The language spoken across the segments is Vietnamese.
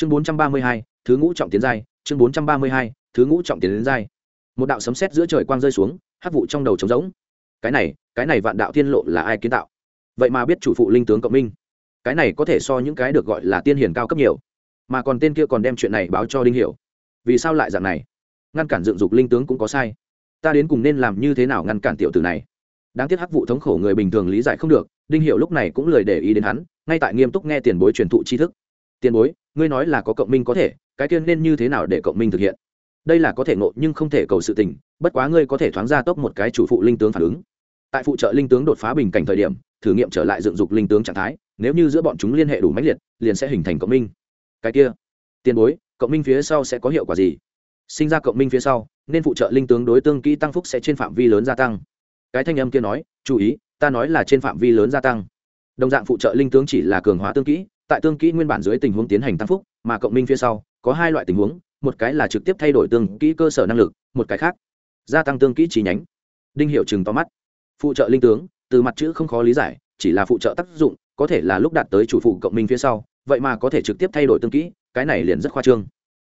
chương bốn trăm ba mươi hai, thứ ngũ trọng tiến giai, chương bốn trăm ba mươi hai, thứ ngũ trọng tiến đến giai. Một đạo sấm sét giữa trời quang rơi xuống, hắc vụ trong đầu trống rỗng. Cái này cái này vạn đạo thiên lộ là ai kiến tạo? Vậy mà biết chủ phụ linh tướng cộng minh. Cái này có thể so những cái được gọi là tiên hiển cao cấp nhiều. Mà còn tên kia còn đem chuyện này báo cho đinh hiểu. Vì sao lại dạng này? Ngăn cản dựng dục linh tướng cũng có sai. Ta đến cùng nên làm như thế nào ngăn cản tiểu tử này? Đáng tiếc hắc vụ thống khổ người bình thường lý giải không được, đinh hiểu lúc này cũng lời để ý đến hắn, ngay tại nghiêm túc nghe tiền bối truyền thụ tri thức tiền bối, ngươi nói là có cộng minh có thể, cái kia nên như thế nào để cộng minh thực hiện? Đây là có thể ngộ nhưng không thể cầu sự tình, bất quá ngươi có thể thoáng ra tốc một cái chủ phụ linh tướng phản ứng. Tại phụ trợ linh tướng đột phá bình cảnh thời điểm, thử nghiệm trở lại dựng dục linh tướng trạng thái, nếu như giữa bọn chúng liên hệ đủ mãnh liệt, liền sẽ hình thành cộng minh. Cái kia, tiền bối, cộng minh phía sau sẽ có hiệu quả gì? Sinh ra cộng minh phía sau, nên phụ trợ linh tướng đối tương kỹ tăng phúc sẽ trên phạm vi lớn gia tăng. Cái thanh âm kia nói, chú ý, ta nói là trên phạm vi lớn gia tăng. Đồng dạng phụ trợ linh tướng chỉ là cường hóa tương kỹ tại tương kỹ nguyên bản dưới tình huống tiến hành tăng phúc, mà cộng minh phía sau, có hai loại tình huống, một cái là trực tiếp thay đổi tương kỹ cơ sở năng lực, một cái khác, gia tăng tương kỹ trí nhánh. Đinh hiệu chừng to mắt. Phụ trợ linh tướng, từ mặt chữ không khó lý giải, chỉ là phụ trợ tác dụng, có thể là lúc đạt tới chủ phụ cộng minh phía sau, vậy mà có thể trực tiếp thay đổi tương kỹ, cái này liền rất khoa trương.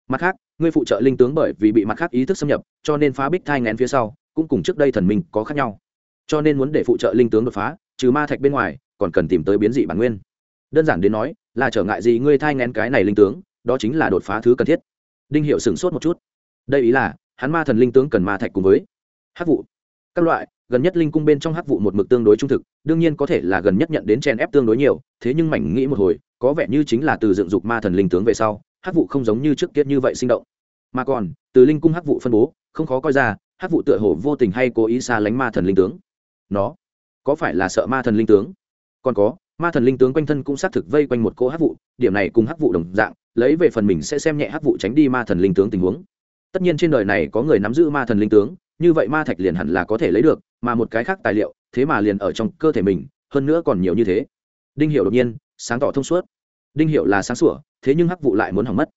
Mặt khác ngươi phụ trợ linh tướng bởi vì bị mặt khác ý thức xâm nhập, cho nên phá bích thai ngén phía sau, cũng cùng trước đây thần minh có khác nhau. Cho nên muốn để phụ trợ linh tướng đột phá, trừ ma thạch bên ngoài, còn cần tìm tới biến dị bản nguyên. Đơn giản đến nói là trở ngại gì ngươi thai ngén cái này linh tướng, đó chính là đột phá thứ cần thiết. Đinh hiệu sửng sốt một chút. Đây ý là, hắn ma thần linh tướng cần ma thạch cùng với hắc vụ. Các loại, gần nhất linh cung bên trong hắc vụ một mực tương đối trung thực, đương nhiên có thể là gần nhất nhận đến chen ép tương đối nhiều, thế nhưng mảnh nghĩ một hồi, có vẻ như chính là từ dựng dục ma thần linh tướng về sau, hắc vụ không giống như trước kia như vậy sinh động. Mà còn, từ linh cung hắc vụ phân bố, không khó coi ra, hắc vụ tựa hồ vô tình hay cố ý xa lánh ma thần linh tướng. Nó, có phải là sợ ma thần linh tướng? Còn có ma thần linh tướng quanh thân cũng xác thực vây quanh một cỗ hắc vụ, điểm này cùng hắc vụ đồng dạng, lấy về phần mình sẽ xem nhẹ hắc vụ tránh đi ma thần linh tướng tình huống. Tất nhiên trên đời này có người nắm giữ ma thần linh tướng, như vậy ma thạch liền hẳn là có thể lấy được, mà một cái khác tài liệu, thế mà liền ở trong cơ thể mình, hơn nữa còn nhiều như thế. Đinh hiệu đột nhiên, sáng tỏ thông suốt. Đinh hiệu là sáng sủa, thế nhưng hắc vụ lại muốn hỏng mất.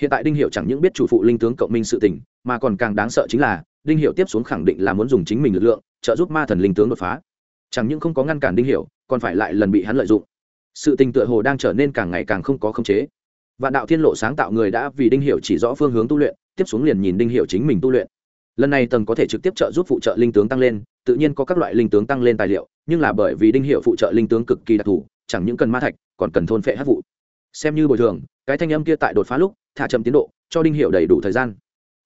Hiện tại đinh hiệu chẳng những biết chủ phụ linh tướng cộng minh sự tình, mà còn càng đáng sợ chính là, đinh hiệu tiếp xuống khẳng định là muốn dùng chính mình lực lượng, trợ giúp ma thần linh tướng đột phá. Chẳng những không có ngăn cản đinh hiệu còn phải lại lần bị hắn lợi dụng. Sự tình tựa hồ đang trở nên càng ngày càng không có khống chế. Vạn đạo thiên lộ sáng tạo người đã vì đinh hiệu chỉ rõ phương hướng tu luyện, tiếp xuống liền nhìn đinh hiệu chính mình tu luyện. Lần này tầng có thể trực tiếp trợ giúp phụ trợ linh tướng tăng lên, tự nhiên có các loại linh tướng tăng lên tài liệu, nhưng là bởi vì đinh hiệu phụ trợ linh tướng cực kỳ đặc thù, chẳng những cần ma thạch, còn cần thôn phệ hát vụ. Xem như bồi thường, cái thanh âm kia tại đột phá lúc, thả chậm tiến độ, cho đinh hiệu đầy đủ thời gian.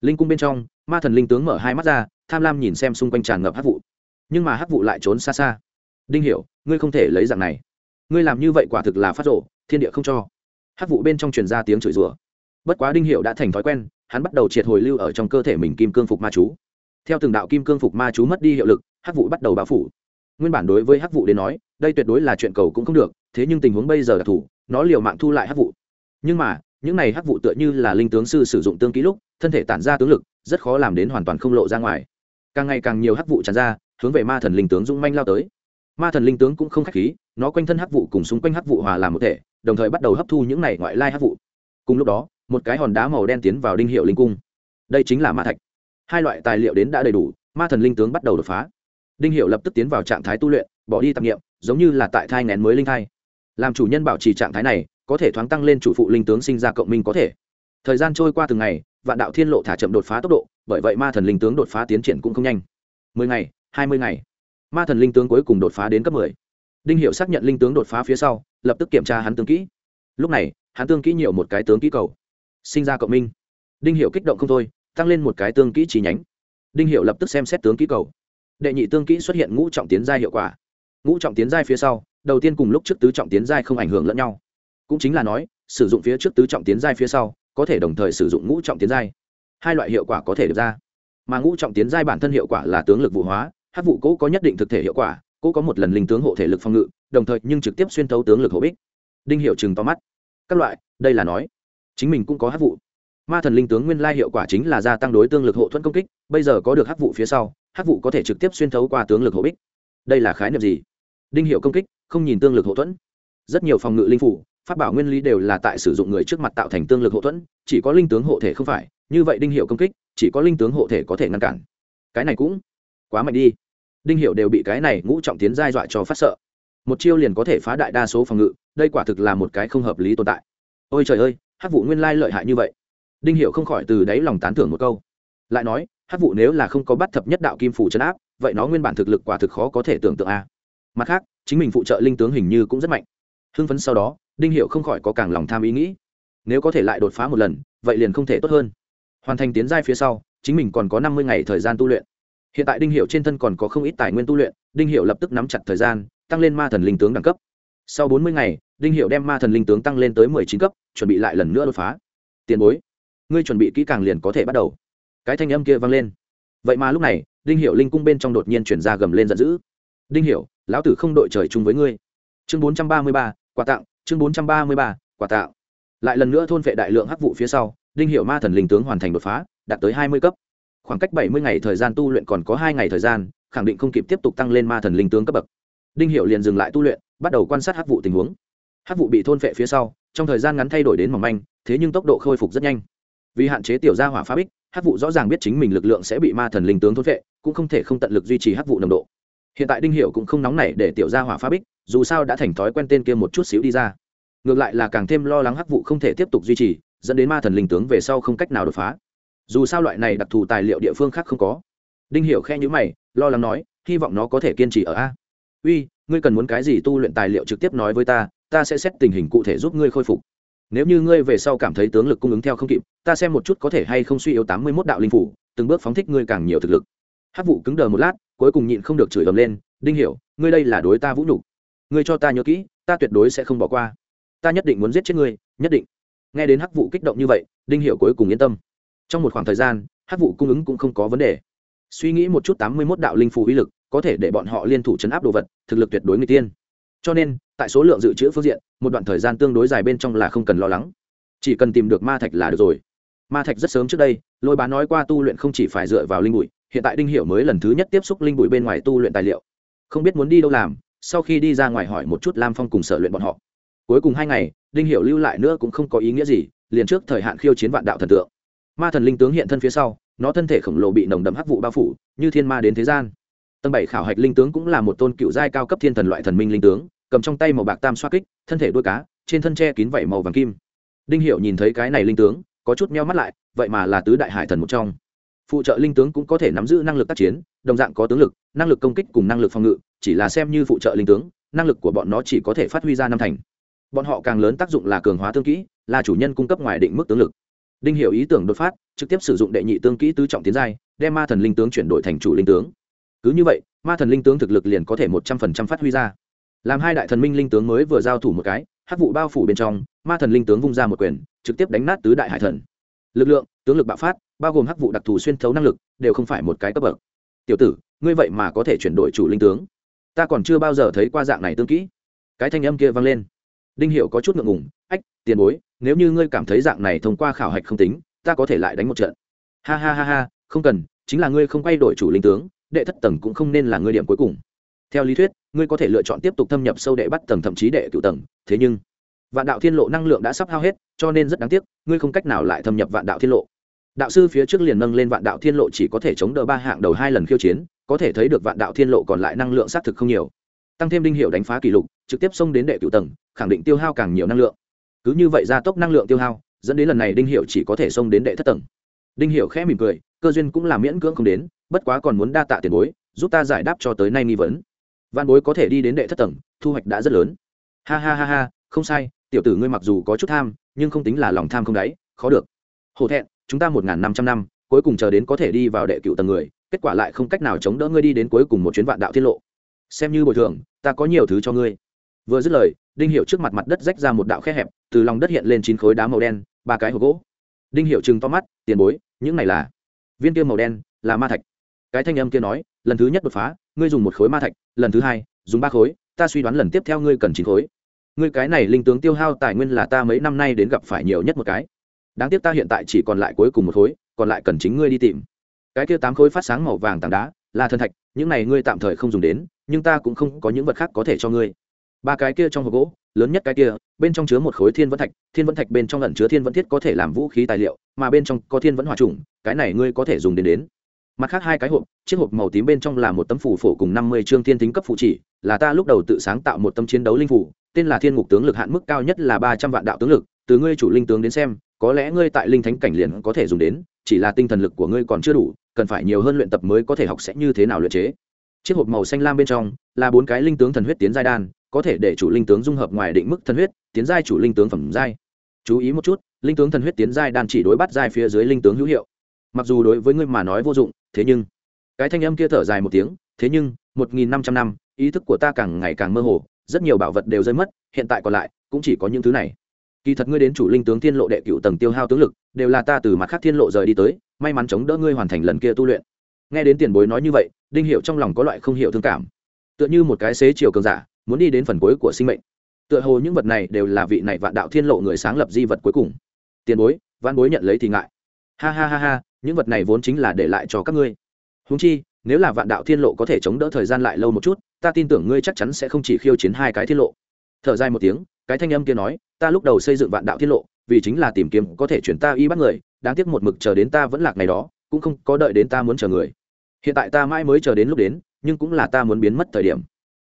Linh cung bên trong, ma thần linh tướng mở hai mắt ra, tham lam nhìn xem xung quanh tràn ngập hát vụ. Nhưng mà hát vụ lại trốn xa xa đinh hiểu ngươi không thể lấy dạng này. Ngươi làm như vậy quả thực là phát rộ thiên địa không cho. Hát vụ bên trong truyền ra tiếng chửi rủa. Bất quá đinh hiểu đã thành thói quen hắn bắt đầu triệt hồi lưu ở trong cơ thể mình kim cương phục ma chú. Theo từng đạo kim cương phục ma chú mất đi hiệu lực hát vụ bắt đầu bao phủ. Nguyên bản đối với hát vụ đến nói đây tuyệt đối là chuyện cầu cũng không được thế nhưng tình huống bây giờ đặc thù, nó liều mạng thu lại hát vụ. Nhưng mà những này hát vụ tựa như là linh tướng sư sử dụng tương ký lúc thân thể tản ra tướng lực rất khó làm đến hoàn toàn không lộ ra ngoài. Càng ngày càng nhiều hát vụ tràn ra hướng về ma thần linh tướng dung manh lao tới ma thần linh tướng cũng không k h á c h khí, nó quanh thân hắc vụ cùng xung quanh hắc vụ hòa làm một thể, đồng thời bắt đầu hấp thu những này ngoại lai hắc vụ. Cùng lúc đó, một cái hòn đá màu đen tiến vào đinh hiệu linh cung. Đây chính là ma thạch. Hai loại tài liệu đến đã đầy đủ, ma thần linh tướng bắt đầu đột phá. Đinh hiệu lập tức tiến vào trạng thái tu luyện, bỏ đi tạp nghiệm giống như là tại thai ngén mới linh thai. Làm chủ nhân bảo trì trạng thái này, có thể thoáng tăng lên chủ phụ linh tướng sinh ra cộng minh có thể. Thời gian trôi qua từng ngày, vạn đạo thiên lộ thả chậm đột phá tốc độ, bởi vậy ma thần linh tướng đột phá tiến triển cũng không nhanh. Mười ngày, hai mươi ngày ma thần linh tướng cuối cùng đột phá đến cấp mười. Đinh hiệu xác nhận linh tướng đột phá phía sau, lập tức kiểm tra hắn tướng kỹ. Lúc này, hắn tương kỹ nhiều một cái tướng kỹ cầu. Sinh ra cộng minh. Đinh hiệu kích động không thôi, tăng lên một cái tương kỹ chi nhánh. Đinh hiệu lập tức xem xét tướng kỹ cầu. Đệ nhị tương kỹ xuất hiện ngũ trọng tiến giai hiệu quả. Ngũ trọng tiến giai phía sau, đầu tiên cùng lúc trước tứ trọng tiến giai không ảnh hưởng lẫn nhau. Cũng chính là nói, sử dụng phía trước tứ trọng tiến giai phía sau, có thể đồng thời sử dụng ngũ trọng tiến giai. Hai loại hiệu quả có thể được ra. Mà ngũ trọng tiến giai bản thân hiệu quả là tướng lực vụ hóa hát vụ cỗ có nhất định thực thể hiệu quả cỗ có một lần linh tướng hộ thể lực phòng ngự, đồng thời nhưng trực tiếp xuyên thấu tướng lực hộ bích. Đinh hiệu chừng to mắt. Các loại, đây là nói, chính mình cũng có hát vụ. Ma thần linh tướng nguyên lai hiệu quả chính là gia tăng đối tương lực hộ thuẫn công kích, bây giờ có được hát vụ phía sau, hát vụ có thể trực tiếp xuyên thấu qua tướng lực hộ bích. Đây là khái niệm gì? Đinh hiệu công kích, không nhìn tương lực hộ thuẫn. Rất nhiều phòng ngự linh phủ phát bảo nguyên lý đều là tại sử dụng người trước mặt tạo thành tương lực hộ thuẫn, chỉ có linh tướng hộ thể không phải, như vậy đinh hiệu công kích, chỉ có linh tướng hộ thể có thể ngăn cản. Cái này cũng quá mạnh đi. Đinh hiệu đều bị cái này ngũ trọng tiến giai dọa cho phát sợ. Một chiêu liền có thể phá đại đa số phòng ngự, đây quả thực là một cái không hợp lý tồn tại. Ôi trời ơi hát vụ nguyên lai lợi hại như vậy. Đinh hiệu không khỏi từ đáy lòng tán thưởng một câu. Lại nói hát vụ nếu là không có bắt thập nhất đạo kim phủ chấn áp, vậy nó nguyên bản thực lực quả thực khó có thể tưởng tượng a. Mặt khác, chính mình phụ trợ linh tướng hình như cũng rất mạnh. Hưng phấn sau đó, đinh hiệu không khỏi có càng lòng tham ý nghĩ. Nếu có thể lại đột phá một lần, vậy liền không thể tốt hơn. Hoàn thành tiến giai phía sau, chính mình còn có năm mươi ngày thời gian tu luyện hiện tại đinh hiệu trên thân còn có không ít tài nguyên tu luyện, đinh hiệu lập tức nắm chặt thời gian, tăng lên ma thần linh tướng đẳng cấp. Sau bốn mươi ngày, đinh hiệu đem ma thần linh tướng tăng lên tới mười chín cấp, chuẩn bị lại lần nữa đột phá. Tiền bối, ngươi chuẩn bị kỹ càng liền có thể bắt đầu. Cái thanh âm kia vang lên. Vậy mà lúc này, đinh hiệu linh cung bên trong đột nhiên chuyển ra gầm lên giận dữ. Đinh hiệu lão tử không đội trời chung với ngươi. Chương bốn trăm ba mươi ba, quà tặng, chương bốn trăm ba mươi ba, quà tặng. Lại lần nữa thôn vệ đại lượng hắc vụ phía sau, đinh hiệu ma thần linh tướng hoàn thành đột phá, đạt tới hai mươi cấp khoảng cách bảy mươi ngày thời gian tu luyện còn có hai ngày thời gian khẳng định không kịp tiếp tục tăng lên ma thần linh tướng cấp bậc. Đinh hiệu liền dừng lại tu luyện bắt đầu quan sát hắc vụ tình huống. Hắc vụ bị thôn phệ phía sau trong thời gian ngắn thay đổi đến mỏng manh thế nhưng tốc độ khôi phục rất nhanh. Vì hạn chế tiểu gia hỏa phá bích hắc vụ rõ ràng biết chính mình lực lượng sẽ bị ma thần linh tướng thôn phệ, cũng không thể không tận lực duy trì hắc vụ nồng độ. Hiện tại đinh hiệu cũng không nóng nảy để tiểu gia hỏa phá bích dù sao đã thành thói quen tên kia một chút xíu đi ra. Ngược lại là càng thêm lo lắng hắc vụ không thể tiếp tục duy trì dẫn đến ma thần linh tướng về sau không cách nào đột phá dù sao loại này đặc thù tài liệu địa phương khác không có. Đinh hiểu khe nhữ mày, lo lắng nói, hy vọng nó có thể kiên trì ở a. Uy, ngươi cần muốn cái gì tu luyện tài liệu trực tiếp nói với ta ta sẽ xét tình hình cụ thể giúp ngươi khôi phục. Nếu như ngươi về sau cảm thấy tướng lực cung ứng theo không kịp, ta xem một chút có thể hay không suy yếu tám mươi mốt đạo linh phủ, từng bước phóng thích ngươi càng nhiều thực lực. Hát vụ cứng đờ một lát, cuối cùng nhịn không được chửi ầm lên, đinh hiểu, ngươi đây là đối ta vũ nhục. Ngươi cho ta nhớ kỹ, ta tuyệt đối sẽ không bỏ qua. Ta nhất định muốn giết chết ngươi, nhất định. Nghe đến hắc vụ kích động như vậy, đinh hiểu cuối cùng yên tâm trong một khoảng thời gian, hát vụ cung ứng cũng không có vấn đề. Suy nghĩ một chút tám mươi mốt đạo linh phù uy lực, có thể để bọn họ liên thủ chấn áp đồ vật, thực lực tuyệt đối người tiên. Cho nên, tại số lượng dự trữ phương diện, một đoạn thời gian tương đối dài bên trong là không cần lo lắng. Chỉ cần tìm được ma thạch là được rồi. Ma thạch rất sớm trước đây, lôi bá nói qua tu luyện không chỉ phải dựa vào linh bụi, hiện tại đinh hiểu mới lần thứ nhất tiếp xúc linh bụi bên ngoài tu luyện tài liệu. Không biết muốn đi đâu làm, sau khi đi ra ngoài hỏi một chút lam phong cùng sở luyện bọn họ. Cuối cùng hai ngày, đinh hiểu lưu lại nữa cũng không có ý nghĩa gì, liền trước thời hạn khiêu chiến vạn đạo thần tượng ma thần linh tướng hiện thân phía sau, nó thân thể khổng lồ bị nồng đậm hắc vụ bao phủ, như thiên ma đến thế gian. Tầng bảy khảo hạch linh tướng cũng là một tôn cựu giai cao cấp thiên thần loại thần minh linh tướng, cầm trong tay màu bạc tam xoa kích, thân thể đuôi cá, trên thân tre kín vảy màu vàng kim. Đinh hiệu nhìn thấy cái này linh tướng, có chút meo mắt lại, vậy mà là tứ đại hải thần một trong. Phụ trợ linh tướng cũng có thể nắm giữ năng lực tác chiến, đồng dạng có tướng lực, năng lực công kích cùng năng lực phòng ngự, chỉ là xem như phụ trợ linh tướng, năng lực của bọn nó chỉ có thể phát huy ra năm thành. Bọn họ càng lớn tác dụng là cường hóa thương kỹ, là chủ nhân cung cấp ngoài định mức tướng lực đinh hiểu ý tưởng đột phát, trực tiếp sử dụng đệ nhị tương kỹ tứ trọng tiến giai, đem ma thần linh tướng chuyển đổi thành chủ linh tướng. Cứ như vậy, ma thần linh tướng thực lực liền có thể một trăm phần trăm phát huy ra. Làm hai đại thần minh linh tướng mới vừa giao thủ một cái, hắc vụ bao phủ bên trong, ma thần linh tướng vung ra một quyền, trực tiếp đánh nát tứ đại hải thần. Lực lượng, tướng lực bạo phát, bao gồm hắc vụ đặc thù xuyên thấu năng lực, đều không phải một cái cấp bậc. Tiểu tử, ngươi vậy mà có thể chuyển đổi chủ linh tướng. Ta còn chưa bao giờ thấy qua dạng này tương kỹ. Cái thanh âm kia vang lên. Đinh hiệu có chút ngượng ngùng, ách tiền bối, nếu như ngươi cảm thấy dạng này thông qua khảo hạch không tính, ta có thể lại đánh một trận. Ha ha ha ha, không cần, chính là ngươi không quay đổi chủ linh tướng, đệ thất tầng cũng không nên là ngươi điểm cuối cùng. Theo lý thuyết, ngươi có thể lựa chọn tiếp tục thâm nhập sâu đệ bắt tầng thậm chí đệ cựu tầng, thế nhưng vạn đạo thiên lộ năng lượng đã sắp hao hết, cho nên rất đáng tiếc, ngươi không cách nào lại thâm nhập vạn đạo thiên lộ. Đạo sư phía trước liền nâng lên vạn đạo thiên lộ chỉ có thể chống đỡ ba hạng đầu hai lần khiêu chiến, có thể thấy được vạn đạo thiên lộ còn lại năng lượng xác thực không nhiều. Tăng thêm đinh hiệu đánh phá kỷ lục, trực tiếp xông đến đệ cựu tầng, khẳng định tiêu hao càng nhiều năng lượng cứ như vậy gia tốc năng lượng tiêu hao, dẫn đến lần này đinh hiệu chỉ có thể xông đến đệ thất tầng. Đinh hiệu khẽ mỉm cười, cơ duyên cũng là miễn cưỡng không đến, bất quá còn muốn đa tạ tiền bối, giúp ta giải đáp cho tới nay nghi vấn. Văn bối có thể đi đến đệ thất tầng, thu hoạch đã rất lớn. Ha ha ha ha, không sai, tiểu tử ngươi mặc dù có chút tham, nhưng không tính là lòng tham không đáy, khó được. Hổ thẹn, chúng ta một n g h n năm trăm năm, cuối cùng chờ đến có thể đi vào đệ cựu tầng người, kết quả lại không cách nào chống đỡ ngươi đi đến cuối cùng một chuyến vạn đạo tiết lộ. Xem như bồi thường, ta có nhiều thứ cho ngươi vừa dứt lời, đinh hiệu trước mặt mặt đất rách ra một đạo khe hẹp, từ lòng đất hiện lên chín khối đá màu đen, ba cái hộp gỗ. Đinh hiệu chừng to mắt, tiền bối, những này là viên kia màu đen, là ma thạch. Cái thanh âm kia nói, lần thứ nhất đột phá, ngươi dùng một khối ma thạch, lần thứ hai, dùng ba khối, ta suy đoán lần tiếp theo ngươi cần chín khối. Ngươi cái này linh tướng tiêu hao tài nguyên là ta mấy năm nay đến gặp phải nhiều nhất một cái. Đáng tiếc ta hiện tại chỉ còn lại cuối cùng một khối, còn lại cần chính ngươi đi tìm. Cái kia tám khối phát sáng màu vàng tảng đá, là thân thạch, những này ngươi tạm thời không dùng đến, nhưng ta cũng không có những vật khác có thể cho ngươi ba cái kia trong hộp gỗ, lớn nhất cái kia, bên trong chứa một khối thiên vẫn thạch, thiên vẫn thạch bên trong lẩn chứa thiên vẫn thiết có thể làm vũ khí tài liệu, mà bên trong có thiên vẫn hòa trùng, cái này ngươi có thể dùng đến đến. Mặt khác hai cái hộp, chiếc hộp màu tím bên trong là một tấm phủ phổ cùng năm mươi chương thiên tính cấp phụ chỉ, là ta lúc đầu tự sáng tạo một tấm chiến đấu linh phủ tên là thiên ngục tướng lực hạn mức cao nhất là ba trăm vạn đạo tướng lực, từ ngươi chủ linh tướng đến xem, có lẽ ngươi tại linh thánh cảnh liền có thể dùng đến, chỉ là tinh thần lực của ngươi còn chưa đủ, cần phải nhiều hơn luyện tập mới có thể học sẽ như thế nào luyện chế. Chiếc hộp màu xanh lam bên trong, là bốn cái linh tướng thần huyết tiến giai đan có thể để chủ linh tướng dung hợp ngoài định mức thần huyết, tiến giai chủ linh tướng phẩm giai. Chú ý một chút, linh tướng thần huyết tiến giai đan chỉ đối bắt giai phía dưới linh tướng hữu hiệu. Mặc dù đối với ngươi mà nói vô dụng, thế nhưng, cái thanh âm kia thở dài một tiếng, thế nhưng, một nghìn năm trăm năm, ý thức của ta càng ngày càng mơ hồ, rất nhiều bảo vật đều rơi mất, hiện tại còn lại, cũng chỉ có những thứ này. Kỳ thật ngươi đến chủ linh tướng thiên lộ đệ cựu tầng tiêu hao tướng lực, đều là ta từ mặt khác thiên lộ rời đi tới, may mắn chống đỡ ngươi hoàn thành lần kia tu luyện. Nghe đến tiền bối nói như vậy, đinh hiệu trong lòng có loại không hiểu thương cảm. Tựa như một cái xế chiều cường giả muốn đi đến phần cuối của sinh mệnh. Tựa hồ những vật này đều là vị này vạn đạo thiên lộ người sáng lập di vật cuối cùng. Tiền bối văn bối nhận lấy thì ngại. Ha ha ha ha, những vật này vốn chính là để lại cho các ngươi. Húng chi, nếu là vạn đạo thiên lộ có thể chống đỡ thời gian lại lâu một chút, ta tin tưởng ngươi chắc chắn sẽ không chỉ khiêu chiến hai cái thiên lộ. Thở dài một tiếng, cái thanh âm kia nói, ta lúc đầu xây dựng vạn đạo thiên lộ, vì chính là tìm kiếm có thể chuyển ta y bắt người, đáng tiếc một mực chờ đến ta vẫn lạc ngày đó, cũng không có đợi đến ta muốn chờ người. Hiện tại ta mãi mới chờ đến lúc đến, nhưng cũng là ta muốn biến mất thời điểm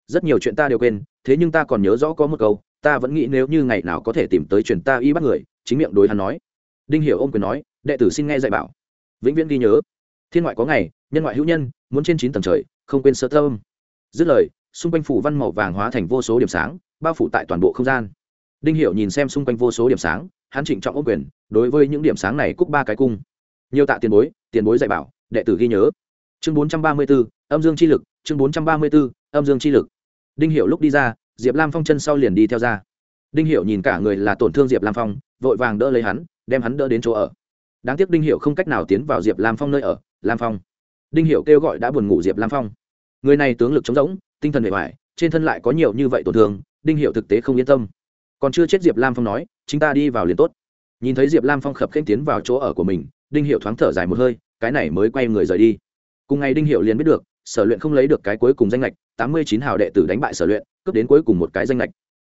rất nhiều chuyện ta đều quên thế nhưng ta còn nhớ rõ có một câu ta vẫn nghĩ nếu như ngày nào có thể tìm tới truyền ta y bắt người chính miệng đối hắn nói. Đinh hiểu ôm quyền nói đệ tử xin nghe dạy bảo. Vĩnh viễn ghi nhớ. Thiên ngoại có ngày nhân ngoại hữu nhân muốn trên chín tầng trời không quên sơ tâm. Dứt lời xung quanh phủ văn màu vàng hóa thành vô số điểm sáng bao phủ tại toàn bộ không gian. Đinh hiểu nhìn xem xung quanh vô số điểm sáng hắn trịnh trọng ôm quyền đối với những điểm sáng này cúc ba cái cung. Nhiều tạ tiền bối tiền bối dạy bảo đệ tử ghi nhớ. Chương bốn trăm ba mươi 434, âm dương chi lực chương bốn trăm ba mươi 434, âm dương chi lực đinh hiểu lúc đi ra, diệp lam phong chân sau liền đi theo ra. Đinh hiểu nhìn cả người là tổn thương diệp lam phong, vội vàng đỡ lấy hắn, đem hắn đỡ đến chỗ ở. Đáng tiếc đinh hiểu không cách nào tiến vào diệp lam phong nơi ở, lam phong. Đinh hiểu kêu gọi đã buồn ngủ diệp lam phong. Người này tướng lực chống rỗng, tinh thần bề ngoài trên thân lại có nhiều như vậy tổn thương, đinh hiểu thực tế không yên tâm. Còn chưa chết diệp lam phong nói chúng ta đi vào liền tốt. Nhìn thấy diệp lam phong khập khênh tiến vào chỗ ở của mình, đinh hiệu thoáng thở dài một hơi, cái này mới quay người rời đi. Cùng ngày đinh hiệu liền biết được sở luyện không lấy được cái cuối cùng danh lệch, tám mươi chín hào đệ tử đánh bại sở luyện, cướp đến cuối cùng một cái danh lệch.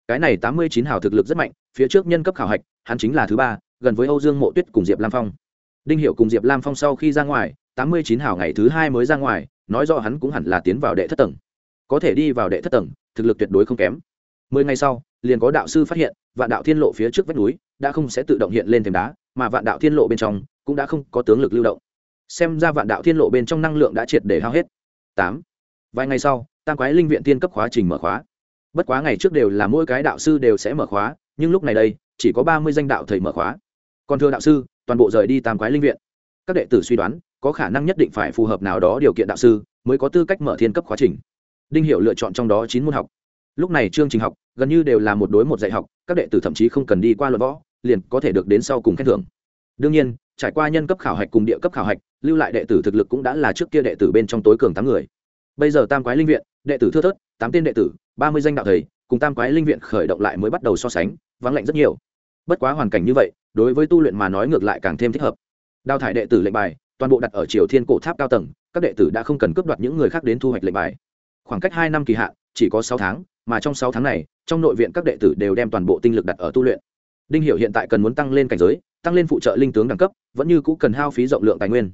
Cái này tám mươi chín hào thực lực rất mạnh, phía trước nhân cấp khảo hạch, hắn chính là thứ ba, gần với âu dương mộ tuyết cùng diệp lam phong. Đinh hiệu cùng diệp lam phong sau khi ra ngoài, tám mươi chín hào ngày thứ hai mới ra ngoài, nói do hắn cũng hẳn là tiến vào đệ thất tầng. Có thể đi vào đệ thất tầng, thực lực tuyệt đối không kém. Mười ngày sau, liền có đạo sư phát hiện, vạn đạo thiên lộ phía trước vách núi đã không sẽ tự động hiện lên thềm đá, mà vạn đạo thiên lộ bên trong cũng đã không có tướng lực lưu động. Xem ra vạn đạo thiên lộ bên trong năng lượng đã triệt để hao hết tám. Vài ngày sau, tam quái linh viện tiên cấp khóa trình mở khóa. Bất quá ngày trước đều là mỗi cái đạo sư đều sẽ mở khóa, nhưng lúc này đây, chỉ có ba mươi danh đạo thầy mở khóa. Còn thưa đạo sư, toàn bộ rời đi tam quái linh viện. Các đệ tử suy đoán, có khả năng nhất định phải phù hợp nào đó điều kiện đạo sư mới có tư cách mở thiên cấp khóa trình. Đinh hiệu lựa chọn trong đó chín môn học. Lúc này chương trình học gần như đều là một đối một dạy học, các đệ tử thậm chí không cần đi qua luật võ, liền có thể được đến sau cùng khen thưởng đương nhiên, trải qua nhân cấp khảo hạch cùng địa cấp khảo hạch, lưu lại đệ tử thực lực cũng đã là trước kia đệ tử bên trong tối cường tám người. Bây giờ tam quái linh viện, đệ tử thưa thớt, tám tên đệ tử, ba mươi danh đạo thầy, cùng tam quái linh viện khởi động lại mới bắt đầu so sánh, vắng lạnh rất nhiều. Bất quá hoàn cảnh như vậy, đối với tu luyện mà nói ngược lại càng thêm thích hợp. Đào thải đệ tử lệnh bài, toàn bộ đặt ở triều thiên cổ tháp cao tầng, các đệ tử đã không cần cướp đoạt những người khác đến thu hoạch lệnh bài. Khoảng cách hai năm kỳ hạn, chỉ có sáu tháng, mà trong sáu tháng này, trong nội viện các đệ tử đều đem toàn bộ tinh lực đặt ở tu luyện. Đinh hiểu hiện tại cần muốn tăng lên cảnh giới tăng lên phụ trợ linh tướng đẳng cấp, vẫn như cũ cần hao phí rộng lượng tài nguyên.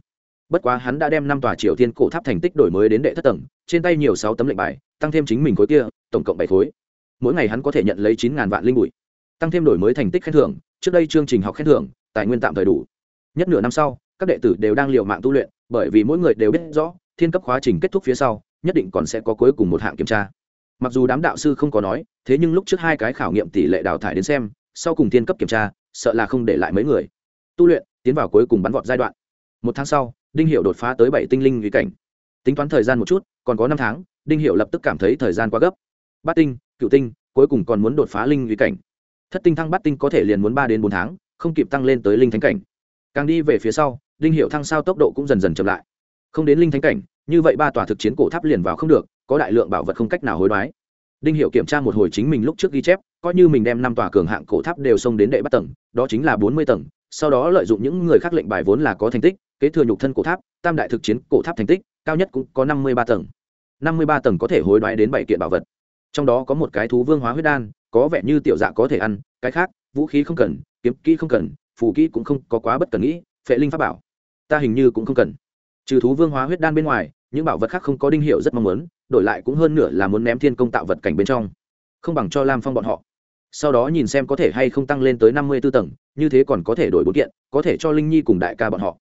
Bất quá hắn đã đem năm tòa triều thiên cổ tháp thành tích đổi mới đến đệ thất tầng, trên tay nhiều sáu tấm lệnh bài, tăng thêm chính mình khối kia, tổng cộng bảy khối. Mỗi ngày hắn có thể nhận lấy chín ngàn vạn linh bụi. Tăng thêm đổi mới thành tích khen thưởng, trước đây chương trình học khen thưởng, tài nguyên tạm thời đủ. Nhất nửa năm sau, các đệ tử đều đang liều mạng tu luyện, bởi vì mỗi người đều biết rõ, thiên cấp khóa trình kết thúc phía sau, nhất định còn sẽ có cuối cùng một hạng kiểm tra. Mặc dù đám đạo sư không có nói, thế nhưng lúc trước hai cái khảo nghiệm tỷ lệ đào thải đến xem sau cùng thiên cấp kiểm tra, sợ là không để lại mấy người. Tu luyện, tiến vào cuối cùng bắn vọt giai đoạn. Một tháng sau, đinh hiệu đột phá tới bảy tinh linh nguy cảnh. Tính toán thời gian một chút, còn có năm tháng, đinh hiệu lập tức cảm thấy thời gian quá gấp. Bát tinh cựu tinh, cuối cùng còn muốn đột phá linh nguy cảnh. Thất tinh thăng bát tinh có thể liền muốn ba đến bốn tháng, không kịp tăng lên tới linh thánh cảnh. Càng đi về phía sau, đinh hiệu thăng sao tốc độ cũng dần dần chậm lại. Không đến linh thánh cảnh, như vậy ba tòa thực chiến cổ tháp liền vào không được, có đại lượng bảo vật không cách nào hối đoái. Đinh hiệu kiểm tra một hồi chính mình lúc trước ghi chép coi như mình đem năm tòa cường hạng cổ tháp đều xông đến đệ bắt tầng, đó chính là bốn mươi tầng, sau đó lợi dụng những người khác lệnh bài vốn là có thành tích, kế thừa nhục thân cổ tháp, tam đại thực chiến cổ tháp thành tích, cao nhất cũng có năm mươi ba tầng. năm mươi ba tầng có thể hối đoái đến bảy kiện bảo vật. Trong đó có một cái thú vương hóa huyết đan, có vẻ như tiểu dạ có thể ăn, cái khác, vũ khí không cần, kiếm kỹ không cần, phù kỹ cũng không có quá bất cần nghĩ, phệ linh pháp bảo. Ta hình như cũng không cần. Trừ thú vương hóa huyết đan bên ngoài, những bảo vật khác không có đinh hiệu rất mong muốn, đổi lại cũng hơn nửa là muốn ném thiên công tạo vật cảnh bên trong. Không bằng cho lam phong bọn họ sau đó nhìn xem có thể hay không tăng lên tới năm mươi b ố tầng, như thế còn có thể đổi bốn kiện, có thể cho linh nhi cùng đại ca bọn họ.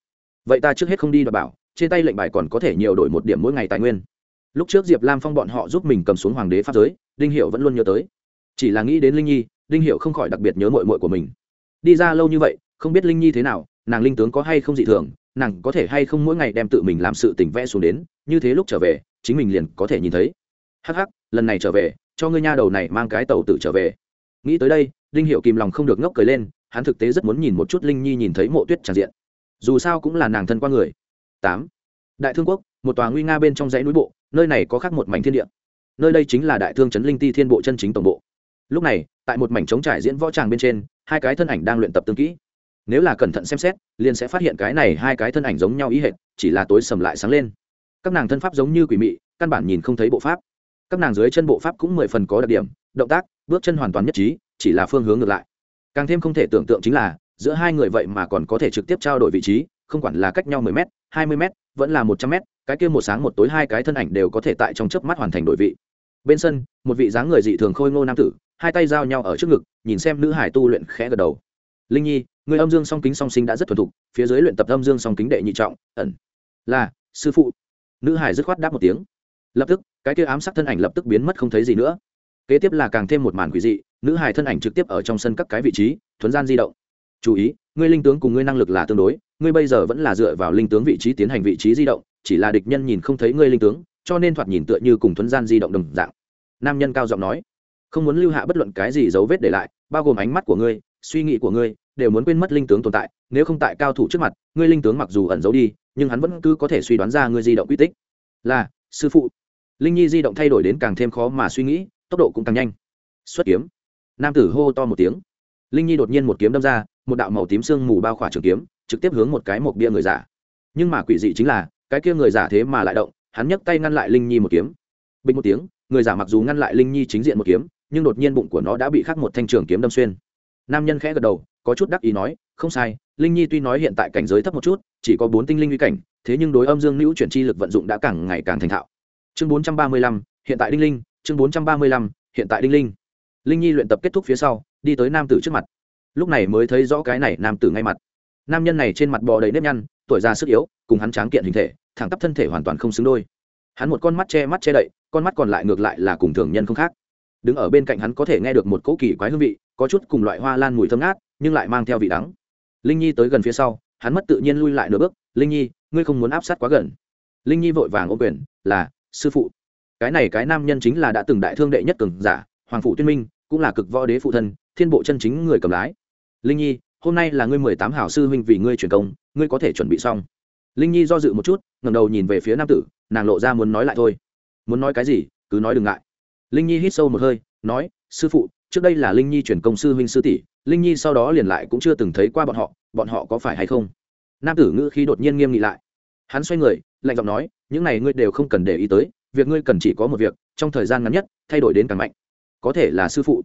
Vậy ta trước hết không đi đọc bảo, trên tay lệnh bài còn có thể nhiều đổi một điểm mỗi ngày tài nguyên. Lúc trước diệp lam phong bọn họ giúp mình cầm xuống hoàng đế pháp giới, đinh hiệu vẫn luôn nhớ tới. Chỉ là nghĩ đến linh nhi, đinh hiệu không khỏi đặc biệt nhớ mội mội của mình. Đi ra lâu như vậy, không biết linh nhi thế nào, nàng linh tướng có hay không dị thường, nàng có thể hay không mỗi ngày đem tự mình làm sự tình vẽ xuống đến, như thế lúc trở về, chính mình liền có thể nhìn thấy. Hắc hắc, lần này trở về, cho ngươi nha đầu này mang cái tàu tự trở về nghĩ tới đây, đinh hiệu kìm lòng không được ngốc cười lên, hắn thực tế rất muốn nhìn một chút linh nhi nhìn thấy mộ tuyết tràn diện. Dù sao cũng là nàng thân qua người. Tám. Đại thương quốc, một tòa nguy nga bên trong dãy núi bộ, nơi này có khác một mảnh thiên địa. Nơi đây chính là đại thương trấn linh ti thiên bộ chân chính tổng bộ. Lúc này, tại một mảnh trống trải diễn võ tràng bên trên, hai cái thân ảnh đang luyện tập tương kỹ. Nếu là cẩn thận xem xét, liền sẽ phát hiện cái này hai cái thân ảnh giống nhau ý hệt, chỉ là tối sầm lại sáng lên. Các nàng thân pháp giống như quỷ mị, căn bản nhìn không thấy bộ pháp. Các nàng dưới chân bộ pháp cũng mười phần có đặc điểm động tác, bước chân hoàn toàn nhất trí, chỉ là phương hướng ngược lại. Càng thêm không thể tưởng tượng chính là, giữa hai người vậy mà còn có thể trực tiếp trao đổi vị trí, không quản là cách nhau mười m hai mươi m vẫn là một trăm m cái kia một sáng một tối hai cái thân ảnh đều có thể tại trong chớp mắt hoàn thành đổi vị. Bên sân, một vị dáng người dị thường khôi ngô nam tử, hai tay giao nhau ở trước ngực, nhìn xem nữ hải tu luyện khẽ gật đầu. Linh nhi, người âm dương song kính song sinh đã rất thuần thục, phía dưới luyện tập âm dương song kính đệ nhị trọng, ẩn. Là, sư phụ. Nữ hải dứt khoát đáp một tiếng. Lập tức, cái kia ám sát thân ảnh lập tức biến mất không thấy gì nữa kế tiếp là càng thêm một màn quỷ dị, nữ hài thân ảnh trực tiếp ở trong sân các cái vị trí, thuấn gian di động. Chú ý, ngươi linh tướng cùng ngươi năng lực là tương đối, ngươi bây giờ vẫn là dựa vào linh tướng vị trí tiến hành vị trí di động, chỉ là địch nhân nhìn không thấy ngươi linh tướng, cho nên thoạt nhìn tựa như cùng thuấn gian di động đồng dạng. Nam nhân cao giọng nói. Không muốn lưu hạ bất luận cái gì dấu vết để lại, bao gồm ánh mắt của ngươi, suy nghĩ của ngươi, đều muốn quên mất linh tướng tồn tại, nếu không tại cao thủ trước mặt, ngươi linh tướng mặc dù ẩn giấu đi, nhưng hắn vẫn cứ có thể suy đoán ra ngươi di động quy tích. Là, sư phụ. Linh nhi di động thay đổi đến càng thêm khó mà suy nghĩ tốc độ cũng càng nhanh. Xuất kiếm. Nam tử hô to một tiếng. Linh nhi đột nhiên một kiếm đâm ra, một đạo màu tím sương mù bao khỏa trường kiếm, trực tiếp hướng một cái một bia người giả. Nhưng mà quỷ dị chính là, cái kia người giả thế mà lại động, hắn nhấc tay ngăn lại linh nhi một kiếm. Bình một tiếng, người giả mặc dù ngăn lại linh nhi chính diện một kiếm, nhưng đột nhiên bụng của nó đã bị khắc một thanh trường kiếm đâm xuyên. Nam nhân khẽ gật đầu, có chút đắc ý nói, không sai, linh nhi tuy nói hiện tại cảnh giới thấp một chút, chỉ có bốn tinh linh uy cảnh, thế nhưng đối âm dương nữ chuyển chi lực vận dụng đã càng ngày càng thành thạo. Chương bốn trăm ba mươi lăm, hiện tại đinh linh chương bốn trăm ba mươi lăm, hiện tại đinh linh. Linh nhi luyện tập kết thúc phía sau, đi tới nam tử trước mặt. Lúc này mới thấy rõ cái này nam tử ngay mặt. Nam nhân này trên mặt bò đầy nếp nhăn, tuổi già sức yếu, cùng hắn tráng kiện hình thể, thẳng tắp thân thể hoàn toàn không xứng đôi. Hắn một con mắt che mắt che đậy, con mắt còn lại ngược lại là cùng thường nhân không khác. Đứng ở bên cạnh hắn có thể nghe được một cỗ kỳ quái hương vị, có chút cùng loại hoa lan mùi thơm ngát, nhưng lại mang theo vị đắng. Linh nhi tới gần phía sau, hắn mất tự nhiên lui lại nửa bước. Linh nhi, ngươi không muốn áp sát quá gần. Linh nhi vội vàng ô quyền, là, sư phụ cái này cái nam nhân chính là đã từng đại thương đệ nhất cường giả, hoàng phủ tuyên minh, cũng là cực võ đế phụ thân, thiên bộ chân chính người cầm lái. Linh nhi, hôm nay là ngươi mười tám hảo sư huynh vì ngươi truyền công, ngươi có thể chuẩn bị xong. Linh nhi do dự một chút ngầm đầu nhìn về phía nam tử, nàng lộ ra muốn nói lại thôi. Muốn nói cái gì, cứ nói đừng ngại. Linh nhi hít sâu một hơi, nói, sư phụ, trước đây là linh nhi truyền công sư huynh sư tỷ, linh nhi sau đó liền lại cũng chưa từng thấy qua bọn họ bọn họ có phải hay không? Nam tử ngữ khi đột nhiên nghiêm nghị lại. Hắn xoay người, lạnh giọng nói, những này ngươi đều không cần để ý tới việc ngươi cần chỉ có một việc, trong thời gian ngắn nhất, thay đổi đến càng mạnh. Có thể là sư phụ.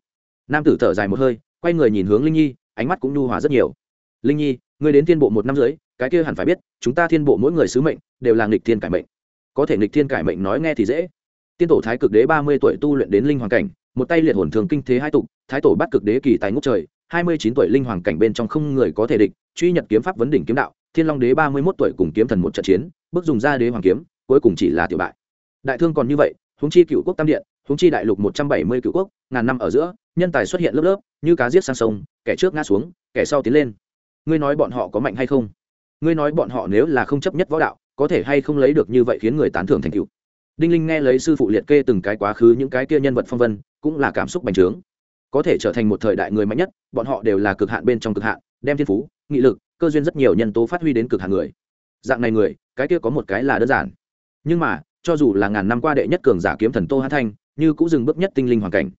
Nam tử thở dài một hơi, quay người nhìn hướng linh nhi, ánh mắt cũng nhu hòa rất nhiều. Linh nhi, ngươi đến thiên bộ một năm dưới cái kia hẳn phải biết, chúng ta thiên bộ mỗi người sứ mệnh đều là nghịch thiên cải mệnh. Có thể nghịch thiên cải mệnh nói nghe thì dễ. Tiên tổ thái cực đế ba mươi tuổi tu luyện đến linh hoàng cảnh, một tay liệt hồn thường kinh thế hai tục, thái tổ bắt cực đế kỳ tài ngũ trời, hai mươi chín tuổi linh hoàng cảnh bên trong không người có thể địch, truy nhật kiếm pháp vấn đỉnh kiếm đạo, thiên long đế ba mươi mốt tuổi cùng kiếm thần một trận chiến, bước dùng ra đế hoàng kiếm, cuối cùng chỉ là tiểu bại đại thương còn như vậy húng chi cựu quốc tam điện húng chi đại lục một trăm bảy mươi cựu quốc, ngàn năm ở giữa, nhân tài xuất hiện lớp lớp, như cá giết sang sông, kẻ trước ngã xuống, kẻ sau tiến lên. Ngươi nói bọn họ có mạnh hay không? Ngươi nói bọn họ nếu là không chấp nhất võ đạo, có thể hay không lấy được như vậy khiến người tán thưởng thành cựu đinh linh nghe lấy sư phụ liệt kê từng cái quá khứ những cái kia nhân vật phong vân, cũng là cảm xúc bành trướng. Có thể trở thành một thời đại người mạnh nhất, bọn họ đều là cực hạn bên trong cực hạn, đem thiên phú, nghị lực, cơ duyên rất nhiều nhân tố phát huy đến cực hạn người. Dạng này người, cái kia có một cái là đơn giản. Nhưng mà cho dù là ngàn năm qua đệ nhất cường giả kiếm thần tô hát thanh, như cũng dừng bước nhất tinh linh hoàn cảnh.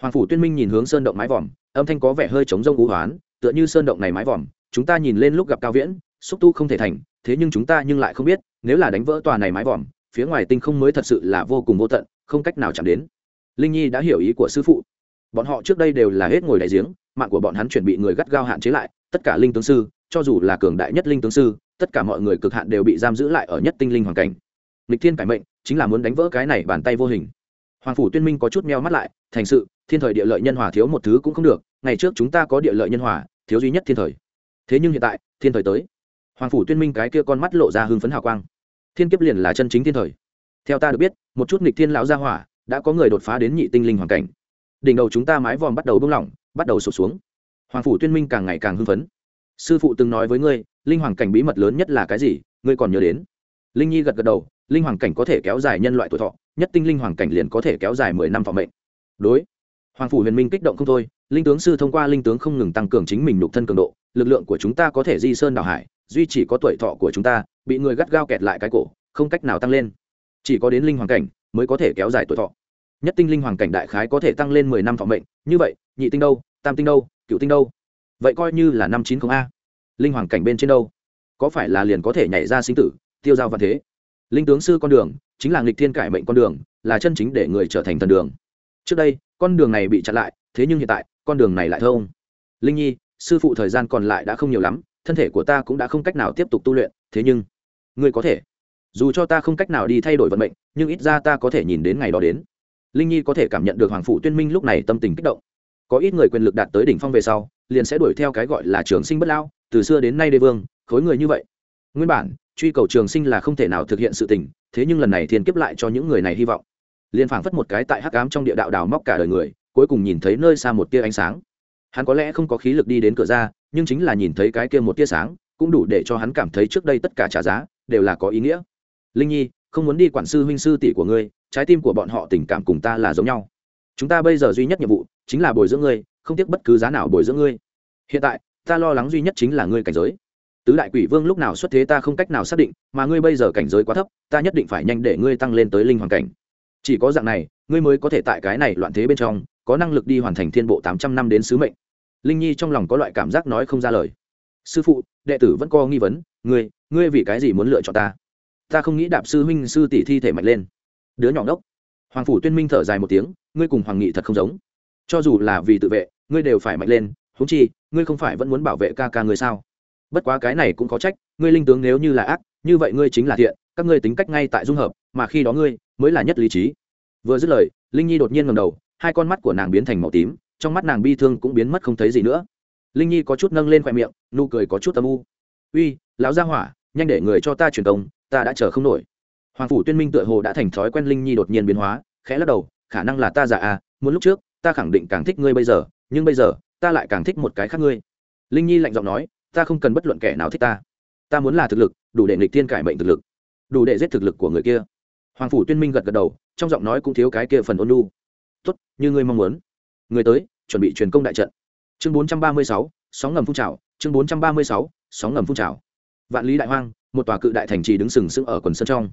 Hoàng phủ tuyên minh nhìn hướng sơn động mái vòm, âm thanh có vẻ hơi chống rông cú hoán, tựa như sơn động này mái vòm, chúng ta nhìn lên lúc gặp cao viễn, xúc tu không thể thành, thế nhưng chúng ta nhưng lại không biết, nếu là đánh vỡ tòa này mái vòm, phía ngoài tinh không mới thật sự là vô cùng vô tận, không cách nào chạm đến. Linh nhi đã hiểu ý của sư phụ. Bọn họ trước đây đều là hết ngồi đại giếng, mạng của bọn hắn chuẩn bị người gắt gao hạn chế lại, tất cả linh tướng sư, cho dù là cường đại nhất linh tướng sư, tất cả mọi người cực hạn đều bị giam giữ lại ở nhất tinh linh hoàn cảnh nghịch thiên cải mệnh chính là muốn đánh vỡ cái này bàn tay vô hình. Hoàng phủ tuyên minh có chút meo mắt lại, thành sự, thiên thời địa lợi nhân hòa thiếu một thứ cũng không được, ngày trước chúng ta có địa lợi nhân hòa, thiếu duy nhất thiên thời. Thế nhưng hiện tại, thiên thời tới. Hoàng phủ tuyên minh cái kia con mắt lộ ra hưng phấn hào quang. Thiên kiếp liền là chân chính thiên thời. Theo ta được biết, một chút nghịch thiên lão gia hỏa đã có người đột phá đến nhị tinh linh hoàn cảnh. Đỉnh đầu chúng ta mái vòm bắt đầu bung lỏng, bắt đầu sụp xuống. Hoàng phủ tuyên minh càng ngày càng hưng phấn. Sư phụ từng nói với ngươi, linh hoàng cảnh bí mật lớn nhất là cái gì? Ngươi còn nhớ đến? Linh nhi gật gật đầu, linh hoàng cảnh có thể kéo dài nhân loại tuổi thọ, nhất tinh linh hoàng cảnh liền có thể kéo dài mười năm thọ mệnh. Đối, hoàng phủ huyền minh kích động không thôi, linh tướng sư thông qua linh tướng không ngừng tăng cường chính mình nhục thân cường độ, lực lượng của chúng ta có thể di sơn đảo hải, duy chỉ có tuổi thọ của chúng ta, bị người gắt gao kẹt lại cái cổ, không cách nào tăng lên. Chỉ có đến linh hoàng cảnh mới có thể kéo dài tuổi thọ. Nhất tinh linh hoàng cảnh đại khái có thể tăng lên mười năm thọ mệnh, như vậy, nhị tinh đâu, tam tinh đâu cựu tinh đâu? Vậy coi như là năm chín không a. Linh hoàng cảnh bên trên đâu? Có phải là liền có thể nhảy ra sinh tử tiêu giao văn thế. Linh tướng sư con đường, chính là nghịch thiên cải mệnh con đường, là chân chính để người trở thành thần đường. Trước đây, con đường này bị chặn lại, thế nhưng hiện tại, con đường này lại thông. Linh nhi, sư phụ thời gian còn lại đã không nhiều lắm, thân thể của ta cũng đã không cách nào tiếp tục tu luyện, thế nhưng, ngươi có thể. Dù cho ta không cách nào đi thay đổi vận mệnh, nhưng ít ra ta có thể nhìn đến ngày đó đến. Linh nhi có thể cảm nhận được hoàng phụ tuyên minh lúc này tâm tình kích động. Có ít người quyền lực đạt tới đỉnh phong về sau, liền sẽ đuổi theo cái gọi là trường sinh bất lao, từ xưa đến nay đê vương, khối người như vậy. Nguyên bản truy cầu trường sinh là không thể nào thực hiện sự tình, thế nhưng lần này thiên kiếp lại cho những người này hy vọng. Liền phảng phất một cái tại hắc ám trong địa đạo đào móc cả đời người, cuối cùng nhìn thấy nơi xa một tia ánh sáng. Hắn có lẽ không có khí lực đi đến cửa ra, nhưng chính là nhìn thấy cái kia một tia sáng, cũng đủ để cho hắn cảm thấy trước đây tất cả trả giá, đều là có ý nghĩa. Linh nhi, không muốn đi quản sư huynh sư tỷ của ngươi, trái tim của bọn họ tình cảm cùng ta là giống nhau. Chúng ta bây giờ duy nhất nhiệm vụ, chính là bồi dưỡng ngươi, không tiếc bất cứ giá nào bồi dưỡng ngươi. Hiện tại, ta lo lắng duy nhất chính là ngươi cảnh giới tứ đại quỷ vương lúc nào xuất thế ta không cách nào xác định, mà ngươi bây giờ cảnh giới quá thấp, ta nhất định phải nhanh để ngươi tăng lên tới linh hoàn cảnh. Chỉ có dạng này, ngươi mới có thể tại cái này loạn thế bên trong, có năng lực đi hoàn thành thiên bộ tám trăm năm đến sứ mệnh. Linh nhi trong lòng có loại cảm giác nói không ra lời. Sư phụ, đệ tử vẫn có nghi vấn, ngươi ngươi vì cái gì muốn lựa chọn ta? Ta không nghĩ đạp sư huynh sư tỷ thi thể mạnh lên. Đứa nhỏ đốc hoàng phủ tuyên minh thở dài một tiếng, ngươi cùng hoàng nghị thật không giống. Cho dù là vì tự vệ, ngươi đều phải mạnh lên húng chi, ngươi không phải vẫn muốn bảo vệ ca ca ngươi sao? Bất quá cái này cũng có trách, ngươi linh tướng nếu như là ác, như vậy ngươi chính là thiện, các ngươi tính cách ngay tại dung hợp, mà khi đó ngươi, mới là nhất lý trí. Vừa dứt lời, linh nhi đột nhiên ngầm đầu, hai con mắt của nàng biến thành màu tím, trong mắt nàng bi thương cũng biến mất không thấy gì nữa. Linh nhi có chút nâng lên khoe miệng, nụ cười có chút âm u. Uy, lão gia hỏa, nhanh để người cho ta truyền công ta đã chờ không nổi. Hoàng phủ tuyên minh tựa hồ đã thành thói quen linh nhi đột nhiên biến hóa, khẽ lắc đầu, khả năng là ta giả à muốn lúc trước, ta khẳng định càng thích ngươi bây giờ, nhưng bây giờ, ta lại càng thích một cái khác ngươi. Linh nhi lạnh giọng nói ta không cần bất luận kẻ nào thích ta. Ta muốn là thực lực, đủ để nghịch thiên cải mệnh thực lực, đủ để giết thực lực của người kia. Hoàng phủ tuyên minh gật gật đầu, trong giọng nói cũng thiếu cái kia phần ôn lu tốt, như ngươi mong muốn. Người tới, chuẩn bị truyền công đại trận. Chương bốn trăm ba mươi sáu, sóng ngầm phun trào. Chương bốn trăm ba mươi sáu, sóng ngầm phun trào. Vạn lý đại hoang, một tòa cự đại thành trì đứng sừng sững ở quần sơn trong.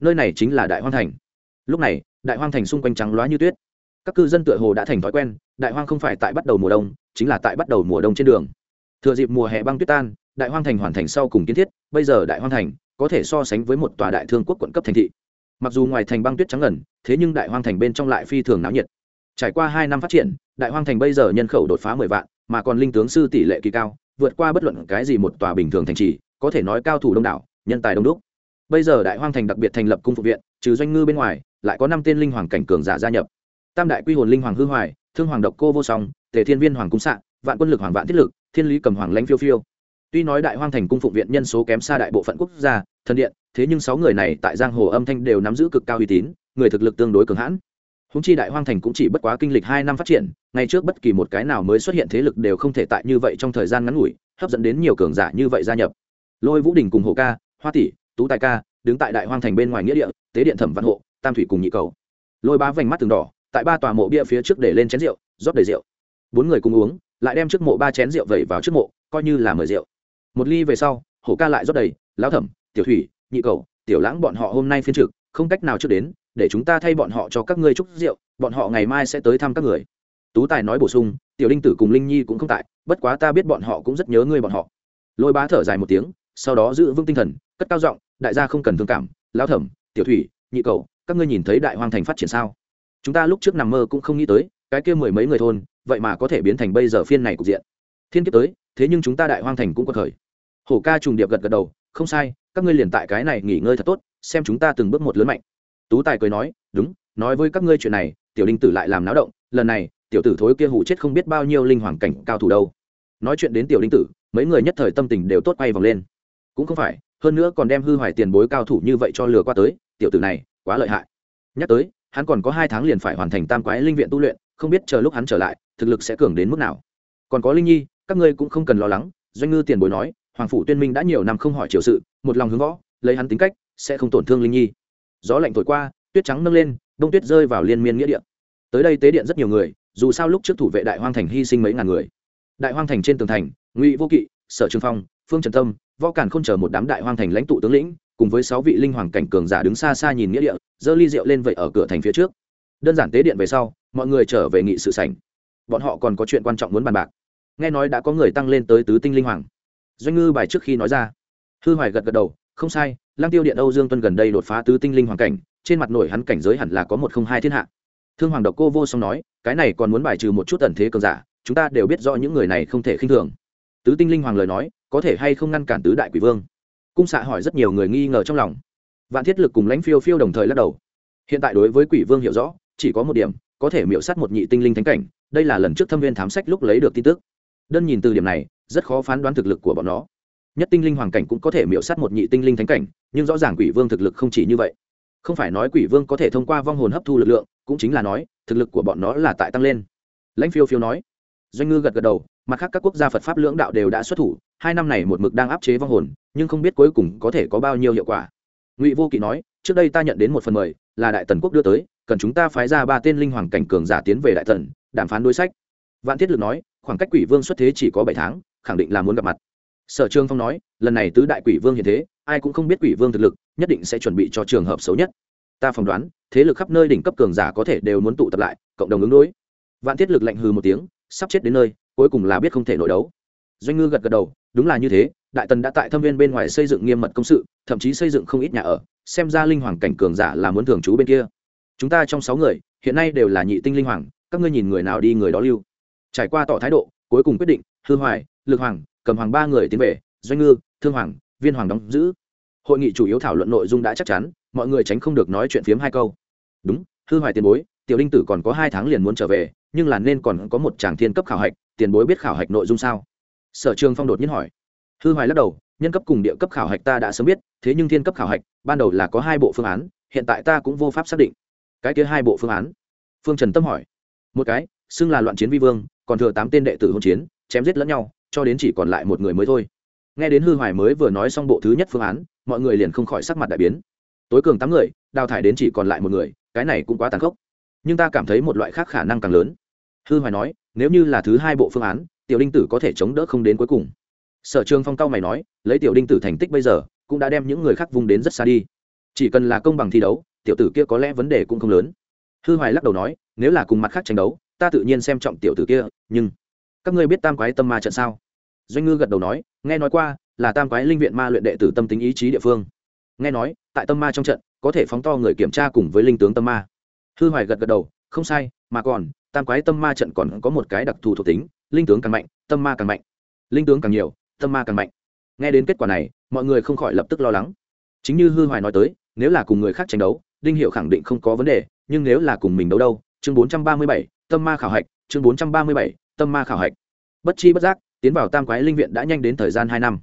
Nơi này chính là đại hoang thành. Lúc này, đại hoang thành xung quanh trắng loá như tuyết. Các cư dân tựa hồ đã thành thói quen, đại hoang không phải tại bắt đầu mùa đông, chính là tại bắt đầu mùa đông trên đường thừa dịp mùa hè băng tuyết tan, đại hoang thành hoàn thành sau cùng kiến thiết, bây giờ đại hoang thành có thể so sánh với một tòa đại thương quốc quận cấp thành thị. Mặc dù ngoài thành băng tuyết trắng ngần, thế nhưng đại hoang thành bên trong lại phi thường náo nhiệt. Trải qua hai năm phát triển, đại hoang thành bây giờ nhân khẩu đột phá mười vạn, mà còn linh tướng sư tỷ lệ kỳ cao, vượt qua bất luận cái gì một tòa bình thường thành trì, có thể nói cao thủ đông đảo, nhân tài đông đúc. Bây giờ đại hoang thành đặc biệt thành lập cung phục viện, trừ doanh ngư bên ngoài, lại có năm tên linh hoàng cảnh cường giả gia nhập. Tam đại quy hồn linh hoàng hư hoài, thương hoàng độc cô vô song, tề thiên viên hoàng cung sạn vạn quân lực hoàng vạn thiết lực thiên lý cầm hoàng lãnh phiêu phiêu. Tuy nói đại hoang thành cung phụng viện nhân số kém xa đại bộ phận quốc gia, thần điện, thế nhưng sáu người này tại giang hồ âm thanh đều nắm giữ cực cao uy tín, người thực lực tương đối cường hãn. Húng chi đại hoang thành cũng chỉ bất quá kinh lịch hai năm phát triển, ngay trước bất kỳ một cái nào mới xuất hiện thế lực đều không thể tại như vậy trong thời gian ngắn ngủi, hấp dẫn đến nhiều cường giả như vậy gia nhập. Lôi vũ đình cùng hồ ca, hoa tỷ, tú tài ca, đứng tại đại hoang thành bên ngoài nghĩa địa, tế điện thẩm văn hộ, tam thủy cùng nhị cầu. Lôi bá vành mắt từng đỏ, tại ba tòa mộ bia phía trước để lên chén rượu, rót đầy rượu. Bốn người cùng uống lại đem trước mộ ba chén rượu vẩy vào trước mộ, coi như là mời rượu. Một ly về sau, hổ ca lại rót đầy, lão thẩm, tiểu thủy, nhị cầu tiểu lãng bọn họ hôm nay phiên trực, không cách nào trước đến, để chúng ta thay bọn họ cho các ngươi chúc rượu, bọn họ ngày mai sẽ tới thăm các người. Tú tài nói bổ sung, tiểu linh tử cùng linh nhi cũng không tại, bất quá ta biết bọn họ cũng rất nhớ ngươi bọn họ. Lôi bá thở dài một tiếng, sau đó giữ vững tinh thần, cất cao giọng, đại gia không cần thương cảm, lão thẩm, tiểu thủy, nhị cầu các ngươi nhìn thấy đại hoang thành phát triển sao? Chúng ta lúc trước nằm mơ cũng không nghĩ tới, cái kia mười mấy người thôn vậy mà có thể biến thành bây giờ phiên này cục diện. Thiên kiếp tới, thế nhưng chúng ta đại hoang thành cũng có thời. Hổ ca trùng điệp gật gật đầu, không sai, các ngươi liền tại cái này nghỉ ngơi thật tốt, xem chúng ta từng bước một lớn mạnh. Tú tài cười nói, đúng, nói với các ngươi chuyện này, tiểu linh tử lại làm náo động, lần này, tiểu tử thối kia hủ chết không biết bao nhiêu linh hoàng cảnh cao thủ đâu. Nói chuyện đến tiểu linh tử, mấy người nhất thời tâm tình đều tốt quay vòng lên. Cũng không phải, hơn nữa còn đem hư hoài tiền bối cao thủ như vậy cho lừa qua tới, tiểu tử này, quá lợi hại. Nhắc tới, hắn còn có hai tháng liền phải hoàn thành tam quái linh viện tu luyện không biết chờ lúc hắn trở lại, thực lực sẽ cường đến mức nào. Còn có linh nhi, các ngươi cũng không cần lo lắng, doanh ngư tiền bối nói, hoàng phủ tuyên minh đã nhiều năm không hỏi triều sự, một lòng hướng võ, lấy hắn tính cách, sẽ không tổn thương linh nhi. Gió lạnh thổi qua, tuyết trắng nâng lên, đông tuyết rơi vào liên miên nghĩa điện tới đây tế điện rất nhiều người, dù sao lúc trước thủ vệ đại hoang thành hy sinh mấy ngàn người. Đại hoang thành trên tường thành, ngụy vô kỵ, sở trường phong, phương trần tâm, võ cản không chờ một đám đại hoang thành lãnh tụ tướng lĩnh, cùng với sáu vị linh hoàng cảnh cường giả đứng xa xa nhìn nghĩa địa, giơ ly rượu lên vậy ở cửa thành phía trước đơn giản tế điện về sau, mọi người trở về nghị sự sảnh. Bọn họ còn có chuyện quan trọng muốn bàn bạc. Nghe nói đã có người tăng lên tới tứ tinh linh hoàng. Doanh ngư bài trước khi nói ra. Hư hoài gật gật đầu, không sai lang tiêu điện âu dương tuân gần đây đột phá tứ tinh linh hoàng cảnh, trên mặt nổi hắn cảnh giới hẳn là có một không hai thiên hạ. Thương hoàng độc cô vô song nói, cái này còn muốn bài trừ một chút tần thế cường giả, chúng ta đều biết rõ những người này không thể khinh thường. Tứ tinh linh hoàng lời nói, có thể hay không ngăn cản tứ đại quỷ vương? Cung xạ hỏi rất nhiều người nghi ngờ trong lòng. Vạn thiết lực cùng lãnh phiêu phiêu đồng thời lắc đầu. Hiện tại đối với quỷ vương hiểu rõ chỉ có một điểm, có thể miễu sát một nhị tinh linh thánh cảnh, đây là lần trước thâm viên thám sách lúc lấy được tin tức. Đơn nhìn từ điểm này, rất khó phán đoán thực lực của bọn nó. Nhất tinh linh hoàng cảnh cũng có thể miễu sát một nhị tinh linh thánh cảnh, nhưng rõ ràng quỷ vương thực lực không chỉ như vậy. Không phải nói quỷ vương có thể thông qua vong hồn hấp thu lực lượng, cũng chính là nói, thực lực của bọn nó là tại tăng lên. Lãnh phiêu phiêu nói. Doanh ngư gật gật đầu, mặt khác các quốc gia phật pháp lưỡng đạo đều đã xuất thủ, hai năm này một mực đang áp chế vong hồn, nhưng không biết cuối cùng có thể có bao nhiêu hiệu quả. Ngụy vô kỵ nói, trước đây ta nhận đến một phần mời là đại tần quốc đưa tới cần chúng ta phái ra ba tên linh hoàng cảnh cường giả tiến về đại tần đàm phán đối sách. Vạn thiết lực nói, khoảng cách quỷ vương xuất thế chỉ có bảy tháng, khẳng định là muốn gặp mặt. Sở trương phong nói, lần này tứ đại quỷ vương hiện thế, ai cũng không biết quỷ vương thực lực, nhất định sẽ chuẩn bị cho trường hợp xấu nhất. Ta phỏng đoán, thế lực khắp nơi đỉnh cấp cường giả có thể đều muốn tụ tập lại, cộng đồng ứng đối. Vạn thiết lực lạnh hư một tiếng, sắp chết đến nơi, cuối cùng là biết không thể nội đấu. Doanh ngư gật gật đầu, đúng là như thế, đại tần đã tại thâm viên bên ngoài xây dựng nghiêm mật công sự, thậm chí xây dựng không ít nhà ở, xem ra linh hoàng cảnh cường giả là muốn thường trú bên kia chúng ta trong sáu người, hiện nay đều là nhị tinh linh hoàng, các ngươi nhìn người nào đi người đó lưu. Trải qua tỏ thái độ, cuối cùng quyết định, hư hoài, lực hoàng, cầm hoàng ba người tiến về, doanh ngư, thương hoàng, viên hoàng đóng giữ. Hội nghị chủ yếu thảo luận nội dung đã chắc chắn, mọi người tránh không được nói chuyện phiếm hai câu. Đúng, hư hoài tiền bối, tiểu đinh tử còn có hai tháng liền muốn trở về, nhưng là nên còn có một chàng thiên cấp khảo hạch, tiền bối biết khảo hạch nội dung sao? Sở trường phong đột nhiên hỏi. Hư hoài lắc đầu, nhân cấp cùng địa cấp khảo hạch ta đã sớm biết, thế nhưng thiên cấp khảo hạch, ban đầu là có hai bộ phương án, hiện tại ta cũng vô pháp xác định cái kia hai bộ phương án. Phương trần tâm hỏi, một cái, xưng là loạn chiến vi vương, còn thừa tám tên đệ tử hôn chiến, chém giết lẫn nhau, cho đến chỉ còn lại một người mới thôi. Nghe đến hư hoài mới vừa nói xong bộ thứ nhất phương án, mọi người liền không khỏi sắc mặt đại biến. Tối cường tám người, đào thải đến chỉ còn lại một người, cái này cũng quá tàn khốc. Nhưng ta cảm thấy một loại khác khả năng càng lớn. Hư hoài nói, nếu như là thứ hai bộ phương án, tiểu đinh tử có thể chống đỡ không đến cuối cùng. Sở trường phong cao mày nói, lấy tiểu đinh tử thành tích bây giờ, cũng đã đem những người khác vung đến rất xa đi chỉ cần là công bằng thi đấu, tiểu tử kia có lẽ vấn đề cũng không lớn. Hư hoài lắc đầu nói, nếu là cùng mặt khác tranh đấu, ta tự nhiên xem trọng tiểu tử kia, nhưng các ngươi biết tam quái tâm ma trận sao? Doanh ngư gật đầu nói, nghe nói qua, là tam quái linh viện ma luyện đệ tử tâm tính ý chí địa phương. Nghe nói, tại tâm ma trong trận, có thể phóng to người kiểm tra cùng với linh tướng tâm ma. Hư hoài gật gật đầu, không sai, mà còn, tam quái tâm ma trận còn có một cái đặc thù thuộc tính, linh tướng càng mạnh, tâm ma càng mạnh. Linh tướng càng nhiều, tâm ma càng mạnh. Nghe đến kết quả này, mọi người không khỏi lập tức lo lắng. Chính như hư hoài nói tới nếu là cùng người khác tranh đấu, đinh hiệu khẳng định không có vấn đề, nhưng nếu là cùng mình đấu đâu, chương bốn trăm ba mươi bảy, tâm ma khảo hạch, chương bốn trăm ba mươi bảy, tâm ma khảo hạch. Bất chi bất giác, tiến vào tam quái linh viện đã nhanh đến thời gian hai năm.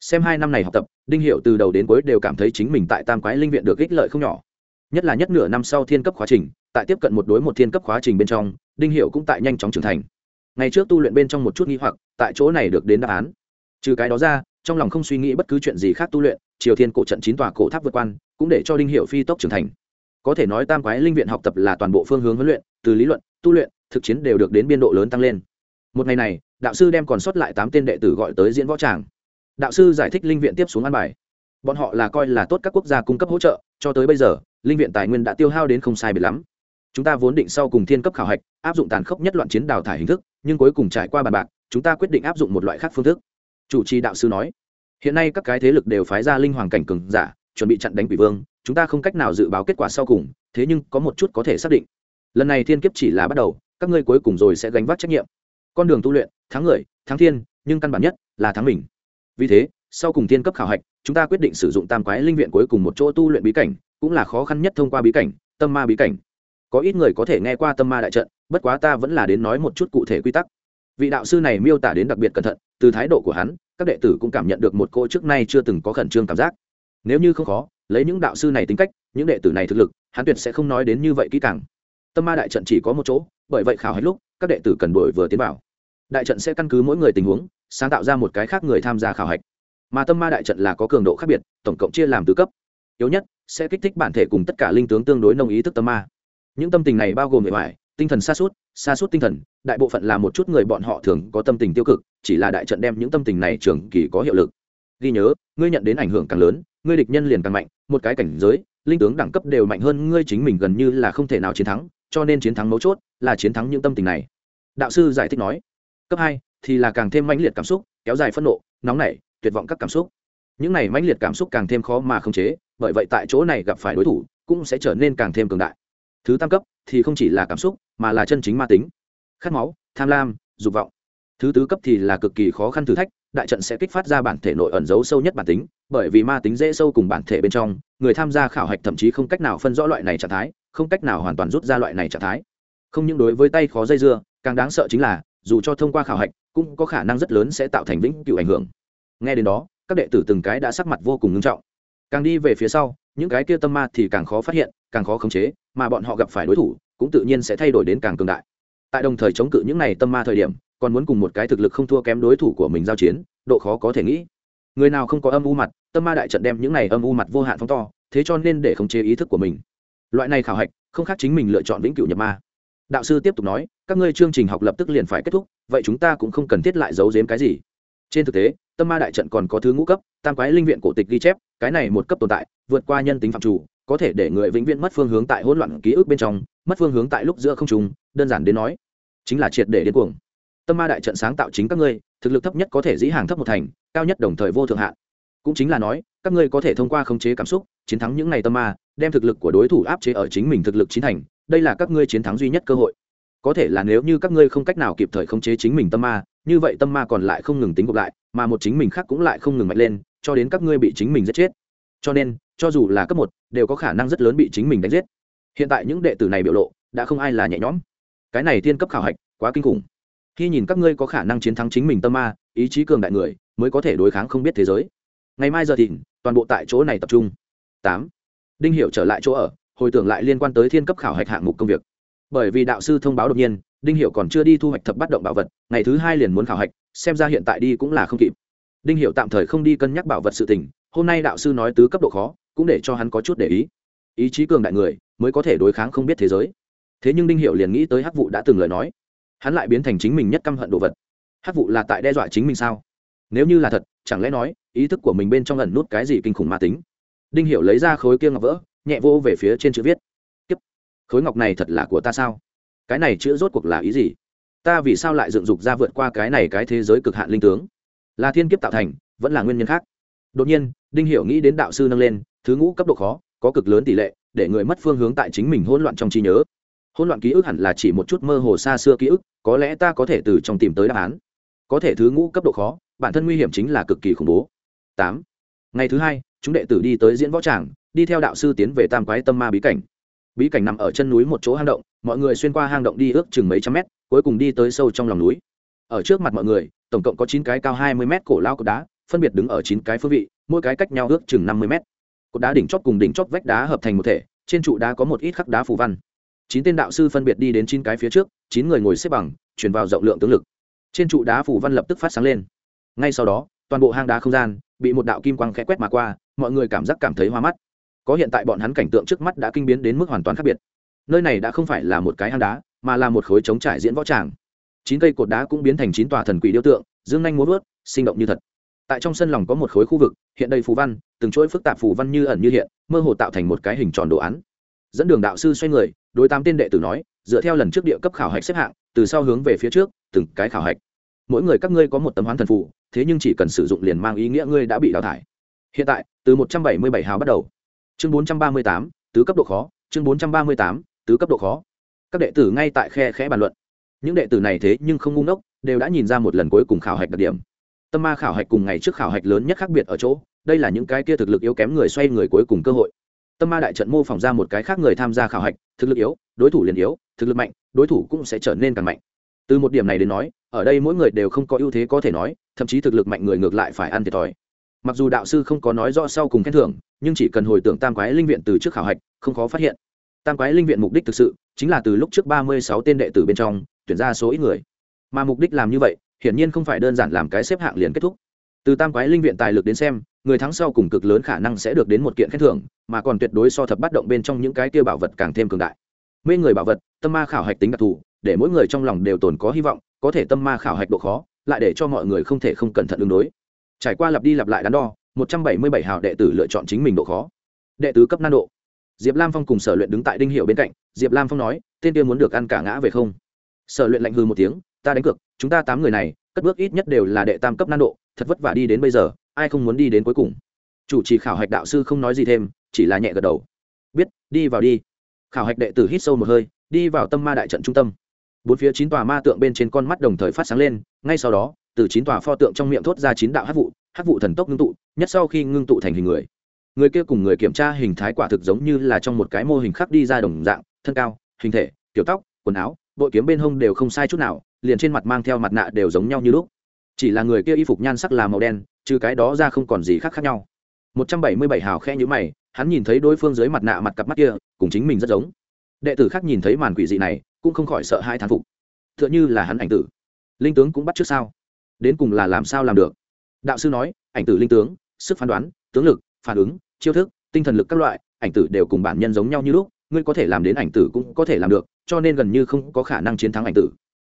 Xem hai năm này học tập, đinh hiệu từ đầu đến cuối đều cảm thấy chính mình tại tam quái linh viện được ích lợi không nhỏ. Nhất là nhất nửa năm sau thiên cấp khóa trình, tại tiếp cận một đối một thiên cấp khóa trình bên trong, đinh hiệu cũng tại nhanh chóng trưởng thành. Ngày trước tu luyện bên trong một chút nghi hoặc, tại chỗ này được đến đáp án. Trừ cái đó ra, trong lòng không suy nghĩ bất cứ chuyện gì khác tu luyện, triều thiên cổ trận chín tòa cổ tháp vượt quan cũng để cho đinh hiệu phi tốc trưởng thành. Có thể nói tam quái linh viện học tập là toàn bộ phương hướng huấn luyện, từ lý luận, tu luyện, thực chiến đều được đến biên độ lớn tăng lên. Một ngày này, đạo sư đem còn sót lại tám tên đệ tử gọi tới diễn võ tràng. Đạo sư giải thích linh viện tiếp xuống an bài. Bọn họ là coi là tốt các quốc gia cung cấp hỗ trợ, cho tới bây giờ, linh viện tài nguyên đã tiêu hao đến không sai biệt lắm. Chúng ta vốn định sau cùng thiên cấp khảo hạch, áp dụng tàn khốc nhất loạn chiến đào thải hình thức, nhưng cuối cùng trải qua bàn bạc, chúng ta quyết định áp dụng một loại khác phương thức. Chủ trì đạo sư nói, hiện nay các cái thế lực đều phái ra linh hoàng cảnh cường giả chuẩn bị chặn đánh quỷ vương, chúng ta không cách nào dự báo kết quả sau cùng, thế nhưng có một chút có thể xác định. Lần này thiên kiếp chỉ là bắt đầu, các ngươi cuối cùng rồi sẽ gánh vác trách nhiệm. Con đường tu luyện, thắng người, thắng thiên, nhưng căn bản nhất là thắng mình. Vì thế, sau cùng thiên cấp khảo hạch, chúng ta quyết định sử dụng tam quái linh viện cuối cùng một chỗ tu luyện bí cảnh, cũng là khó khăn nhất thông qua bí cảnh, tâm ma bí cảnh. Có ít người có thể nghe qua tâm ma đại trận, bất quá ta vẫn là đến nói một chút cụ thể quy tắc. Vị đạo sư này miêu tả đến đặc biệt cẩn thận, từ thái độ của hắn, các đệ tử cũng cảm nhận được một cô trước nay chưa từng có khẩn trương cảm giác nếu như không khó, lấy những đạo sư này tính cách, những đệ tử này thực lực, hắn tuyệt sẽ không nói đến như vậy kỹ càng. Tâm ma đại trận chỉ có một chỗ, bởi vậy khảo hết lúc, các đệ tử cần đổi vừa tiến vào. Đại trận sẽ căn cứ mỗi người tình huống, sáng tạo ra một cái khác người tham gia khảo hạch. Mà tâm ma đại trận là có cường độ khác biệt, tổng cộng chia làm tứ cấp. Yếu nhất, sẽ kích thích bản thể cùng tất cả linh tướng tương đối nông ý thức tâm ma. Những tâm tình này bao gồm người ngoài, tinh thần xa suốt xa suốt tinh thần, đại bộ phận là một chút người bọn họ thường có tâm tình tiêu cực, chỉ là đại trận đem những tâm tình này trường kỳ có hiệu lực. Ghi nhớ, ngươi nhận đến ảnh hưởng càng lớn ngươi địch nhân liền càng mạnh, một cái cảnh giới, linh tướng đẳng cấp đều mạnh hơn ngươi chính mình gần như là không thể nào chiến thắng, cho nên chiến thắng mấu chốt là chiến thắng những tâm tình này. Đạo sư giải thích nói. Cấp hai thì là càng thêm mãnh liệt cảm xúc, kéo dài phẫn nộ, nóng nảy, tuyệt vọng các cảm xúc. Những này mãnh liệt cảm xúc càng thêm khó mà khống chế, bởi vậy tại chỗ này gặp phải đối thủ cũng sẽ trở nên càng thêm cường đại. Thứ tam cấp thì không chỉ là cảm xúc, mà là chân chính ma tính. Khát máu, tham lam, dục vọng thứ tứ cấp thì là cực kỳ khó khăn thử thách, đại trận sẽ kích phát ra bản thể nội ẩn giấu sâu nhất bản tính, bởi vì ma tính dễ sâu cùng bản thể bên trong, người tham gia khảo hạch thậm chí không cách nào phân rõ loại này trạng thái, không cách nào hoàn toàn rút ra loại này trạng thái. Không những đối với tay khó dây dưa, càng đáng sợ chính là, dù cho thông qua khảo hạch, cũng có khả năng rất lớn sẽ tạo thành vĩnh cựu ảnh hưởng. Nghe đến đó, các đệ tử từng cái đã sắc mặt vô cùng nghiêm trọng. Càng đi về phía sau, những cái kia tâm ma thì càng khó phát hiện, càng khó khống chế, mà bọn họ gặp phải đối thủ, cũng tự nhiên sẽ thay đổi đến càng cường đại. Tại đồng thời chống cự những này tâm ma thời điểm còn muốn cùng một cái thực lực không thua kém đối thủ của mình giao chiến, độ khó có thể nghĩ. Người nào không có âm u mặt, tâm ma đại trận đem những này âm u mặt vô hạn phóng to, thế cho nên để khống chế ý thức của mình. Loại này khảo hạch, không khác chính mình lựa chọn vĩnh cửu nhập ma. Đạo sư tiếp tục nói, các ngươi chương trình học lập tức liền phải kết thúc, vậy chúng ta cũng không cần thiết lại giấu giếm cái gì. Trên thực tế, tâm ma đại trận còn có thứ ngũ cấp, tam quái linh viện cổ tịch ghi chép, cái này một cấp tồn tại, vượt qua nhân tính phạm chủ, có thể để người vĩnh viễn mất phương hướng tại hỗn loạn ký ức bên trong, mất phương hướng tại lúc giữa không trùng đơn giản đến nói, chính là triệt để điên cuồng tâm ma đại trận sáng tạo chính các ngươi, thực lực thấp nhất có thể dĩ hàng thấp một thành, cao nhất đồng thời vô thượng hạn. Cũng chính là nói, các ngươi có thể thông qua khống chế cảm xúc, chiến thắng những ngày tâm ma, đem thực lực của đối thủ áp chế ở chính mình thực lực chín thành, đây là các ngươi chiến thắng duy nhất cơ hội. Có thể là nếu như các ngươi không cách nào kịp thời khống chế chính mình tâm ma, như vậy tâm ma còn lại không ngừng tính gộp lại, mà một chính mình khác cũng lại không ngừng mạnh lên, cho đến các ngươi bị chính mình giết chết. Cho nên, cho dù là cấp một, đều có khả năng rất lớn bị chính mình đánh giết. Hiện tại những đệ tử này biểu lộ, đã không ai là nhẹ nhõm. Cái này tiên cấp khảo hạch, quá kinh khủng khi nhìn các ngươi có khả năng chiến thắng chính mình tâm ma, ý chí cường đại người, mới có thể đối kháng không biết thế giới. Ngày mai giờ thịnh, toàn bộ tại chỗ này tập trung. Tám. Đinh Hiểu trở lại chỗ ở, hồi tưởng lại liên quan tới thiên cấp khảo hạch hạng mục công việc. Bởi vì đạo sư thông báo đột nhiên, đinh Hiểu còn chưa đi thu hoạch thập bắt động bảo vật, ngày thứ hai liền muốn khảo hạch, xem ra hiện tại đi cũng là không kịp. Đinh Hiểu tạm thời không đi cân nhắc bảo vật sự tình, hôm nay đạo sư nói tứ cấp độ khó, cũng để cho hắn có chút để ý. Ý chí cường đại người, mới có thể đối kháng không biết thế giới. Thế nhưng đinh Hiểu liền nghĩ tới hắc vụ đã từng lời nói hắn lại biến thành chính mình nhất căm hận đồ vật. Hát vụ là tại đe dọa chính mình sao? Nếu như là thật, chẳng lẽ nói, ý thức của mình bên trong ẩn nút cái gì kinh khủng ma tính? Đinh hiểu lấy ra khối kia ngọc vỡ, nhẹ vô về phía trên chữ viết. Kiếp. khối ngọc này thật là của ta sao? Cái này chữ rốt cuộc là ý gì? Ta vì sao lại dựng dục ra vượt qua cái này cái thế giới cực hạn linh tướng? Là thiên kiếp tạo thành, vẫn là nguyên nhân khác? Đột nhiên, đinh hiểu nghĩ đến đạo sư nâng lên, thứ ngũ cấp độ khó, có cực lớn tỷ lệ, để người mất phương hướng tại chính mình hỗn loạn trong trí nhớ hỗn loạn ký ức hẳn là chỉ một chút mơ hồ xa xưa ký ức, có lẽ ta có thể từ trong tìm tới đáp án. Có thể thứ ngũ cấp độ khó, bản thân nguy hiểm chính là cực kỳ khủng bố. Tám. Ngày thứ hai, chúng đệ tử đi tới diễn võ tràng, đi theo đạo sư tiến về tam quái tâm ma bí cảnh. Bí cảnh nằm ở chân núi một chỗ hang động, mọi người xuyên qua hang động đi ước chừng mấy trăm mét, cuối cùng đi tới sâu trong lòng núi. Ở trước mặt mọi người, tổng cộng có chín cái cao hai mươi mét cổ lao cột đá, phân biệt đứng ở chín cái phương vị, mỗi cái cách nhau ước chừng năm mươi mét. Cột đá đỉnh chóp cùng đỉnh chóp vách đá hợp thành một thể, trên trụ đá có một ít khắc đá phù văn chín tên đạo sư phân biệt đi đến chín cái phía trước, chín người ngồi xếp bằng chuyển vào rộng lượng tướng lực. Trên trụ đá phù văn lập tức phát sáng lên. Ngay sau đó, toàn bộ hang đá không gian bị một đạo kim quang khẽ quét mà qua, mọi người cảm giác cảm thấy hoa mắt. Có hiện tại bọn hắn cảnh tượng trước mắt đã kinh biến đến mức hoàn toàn khác biệt. Nơi này đã không phải là một cái hang đá, mà là một khối trống trải diễn võ tràng. Chín cây cột đá cũng biến thành chín tòa thần quỷ điêu tượng, dương nhanh múa vớt, sinh động như thật. Tại trong sân lòng có một khối khu vực, hiện đầy phù văn, từng chuỗi phức tạp phù văn như ẩn như hiện, mơ hồ tạo thành một cái hình tròn đồ án dẫn đường đạo sư xoay người, đối tám tên đệ tử nói, dựa theo lần trước địa cấp khảo hạch xếp hạng, từ sau hướng về phía trước, từng cái khảo hạch. Mỗi người các ngươi có một tấm hoán thần phụ, thế nhưng chỉ cần sử dụng liền mang ý nghĩa ngươi đã bị đào thải. Hiện tại, từ một trăm bảy mươi bảy hào bắt đầu. Chương bốn trăm ba mươi tám, tứ cấp độ khó, chương bốn trăm ba mươi tám, tứ cấp độ khó. Các đệ tử ngay tại khe khẽ bàn luận. Những đệ tử này thế nhưng không ngu ngốc, đều đã nhìn ra một lần cuối cùng khảo hạch đặc điểm. Tâm ma khảo hạch cùng ngày trước khảo hạch lớn nhất khác biệt ở chỗ, đây là những cái kia thực lực yếu kém người xoay người cuối cùng cơ hội tâm ma đại trận mô phỏng ra một cái khác người tham gia khảo hạch, thực lực yếu, đối thủ liền yếu, thực lực mạnh, đối thủ cũng sẽ trở nên càng mạnh. Từ một điểm này đến nói, ở đây mỗi người đều không có ưu thế có thể nói, thậm chí thực lực mạnh người ngược lại phải ăn thiệt thòi. Mặc dù đạo sư không có nói rõ sau cùng khen thưởng, nhưng chỉ cần hồi tưởng tam quái linh viện từ trước khảo hạch, không khó phát hiện. Tam quái linh viện mục đích thực sự, chính là từ lúc trước ba mươi sáu tên đệ tử bên trong, tuyển ra số ít người. Mà mục đích làm như vậy, hiển nhiên không phải đơn giản làm cái xếp hạng liền kết thúc. Từ tam quái linh viện tài lực đến xem người thắng sau cùng cực lớn khả năng sẽ được đến một kiện khen thưởng, mà còn tuyệt đối so thập bắt động bên trong những cái kia bảo vật càng thêm cường đại. Mê người bảo vật, tâm ma khảo hạch tính đặc thù, để mỗi người trong lòng đều tồn có hy vọng, có thể tâm ma khảo hạch độ khó, lại để cho mọi người không thể không cẩn thận ứng đối. Trải qua lặp đi lặp lại đắn đo, một trăm bảy mươi bảy hào đệ tử lựa chọn chính mình độ khó. Đệ tứ cấp nan độ. Diệp lam phong cùng sở luyện đứng tại đinh hiệu bên cạnh, diệp lam phong nói, tên kia muốn được ăn cả ngã về không? Sở luyện lạnh hư một tiếng, ta đánh cược, chúng ta tám người này, cất bước ít nhất đều là đệ tam cấp nan độ, thật vất vả đi đến bây giờ ai không muốn đi đến cuối cùng. Chủ trì khảo hạch đạo sư không nói gì thêm, chỉ là nhẹ gật đầu. Biết, đi vào đi. Khảo hạch đệ tử hít sâu một hơi, đi vào tâm ma đại trận trung tâm. Bốn phía chín tòa ma tượng bên trên con mắt đồng thời phát sáng lên, ngay sau đó, từ chín tòa pho tượng trong miệng thốt ra chín đạo hát vụ hát vụ thần tốc ngưng tụ, nhất sau khi ngưng tụ thành hình người. Người kia cùng người kiểm tra hình thái quả thực giống như là trong một cái mô hình khác đi ra đồng dạng, thân cao, hình thể, kiểu tóc, quần áo, bội kiếm bên hông đều không sai chút nào, liền trên mặt mang theo mặt nạ đều giống nhau như lúc. Chỉ là người kia y phục nhan sắc là màu đen trừ cái đó ra không còn gì khác khác nhau. Một trăm bảy mươi bảy hào khe nhữ mày, hắn nhìn thấy đối phương dưới mặt nạ mặt cặp mắt kia, cùng chính mình rất giống. Đệ tử khác nhìn thấy màn quỷ dị này, cũng không khỏi sợ hai thán phục. T h ư ợ n h ư là hắn ảnh tử. Linh tướng cũng bắt trước sao? Đến cùng là làm sao làm được? Đạo sư nói, ảnh tử linh tướng, sức phán đoán, tướng lực, phản ứng, chiêu thức, tinh thần lực các loại, ảnh tử đều cùng bản nhân giống nhau như lúc, ngươi có thể làm đến ảnh tử cũng có thể làm được, cho nên gần như không có khả năng chiến thắng ảnh tử.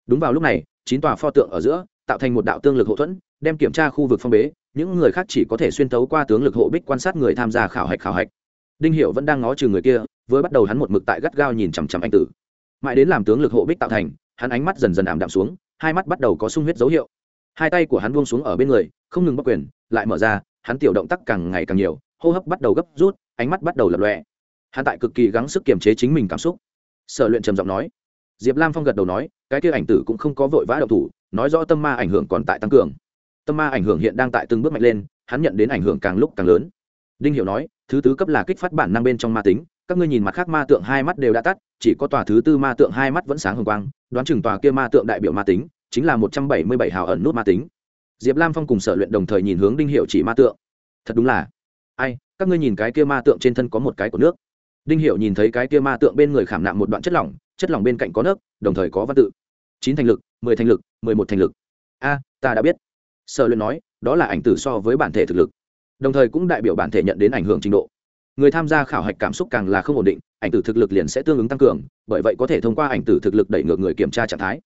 Đúng vào lúc này, chín tòa pho tượng ở giữa tạo thành một đạo tương lực hộ thuẫn, đem kiểm tra khu vực phong bế, những người khác chỉ có thể xuyên tấu qua tướng lực hộ bích quan sát người tham gia khảo hạch khảo hạch. Đinh hiệu vẫn đang ngó chừng người kia, vừa bắt đầu hắn một mực tại gắt gao nhìn chằm chằm anh tử. Mãi đến làm tướng lực hộ bích tạo thành, hắn ánh mắt dần dần ảm đạm xuống, hai mắt bắt đầu có sung huyết dấu hiệu. Hai tay của hắn buông xuống ở bên người, không ngừng bắc quyền, lại mở ra, hắn tiểu động tác càng ngày càng nhiều, hô hấp bắt đầu gấp rút, ánh mắt bắt đầu lập lòe. Hắn tại cực kỳ gắng sức kiềm chế chính mình cảm xúc. Sở luyện trầm giọng nói. Diệp lam phong gật đầu nói, cái kia ảnh tử cũng không có vội vã động thủ nói rõ tâm ma ảnh hưởng còn tại tăng cường. Tâm ma ảnh hưởng hiện đang tại từng bước mạnh lên, hắn nhận đến ảnh hưởng càng lúc càng lớn. Đinh hiểu nói, thứ tứ cấp là kích phát bản năng bên trong ma tính, các ngươi nhìn mặt khác ma tượng hai mắt đều đã tắt, chỉ có tòa thứ tư ma tượng hai mắt vẫn sáng hồng quang, đoán chừng tòa kia ma tượng đại biểu ma tính, chính là một trăm bảy mươi bảy hào ẩn nút ma tính. Diệp lam phong cùng sở luyện đồng thời nhìn hướng đinh hiệu chỉ ma tượng. Thật đúng là, ai, các ngươi nhìn cái kia ma tượng trên thân có một cái của nước. Đinh hiệu nhìn thấy cái kia ma tượng bên người khảm nạm một đoạn chất lỏng chất lỏng bên cạnh có nước đồng thời có văn tự. Chín thành lực mười thành lực, mười một thành lực. A, ta đã biết. Sở luyện nói, đó là ảnh tử so với bản thể thực lực. Đồng thời cũng đại biểu bản thể nhận đến ảnh hưởng trình độ. Người tham gia khảo hạch cảm xúc càng là không ổn định, ảnh tử thực lực liền sẽ tương ứng tăng cường, bởi vậy có thể thông qua ảnh tử thực lực đẩy ngược người kiểm tra trạng thái.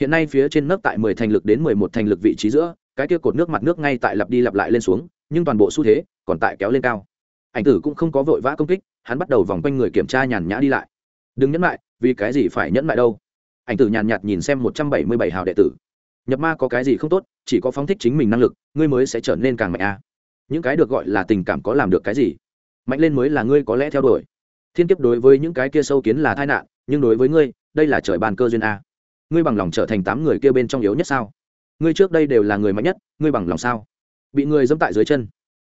Hiện nay phía trên nấc tại mười thành lực đến mười một thành lực vị trí giữa, cái kia cột nước mặt nước ngay tại lặp đi lặp lại lên xuống, nhưng toàn bộ xu thế còn tại kéo lên cao. Ảnh tử cũng không có vội vã công kích, hắn bắt đầu vòng quanh người kiểm tra nhàn nhã đi lại. Đừng nhẫn lại, vì cái gì phải nhẫn lại đâu? Ảnh tử nhàn nhạt nhìn xem một trăm bảy mươi bảy hào đệ tử. Nhập ma có cái gì không tốt, chỉ có phóng thích chính mình năng lực, ngươi mới sẽ trở nên càng mạnh a. Những cái được gọi là tình cảm có làm được cái gì? Mạnh lên mới là ngươi có lẽ theo đuổi. Thiên kiếp đối với những cái kia sâu kiến là tai nạn, nhưng đối với ngươi, đây là trời bàn cơ duyên a. Ngươi bằng lòng trở thành tám người kia bên trong yếu nhất sao? Ngươi trước đây đều là người mạnh nhất, ngươi bằng lòng sao? Bị người dẫm tại dưới chân.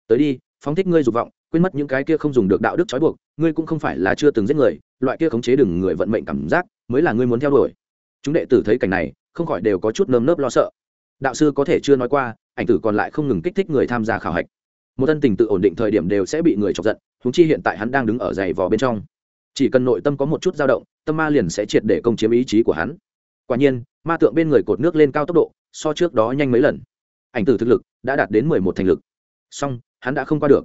Tới đi, phóng thích ngươi dục vọng, quên mất những cái kia không dùng được đạo đức trói buộc, ngươi cũng không phải là chưa từng giết người, loại kia khống chế đừng người vận mệnh cảm giác, mới là ngươi muốn theo đuổi chúng đệ tử thấy cảnh này, không khỏi đều có chút nơm nớp lo sợ. Đạo sư có thể chưa nói qua, ảnh tử còn lại không ngừng kích thích người tham gia khảo hạch. Một thân tình tự ổn định thời điểm đều sẽ bị người chọc giận húng chi hiện tại hắn đang đứng ở giày vò bên trong. Chỉ cần nội tâm có một chút dao động, tâm ma liền sẽ triệt để công chiếm ý chí của hắn. Quả nhiên, ma tượng bên người cột nước lên cao tốc độ, so trước đó nhanh mấy lần. Ảnh tử thực lực đã đạt đến mười một thành lực. Song hắn đã không qua được.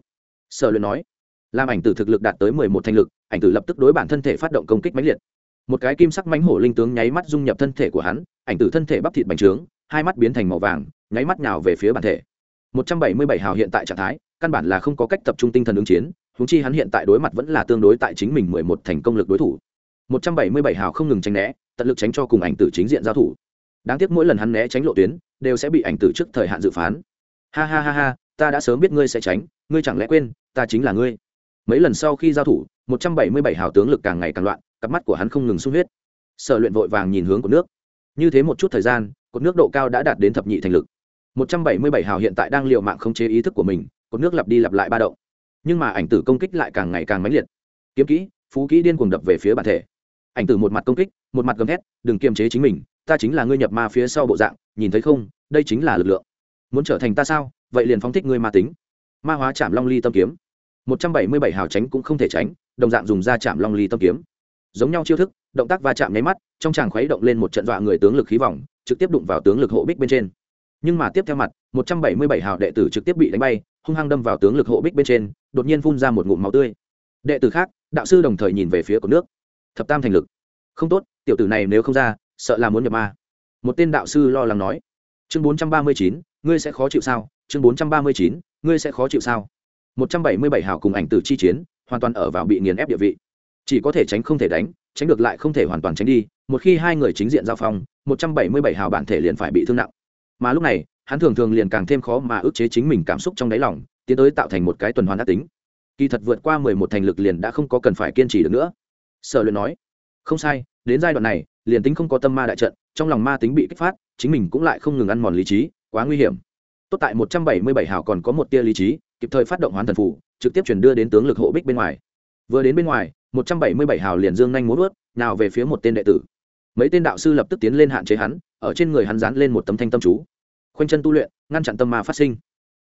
Sở luyện nói, làm ảnh tử thực lực đạt tới mười một thành lực, ảnh tử lập tức đối bản thân thể phát động công kích mãnh liệt một cái kim sắc mánh hổ linh tướng nháy mắt dung nhập thân thể của hắn, ảnh tử thân thể bắp thịt bành trướng, hai mắt biến thành màu vàng, nháy mắt nhào về phía bản thể. Một trăm bảy mươi bảy hào hiện tại trạng thái, căn bản là không có cách tập trung tinh thần ứng chiến húng chi hắn hiện tại đối mặt vẫn là tương đối tại chính mình mười một thành công lực đối thủ. Một trăm bảy mươi bảy hào không ngừng tránh né, tận lực tránh cho cùng ảnh tử chính diện giao thủ. Đáng tiếc mỗi lần hắn né tránh lộ tuyến, đều sẽ bị ảnh tử trước thời hạn dự phán. Ha ha ha ha, ta đã sớm biết ngươi sẽ tránh, ngươi chẳng lẽ quên, ta chính là ngươi. Mấy lần sau khi giao thủ, một trăm bảy mươi bảy hào tướng lực càng ngày càng loạn cặp mắt của hắn không ngừng sung huyết. Sở luyện vội vàng nhìn hướng của nước. Như thế một chút thời gian, cột nước độ cao đã đạt đến thập nhị thành lực. Một trăm bảy mươi bảy hào hiện tại đang l i ề u mạng khống chế ý thức của mình, cột nước lặp đi lặp lại ba động. Nhưng mà ảnh tử công kích lại càng ngày càng mãnh liệt. Kiếm kỹ, phú kỹ điên cuồng đập về phía bản thể. Ảnh tử một mặt công kích, một mặt gầm hét đừng kiềm chế chính mình, ta chính là ngươi nhập ma phía sau bộ dạng, nhìn thấy không, đây chính là lực lượng. Muốn trở thành ta sao? Vậy liền phóng thích ngươi ma tính. Ma hóa chạm long ly tâm kiếm. Một trăm bảy mươi bảy hào tránh cũng không thể tránh, đồng dạng dùng ra chạm long ly tâm kiếm giống nhau chiêu thức, động tác va chạm nháy mắt, trong tràng khuấy động lên một trận dọa người tướng lực khí vòng, trực tiếp đụng vào tướng lực hộ bích bên trên. Nhưng mà tiếp theo mặt, một trăm bảy mươi bảy hào đệ tử trực tiếp bị đánh bay, hung hăng đâm vào tướng lực hộ bích bên trên, đột nhiên phun ra một ngụm máu tươi. Đệ tử khác, đạo sư đồng thời nhìn về phía của nước. Thập tam thành lực. Không tốt, tiểu tử này nếu không ra, sợ là muốn nhập ma. Một tên đạo sư lo lắng nói. Chương bốn trăm ba mươi chín, ngươi sẽ khó chịu sao? Chương bốn trăm ba mươi chín, ngươi sẽ khó chịu sao? Một trăm bảy mươi bảy hào cùng ảnh tử chi chiến, hoàn toàn ở vào bị nghiền ép địa vị chỉ có thể tránh không thể đánh, tránh được lại không thể hoàn toàn tránh đi, một khi hai người chính diện giao phong, một trăm bảy mươi bảy hào bản thể liền phải bị thương nặng. Mà lúc này, hắn thường thường liền càng thêm khó mà ức chế chính mình cảm xúc trong đáy lòng, tiến tới tạo thành một cái tuần hoàn ác tính. Kỳ thật vượt qua mười một thành lực liền đã không có cần phải kiên trì được nữa. Sở luyện nói, không sai, đến giai đoạn này, liền tính không có tâm ma đại trận, trong lòng ma tính bị kích phát, chính mình cũng lại không ngừng ăn mòn lý trí, quá nguy hiểm. Tốt tại một trăm bảy mươi bảy hào còn có một tia lý trí, kịp thời phát động hoán thần phủ trực tiếp chuyển đưa đến tướng lực hộ bích bên ngoài. Vừa đến bên ngoài một trăm bảy mươi bảy hào liền dương nhanh muốn ướt nào về phía một tên đệ tử. Mấy tên đạo sư lập tức tiến lên hạn chế hắn, ở trên người hắn dán lên một tấm thanh tâm chú. Khoanh chân tu luyện, ngăn chặn tâm ma phát sinh.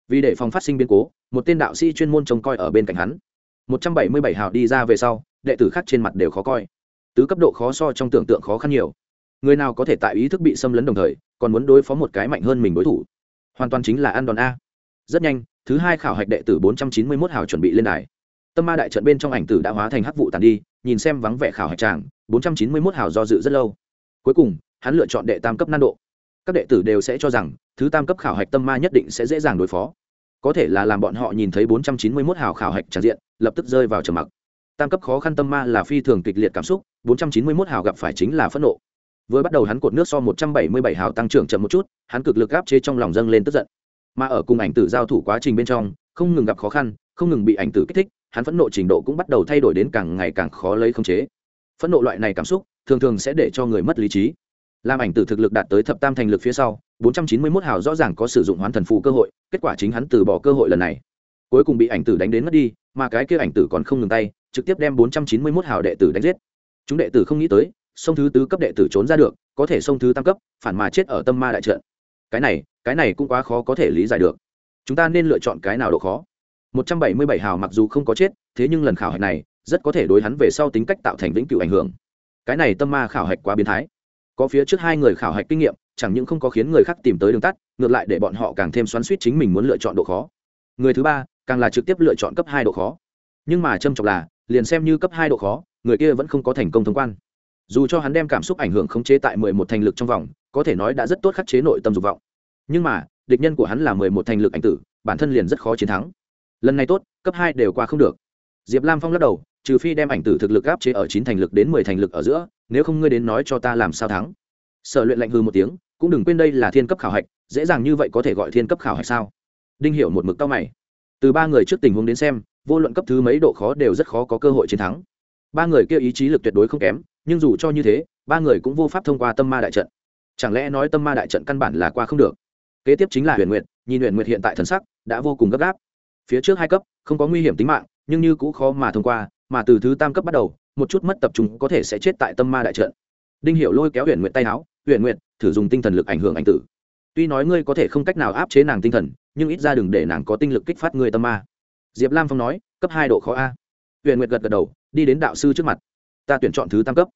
Vì để phòng phát sinh biến cố, một tên đạo sĩ chuyên môn trông coi ở bên cạnh hắn. Một trăm bảy mươi bảy hào đi ra về sau, đệ tử khác trên mặt đều khó coi. Tứ cấp độ khó so trong tưởng tượng khó khăn nhiều. Người nào có thể tại ý thức bị xâm lấn đồng thời, còn muốn đối phó một cái mạnh hơn mình đối thủ? Hoàn toàn chính là ăn đòn a. Rất nhanh, thứ hai khảo hạch đệ tử bốn trăm chín mươi mốt hào chuẩn bị lên đài tâm ma đại trận bên trong ảnh tử đã hóa thành hắc vụ tàn đi, nhìn xem vắng vẻ khảo hạch tràng, bốn trăm chín mươi mốt hào do dự rất lâu. Cuối cùng, hắn lựa chọn đệ tam cấp nan độ. Các đệ tử đều sẽ cho rằng, thứ tam cấp khảo hạch tâm ma nhất định sẽ dễ dàng đối phó. Có thể là làm bọn họ nhìn thấy bốn trăm chín mươi mốt hào khảo hạch tràn diện, lập tức rơi vào trầm mặc. Tam cấp khó khăn tâm ma là phi thường kịch liệt cảm xúc, bốn trăm chín mươi mốt hào gặp phải chính là phẫn nộ. Vừa bắt đầu hắn cột nước so một trăm bảy mươi bảy hào tăng trưởng chậm một chút, hắn cực lực áp chế trong lòng dâng lên tức giận. Mà ở cùng ảnh tử giao thủ quá trình bên trong, không ngừng gặp khó khăn, không ngừng bị ảnh tử kích thích hắn phẫn nộ trình độ cũng bắt đầu thay đổi đến càng ngày càng khó lấy khống chế. Phẫn nộ loại này cảm xúc, thường thường sẽ để cho người mất lý trí. Làm ảnh tử thực lực đạt tới thập tam thành lực phía sau, bốn trăm chín mươi 491 hào rõ ràng có sử dụng hoán thần phù cơ hội, kết quả chính hắn từ bỏ cơ hội lần này. Cuối cùng bị ảnh tử đánh đến mất đi, mà cái kia ảnh tử còn không ngừng tay, trực tiếp đem bốn trăm chín mươi 491 hào đệ tử đánh giết. Chúng đệ tử không nghĩ tới, sông thứ tứ cấp đệ tử trốn ra được, có thể sông thứ tam cấp, phản mà chết ở tâm ma đại trận. Cái này cái này cũng quá khó có thể lý giải được. Chúng ta nên lựa chọn cái nào độ khó? Một trăm bảy mươi bảy hào mặc dù không có chết, thế nhưng lần khảo hạch này rất có thể đối hắn về sau tính cách tạo thành vĩnh cửu ảnh hưởng. Cái này tâm ma khảo hạch quá biến thái. Có phía trước hai người khảo hạch kinh nghiệm, chẳng những không có khiến người khác tìm tới đường tắt, ngược lại để bọn họ càng thêm xoắn xuýt chính mình muốn lựa chọn độ khó. Người thứ ba, càng là trực tiếp lựa chọn cấp hai độ khó. Nhưng mà trâm trọng là, liền xem như cấp hai độ khó, người kia vẫn không có thành công thông quan. Dù cho hắn đem cảm xúc ảnh hưởng khống chế tại mười một thành lực trong vòng, có thể nói đã rất tốt khắc chế nội tâm dục vọng. Nhưng mà, địch nhân của hắn là mười một thành lực ảnh tử, bản thân liền rất khó chiến thắng lần này tốt, cấp hai đều qua không được. Diệp lam phong lắc đầu, trừ phi đem ảnh tử thực lực áp chế ở chín thành lực đến mười thành lực ở giữa, nếu không ngươi đến nói cho ta làm sao thắng. Sở luyện lạnh hư một tiếng, cũng đừng quên đây là thiên cấp khảo hạch, dễ dàng như vậy có thể gọi thiên cấp khảo hạch sao? Đinh hiểu một mực tao mày. Từ ba người trước tình huống đến xem, vô luận cấp thứ mấy độ khó đều rất khó có cơ hội chiến thắng. Ba người kia ý chí lực tuyệt đối không kém, nhưng dù cho như thế, ba người cũng vô pháp thông qua tâm ma đại trận. Chẳng lẽ nói tâm ma đại trận căn bản là qua không được? Kế tiếp chính là huyền nguyệt, nhìn huyền nguyệt hiện tại thần sắc, đã vô cùng gấp gáp phía trước hai cấp, không có nguy hiểm tính mạng, nhưng như cũng khó mà thông qua, mà từ thứ tam cấp bắt đầu, một chút mất tập trung có thể sẽ chết tại tâm ma đại trận. Đinh hiểu lôi kéo huyền nguyệt tay áo, huyền nguyệt, thử dùng tinh thần lực ảnh hưởng ảnh tử. Tuy nói ngươi có thể không cách nào áp chế nàng tinh thần, nhưng ít ra đừng để nàng có tinh lực kích phát người tâm ma. Diệp lam phong nói, cấp hai độ khó a. Huyền nguyệt gật gật đầu, đi đến đạo sư trước mặt. Ta tuyển chọn thứ tam cấp.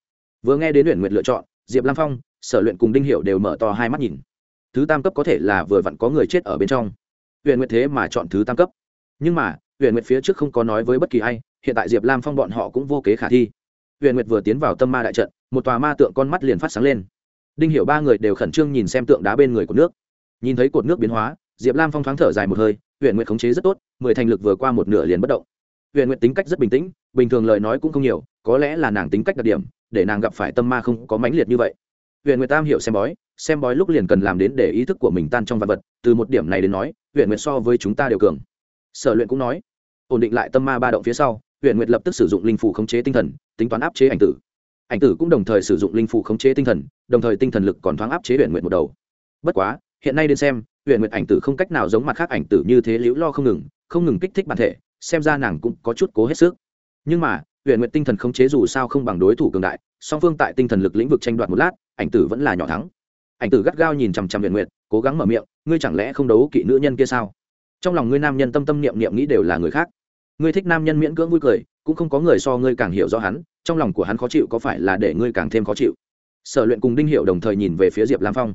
Vừa nghe đến huyền nguyệt lựa chọn, diệp lam phong, sở luyện cùng đinh hiệu đều mở to hai mắt nhìn. Thứ tam cấp có thể là vừa vặn có người chết ở bên trong. Huyền nguyệt thế mà chọn thứ tam cấp nhưng mà, huyền nguyệt phía trước không có nói với bất kỳ ai, hiện tại diệp lam phong bọn họ cũng vô kế khả thi. Huyền nguyệt vừa tiến vào tâm ma đại trận, một tòa ma tượng con mắt liền phát sáng lên. Đinh hiểu ba người đều khẩn trương nhìn xem tượng đá bên người của nước. Nhìn thấy cột nước biến hóa, diệp lam phong thoáng thở dài một hơi, huyền nguyệt khống chế rất tốt, mười thành lực vừa qua một nửa liền bất động. Huyền nguyệt tính cách rất bình tĩnh, bình thường lời nói cũng không nhiều, có lẽ là nàng tính cách đặc điểm, để nàng gặp phải tâm ma không có mãnh liệt như vậy. Huyền nguyệt tam hiểu xem bói xem bói lúc liền cần làm đến để ý thức của mình tan trong vật vật, từ một điểm này đến nói, huyền nguyệt so với chúng ta đều cường sở luyện cũng nói, ổn định lại tâm ma ba động phía sau huyện nguyệt lập tức sử dụng linh phủ khống chế tinh thần, tính toán áp chế ảnh tử. Ảnh tử cũng đồng thời sử dụng linh phủ khống chế tinh thần, đồng thời tinh thần lực còn thoáng áp chế huyện nguyệt một đầu. Bất quá, hiện nay đến xem huyện nguyệt ảnh tử không cách nào giống mặt khác ảnh tử như thế liễu lo không ngừng không ngừng kích thích bản thể, xem ra nàng cũng có chút cố hết sức. Nhưng mà huyện nguyệt tinh thần khống chế dù sao không bằng đối thủ cường đại, song phương tại tinh thần lực lĩnh vực tranh đoạt một lát, ảnh tử vẫn là nhỏ thắng. Ảnh tử gắt gao nhìn chằm chằm huyện nguyệt, cố gắng mở miệng, ngươi chẳng lẽ không đấu kỵ nữ nhân kia sao? Trong lòng ngươi nam nhân tâm tâm niệm niệm nghĩ đều là người khác. Ngươi thích nam nhân miễn cưỡng vui cười, cũng không có người so ngươi càng hiểu rõ hắn, trong lòng của hắn khó chịu có phải là để ngươi càng thêm khó chịu? Sở luyện cùng đinh hiệu đồng thời nhìn về phía diệp lam phong.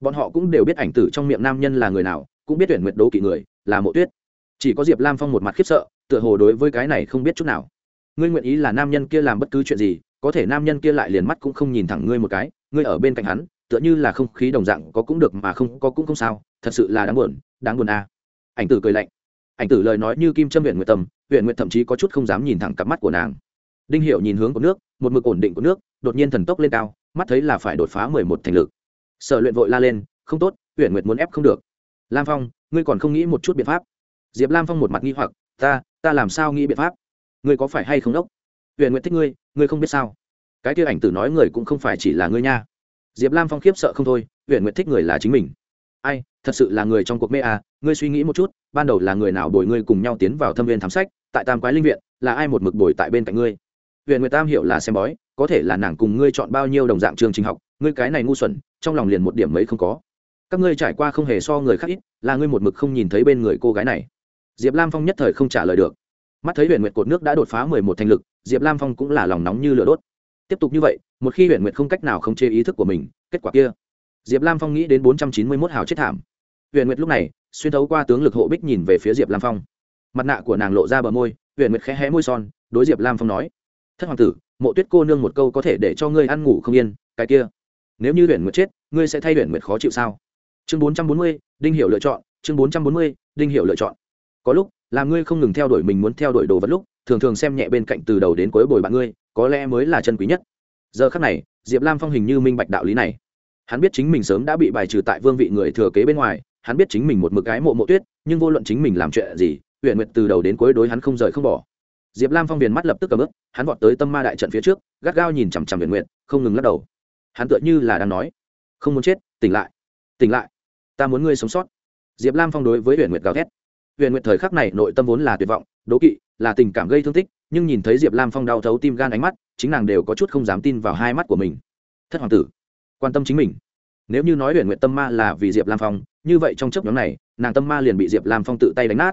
Bọn họ cũng đều biết ảnh tử trong miệng nam nhân là người nào, cũng biết tuyển nguyệt đố kỵ người, là mộ tuyết. Chỉ có diệp lam phong một mặt khiếp sợ, tựa hồ đối với cái này không biết chút nào. Ngươi nguyện ý là nam nhân kia làm bất cứ chuyện gì, có thể nam nhân kia lại liền mắt cũng không nhìn thẳng ngươi một cái, ngươi ở bên cạnh hắn, tựa như là không khí đồng dạng, có cũng được mà không có cũng không sao, thật sự là đáng buồn đáng buồn à ảnh tử cười lạnh. Ảnh tử lời nói như kim châm huyện nguyệt tâm, huyện nguyệt thậm chí có chút không dám nhìn thẳng cặp mắt của nàng. Đinh hiệu nhìn hướng của nước một mực ổn định của nước đột nhiên thần tốc lên cao mắt thấy là phải đột phá mười một thành lực. Sở luyện vội la lên không tốt huyện nguyệt muốn ép không được. Lam phong ngươi còn không nghĩ một chút biện pháp? Diệp lam phong một mặt nghi hoặc ta ta làm sao nghĩ biện pháp? Ngươi có phải hay không đốc? Huyện nguyệt thích ngươi ngươi không biết sao? Cái kia ảnh tử nói người cũng không phải chỉ là ngươi nha. Diệp lam phong khiếp sợ không thôi huyện nguyệt thích người là chính mình ai, thật sự là người trong cuộc mê à ngươi suy nghĩ một chút, ban đầu là người nào đổi ngươi cùng nhau tiến vào thâm viên thám sách, tại tam quái linh viện, là ai một mực đổi tại bên cạnh ngươi? Huyện nguyệt tam hiểu là xem bói, có thể là nàng cùng ngươi chọn bao nhiêu đồng dạng trường trình học, ngươi cái này ngu xuẩn, trong lòng liền một điểm mấy không có. Các ngươi trải qua không hề so người khác ít, là ngươi một mực không nhìn thấy bên người cô gái này. Diệp lam phong nhất thời không trả lời được. Mắt thấy huyện nguyệt cột nước đã đột phá mười một thành lực, diệp lam phong cũng là lòng nóng như lửa đốt. Tiếp tục như vậy, một khi huyện nguyệt không cách nào không chê ý thức của mình, kết quả kia diệp lam phong nghĩ đến bốn trăm chín mươi mốt hào chết thảm. Huyền nguyệt lúc này, xuyên thấu qua tướng lực hộ bích nhìn về phía diệp lam phong. Mặt nạ của nàng lộ ra bờ môi, huyền nguyệt khẽ hé môi son, đối diệp lam phong nói, thất hoàng tử, mộ tuyết cô nương một câu có thể để cho ngươi ăn ngủ không yên, cái kia, nếu như huyền nguyệt chết, ngươi sẽ thay huyền nguyệt khó chịu sao? Chương bốn trăm bốn mươi, đinh hiểu lựa chọn, chương bốn trăm bốn mươi, đinh hiểu lựa chọn. Có lúc, làm ngươi không ngừng theo đuổi mình muốn theo đuổi đồ vật lúc, thường thường xem nhẹ bên cạnh từ đầu đến cuối bồi bạn ngươi, có lẽ mới là chân quý nhất. Giờ khắc này, diệp lam phong hình như minh bạch đạo lý này hắn biết chính mình sớm đã bị bài trừ tại vương vị người thừa kế bên ngoài, hắn biết chính mình một mực cái mộ mộ tuyết, nhưng vô luận chính mình làm chuyện gì huyện nguyệt từ đầu đến cuối đối hắn không rời không bỏ. Diệp lam phong viền mắt lập tức cầm ức hắn vọt tới tâm ma đại trận phía trước, gắt gao nhìn chằm chằm huyện nguyệt, không ngừng lắc đầu. Hắn tựa như là đang nói, không muốn chết, tỉnh lại tỉnh lại, ta muốn ngươi sống sót. Diệp lam phong đối với huyện nguyệt gào thét. Huyện nguyệt thời khắc này nội tâm vốn là tuyệt vọng, đố kỵ, là tình cảm gây thương tích, nhưng nhìn thấy diệp lam phong đau thấu tim gan ánh mắt, chính nàng đều có chút không dám tin vào hai mắt của mình. Thất hoàng tử quan tâm chính mình. Nếu như nói huyện nguyện tâm ma là vì diệp lam phong, như vậy trong chấp nhóm này, nàng tâm ma liền bị diệp lam phong tự tay đánh nát.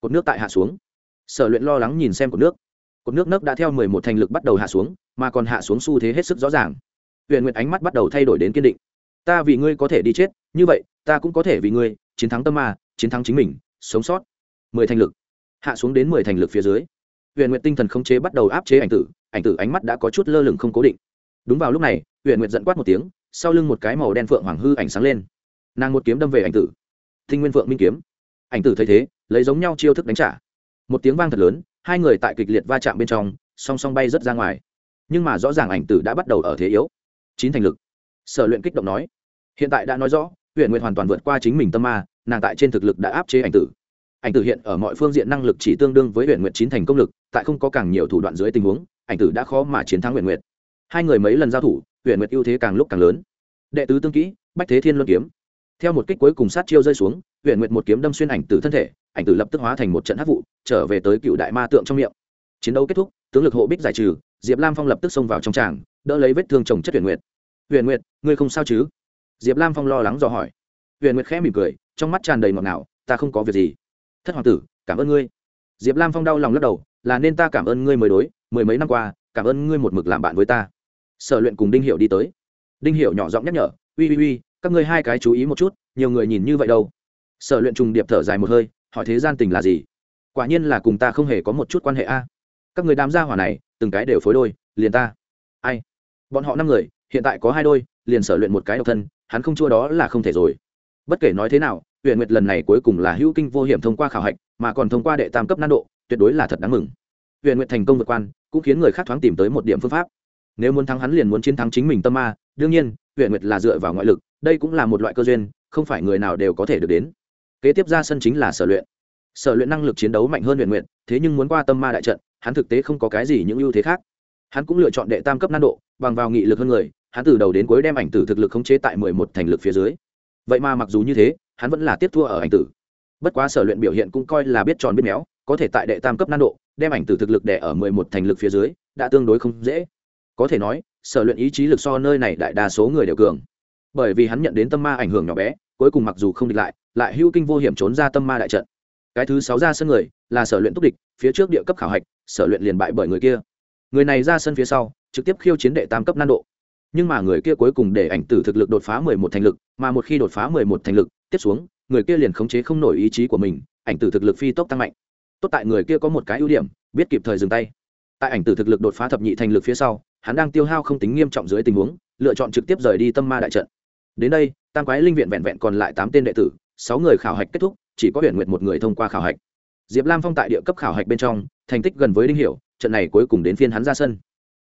Cột nước tại hạ xuống. Sở luyện lo lắng nhìn xem cột nước. Cột nước nấc đã theo mười một thành lực bắt đầu hạ xuống, mà còn hạ xuống xu thế hết sức rõ ràng. Huyện nguyện ánh mắt bắt đầu thay đổi đến kiên định. Ta vì ngươi có thể đi chết, như vậy, ta cũng có thể vì ngươi chiến thắng tâm ma, chiến thắng chính mình, sống sót. mười thành lực. Hạ xuống đến mười thành lực phía dưới. Huyện nguyện tinh thần khống chế bắt đầu áp chế ảnh tử ảnh tử ánh mắt đã có chút lơ lửng không cố định. Đúng vào lúc này huyện nguyện giận quát một tiếng sau lưng một cái màu đen phượng hoàng hư ảnh sáng lên. Nàng một kiếm đâm về ảnh tử. Thinh nguyên phượng minh kiếm. Ảnh tử thấy thế, lấy giống nhau chiêu thức đánh trả. Một tiếng vang thật lớn, hai người tại kịch liệt va chạm bên trong, song song bay rất ra ngoài. Nhưng mà rõ ràng ảnh tử đã bắt đầu ở thế yếu. Chín thành lực. Sở luyện kích động nói. Hiện tại đã nói rõ huyện nguyện hoàn toàn vượt qua chính mình tâm ma, nàng tại trên thực lực đã áp chế ảnh tử. Ảnh tử hiện ở mọi phương diện năng lực chỉ tương đương với huyện nguyện chín thành công lực, tại không có càng nhiều thủ đoạn dưới tình huống, ảnh tử đã khó mà chiến thắng huyện nguyện hai người mấy lần giao thủ huyện nguyệt ưu thế càng lúc càng lớn. Đệ tứ tương kỹ, bách thế thiên luân kiếm. Theo một kích cuối cùng sát chiêu rơi xuống huyện nguyệt một kiếm đâm xuyên ảnh tử thân thể, ảnh tử lập tức hóa thành một trận hát vụ, trở về tới cựu đại ma tượng trong miệng. Chiến đấu kết thúc, tướng lực hộ bích giải trừ, diệp lam phong lập tức xông vào trong tràng, đỡ lấy vết thương chồng chất huyện nguyệt. Huyện nguyệt, ngươi không sao chứ? Diệp lam phong lo lắng dò hỏi. Huyện nguyệt khẽ mỉm cười, trong mắt tràn đầy ngọt ngào, ta không có việc gì. Thất hoàng tử, cảm ơn ngươi. Diệp lam phong đau lòng lắc đầu, là nên ta cảm ơn ngươi mới đối, mười mấy năm qua, cảm ơn ngươi một mực làm bạn với ta sở luyện cùng đinh hiểu đi tới. Đinh hiểu nhỏ giọng nhắc nhở, uy uy uy, các ngươi hai cái chú ý một chút, nhiều người nhìn như vậy đâu. Sở luyện trùng điệp thở dài một hơi, hỏi thế gian tình là gì? Quả nhiên là cùng ta không hề có một chút quan hệ a. Các người đám gia hỏa này, từng cái đều phối đôi, liền ta. Ai? Bọn họ năm người, hiện tại có hai đôi, liền sở luyện một cái độc thân, hắn không chua đó là không thể rồi. Bất kể nói thế nào huyện nguyệt lần này cuối cùng là hữu kinh vô hiểm thông qua khảo hạch, mà còn thông qua đệ tam cấp nan độ, tuyệt đối là thật đáng mừng. Huyện nguyệt thành công vượt quan cũng khiến người khác thoáng tìm tới một điểm phương pháp nếu muốn thắng hắn liền muốn chiến thắng chính mình tâm ma, đương nhiên huyện nguyệt là dựa vào ngoại lực, đây cũng là một loại cơ duyên, không phải người nào đều có thể được đến. Kế tiếp ra sân chính là sở luyện. Sở luyện năng lực chiến đấu mạnh hơn huyện nguyện thế nhưng muốn qua tâm ma đại trận, hắn thực tế không có cái gì những ưu thế khác. Hắn cũng lựa chọn đệ tam cấp nan độ, bằng vào nghị lực hơn người, hắn từ đầu đến cuối đem ảnh tử thực lực khống chế tại mười một thành lực phía dưới. Vậy mà mặc dù như thế, hắn vẫn là tiếp thua ở ảnh tử. Bất quá sở luyện biểu hiện cũng coi là biết tròn biết méo, có thể tại đệ tam cấp nan độ, đem ảnh tử thực lực đẻ ở mười một thành lực phía dưới, đã tương đối không dễ có thể nói, sở luyện ý chí lực so nơi này đại đa số người đều cường. Bởi vì hắn nhận đến tâm ma ảnh hưởng nhỏ bé, cuối cùng mặc dù không địch lại lại hữu kinh vô hiểm trốn ra tâm ma đại trận. Cái thứ sáu ra sân người, là sở luyện túc địch, phía trước địa cấp khảo hạch, sở luyện liền bại bởi người kia. Người này ra sân phía sau, trực tiếp khiêu chiến đệ tam cấp nan độ. Nhưng mà người kia cuối cùng để ảnh tử thực lực đột phá mười một thành lực, mà một khi đột phá mười một thành lực, tiếp xuống, người kia liền khống chế không nổi ý chí của mình, ảnh tử thực lực phi tốc tăng mạnh. Tốt tại người kia có một cái ưu điểm, biết kịp thời dừng tay. Tại ảnh tử thực lực đột phá thập nhị thành lực phía sau hắn đang tiêu hao không tính nghiêm trọng dưới tình huống, lựa chọn trực tiếp rời đi tâm ma đại trận. Đến đây, tam quái linh viện vẹn vẹn còn lại tám tên đệ tử, sáu người khảo hạch kết thúc, chỉ có huyện nguyệt một người thông qua khảo hạch. Diệp lam phong tại địa cấp khảo hạch bên trong, thành tích gần với đinh hiểu, trận này cuối cùng đến phiên hắn ra sân.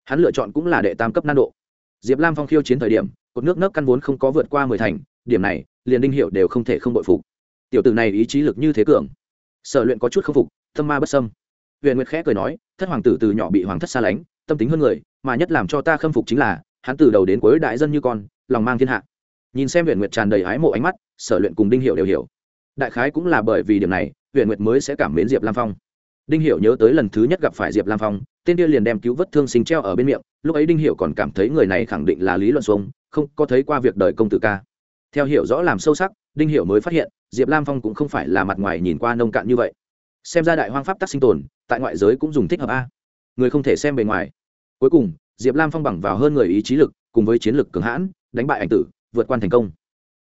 Hắn lựa chọn cũng là đệ tam cấp nan độ. Diệp lam phong khiêu chiến thời điểm, cột nước nấc căn vốn không có vượt qua mười thành, điểm này, liền đinh hiệu đều không thể không bội phục. Tiểu tử này ý chí lực như thế cường. Sở luyện có chút k phục, tâm ma bất sâm huyền nguyệt khẽ cười nói, thất hoàng tử từ nhỏ bị hoàng thất xa lánh tâm tính hơn người, mà nhất làm cho ta khâm phục chính là, hắn từ đầu đến cuối đại dân như con, lòng mang thiên hạ. Nhìn xem huyện nguyệt tràn đầy ái mộ ánh mắt, sở luyện cùng đinh hiệu đều hiểu. Đại khái cũng là bởi vì điểm này huyện nguyệt mới sẽ cảm mến diệp lam phong. Đinh hiệu nhớ tới lần thứ nhất gặp phải diệp lam phong, tên kia liền đem cứu vớt thương sinh treo ở bên miệng, lúc ấy đinh hiệu còn cảm thấy người này khẳng định là lý luận xuống không có thấy qua việc đời công tử ca. Theo hiểu rõ làm sâu sắc, đinh hiệu mới phát hiện, diệp lam phong cũng không phải là mặt ngoài nhìn qua nông cạn như vậy. Xem ra đại hoang pháp tắc sinh tồn, tại ngoại giới cũng dùng thích hợp a. Người không thể xem bề ngoài cuối cùng, diệp lam phong bằng vào hơn người ý chí lực, cùng với chiến lực cường hãn, đánh bại ảnh tử, vượt qua thành công.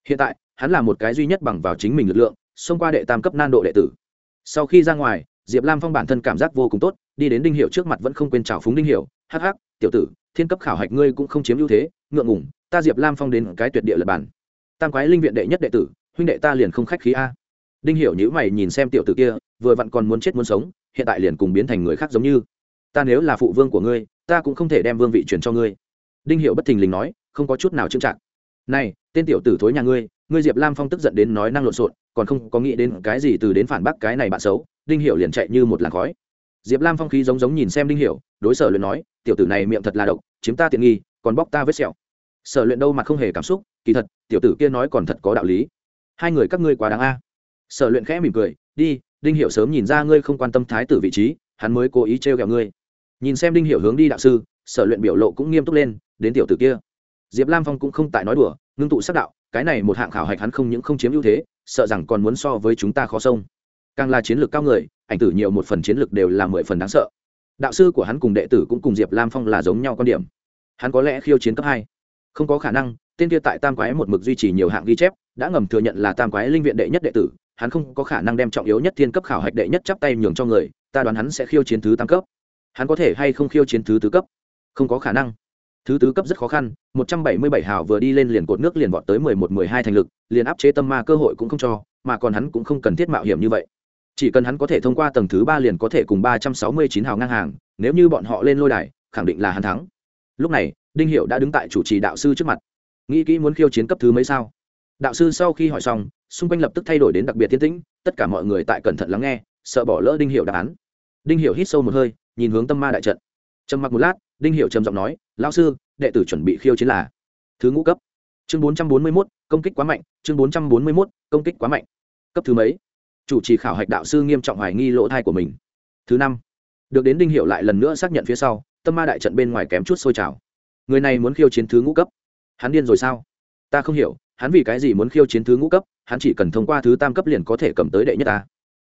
Hiện tại, hắn là một cái duy nhất bằng vào chính mình lực lượng, xông qua đệ tam cấp nan độ đệ tử. Sau khi ra ngoài, diệp lam phong bản thân cảm giác vô cùng tốt, đi đến đinh hiệu trước mặt vẫn không quên trào phúng đinh hiệu hắc hắc, tiểu tử, thiên cấp khảo hạch ngươi cũng không chiếm ưu thế, ngượng ngủng ta diệp lam phong đến cái tuyệt địa lập bản tam quái linh viện đệ nhất đệ tử, huynh đệ ta liền không khách khí a. Đinh hiểu nhữ mày nhìn xem tiểu tử kia, vừa vặn còn muốn chết muốn sống, hiện tại liền cùng biến thành người khác giống như. Ta nếu là phụ vương của ngươi ta cũng không thể đem vương vị truyền cho ngươi. Đinh hiểu bất thình lình nói, không có chút nào trưng trạng này, tên tiểu tử thối nhà ngươi ngươi diệp lam phong tức giận đến nói năng lộn xộn, còn không có nghĩ đến cái gì từ đến phản bác cái này bạn xấu, đinh hiểu liền chạy như một làn khói. Diệp lam phong khí giống giống nhìn xem đinh hiểu, đối sở luyện nói, tiểu tử này miệng thật là độc, chiếm ta tiện nghi, còn bóc ta vết sẹo. Sở luyện đâu mà không hề cảm xúc, kỳ thật, tiểu tử kia nói còn thật có đạo lý. Hai người các ngươi quá đáng a. Sở luyện khẽ mỉm cười, đi, đinh hiểu sớm nhìn ra ngươi không quan tâm thái tử vị trí, hắn mới cố ý trêu ghẹo ngươi nhìn xem đinh hiểu hướng đi đạo sư, sở luyện biểu lộ cũng nghiêm túc lên, đến tiểu tử kia. Diệp lam phong cũng không tại nói đùa, ngưng tụ sắc đạo, cái này một hạng khảo hạch hắn không những không chiếm ưu thế, sợ rằng còn muốn so với chúng ta khó sông càng là chiến lược cao người, ảnh tử nhiều một phần chiến lược đều là mười phần đáng sợ. Đạo sư của hắn cùng đệ tử cũng cùng diệp lam phong là giống nhau quan điểm. Hắn có lẽ khiêu chiến cấp hai. Không có khả năng, tên kia tại tam quái một mực duy trì nhiều hạng ghi chép, đã ngầm thừa nhận là tam quái linh viện đệ nhất đệ tử, hắn không có khả năng đem trọng yếu nhất thiên cấp khảo hạch đệ nhất chắp tay nhường cho người, ta đoán hắn sẽ khiêu chiến thứ tam cấp hắn có thể hay không khiêu chiến thứ tứ cấp? Không có khả năng. Thứ tứ cấp rất khó khăn, một trăm bảy mươi bảy hào vừa đi lên liền cột nước liền vọt tới mười một, mười hai thành lực, liền áp chế tâm ma cơ hội cũng không cho, mà còn hắn cũng không cần thiết mạo hiểm như vậy. Chỉ cần hắn có thể thông qua tầng thứ ba liền có thể cùng ba trăm sáu mươi chín hào ngang hàng, nếu như bọn họ lên lôi đài, khẳng định là hắn thắng. Lúc này, đinh hiệu đã đứng tại chủ trì đạo sư trước mặt. Nghĩ kỹ muốn khiêu chiến cấp thứ mấy sao? Đạo sư sau khi hỏi xong, xung quanh lập tức thay đổi đến đặc biệt tiến tĩnh, tất cả mọi người tại cẩn thận lắng nghe, sợ bỏ lỡ đinh hiệu đáp án. Đinh hiệu hít sâu một hơi nhìn hướng tâm ma đại trận. Trầm mặc một lát, đinh hiệu trầm giọng nói, lão sư, đệ tử chuẩn bị khiêu chiến là thứ ngũ cấp. Chương bốn trăm bốn mươi mốt, công kích quá mạnh, chương bốn trăm bốn mươi mốt, công kích quá mạnh. Cấp thứ mấy? Chủ trì khảo hạch đạo sư nghiêm trọng hoài nghi lỗ thai của mình. Thứ năm. Được đến đinh hiệu lại lần nữa xác nhận phía sau, tâm ma đại trận bên ngoài kém chút sôi trào. Người này muốn khiêu chiến thứ ngũ cấp. Hắn điên rồi sao? Ta không hiểu, hắn vì cái gì muốn khiêu chiến thứ ngũ cấp, hắn chỉ cần thông qua thứ tam cấp liền có thể cầm tới đệ nhất ta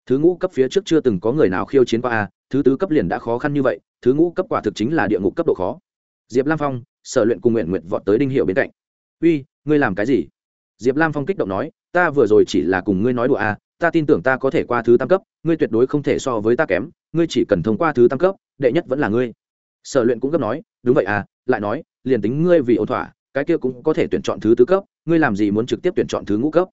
thứ ngũ cấp phía trước chưa từng có người nào khiêu chiến qua a thứ tứ cấp liền đã khó khăn như vậy thứ ngũ cấp quả thực chính là địa ngục cấp độ khó. Diệp lam phong sở luyện cùng nguyện nguyện vọt tới đinh hiệu bên cạnh. Uy ngươi làm cái gì? Diệp lam phong kích động nói ta vừa rồi chỉ là cùng ngươi nói đùa à, ta tin tưởng ta có thể qua thứ tam cấp ngươi tuyệt đối không thể so với ta kém ngươi chỉ cần thông qua thứ tam cấp đệ nhất vẫn là ngươi. Sở luyện cũng gấp nói đúng vậy à lại nói liền tính ngươi vì ổn thỏa cái kia cũng có thể tuyển chọn thứ tứ cấp ngươi làm gì muốn trực tiếp tuyển chọn thứ ngũ cấp?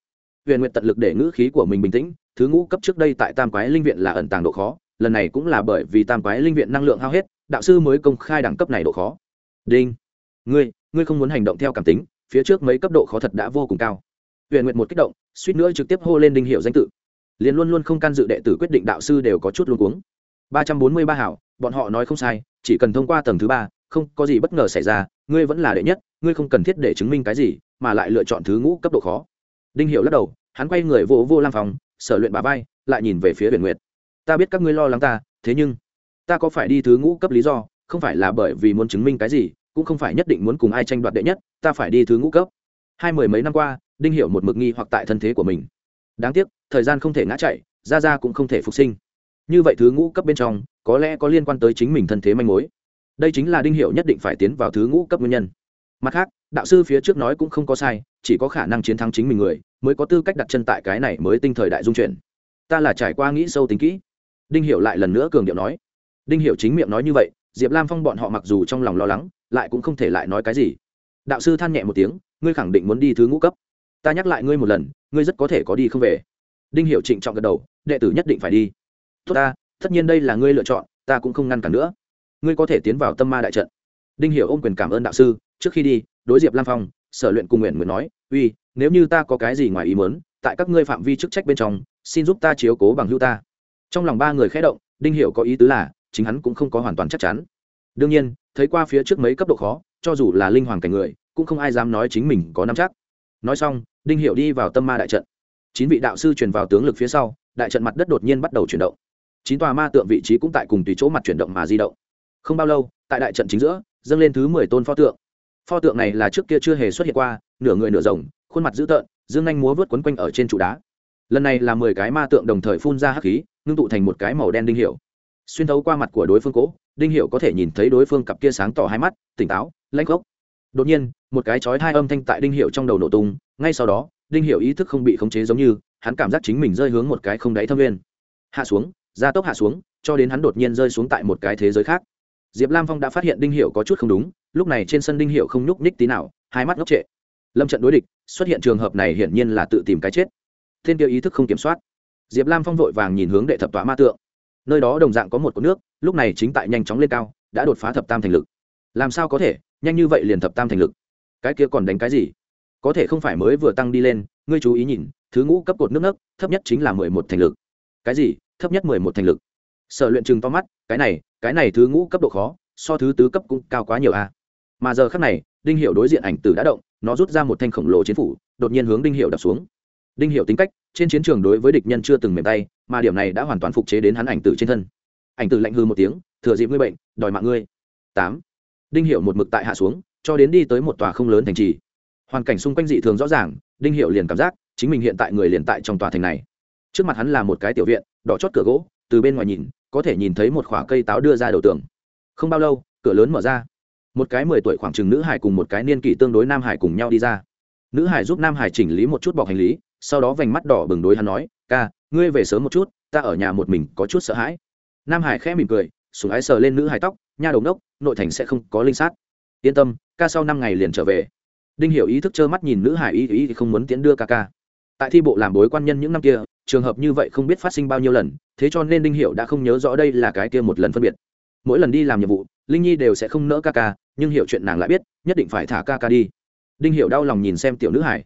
Huyền nguyện tận lực để ngữ khí của mình bình tĩnh thứ ngũ cấp trước đây tại tam quái linh viện là ẩn tàng độ khó lần này cũng là bởi vì tam quái linh viện năng lượng hao hết, đạo sư mới công khai đẳng cấp này độ khó. Đinh. Ngươi ngươi không muốn hành động theo cảm tính, phía trước mấy cấp độ khó thật đã vô cùng cao. Huyền nguyện một kích động, suýt nữa trực tiếp hô lên đinh hiệu danh tự. Liền luôn luôn không can dự đệ tử quyết định đạo sư đều có chút luôn cuống. Ba trăm bốn mươi ba hảo, bọn họ nói không sai, chỉ cần thông qua tầng thứ ba, không có gì bất ngờ xảy ra, ngươi vẫn là đệ nhất, ngươi không cần thiết để chứng minh cái gì, mà lại lựa chọn thứ ngũ cấp độ khó. Đinh hiệu lắc đầu, hắn quay người vô vô lam phòng sở luyện bà vai, lại nhìn về phía huyền nguyệt ta biết các ngươi lo lắng ta, thế nhưng, ta có phải đi thứ ngũ cấp lý do, không phải là bởi vì muốn chứng minh cái gì, cũng không phải nhất định muốn cùng ai tranh đoạt đệ nhất, ta phải đi thứ ngũ cấp. Hai mười mấy năm qua, đinh hiểu một mực nghi hoặc tại thân thế của mình. Đáng tiếc, thời gian không thể ngã chạy ra ra cũng không thể phục sinh. Như vậy thứ ngũ cấp bên trong, có lẽ có liên quan tới chính mình thân thế manh mối. Đây chính là đinh hiểu nhất định phải tiến vào thứ ngũ cấp nguyên nhân. Mặt khác, đạo sư phía trước nói cũng không có sai, chỉ có khả năng chiến thắng chính mình người, mới có tư cách đặt chân tại cái này mới tinh thời đại dung chuyển. Ta là trải qua nghĩ sâu tính kỹ đinh Hiểu lại lần nữa cường điệu nói. Đinh Hiểu chính miệng nói như vậy, diệp lam phong bọn họ mặc dù trong lòng lo lắng, lại cũng không thể lại nói cái gì. Đạo sư than nhẹ một tiếng, ngươi khẳng định muốn đi thứ ngũ cấp. Ta nhắc lại ngươi một lần, ngươi rất có thể có đi không về. Đinh Hiểu trịnh trọng gật đầu, đệ tử nhất định phải đi. Tốt ta, tất nhiên đây là ngươi lựa chọn, ta cũng không ngăn cản nữa. Ngươi có thể tiến vào tâm ma đại trận. Đinh hiểu ôm quyền cảm ơn đạo sư, trước khi đi, đối diệp lam phong, sở luyện cùng nguyện nguyện nói, uy, nếu như ta có cái gì ngoài ý muốn, tại các ngươi phạm vi chức trách bên trong, xin giúp ta chiếu cố bằng hữu ta trong lòng ba người khẽ động, đinh hiểu có ý tứ là, chính hắn cũng không có hoàn toàn chắc chắn. Đương nhiên, thấy qua phía trước mấy cấp độ khó, cho dù là linh hoàng cảnh người, cũng không ai dám nói chính mình có nắm chắc. Nói xong, đinh hiểu đi vào tâm ma đại trận. Chín vị đạo sư truyền vào tướng lực phía sau, đại trận mặt đất đột nhiên bắt đầu chuyển động. Chín tòa ma tượng vị trí cũng tại cùng tùy chỗ mặt chuyển động mà di động. Không bao lâu, tại đại trận chính giữa, dâng lên thứ mười tôn pho tượng. Pho tượng này là trước kia chưa hề xuất hiện qua, nửa người nửa rồng, khuôn mặt dữ tợn, dương anh múa vớt quấn quanh ở trên trụ đá. Lần này là mười cái ma tượng đồng thời phun ra hắc khí ngưng tụ thành một cái màu đen đinh hiệu. Xuyên thấu qua mặt của đối phương cố, đinh hiệu có thể nhìn thấy đối phương cặp kia sáng tỏ hai mắt, tỉnh táo, lanh gốc đột nhiên, một cái chói hai âm thanh tại đinh hiệu trong đầu nổ tung, ngay sau đó, đinh hiệu ý thức không bị khống chế giống như, hắn cảm giác chính mình rơi hướng một cái không đáy thâm viên hạ xuống, gia tốc hạ xuống, cho đến hắn đột nhiên rơi xuống tại một cái thế giới khác. Diệp lam phong đã phát hiện đinh hiệu có chút không đúng, lúc này trên sân đinh hiệu không nhúc nhích tí nào, hai mắt ngốc trệ. Lâm trận đối địch, xuất hiện trường hợp này hiển nhiên là tự tìm cái chết. Thiên tiêu ý thức không kiểm soát diệp lam phong vội vàng nhìn hướng đệ thập tọa ma tượng. Nơi đó đồng dạng có một cột nước, lúc này chính tại nhanh chóng lên cao, đã đột phá thập tam thành lực. Làm sao có thể? Nhanh như vậy liền thập tam thành lực. Cái kia còn đánh cái gì? Có thể không phải mới vừa tăng đi lên, ngươi chú ý nhìn, thứ ngũ cấp cột nước nấc, thấp nhất chính là mười một thành lực. Cái gì? Thấp nhất mười một thành lực. Sở luyện chừng to mắt, cái này cái này thứ ngũ cấp độ khó, so thứ tứ cấp cũng cao quá nhiều a mà giờ khác này, đinh hiệu đối diện ảnh tử đã động, nó rút ra một thanh khổng lồ chiến phủ, đột nhiên hướng đinh hiệu đập xuống đinh hiệu tính cách, trên chiến trường đối với địch nhân chưa từng mềm tay, mà điểm này đã hoàn toàn phục chế đến hắn ảnh tử trên thân. Ảnh tử lạnh hư một tiếng, thừa dịp ngươi bệnh, đòi mạng ngươi. Tám. Đinh hiệu một mực tại hạ xuống, cho đến đi tới một tòa không lớn thành trì. Hoàn cảnh xung quanh dị thường rõ ràng, đinh hiệu liền cảm giác, chính mình hiện tại người liền tại trong tòa thành này. Trước mặt hắn là một cái tiểu viện, đỏ chót cửa gỗ, từ bên ngoài nhìn, có thể nhìn thấy một khoả cây táo đưa ra đầu tường. Không bao lâu, cửa lớn mở ra. Một cái mười tuổi khoảng chừng nữ hải cùng một cái niên kỷ tương đối nam hải cùng nhau đi ra. Nữ hải giúp nam hải chỉnh lý một chút bọc hành lý sau đó vành mắt đỏ bừng đối hắn nói, ca, ngươi về sớm một chút, ta ở nhà một mình có chút sợ hãi. Nam hải khẽ mỉm cười, sùng ái sờ lên nữ hải tóc, nha đầu ngốc, nội thành sẽ không có linh sát. Yên tâm, ca sau năm ngày liền trở về. Đinh hiểu ý thức trơ mắt nhìn nữ hải ý ý thì không muốn tiễn đưa ca ca. Tại thi bộ làm bối quan nhân những năm kia, trường hợp như vậy không biết phát sinh bao nhiêu lần, thế cho nên đinh Hiểu đã không nhớ rõ đây là cái kia một lần phân biệt. Mỗi lần đi làm nhiệm vụ, linh nhi đều sẽ không nỡ ca ca, nhưng hiểu chuyện nàng lại biết, nhất định phải thả ca ca đi. Đinh Hiểu đau lòng nhìn xem tiểu nữ hải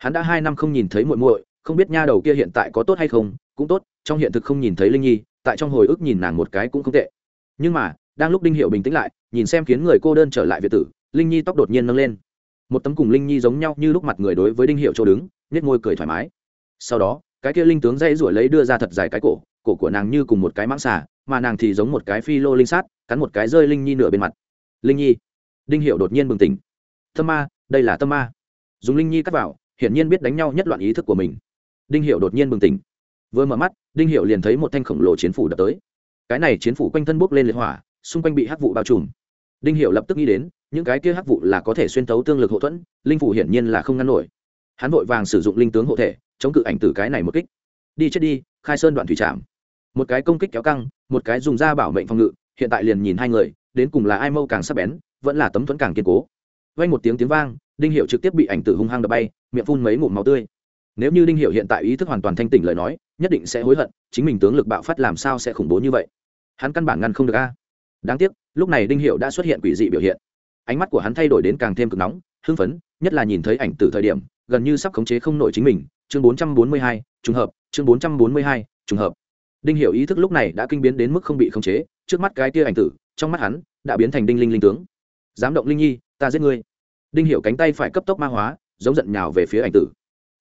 hắn đã hai năm không nhìn thấy muội muội, không biết nha đầu kia hiện tại có tốt hay không, cũng tốt, trong hiện thực không nhìn thấy linh nhi, tại trong hồi ức nhìn nàng một cái cũng không tệ. Nhưng mà, đang lúc đinh hiệu bình tĩnh lại, nhìn xem khiến người cô đơn trở lại việt tử, linh nhi tóc đột nhiên nâng lên. Một tấm cùng linh nhi giống nhau như lúc mặt người đối với đinh hiệu chỗ đứng nhét môi cười thoải mái. Sau đó, cái kia linh tướng dây ruổi lấy đưa ra thật dài cái cổ cổ của nàng như cùng một cái mãng xà, mà nàng thì giống một cái phi lô linh sát, cắn một cái rơi linh nhi nửa bên mặt. Linh nhi, đinh hiệu đột nhiên bừng tỉnh. Tâm ma, đây là tâm ma. Dùng linh nhi cắt vào hiển nhiên biết đánh nhau nhất loạn ý thức của mình. Đinh hiệu đột nhiên bừng tỉnh. Vừa mở mắt, đinh hiệu liền thấy một thanh khổng lồ chiến phủ đập tới. Cái này chiến phủ quanh thân bốc lên liệt hỏa, xung quanh bị hắc vụ bao trùm. Đinh hiệu lập tức nghĩ đến, những cái kia hắc vụ là có thể xuyên thấu tương lực hậu thuẫn, linh phủ hiển nhiên là không ngăn nổi. Hắn vội vàng sử dụng linh tướng hộ thể, chống cự ảnh từ cái này một kích. Đi chết đi, khai sơn đoạn thủy trạm. Một cái công kích kéo căng, một cái dùng da bảo mệnh phòng ngự, hiện tại liền nhìn hai người, đến cùng là ai mâu càng sắc bén, vẫn là tấm thuẫn càng kiên cố. Vang một tiếng tiếng vang đinh hiệu trực tiếp bị ảnh tử hung hăng đập bay miệng phun mấy ngụm máu tươi. Nếu như đinh hiệu hiện tại ý thức hoàn toàn thanh tỉnh lời nói nhất định sẽ hối hận chính mình tướng lực bạo phát làm sao sẽ khủng bố như vậy. Hắn căn bản ngăn không được a. Đáng tiếc lúc này đinh hiệu đã xuất hiện quỷ dị biểu hiện. Ánh mắt của hắn thay đổi đến càng thêm cực nóng hưng phấn nhất là nhìn thấy ảnh tử thời điểm gần như sắp khống chế không nổi chính mình. Chương 442, trùng hợp chương 442, trùng hợp. Đinh Hiệu ý thức lúc này đã kinh biến đến mức không bị khống chế trước mắt cái tia ảnh tử trong mắt hắn đã biến thành đinh linh linh tướng. Dám động linh nhi ta giết ngươi đinh hiểu cánh tay phải cấp tốc ma hóa, giống giận nhào về phía ảnh tử.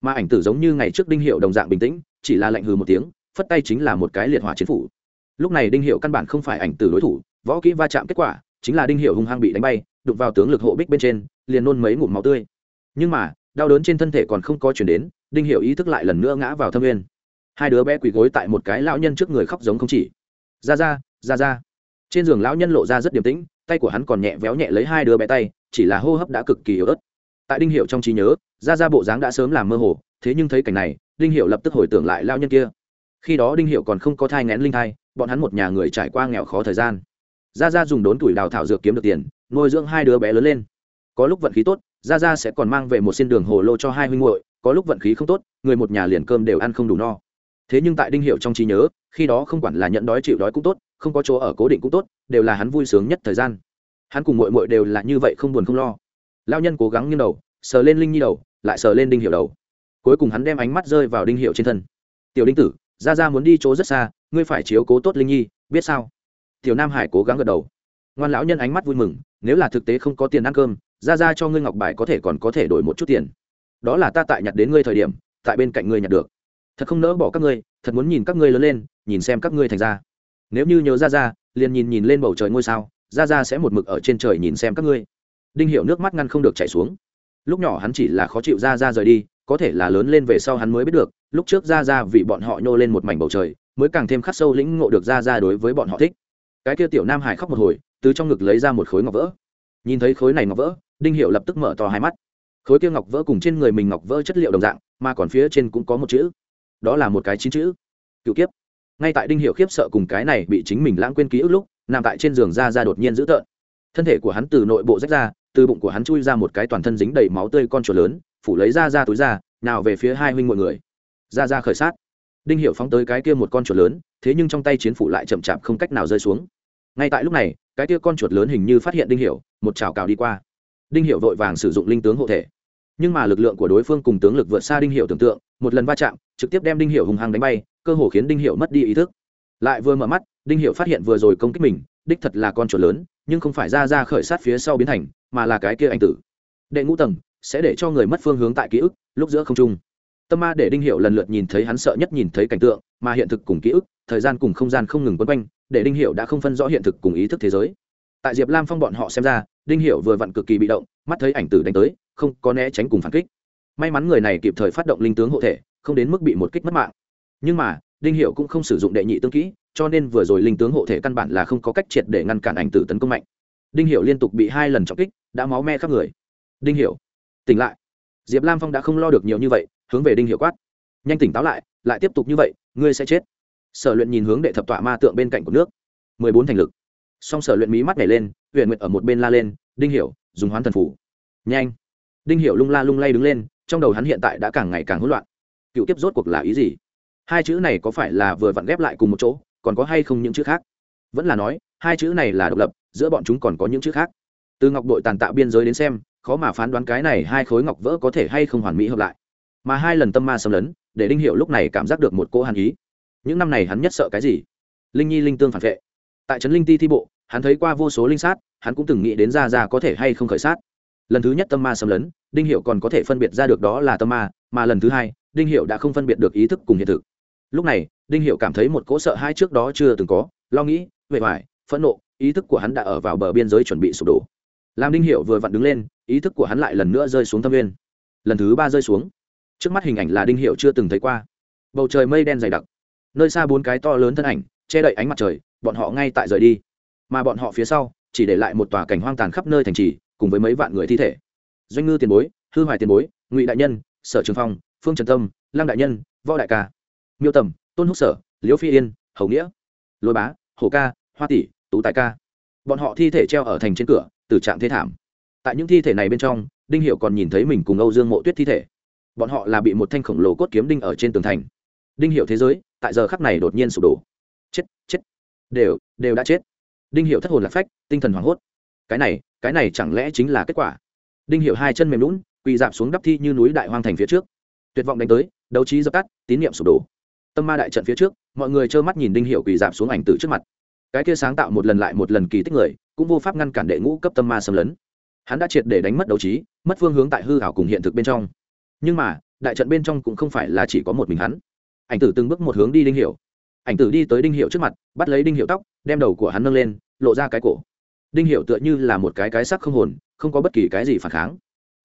Mà ảnh tử giống như ngày trước đinh hiểu đồng dạng bình tĩnh, chỉ là lạnh hừ một tiếng, phất tay chính là một cái liệt hỏa chiến phủ. Lúc này đinh hiểu căn bản không phải ảnh tử đối thủ, võ kỹ va chạm kết quả, chính là đinh hiểu hung hăng bị đánh bay, đụng vào tướng lực hộ bích bên trên, liền nôn mấy ngụm máu tươi. Nhưng mà, đau đớn trên thân thể còn không có chuyển đến, đinh hiểu ý thức lại lần nữa ngã vào thâm nguyên hai đứa bé quỳ gối tại một cái lão nhân trước người khóc giống không chỉ. Ra ra ra ra. Trên giường lão nhân lộ ra rất điềm tĩnh, tay của hắn còn nhẹ véo nhẹ lấy hai đứa bé tay chỉ là hô hấp đã cực kỳ yếu ớt. Tại đinh hiệu trong trí nhớ ra ra bộ dáng đã sớm làm mơ hồ, thế nhưng thấy cảnh này, đinh hiệu lập tức hồi tưởng lại lao nhân kia. Khi đó đinh hiệu còn không có thai ngén linh thai, bọn hắn một nhà người trải qua nghèo khó thời gian. Ra ra dùng đốn tuổi đào thảo dược kiếm được tiền, nuôi dưỡng hai đứa bé lớn lên. Có lúc vận khí tốt ra ra sẽ còn mang về một xin đường hồ lô cho hai huynh muội, có lúc vận khí không tốt, người một nhà liền cơm đều ăn không đủ no. Thế nhưng tại đinh hiệu trong trí nhớ, khi đó không quản là nhận đói chịu đói cũng tốt, không có chỗ ở cố định cũng tốt, đều là hắn vui sướng nhất thời gian hắn cùng mội mội đều là như vậy không buồn không lo. Lao nhân cố gắng nghiêng đầu, sờ lên linh nhi đầu, lại sờ lên đinh hiệu đầu. Cuối cùng hắn đem ánh mắt rơi vào đinh hiệu trên thân. Tiểu đinh tử, ra ra muốn đi chỗ rất xa, ngươi phải chiếu cố tốt linh nhi, biết sao? Tiểu nam hải cố gắng gật đầu. Ngoan lão nhân ánh mắt vui mừng, nếu là thực tế không có tiền ăn cơm, ra ra cho ngươi ngọc bài có thể còn có thể đổi một chút tiền. Đó là ta tại nhặt đến ngươi thời điểm, tại bên cạnh ngươi nhặt được. Thật không nỡ bỏ các ngươi, thật muốn nhìn các ngươi lớn lên, nhìn xem các ngươi thành ra. Nếu như nhớ ra ra, liền nhìn nhìn lên bầu trời ngôi sao ra ra sẽ một mực ở trên trời nhìn xem các ngươi. Đinh hiểu nước mắt ngăn không được chảy xuống. Lúc nhỏ hắn chỉ là khó chịu ra ra rời đi, có thể là lớn lên về sau hắn mới biết được, lúc trước ra ra vì bọn họ nhô lên một mảnh bầu trời, mới càng thêm khắc sâu lĩnh ngộ được ra ra đối với bọn họ thích. Cái kia tiểu nam hải khóc một hồi, từ trong ngực lấy ra một khối ngọc vỡ. Nhìn thấy khối này ngọc vỡ, đinh hiểu lập tức mở to hai mắt. Khối kia ngọc vỡ cùng trên người mình ngọc vỡ chất liệu đồng dạng, mà còn phía trên cũng có một chữ. Đó là một cái chín chữ. Cựu kiếp. Ngay tại đinh hiệu khiếp sợ cùng cái này bị chính mình lãng quên ký ức lúc nằm tại trên giường ra ra đột nhiên dữ tợn. Thân thể của hắn từ nội bộ rách ra, từ bụng của hắn chui ra một cái toàn thân dính đầy máu tươi con chuột lớn, phủ lấy ra ra túi ra nào về phía hai huynh mọi người. Ra ra khởi sát. Đinh hiệu phóng tới cái kia một con chuột lớn, thế nhưng trong tay chiến phủ lại chậm chạp không cách nào rơi xuống. Ngay tại lúc này, cái kia con chuột lớn hình như phát hiện đinh hiệu một chảo cào đi qua. Đinh hiệu vội vàng sử dụng linh tướng hộ thể. Nhưng mà lực lượng của đối phương cùng tướng lực vượt xa đinh hiệu tưởng tượng, một lần va chạm, trực tiếp đem đinh hiệu hùng hăng đánh bay, cơ hồ khiến đinh hiệu mất đi ý thức. Lại vừa mở mắt đinh hiệu phát hiện vừa rồi công kích mình, đích thật là con chuột lớn, nhưng không phải ra ra khởi sát phía sau biến thành, mà là cái kia anh tử. Đệ ngũ tầng, sẽ để cho người mất phương hướng tại ký ức, lúc giữa không trung. Tâm ma để đinh hiệu lần lượt nhìn thấy hắn sợ nhất nhìn thấy cảnh tượng, mà hiện thực cùng ký ức, thời gian cùng không gian không ngừng quấn quanh, để đinh hiệu đã không phân rõ hiện thực cùng ý thức thế giới. Tại diệp lam phong bọn họ xem ra, đinh hiệu vừa vặn cực kỳ bị động, mắt thấy ảnh tử đánh tới, không có né tránh cùng phản kích. May mắn người này kịp thời phát động linh tướng hộ thể, không đến mức bị một kích mất mạng. Nhưng mà, đinh hiệu cũng không sử dụng đệ nhị tương kỹ cho nên vừa rồi linh tướng hộ thể căn bản là không có cách triệt để ngăn cản ảnh tử tấn công mạnh. Đinh Hiểu liên tục bị hai lần trọng kích đã máu me khắp người. Đinh Hiểu, tỉnh lại. Diệp lam phong đã không lo được nhiều như vậy hướng về đinh Hiểu quát. Nhanh tỉnh táo lại lại tiếp tục như vậy ngươi sẽ chết. Sở luyện nhìn hướng đệ thập tọa ma tượng bên cạnh của nước. Mười bốn thành lực. Song sở luyện mí mắt nhảy lên huyện nguyện ở một bên la lên đinh hiểu dùng hoán thần phủ nhanh. Đinh hiểu lung la lung lay đứng lên trong đầu hắn hiện tại đã càng ngày càng hỗn loạn. Cựu tiếp rốt cuộc là ý gì? Hai chữ này có phải là vừa vặn ghép lại cùng một chỗ? Còn có hay không những chữ khác? Vẫn là nói, hai chữ này là độc lập, giữa bọn chúng còn có những chữ khác. Từ ngọc đội tàn tạo biên giới đến xem, khó mà phán đoán cái này hai khối ngọc vỡ có thể hay không hoàn mỹ hợp lại. Mà hai lần tâm ma xâm lấn, để đinh hiệu lúc này cảm giác được một cỗ hàn ý. Những năm này hắn nhất sợ cái gì? Linh nhi, linh tương phản vệ. Tại trấn linh ti thi bộ, hắn thấy qua vô số linh sát, hắn cũng từng nghĩ đến ra ra có thể hay không khởi sát. Lần thứ nhất tâm ma xâm lấn, đinh hiệu còn có thể phân biệt ra được đó là tâm ma, mà lần thứ hai, đinh hiệu đã không phân biệt được ý thức cùng hiện thực lúc này đinh hiệu cảm thấy một cỗ sợ hai trước đó chưa từng có lo nghĩ vệ vải, phẫn nộ ý thức của hắn đã ở vào bờ biên giới chuẩn bị sụp đổ. Làm đinh hiệu vừa vặn đứng lên ý thức của hắn lại lần nữa rơi xuống thâm viên lần thứ ba rơi xuống. Trước mắt hình ảnh là đinh hiệu chưa từng thấy qua. Bầu trời mây đen dày đặc. Nơi xa bốn cái to lớn thân ảnh che đậy ánh mặt trời bọn họ ngay tại rời đi. Mà bọn họ phía sau chỉ để lại một tòa cảnh hoang tàn khắp nơi thành trì cùng với mấy vạn người thi thể. Doanh ngư tiền bối hư hoài tiền bối ngụy đại nhân sở trường phong phương trần tâm lăng đại nhân võ đại ca miêu tầm, tôn húc sở, liễu phi yên, hầu nghĩa, lôi bá hồ ca, hoa tỷ, tú Tài ca. Bọn họ thi thể treo ở thành trên cửa, từ trạng thế thảm. Tại những thi thể này bên trong, đinh hiệu còn nhìn thấy mình cùng âu dương mộ tuyết thi thể. Bọn họ là bị một thanh khổng lồ cốt kiếm đinh ở trên tường thành. Đinh hiệu thế giới, tại giờ khắc này đột nhiên sụp đổ. Chết chết. Đều đều đã chết. Đinh hiệu thất hồn lạc phách, tinh thần hoảng hốt. Cái này cái này chẳng lẽ chính là kết quả? Đinh hiệu hai chân mềm lún quỳ dạp xuống đắp thi như núi đại hoang thành phía trước. Tuyệt vọng đánh tới, đấu trí dập tắt, tín niệm sụp đổ tâm ma đại trận phía trước, mọi người trơ mắt nhìn đinh hiệu quỳ dạp xuống ảnh tử trước mặt. Cái kia sáng tạo một lần lại một lần kỳ tích người, cũng vô pháp ngăn cản đệ ngũ cấp tâm ma xâm lấn. Hắn đã triệt để đánh mất đấu trí, mất phương hướng tại hư hảo cùng hiện thực bên trong. Nhưng mà, đại trận bên trong cũng không phải là chỉ có một mình hắn. Ảnh tử từng bước một hướng đi đinh hiệu ảnh tử đi tới đinh hiệu trước mặt, bắt lấy đinh hiệu tóc, đem đầu của hắn nâng lên, lộ ra cái cổ. Đinh hiệu tựa như là một cái cái sắc không hồn, không có bất kỳ cái gì phản kháng.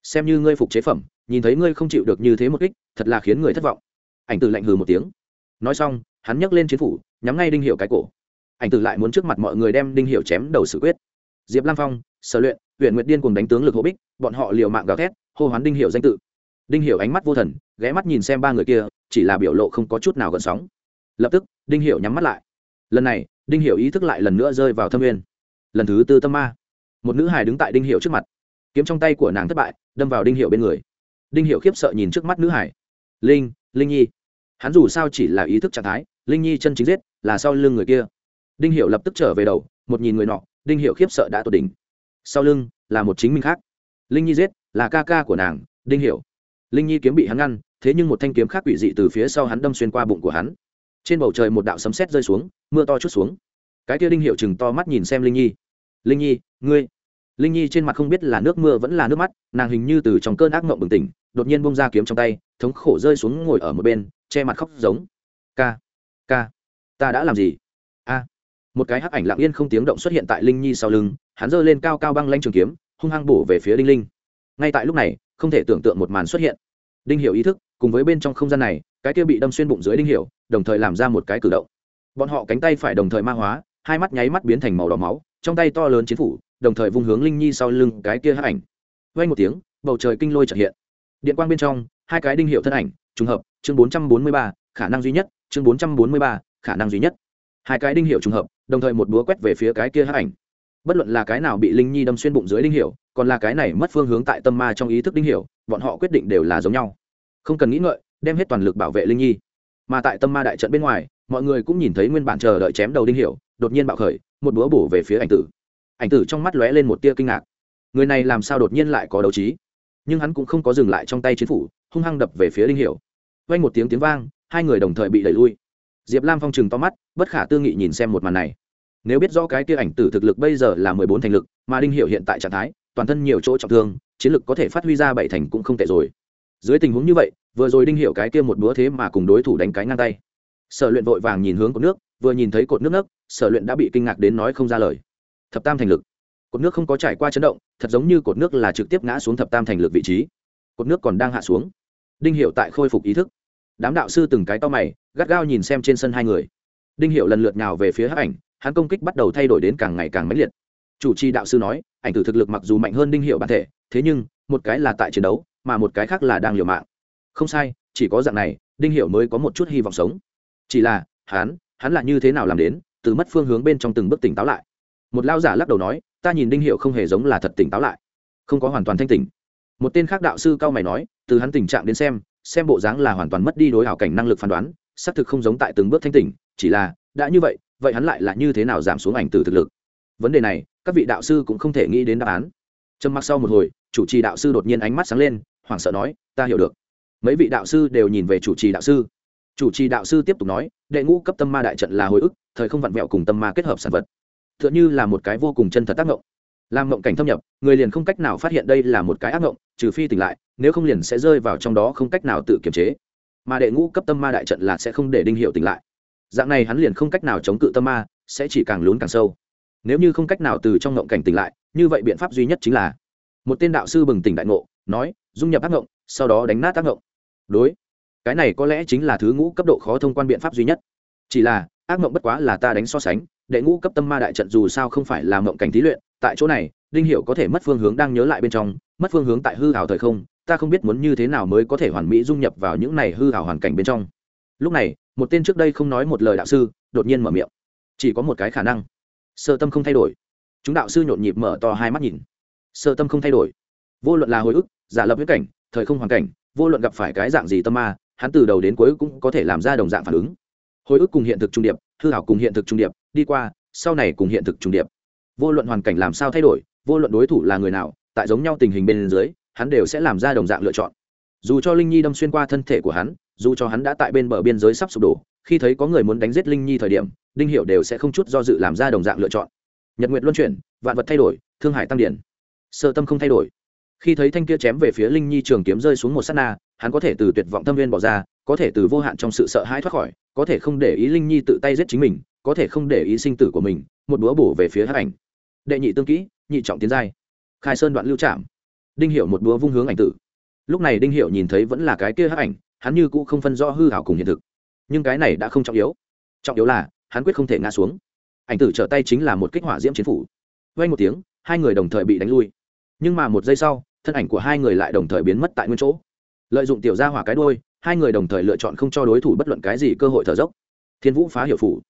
Xem như ngươi phục chế phẩm, nhìn thấy ngươi không chịu được như thế một kích, thật là khiến người thất vọng. Ảnh tử lạnh hừ một tiếng nói xong, hắn nhấc lên chiến phủ, nhắm ngay đinh hiệu cái cổ. Ảnh tử lại muốn trước mặt mọi người đem đinh hiệu chém đầu xử quyết. Diệp lam phong, sở luyện huyện nguyệt điên cùng đánh tướng lực hộ bích, bọn họ liều mạng gào thét, hô hoán đinh hiệu danh tự. Đinh hiệu ánh mắt vô thần, ghé mắt nhìn xem ba người kia, chỉ là biểu lộ không có chút nào gần sóng. Lập tức, đinh hiệu nhắm mắt lại. Lần này, đinh hiệu ý thức lại lần nữa rơi vào thâm nguyên. Lần thứ tư tâm ma. Một nữ hài đứng tại đinh hiệu trước mặt. Kiếm trong tay của nàng thất bại, đâm vào đinh hiệu bên người. Đinh hiệu khiếp sợ nhìn trước mắt nữ hải linh linh nhi hắn dù sao chỉ là ý thức trạng thái, linh nhi chân chính giết, là sau lưng người kia. Đinh hiệu lập tức trở về đầu, một nhìn người nọ, đinh hiệu khiếp sợ đã tột đỉnh. Sau lưng, là một chính minh khác. Linh nhi giết, là ca ca của nàng, đinh hiệu linh nhi kiếm bị hắn ngăn, thế nhưng một thanh kiếm khác quỷ dị từ phía sau hắn đâm xuyên qua bụng của hắn. Trên bầu trời một đạo sấm sét rơi xuống, mưa to chút xuống. Cái kia đinh hiệu chừng to mắt nhìn xem linh nhi. Linh nhi, ngươi? Linh nhi trên mặt không biết là nước mưa vẫn là nước mắt, nàng hình như từ trong cơn ác mộng bừng tỉnh, đột nhiên bông ra kiếm trong tay, thống khổ rơi xuống ngồi ở một bên che mặt khóc giống. Ca ca ta đã làm gì? A, một cái hắc ảnh lặng yên không tiếng động xuất hiện tại linh nhi sau lưng, hắn giơ lên cao cao băng lanh trường kiếm, hung hăng bổ về phía đinh linh. Ngay tại lúc này, không thể tưởng tượng một màn xuất hiện. Đinh hiểu ý thức, cùng với bên trong không gian này, cái kia bị đâm xuyên bụng dưới đinh hiểu, đồng thời làm ra một cái cử động. Bọn họ cánh tay phải đồng thời ma hóa, hai mắt nháy mắt biến thành màu đỏ máu, trong tay to lớn chiến phủ, đồng thời vung hướng linh nhi sau lưng cái kia hắc ảnh. Vang một tiếng, bầu trời kinh lôi chợt hiện. Điện quang bên trong, hai cái đinh hiệu thân ảnh, trùng hợp chương 443, khả năng duy nhất chương 443, khả năng duy nhất. Hai cái đinh hiệu trùng hợp đồng thời một búa quét về phía cái kia hắc ảnh. Bất luận là cái nào bị linh nhi đâm xuyên bụng dưới đinh hiệu còn là cái này mất phương hướng tại tâm ma trong ý thức đinh hiệu bọn họ quyết định đều là giống nhau. Không cần nghĩ ngợi đem hết toàn lực bảo vệ linh nhi. Mà tại tâm ma đại trận bên ngoài mọi người cũng nhìn thấy nguyên bản chờ đợi chém đầu đinh hiệu đột nhiên bạo khởi một búa bổ về phía ảnh tử. Ảnh tử trong mắt lóe lên một tia kinh ngạc. Người này làm sao đột nhiên lại có đấu trí? Nhưng hắn cũng không có dừng lại trong tay chiến phủ hung hăng đập về phía đinh hiểu vang một tiếng tiếng vang, hai người đồng thời bị đẩy lui. Diệp lam phong trừng to mắt, bất khả tư nghị nhìn xem một màn này. Nếu biết rõ cái kia ảnh tử thực lực bây giờ là mười bốn thành lực, mà đinh hiểu hiện tại trạng thái, toàn thân nhiều chỗ trọng thương, chiến lực có thể phát huy ra bảy thành cũng không tệ rồi. Dưới tình huống như vậy, vừa rồi đinh hiểu cái kia một búa thế mà cùng đối thủ đánh cái ngang tay. Sở luyện vội vàng nhìn hướng cột nước, vừa nhìn thấy cột nước nấc, sở luyện đã bị kinh ngạc đến nói không ra lời. Thập tam thành lực. Cột nước không có trải qua chấn động, thật giống như cột nước là trực tiếp ngã xuống thập tam thành lực vị trí. Cột nước còn đang hạ xuống đinh hiệu tại khôi phục ý thức. Đám đạo sư từng cái to mày, gắt gao nhìn xem trên sân hai người. Đinh hiệu lần lượt nhào về phía hắc ảnh, hắn công kích bắt đầu thay đổi đến càng ngày càng mãnh liệt. Chủ trì đạo sư nói, ảnh tử thực lực mặc dù mạnh hơn đinh hiệu bản thể, thế nhưng, một cái là tại chiến đấu, mà một cái khác là đang liều mạng. Không sai, chỉ có dạng này, đinh hiệu mới có một chút hy vọng sống. Chỉ là, hắn hắn là như thế nào làm đến, từ mất phương hướng bên trong từng bước tỉnh táo lại. Một lao giả lắc đầu nói, ta nhìn đinh hiệu không hề giống là thật tỉnh táo lại. Không có hoàn toàn thanh tỉnh. Một tên khác đạo sư cao mày nói từ hắn tình trạng đến xem xem bộ dáng là hoàn toàn mất đi đối hảo cảnh năng lực phán đoán, xác thực không giống tại từng bước thanh tỉnh, chỉ là, đã như vậy vậy hắn lại là như thế nào giảm xuống ảnh từ thực lực? Vấn đề này, các vị đạo sư cũng không thể nghĩ đến đáp án. Trầm mặc sau một hồi, chủ trì đạo sư đột nhiên ánh mắt sáng lên, hoảng sợ nói, ta hiểu được. Mấy vị đạo sư đều nhìn về chủ trì đạo sư. Chủ trì đạo sư tiếp tục nói, đệ ngũ cấp tâm ma đại trận là hồi ức, thời không vặn vẹo cùng tâm ma kết hợp sản vật. T h ư ợ n h ư là một cái vô cùng chân thật tác động làm mộng cảnh thâm nhập, người liền không cách nào phát hiện đây là một cái ác ngộng trừ phi tỉnh lại, nếu không liền sẽ rơi vào trong đó không cách nào tự kiềm chế. Mà đệ ngũ cấp tâm ma đại trận là sẽ không để đinh hiệu tỉnh lại. Dạng này hắn liền không cách nào chống cự tâm ma, sẽ chỉ càng lún càng sâu. Nếu như không cách nào từ trong ngộng cảnh tỉnh lại, như vậy biện pháp duy nhất chính là, một tên đạo sư bừng tỉnh đại ngộ, nói, dung nhập ác ngộng, sau đó đánh nát ác ngộng. Đối, cái này có lẽ chính là thứ ngũ cấp độ khó thông quan biện pháp duy nhất. Chỉ là, ác ngộng bất quá là ta đánh so sánh, đệ ngũ cấp tâm ma đại trận dù sao không phải là ngộng cảnh thí luyện, tại chỗ này, đinh hiệu có thể mất phương hướng đang nhớ lại bên trong mất phương hướng tại hư hào thời không, ta không biết muốn như thế nào mới có thể hoàn mỹ dung nhập vào những này hư hào hoàn cảnh bên trong. Lúc này, một tên trước đây không nói một lời đạo sư, đột nhiên mở miệng. Chỉ có một cái khả năng. Sơ tâm không thay đổi. Chúng đạo sư nhộn nhịp mở to hai mắt nhìn. Sơ tâm không thay đổi. Vô luận là hồi ức, giả lập huyết cảnh, thời không hoàn cảnh, vô luận gặp phải cái dạng gì tâm ma, hắn từ đầu đến cuối cũng có thể làm ra đồng dạng phản ứng. Hồi ức cùng hiện thực trung điệp, hư hảo cùng hiện thực trung điệp, đi qua, sau này cùng hiện thực trung điệp. Vô luận hoàn cảnh làm sao thay đổi, vô luận đối thủ là người nào tại giống nhau tình hình bên dưới, hắn đều sẽ làm ra đồng dạng lựa chọn. Dù cho linh nhi đâm xuyên qua thân thể của hắn, dù cho hắn đã tại bên bờ biên giới sắp sụp đổ, khi thấy có người muốn đánh giết linh nhi thời điểm, đinh hiệu đều sẽ không chút do dự làm ra đồng dạng lựa chọn. Nhật nguyện luân chuyển, vạn vật thay đổi, thương hải tăng điển. Sơ tâm không thay đổi. Khi thấy thanh kia chém về phía linh nhi trường kiếm rơi xuống một s á t na, hắn có thể từ tuyệt vọng thâm viên bỏ ra, có thể từ vô hạn trong sự sợ hãi thoát khỏi, có thể không để ý linh nhi tự tay giết chính mình, có thể không để ý sinh tử của mình, một búa bổ về phía hắc ảnh. Đệ nhị tương kỹ, nhị trọng tiến giai khai sơn đoạn lưu trạm đinh hiệu một búa vung hướng ảnh tử. Lúc này đinh hiệu nhìn thấy vẫn là cái kia hắc ảnh, hắn như cũ không phân rõ hư hảo cùng hiện thực. Nhưng cái này đã không trọng yếu. Trọng yếu là, hắn quyết không thể ngã xuống. Ảnh tử trở tay chính là một kích hỏa diễm chiến phủ. Vay một tiếng, hai người đồng thời bị đánh lui. Nhưng mà một giây sau, thân ảnh của hai người lại đồng thời biến mất tại nguyên chỗ. Lợi dụng tiểu gia hỏa cái đôi hai người đồng thời lựa chọn không cho đối thủ bất luận cái gì cơ hội thở dốc. Thiên vũ phá hiệu phủ.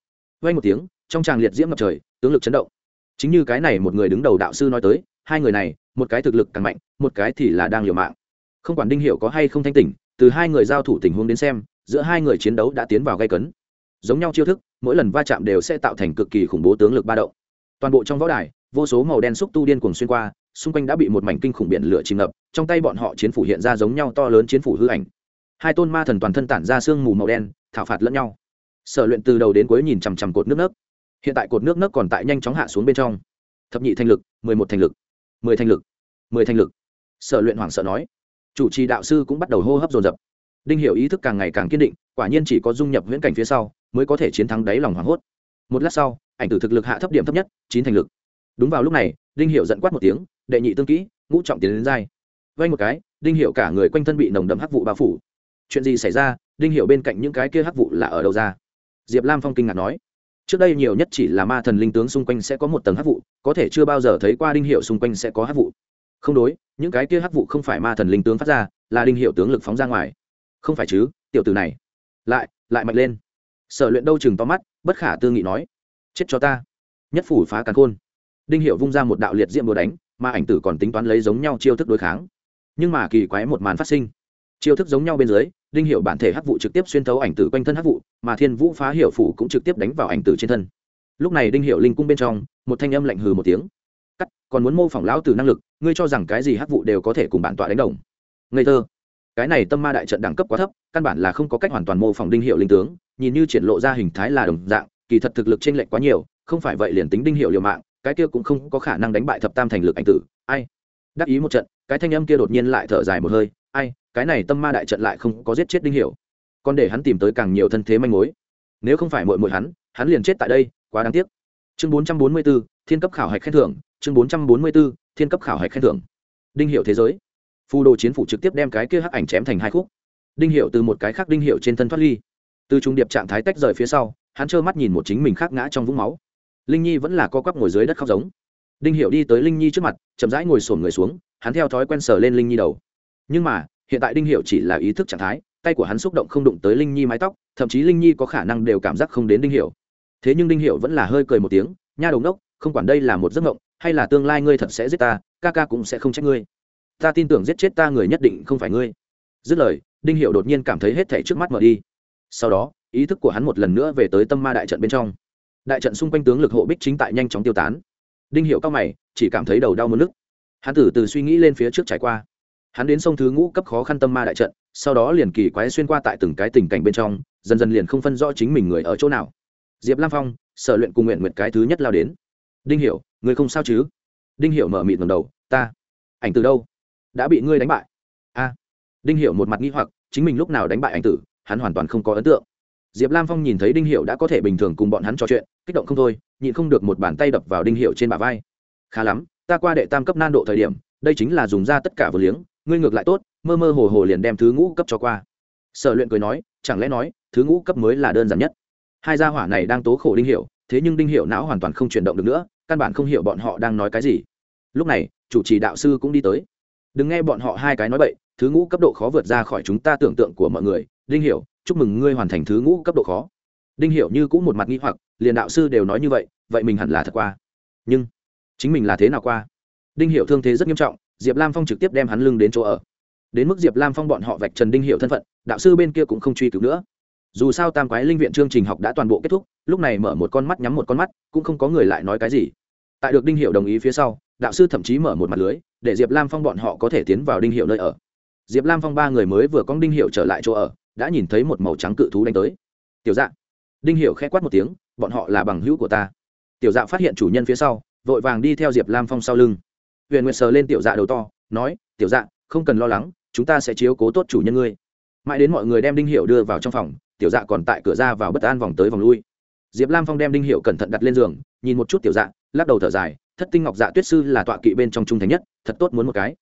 Vay một tiếng, trong tràng liệt diễm ngập trời, tướng lực chấn động. Chính như cái này một người đứng đầu đạo sư nói tới hai người này, một cái thực lực càng mạnh, một cái thì là đang liều mạng. Không quản đinh hiệu có hay không thanh tỉnh, từ hai người giao thủ tình huống đến xem, giữa hai người chiến đấu đã tiến vào gây cấn. Giống nhau chiêu thức, mỗi lần va chạm đều sẽ tạo thành cực kỳ khủng bố tướng lực ba động. Toàn bộ trong võ đài, vô số màu đen xúc tu điên cuồng xuyên qua, xung quanh đã bị một mảnh kinh khủng biển lửa chìm ngập, trong tay bọn họ chiến phủ hiện ra giống nhau to lớn chiến phủ hư ảnh. Hai tôn ma thần toàn thân tản ra sương mù màu đen, thảo phạt lẫn nhau. Sở luyện từ đầu đến cuối nhìn chằm chằm cột nước nấc. Hiện tại cột nước nấc còn tại nhanh chóng hạ xuống bên trong. Thập nhị thành lực, mười một thành lực mười thanh lực, mười thanh lực. Sở luyện hoảng sợ nói. Chủ trì đạo sư cũng bắt đầu hô hấp dồn dập. Đinh hiểu ý thức càng ngày càng kiên định, quả nhiên chỉ có dung nhập viễn cảnh phía sau mới có thể chiến thắng đáy lòng hoảng hốt. Một lát sau, ảnh tử thực lực hạ thấp điểm thấp nhất, chín thành lực. Đúng vào lúc này, đinh hiểu giận quát một tiếng, đệ nhị tương kỹ, ngũ trọng tiến đến dai vay một cái, đinh hiểu cả người quanh thân bị nồng đậm hắc vụ bao phủ. Chuyện gì xảy ra? Đinh hiểu bên cạnh những cái kia hắc vụ là ở đâu ra? Diệp lam phong kinh ngạc nói trước đây nhiều nhất chỉ là ma thần linh tướng xung quanh sẽ có một tầng hắc vụ, có thể chưa bao giờ thấy qua đinh hiệu xung quanh sẽ có hắc vụ. Không đối, những cái kia hắc vụ không phải ma thần linh tướng phát ra, là đinh hiệu tướng lực phóng ra ngoài. Không phải chứ, tiểu tử này. Lại lại mạnh lên. Sở luyện đâu chừng to mắt, bất khả tư nghị nói. Chết cho ta. Nhất phủ phá càn khôn. Đinh hiệu vung ra một đạo liệt diệm búa đánh, mà ảnh tử còn tính toán lấy giống nhau chiêu thức đối kháng. Nhưng mà kỳ quái một màn phát sinh chiêu thức giống nhau bên dưới, đinh hiệu bản thể hắc vụ trực tiếp xuyên thấu ảnh tử quanh thân hắc vụ, mà thiên vũ phá hiệu phủ cũng trực tiếp đánh vào ảnh tử trên thân. Lúc này đinh hiệu linh cung bên trong, một thanh âm lạnh hừ một tiếng. Cắt, còn muốn mô phỏng lão tử năng lực, ngươi cho rằng cái gì hắc vụ đều có thể cùng bản tọa đánh đồng. Ngây thơ. Cái này tâm ma đại trận đẳng cấp quá thấp, căn bản là không có cách hoàn toàn mô phỏng đinh hiệu linh tướng, nhìn như triển lộ ra hình thái là đồng dạng, kỳ thật thực lực t r ê n lệch quá nhiều, không phải vậy liền tính đinh hiệu liều mạng, cái kia cũng không có khả năng đánh bại thập tam thành lực ảnh tử. Ai? Đắc ý một trận, cái thanh âm kia đột nhiên lại thở dài một hơi ai cái này tâm ma đại trận lại không có giết chết đinh Hiểu, còn để hắn tìm tới càng nhiều thân thế manh mối. Nếu không phải mội mội hắn hắn liền chết tại đây quá đáng tiếc. Chương bốn trăm bốn mươi b ố thiên cấp khảo hạch khen thưởng chương bốn trăm bốn mươi b ố thiên cấp khảo hạch khen thưởng. Đinh hiệu thế giới. Phù đồ chiến phủ trực tiếp đem cái kia hắc ảnh chém thành hai khúc. Đinh hiệu từ một cái khác đinh hiệu trên thân thoát ly. Từ trung điệp trạng thái tách rời phía sau hắn trơ mắt nhìn một chính mình khác ngã trong vũng máu. Linh nhi vẫn là co quắp ngồi dưới đất khóc giống. Đinh hiểu đi tới linh nhi trước mặt chậm rãi ngồi sổm người xuống hắn theo thói quen sờ lên linh nhi đầu nhưng mà, hiện tại đinh hiểu chỉ là ý thức trạng thái, tay của hắn xúc động không đụng tới linh nhi mái tóc, thậm chí linh nhi có khả năng đều cảm giác không đến đinh hiểu. Thế nhưng đinh hiểu vẫn là hơi cười một tiếng, nha đầu đốc không quản đây là một giấc mộng, hay là tương lai ngươi thật sẽ giết ta, ca ca cũng sẽ không trách ngươi. Ta tin tưởng giết chết ta người nhất định không phải ngươi. Dứt lời, đinh hiểu đột nhiên cảm thấy hết thảy trước mắt mở đi. Sau đó, ý thức của hắn một lần nữa về tới tâm ma đại trận bên trong. Đại trận xung quanh tướng lực hộ bích chính tại nhanh chóng tiêu tán. Đinh hiệu cao mày, chỉ cảm thấy đầu đau mất nước hắn từ từ suy nghĩ lên phía trước trải qua hắn đến sông thứ ngũ cấp khó khăn tâm ma đại trận, sau đó liền kỳ quái xuyên qua tại từng cái tình cảnh bên trong, dần dần liền không phân rõ chính mình người ở chỗ nào. Diệp lam phong, sở luyện cùng nguyện nguyện cái thứ nhất lao đến. Đinh hiểu, người không sao chứ? Đinh hiểu mở mịt ngầm đầu, ta, ảnh từ đâu? Đã bị ngươi đánh bại. A. Đinh hiểu một mặt nghi hoặc, chính mình lúc nào đánh bại ảnh tử, hắn hoàn toàn không có ấn tượng. Diệp lam phong nhìn thấy đinh Hiểu đã có thể bình thường cùng bọn hắn trò chuyện, kích động không thôi, nhịn không được một bàn tay đập vào đinh Hiểu trên bả vai. Khá lắm, ta qua đệ tam cấp nan độ thời điểm, đây chính là dùng ra tất cả vừa liếng ngươi ngược lại tốt, mơ mơ hồ hồ liền đem thứ ngũ cấp cho qua. Sở luyện cười nói, chẳng lẽ nói, thứ ngũ cấp mới là đơn giản nhất? Hai gia hỏa này đang tố khổ đinh hiệu thế nhưng đinh hiệu não hoàn toàn không chuyển động được nữa, căn bản không hiểu bọn họ đang nói cái gì. Lúc này, chủ trì đạo sư cũng đi tới. Đừng nghe bọn họ hai cái nói bậy, thứ ngũ cấp độ khó vượt ra khỏi chúng ta tưởng tượng của mọi người. Đinh hiểu, chúc mừng ngươi hoàn thành thứ ngũ cấp độ khó. Đinh hiểu như cũng một mặt nghi hoặc, liền đạo sư đều nói như vậy vậy mình hẳn là thật qua. Nhưng, chính mình là thế nào qua? Đinh hiểu thương thế rất nghiêm trọng diệp lam phong trực tiếp đem hắn lưng đến chỗ ở. Đến mức diệp lam phong bọn họ vạch trần đinh hiểu thân phận, đạo sư bên kia cũng không truy cứu nữa. Dù sao tam quái linh viện chương trình học đã toàn bộ kết thúc, lúc này mở một con mắt nhắm một con mắt, cũng không có người lại nói cái gì. Tại được đinh hiểu đồng ý phía sau, đạo sư thậm chí mở một mặt lưới, để diệp lam phong bọn họ có thể tiến vào đinh hiểu nơi ở. Diệp lam phong ba người mới vừa con đinh hiệu trở lại chỗ ở, đã nhìn thấy một màu trắng cự thú đánh tới. Tiểu dạ. Đinh hiệu khẽ quát một tiếng, bọn họ là bằng hữu của ta. Tiểu dạ phát hiện chủ nhân phía sau, vội vàng đi theo diệp lam phong sau lưng huyền nguyệt sờ lên tiểu dạ đầu to, nói, tiểu dạ không cần lo lắng, chúng ta sẽ chiếu cố tốt chủ nhân ngươi. Mãi đến mọi người đem đinh hiệu đưa vào trong phòng, tiểu dạ còn tại cửa ra vào bất an vòng tới vòng lui. Diệp lam phong đem đinh hiệu cẩn thận đặt lên giường, nhìn một chút tiểu dạ lắc đầu thở dài, thất tinh ngọc dạ tuyết sư là tọa kỵ bên trong trung thành nhất, thật tốt muốn một cái.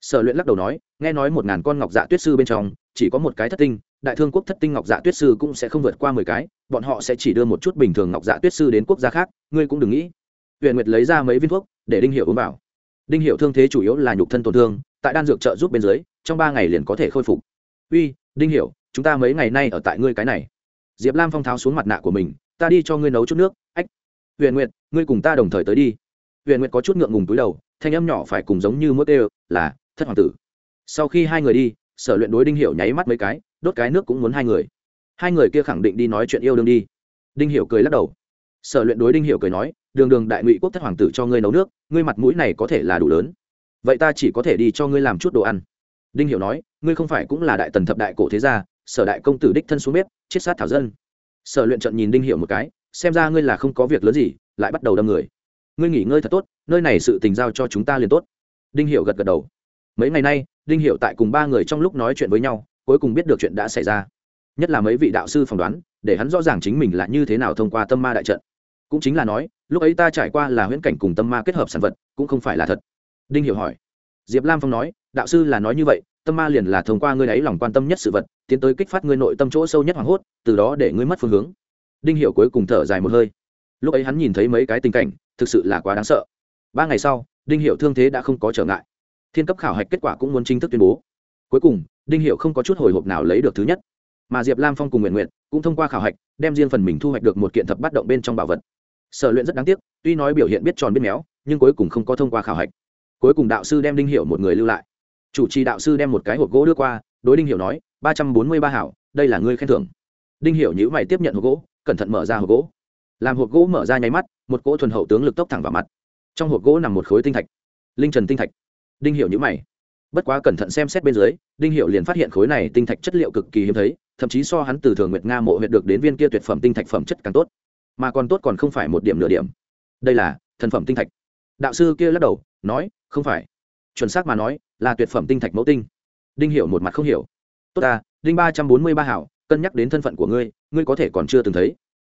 Sở luyện lắc đầu nói, nghe nói một ngàn con ngọc dạ tuyết sư bên trong, chỉ có một cái thất tinh, đại thương quốc thất tinh ngọc dạ tuyết sư cũng sẽ không vượt qua mười cái, bọn họ sẽ chỉ đưa một chút bình thường ngọc dạ tuyết sư đến quốc gia khác, ngươi cũng đừng nghĩ. Huyền nguyệt lấy ra mấy viên thuốc, để đinh hiệu uống vào đinh hiệu thương thế chủ yếu là nhục thân tổn thương, tại đan dược trợ giúp bên dưới, trong ba ngày liền có thể khôi phục. Uy, đinh hiệu chúng ta mấy ngày nay ở tại ngươi cái này. Diệp lam phong tháo xuống mặt nạ của mình, ta đi cho ngươi nấu chút nước, ách. Huyền nguyệt, ngươi cùng ta đồng thời tới đi. Huyền nguyệt có chút ngượng ngùng túi đầu, thanh âm nhỏ phải cùng giống như mốt ê là, thất hoàng tử. Sau khi hai người đi, sở luyện đối đinh hiểu nháy mắt mấy cái, đốt cái nước cũng muốn hai người. Hai người kia khẳng định đi nói chuyện yêu đương đi. Đinh hiểu cười lắc đầu. Sở luyện đối đinh hiểu cười nói đường đường đại ngụy quốc thất hoàng tử cho ngươi nấu nước, ngươi mặt mũi này có thể là đủ lớn. Vậy ta chỉ có thể đi cho ngươi làm chút đồ ăn. Đinh hiểu nói, ngươi không phải cũng là đại tần thập đại cổ thế gia, sở đại công tử đích thân xuống bếp chết sát thảo dân. Sở luyện trận nhìn đinh hiểu một cái, xem ra ngươi là không có việc lớn gì, lại bắt đầu đâm người. Ngươi nghỉ ngơi thật tốt, nơi này sự tình giao cho chúng ta liền tốt. Đinh hiểu gật gật đầu. Mấy ngày nay, đinh hiểu tại cùng ba người trong lúc nói chuyện với nhau, cuối cùng biết được chuyện đã xảy ra. Nhất là mấy vị đạo sư phỏng đoán, để hắn rõ ràng chính mình là như thế nào thông qua tâm ma đại trận cũng chính là nói, lúc ấy ta trải qua là huyễn cảnh cùng tâm ma kết hợp sản vật, cũng không phải là thật. Đinh hiểu hỏi. Diệp lam phong nói, đạo sư là nói như vậy, tâm ma liền là thông qua ngươi ấy lòng quan tâm nhất sự vật, tiến tới kích phát ngươi nội tâm chỗ sâu nhất hoảng hốt, từ đó để ngươi mất phương hướng. Đinh hiểu cuối cùng thở dài một hơi. Lúc ấy hắn nhìn thấy mấy cái tình cảnh, thực sự là quá đáng sợ. Ba ngày sau, đinh hiểu thương thế đã không có trở ngại. Thiên cấp khảo hạch kết quả cũng muốn chính thức tuyên bố. Cuối cùng, đinh hiểu không có chút hồi hộp nào lấy được thứ nhất. Mà diệp lam phong cùng nguyện nguyện cũng thông qua khảo hạch, đem riêng phần mình thu hoạch được một kiện thập bắt động bên trong bảo vật sở luyện rất đáng tiếc, tuy nói biểu hiện biết tròn biết méo, nhưng cuối cùng không có thông qua khảo hạch. Cuối cùng đạo sư đem đinh hiểu một người lưu lại. Chủ trì đạo sư đem một cái hộp gỗ đưa qua, đối đinh hiểu nói, ba trăm bốn mươi ba hảo, đây là ngươi khen thưởng. Đinh hiểu nhữ mày tiếp nhận hộp gỗ, cẩn thận mở ra hộp gỗ. Làm hộp gỗ mở ra nháy mắt, một cỗ thuần hậu tướng lực tốc thẳng vào mặt. Trong hộp gỗ nằm một khối tinh thạch. Linh trần tinh thạch. Đinh hiểu nhữ mày. Bất quá cẩn thận xem xét bên dưới, đinh hiểu liền phát hiện khối này tinh thạch chất liệu cực kỳ hiếm thấy, thậm chí so hắn từ thường nguyệt nga mộ huyệt được đến viên kia tuyệt phẩm tinh thạch phẩm chất càng tốt mà còn tốt còn không phải một điểm nửa điểm. Đây là thần phẩm tinh thạch. Đạo sư kia lắc đầu, nói, không phải. Chuẩn xác mà nói, là tuyệt phẩm tinh thạch mẫu tinh. Đinh hiểu một mặt không hiểu. Tốt ta, đinh ba trăm bốn mươi ba hảo, cân nhắc đến thân phận của ngươi ngươi có thể còn chưa từng thấy.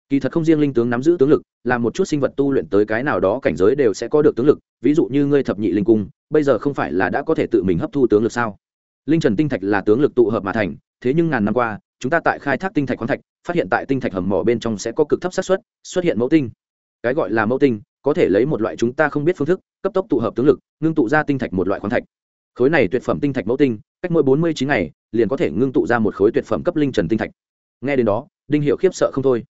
Kỳ thật không riêng linh tướng nắm giữ tướng lực, là một chút sinh vật tu luyện tới cái nào đó cảnh giới đều sẽ có được tướng lực. Ví dụ như ngươi thập nhị linh cung, bây giờ không phải là đã có thể tự mình hấp thu tướng lực sao? Linh trần tinh thạch là tướng lực tụ hợp mà thành thế nhưng ngàn năm qua, chúng ta tại khai thác tinh thạch khoáng thạch, phát hiện tại tinh thạch hầm mỏ bên trong sẽ có cực thấp xác suất, xuất hiện mẫu tinh. Cái gọi là mẫu tinh, có thể lấy một loại chúng ta không biết phương thức, cấp tốc tụ hợp tướng lực, ngưng tụ ra tinh thạch một loại khoáng thạch. Khối này tuyệt phẩm tinh thạch mẫu tinh, cách mỗi bốn mươi chín ngày, liền có thể ngưng tụ ra một khối tuyệt phẩm cấp linh trần tinh thạch. Nghe đến đó, đinh hiệu khiếp sợ không thôi.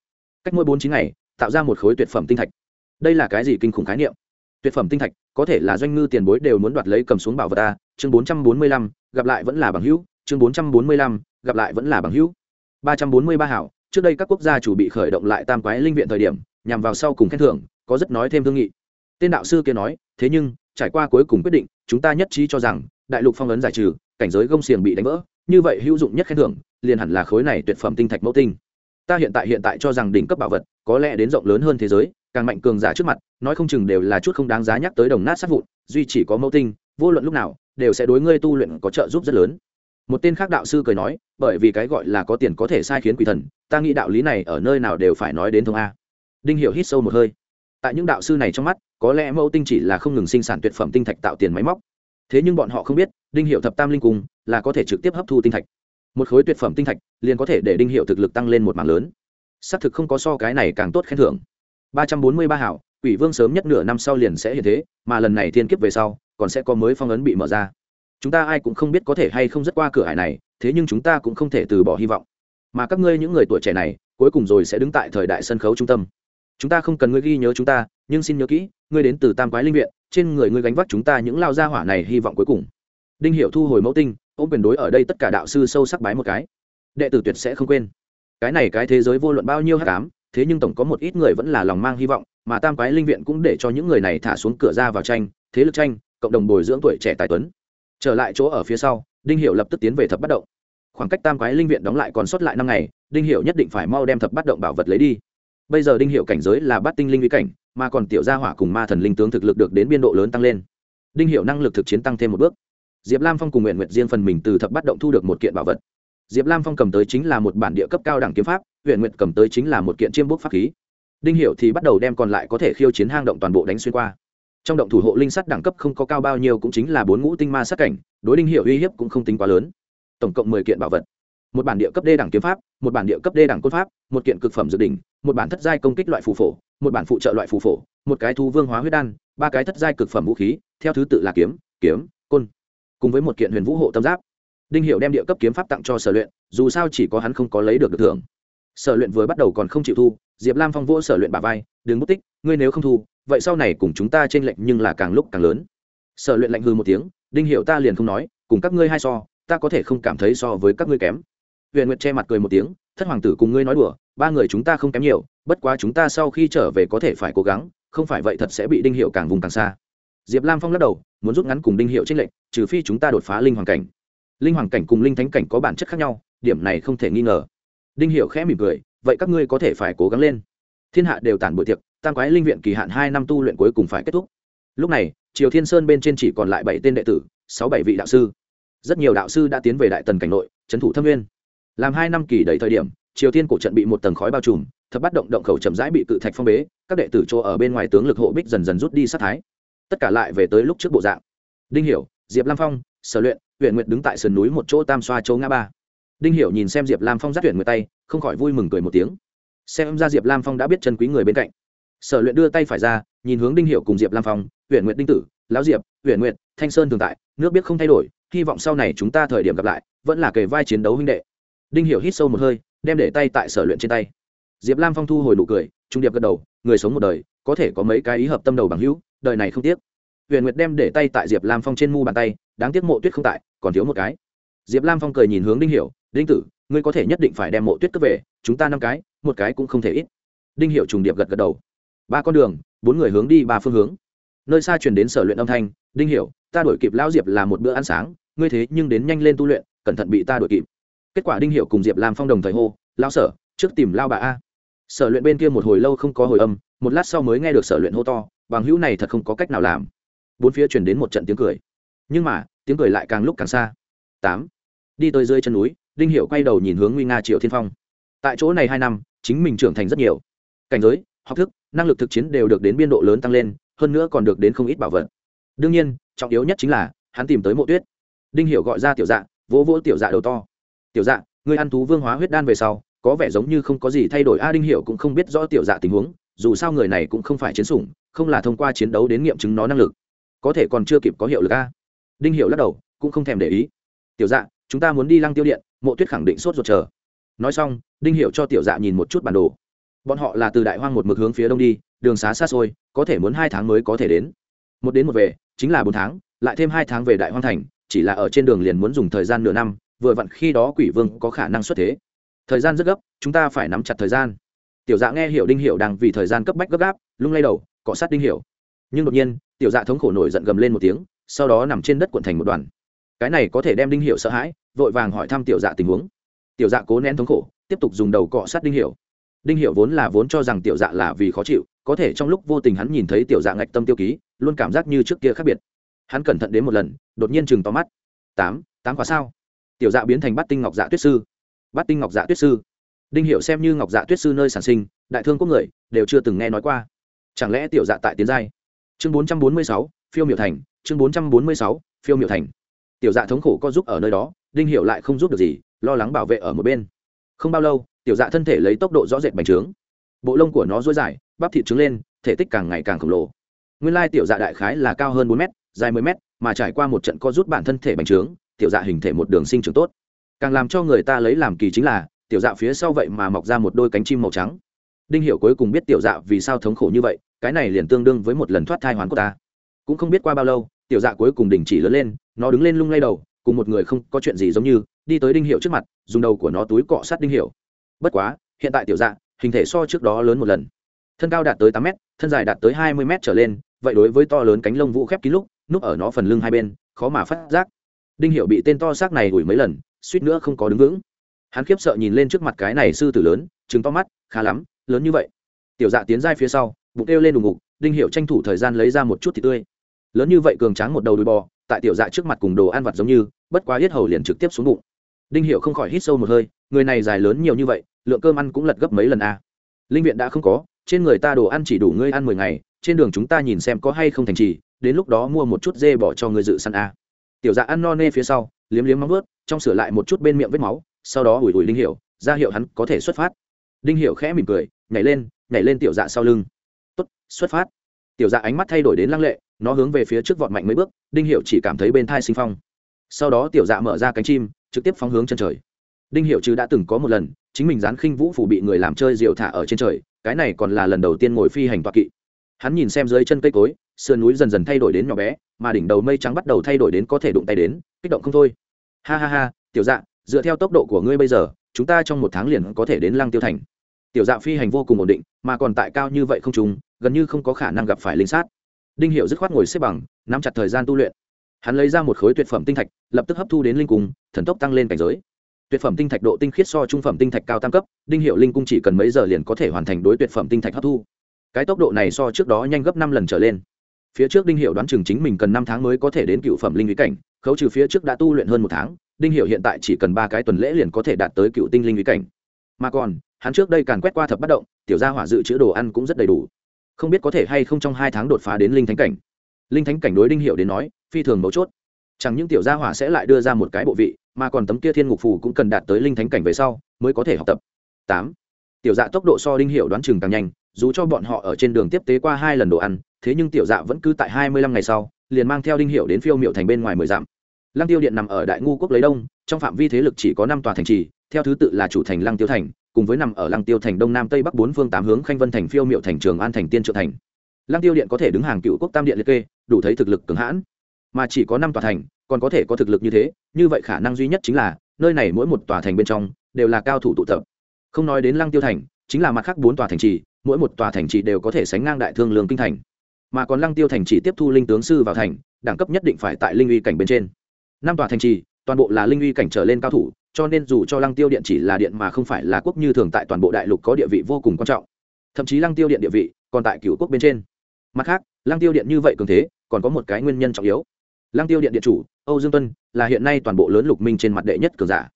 Cách mỗi bốn chín ngày, tạo ra một khối tuyệt phẩm tinh thạch. Đây là cái gì kinh khủng khái niệm? Tuyệt phẩm tinh thạch, có thể là doanh ngư tiền bối đều muốn đoạt lấy cầm xuống bảo vật ta. Chương bốn trăm bốn mươi lăm, gặp lại vẫn là bằng hữu chương bốn trăm bốn mươi lăm, gặp lại vẫn là bằng hữu. ba trăm bốn mươi ba hảo, trước đây các quốc gia chủ bị khởi động lại tam quái linh viện thời điểm, nhằm vào sau cùng khen thưởng, có rất nói thêm thương nghị. Tên đạo sư kia nói, thế nhưng, trải qua cuối cùng quyết định, chúng ta nhất trí cho rằng, đại lục phong ấn giải trừ, cảnh giới gông xiềng bị đánh vỡ, như vậy hữu dụng nhất khen thưởng, liền hẳn là khối này tuyệt phẩm tinh thạch mẫu tinh. Ta hiện tại hiện tại cho rằng đỉnh cấp bảo vật, có lẽ đến rộng lớn hơn thế giới, càng mạnh cường giả trước mặt, nói không chừng đều là chút không đáng giá nhắc tới đồng nát sát vụn, duy chỉ có mẫu tinh, vô luận lúc nào, đều sẽ đối ngươi tu luyện có trợ giúp rất lớn một tên khác đạo sư cười nói, bởi vì cái gọi là có tiền có thể sai khiến quỷ thần, ta nghĩ đạo lý này ở nơi nào đều phải nói đến thông a. Đinh hiểu hít sâu một hơi. Tại những đạo sư này trong mắt, có lẽ mẫu tinh chỉ là không ngừng sinh sản tuyệt phẩm tinh thạch tạo tiền máy móc. Thế nhưng bọn họ không biết, đinh hiệu thập tam linh cung là có thể trực tiếp hấp thu tinh thạch. Một khối tuyệt phẩm tinh thạch, liền có thể để đinh hiệu thực lực tăng lên một mảng lớn. Xác thực không có so cái này càng tốt khen thưởng. Ba trăm bốn mươi ba hảo, quỷ vương sớm nhất nửa năm sau liền sẽ hiện thế, mà lần này thiên kiếp về sau, còn sẽ có mới phong ấn bị mở ra chúng ta ai cũng không biết có thể hay không rất qua cửa hải này, thế nhưng chúng ta cũng không thể từ bỏ hy vọng. Mà các ngươi những người tuổi trẻ này, cuối cùng rồi sẽ đứng tại thời đại sân khấu trung tâm. Chúng ta không cần ngươi ghi nhớ chúng ta, nhưng xin nhớ kỹ, ngươi đến từ tam quái linh viện, trên người ngươi gánh vác chúng ta những lao gia hỏa này hy vọng cuối cùng. Đinh hiệu thu hồi mẫu tinh, ôm quyền đối ở đây tất cả đạo sư sâu sắc bái một cái. Đệ tử tuyệt sẽ không quên. Cái này cái thế giới vô luận bao nhiêu hát cám thế nhưng tổng có một ít người vẫn là lòng mang hy vọng, mà tam quái linh viện cũng để cho những người này thả xuống cửa ra vào tranh, thế lực tranh, cộng đồng bồi dưỡng tuổi trẻ tài tuấn trở lại chỗ ở phía sau, đinh hiệu lập tức tiến về thập bắt động. Khoảng cách tam quái linh viện đóng lại còn sót lại năm ngày, đinh hiệu nhất định phải mau đem thập bắt động bảo vật lấy đi. Bây giờ đinh hiệu cảnh giới là bát tinh linh vi cảnh, mà còn tiểu gia hỏa cùng ma thần linh tướng thực lực được đến biên độ lớn tăng lên. Đinh hiệu năng lực thực chiến tăng thêm một bước. Diệp lam phong cùng nguyện nguyện riêng phần mình từ thập bắt động thu được một kiện bảo vật. Diệp lam phong cầm tới chính là một bản địa cấp cao đẳng kiếm pháp huyện nguyện cầm tới chính là một kiện chiêm bút pháp khí. Đinh hiệu thì bắt đầu đem còn lại có thể khiêu chiến hang động toàn bộ đánh xuyên qua trong động thủ hộ linh sắt đẳng cấp không có cao bao nhiêu cũng chính là bốn ngũ tinh ma sát cảnh, đối đinh hiệu uy hiếp cũng không tính quá lớn. Tổng cộng mười kiện bảo vật. Một bản địa cấp đê đẳng kiếm pháp, một bản địa cấp đê đẳng côn pháp, một kiện cực phẩm dự đỉnh, một bản thất giai công kích loại phù phổ, một bản phụ trợ loại phù phổ, một cái thu vương hóa huyết đan, ba cái thất giai cực phẩm vũ khí, theo thứ tự là kiếm kiếm, côn. Cùng với một kiện huyền vũ hộ tâm giáp. Đinh hiệu đem địa cấp kiếm pháp tặng cho sở luyện, dù sao chỉ có hắn không có lấy được được thưởng. Sở luyện vừa bắt đầu còn không chịu thu, diệp lam phong vỗ sở luyện bà vai, đừng mất tích, ngươi nếu không thu vậy sau này cùng chúng ta trên lệnh nhưng là càng lúc càng lớn. Sở luyện lạnh hư một tiếng, đinh hiệu ta liền không nói, cùng các ngươi hay so, ta có thể không cảm thấy so với các ngươi kém. Huyền nguyệt che mặt cười một tiếng, thất hoàng tử cùng ngươi nói đùa, ba người chúng ta không kém nhiều, bất quá chúng ta sau khi trở về có thể phải cố gắng, không phải vậy thật sẽ bị đinh hiệu càng vùng càng xa. Diệp lam phong lắc đầu, muốn rút ngắn cùng đinh hiệu tranh lệnh, trừ phi chúng ta đột phá linh hoàng cảnh. Linh hoàng cảnh cùng linh thánh cảnh có bản chất khác nhau, điểm này không thể nghi ngờ. Đinh hiệu khẽ mỉm cười, vậy các ngươi có thể phải cố gắng lên. Thiên hạ đều tản bội tiệc tam quái linh viện kỳ hạn hai năm tu luyện cuối cùng phải kết thúc. Lúc này, triều thiên sơn bên trên chỉ còn lại bảy tên đệ tử, sáu bảy vị đạo sư. Rất nhiều đạo sư đã tiến về đại tần cảnh nội, trấn thủ thâm nguyên. Làm hai năm kỳ đầy thời điểm, triều thiên cổ trận bị một tầng khói bao trùm, thập bắt động động khẩu chậm rãi bị cự thạch phong bế, các đệ tử chỗ ở bên ngoài tướng lực hộ bích dần dần rút đi sát thái. Tất cả lại về tới lúc trước bộ dạng. Đinh hiểu, diệp lam phong, sở luyện huyện nguyệt đứng tại sườn núi một chỗ tam xoa chỗ ngã ba. Đinh hiểu nhìn xem diệp lam phong giắt huyện nguyệt tay, không khỏi vui mừng cười một tiếng. Xem ra diệp lam phong đã biết chân quý người bên cạnh sở luyện đưa tay phải ra, nhìn hướng đinh hiểu cùng diệp lam phong huyện nguyệt đinh tử, lão diệp huyện nguyệt, thanh sơn thường tại, nước biết không thay đổi, hy vọng sau này chúng ta thời điểm gặp lại, vẫn là kề vai chiến đấu huynh đệ. Đinh hiểu hít sâu một hơi, đem để tay tại sở luyện trên tay. Diệp lam phong thu hồi nụ cười, trung điệp gật đầu, người sống một đời, có thể có mấy cái ý hợp tâm đầu bằng hữu, đời này không tiếc. Huyền nguyệt đem để tay tại diệp lam phong trên mu bàn tay, đáng tiếc mộ tuyết không tại, còn thiếu một cái. Diệp lam phong cười nhìn hướng đinh hiểu, đinh tử, ngươi có thể nhất định phải đem mộ tuyết cướp về, chúng ta năm cái, một cái cũng không thể ít. Đinh hiểu trùng điệp gật gật đầu ba con đường, bốn người hướng đi ba phương hướng. Nơi xa truyền đến sở luyện âm thanh, đinh hiểu, ta đuổi kịp lão diệp là một bữa ăn sáng, ngươi thế nhưng đến nhanh lên tu luyện, cẩn thận bị ta đuổi kịp. Kết quả đinh hiểu cùng diệp làm phong đồng thời hô lao sở, trước tìm lao bà a. Sở luyện bên kia một hồi lâu không có hồi âm, một lát sau mới nghe được sở luyện hô to, bằng hữu này thật không có cách nào làm. Bốn phía truyền đến một trận tiếng cười. Nhưng mà, tiếng cười lại càng lúc càng xa. Tám, đi tới dưới chân núi, đinh Hiểu quay đầu nhìn hướng nguy nga triệu thiên phong. Tại chỗ này hai năm, chính mình trưởng thành rất nhiều. Cảnh giới học thức, năng lực thực chiến đều được đến biên độ lớn tăng lên, hơn nữa còn được đến không ít bảo vật. Đương nhiên, trọng yếu nhất chính là, hắn tìm tới mộ tuyết. Đinh Hiểu gọi ra tiểu dạ vỗ vỗ tiểu dạ đầu to. Tiểu dạ người ăn thú vương hóa huyết đan về sau, có vẻ giống như không có gì thay đổi. A đinh Hiểu cũng không biết rõ tiểu dạ tình huống, dù sao người này cũng không phải chiến sủng, không là thông qua chiến đấu đến nghiệm chứng nó năng lực. Có thể còn chưa kịp có hiệu lực a. Đinh Hiểu lắc đầu, cũng không thèm để ý. Tiểu dạ chúng ta muốn đi lăng tiêu điện, mộ tuyết khẳng định sốt ruột chờ. Nói xong, đinh Hiểu cho tiểu dạ nhìn một chút bản đồ bọn họ là từ đại hoang một mực hướng phía đông đi, đường xá xa xôi, có thể muốn hai tháng mới có thể đến. Một đến một về, chính là bốn tháng, lại thêm hai tháng về đại hoang thành, chỉ là ở trên đường liền muốn dùng thời gian nửa năm, vừa vặn khi đó quỷ vương có khả năng xuất thế. Thời gian rất gấp, chúng ta phải nắm chặt thời gian. Tiểu dạ nghe hiểu đinh hiểu đang vì thời gian cấp bách gấp gáp, lung lay đầu, cọ sát đinh hiểu. Nhưng đột nhiên, tiểu dạ thống khổ nổi giận gầm lên một tiếng, sau đó nằm trên đất cuộn thành một đoàn. Cái này có thể đem đinh hiểu sợ hãi, vội vàng hỏi thăm tiểu dạ tình huống. Tiểu dạ cố nén thống khổ, tiếp tục dùng đầu cọ sát đinh hiểu đinh hiểu vốn là vốn cho rằng tiểu dạ là vì khó chịu, có thể trong lúc vô tình hắn nhìn thấy tiểu dạ ngạch tâm tiêu ký, luôn cảm giác như trước kia khác biệt. Hắn cẩn thận đến một lần, đột nhiên chừng to mắt. Tám tám khóa sao? Tiểu dạ biến thành bát tinh ngọc dạ tuyết sư. Bát tinh ngọc dạ tuyết sư? Đinh hiểu xem như ngọc dạ tuyết sư nơi sản sinh, đại thương quốc người, đều chưa từng nghe nói qua. Chẳng lẽ tiểu dạ tại tiến giai? Chương bốn trăm bốn mươi sáu, phiêu miểu thành, chương bốn trăm bốn mươi sáu, phiêu miểu thành. Tiểu dạ thống khổ có giúp ở nơi đó, đinh hiểu lại không giúp được gì, lo lắng bảo vệ ở một bên không bao lâu, tiểu dạ thân thể lấy tốc độ rõ rệt bành trướng. Bộ lông của nó dối dài, bắp thịt trứng lên, thể tích càng ngày càng khổng lồ. Nguyên lai tiểu dạ đại khái là cao hơn bốn mét, dài mười mét, mà trải qua một trận co rút bản thân thể bành trướng, tiểu dạ hình thể một đường sinh trưởng tốt. Càng làm cho người ta lấy làm kỳ chính là, tiểu dạ phía sau vậy mà mọc ra một đôi cánh chim màu trắng. Đinh hiểu cuối cùng biết tiểu dạ vì sao thống khổ như vậy, cái này liền tương đương với một lần thoát thai hoán của ta. Cũng không biết qua bao lâu, tiểu dạ cuối cùng đình chỉ lớn lên, nó đứng lên lung lay đầu cùng một người không có chuyện gì giống như, đi tới đinh hiệu trước mặt, dùng đầu của nó túi cọ sát đinh hiệu bất quá, hiện tại tiểu dạ hình thể so trước đó lớn một lần. Thân cao đạt tới tám m thân dài đạt tới hai mươi m trở lên, vậy đối với to lớn cánh lông vũ khép kín lúc, núp ở nó phần lưng hai bên, khó mà phát giác. Đinh hiệu bị tên to xác này đuổi mấy lần, suýt nữa không có đứng vững. Hắn khiếp sợ nhìn lên trước mặt cái này sư tử lớn chứng to mắt, khá lắm, lớn như vậy. Tiểu dạ tiến ra phía sau, bụng kêu lên đùng ngục, đinh hiệu tranh thủ thời gian lấy ra một chút thịt tươi lớn như vậy cường tráng một đầu đùi bò, tại tiểu dạ trước mặt cùng đồ ăn vặt giống như, bất quá yết hầu liền trực tiếp xuống bụng. Đinh hiệu không khỏi hít sâu một hơi, người này dài lớn nhiều như vậy, lượng cơm ăn cũng lật gấp mấy lần a. Linh viện đã không có, trên người ta đồ ăn chỉ đủ ngươi ăn mười ngày, trên đường chúng ta nhìn xem có hay không thành trì, đến lúc đó mua một chút dê bỏ cho ngươi dự săn a. Tiểu dạ ăn no nê phía sau, liếm liếm móng vớt trong sửa lại một chút bên miệng vết máu, sau đó ủi ủi linh hiệu ra hiệu hắn có thể xuất phát. Đinh hiệu khẽ mỉm cười, nhảy lên nhảy lên tiểu dạ sau lưng. Tốt, xuất phát tiểu dạ ánh mắt thay đổi đến lăng lệ, nó hướng về phía trước vọt mạnh mấy bước, đinh hiểu chỉ cảm thấy bên thai sinh phong. Sau đó tiểu dạ mở ra cánh chim, trực tiếp phóng hướng chân trời. Đinh hiểu chứ đã từng có một lần, chính mình dán khinh vũ phủ bị người làm chơi rượu thả ở trên trời, cái này còn là lần đầu tiên ngồi phi hành toa kỵ. Hắn nhìn xem dưới chân cây cối, sườn núi dần dần thay đổi đến nhỏ bé, mà đỉnh đầu mây trắng bắt đầu thay đổi đến có thể đụng tay đến, kích động không thôi. Ha ha ha, tiểu dạ dựa theo tốc độ của ngươi bây giờ, chúng ta trong một tháng liền có thể đến lăng tiêu thành. Tiểu dạ phi hành vô cùng ổn định, mà còn tại cao như vậy không trùng gần như không có khả năng gặp phải linh sát. Đinh hiệu dứt khoát ngồi xếp bằng, nắm chặt thời gian tu luyện. Hắn lấy ra một khối tuyệt phẩm tinh thạch, lập tức hấp thu đến linh cung, thần tốc tăng lên cảnh giới. Tuyệt phẩm tinh thạch độ tinh khiết so trung phẩm tinh thạch cao tam cấp, đinh hiệu linh cung chỉ cần mấy giờ liền có thể hoàn thành đối tuyệt phẩm tinh thạch hấp thu. Cái tốc độ này so trước đó nhanh gấp năm lần trở lên. Phía trước đinh hiệu đoán chừng chính mình cần năm tháng mới có thể đến cựu phẩm linh lý cảnh, khấu trừ phía trước đã tu luyện hơn một tháng, đinh hiệu hiện tại chỉ cần ba cái tuần lễ liền có thể đạt tới cựu tinh linh lý cảnh. Mà còn, hắn trước đây càn quét qua thập bất động, tiểu gia hỏa dự trữ đồ ăn cũng rất đầy đủ không biết có thể hay không trong hai tháng đột phá đến linh thánh cảnh. Linh thánh cảnh đối đinh hiệu đến nói, phi thường mấu chốt. Chẳng những tiểu gia hỏa sẽ lại đưa ra một cái bộ vị, mà còn tấm kia thiên ngục phù cũng cần đạt tới linh thánh cảnh về sau mới có thể học tập. Tám. Tiểu dạ tốc độ so đinh hiệu đoán chừng càng nhanh, dù cho bọn họ ở trên đường tiếp tế qua hai lần đồ ăn, thế nhưng tiểu dạ vẫn cứ tại hai mươi lăm ngày sau, liền mang theo đinh hiệu đến phiêu miệu thành bên ngoài mười dặm. Lăng tiêu điện nằm ở đại ngu quốc lấy đông, trong phạm vi thế lực chỉ có năm tòa thành trì, theo thứ tự là chủ thành lăng tiêu thành cùng với nằm ở lăng tiêu thành đông nam tây bắc bốn phương tám hướng khanh vân thành, phiêu miệu thành, trường an thành, tiên trợ thành. Lăng tiêu điện có thể đứng hàng cựu quốc tam điện liệt kê, đủ thấy thực lực cường hãn. Mà chỉ có năm tòa thành, còn có thể có thực lực như thế, như vậy khả năng duy nhất chính là, nơi này mỗi một tòa thành bên trong, đều là cao thủ tụ tập. Không nói đến lăng tiêu thành, chính là mặt khác bốn tòa thành trì, mỗi một tòa thành trì đều có thể sánh ngang đại thương lương kinh thành. Mà còn lăng tiêu thành trì tiếp thu linh tướng sư vào thành, đẳng cấp nhất định phải tại linh uy cảnh bên trên. Năm tòa thành trì toàn bộ là linh uy cảnh trở lên cao thủ, cho nên dù cho lăng tiêu điện chỉ là điện mà không phải là quốc như thường tại toàn bộ đại lục có địa vị vô cùng quan trọng. Thậm chí lăng tiêu điện địa vị còn tại cựu quốc bên trên. Mặt khác, lăng tiêu điện như vậy cường thế, còn có một cái nguyên nhân trọng yếu. Lăng tiêu điện điện chủ, âu dương tuân, là hiện nay toàn bộ lớn lục minh trên mặt đệ nhất cường giả.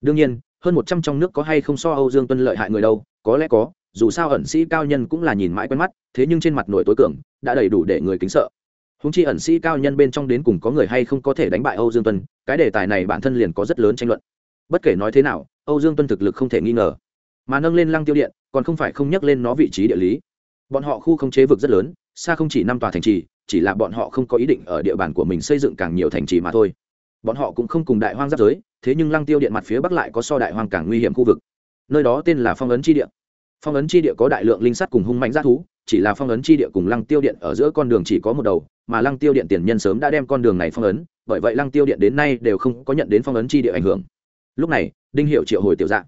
Đương nhiên, hơn một trăm trong nước có hay không so âu dương tuân lợi hại người đâu, có lẽ có, dù sao ẩn sĩ cao nhân cũng là nhìn mãi quen mắt, thế nhưng trên mặt nổi tối cường, đã đầy đủ để người kính sợ húng chi ẩn sĩ cao nhân bên trong đến cùng có người hay không có thể đánh bại âu dương tuân, cái đề tài này bản thân liền có rất lớn tranh luận. Bất kể nói thế nào, âu dương tuân thực lực không thể nghi ngờ. Mà nâng lên lăng tiêu điện, còn không phải không nhắc lên nó vị trí địa lý. Bọn họ khu không chế vực rất lớn, xa không chỉ năm tòa thành trì, chỉ là bọn họ không có ý định ở địa bàn của mình xây dựng càng nhiều thành trì mà thôi. Bọn họ cũng không cùng đại hoang giáp giới, thế nhưng lăng tiêu điện mặt phía bắc lại có so đại hoang càng nguy hiểm khu vực. Nơi đó tên là phong ấn chi địa. Phong ấn chi địa có đại lượng linh sắt cùng hung mạnh g thú chỉ là phong ấn chi địa cùng lăng tiêu điện ở giữa con đường chỉ có một đầu, mà lăng tiêu điện tiền nhân sớm đã đem con đường này phong ấn, bởi vậy lăng tiêu điện đến nay đều không có nhận đến phong ấn chi địa ảnh hưởng. Lúc này, đinh hiệu triệu hồi tiểu dạng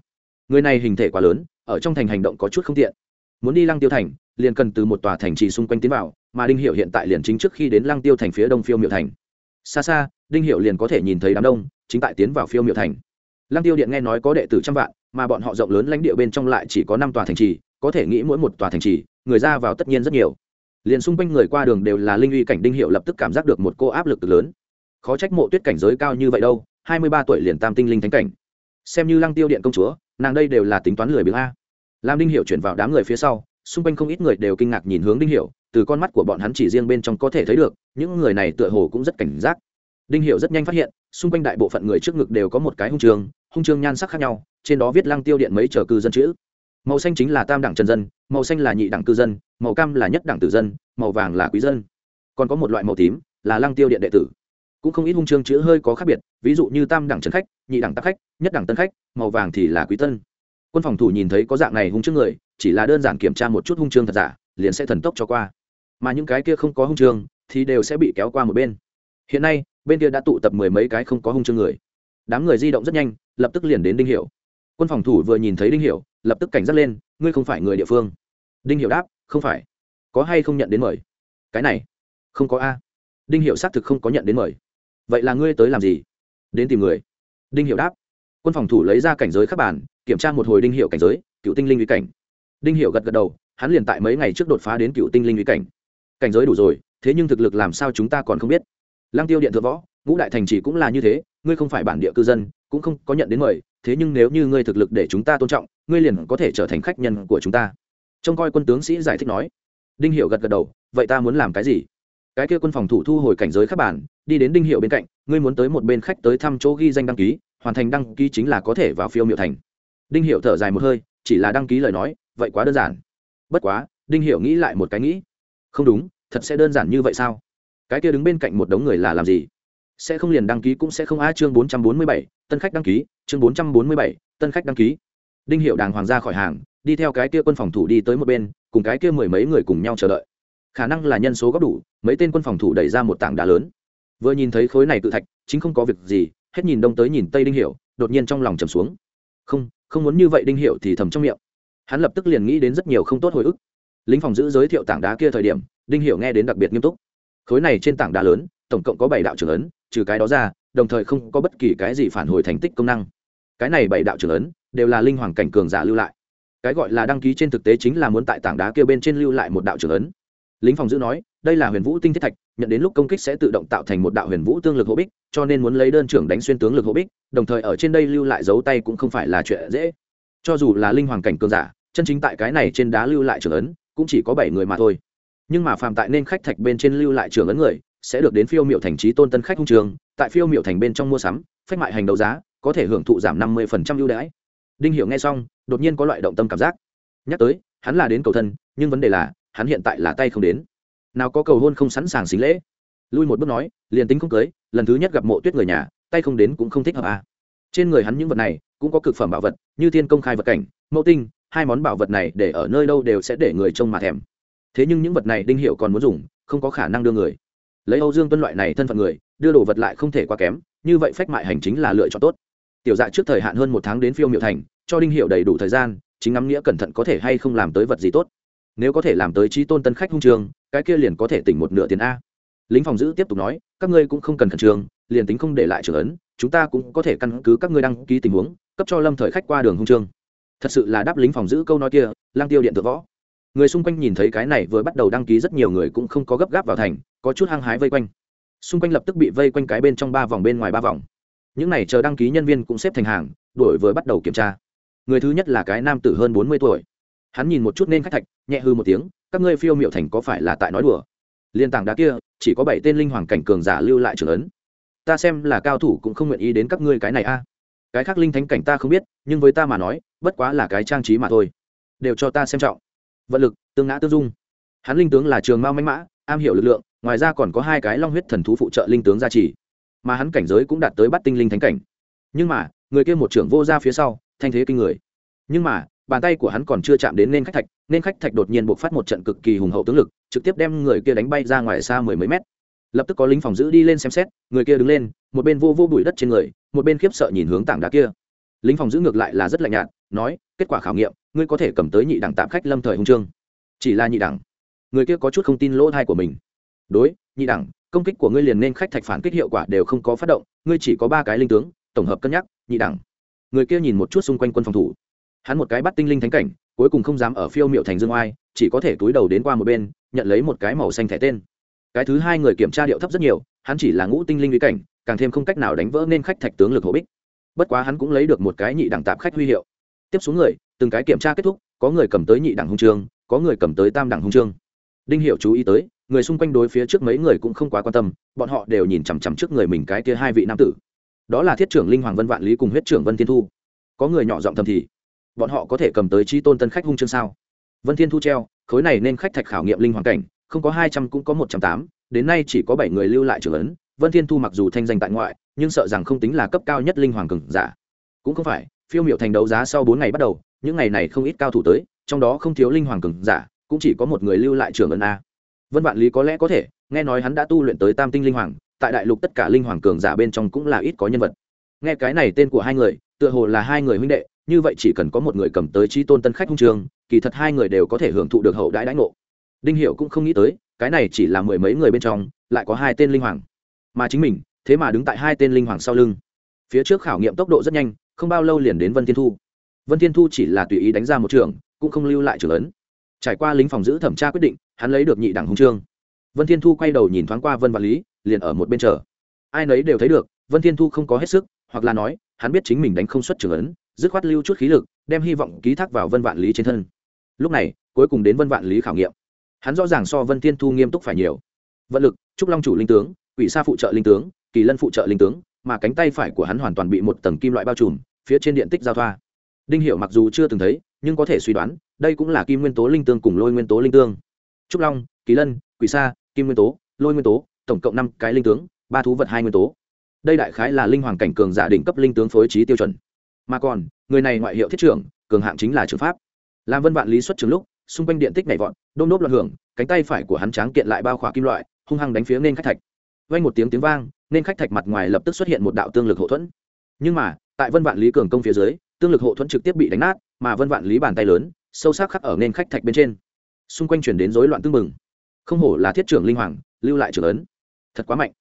người này hình thể quá lớn, ở trong thành hành động có chút không tiện. Muốn đi lăng tiêu thành, liền cần từ một tòa thành trì xung quanh tiến vào, mà đinh hiệu hiện tại liền chính trước khi đến lăng tiêu thành phía đông phiêu miệu thành. Xa xa, đinh hiệu liền có thể nhìn thấy đám đông, chính tại tiến vào phiêu miệu thành. Lăng tiêu điện nghe nói có đệ tử trăm vạn, mà bọn họ rộng lớn lãnh địa bên trong lại chỉ có năm tòa thành trì, có thể nghĩ mỗi một tòa thành trì người ra vào tất nhiên rất nhiều. Liền xung quanh người qua đường đều là linh uy cảnh đinh hiệu lập tức cảm giác được một cô áp lực lớn. Khó trách mộ tuyết cảnh giới cao như vậy đâu, hai mươi ba tuổi liền tam tinh linh thánh cảnh. Xem như lăng tiêu điện công chúa, nàng đây đều là tính toán lười biếng a. Làm đinh hiệu chuyển vào đám người phía sau, xung quanh không ít người đều kinh ngạc nhìn hướng đinh hiệu, từ con mắt của bọn hắn chỉ riêng bên trong có thể thấy được, những người này tựa hồ cũng rất cảnh giác. Đinh hiệu rất nhanh phát hiện, xung quanh đại bộ phận người trước ngực đều có một cái hung trường hung trường nhan sắc khác nhau, trên đó viết lăng tiêu điện mấy chờ cư dân chữ màu xanh chính là tam đẳng trần dân, màu xanh là nhị đẳng cư dân, màu cam là nhất đẳng tử dân, màu vàng là quý dân. Còn có một loại màu tím là lăng tiêu điện đệ tử. Cũng không ít hung chương chữ hơi có khác biệt, ví dụ như tam đẳng trần khách, nhị đẳng tắc khách, nhất đẳng tân khách, màu vàng thì là quý tân. Quân phòng thủ nhìn thấy có dạng này hung chương người, chỉ là đơn giản kiểm tra một chút hung chương thật giả, liền sẽ thần tốc cho qua. Mà những cái kia không có hung chương thì đều sẽ bị kéo qua một bên. Hiện nay, bên kia đã tụ tập mười mấy cái không có hung chương người. Đám người di động rất nhanh, lập tức liền đến đinh hiệu quân phòng thủ vừa nhìn thấy đinh hiệu lập tức cảnh giác lên, ngươi không phải người địa phương. Đinh hiệu đáp, không phải. Có hay không nhận đến mời? Cái này. Không có a. Đinh hiệu xác thực không có nhận đến mời. Vậy là ngươi tới làm gì? Đến tìm người. Đinh hiệu đáp, quân phòng thủ lấy ra cảnh giới các bản, kiểm tra một hồi đinh hiệu cảnh giới, cựu tinh linh uy cảnh. Đinh hiệu gật gật đầu, hắn liền tại mấy ngày trước đột phá đến cựu tinh linh uy cảnh. Cảnh giới đủ rồi, thế nhưng thực lực làm sao chúng ta còn không biết. Lăng tiêu điện thượng võ, ngũ đại thành chỉ cũng là như thế, ngươi không phải bản địa cư dân, cũng không có nhận đến mời, thế nhưng nếu như ngươi thực lực để chúng ta tôn trọng ngươi liền có thể trở thành khách nhân của chúng ta. Trông coi quân tướng sĩ giải thích nói. Đinh hiệu gật gật đầu, vậy ta muốn làm cái gì? Cái kia quân phòng thủ thu hồi cảnh giới các bản đi đến đinh hiệu bên cạnh, ngươi muốn tới một bên khách tới thăm chỗ ghi danh đăng ký, hoàn thành đăng ký chính là có thể vào phiêu miệu thành. Đinh hiệu thở dài một hơi, chỉ là đăng ký lời nói, vậy quá đơn giản. Bất quá, đinh hiệu nghĩ lại một cái nghĩ. Không đúng, thật sẽ đơn giản như vậy sao? Cái kia đứng bên cạnh một đống người là làm gì? Sẽ không liền đăng ký cũng sẽ không a chương bốn trăm bốn mươi bảy, tân khách đăng ký, chương bốn trăm bốn mươi bảy, tân khách đăng ký đinh hiệu đàng hoàng ra khỏi hàng, đi theo cái kia quân phòng thủ đi tới một bên, cùng cái kia mười mấy người cùng nhau chờ đợi. Khả năng là nhân số góp đủ, mấy tên quân phòng thủ đẩy ra một tảng đá lớn. Vừa nhìn thấy khối này tự thạch, chính không có việc gì, hết nhìn đông tới nhìn tây đinh hiệu, đột nhiên trong lòng trầm xuống. Không không muốn như vậy đinh hiệu thì thầm trong miệng. Hắn lập tức liền nghĩ đến rất nhiều không tốt hồi ức. Lính phòng giữ giới thiệu tảng đá kia thời điểm, đinh hiệu nghe đến đặc biệt nghiêm túc. Khối này trên tảng đá lớn, tổng cộng có bảy đạo trưởng ấn, trừ cái đó ra, đồng thời không có bất kỳ cái gì phản hồi thành tích công năng. Cái này bảy đạo trưởng ấn đều là linh hoàng cảnh cường giả lưu lại. Cái gọi là đăng ký trên thực tế chính là muốn tại tảng đá kia bên trên lưu lại một đạo trưởng ấn. Lính phòng giữ nói, đây là huyền vũ tinh thiết thạch, nhận đến lúc công kích sẽ tự động tạo thành một đạo huyền vũ tương lực hộ bích, cho nên muốn lấy đơn trưởng đánh xuyên tướng lực hộ bích, đồng thời ở trên đây lưu lại dấu tay cũng không phải là chuyện dễ. Cho dù là linh hoàng cảnh cường giả, chân chính tại cái này trên đá lưu lại trưởng ấn, cũng chỉ có bảy người mà thôi. Nhưng mà phàm tại nên khách thạch bên trên lưu lại trưởng ấn người, sẽ được đến phiêu miệu thành trí tôn tân khách hung trường, tại phiêu miệu thành bên trong mua sắm, phách mại hành đấu giá, có thể hưởng thụ giảm năm mươi ưu đãi đinh hiểu nghe xong, đột nhiên có loại động tâm cảm giác. Nhắc tới, hắn là đến cầu thân, nhưng vấn đề là, hắn hiện tại là tay không đến. Nào có cầu hôn không sẵn sàng xính lễ. Lui một bước nói, liền tính không cưới, lần thứ nhất gặp mộ tuyết người nhà, tay không đến cũng không thích hợp à. trên người hắn những vật này, cũng có cực phẩm bảo vật, như thiên công khai vật cảnh, mẫu tinh, hai món bảo vật này để ở nơi đâu đều sẽ để người trông mà thèm. Thế nhưng những vật này đinh hiệu còn muốn dùng, không có khả năng đưa người. Lấy âu dương tuân loại này thân phận người, đưa đồ vật lại không thể quá kém, như vậy phách mại hành chính là lựa chọn tốt tiểu dạ trước thời hạn hơn một tháng đến phiêu miệu thành, cho đinh hiệu đầy đủ thời gian, chính ngắm nghĩa cẩn thận có thể hay không làm tới vật gì tốt. Nếu có thể làm tới trí tôn tân khách hung trường, cái kia liền có thể tỉnh một nửa tiền a. Lính phòng giữ tiếp tục nói, các ngươi cũng không cần khẩn trương, liền tính không để lại trưởng ấn, chúng ta cũng có thể căn cứ các ngươi đăng ký tình huống, cấp cho lâm thời khách qua đường hung trương thật sự là đáp lính phòng giữ câu nói kia, lang tiêu điện tự võ. Người xung quanh nhìn thấy cái này vừa bắt đầu đăng ký rất nhiều người cũng không có gấp gáp vào thành, có chút hăng hái vây quanh. Xung quanh lập tức bị vây quanh cái bên trong ba vòng bên ngoài ba vòng những này chờ đăng ký nhân viên cũng xếp thành hàng, đuổi vừa bắt đầu kiểm tra. Người thứ nhất là cái nam tử hơn bốn mươi tuổi. Hắn nhìn một chút nên khách thạch, nhẹ hư một tiếng, các ngươi phiêu miệu thành có phải là tại nói đùa? Liên tảng đá kia, chỉ có bảy tên linh hoàng cảnh cường giả lưu lại trưởng ấn. Ta xem là cao thủ cũng không nguyện ý đến các ngươi cái này a. Cái khác linh thánh cảnh ta không biết, nhưng với ta mà nói, bất quá là cái trang trí mà thôi. Đều cho ta xem trọng. Vận lực, tương ngã tương dung. Hắn linh tướng là trường mao manh mã, am hiểu lực lượng, ngoài ra còn có hai cái long huyết thần thú phụ trợ linh tướng gia trì mà hắn cảnh giới cũng đạt tới bắt tinh linh thánh cảnh. Nhưng mà, người kia một trưởng vô ra phía sau, thanh thế kinh người. Nhưng mà, bàn tay của hắn còn chưa chạm đến nên khách thạch, nên khách thạch đột nhiên buộc phát một trận cực kỳ hùng hậu tướng lực, trực tiếp đem người kia đánh bay ra ngoài xa mười mấy mét. Lập tức có lính phòng giữ đi lên xem xét, người kia đứng lên, một bên vô vô bụi đất trên người, một bên khiếp sợ nhìn hướng tảng đá kia. Lính phòng giữ ngược lại là rất lạnh nhạt, nói, kết quả khảo nghiệm, ngươi có thể cầm tới nhị đẳng tạm khách lâm thời hung trương. Chỉ là nhị đẳng. Người kia có chút không tin lỗ thai của mình. Đối, nhị đẳng công kích của ngươi liền nên khách thạch phản kích hiệu quả đều không có phát động, ngươi chỉ có ba cái linh tướng, tổng hợp cân nhắc, nhị đẳng. Người kia nhìn một chút xung quanh quân phòng thủ. Hắn một cái bắt tinh linh thánh cảnh, cuối cùng không dám ở phiêu miệu thành dương oai, chỉ có thể túi đầu đến qua một bên, nhận lấy một cái màu xanh thẻ tên. Cái thứ hai người kiểm tra điệu thấp rất nhiều, hắn chỉ là ngũ tinh linh lý cảnh, càng thêm không cách nào đánh vỡ nên khách thạch tướng lực hổ bích. Bất quá hắn cũng lấy được một cái nhị đẳng tạp khách huy hiệu. Tiếp xuống người, từng cái kiểm tra kết thúc, có người cầm tới nhị đẳng hung trương có người cầm tới tam đẳng hung trương đinh hiệu chú ý tới người xung quanh đối phía trước mấy người cũng không quá quan tâm, bọn họ đều nhìn chằm chằm trước người mình cái kia hai vị nam tử. Đó là thiết trưởng linh hoàng vân vạn lý cùng huyết trưởng vân thiên thu. Có người nhỏ giọng thầm thì, bọn họ có thể cầm tới trí tôn tân khách hung chương sao? Vân thiên thu treo, khối này nên khách thạch khảo nghiệm linh hoàng cảnh, không có hai trăm cũng có một trăm tám, đến nay chỉ có bảy người lưu lại trưởng ấn. Vân thiên thu mặc dù thanh danh tại ngoại, nhưng sợ rằng không tính là cấp cao nhất linh hoàng cường giả. Cũng không phải, phiêu miệu thành đấu giá sau bốn ngày bắt đầu, những ngày này không ít cao thủ tới, trong đó không thiếu linh hoàng cường giả, cũng chỉ có một người lưu lại trưởng ấn a vân vạn lý có lẽ có thể, nghe nói hắn đã tu luyện tới tam tinh linh hoàng, tại đại lục tất cả linh hoàng cường giả bên trong cũng là ít có nhân vật. Nghe cái này tên của hai người, tựa hồ là hai người huynh đệ, như vậy chỉ cần có một người cầm tới trí tôn tân khách hung trường, kỳ thật hai người đều có thể hưởng thụ được hậu đãi đãi ngộ. Đinh hiệu cũng không nghĩ tới, cái này chỉ là mười mấy người bên trong, lại có hai tên linh hoàng. Mà chính mình, thế mà đứng tại hai tên linh hoàng sau lưng. Phía trước khảo nghiệm tốc độ rất nhanh, không bao lâu liền đến vân thiên thu. Vân thiên thu chỉ là tùy ý đánh ra một trường, cũng không lưu lại trường lớn trải qua lính phòng giữ thẩm tra quyết định, hắn lấy được nhị đẳng hùng trương. Vân thiên thu quay đầu nhìn thoáng qua vân và lý, liền ở một bên chờ. Ai nấy đều thấy được, vân thiên thu không có hết sức, hoặc là nói, hắn biết chính mình đánh không xuất trường ấn, dứt khoát lưu chút khí lực, đem hy vọng ký thác vào vân vạn lý trên thân. Lúc này, cuối cùng đến vân vạn lý khảo nghiệm. Hắn rõ ràng so vân thiên thu nghiêm túc phải nhiều. Vận lực, trúc long chủ linh tướng, quỷ sa phụ trợ linh tướng, kỳ lân phụ trợ linh tướng, mà cánh tay phải của hắn hoàn toàn bị một tầng kim loại bao trùm, phía trên điện tích giao thoa. Đinh Hiểu mặc dù chưa từng thấy nhưng có thể suy đoán, đây cũng là kim nguyên tố linh tương cùng lôi nguyên tố linh tương. Trúc long, kỳ lân, quỷ sa, kim nguyên tố, lôi nguyên tố, tổng cộng năm cái linh tướng, ba thú vật hai nguyên tố. Đây đại khái là linh hoàng cảnh cường giả đỉnh cấp linh tướng phối trí tiêu chuẩn. Mà còn, người này ngoại hiệu thiết trưởng, cường hạng chính là trường pháp. Làm vân vạn lý xuất trường lúc, xung quanh điện tích nhảy vọt, đôm đốp loạn hưởng, cánh tay phải của hắn tráng kiện lại bao khỏa kim loại, hung hăng đánh phía nên khách thạch. Vang một tiếng tiếng vang, nên khách thạch mặt ngoài lập tức xuất hiện một đạo tương lực hộ thuẫn. Nhưng mà, tại vân vạn lý cường công phía dưới tương lực hộ thuẫn trực tiếp bị đánh nát, mà vân vạn lý bàn tay lớn, sâu sắc khắc ở nên khách thạch bên trên. Xung quanh chuyển đến rối loạn tương mừng không hổ là thiết trưởng linh hoàng, lưu lại trưởng ấn. Thật quá mạnh.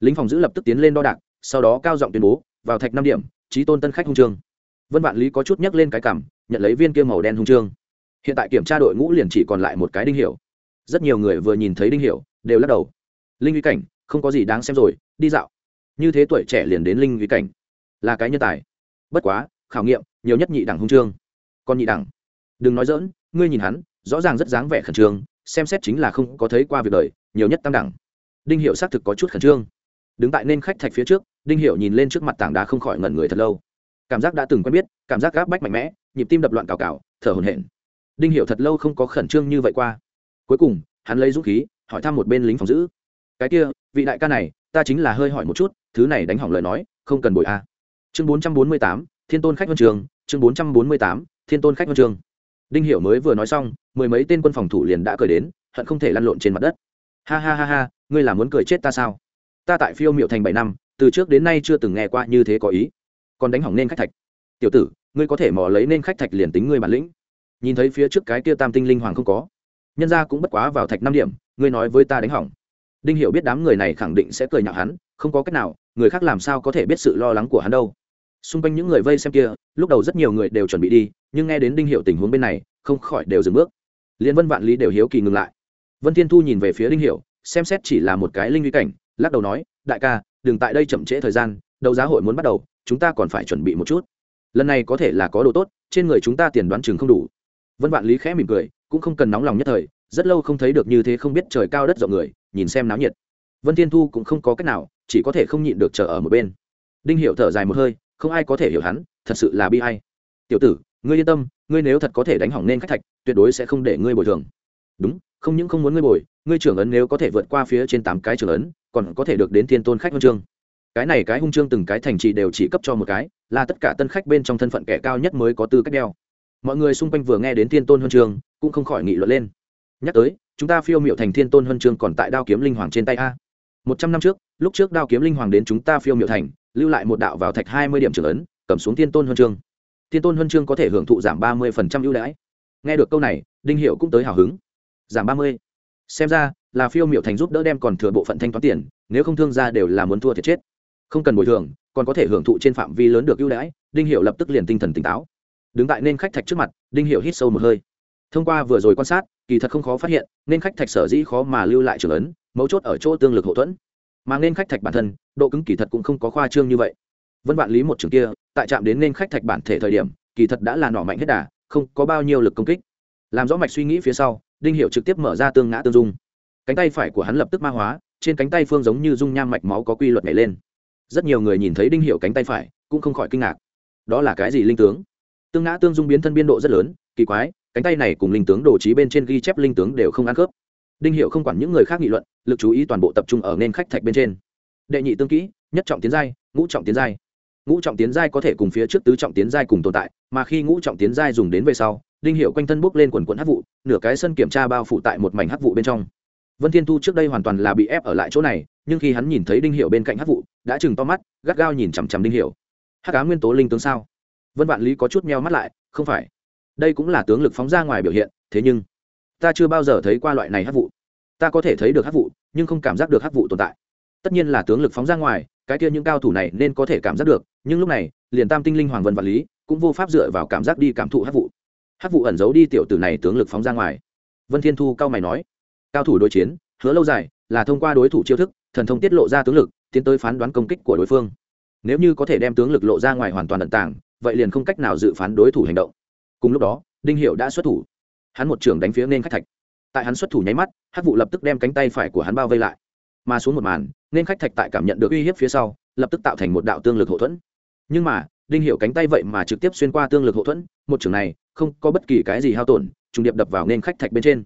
Lính phòng giữ lập tức tiến lên đo đạc, sau đó cao giọng tuyên bố, vào thạch năm điểm trí tôn tân khách hung trương. Vân vạn lý có chút nhấc lên cái cảm nhận lấy viên kia màu đen hung trương. Hiện tại kiểm tra đội ngũ liền chỉ còn lại một cái đinh hiểu rất nhiều người vừa nhìn thấy đinh hiểu đều lắc đầu. Linh uy cảnh, không có gì đáng xem rồi, đi dạo. Như thế tuổi trẻ liền đến linh uy cảnh. Là cái nhân tài. Bất quá khảo nghiệm, nhiều nhất nhị đẳng hung trương còn nhị đẳng? Đừng nói dỡn ngươi nhìn hắn, rõ ràng rất dáng vẻ khẩn trương, xem xét chính là không có thấy qua việc đời, nhiều nhất tam đẳng. Đinh hiệu xác thực có chút khẩn trương. Đứng tại nên khách thạch phía trước, đinh hiệu nhìn lên trước mặt tảng đá không khỏi ngẩn người thật lâu. Cảm giác đã từng quen biết, cảm giác gáp bách mạnh mẽ, nhịp tim đập loạn cào cào, thở hổn hển. Đinh hiệu thật lâu không có khẩn trương như vậy qua. Cuối cùng, hắn lấy dũng khí, hỏi thăm một bên lính phòng giữ. Cái kia, vị đại ca này, ta chính là hơi hỏi một chút, thứ này đánh hỏng lời nói, không cần bồi a. Chương bốn trăm bốn mươi tám thiên tôn khách vân trường, chương bốn trăm bốn mươi tám, thiên tôn khách vân trường. Đinh hiểu mới vừa nói xong, mười mấy tên quân phòng thủ liền đã cười đến, hận không thể lăn lộn trên mặt đất. Ha ha ha ha, ngươi là muốn cười chết ta sao? Ta tại phiêu miệu thành bảy năm, từ trước đến nay chưa từng nghe qua như thế có ý. Còn đánh hỏng nên khách thạch. Tiểu tử, ngươi có thể mò lấy nên khách thạch liền tính ngươi bản lĩnh. Nhìn thấy phía trước cái kia tam tinh linh hoàng không có. Nhân ra cũng bất quá vào thạch năm điểm, ngươi nói với ta đánh hỏng. Đinh hiểu biết đám người này khẳng định sẽ cười nhạo hắn, không có cách nào, người khác làm sao có thể biết sự lo lắng của hắn đâu xung quanh những người vây xem kia, lúc đầu rất nhiều người đều chuẩn bị đi, nhưng nghe đến đinh hiệu tình huống bên này, không khỏi đều dừng bước. Liên vân vạn lý đều hiếu kỳ ngừng lại. Vân thiên thu nhìn về phía đinh hiệu xem xét chỉ là một cái linh uy cảnh, lắc đầu nói, đại ca, đừng tại đây chậm trễ thời gian, đấu giá hội muốn bắt đầu, chúng ta còn phải chuẩn bị một chút. Lần này có thể là có đồ tốt, trên người chúng ta tiền đoán chừng không đủ. Vân vạn lý khẽ mỉm cười, cũng không cần nóng lòng nhất thời, rất lâu không thấy được như thế không biết trời cao đất rộng người, nhìn xem náo nhiệt. Vân thiên thu cũng không có cách nào, chỉ có thể không nhịn được chờ ở một bên. Đinh hiệu thở dài một hơi không ai có thể hiểu hắn, thật sự là bi hay tiểu tử, ngươi yên tâm, ngươi nếu thật có thể đánh hỏng nên khách thạch, tuyệt đối sẽ không để ngươi bồi thường. Đúng, không những không muốn ngươi bồi, ngươi trưởng ấn nếu có thể vượt qua phía trên tám cái trưởng ấn, còn có thể được đến thiên tôn khách huân chương. Cái này cái hung chương từng cái thành trì đều chỉ cấp cho một cái, là tất cả tân khách bên trong thân phận kẻ cao nhất mới có tư cách đeo. Mọi người xung quanh vừa nghe đến thiên tôn huân chương, cũng không khỏi nghị luận lên. Nhắc tới, chúng ta phiêu miệu thành thiên tôn huân chương còn tại đao kiếm linh hoàng trên tay a. Một trăm năm trước, lúc trước đao kiếm linh hoàng đến chúng ta phiêu miệu thành lưu lại một đạo vào thạch hai mươi điểm trưởng ấn, cầm xuống thiên tôn huân chương. Thiên tôn huân chương có thể hưởng thụ giảm ba mươi ưu đãi. Nghe được câu này, đinh hiệu cũng tới hào hứng. Giảm ba mươi. Xem ra, là phiêu miểu thành giúp đỡ đem còn thừa bộ phận thanh toán tiền, nếu không thương ra đều là muốn thua thiệt chết. Không cần bồi thường, còn có thể hưởng thụ trên phạm vi lớn được ưu đãi, đinh hiệu lập tức liền tinh thần tỉnh táo. Đứng tại nên khách thạch trước mặt, đinh hiệu hít sâu một hơi. Thông qua vừa rồi quan sát, kỳ thật không khó phát hiện, nên khách thạch sở dĩ khó mà lưu lại trưởng ấn, mấu chốt ở chỗ tương lực hậu thuẫn mà nên khách thạch bản thân, độ cứng kỳ thật cũng không có khoa trương như vậy. Vân vạn lý một trường kia, tại trạm đến nên khách thạch bản thể thời điểm, kỳ thật đã là nỏ mạnh hết đà, không có bao nhiêu lực công kích. Làm rõ mạch suy nghĩ phía sau, đinh hiệu trực tiếp mở ra tương ngã tương dung. Cánh tay phải của hắn lập tức ma hóa, trên cánh tay phương giống như dung nham mạch máu có quy luật nhảy lên. Rất nhiều người nhìn thấy đinh hiệu cánh tay phải, cũng không khỏi kinh ngạc. Đó là cái gì linh tướng? Tương ngã tương dung biến thân biên độ rất lớn, kỳ quái, cánh tay này cùng linh tướng đồ trí bên trên ghi chép linh tướng đều không ăn khớp đinh hiệu không quản những người khác nghị luận, lực chú ý toàn bộ tập trung ở nên khách thạch bên trên. Đệ nhị tương kỹ, nhất trọng tiến giai, ngũ trọng tiến giai. Ngũ trọng tiến giai có thể cùng phía trước tứ trọng tiến giai cùng tồn tại, mà khi ngũ trọng tiến giai dùng đến về sau, đinh hiệu quanh thân bốc lên quần quận hắc vụ, nửa cái sân kiểm tra bao phủ tại một mảnh hắc vụ bên trong. Vân thiên thu trước đây hoàn toàn là bị ép ở lại chỗ này, nhưng khi hắn nhìn thấy đinh hiệu bên cạnh hắc vụ, đã chừng to mắt, gắt gao nhìn chằm chằm đinh hiệu. Hắc cá nguyên tố linh tướng sao? Vân vạn lý có chút meo mắt lại, không phải. Đây cũng là tướng lực phóng ra ngoài biểu hiện, thế nhưng ta chưa bao giờ thấy qua loại này hắc vụ. Ta có thể thấy được hắc vụ, nhưng không cảm giác được hắc vụ tồn tại. Tất nhiên là tướng lực phóng ra ngoài, cái kia những cao thủ này nên có thể cảm giác được, nhưng lúc này, liền tam tinh linh hoàng vân vật lý cũng vô pháp dựa vào cảm giác đi cảm thụ hắc vụ. Hắc vụ ẩn giấu đi tiểu tử này tướng lực phóng ra ngoài. Vân thiên thu cao mày nói, cao thủ đối chiến, hứa lâu dài, là thông qua đối thủ chiêu thức, thần thông tiết lộ ra tướng lực, tiến tới phán đoán công kích của đối phương. Nếu như có thể đem tướng lực lộ ra ngoài hoàn toàn ẩn tàng, vậy liền không cách nào dự phán đối thủ hành động. Cùng lúc đó, đinh hiệu đã xuất thủ hắn một trường đánh phía nên khách thạch. Tại hắn xuất thủ nháy mắt, hắc vụ lập tức đem cánh tay phải của hắn bao vây lại. Mà xuống một màn, nên khách thạch tại cảm nhận được uy hiếp phía sau, lập tức tạo thành một đạo tương lực hậu thuẫn. Nhưng mà, đinh hiểu cánh tay vậy mà trực tiếp xuyên qua tương lực hậu thuẫn, một trường này, không có bất kỳ cái gì hao tổn, trùng điệp đập vào nên khách thạch bên trên.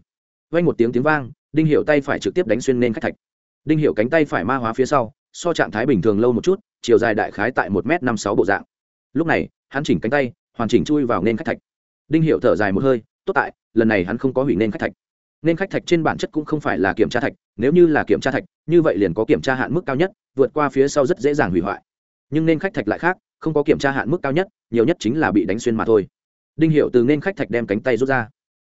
Vang một tiếng tiếng vang, đinh hiểu tay phải trực tiếp đánh xuyên nên khách thạch. Đinh hiểu cánh tay phải ma hóa phía sau, so trạng thái bình thường lâu một chút, chiều dài đại khái tại một m năm sáu bộ dạng. Lúc này, hắn chỉnh cánh tay, hoàn chỉnh chui vào nên khách thạch. Đinh hiểu thở dài một hơi tốt tại, lần này hắn không có hủy nên khách thạch. Nên khách thạch trên bản chất cũng không phải là kiểm tra thạch, nếu như là kiểm tra thạch, như vậy liền có kiểm tra hạn mức cao nhất, vượt qua phía sau rất dễ dàng hủy hoại. Nhưng nên khách thạch lại khác, không có kiểm tra hạn mức cao nhất, nhiều nhất chính là bị đánh xuyên mà thôi. Đinh hiệu từ nên khách thạch đem cánh tay rút ra.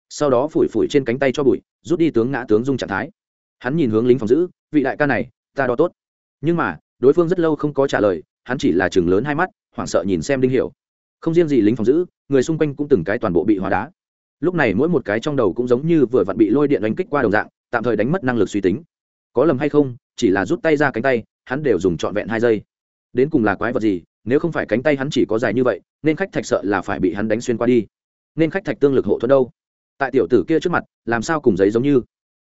Sau đó phủi phủi trên cánh tay cho bụi, rút đi tướng ngã tướng dung trạng thái. Hắn nhìn hướng lính phòng giữ, vị đại ca này, ta đo tốt. Nhưng mà, đối phương rất lâu không có trả lời, hắn chỉ là chừng lớn hai mắt, hoảng sợ nhìn xem đinh hiểu. Không riêng gì lính phòng giữ, người xung quanh cũng từng cái toàn bộ bị hóa đá lúc này mỗi một cái trong đầu cũng giống như vừa vặn bị lôi điện đánh kích qua đồng dạng, tạm thời đánh mất năng lực suy tính. Có lầm hay không, chỉ là rút tay ra cánh tay, hắn đều dùng trọn vẹn hai giây. Đến cùng là quái vật gì, nếu không phải cánh tay hắn chỉ có dài như vậy, nên khách thạch sợ là phải bị hắn đánh xuyên qua đi. Nên khách thạch tương lực hộ thuẫn đâu? Tại tiểu tử kia trước mặt, làm sao cùng giấy giống như?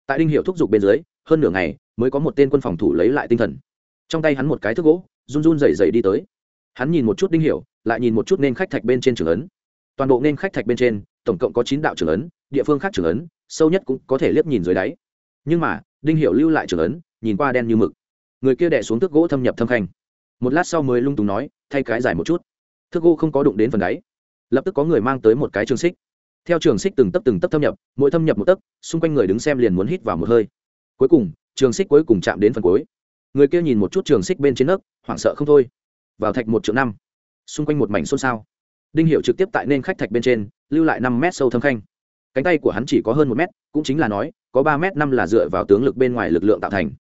Tại đinh hiệu thúc giục bên dưới, hơn nửa ngày mới có một tên quân phòng thủ lấy lại tinh thần. Trong tay hắn một cái thước gỗ, run run dày dày đi tới. Hắn nhìn một chút đinh hiệu lại nhìn một chút nên khách thạch bên trên trường ấn. Toàn bộ nên khách thạch bên trên tổng cộng có chín đạo trường ấn, địa phương khác trường ấn, sâu nhất cũng có thể liếc nhìn dưới đáy. Nhưng mà, đinh hiệu lưu lại trường ấn, nhìn qua đen như mực. Người kia đẻ xuống thước gỗ thâm nhập thâm khanh. Một lát sau mới lung tung nói, thay cái dài một chút. Thước gỗ không có đụng đến phần đáy. Lập tức có người mang tới một cái trường xích. Theo trường xích từng tấp từng tấp thâm nhập, mỗi thâm nhập một tấc, xung quanh người đứng xem liền muốn hít vào một hơi. Cuối cùng, trường xích cuối cùng chạm đến phần cuối. Người kia nhìn một chút trường xích bên trên nấc hoảng sợ không thôi. Vào thạch một triệu năm. Xung quanh một mảnh xôn xao đinh hiệu trực tiếp tại nên khách thạch bên trên, lưu lại năm mét sâu thâm khanh. Cánh tay của hắn chỉ có hơn một mét, cũng chính là nói, có ba mét năm là dựa vào tướng lực bên ngoài lực lượng tạo thành.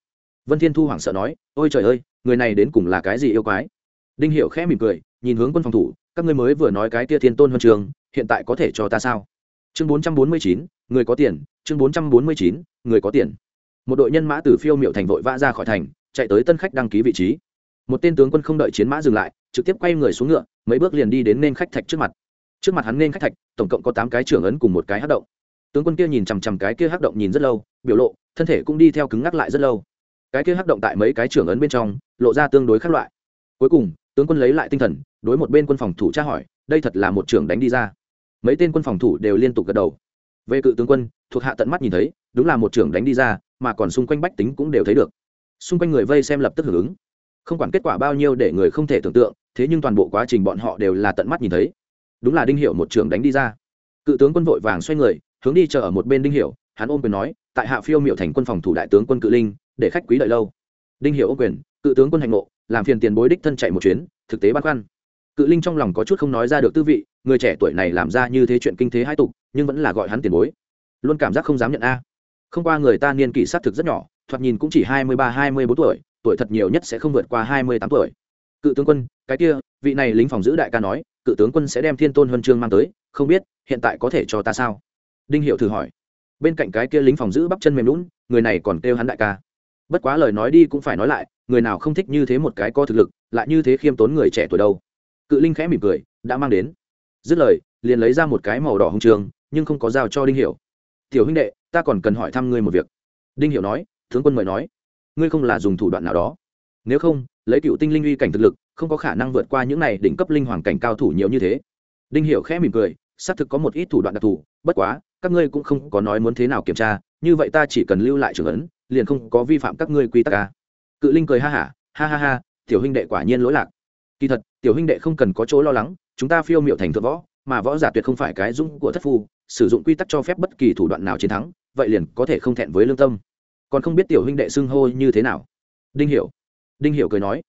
Vân thiên thu hoảng sợ nói, ôi trời ơi, người này đến cùng là cái gì yêu quái? Đinh hiệu khẽ mỉm cười, nhìn hướng quân phòng thủ, các ngươi mới vừa nói cái tia thiên tôn huân trường, hiện tại có thể cho ta sao? Chương bốn trăm bốn mươi chín, người có tiền, chương bốn trăm bốn mươi chín, người có tiền. Một đội nhân mã từ phiêu miệu thành vội vã ra khỏi thành, chạy tới tân khách đăng ký vị trí. Một tên tướng quân không đợi chiến mã dừng lại trực tiếp quay người xuống ngựa, mấy bước liền đi đến nên khách thạch trước mặt. Trước mặt hắn nên khách thạch, tổng cộng có tám cái trưởng ấn cùng một cái hát động. Tướng quân kia nhìn chằm chằm cái kia hát động nhìn rất lâu, biểu lộ, thân thể cũng đi theo cứng ngắc lại rất lâu. Cái kia hát động tại mấy cái trưởng ấn bên trong, lộ ra tương đối khác loại. Cuối cùng, tướng quân lấy lại tinh thần, đối một bên quân phòng thủ tra hỏi, đây thật là một trưởng đánh đi ra. Mấy tên quân phòng thủ đều liên tục gật đầu. Về cự tướng quân, thuộc hạ tận mắt nhìn thấy, đúng là một trưởng đánh đi ra, mà còn xung quanh bách tính cũng đều thấy được. Xung quanh người vây xem lập tức hưởng ứng. Không quản kết quả bao nhiêu để người không thể tưởng tượng thế nhưng toàn bộ quá trình bọn họ đều là tận mắt nhìn thấy. Đúng là đinh hiệu một trưởng đánh đi ra. Cự tướng quân vội vàng xoay người, hướng đi chờ ở một bên đinh hiệu hắn ôm quyền nói, tại hạ phiêu miệu thành quân phòng thủ đại tướng quân cự linh, để khách quý đợi lâu. Đinh hiệu ôm quyền, cự tướng quân hành ngộ, làm phiền tiền bối đích thân chạy một chuyến, thực tế băn khoăn. Cự linh trong lòng có chút không nói ra được tư vị, người trẻ tuổi này làm ra như thế chuyện kinh thế hai tục, nhưng vẫn là gọi hắn tiền bối. Luôn cảm giác không dám nhận a. Không qua người ta niên kỷ sát thực rất nhỏ, thoạt nhìn cũng chỉ hai mươi ba, hai mươi bốn tuổi tuổi thật nhiều nhất sẽ không vượt qua hai mươi tám tuổi cự tướng quân, cái kia, vị này lính phòng giữ đại ca nói, cự tướng quân sẽ đem thiên tôn huân chương mang tới, không biết, hiện tại có thể cho ta sao? Đinh hiệu thử hỏi. Bên cạnh cái kia lính phòng giữ bắp chân mềm lún người này còn kêu hắn đại ca. Bất quá lời nói đi cũng phải nói lại, người nào không thích như thế một cái có thực lực, lại như thế khiêm tốn người trẻ tuổi đâu. Cự linh khẽ mỉm cười, đã mang đến. Dứt lời, liền lấy ra một cái màu đỏ hồng trường, nhưng không có giao cho đinh hiểu. Tiểu huynh đệ, ta còn cần hỏi thăm ngươi một việc. Đinh hiểu nói, tướng quân mời nói. Ngươi không là dùng thủ đoạn nào đó nếu không lấy cựu tinh linh uy cảnh thực lực không có khả năng vượt qua những này đỉnh cấp linh hoàng cảnh cao thủ nhiều như thế. Đinh hiểu khẽ mỉm cười xác thực có một ít thủ đoạn đặc thù bất quá các ngươi cũng không có nói muốn thế nào kiểm tra như vậy ta chỉ cần lưu lại trưởng ấn liền không có vi phạm các ngươi quy tắc ca cự linh cười ha hả ha, ha ha ha tiểu huynh đệ quả nhiên lỗi lạc. Kỳ thật tiểu huynh đệ không cần có chỗ lo lắng chúng ta phiêu miệu thành thượng võ mà võ giả tuyệt không phải cái dũng của thất phu sử dụng quy tắc cho phép bất kỳ thủ đoạn nào chiến thắng vậy liền có thể không thẹn với lương tâm. Còn không biết tiểu huynh đệ xưng hô như thế nào. Đinh hiểu đinh hiểu cười nói,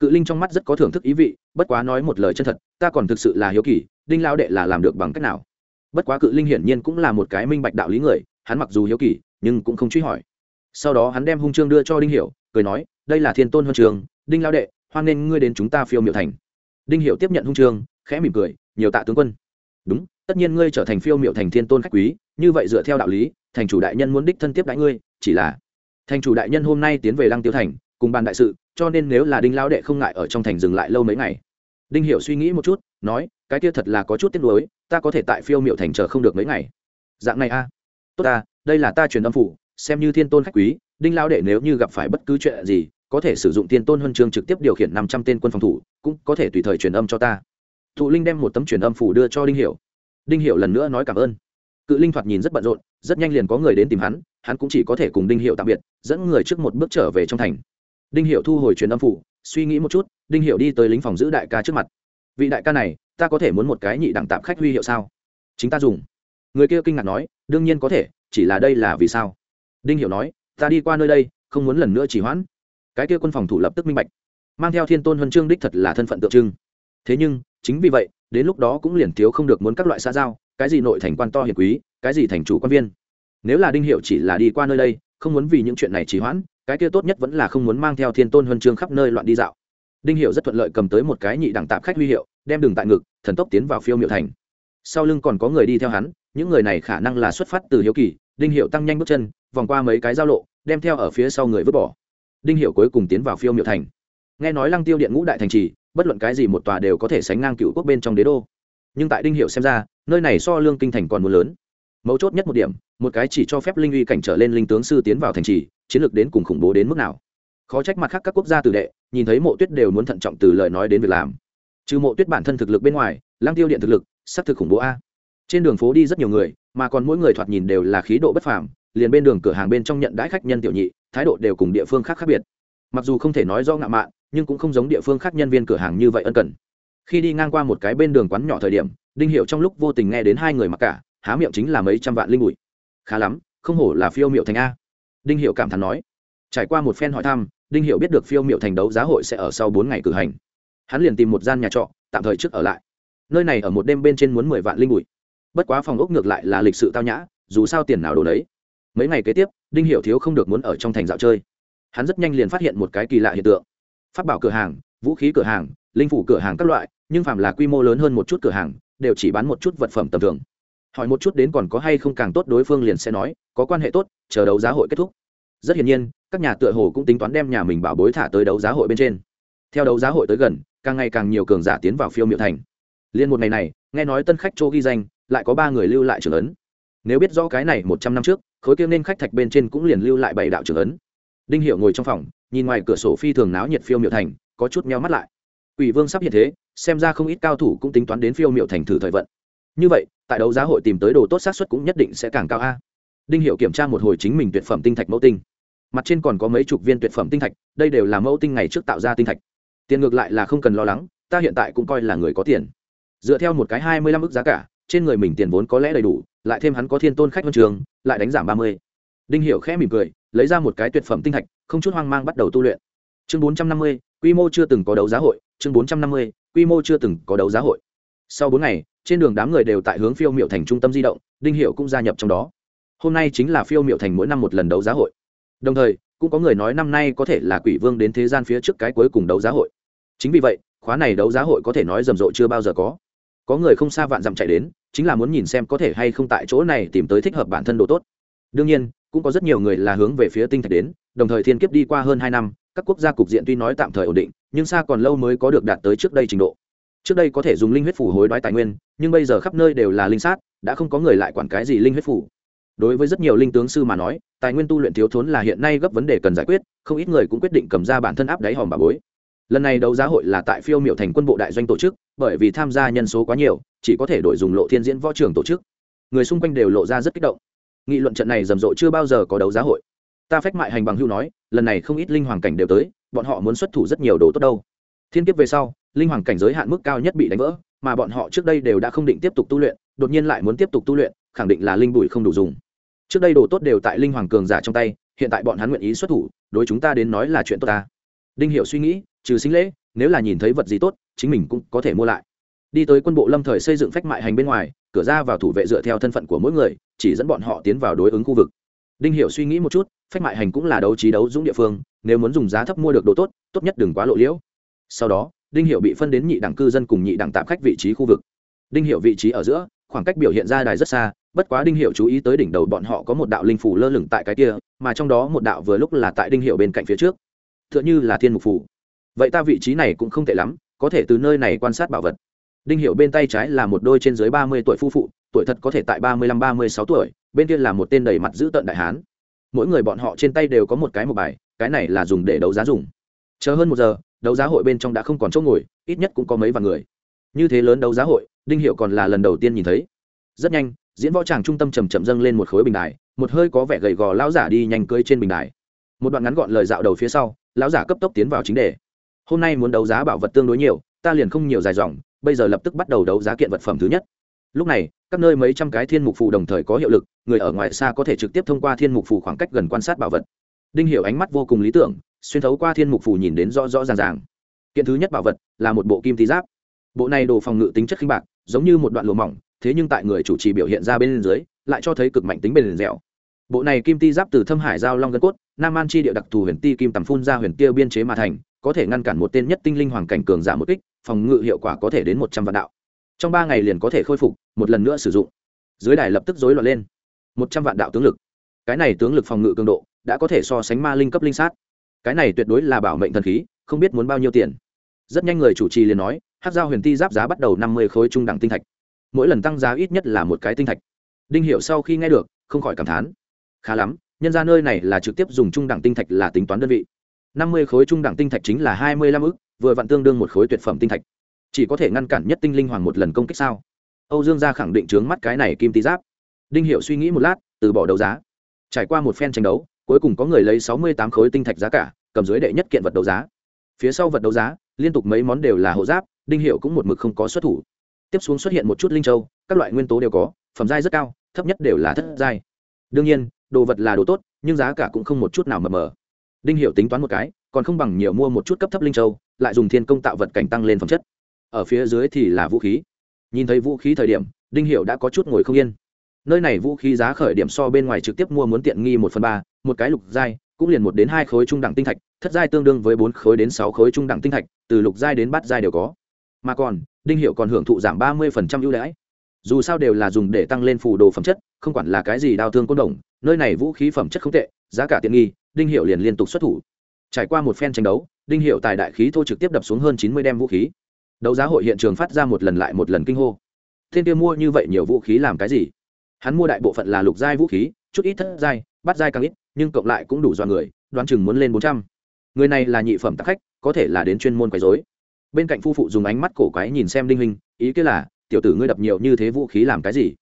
cự linh trong mắt rất có thưởng thức ý vị, bất quá nói một lời chân thật, ta còn thực sự là hiếu kỳ, đinh lao đệ là làm được bằng cách nào? Bất quá cự linh hiển nhiên cũng là một cái minh bạch đạo lý người, hắn mặc dù hiếu kỳ, nhưng cũng không truy hỏi. Sau đó hắn đem hung chương đưa cho đinh hiểu, cười nói, đây là thiên tôn huân trường, đinh lao đệ, hoan nên ngươi đến chúng ta phiêu miệu thành. Đinh hiểu tiếp nhận hung chương, khẽ mỉm cười, nhiều tạ tướng quân. Đúng, tất nhiên ngươi trở thành phiêu miệu thành thiên tôn khách quý, như vậy dựa theo đạo lý, thành chủ đại nhân muốn đích thân tiếp đại ngươi, chỉ là, thành chủ đại nhân hôm nay tiến về lăng tiêu thành cùng ban đại sự, cho nên nếu là đinh lão đệ không ngại ở trong thành dừng lại lâu mấy ngày. Đinh hiểu suy nghĩ một chút, nói, cái kia thật là có chút tiếc nuối, ta có thể tại phiêu miệu thành chờ không được mấy ngày. Dạng này a. Tốt ta, đây là ta truyền âm phủ, xem như thiên tôn khách quý, đinh lão đệ nếu như gặp phải bất cứ chuyện gì, có thể sử dụng thiên tôn huân chương trực tiếp điều khiển năm trăm tên quân phòng thủ, cũng có thể tùy thời truyền âm cho ta. Thụ linh đem một tấm truyền âm phủ đưa cho đinh hiểu. Đinh hiểu lần nữa nói cảm ơn. Cự linh thoạt nhìn rất bận rộn, rất nhanh liền có người đến tìm hắn hắn cũng chỉ có thể cùng đinh hiệu tạm biệt, dẫn người trước một bước trở về trong thành đinh hiệu thu hồi truyền âm phủ, suy nghĩ một chút, đinh hiệu đi tới lính phòng giữ đại ca trước mặt. Vị đại ca này, ta có thể muốn một cái nhị đẳng tạm khách huy hiệu sao? Chính ta dùng. Người kia kinh ngạc nói, đương nhiên có thể, chỉ là đây là vì sao? Đinh hiệu nói, ta đi qua nơi đây, không muốn lần nữa chỉ hoãn. Cái kia quân phòng thủ lập tức minh bạch. Mang theo thiên tôn huân chương đích thật là thân phận tượng trưng. Thế nhưng, chính vì vậy, đến lúc đó cũng liền thiếu không được muốn các loại xã giao, cái gì nội thành quan to hiền quý, cái gì thành chủ quan viên. Nếu là đinh hiệu chỉ là đi qua nơi đây, không muốn vì những chuyện này trì hoãn cái kia tốt nhất vẫn là không muốn mang theo thiên tôn huân chương khắp nơi loạn đi dạo. Đinh hiệu rất thuận lợi cầm tới một cái nhị đẳng tạm khách huy hiệu, đem đường tại ngực, thần tốc tiến vào phiêu miệu thành. Sau lưng còn có người đi theo hắn, những người này khả năng là xuất phát từ hiếu kỳ, đinh hiệu tăng nhanh bước chân, vòng qua mấy cái giao lộ, đem theo ở phía sau người vứt bỏ. Đinh hiệu cuối cùng tiến vào phiêu miệu thành. Nghe nói lăng tiêu điện ngũ đại thành trì, bất luận cái gì một tòa đều có thể sánh ngang cựu quốc bên trong đế đô. Nhưng tại đinh hiệu xem ra, nơi này so lương kinh thành còn muốn lớn mấu chốt nhất một điểm, một cái chỉ cho phép linh uy cảnh trở lên linh tướng sư tiến vào thành trì, chiến lược đến cùng khủng bố đến mức nào. Khó trách mặt khác các quốc gia tử đệ, nhìn thấy mộ tuyết đều muốn thận trọng từ lời nói đến việc làm. Trừ mộ tuyết bản thân thực lực bên ngoài lang tiêu điện thực lực, xác thực khủng bố a. Trên đường phố đi rất nhiều người, mà còn mỗi người thoạt nhìn đều là khí độ bất phàm, liền bên đường cửa hàng bên trong nhận đãi khách nhân tiểu nhị, thái độ đều cùng địa phương khác khác biệt. Mặc dù không thể nói do ngạo mạn, nhưng cũng không giống địa phương khác nhân viên cửa hàng như vậy ân cần. Khi đi ngang qua một cái bên đường quán nhỏ thời điểm, đinh hiệu trong lúc vô tình nghe đến hai người mặc cả há miệng chính là mấy trăm vạn linh bụi. Khá lắm, không hổ là phiêu miệu thành a. Đinh hiệu cảm thán nói. Trải qua một phen hỏi thăm, đinh hiệu biết được phiêu miệu thành đấu giá hội sẽ ở sau bốn ngày cử hành. Hắn liền tìm một gian nhà trọ, tạm thời trước ở lại. Nơi này ở một đêm bên trên muốn mười vạn linh bụi. Bất quá phòng ốc ngược lại là lịch sự tao nhã, dù sao tiền nào đồ đấy mấy ngày kế tiếp, đinh hiệu thiếu không được muốn ở trong thành dạo chơi. Hắn rất nhanh liền phát hiện một cái kỳ lạ hiện tượng. Phát bảo cửa hàng, vũ khí cửa hàng, linh phủ cửa hàng các loại, nhưng phạm là quy mô lớn hơn một chút cửa hàng, đều chỉ bán một chút vật phẩm tầm thường hỏi một chút đến còn có hay không càng tốt đối phương liền sẽ nói, có quan hệ tốt, chờ đấu giá hội kết thúc. Rất hiển nhiên, các nhà tựa hồ cũng tính toán đem nhà mình bảo bối thả tới đấu giá hội bên trên. Theo đấu giá hội tới gần, càng ngày càng nhiều cường giả tiến vào phiêu miệu thành. Liên một ngày này, nghe nói tân khách chỗ ghi danh, lại có ba người lưu lại trưởng ấn. Nếu biết rõ cái này một trăm năm trước, khối kia nên khách thạch bên trên cũng liền lưu lại bảy đạo trưởng ấn. Đinh hiệu ngồi trong phòng, nhìn ngoài cửa sổ phi thường náo nhiệt phiêu miệu thành, có chút meo mắt lại. Ủy vương sắp hiện thế, xem ra không ít cao thủ cũng tính toán đến phiêu miệu thành thử thời vận như vậy, tại đấu giá hội tìm tới đồ tốt xác suất cũng nhất định sẽ càng cao a. Đinh hiệu kiểm tra một hồi chính mình tuyệt phẩm tinh thạch mẫu tinh. Mặt trên còn có mấy chục viên tuyệt phẩm tinh thạch, đây đều là mẫu tinh ngày trước tạo ra tinh thạch. Tiền ngược lại là không cần lo lắng, ta hiện tại cũng coi là người có tiền. Dựa theo một cái hai mươi lăm ức giá cả, trên người mình tiền vốn có lẽ đầy đủ, lại thêm hắn có thiên tôn khách văn trường, lại đánh giảm ba mươi. Đinh hiệu khẽ mỉm cười, lấy ra một cái tuyệt phẩm tinh thạch, không chút hoang mang bắt đầu tu luyện. Chương bốn trăm năm mươi, quy mô chưa từng có đấu giá hội, chương bốn trăm năm mươi, quy mô chưa từng có đấu giá hội sau bốn ngày, trên đường đám người đều tại hướng phiêu miệu thành trung tâm di động, đinh hiệu cũng gia nhập trong đó. Hôm nay chính là phiêu miệu thành mỗi năm một lần đấu giá hội. Đồng thời, cũng có người nói năm nay có thể là quỷ vương đến thế gian phía trước cái cuối cùng đấu giá hội. Chính vì vậy, khóa này đấu giá hội có thể nói rầm rộ chưa bao giờ có. Có người không xa vạn dặm chạy đến, chính là muốn nhìn xem có thể hay không tại chỗ này tìm tới thích hợp bản thân độ tốt. Đương nhiên, cũng có rất nhiều người là hướng về phía tinh thạch đến, đồng thời thiên kiếp đi qua hơn hai năm, các quốc gia cục diện tuy nói tạm thời ổn định, nhưng xa còn lâu mới có được đạt tới trước đây trình độ trước đây có thể dùng linh huyết phủ hối đoái tài nguyên, nhưng bây giờ khắp nơi đều là linh sát, đã không có người lại quản cái gì linh huyết phủ. Đối với rất nhiều linh tướng sư mà nói, tài nguyên tu luyện thiếu thốn là hiện nay gấp vấn đề cần giải quyết, không ít người cũng quyết định cầm ra bản thân áp đáy hòm bà bối. Lần này đấu giá hội là tại phiêu miệu thành quân bộ đại doanh tổ chức, bởi vì tham gia nhân số quá nhiều, chỉ có thể đổi dùng lộ thiên diễn võ trường tổ chức. Người xung quanh đều lộ ra rất kích động. Nghị luận trận này rầm rộ chưa bao giờ có đấu giá hội. Ta phách mại hành bằng hưu nói, lần này không ít linh hoàng cảnh đều tới, bọn họ muốn xuất thủ rất nhiều đồ tốt đâu. Thiên kiếp về sau linh hoàng cảnh giới hạn mức cao nhất bị đánh vỡ, mà bọn họ trước đây đều đã không định tiếp tục tu luyện, đột nhiên lại muốn tiếp tục tu luyện, khẳng định là linh bùi không đủ dùng. Trước đây đồ tốt đều tại linh hoàng cường giả trong tay, hiện tại bọn hắn nguyện ý xuất thủ, đối chúng ta đến nói là chuyện tốt ta. Đinh hiệu suy nghĩ, trừ sinh lễ, nếu là nhìn thấy vật gì tốt, chính mình cũng có thể mua lại. Đi tới quân bộ lâm thời xây dựng phách mại hành bên ngoài, cửa ra vào thủ vệ dựa theo thân phận của mỗi người, chỉ dẫn bọn họ tiến vào đối ứng khu vực. Đinh hiểu suy nghĩ một chút, phách mại hành cũng là đấu trí đấu dũng địa phương, nếu muốn dùng giá thấp mua được đồ tốt tốt nhất đừng quá lộ liễu. Sau đó đinh Hiệu bị phân đến nhị đẳng cư dân cùng nhị đẳng tạm khách vị trí khu vực. Đinh Hiệu vị trí ở giữa, khoảng cách biểu hiện ra đài rất xa, bất quá đinh Hiệu chú ý tới đỉnh đầu bọn họ có một đạo linh phủ lơ lửng tại cái kia, mà trong đó một đạo vừa lúc là tại đinh Hiệu bên cạnh phía trước. Tựa như là thiên mục phủ. Vậy ta vị trí này cũng không tệ lắm, có thể từ nơi này quan sát bảo vật. Đinh Hiệu bên tay trái là một đôi trên dưới ba mươi tuổi phu phụ, tuổi thật có thể tại ba mươi lăm, ba mươi sáu tuổi, bên kia là một tên đầy mặt dữ tợn đại hán. Mỗi người bọn họ trên tay đều có một cái một bài, cái này là dùng để đấu giá dùng. Chờ hơn một giờ đấu giá hội bên trong đã không còn chỗ ngồi, ít nhất cũng có mấy vạn người. Như thế lớn đấu giá hội, đinh hiệu còn là lần đầu tiên nhìn thấy. Rất nhanh, diễn võ tràng trung tâm chầm chậm dâng lên một khối bình đài, một hơi có vẻ gầy gò lão giả đi nhanh cưới trên bình đài. Một đoạn ngắn gọn lời dạo đầu phía sau, lão giả cấp tốc tiến vào chính đề. Hôm nay muốn đấu giá bảo vật tương đối nhiều, ta liền không nhiều dài dòng, bây giờ lập tức bắt đầu đấu giá kiện vật phẩm thứ nhất. Lúc này, các nơi mấy trăm cái thiên mục phù đồng thời có hiệu lực, người ở ngoài xa có thể trực tiếp thông qua thiên mục phù khoảng cách gần quan sát bảo vật. Đinh hiểu ánh mắt vô cùng lý tưởng xuyên thấu qua thiên mục phủ nhìn đến rõ rõ ràng ràng. Kiện thứ nhất bảo vật là một bộ kim tí giáp. Bộ này đồ phòng ngự tính chất khinh bạc, giống như một đoạn lụa mỏng, thế nhưng tại người chủ trì biểu hiện ra bên dưới, lại cho thấy cực mạnh tính bền dẻo. Bộ này kim ti giáp từ thâm hải giao long gân cốt, nam an chi địa đặc thù huyền ti kim tầm phun ra huyền tiêu biên chế mà thành, có thể ngăn cản một tên nhất tinh linh hoàng cảnh cường giả một kích, phòng ngự hiệu quả có thể đến một trăm vạn đạo. Trong ba ngày liền có thể khôi phục, một lần nữa sử dụng. Dưới đài lập tức rối loạn lên. Một trăm vạn đạo tướng lực. Cái này tướng lực phòng ngự cường độ đã có thể so sánh ma linh cấp linh sát cái này tuyệt đối là bảo mệnh thần khí, không biết muốn bao nhiêu tiền. Rất nhanh người chủ trì liền nói hát dao huyền ti giáp giá bắt đầu năm mươi khối trung đẳng tinh thạch. Mỗi lần tăng giá ít nhất là một cái tinh thạch. Đinh hiệu sau khi nghe được, không khỏi cảm thán. Khá lắm, nhân ra nơi này là trực tiếp dùng trung đẳng tinh thạch là tính toán đơn vị. Năm mươi khối trung đẳng tinh thạch chính là hai mươi lăm ức, vừa vặn tương đương một khối tuyệt phẩm tinh thạch. Chỉ có thể ngăn cản nhất tinh linh hoàng một lần công kích sao? Âu dương gia khẳng định trướng mắt cái này kim tý giáp. Đinh hiệu suy nghĩ một lát, từ bỏ đấu giá. Trải qua một phen tranh đấu cuối cùng có người lấy sáu mươi tám khối tinh thạch giá cả, cầm dưới đệ nhất kiện vật đấu giá. Phía sau vật đấu giá, liên tục mấy món đều là hộ giáp, đinh hiệu cũng một mực không có xuất thủ. Tiếp xuống xuất hiện một chút linh châu, các loại nguyên tố đều có, phẩm giai rất cao, thấp nhất đều là thất giai. Đương nhiên, đồ vật là đồ tốt, nhưng giá cả cũng không một chút nào mờ mờ. Đinh hiệu tính toán một cái, còn không bằng nhiều mua một chút cấp thấp linh châu, lại dùng thiên công tạo vật cảnh tăng lên phẩm chất. Ở phía dưới thì là vũ khí. Nhìn thấy vũ khí thời điểm, đinh hiệu đã có chút ngồi không yên nơi này vũ khí giá khởi điểm so bên ngoài trực tiếp mua muốn tiện nghi một phần ba, một cái lục giai, cũng liền một đến hai khối trung đẳng tinh thạch, thất giai tương đương với bốn khối đến sáu khối trung đẳng tinh thạch, từ lục giai đến bát giai đều có. Mà còn, đinh hiệu còn hưởng thụ giảm ba mươi phần trăm ưu đãi. Dù sao đều là dùng để tăng lên phù đồ phẩm chất, không quản là cái gì đau thương côn đồng, nơi này vũ khí phẩm chất không tệ, giá cả tiện nghi, đinh hiệu liền liên tục xuất thủ. Trải qua một phen tranh đấu, đinh hiệu tài đại khí thô trực tiếp đập xuống hơn chín mươi đem vũ khí. Đấu giá hội hiện trường phát ra một lần lại một lần kinh hô. Thiên tiêu mua như vậy nhiều vũ khí làm cái gì? Hắn mua đại bộ phận là lục giai vũ khí, chút ít thất giai bắt giai càng ít, nhưng cộng lại cũng đủ dọa người, đoán chừng muốn lên bốn trăm. Người này là nhị phẩm tắc khách, có thể là đến chuyên môn quấy dối bên cạnh phu phụ dùng ánh mắt cổ quái nhìn xem đinh hình ý kia là, tiểu tử ngươi đập nhiều như thế vũ khí làm cái gì?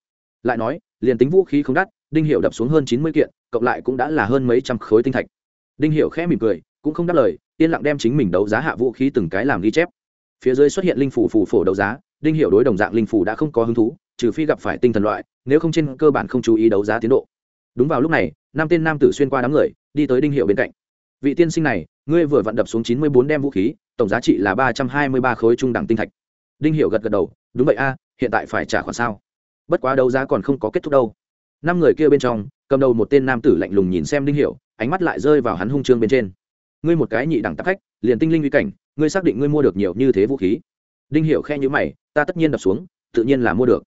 Lại nói, liền tính vũ khí không đắt, đinh hiệu đập xuống hơn chín mươi kiện, cộng lại cũng đã là hơn mấy trăm khối tinh thạch. Đinh hiệu khẽ mỉm cười, cũng không đáp lời, yên lặng đem chính mình đấu giá hạ vũ khí từng cái làm ghi chép. Phía dưới xuất hiện linh phủ phủ phổ đấu giá đinh hiệu đối đồng dạng linh phủ đã không có hứng thú, trừ phi gặp phải tinh thần loại, nếu không trên cơ bản không chú ý đấu giá tiến độ. Đúng vào lúc này, năm tên nam tử xuyên qua đám người, đi tới đinh hiệu bên cạnh. Vị tiên sinh này, ngươi vừa vận đập xuống chín mươi bốn đem vũ khí, tổng giá trị là ba trăm hai mươi ba khối trung đẳng tinh thạch. Đinh hiệu gật gật đầu, đúng vậy a, hiện tại phải trả khoản sao? Bất quá đấu giá còn không có kết thúc đâu. Năm người kia bên trong, cầm đầu một tên nam tử lạnh lùng nhìn xem đinh hiệu ánh mắt lại rơi vào hắn hung trương bên trên. Ngươi một cái nhị đẳng tắc khách, liền tinh linh uy cảnh, ngươi xác định ngươi mua được nhiều như thế vũ khí? Đinh hiệu khe nhữ mày, ta tất nhiên đập xuống, tự nhiên là mua được.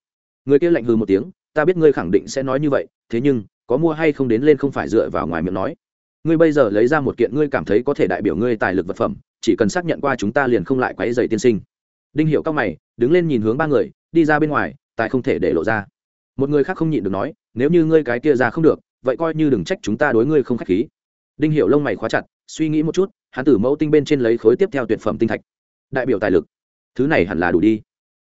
Người kia lạnh hư một tiếng, ta biết ngươi khẳng định sẽ nói như vậy, thế nhưng, có mua hay không đến lên không phải dựa vào ngoài miệng nói. Ngươi bây giờ lấy ra một kiện ngươi cảm thấy có thể đại biểu ngươi tài lực vật phẩm, chỉ cần xác nhận qua chúng ta liền không lại quấy dày tiên sinh. Đinh hiệu cao mày, đứng lên nhìn hướng ba người, đi ra bên ngoài, tài không thể để lộ ra. Một người khác không nhịn được nói, nếu như ngươi cái kia ra không được, vậy coi như đừng trách chúng ta đối ngươi không k h á c h khí. Đinh hiệu lông mày khóa chặt, suy nghĩ một chút, hắn tử mẫu tinh bên trên lấy khối tiếp theo tuyệt phẩm tinh thạch. Đại biểu tài lực thứ này hẳn là đủ đi.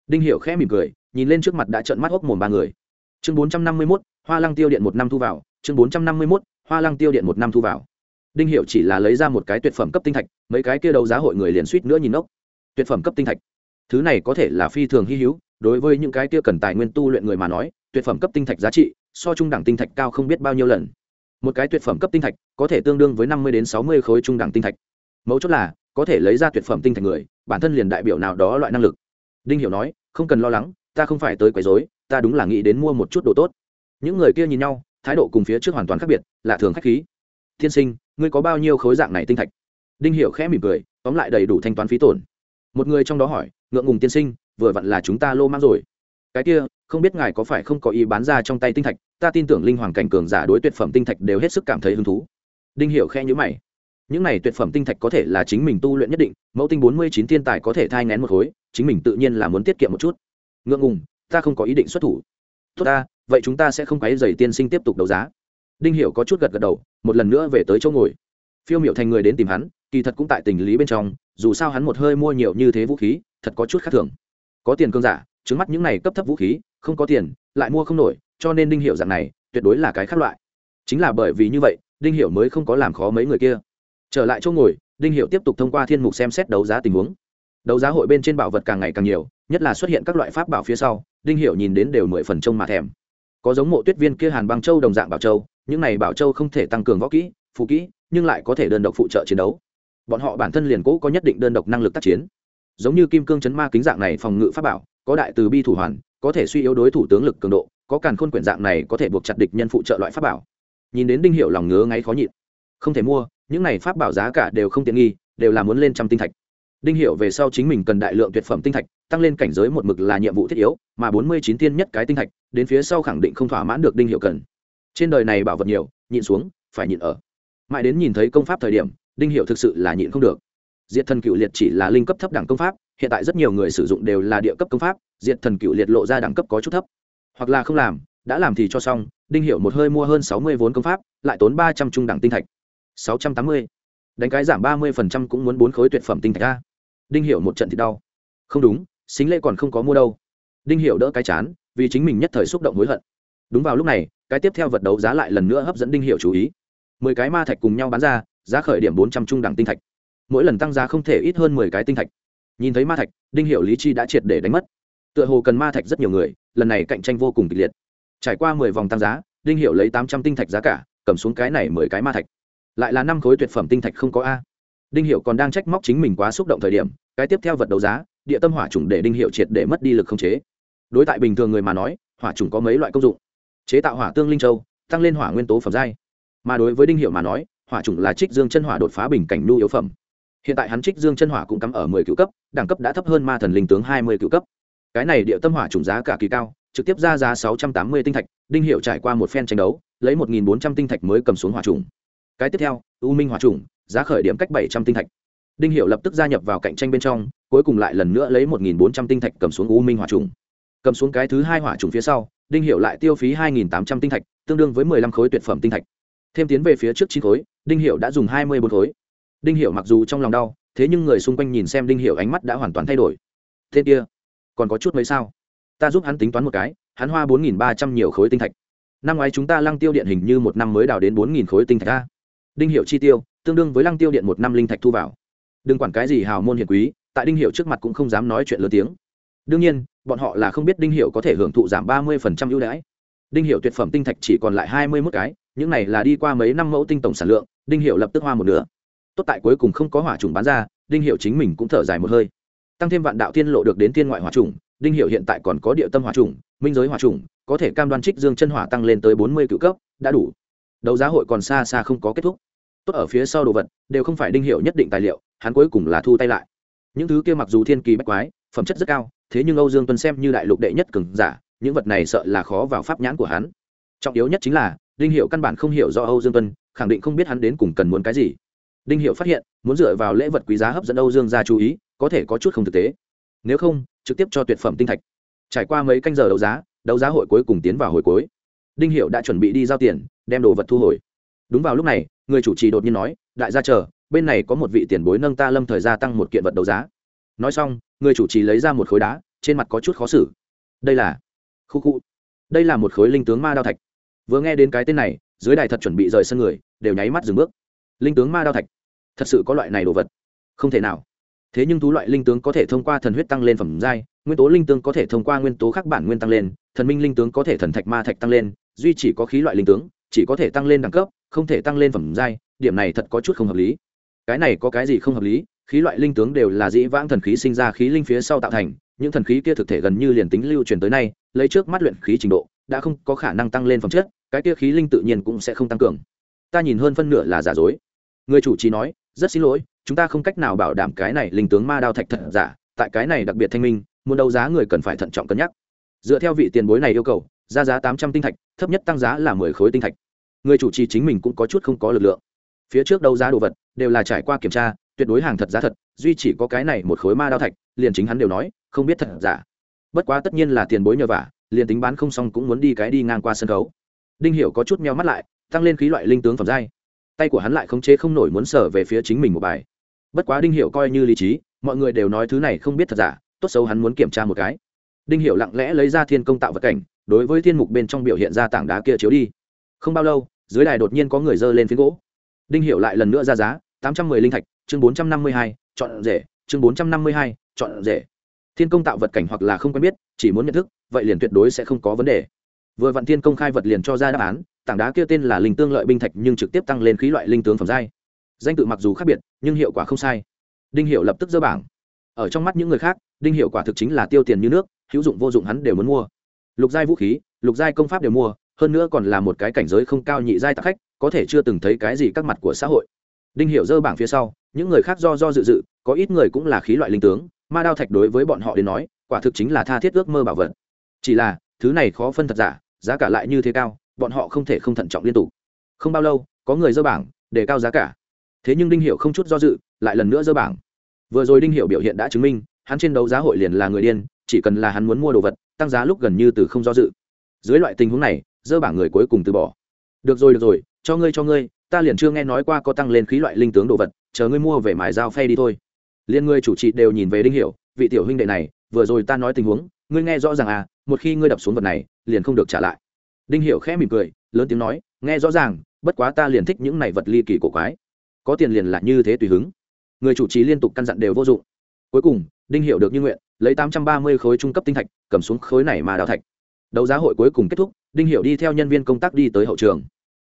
Đinh hiệu khẽ mỉm cười, nhìn lên trước mặt đã trợn mắt hốc mồm ba người. Chương bốn trăm năm mươi mốt, hoa lăng tiêu điện một năm thu vào. Chương bốn trăm năm mươi mốt, hoa lăng tiêu điện một năm thu vào. Đinh hiệu chỉ là lấy ra một cái tuyệt phẩm cấp tinh thạch, mấy cái kia đấu giá hội người liền suýt nữa nhìn ốc. Tuyệt phẩm cấp tinh thạch. Thứ này có thể là phi thường hy hữu, đối với những cái kia cần tài nguyên tu luyện người mà nói, tuyệt phẩm cấp tinh thạch giá trị, so trung đẳng tinh thạch cao không biết bao nhiêu lần. Một cái tuyệt phẩm cấp tinh thạch có thể tương đương với năm mươi đến sáu mươi khối trung đẳng tinh thạch. Mấu chốt là có thể lấy ra tuyệt phẩm tinh thạch người, bản thân liền đại biểu nào đó loại năng lực. Đinh hiểu nói, không cần lo lắng, ta không phải tới quấy rối, ta đúng là nghĩ đến mua một chút đồ tốt. Những người kia nhìn nhau, thái độ cùng phía trước hoàn toàn khác biệt, lạ thường khách khí. Thiên sinh, ngươi có bao nhiêu khối dạng này tinh thạch? Đinh hiểu khẽ mỉm cười, tóm lại đầy đủ thanh toán phí tổn. Một người trong đó hỏi, ngượng ngùng tiên sinh, vừa vặn là chúng ta lô mang rồi. Cái kia, không biết ngài có phải không có ý bán ra trong tay tinh thạch, ta tin tưởng linh hoàng cảnh cường giả đối tuyệt phẩm tinh thạch đều hết sức cảm thấy hứng thú. Đinh hiểu khẽ nhíu mày những này tuyệt phẩm tinh thạch có thể là chính mình tu luyện nhất định, mẫu tinh bốn mươi chín thiên tài có thể thai ngén một khối, chính mình tự nhiên là muốn tiết kiệm một chút. Ngượng ngùng, ta không có ý định xuất thủ. Tốt ta, vậy chúng ta sẽ không quấy dày tiên sinh tiếp tục đấu giá. Đinh hiểu có chút gật gật đầu, một lần nữa về tới chỗ ngồi. Phiêu miểu thành người đến tìm hắn, kỳ thật cũng tại tình lý bên trong, dù sao hắn một hơi mua nhiều như thế vũ khí, thật có chút khác thường. Có tiền cương giả trứng mắt những này cấp thấp vũ khí, không có tiền, lại mua không nổi, cho nên đinh hiểu dạng này, tuyệt đối là cái khác loại. Chính là bởi vì như vậy, đinh hiểu mới không có làm khó mấy người kia trở lại chỗ ngồi, đinh hiệu tiếp tục thông qua thiên mục xem xét đấu giá tình huống. Đấu giá hội bên trên bảo vật càng ngày càng nhiều, nhất là xuất hiện các loại pháp bảo phía sau, đinh hiệu nhìn đến đều mười phần trông mà thèm. Có giống mộ tuyết viên kia hàn băng châu đồng dạng bảo châu, những này bảo châu không thể tăng cường võ kỹ phụ kỹ, nhưng lại có thể đơn độc phụ trợ chiến đấu. Bọn họ bản thân liền cố có nhất định đơn độc năng lực tác chiến. Giống như kim cương chấn ma kính dạng này phòng ngự pháp bảo, có đại từ bi thủ hoàn, có thể suy yếu đối thủ tướng lực cường độ, có càn khôn quyển dạng này có thể buộc chặt địch nhân phụ trợ loại pháp bảo. Nhìn đến đinh hiệu lòng ngứa ngáy khó nhịn. Không thể mua những này pháp bảo giá cả đều không tiện nghi, đều là muốn lên trăm tinh thạch. Đinh hiệu về sau chính mình cần đại lượng tuyệt phẩm tinh thạch, tăng lên cảnh giới một mực là nhiệm vụ thiết yếu, mà bốn mươi chín tiên nhất cái tinh thạch, đến phía sau khẳng định không thỏa mãn được đinh hiệu cần. Trên đời này bảo vật nhiều, nhịn xuống, phải nhịn ở. Mãi đến nhìn thấy công pháp thời điểm, đinh hiệu thực sự là nhịn không được. Diệt thần cựu liệt chỉ là linh cấp thấp đẳng công pháp, hiện tại rất nhiều người sử dụng đều là địa cấp công pháp, diệt thần cựu liệt lộ ra đẳng cấp có chút thấp. Hoặc là không làm, đã làm thì cho xong, đinh hiệu một hơi mua hơn sáu mươi vốn công pháp, lại tốn ba trăm trung đẳng tinh thạch sáu trăm tám mươi. Đánh cái giảm ba mươi phần trăm cũng muốn bốn khối tuyệt phẩm tinh thạch ra đinh Hiểu một trận thì đau. Không đúng, xính lễ còn không có mua đâu. Đinh Hiểu đỡ cái chán, vì chính mình nhất thời xúc động hối hận. Đúng vào lúc này, cái tiếp theo vật đấu giá lại lần nữa hấp dẫn đinh Hiểu chú ý. mười cái ma thạch cùng nhau bán ra, giá khởi điểm bốn trăm trung đẳng tinh thạch. Mỗi lần tăng giá không thể ít hơn mười cái tinh thạch. Nhìn thấy ma thạch, đinh Hiểu lý chi đã triệt để đánh mất. Tựa hồ cần ma thạch rất nhiều người, lần này cạnh tranh vô cùng kịch liệt. Trải qua mười vòng tăng giá, đinh Hiểu lấy tám trăm tinh thạch giá cả, cầm xuống cái này mười cái ma thạch lại là năm khối tuyệt phẩm tinh thạch không có a. Đinh hiệu còn đang trách móc chính mình quá xúc động thời điểm, cái tiếp theo vật đấu giá, địa tâm hỏa trùng để đinh hiệu triệt để mất đi lực không chế. Đối tại bình thường người mà nói, hỏa trùng có mấy loại công dụng? Chế tạo hỏa tương linh châu, tăng lên hỏa nguyên tố phẩm giai. Mà đối với đinh hiệu mà nói, hỏa trùng là trích dương chân hỏa đột phá bình cảnh nhu yếu phẩm. Hiện tại hắn trích dương chân hỏa cũng cắm ở mười cựu cấp, đẳng cấp đã thấp hơn ma thần linh tướng hai mươi cựu cấp. Cái này địa tâm hỏa trùng giá cả kỳ cao, trực tiếp ra giá sáu trăm tám mươi tinh thạch, đinh hiệu trải qua một phen tranh đấu, lấy một nghìn bốn trăm tinh thạch mới cầm xuống hỏa trùng cái tiếp theo, u minh hỏa trùng giá khởi điểm cách bảy trăm tinh thạch. Đinh hiệu lập tức gia nhập vào cạnh tranh bên trong, cuối cùng lại lần nữa lấy một nghìn bốn trăm tinh thạch cầm xuống u minh hỏa trùng cầm xuống cái thứ hai hỏa trùng phía sau, đinh hiệu lại tiêu phí hai nghìn tám trăm tinh thạch, tương đương với mười lăm khối tuyệt phẩm tinh thạch. Thêm tiến về phía trước chín khối, đinh hiệu đã dùng hai mươi bốn khối. Đinh hiệu mặc dù trong lòng đau, thế nhưng người xung quanh nhìn xem đinh hiệu ánh mắt đã hoàn toàn thay đổi. Thế kia, còn có chút mấy sao? Ta giúp hắn tính toán một cái, hắn hoa bốn nghìn ba trăm nhiều khối tinh thạch. Năm ngoái chúng ta lăng tiêu điện hình như một năm mới đào đến bốn nghìn khối tinh thạch a đinh hiệu chi tiêu, tương đương với lăng tiêu điện một năm linh thạch thu vào. Đừng quản cái gì hào môn hiền quý, tại đinh hiệu trước mặt cũng không dám nói chuyện lớn tiếng. Đương nhiên, bọn họ là không biết đinh hiệu có thể hưởng thụ giảm ba mươi ưu đãi. Đinh hiệu tuyệt phẩm tinh thạch chỉ còn lại hai mươi mốt cái, những này là đi qua mấy năm mẫu tinh tổng sản lượng, đinh hiệu lập tức hoa một nửa. Tốt tại cuối cùng không có hỏa trùng bán ra, đinh hiệu chính mình cũng thở dài một hơi. Tăng thêm vạn đạo tiên lộ được đến tiên ngoại hỏa trùng, đinh hiệu hiện tại còn có địa tâm hỏa trùng, minh giới hỏa trùng, có thể cam đoan trích dương chân hỏa tăng lên tới bốn mươi cựu cấp, đã đủ đấu giá hội còn xa xa không có kết thúc. Tốt ở phía sau đồ vật, đều không phải đinh hiệu nhất định tài liệu, hắn cuối cùng là thu tay lại. Những thứ kia mặc dù thiên kỳ bách quái, phẩm chất rất cao, thế nhưng âu dương tuân xem như đại lục đệ nhất cường giả, những vật này sợ là khó vào pháp nhãn của hắn. Trọng yếu nhất chính là, đinh hiệu căn bản không hiểu do âu dương tuân, khẳng định không biết hắn đến cùng cần muốn cái gì. Đinh hiệu phát hiện, muốn dựa vào lễ vật quý giá hấp dẫn âu dương ra chú ý, có thể có chút không thực tế. Nếu không, trực tiếp cho tuyệt phẩm tinh thạch. Trải qua mấy canh giờ đấu giá đấu giá hội cuối cùng tiến vào hồi cuối. Đinh hiệu đã chuẩn bị đi giao tiền đem đồ vật thu hồi. Đúng vào lúc này, người chủ trì đột nhiên nói, đại gia chờ, bên này có một vị tiền bối nâng ta lâm thời gia tăng một kiện vật đấu giá. Nói xong, người chủ trì lấy ra một khối đá, trên mặt có chút khó xử. Đây là khu khu. Đây là một khối linh tướng ma đao thạch. Vừa nghe đến cái tên này, dưới đài thật chuẩn bị rời sân người, đều nháy mắt dừng bước. Linh tướng ma đao thạch. Thật sự có loại này đồ vật. Không thể nào. Thế nhưng thú loại linh tướng có thể thông qua thần huyết tăng lên phẩm giai, nguyên tố linh tướng có thể thông qua nguyên tố khác bản nguyên tăng lên, thần minh linh tướng có thể thần thạch ma thạch tăng lên, duy chỉ có khí loại linh tướng chỉ có thể tăng lên đẳng cấp, không thể tăng lên phẩm giai, điểm này thật có chút không hợp lý. Cái này có cái gì không hợp lý? Khí loại linh tướng đều là dĩ vãng thần khí sinh ra khí linh phía sau tạo thành, những thần khí kia thực thể gần như liền tính lưu truyền tới nay, lấy trước mắt luyện khí trình độ, đã không có khả năng tăng lên phẩm chất, cái kia khí linh tự nhiên cũng sẽ không tăng cường. Ta nhìn hơn phân nửa là giả dối. Người chủ trì nói, rất xin lỗi, chúng ta không cách nào bảo đảm cái này linh tướng ma đao thạch thật giả, tại cái này đặc biệt thanh minh, muốn đấu giá người cần phải thận trọng cân nhắc. Dựa theo vị tiền bối này yêu cầu ra giá tám trăm tinh thạch, thấp nhất tăng giá là mười khối tinh thạch. Người chủ trì chính mình cũng có chút không có lực lượng. Phía trước đấu giá đồ vật, đều là trải qua kiểm tra, tuyệt đối hàng thật giá thật, duy chỉ có cái này một khối ma đao thạch, liền chính hắn đều nói, không biết thật giả. Bất quá tất nhiên là tiền bối nhờ vả, liền tính bán không xong cũng muốn đi cái đi ngang qua sân khấu. Đinh hiểu có chút meo mắt lại, tăng lên khí loại linh tướng phẩm giai. Tay của hắn lại không chế không nổi muốn sở về phía chính mình một bài. Bất quá đinh hiểu coi như lý trí, mọi người đều nói thứ này không biết thật giả, tốt xấu hắn muốn kiểm tra một cái. Đinh hiểu lặng lẽ lấy ra thiên công tạo vật cảnh đối với thiên mục bên trong biểu hiện ra tảng đá kia chiếu đi. Không bao lâu, dưới đài đột nhiên có người dơ lên phiến gỗ. Đinh hiểu lại lần nữa ra giá, tám trăm mười linh thạch, chương bốn trăm năm mươi hai, chọn rể, chương bốn trăm năm mươi hai, chọn rể. Thiên công tạo vật cảnh hoặc là không quen biết, chỉ muốn nhận thức, vậy liền tuyệt đối sẽ không có vấn đề. Vừa vạn thiên công khai vật liền cho ra đáp án, tảng đá kia tên là linh tương lợi binh thạch nhưng trực tiếp tăng lên khí loại linh tướng phẩm giai. Danh tự mặc dù khác biệt, nhưng hiệu quả không sai. Đinh hiệu lập tức dơ bảng. Ở trong mắt những người khác, đinh hiệu quả thực chính là tiêu tiền như nước, hữu dụng vô dụng hắn đều muốn mua lục giai vũ khí, lục giai công pháp đều mua, hơn nữa còn là một cái cảnh giới không cao nhị giai tạc khách, có thể chưa từng thấy cái gì các mặt của xã hội. Đinh Hiểu dơ bảng phía sau, những người khác do do dự dự, có ít người cũng là khí loại linh tướng, ma đao thạch đối với bọn họ đến nói, quả thực chính là tha thiết ước mơ bảo vật. Chỉ là, thứ này khó phân thật giả, giá cả lại như thế cao, bọn họ không thể không thận trọng liên tục. Không bao lâu, có người dơ bảng, để cao giá cả. Thế nhưng đinh Hiểu không chút do dự, lại lần nữa dơ bảng. Vừa rồi đinh Hiểu biểu hiện đã chứng minh, hắn trên đấu giá hội liền là người điên, chỉ cần là hắn muốn mua đồ vật tăng giá lúc gần như từ không do dự. Dưới loại tình huống này, dơ bảng người cuối cùng từ bỏ. Được rồi được rồi, cho ngươi cho ngươi, ta liền chưa nghe nói qua có tăng lên khí loại linh tướng đồ vật, chờ ngươi mua về mài dao phay đi thôi. Liên ngươi chủ trị đều nhìn về đinh hiểu, vị tiểu huynh đệ này, vừa rồi ta nói tình huống, ngươi nghe rõ ràng à một khi ngươi đập xuống vật này, liền không được trả lại. Đinh hiểu khẽ mỉm cười, lớn tiếng nói, nghe rõ ràng, bất quá ta liền thích những này vật ly kỳ cổ quái. Có tiền liền là như thế tùy hứng. Người chủ trì liên tục căn dặn đều vô dụng. Cuối cùng, đinh hiểu được như nguyện lấy tám trăm ba mươi khối trung cấp tinh thạch, cầm xuống khối này mà đào thạch. Đấu giá hội cuối cùng kết thúc, đinh hiểu đi theo nhân viên công tác đi tới hậu trường.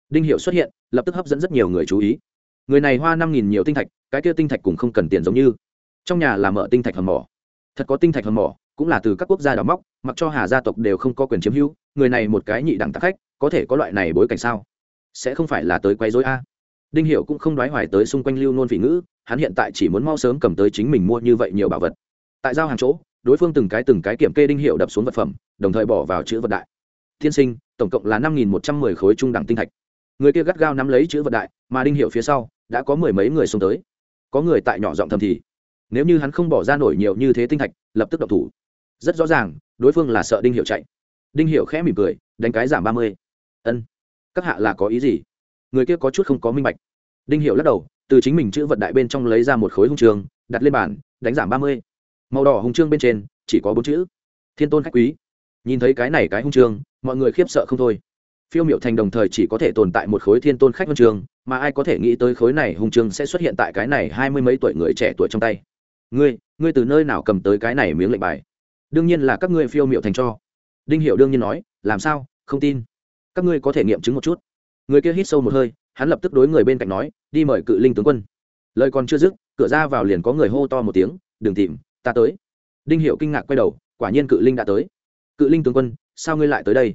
Đinh hiểu xuất hiện, lập tức hấp dẫn rất nhiều người chú ý. Người này hoa năm nghìn nhiều tinh thạch, cái kia tinh thạch cũng không cần tiền giống như. Trong nhà là mở tinh thạch hầm mỏ. Thật có tinh thạch hầm mỏ, cũng là từ các quốc gia đào móc, mặc cho hà gia tộc đều không có quyền chiếm hữu, người này một cái nhị đẳng tắc khách, có thể có loại này bối cảnh sao? Sẽ không phải là tới quấy rối a? Đinh hiệu cũng không đoái hoài tới xung quanh lưu nôn phỉ ngữ, hắn hiện tại chỉ muốn mau sớm cầm tới chính mình mua như vậy nhiều bảo vật tại giao hàng chỗ, đối phương từng cái từng cái kiểm kê đinh hiệu đập xuống vật phẩm, đồng thời bỏ vào chữ vật đại. Thiên sinh, tổng cộng là năm nghìn một trăm mười khối trung đẳng tinh thạch. Người kia gắt gao nắm lấy chữ vật đại, mà đinh hiệu phía sau đã có mười mấy người xông tới. Có người tại nhỏ giọng thầm thì, nếu như hắn không bỏ ra nổi nhiều như thế tinh thạch, lập tức độc thủ. Rất rõ ràng, đối phương là sợ đinh hiệu chạy. Đinh hiệu khẽ mỉm cười, đánh cái giảm ba mươi. Ân, các hạ là có ý gì? Người kia có chút không có minh bạch. Đinh hiệu lắc đầu, từ chính mình chữ vật đại bên trong lấy ra một khối hung trường, đặt lên bàn, đánh giảm ba mươi màu đỏ hung trương bên trên chỉ có bốn chữ, thiên tôn khách quý. Nhìn thấy cái này cái hung trương, mọi người khiếp sợ không thôi. Phiêu miệu thành đồng thời chỉ có thể tồn tại một khối thiên tôn khách huân trường mà ai có thể nghĩ tới khối này hung trương sẽ xuất hiện tại cái này hai mươi mấy tuổi người trẻ tuổi trong tay. Ngươi ngươi từ nơi nào cầm tới cái này miếng lệnh bài? Đương nhiên là các ngươi phiêu miệu thành cho. Đinh hiệu đương nhiên nói, làm sao? Không tin. Các ngươi có thể nghiệm chứng một chút. Người kia hít sâu một hơi, hắn lập tức đối người bên cạnh nói, đi mời cự linh tướng quân. Lời còn chưa dứt, cửa ra vào liền có người hô to một tiếng, đừng tìm ta tới. Đinh hiệu kinh ngạc quay đầu quả nhiên cự linh đã tới. Cự linh tướng quân sao ngươi lại tới đây?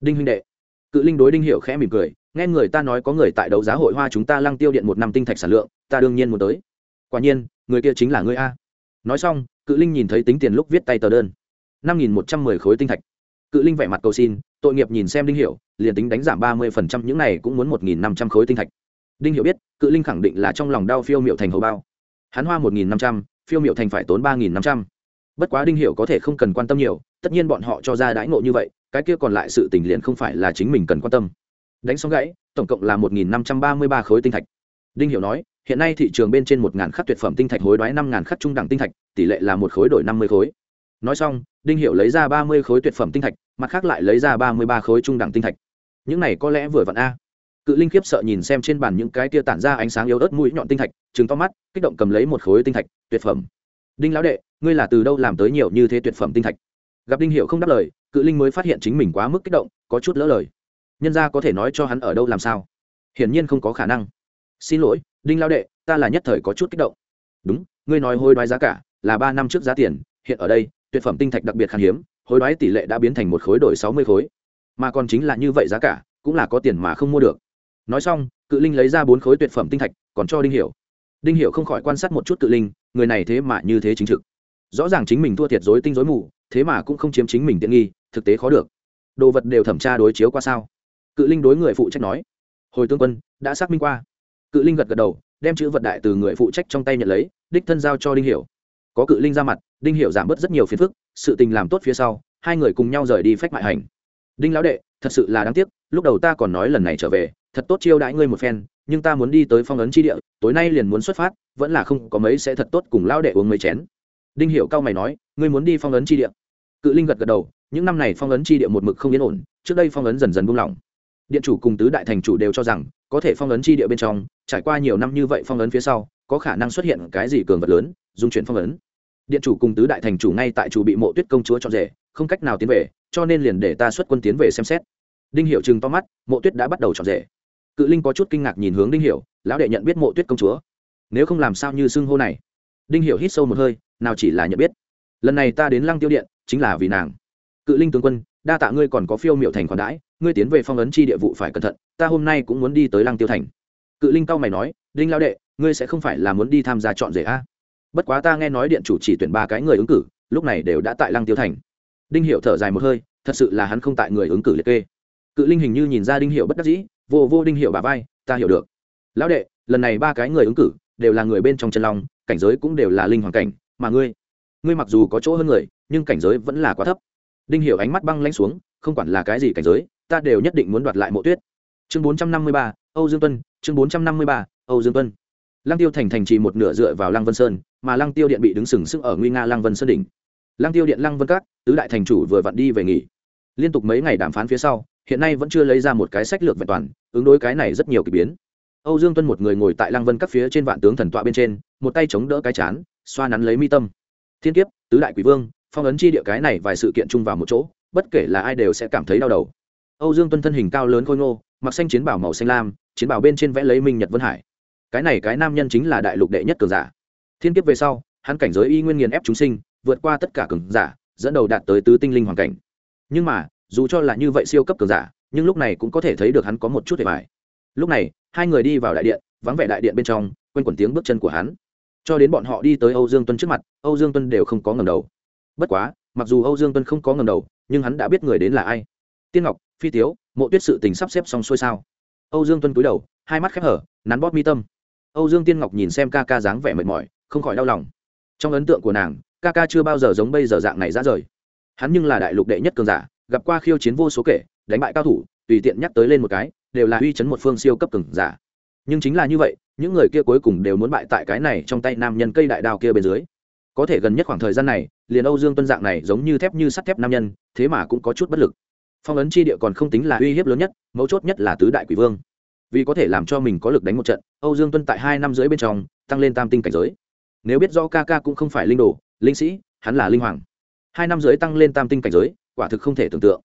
Đinh huynh đệ. Cự linh đối đinh hiệu khẽ mỉm cười nghe người ta nói có người tại đấu giá hội hoa chúng ta lăng tiêu điện một năm tinh thạch sản lượng ta đương nhiên muốn tới. Quả nhiên người kia chính là ngươi a. Nói xong cự linh nhìn thấy tính tiền lúc viết tay tờ đơn. năm nghìn một trăm mười khối tinh thạch. Cự linh vẻ mặt cầu xin tội nghiệp nhìn xem đinh Hiệu, liền tính đánh giảm ba mươi phần trăm những này cũng muốn một nghìn năm trăm khối tinh thạch. Đinh Hiệu biết cự linh khẳng định là trong lòng đau phiêu miệu thành hầu bao. Hắn hoa một nghìn năm trăm phiêu miệu thành phải tốn ba nghìn năm trăm. Bất quá đinh hiểu có thể không cần quan tâm nhiều, tất nhiên bọn họ cho ra đãi ngộ như vậy, cái kia còn lại sự tình liền không phải là chính mình cần quan tâm. Đánh xong gãy, tổng cộng là một nghìn năm trăm ba mươi ba khối tinh thạch. Đinh hiểu nói, hiện nay thị trường bên trên một ngàn khắc tuyệt phẩm tinh thạch hối đoái năm ngàn khắc trung đẳng tinh thạch, tỷ lệ là một khối đổi năm mươi khối. Nói xong, đinh hiểu lấy ra ba mươi khối tuyệt phẩm tinh thạch, mặt khác lại lấy ra ba mươi ba khối trung đẳng tinh thạch. Những này có lẽ vừa vặn a. Cự linh khiếp sợ nhìn xem trên bàn những cái tia tản ra ánh sáng yếu ớt mũi nhọn tinh thạch, trừng to mắt, kích động cầm lấy một khối tinh thạch tuyệt phẩm. Đinh lão đệ, ngươi là từ đâu làm tới nhiều như thế tuyệt phẩm tinh thạch? Gặp đinh hiệu không đáp lời, cự linh mới phát hiện chính mình quá mức kích động, có chút lỡ lời. Nhân ra có thể nói cho hắn ở đâu làm sao? Hiển nhiên không có khả năng. Xin lỗi, đinh lão đệ, ta là nhất thời có chút kích động. Đúng, ngươi nói hối đoái giá cả, là ba năm trước giá tiền, hiện ở đây, tuyệt phẩm tinh thạch đặc biệt khan hiếm, hối đoái tỷ lệ đã biến thành một khối đổi sáu mươi khối. Mà còn chính là như vậy giá cả, cũng là có tiền mà không mua được. Nói xong, cự linh lấy ra bốn khối tuyệt phẩm tinh thạch, còn cho đinh hiểu. Đinh hiểu không khỏi quan sát một chút cự linh người này thế mà như thế chính trực. Rõ ràng chính mình thua thiệt dối tinh dối mù, thế mà cũng không chiếm chính mình tiện nghi, thực tế khó được. Đồ vật đều thẩm tra đối chiếu qua sao? Cự linh đối người phụ trách nói. Hồi tướng quân, đã xác minh qua. Cự linh gật gật đầu, đem chữ vật đại từ người phụ trách trong tay nhận lấy, đích thân giao cho đinh hiểu. Có cự linh ra mặt, đinh hiểu giảm bớt rất nhiều phiền phức, sự tình làm tốt phía sau, hai người cùng nhau rời đi phách mại hành. Đinh lão đệ, thật sự là đáng tiếc, lúc đầu ta còn nói lần này trở về thật tốt chiêu đãi ngươi một phen, nhưng ta muốn đi tới phong ấn chi địa, tối nay liền muốn xuất phát, vẫn là không có mấy sẽ thật tốt cùng lão đệ uống mấy chén. Đinh Hiệu cao mày nói, ngươi muốn đi phong ấn chi địa. Cự linh gật gật đầu, những năm này phong ấn chi địa một mực không yên ổn, trước đây phong ấn dần dần buông lỏng. Điện chủ cùng tứ đại thành chủ đều cho rằng, có thể phong ấn chi địa bên trong, trải qua nhiều năm như vậy phong ấn phía sau, có khả năng xuất hiện cái gì cường vật lớn dung chuyển phong ấn. Điện chủ cùng tứ đại thành chủ ngay tại chủ bị mộ tuyết công chúa cho rể, không cách nào tiến về, cho nên liền để ta xuất quân tiến về xem xét. Đinh hiệu chừng to mắt, mộ tuyết đã bắt đầu chọn rể cự linh có chút kinh ngạc nhìn hướng đinh Hiểu, lão đệ nhận biết mộ tuyết công chúa. Nếu không làm sao như xưng hô này? Đinh Hiểu hít sâu một hơi nào chỉ là nhận biết. Lần này ta đến lăng tiêu điện chính là vì nàng. Cự linh tướng quân đa tạ ngươi còn có phiêu miệu thành khoản đãi ngươi tiến về phong ấn chi địa vụ phải cẩn thận ta hôm nay cũng muốn đi tới lăng tiêu thành. Cự linh cao mày nói đinh lão đệ ngươi sẽ không phải là muốn đi tham gia chọn rể a? Bất quá ta nghe nói điện chủ chỉ tuyển ba cái người ứng cử lúc này đều đã tại lăng tiêu thành. Đinh hiệu thở dài một hơi thật sự là hắn không tại người ứng cử liệt kê. Cự linh hình như nhìn ra đinh hiệu bất đắc dĩ vô vô đinh hiệu bà vai, ta hiểu được. Lão đệ, lần này ba cái người ứng cử đều là người bên trong chân long, cảnh giới cũng đều là linh hoàng cảnh, mà ngươi ngươi mặc dù có chỗ hơn người, nhưng cảnh giới vẫn là quá thấp. Đinh hiểu ánh mắt băng lãnh xuống, không quản là cái gì cảnh giới, ta đều nhất định muốn đoạt lại mộ tuyết. Chương bốn trăm năm mươi ba, âu dương tuân, chương bốn trăm năm mươi ba, âu dương tuân. Lăng tiêu thành thành trì một nửa dựa vào lăng vân sơn, mà lăng tiêu điện bị đứng sừng sững ở nguy nga lăng vân sơn đỉnh. Lăng tiêu điện lăng vân các, tứ đại thành chủ vừa vặn đi về nghỉ. Liên tục mấy ngày đàm phán phía sau hiện nay vẫn chưa lấy ra một cái sách lược vẹn toàn, ứng đối cái này rất nhiều kỳ biến. Âu dương tuân một người ngồi tại lăng vân các phía trên vạn tướng thần tọa bên trên, một tay chống đỡ cái chán, xoa nắn lấy mi tâm. Thiên kiếp, tứ đại quỷ vương, phong ấn chi địa cái này vài sự kiện chung vào một chỗ, bất kể là ai đều sẽ cảm thấy đau đầu. Âu dương tuân thân hình cao lớn khôi ngô, mặc xanh chiến bảo màu xanh lam, chiến bảo bên trên vẽ lấy minh nhật vân hải. Cái này cái nam nhân chính là đại lục đệ nhất cường giả. Thiên kiếp về sau, hắn cảnh giới y nguyên nghiền ép chúng sinh, vượt qua tất cả cường giả, dẫn đầu đạt tới tứ tinh linh hoàn cảnh. Nhưng mà dù cho là như vậy siêu cấp cường giả, nhưng lúc này cũng có thể thấy được hắn có một chút hề bài lúc này, hai người đi vào đại điện, vắng vẻ đại điện bên trong, quanh quẩn tiếng bước chân của hắn. Cho đến bọn họ đi tới âu dương tuân trước mặt, âu dương tuân đều không có ngầm đầu. Bất quá, mặc dù âu dương tuân không có ngầm đầu, nhưng hắn đã biết người đến là ai. Tiên ngọc, phi tiếu, mộ tuyết sự tình sắp xếp xong xuôi sao? Âu dương tuân cúi đầu, hai mắt khép hở, nắn bóp mi tâm. Âu dương tiên ngọc nhìn xem ca ca dáng vẻ mệt mỏi, không khỏi đau lòng. Trong ấn tượng của nàng, ca ca chưa bao giờ giống bây giờ dạng này ra rời. Hắn nhưng là đại lục đệ nhất cường giả gặp qua khiêu chiến vô số kể, đánh bại cao thủ, tùy tiện nhắc tới lên một cái, đều là uy chấn một phương siêu cấp cường giả. Nhưng chính là như vậy, những người kia cuối cùng đều muốn bại tại cái này trong tay nam nhân cây đại đao kia bên dưới. Có thể gần nhất khoảng thời gian này, liền âu dương tuân dạng này giống như thép như sắt thép nam nhân, thế mà cũng có chút bất lực. Phong ấn chi địa còn không tính là uy hiếp lớn nhất, mấu chốt nhất là tứ đại quỷ vương. Vì có thể làm cho mình có lực đánh một trận, âu dương tuân tại hai năm rưỡi bên trong, tăng lên tam tinh cảnh giới. Nếu biết do ca ca cũng không phải linh đồ, linh sĩ, hắn là linh hoàng. Hai năm rưỡi tăng lên tam tinh cảnh giới quả thực không thể tưởng tượng.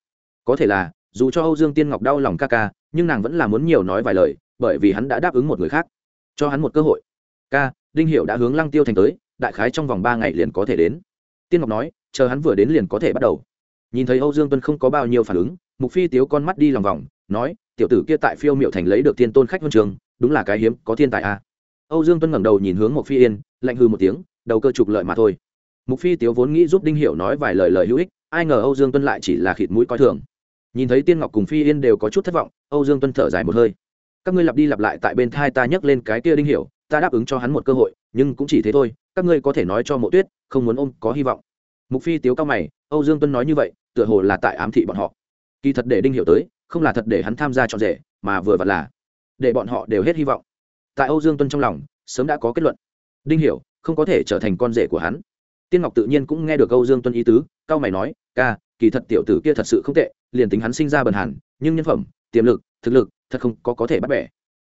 Có thể là, dù cho âu dương tiên ngọc đau lòng ca ca, nhưng nàng vẫn là muốn nhiều nói vài lời, bởi vì hắn đã đáp ứng một người khác. Cho hắn một cơ hội. Ca, đinh hiệu đã hướng lăng tiêu thành tới, đại khái trong vòng ba ngày liền có thể đến. Tiên ngọc nói, chờ hắn vừa đến liền có thể bắt đầu. Nhìn thấy âu dương tuân không có bao nhiêu phản ứng, mục phi tiếu con mắt đi lòng vòng, nói, tiểu tử kia tại phiêu miệu thành lấy được tiên tôn khách huân trường, đúng là cái hiếm, có thiên tài a à. âu dương tuân ngẩng đầu nhìn hướng mục phi yên, lạnh hư một tiếng, đầu cơ trục lợi mà thôi. Mục phi tiếu vốn nghĩ giúp đinh hiểu nói vài lời lời hữu ích ai ngờ âu dương tuân lại chỉ là khịt mũi coi thường. Nhìn thấy tiên ngọc cùng phi yên đều có chút thất vọng, âu dương tuân thở dài một hơi. Các ngươi lặp đi lặp lại tại bên thai ta nhấc lên cái kia đinh hiểu, ta đáp ứng cho hắn một cơ hội, nhưng cũng chỉ thế thôi, các ngươi có thể nói cho mộ tuyết, không muốn ôm, có hy vọng. Mục phi tiếu cao mày, âu dương tuân nói như vậy, tựa hồ là tại ám thị bọn họ. Kỳ thật để đinh hiểu tới, không là thật để hắn tham gia chọn rể, mà vừa vặn là để bọn họ đều hết hy vọng. Tại âu dương tuân trong lòng, sớm đã có kết luận. Đinh hiểu, không có thể trở thành con rể của hắn tiên ngọc tự nhiên cũng nghe được âu dương tuân ý tứ, cao mày nói, ca, kỳ thật tiểu tử kia thật sự không tệ, liền tính hắn sinh ra bần hàn, nhưng nhân phẩm, tiềm lực, thực lực, thật không có có thể bắt bẻ.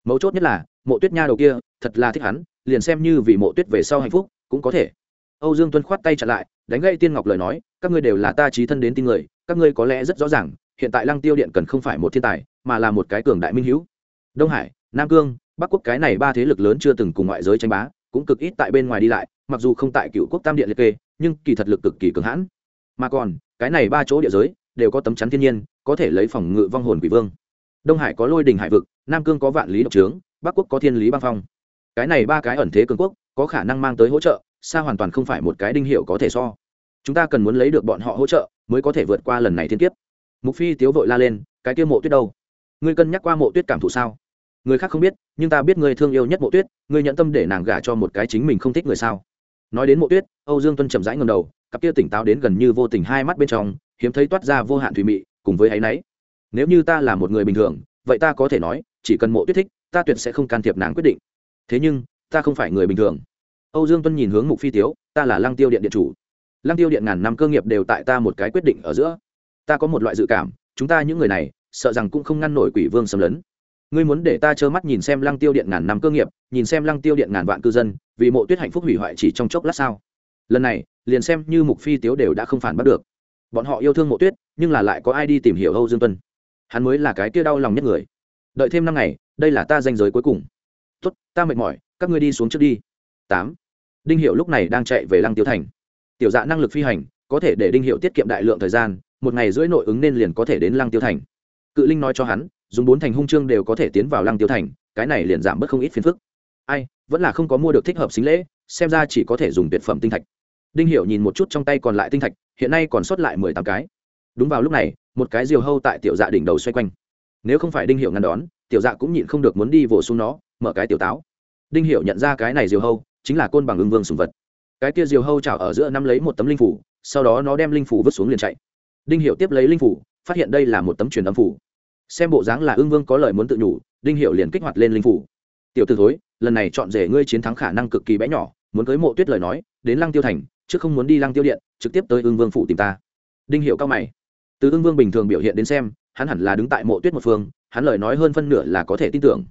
Mấu chốt nhất là, mộ tuyết nha đầu kia, thật là thích hắn, liền xem như vì mộ tuyết về sau hạnh phúc, cũng có thể. Âu dương tuân khoát tay chặn lại, đánh gậy tiên ngọc lời nói, các ngươi đều là ta trí thân đến tin người, các ngươi có lẽ rất rõ ràng, hiện tại lăng tiêu điện cần không phải một thiên tài, mà là một cái cường đại minh hữu. Đông hải, nam cương, bắc quốc cái này ba thế lực lớn chưa từng cùng ngoại giới tranh bá, cũng cực ít tại bên ngoài đi lại mặc dù không tại cựu quốc tam điện liệt kê, nhưng kỳ thật lực cực kỳ cường hãn. Mà còn, cái này ba chỗ địa giới đều có tấm chắn thiên nhiên, có thể lấy phòng ngự vong hồn quỷ vương. Đông hải có lôi đình hải vực, nam cương có vạn lý độc trướng, bắc quốc có thiên lý băng phong. Cái này ba cái ẩn thế cường quốc, có khả năng mang tới hỗ trợ, xa hoàn toàn không phải một cái đinh hiệu có thể so. Chúng ta cần muốn lấy được bọn họ hỗ trợ, mới có thể vượt qua lần này thiên kiếp. Mục phi tiếu vội la lên, cái kia mộ tuyết đâu? Ngươi cân nhắc qua mộ tuyết cảm thụ sao? Người khác không biết, nhưng ta biết ngươi thương yêu nhất mộ tuyết, ngươi nhận tâm để nàng gả cho một cái chính mình không thích người sao? Nói đến mộ tuyết, âu dương tuân chậm rãi ngầm đầu, cặp kia tỉnh táo đến gần như vô tình hai mắt bên trong, hiếm thấy toát ra vô hạn thùy mị, cùng với áy náy. Nếu như ta là một người bình thường, vậy ta có thể nói, chỉ cần mộ tuyết thích, ta tuyệt sẽ không can thiệp nàng quyết định. Thế nhưng, ta không phải người bình thường. Âu dương tuân nhìn hướng mục phi tiếu, ta là lăng tiêu điện điện chủ. Lăng tiêu điện ngàn năm cơ nghiệp đều tại ta một cái quyết định ở giữa. Ta có một loại dự cảm, chúng ta những người này, sợ rằng cũng không ngăn nổi quỷ vương xâm lấn. Ngươi muốn để ta trơ mắt nhìn xem lăng tiêu điện ngàn năm cơ nghiệp, nhìn xem lăng tiêu điện ngàn vạn cư dân vì mộ tuyết hạnh phúc hủy hoại chỉ trong chốc lát sao? Lần này, liền xem như mục phi tiếu đều đã không phản bắt được. Bọn họ yêu thương mộ tuyết, nhưng là lại có ai đi tìm hiểu âu dương tuân? Hắn mới là cái kia đau lòng nhất người. Đợi thêm năm ngày, đây là ta danh giới cuối cùng. Tốt, ta mệt mỏi, các ngươi đi xuống trước đi. Tám. Đinh hiệu lúc này đang chạy về lăng tiêu thành. Tiểu dạ năng lực phi hành, có thể để đinh hiệu tiết kiệm đại lượng thời gian, một ngày rưỡi nội ứng nên liền có thể đến lăng tiêu thành. Cự linh nói cho hắn, dùng bốn thành hung chương đều có thể tiến vào lăng tiêu thành, cái này liền giảm bớt không ít phiền phức ai, vẫn là không có mua được thích hợp xính lễ, xem ra chỉ có thể dùng tuyệt phẩm tinh thạch. Đinh hiệu nhìn một chút trong tay còn lại tinh thạch, hiện nay còn sót lại mười tám cái. Đúng vào lúc này, một cái diều hâu tại tiểu dạ đỉnh đầu xoay quanh. Nếu không phải đinh hiệu ngăn đón, tiểu dạ cũng nhịn không được muốn đi vồ xuống nó, mở cái tiểu táo. Đinh hiệu nhận ra cái này diều hâu, chính là côn bằng ưng vương sùng vật. Cái kia diều hâu chảo ở giữa năm lấy một tấm linh phủ, sau đó nó đem linh phủ vứt xuống liền chạy. Đinh hiệu tiếp lấy linh phủ, phát hiện đây là một tấm truyền âm phủ. Xem bộ dáng là ưng vương có lời muốn tự nhủ, đinh hiệu liền kích hoạt lên linh phủ. Tiểu t thối lần này chọn rể ngươi chiến thắng khả năng cực kỳ bé nhỏ, muốn cưới mộ tuyết lời nói, đến lăng tiêu thành, chứ không muốn đi lăng tiêu điện, trực tiếp tới ưng vương phụ tìm ta. Đinh hiệu cao mày. Từ ưng vương bình thường biểu hiện đến xem, hắn hẳn là đứng tại mộ tuyết một phương, hắn lời nói hơn phân nửa là có thể tin tưởng.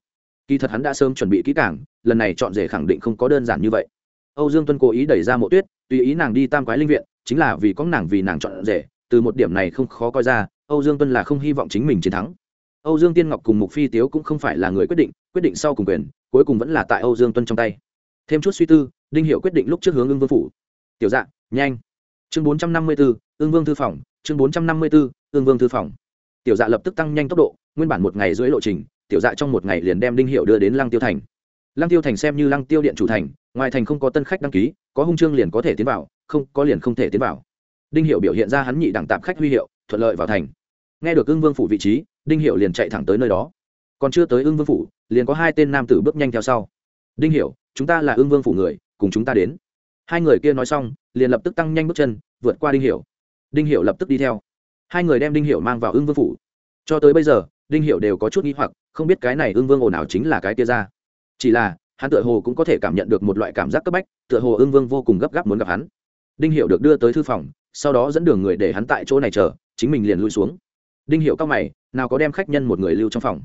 Kỳ thật hắn đã sớm chuẩn bị kỹ càng, lần này chọn rể khẳng định không có đơn giản như vậy. Âu dương tuân cố ý đẩy ra mộ tuyết, tùy ý nàng đi tam quái linh viện, chính là vì có nàng vì nàng chọn rể, từ một điểm này không khó coi ra, âu dương tuân là không hy vọng chính mình chiến thắng âu dương tiên ngọc cùng mục phi tiếu cũng không phải là người quyết định quyết định sau cùng quyền cuối cùng vẫn là tại âu dương tuân trong tay. Thêm chút suy tư đinh hiệu quyết định lúc trước hướng ưng vương phủ. Tiểu dạ nhanh. Chương 454, Ưng vương thư phòng chương 454, Ưng vương thư phòng. Tiểu dạ lập tức tăng nhanh tốc độ nguyên bản một ngày dưới lộ trình tiểu dạ trong một ngày liền đem đinh hiệu đưa đến lăng tiêu thành. Lăng tiêu thành xem như lăng tiêu điện chủ thành ngoài thành không có tân khách đăng ký có hung chương liền có thể tiến vào không có liền không thể tiến vào. Đinh hiệu biểu hiện ra hắn nhị đẳng tạp khách huy hiệu thuận lợi vào thành. Nghe được ưng vương phủ vị trí đinh hiệu liền chạy thẳng tới nơi đó. Còn chưa tới ưng vương phủ, liền có hai tên nam tử bước nhanh theo sau. Đinh hiệu chúng ta là ưng vương phủ người, cùng chúng ta đến. Hai người kia nói xong, liền lập tức tăng nhanh bước chân, vượt qua đinh hiệu đinh hiệu lập tức đi theo. Hai người đem đinh hiệu mang vào ưng vương phủ. Cho tới bây giờ, đinh hiệu đều có chút nghĩ hoặc, không biết cái này ưng vương ồn ào chính là cái kia ra. Chỉ là, hắn tựa hồ cũng có thể cảm nhận được một loại cảm giác cấp bách, tựa hồ ưng vương vô cùng gấp gáp muốn gặp hắn. Đinh hiệu được đưa tới thư phòng, sau đó dẫn đường người để hắn tại chỗ này chờ, chính mình liền lui xuống. Đinh hiệu cao mày nào có đem khách nhân một người lưu trong phòng.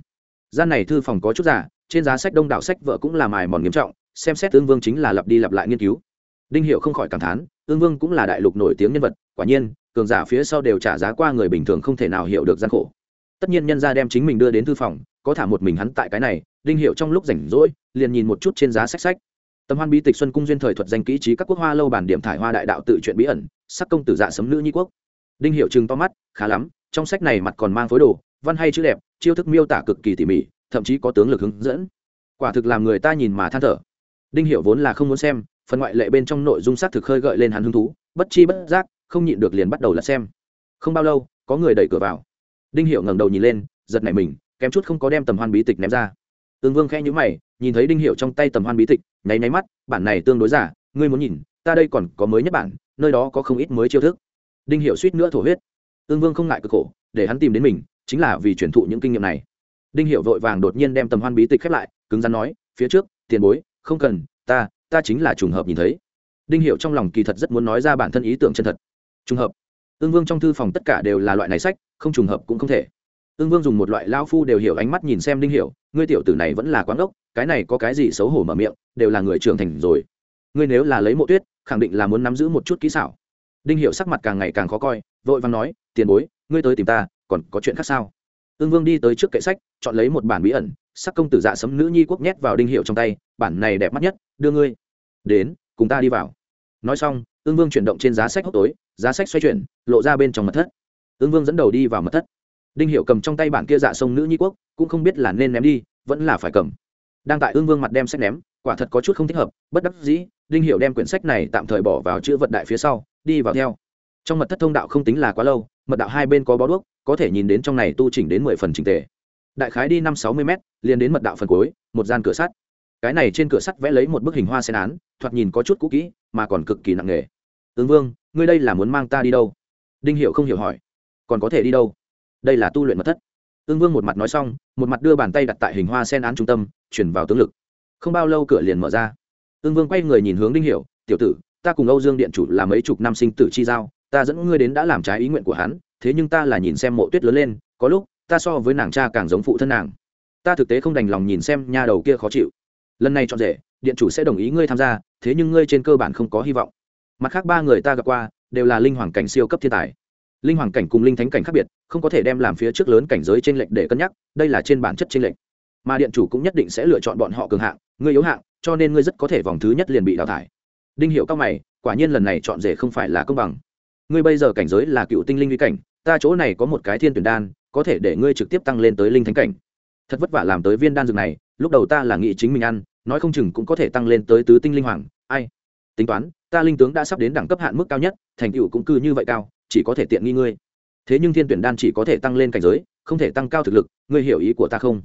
Gian này thư phòng có chút giả, trên giá sách đông đảo sách vợ cũng là mài mòn nghiêm trọng, xem xét Tương vương chính là lặp đi lặp lại nghiên cứu. Đinh hiệu không khỏi cảm thán tương vương cũng là đại lục nổi tiếng nhân vật, quả nhiên, cường giả phía sau đều trả giá qua người bình thường không thể nào hiểu được gian khổ. Tất nhiên nhân gia đem chính mình đưa đến thư phòng, có thả một mình hắn tại cái này, đinh hiệu trong lúc rảnh rỗi, liền nhìn một chút trên giá sách sách. Tầm hoan bi tịch xuân cung duyên thời thuật danh kỹ trí các quốc hoa lâu bản điểm thải hoa đại đạo tự chuyện bí ẩn, sắc công tử dạ sấm nữ nhi quốc. Đinh hiệu chừng to mắt, khá lắm, trong sách này mặt còn mang phối đồ văn hay chữ đẹp, chiêu thức miêu tả cực kỳ tỉ mỉ, thậm chí có tướng lực hướng dẫn. Quả thực làm người ta nhìn mà than thở. Đinh hiệu vốn là không muốn xem, phần ngoại lệ bên trong nội dung xác thực khơi gợi lên hắn hứng thú, bất chi bất giác, không nhịn được liền bắt đầu là xem. Không bao lâu, có người đẩy cửa vào. Đinh hiệu ngẩng đầu nhìn lên, giật nảy mình, kém chút không có đem tầm hoan bí tịch ném ra. Tương vương khẽ nhữ mày, nhìn thấy đinh hiệu trong tay tầm hoan bí tịch, nháy nháy mắt, bản này tương đối giả, ngươi muốn nhìn, ta đây còn có mới nhất bản, nơi đó có không ít mới chiêu thức. Đinh hiệu suýt nữa thổ huyết. Tương vương không ngại cực khổ, để hắn tìm đến mình chính là vì truyền thụ những kinh nghiệm này. Đinh hiệu vội vàng đột nhiên đem tầm hoan bí tịch khép lại, cứng rắn nói, phía trước, tiền bối, không cần, ta ta chính là trùng hợp nhìn thấy. Đinh hiệu trong lòng kỳ thật rất muốn nói ra bản thân ý tưởng chân thật. Trùng hợp. Ương vương trong thư phòng tất cả đều là loại này sách, không trùng hợp cũng không thể. Ương vương dùng một loại lao phu đều hiểu ánh mắt nhìn xem đinh hiệu ngươi tiểu tử này vẫn là quán ốc cái này có cái gì xấu hổ mở miệng, đều là người trưởng thành rồi. Ngươi nếu là lấy mộ tuyết, khẳng định là muốn nắm giữ một chút kỹ xảo. Đinh hiệu sắc mặt càng ngày càng khó coi, vội vàng nói, tiền bối, ngươi tới tìm ta còn có chuyện khác sao? Ương vương đi tới trước kệ sách, chọn lấy một bản bí ẩn, sắc công tử dạ sấm nữ nhi quốc nhét vào đinh hiệu trong tay, bản này đẹp mắt nhất, đưa ngươi. Đến, cùng ta đi vào. Nói xong ương vương chuyển động trên giá sách hốc tối, giá sách xoay chuyển, lộ ra bên trong mật thất. Ương vương dẫn đầu đi vào mật thất. Đinh hiệu cầm trong tay bản kia dạ sông nữ nhi quốc, cũng không biết là nên ném đi, vẫn là phải cầm. Đang tại ương vương mặt đem sách ném, quả thật có chút không thích hợp, bất đắc dĩ, đinh hiệu đem quyển sách này tạm thời bỏ vào chữ vật đại phía sau, đi vào theo. Trong mật thất thông đạo không tính là quá lâu, mật đạo hai bên có bó đuốc có thể nhìn đến trong này tu chỉnh đến mười phần trình tề. Đại khái đi năm sáu mươi m liền đến mật đạo phần cuối, một gian cửa sắt. Cái này trên cửa sắt vẽ lấy một bức hình hoa sen án, thoạt nhìn có chút cũ kỹ, mà còn cực kỳ nặng nề. Ứng vương, ngươi đây là muốn mang ta đi đâu? Đinh hiệu không hiểu hỏi. Còn có thể đi đâu? Đây là tu luyện mật thất. Ương vương một mặt nói xong, một mặt đưa bàn tay đặt tại hình hoa sen án trung tâm, chuyển vào tướng lực. Không bao lâu cửa liền mở ra. Ương vương quay người nhìn hướng đinh hiểu, tiểu tử, ta cùng âu dương điện chủ là mấy chục năm sinh tử chi giao, ta dẫn ngươi đến đã làm trái ý nguyện của hắn thế nhưng ta là nhìn xem mộ tuyết lớn lên, có lúc, ta so với nàng cha càng giống phụ thân nàng. Ta thực tế không đành lòng nhìn xem nha đầu kia khó chịu. Lần này chọn rể, điện chủ sẽ đồng ý ngươi tham gia, thế nhưng ngươi trên cơ bản không có hy vọng. Mặt khác ba người ta gặp qua, đều là linh hoàng cảnh siêu cấp thiên tài. Linh hoàng cảnh cùng linh thánh cảnh khác biệt, không có thể đem làm phía trước lớn cảnh giới t r ê n lệch để cân nhắc, đây là trên bản chất t r ê n lệch. Mà điện chủ cũng nhất định sẽ lựa chọn bọn họ cường hạng, ngươi yếu hạng, cho nên ngươi rất có thể vòng thứ nhất liền bị đào thải. Đinh hiệu cao mày, quả nhiên lần này chọn rể không phải là công bằng. Ngươi bây giờ cảnh giới là cựu tinh linh vi cảnh ta chỗ này có một cái thiên tuyển đan, có thể để ngươi trực tiếp tăng lên tới linh thánh cảnh. Thật vất vả làm tới viên đan dược này, lúc đầu ta là nghĩ chính mình ăn, nói không chừng cũng có thể tăng lên tới tứ tinh linh hoàng, ai? Tính toán, ta linh tướng đã sắp đến đẳng cấp hạn mức cao nhất, thành tựu cũng cư như vậy cao, chỉ có thể tiện nghi ngươi. Thế nhưng thiên tuyển đan chỉ có thể tăng lên cảnh giới, không thể tăng cao thực lực, ngươi hiểu ý của ta không?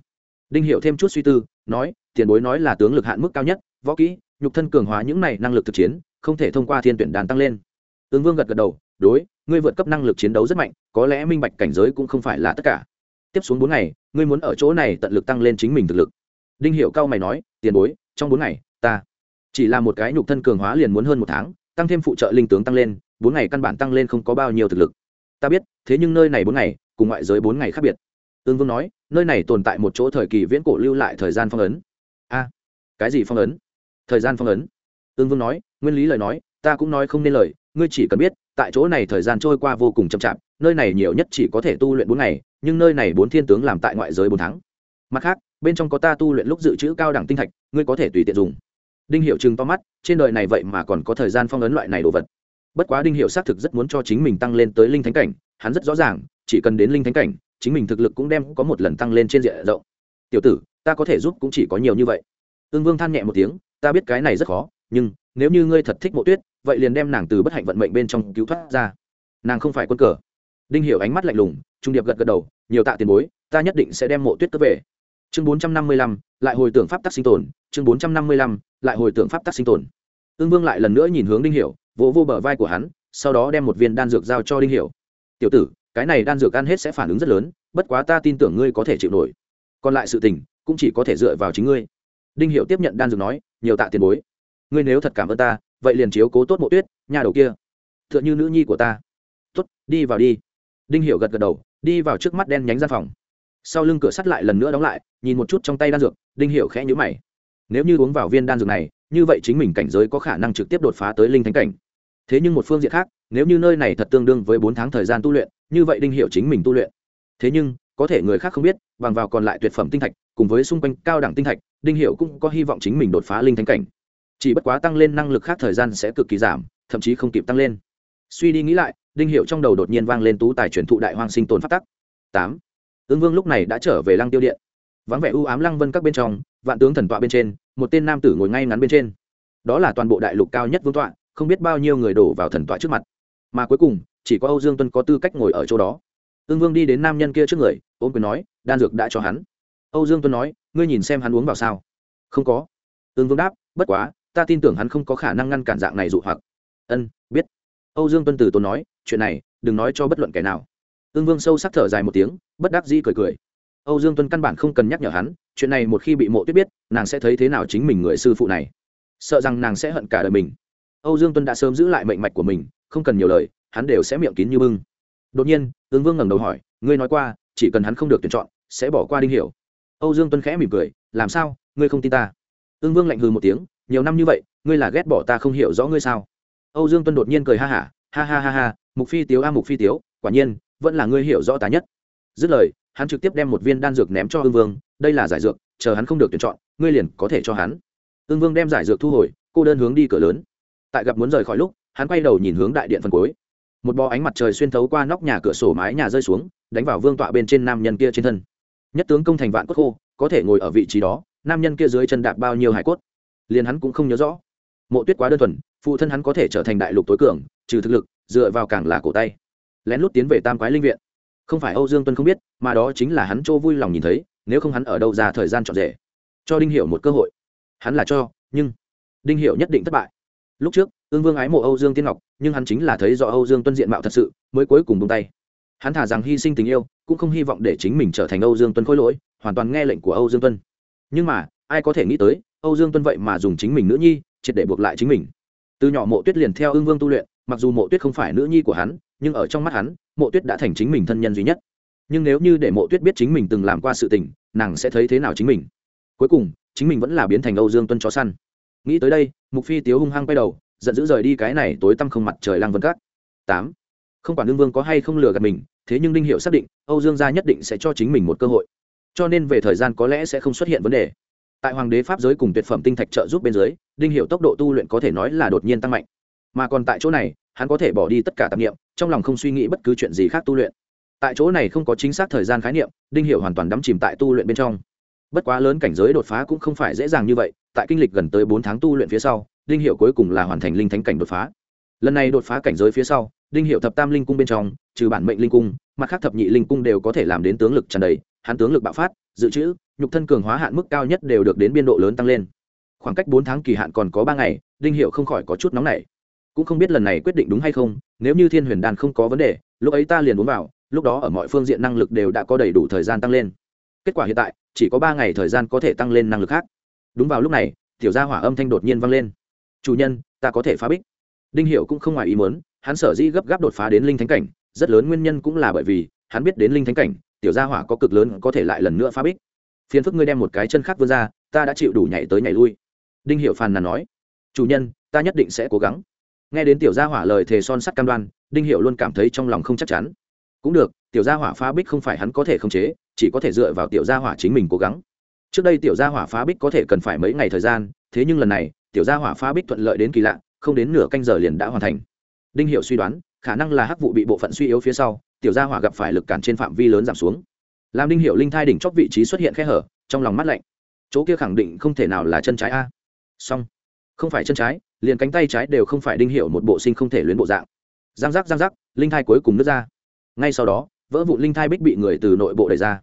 Đinh hiểu thêm chút suy tư, nói, tiền bối nói là tướng lực hạn mức cao nhất, võ kỹ, nhục thân cường hóa những này năng lực thực chiến, không thể thông qua thiên tuyển đan tăng lên. Tướng vương gật gật đầu, đối ngươi vượt cấp năng lực chiến đấu rất mạnh, có lẽ minh bạch cảnh giới cũng không phải là tất cả. Tiếp xuống bốn ngày, ngươi muốn ở chỗ này tận lực tăng lên chính mình thực lực. Đinh hiểu cao mày nói, tiền bối, trong bốn ngày, ta chỉ là một cái nhục thân cường hóa liền muốn hơn một tháng, tăng thêm phụ trợ linh tướng tăng lên, bốn ngày căn bản tăng lên không có bao nhiêu thực lực. Ta biết, thế nhưng nơi này bốn ngày, cùng ngoại giới bốn ngày khác biệt. Ương vương nói, nơi này tồn tại một chỗ thời kỳ viễn cổ lưu lại thời gian phong ấn. A, cái gì phong ấn? Thời gian phong ấn. Ương vương nói, nguyên lý lời nói, ta cũng nói không nên lời, ngươi chỉ cần biết tại chỗ này thời gian trôi qua vô cùng chậm chạp, nơi này nhiều nhất chỉ có thể tu luyện bốn ngày, nhưng nơi này bốn thiên tướng làm tại ngoại giới bốn tháng. Mặt khác, bên trong có ta tu luyện lúc dự trữ cao đẳng tinh thạch, ngươi có thể tùy tiện dùng. Đinh hiệu chừng to mắt, trên đời này vậy mà còn có thời gian phong ấn loại này đồ vật. Bất quá đinh hiệu xác thực rất muốn cho chính mình tăng lên tới linh thánh cảnh, hắn rất rõ ràng, chỉ cần đến linh thánh cảnh, chính mình thực lực cũng đem có một lần tăng lên trên diện rộng. Tiểu tử, ta có thể giúp cũng chỉ có nhiều như vậy. Ương vương than nhẹ một tiếng, ta biết cái này rất khó, nhưng nếu như ngươi thật thích mộ tuyết vậy liền đem nàng từ bất hạnh vận mệnh bên trong cứu thoát ra. Nàng không phải quân cờ. Đinh hiểu ánh mắt lạnh lùng, trung điệp gật gật đầu, nhiều tạ tiền bối, ta nhất định sẽ đem mộ tuyết cướp về. Chương bốn trăm năm mươi lăm, lại hồi tưởng pháp tắc sinh tồn. Chương bốn trăm năm mươi lăm, lại hồi tưởng pháp tắc sinh tồn. Ương vương lại lần nữa nhìn hướng đinh hiểu, vỗ vô bờ vai của hắn, sau đó đem một viên đan dược giao cho đinh hiểu. Tiểu tử, cái này đan dược ăn hết sẽ phản ứng rất lớn, bất quá ta tin tưởng ngươi có thể chịu nổi. Còn lại sự tình, cũng chỉ có thể dựa vào chính ngươi. Đinh hiểu tiếp nhận đan dược nói, nhiều tạ tiền bối. Ngươi nếu thật cảm ơn ta vậy liền chiếu cố tốt mộ tuyết, nhà đầu kia. Tựa như nữ nhi của ta. Tốt, đi vào đi. Đinh hiểu gật gật đầu, đi vào trước mắt đen nhánh gian phòng. Sau lưng cửa sắt lại lần nữa đóng lại, nhìn một chút trong tay đan dược, đinh hiểu khẽ nhíu mày. Nếu như uống vào viên đan dược này, như vậy chính mình cảnh giới có khả năng trực tiếp đột phá tới linh thánh cảnh. Thế nhưng một phương diện khác, nếu như nơi này thật tương đương với bốn tháng thời gian tu luyện, như vậy đinh hiểu chính mình tu luyện. Thế nhưng, có thể người khác không biết, bằng vào còn lại tuyệt phẩm tinh thạch, cùng với xung quanh cao đẳng tinh thạch, đinh hiệu cũng có hy vọng chính mình đột phá linh thánh cảnh chỉ bất quá tăng lên năng lực khác thời gian sẽ cực kỳ giảm, thậm chí không kịp tăng lên. Suy đi nghĩ lại, đinh hiệu trong đầu đột nhiên vang lên tú tài truyền thụ đại hoang sinh tồn phát tắc. Tám. Ứng vương lúc này đã trở về lăng tiêu điện. Vắng vẻ u ám lăng vân các bên trong, vạn tướng thần tọa bên trên, một tên nam tử ngồi ngay ngắn bên trên. Đó là toàn bộ đại lục cao nhất vương tọa, không biết bao nhiêu người đổ vào thần tọa trước mặt. Mà cuối cùng, chỉ có âu dương tuân có tư cách ngồi ở chỗ đó. Ương vương đi đến nam nhân kia trước người, ôm quyền nói, đan dược đã cho hắn. Âu dương tuân nói, ngươi nhìn xem hắn uống vào sao? Không có. Ương vương đáp, bất quá ta tin tưởng hắn không có khả năng ngăn cản dạng này dụ hoặc. Ân, biết. Âu dương tuân Tử tốn nói, chuyện này, đừng nói cho bất luận kẻ nào. Ương vương sâu sắc thở dài một tiếng, bất đắc dĩ cười cười. Âu dương tuân căn bản không cần nhắc nhở hắn, chuyện này một khi bị mộ tuyết biết, nàng sẽ thấy thế nào chính mình người sư phụ này. Sợ rằng nàng sẽ hận cả đời mình. Âu dương tuân đã sớm giữ lại mệnh mạch của mình, không cần nhiều lời, hắn đều sẽ miệng kín như bưng. Đột nhiên ương vương ngẩng đầu hỏi, ngươi nói qua, chỉ cần hắn không được tuyển chọn, sẽ bỏ qua đinh hiểu. Âu dương tuân khẽ mỉm cười, làm sao? Ngươi không tin ta? Ương vương lạnh hừ một tiếng nhiều năm như vậy ngươi là ghét bỏ ta không hiểu rõ ngươi sao? Âu dương tuân đột nhiên cười ha hả ha, ha ha ha ha mục phi tiếu a mục phi tiếu quả nhiên vẫn là ngươi hiểu rõ ta nhất. Dứt lời hắn trực tiếp đem một viên đan dược ném cho ương vương đây là giải dược chờ hắn không được tuyển chọn ngươi liền có thể cho hắn. Ương vương đem giải dược thu hồi cô đơn hướng đi cửa lớn. Tại gặp muốn rời khỏi lúc hắn quay đầu nhìn hướng đại điện phần cuối. Một bó ánh mặt trời xuyên thấu qua nóc nhà cửa sổ mái nhà rơi xuống đánh vào vương tọa bên trên nam nhân kia trên thân. Nhất tướng công thành vạn cốt khô có thể ngồi ở vị trí đó nam nhân kia dưới chân đạp bao nhiêu hải cốt liền hắn cũng không nhớ rõ. Mộ tuyết quá đơn thuần, phụ thân hắn có thể trở thành đại lục tối cường, trừ thực lực, dựa vào càng là cổ tay. Lén lút tiến về tam quái linh viện. Không phải âu dương tuân không biết, mà đó chính là hắn chỗ vui lòng nhìn thấy, nếu không hắn ở đâu ra thời gian trọn rể. Cho đinh hiệu một cơ hội. Hắn là cho, nhưng đinh hiệu nhất định thất bại. Lúc trước ương vương ái mộ âu dương tiên ngọc, nhưng hắn chính là thấy rõ âu dương tuân diện mạo thật sự, mới cuối cùng bung tay. Hắn thả rằng hy sinh tình yêu, cũng không hy vọng để chính mình trở thành âu dương tuân khôi lỗi, hoàn toàn nghe lệnh của âu dương tuân. Nhưng mà, ai có thể nghĩ tới âu dương tuân vậy mà dùng chính mình nữ nhi, triệt để buộc lại chính mình. Từ nhỏ mộ tuyết liền theo ương vương tu luyện, mặc dù mộ tuyết không phải nữ nhi của hắn, nhưng ở trong mắt hắn, mộ tuyết đã thành chính mình thân nhân duy nhất. Nhưng nếu như để mộ tuyết biết chính mình từng làm qua sự tình, nàng sẽ thấy thế nào chính mình? Cuối cùng, chính mình vẫn là biến thành âu dương tuân chó săn. Nghĩ tới đây, mục phi tiếu hung hăng quay đầu, giận dữ rời đi cái này tối tăm không mặt trời lang vân cát. Tám. Không quản đương vương có hay không lừa gạt mình, thế nhưng đinh hiệu xác định, âu dương gia nhất định sẽ cho chính mình một cơ hội. Cho nên về thời gian có lẽ sẽ không xuất hiện vấn đề tại hoàng đế pháp giới cùng tuyệt phẩm tinh thạch trợ giúp bên dưới đinh hiệu tốc độ tu luyện có thể nói là đột nhiên tăng mạnh. Mà còn tại chỗ này hắn có thể bỏ đi tất cả tạp niệm, trong lòng không suy nghĩ bất cứ chuyện gì khác tu luyện. Tại chỗ này không có chính xác thời gian khái niệm đinh hiệu hoàn toàn đắm chìm tại tu luyện bên trong. Bất quá lớn cảnh giới đột phá cũng không phải dễ dàng như vậy tại kinh lịch gần tới bốn tháng tu luyện phía sau đinh hiệu cuối cùng là hoàn thành linh thánh cảnh đột phá. Lần này đột phá cảnh giới phía sau đinh hiệu thập tam linh cung bên trong trừ bản mệnh linh cung mặt khác thập nhị linh cung đều có thể làm đến tướng lực tràn đầy hắn tướng lực bạo phát dự trữ, nhục thân cường hóa hạn mức cao nhất đều được đến biên độ lớn tăng lên. Khoảng cách bốn tháng kỳ hạn còn có ba ngày, đinh hiệu không khỏi có chút nóng nảy. Cũng không biết lần này quyết định đúng hay không, nếu như thiên huyền đan không có vấn đề, lúc ấy ta liền uống vào, lúc đó ở mọi phương diện năng lực đều đã có đầy đủ thời gian tăng lên. Kết quả hiện tại, chỉ có ba ngày thời gian có thể tăng lên năng lực khác. Đúng vào lúc này, tiểu gia hỏa âm thanh đột nhiên vang lên. Chủ nhân, ta có thể phá bích. Đinh hiệu cũng không ngoài ý muốn, hắn sở dĩ gấp gáp đột phá đến linh thánh cảnh, rất lớn nguyên nhân cũng là bởi vì, hắn biết đến linh thánh cảnh tiểu gia hỏa có cực lớn có thể lại lần nữa phá bích. Phiền phức ngươi đem một cái chân khác vươn ra, ta đã chịu đủ nhảy tới nhảy lui. Đinh hiệu phàn nàn nói. Chủ nhân, ta nhất định sẽ cố gắng. Nghe đến tiểu gia hỏa lời thề son sắt cam đoan, đinh hiệu luôn cảm thấy trong lòng không chắc chắn. Cũng được, tiểu gia hỏa phá bích không phải hắn có thể khống chế, chỉ có thể dựa vào tiểu gia hỏa chính mình cố gắng. Trước đây tiểu gia hỏa phá bích có thể cần phải mấy ngày thời gian, thế nhưng lần này, tiểu gia hỏa phá bích thuận lợi đến kỳ lạ, không đến nửa canh giờ liền đã hoàn thành. Đinh hiệu suy đoán, khả năng là hắc vụ bị bộ phận suy yếu phía sau tiểu gia hỏa gặp phải lực cản trên phạm vi lớn giảm xuống. Làm đinh hiệu linh thai đỉnh chóp vị trí xuất hiện khe hở, trong lòng mắt lạnh. Chỗ kia khẳng định không thể nào là chân trái a. Song không phải chân trái, liền cánh tay trái đều không phải đinh hiệu một bộ sinh không thể luyến bộ dạng. Giang giác giang giác, linh thai cuối cùng nứt ra. Ngay sau đó, vỡ vụ linh thai bích bị người từ nội bộ đẩy ra.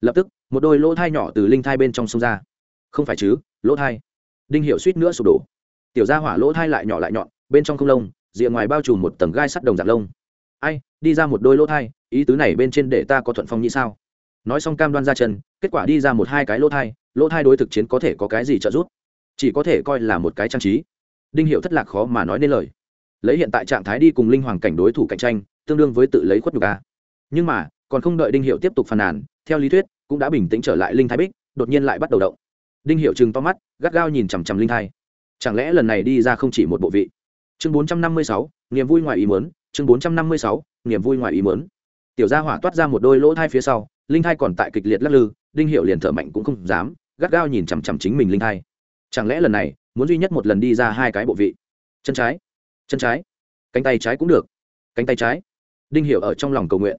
Lập tức, một đôi lỗ thai nhỏ từ linh thai bên trong sông ra. Không phải chứ, lỗ thai. Đinh hiệu suýt nữa sụp đổ. Tiểu ra hỏa lỗ thai lại nhỏ lại nhọn, bên trong không lông, rìa ngoài bao trùm một tầng gai sắt đồng dạng lông ai, đi ra một đôi lỗ thai, ý tứ này bên trên để ta có thuận phong như sao? Nói xong cam đoan ra chân, kết quả đi ra một hai cái lỗ thai lỗ thai đối thực chiến có thể có cái gì trợ giúp? Chỉ có thể coi là một cái trang trí. Đinh hiệu thất lạc khó mà nói nên lời. Lấy hiện tại trạng thái đi cùng linh hoàng cảnh đối thủ cạnh tranh, tương đương với tự lấy khuất nhục a. Nhưng mà, còn không đợi đinh hiệu tiếp tục phàn nàn, theo lý thuyết, cũng đã bình tĩnh trở lại linh thái bích, đột nhiên lại bắt đầu động. Đinh hiệu chừng to mắt, gắt gao nhìn chằm chằm linh thai. Chẳng lẽ lần này đi ra không chỉ một bộ vị? Chương bốn trăm năm mươi sáu, niềm vui ngoài ý mớn chương bốn trăm năm mươi sáu, niềm vui ngoài ý mớn tiểu gia hỏa toát ra một đôi lỗ thai phía sau, linh thai còn tại kịch liệt lắc lư, đinh hiệu liền thở mạnh cũng không dám, gắt gao nhìn chằm chằm chính mình linh thai. Chẳng lẽ lần này, muốn duy nhất một lần đi ra hai cái bộ vị? Chân trái chân trái, cánh tay trái cũng được. Cánh tay trái, đinh hiệu ở trong lòng cầu nguyện.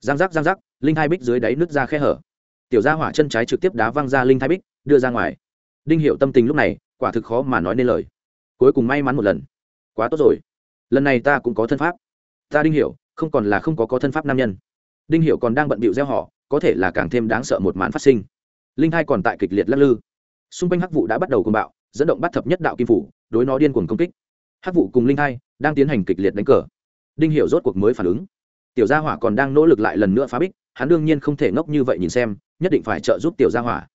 Giang giác giang giác, linh thai bích dưới đáy nước ra khe hở. Tiểu gia hỏa chân trái trực tiếp đá văng ra linh thai bích, đưa ra ngoài. Đinh hiệu tâm tình lúc này, quả thực khó mà nói nên lời. Cuối cùng may mắn một lần. Quá tốt rồi. Lần này ta cũng có thân pháp ta đinh hiểu, không còn là không có có thân pháp nam nhân. Đinh hiểu còn đang bận bịu gieo họ, có thể là càng thêm đáng sợ một màn phát sinh. Linh hai còn tại kịch liệt lắc lư. Xung quanh hắc vụ đã bắt đầu cuồng bạo, dẫn động bắt thập nhất đạo kim phủ, đối nó điên cuồng công kích. Hắc vụ cùng linh hai đang tiến hành kịch liệt đánh cờ. Đinh hiểu rốt cuộc mới phản ứng. Tiểu gia hỏa còn đang nỗ lực lại lần nữa phá bích, hắn đương nhiên không thể ngốc như vậy nhìn xem, nhất định phải trợ giúp tiểu gia hỏa.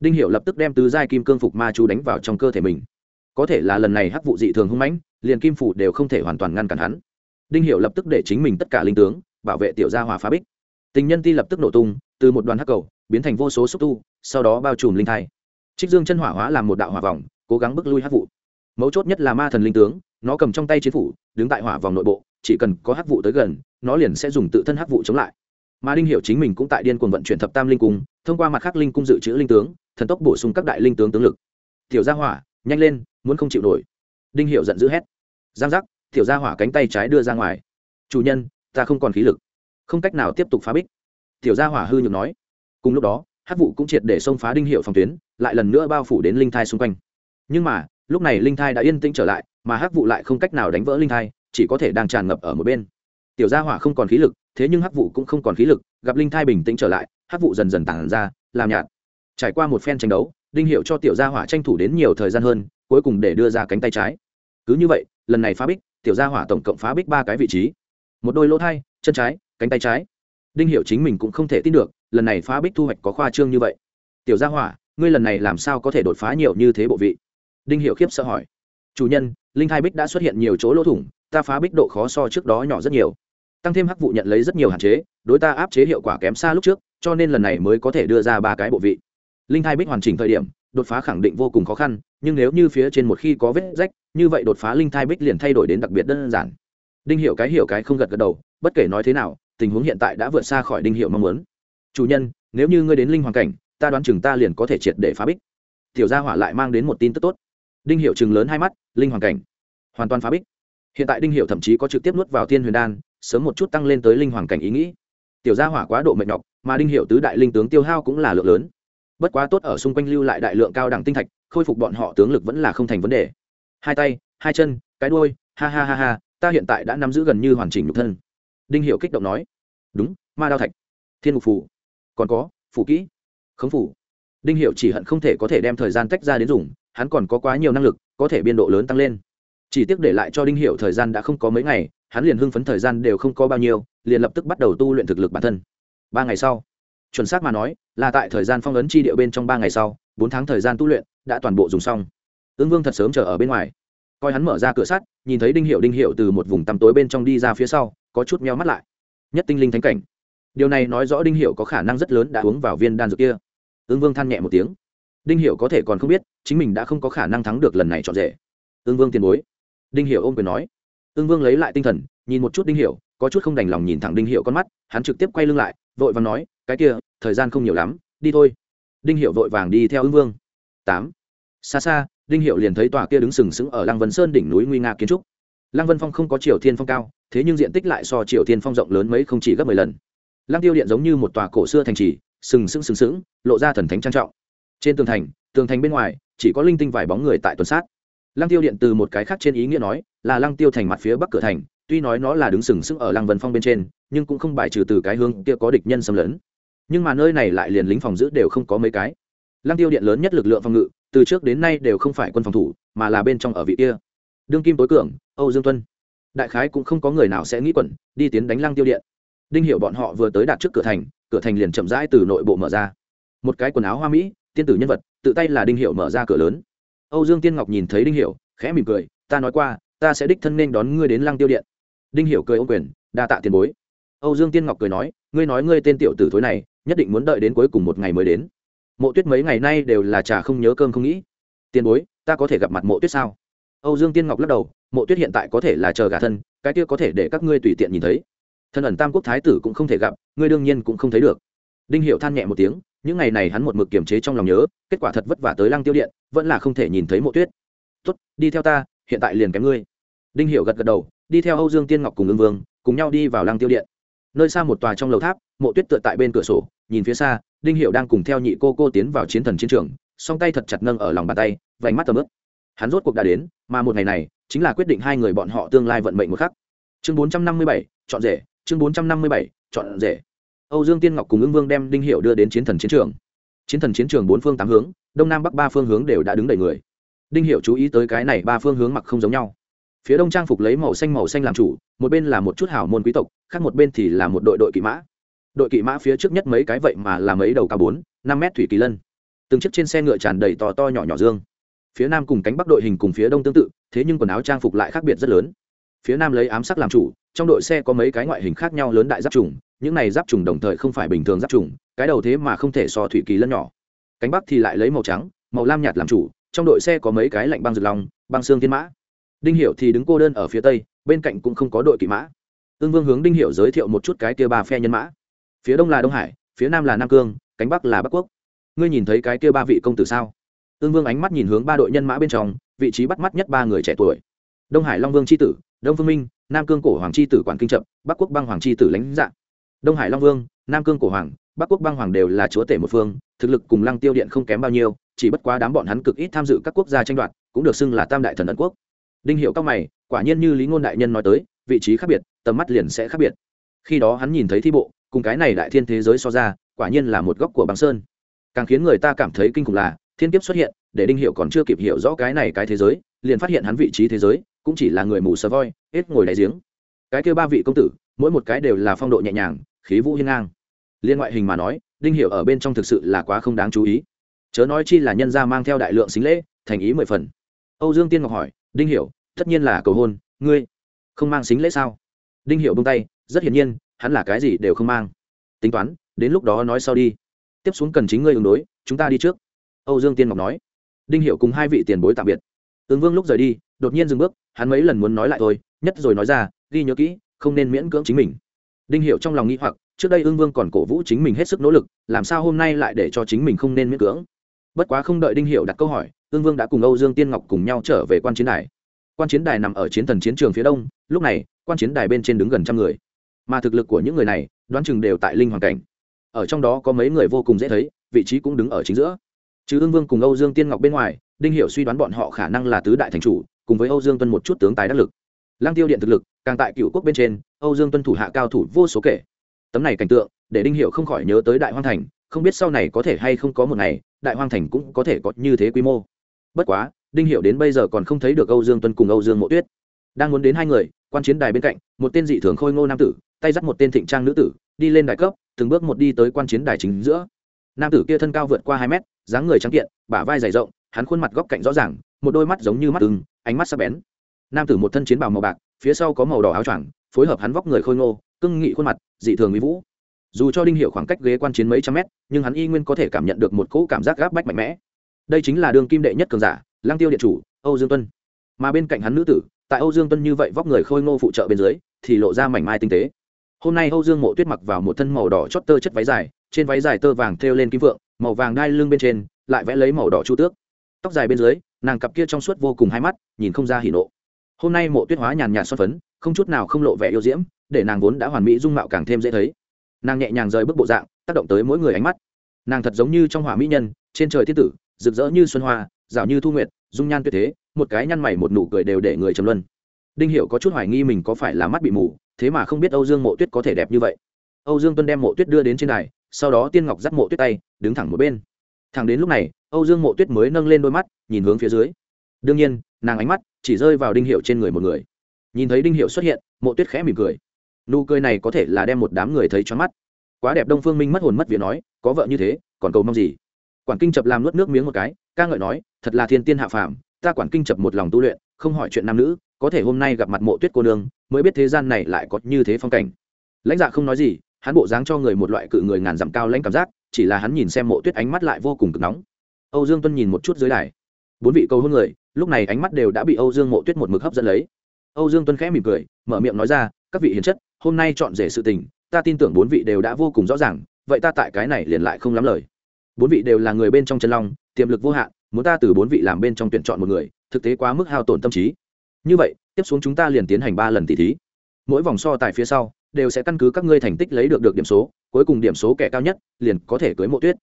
Đinh hiểu lập tức đem tứ giai kim cương phục ma chú đánh vào trong cơ thể mình. Có thể là lần này hắc vụ dị thường hung mãnh, liền kim phủ đều không thể hoàn toàn ngăn cản hắn đinh Hiệu lập tức để chính mình tất cả linh tướng, bảo vệ tiểu gia hỏa phá bích. Tình nhân ti lập tức nổ tung, từ một đoàn hắc cầu, biến thành vô số xúc tu, sau đó bao trùm linh thai. Trích dương chân hỏa hóa làm một đạo hỏa vòng, cố gắng bức lui hắc vụ. Mấu chốt nhất là ma thần linh tướng, nó cầm trong tay chiến phủ, đứng tại hỏa vòng nội bộ, chỉ cần có hắc vụ tới gần, nó liền sẽ dùng tự thân hắc vụ chống lại. Mà đinh hiểu chính mình cũng tại điên cuồng vận chuyển thập tam linh cung, thông qua mặt khắc linh cung dự trữ linh tướng, thần tốc bổ sung các đại linh tướng tướng lực. Tiểu gia hỏa, nhanh lên, muốn không chịu nổi. Đinh hiểu giận dữ hét. Giang giác tiểu gia hỏa cánh tay trái đưa ra ngoài. Chủ nhân, ta không còn khí lực. Không cách nào tiếp tục phá bích. Tiểu gia hỏa hư nhược nói. Cùng lúc đó, hắc vụ cũng triệt để xông phá đinh hiệu phòng tuyến, lại lần nữa bao phủ đến linh thai xung quanh. Nhưng mà, lúc này linh thai đã yên tĩnh trở lại, mà hắc vụ lại không cách nào đánh vỡ linh thai, chỉ có thể đang tràn ngập ở một bên. Tiểu gia hỏa không còn khí lực, thế nhưng hắc vụ cũng không còn khí lực, gặp linh thai bình tĩnh trở lại, hắc vụ dần dần tản ra, làm nhạt. Trải qua một phen tranh đấu, đinh hiệu cho tiểu gia hỏa tranh thủ đến nhiều thời gian hơn, cuối cùng để đưa ra cánh tay trái. Cứ như vậy, lần này phá bích tiểu gia hỏa tổng cộng phá bích ba cái vị trí. Một đôi lỗ thai, chân trái, cánh tay trái. Đinh hiểu chính mình cũng không thể tin được, lần này phá bích thu hoạch có khoa trương như vậy. Tiểu gia hỏa, ngươi lần này làm sao có thể đột phá nhiều như thế bộ vị? Đinh hiểu khiếp sợ hỏi. Chủ nhân, linh hai bích đã xuất hiện nhiều chỗ lỗ thủng, ta phá bích độ khó so trước đó nhỏ rất nhiều. Tăng thêm hắc vụ nhận lấy rất nhiều hạn chế, đối ta áp chế hiệu quả kém xa lúc trước, cho nên lần này mới có thể đưa ra ba cái bộ vị. Linh hai bích hoàn chỉnh thời điểm, đột phá khẳng định vô cùng khó khăn nhưng nếu như phía trên một khi có vết rách, như vậy đột phá linh thai bích liền thay đổi đến đặc biệt đơn giản. Đinh hiểu cái hiểu cái không gật gật đầu, bất kể nói thế nào, tình huống hiện tại đã vượt xa khỏi đinh hiểu mong muốn. Chủ nhân, nếu như ngươi đến linh hoàng cảnh, ta đoán chừng ta liền có thể triệt để phá bích. Tiểu gia hỏa lại mang đến một tin tức tốt. Đinh hiệu chừng lớn hai mắt, linh hoàng cảnh. Hoàn toàn phá bích. Hiện tại đinh hiệu thậm chí có trực tiếp nuốt vào thiên huyền đan, sớm một chút tăng lên tới linh hoàng cảnh ý nghĩ. Tiểu gia hỏa quá độ mệt nhọc, mà đinh hiệu tứ đại linh tướng tiêu hao cũng là lượng lớn. Bất quá tốt ở xung quanh lưu lại đại lượng cao đẳng tinh thạch khôi phục bọn họ tướng lực vẫn là không thành vấn đề. Hai tay, hai chân, cái đuôi, ha ha ha ha, ta hiện tại đã nắm giữ gần như hoàn chỉnh nhục thân. Đinh hiệu kích động nói. Đúng, ma đao thạch. Thiên mục phủ. Còn có, phủ kỹ. Khống phủ. Đinh hiệu chỉ hận không thể có thể đem thời gian tách ra đến dùng, hắn còn có quá nhiều năng lực, có thể biên độ lớn tăng lên. Chỉ tiếc để lại cho đinh hiệu thời gian đã không có mấy ngày, hắn liền hưng phấn thời gian đều không có bao nhiêu, liền lập tức bắt đầu tu luyện thực lực bản thân. Ba ngày sau, chuẩn xác mà nói, là tại thời gian phong ấn chi địa bên trong ba ngày sau, bốn tháng thời gian tu luyện đã toàn bộ dùng xong. Ương vương thật sớm chờ ở bên ngoài. Coi hắn mở ra cửa sắt, nhìn thấy đinh hiệu đinh hiệu từ một vùng tăm tối bên trong đi ra phía sau, có chút meo mắt lại. Nhất tinh linh thánh cảnh. Điều này nói rõ đinh hiệu có khả năng rất lớn đã uống vào viên đan dược kia. Ương vương than nhẹ một tiếng. Đinh hiệu có thể còn không biết, chính mình đã không có khả năng thắng được lần này trọn rể. Ương vương tiền bối. Đinh hiệu ôm quyền nói. Ương vương lấy lại tinh thần, nhìn một chút đinh hiệu có chút không đành lòng nhìn thẳng đinh hiệu con mắt, hắn trực tiếp quay lưng lại, vội vàng nói, cái kia, thời gian không nhiều lắm, đi thôi. Đinh hiệu vội vàng đi theo ương vương. Tám xa xa, đinh hiệu liền thấy tòa kia đứng sừng sững ở lăng vân sơn đỉnh núi nguy nga kiến trúc. Lăng vân phong không có triều thiên phong cao, thế nhưng diện tích lại so triều thiên phong rộng lớn mấy không chỉ gấp mười lần. Lăng tiêu điện giống như một tòa cổ xưa thành trì, sừng sững sừng sững, lộ ra thần thánh trang trọng. Trên tường thành tường thành bên ngoài, chỉ có linh tinh vài bóng người tại tuần sát. Lăng tiêu điện từ một cái khác trên ý nghĩa nói, là lăng tiêu thành mặt phía bắc cửa thành, tuy nói nó là đứng sừng sững ở lăng vân phong bên trên, nhưng cũng không bài trừ từ cái hướng kia có địch nhân xâm lấn. Nhưng mà nơi này lại liền lính phòng giữ đều không có mấy cái. Lăng tiêu điện lớn nhất lực lượng phòng ngự từ trước đến nay đều không phải quân phòng thủ, mà là bên trong ở vị kia. Đương kim tối cường, âu dương tuân. Đại khái cũng không có người nào sẽ nghĩ quẩn, đi tiến đánh lăng tiêu điện. Đinh hiểu bọn họ vừa tới đạt trước cửa thành cửa thành liền chậm rãi từ nội bộ mở ra. Một cái quần áo hoa mỹ, tiên tử nhân vật, tự tay là đinh hiệu mở ra cửa lớn. Âu dương tiên ngọc nhìn thấy đinh hiệu khẽ mỉm cười, ta nói qua, ta sẽ đích thân nên đón ngươi đến lăng tiêu điện. Đinh hiệu cười ô quyền, đa tạ tiền bối. Âu dương tiên ngọc cười nói, ngươi nói ngươi tên tiểu tử thối này, nhất định muốn đợi đến cuối cùng một ngày mới đến mộ tuyết mấy ngày nay đều là trà không nhớ cơm không nghĩ. Tiền bối, ta có thể gặp mặt mộ tuyết sao? Âu dương tiên ngọc lắc đầu, mộ tuyết hiện tại có thể là chờ gà thân, cái kia có thể để các ngươi tùy tiện nhìn thấy. Thân ẩn tam quốc thái tử cũng không thể gặp, ngươi đương nhiên cũng không thấy được. Đinh hiệu than nhẹ một tiếng, những ngày này hắn một mực kiềm chế trong lòng nhớ, kết quả thật vất vả tới lăng tiêu điện, vẫn là không thể nhìn thấy mộ tuyết. Tốt, đi theo ta, hiện tại liền kém ngươi. Đinh hiệu gật gật đầu, đi theo âu dương tiên ngọc cùng ương vương, cùng nhau đi vào lăng tiêu điện. Nơi xa một tòa trong lầu tháp mộ tuyết tựa tại bên cửa sổ, nhìn phía xa, đinh hiệu đang cùng theo nhị cô cô tiến vào chiến thần chiến trường, song tay thật chặt nâng ở lòng bàn tay, vành mắt tầm ướp hắn rốt cuộc đã đến, mà một ngày này, chính là quyết định hai người bọn họ tương lai vận mệnh một khắc. Chương bốn trăm năm mươi bảy, chọn rể, chương bốn trăm năm mươi bảy, chọn rể. Âu dương tiên ngọc cùng ưng vương đem đinh hiệu đưa đến chiến thần chiến trường. Chiến thần chiến trường bốn phương tám hướng, đông nam bắc ba phương hướng đều đã đứng đầy người. Đinh hiệu chú ý tới cái này ba phương hướng mặc không giống nhau. Phía đông trang phục lấy màu xanh màu xanh làm chủ, một bên là một chút hảo môn quý tộc, khác một bên thì là một đội đội kỵ mã đội kỵ mã phía trước nhất mấy cái vậy mà là mấy đầu cao bốn, năm mét thủy kỳ lân. Từng chiếc trên xe ngựa tràn đầy to to nhỏ nhỏ dương. Phía nam cùng cánh bắc đội hình cùng phía đông tương tự, thế nhưng quần áo trang phục lại khác biệt rất lớn. Phía nam lấy ám sắc làm chủ, trong đội xe có mấy cái ngoại hình khác nhau lớn đại giáp trùng, những này giáp trùng đồng thời không phải bình thường giáp trùng, cái đầu thế mà không thể so thủy kỳ lân nhỏ. Cánh bắc thì lại lấy màu trắng, màu lam nhạt làm chủ, trong đội xe có mấy cái lạnh băng rực lòng băng xương thiên mã. Đinh hiệu thì đứng cô đơn ở phía tây, bên cạnh cũng không có đội kỵ mã. Ương vương hướng đinh hiệu giới thiệu một chút cái tia ba phe nhân mã phía đông là đông hải, phía nam là nam cương, cánh bắc là bắc quốc. Ngươi nhìn thấy cái kia ba vị công tử sao? Ương vương ánh mắt nhìn hướng ba đội nhân mã bên trong, vị trí bắt mắt nhất ba người trẻ tuổi. Đông hải long vương c tử, đông phương minh, nam cương cổ hoàng c tử quản kinh chậm bắc quốc băng hoàng c tử lãnh dạng. Đông hải long vương, nam cương cổ hoàng, bắc quốc băng hoàng đều là chúa tể một phương, thực lực cùng lăng tiêu điện không kém bao nhiêu, chỉ bất quá đám bọn hắn cực ít tham dự các quốc gia tranh đoạt, cũng được xưng là tam đại thần ấn quốc. Đinh hiệu các mày, quả nhiên như lý ngôn đại nhân nói tới, vị trí khác biệt, tầm mắt liền sẽ khác biệt. Khi đó hắn nhìn thấy thi bộ cùng cái này đại thiên thế giới so ra quả nhiên là một góc của băng sơn. Càng khiến người ta cảm thấy kinh khủng là thiên kiếp xuất hiện để đinh hiệu còn chưa kịp hiểu rõ cái này cái thế giới liền phát hiện hắn vị trí thế giới cũng chỉ là người mù sờ voi hết ngồi đại giếng. Cái kêu ba vị công tử mỗi một cái đều là phong độ nhẹ nhàng khí vũ hiên ngang. Liên ngoại hình mà nói đinh hiệu ở bên trong thực sự là quá không đáng chú ý. Chớ nói chi là nhân gia mang theo đại lượng xính lễ thành ý mười phần. Âu dương tiên ngọc hỏi đinh hiệu, tất nhiên là cầu hôn ngươi không mang xính lễ sao? Đinh hiệu buông tay rất hiển nhiên hắn là cái gì đều không mang. Tính toán, đến lúc đó nói sau đi. Tiếp xuống cần chính ngươi ứng đối, chúng ta đi trước. Âu dương tiên ngọc nói. Đinh hiệu cùng hai vị tiền bối tạm biệt. Ứng vương lúc rời đi, đột nhiên dừng bước, hắn mấy lần muốn nói lại thôi, nhất rồi nói ra, ghi nhớ kỹ, không nên miễn cưỡng chính mình. Đinh hiệu trong lòng nghĩ hoặc, trước đây ương vương còn cổ vũ chính mình hết sức nỗ lực, làm sao hôm nay lại để cho chính mình không nên miễn cưỡng? Bất quá không đợi đinh hiệu đặt câu hỏi, ương vương đã cùng âu dương tiên ngọc cùng nhau trở về quan chiến đài. Quan chiến đài nằm ở chiến thần chiến trường phía đông, lúc này, quan chiến đài bên trên đứng gần trăm người mà thực lực của những người này, đoán chừng đều tại linh hoàn cảnh. Ở trong đó có mấy người vô cùng dễ thấy, vị trí cũng đứng ở chính giữa. Chứ ương vương cùng âu dương tiên ngọc bên ngoài, đinh hiệu suy đoán bọn họ khả năng là tứ đại thành chủ, cùng với âu dương tuân một chút tướng tài đắc lực. Lang tiêu điện thực lực, càng tại cựu quốc bên trên, âu dương tuân thủ hạ cao thủ vô số kể. Tấm này cảnh tượng, để đinh hiệu không khỏi nhớ tới đại hoang thành, không biết sau này có thể hay không có một ngày, đại hoang thành cũng có thể có như thế quy mô. Bất quá, đinh hiệu đến bây giờ còn không thấy được âu dương tuân cùng âu dương mộ tuyết. Đang muốn đến hai người, quan chiến đài bên cạnh, một tên dị thường khôi ngô nam tử tay dắt một tên thịnh trang nữ tử, đi lên đài cấp, từng bước một đi tới quan chiến đài chính giữa. Nam tử kia thân cao vượt qua hai mét, dáng người trắng kiện, bả vai dày rộng, hắn khuôn mặt góc cạnh rõ ràng, một đôi mắt giống như mắt ưng, ánh mắt sắc bén. Nam tử một thân chiến bào màu bạc, phía sau có màu đỏ áo choàng, phối hợp hắn vóc người khôi ngô, cưng nghị khuôn mặt, dị thường mỹ vũ. Dù cho đinh hiệu khoảng cách ghế quan chiến mấy trăm mét, nhưng hắn y nguyên có thể cảm nhận được một cỗ cảm giác gáp bách mạnh mẽ. Đây chính là đường kim đệ nhất cường giả lang tiêu điện chủ, âu dương tuân. Mà bên cạnh hắn nữ tử, tại âu dương tuân như vậy vóc người khôi ngô phụ trợ bên dưới, thì lộ ra mảnh mai tinh tế hôm nay âu dương mộ tuyết mặc vào một thân màu đỏ chót tơ chất váy dài, trên váy dài tơ vàng thêu lên kim vượng, màu vàng đai lưng bên trên, lại vẽ lấy màu đỏ chu tước. Tóc dài bên dưới, nàng cặp kia trong suốt vô cùng hai mắt, nhìn không ra hỉ nộ. Hôm nay mộ tuyết hóa nhàn nhạt xoan phấn, không chút nào không lộ vẻ yêu diễm, để nàng vốn đã hoàn mỹ dung mạo càng thêm dễ thấy. Nàng nhẹ nhàng rời bước bộ dạng, tác động tới mỗi người ánh mắt. Nàng thật giống như trong hỏa mỹ nhân, trên trời tiết tử, rực rỡ như xuân hoa rào như thu nguyệt, dung nhan tuyệt thế, một cái nhăn mày một nụ cười đều để người trầm luân đinh hiệu có chút hoài nghi mình có phải là mắt bị mù, thế mà không biết âu dương mộ tuyết có thể đẹp như vậy. Âu dương tuân đem mộ tuyết đưa đến trên này sau đó tiên ngọc dắt mộ tuyết tay, đứng thẳng một bên. Thẳng đến lúc này, âu dương mộ tuyết mới nâng lên đôi mắt, nhìn hướng phía dưới. Đương nhiên, nàng ánh mắt chỉ rơi vào đinh hiệu trên người một người. Nhìn thấy đinh hiệu xuất hiện, mộ tuyết khẽ mỉm cười. Nụ cười này có thể là đem một đám người thấy choáng mắt. Quá đẹp đông phương minh mất hồn mất việc nói, có vợ như thế, còn cầu mong gì? Quản kinh chập làm nuốt nước miếng một cái, ca ngợi nói, thật là thiên tiên hạ phàm, ta quản kinh chập một lòng tu luyện, không hỏi chuyện nam nữ có thể hôm nay gặp mặt mộ tuyết cô nương, mới biết thế gian này lại có như thế phong cảnh. Lãnh dạ không nói gì, hắn bộ dáng cho người một loại cự người ngàn dặm cao lãnh cảm giác, chỉ là hắn nhìn xem mộ tuyết ánh mắt lại vô cùng cực nóng. Âu dương tuân nhìn một chút dưới đài. Bốn vị cầu hôn người, lúc này ánh mắt đều đã bị âu dương mộ tuyết một mực hấp dẫn lấy. Âu dương tuân khẽ mỉm cười, mở miệng nói ra, các vị hiền chất, hôm nay chọn rể sự tình, ta tin tưởng bốn vị đều đã vô cùng rõ ràng, vậy ta tại cái này liền lại không lắm lời. Bốn vị đều là người bên trong chân long, tiềm lực vô hạn, muốn ta từ bốn vị làm bên trong tuyển chọn một người, thực tế quá mức hao tổn tâm trí như vậy, tiếp xuống chúng ta liền tiến hành ba lần tỷ thí. Mỗi vòng so tài phía sau, đều sẽ căn cứ các ngươi thành tích lấy được được điểm số, cuối cùng điểm số kẻ cao nhất liền có thể cưới mộ tuyết.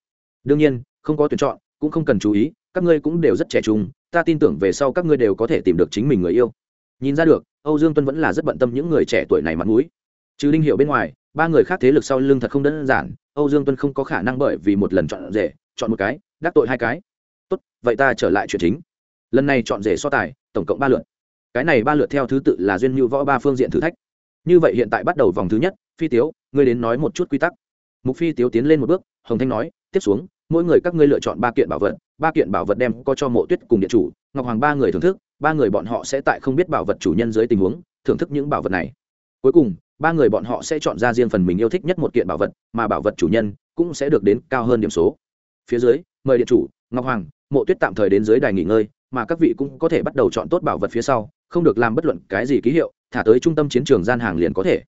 Đương nhiên, không có tuyển chọn, cũng không cần chú ý, các ngươi cũng đều rất trẻ trung, ta tin tưởng về sau các ngươi đều có thể tìm được chính mình người yêu. Nhìn ra được, âu dương tuân vẫn là rất bận tâm những người trẻ tuổi này mặt mũi. Trừ Linh hiệu bên ngoài, ba người khác thế lực sau lưng thật không đơn giản, âu dương tuân không có khả năng bởi vì một lần chọn rể, chọn một cái, đắc tội hai cái. Tốt, vậy ta trở lại chuyện chính. Lần này chọn rể so tài, tổng cộng ba lượt cái này ba lượt theo thứ tự là duyên như võ ba phương diện thử thách. Như vậy hiện tại bắt đầu vòng thứ nhất, phi tiếu, ngươi đến nói một chút quy tắc. Mục phi tiếu tiến lên một bước, hồng thanh nói, tiếp xuống, mỗi người các ngươi lựa chọn ba kiện bảo vật, ba kiện bảo vật đem có cho mộ tuyết cùng điện chủ, ngọc hoàng ba người thưởng thức, ba người bọn họ sẽ tại không biết bảo vật chủ nhân dưới tình huống, thưởng thức những bảo vật này. Cuối cùng, ba người bọn họ sẽ chọn ra riêng phần mình yêu thích nhất một kiện bảo vật, mà bảo vật chủ nhân cũng sẽ được đến cao hơn điểm số. Phía dưới, mời điện chủ, ngọc hoàng, mộ tuyết tạm thời đến dưới đài nghỉ ngơi, mà các vị cũng có thể bắt đầu chọn tốt bảo vật phía sau không được làm bất luận cái gì ký hiệu, thả tới trung tâm chiến trường gian hàng liền có thể.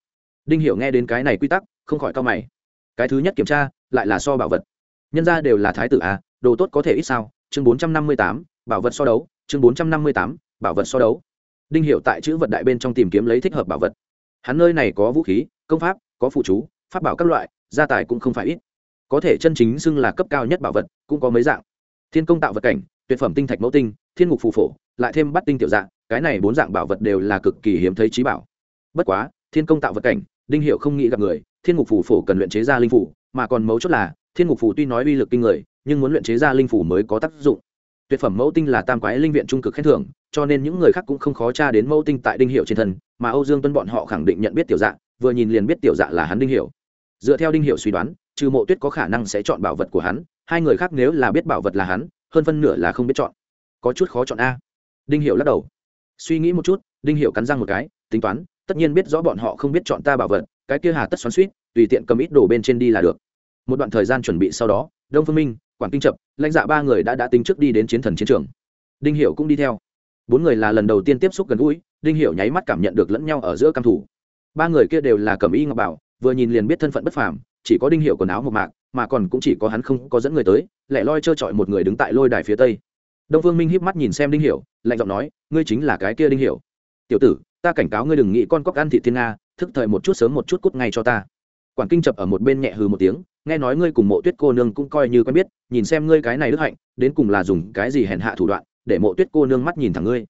Đinh hiểu nghe đến cái này quy tắc, không khỏi cao mày. Cái thứ nhất kiểm tra, lại là so bảo vật. Nhân ra đều là thái tử à đồ tốt có thể ít sao? Chương bốn trăm năm mươi tám, bảo vật so đấu. Chương bốn trăm năm mươi tám, bảo vật so đấu. Đinh hiệu tại chữ vật đại bên trong tìm kiếm lấy thích hợp bảo vật. Hắn nơi này có vũ khí, công pháp, có phụ chú, pháp bảo các loại, gia tài cũng không phải ít. Có thể chân chính xưng là cấp cao nhất bảo vật, cũng có mấy dạng. Thiên công tạo vật cảnh, tuyệt phẩm tinh thạch mẫu tinh, thiên ngục phù phổ, lại thêm bắt tinh tiểu dạng cái này bốn dạng bảo vật đều là cực kỳ hiếm thấy trí bảo. Bất quá, thiên công tạo vật cảnh, đinh hiệu không nghĩ gặp người, thiên ngục phủ phổ cần luyện chế ra linh phủ mà còn mấu chốt là, thiên ngục phủ tuy nói uy lực kinh người, nhưng muốn luyện chế ra linh phủ mới có tác dụng. Tuyệt phẩm mẫu tinh là tam quái linh viện trung cực khen thưởng, cho nên những người khác cũng không khó tra đến mẫu tinh tại đinh hiệu trên thân, mà âu dương tuân bọn họ khẳng định nhận biết tiểu dạ vừa nhìn liền biết tiểu dạ là hắn đinh hiệu. Dựa theo đinh hiệu suy đoán, trừ mộ tuyết có khả năng sẽ chọn bảo vật của hắn, hai người khác nếu là biết bảo vật là hắn, hơn phân nửa là không biết chọn. Có chút khó chọn a. Đinh hiệu lắc đầu suy nghĩ một chút, đinh hiệu cắn răng một cái, tính toán, tất nhiên biết rõ bọn họ không biết chọn ta bảo vật, cái kia hà tất xoắn suýt tùy tiện cầm ít đồ bên trên đi là được. Một đoạn thời gian chuẩn bị sau đó, đông phương minh quản kinh chập lãnh dạ ba người đã đã tính trước đi đến chiến thần chiến trường. Đinh hiệu cũng đi theo. Bốn người là lần đầu tiên tiếp xúc gần gũi, đinh hiệu nháy mắt cảm nhận được lẫn nhau ở giữa căm thủ ba người kia đều là cầm y ngọc bảo, vừa nhìn liền biết thân phận bất phàm, chỉ có đinh hiệu quần áo một mạc, mà còn cũng chỉ có hắn không có dẫn người tới, lẻ loi trơ trọi một người đứng tại lôi đài phía tây. Đông phương minh híp mắt nhìn xem đinh hiệu lạnh giọng nói, ngươi chính là cái kia đinh hiểu. Tiểu tử, ta cảnh cáo ngươi đừng nghĩ con cóc ăn thị thiên nga, thức thời một chút sớm một chút cút ngay cho ta. Quản kinh chập ở một bên nhẹ hừ một tiếng, nghe nói ngươi cùng mộ tuyết cô nương cũng coi như quen biết, nhìn xem ngươi cái này đức hạnh, đến cùng là dùng cái gì hèn hạ thủ đoạn, để mộ tuyết cô nương mắt nhìn thẳng ngươi.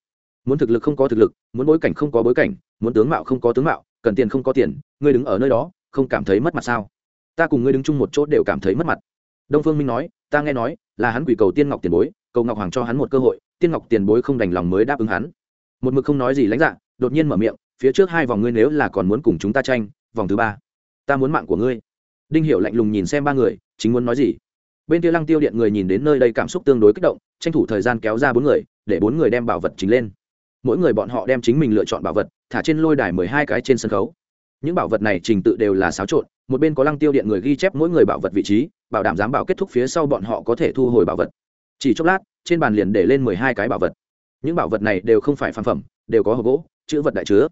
Muốn thực lực không có thực lực, muốn bối cảnh không có bối cảnh, muốn tướng mạo không có tướng mạo, cần tiền không có tiền, ngươi đứng ở nơi đó, không cảm thấy mất mặt sao? Ta cùng ngươi đứng chung một chỗ đều cảm thấy mất mặt. Đông phương minh nói, ta nghe nói, là hắn quỷ cầu tiên ngọc tiền bối, cầu ngọc hoàng cho hắn một cơ hội tiên ngọc tiền bối không đành lòng mới đáp ứng hắn. Một mực không nói gì lãnh dạ đột nhiên mở miệng, phía trước hai vòng ngươi nếu là còn muốn cùng chúng ta tranh, vòng thứ ba, ta muốn mạng của ngươi. Đinh hiệu lạnh lùng nhìn xem ba người, chính muốn nói gì? Bên kia lăng tiêu điện người nhìn đến nơi đây cảm xúc tương đối kích động, tranh thủ thời gian kéo ra bốn người, để bốn người đem bảo vật chính lên. Mỗi người bọn họ đem chính mình lựa chọn bảo vật, thả trên lôi đài mười hai cái trên sân khấu. Những bảo vật này trình tự đều là xáo trộn, một bên có lăng tiêu điện người ghi chép mỗi người bảo vật vị trí, bảo đảm giám bảo kết thúc phía sau bọn họ có thể thu hồi bảo vật chỉ chốc lát, trên bàn liền để lên mười hai cái bảo vật. Những bảo vật này đều không phải phản phẩm, đều có hộp gỗ, chữ vật đại chứa.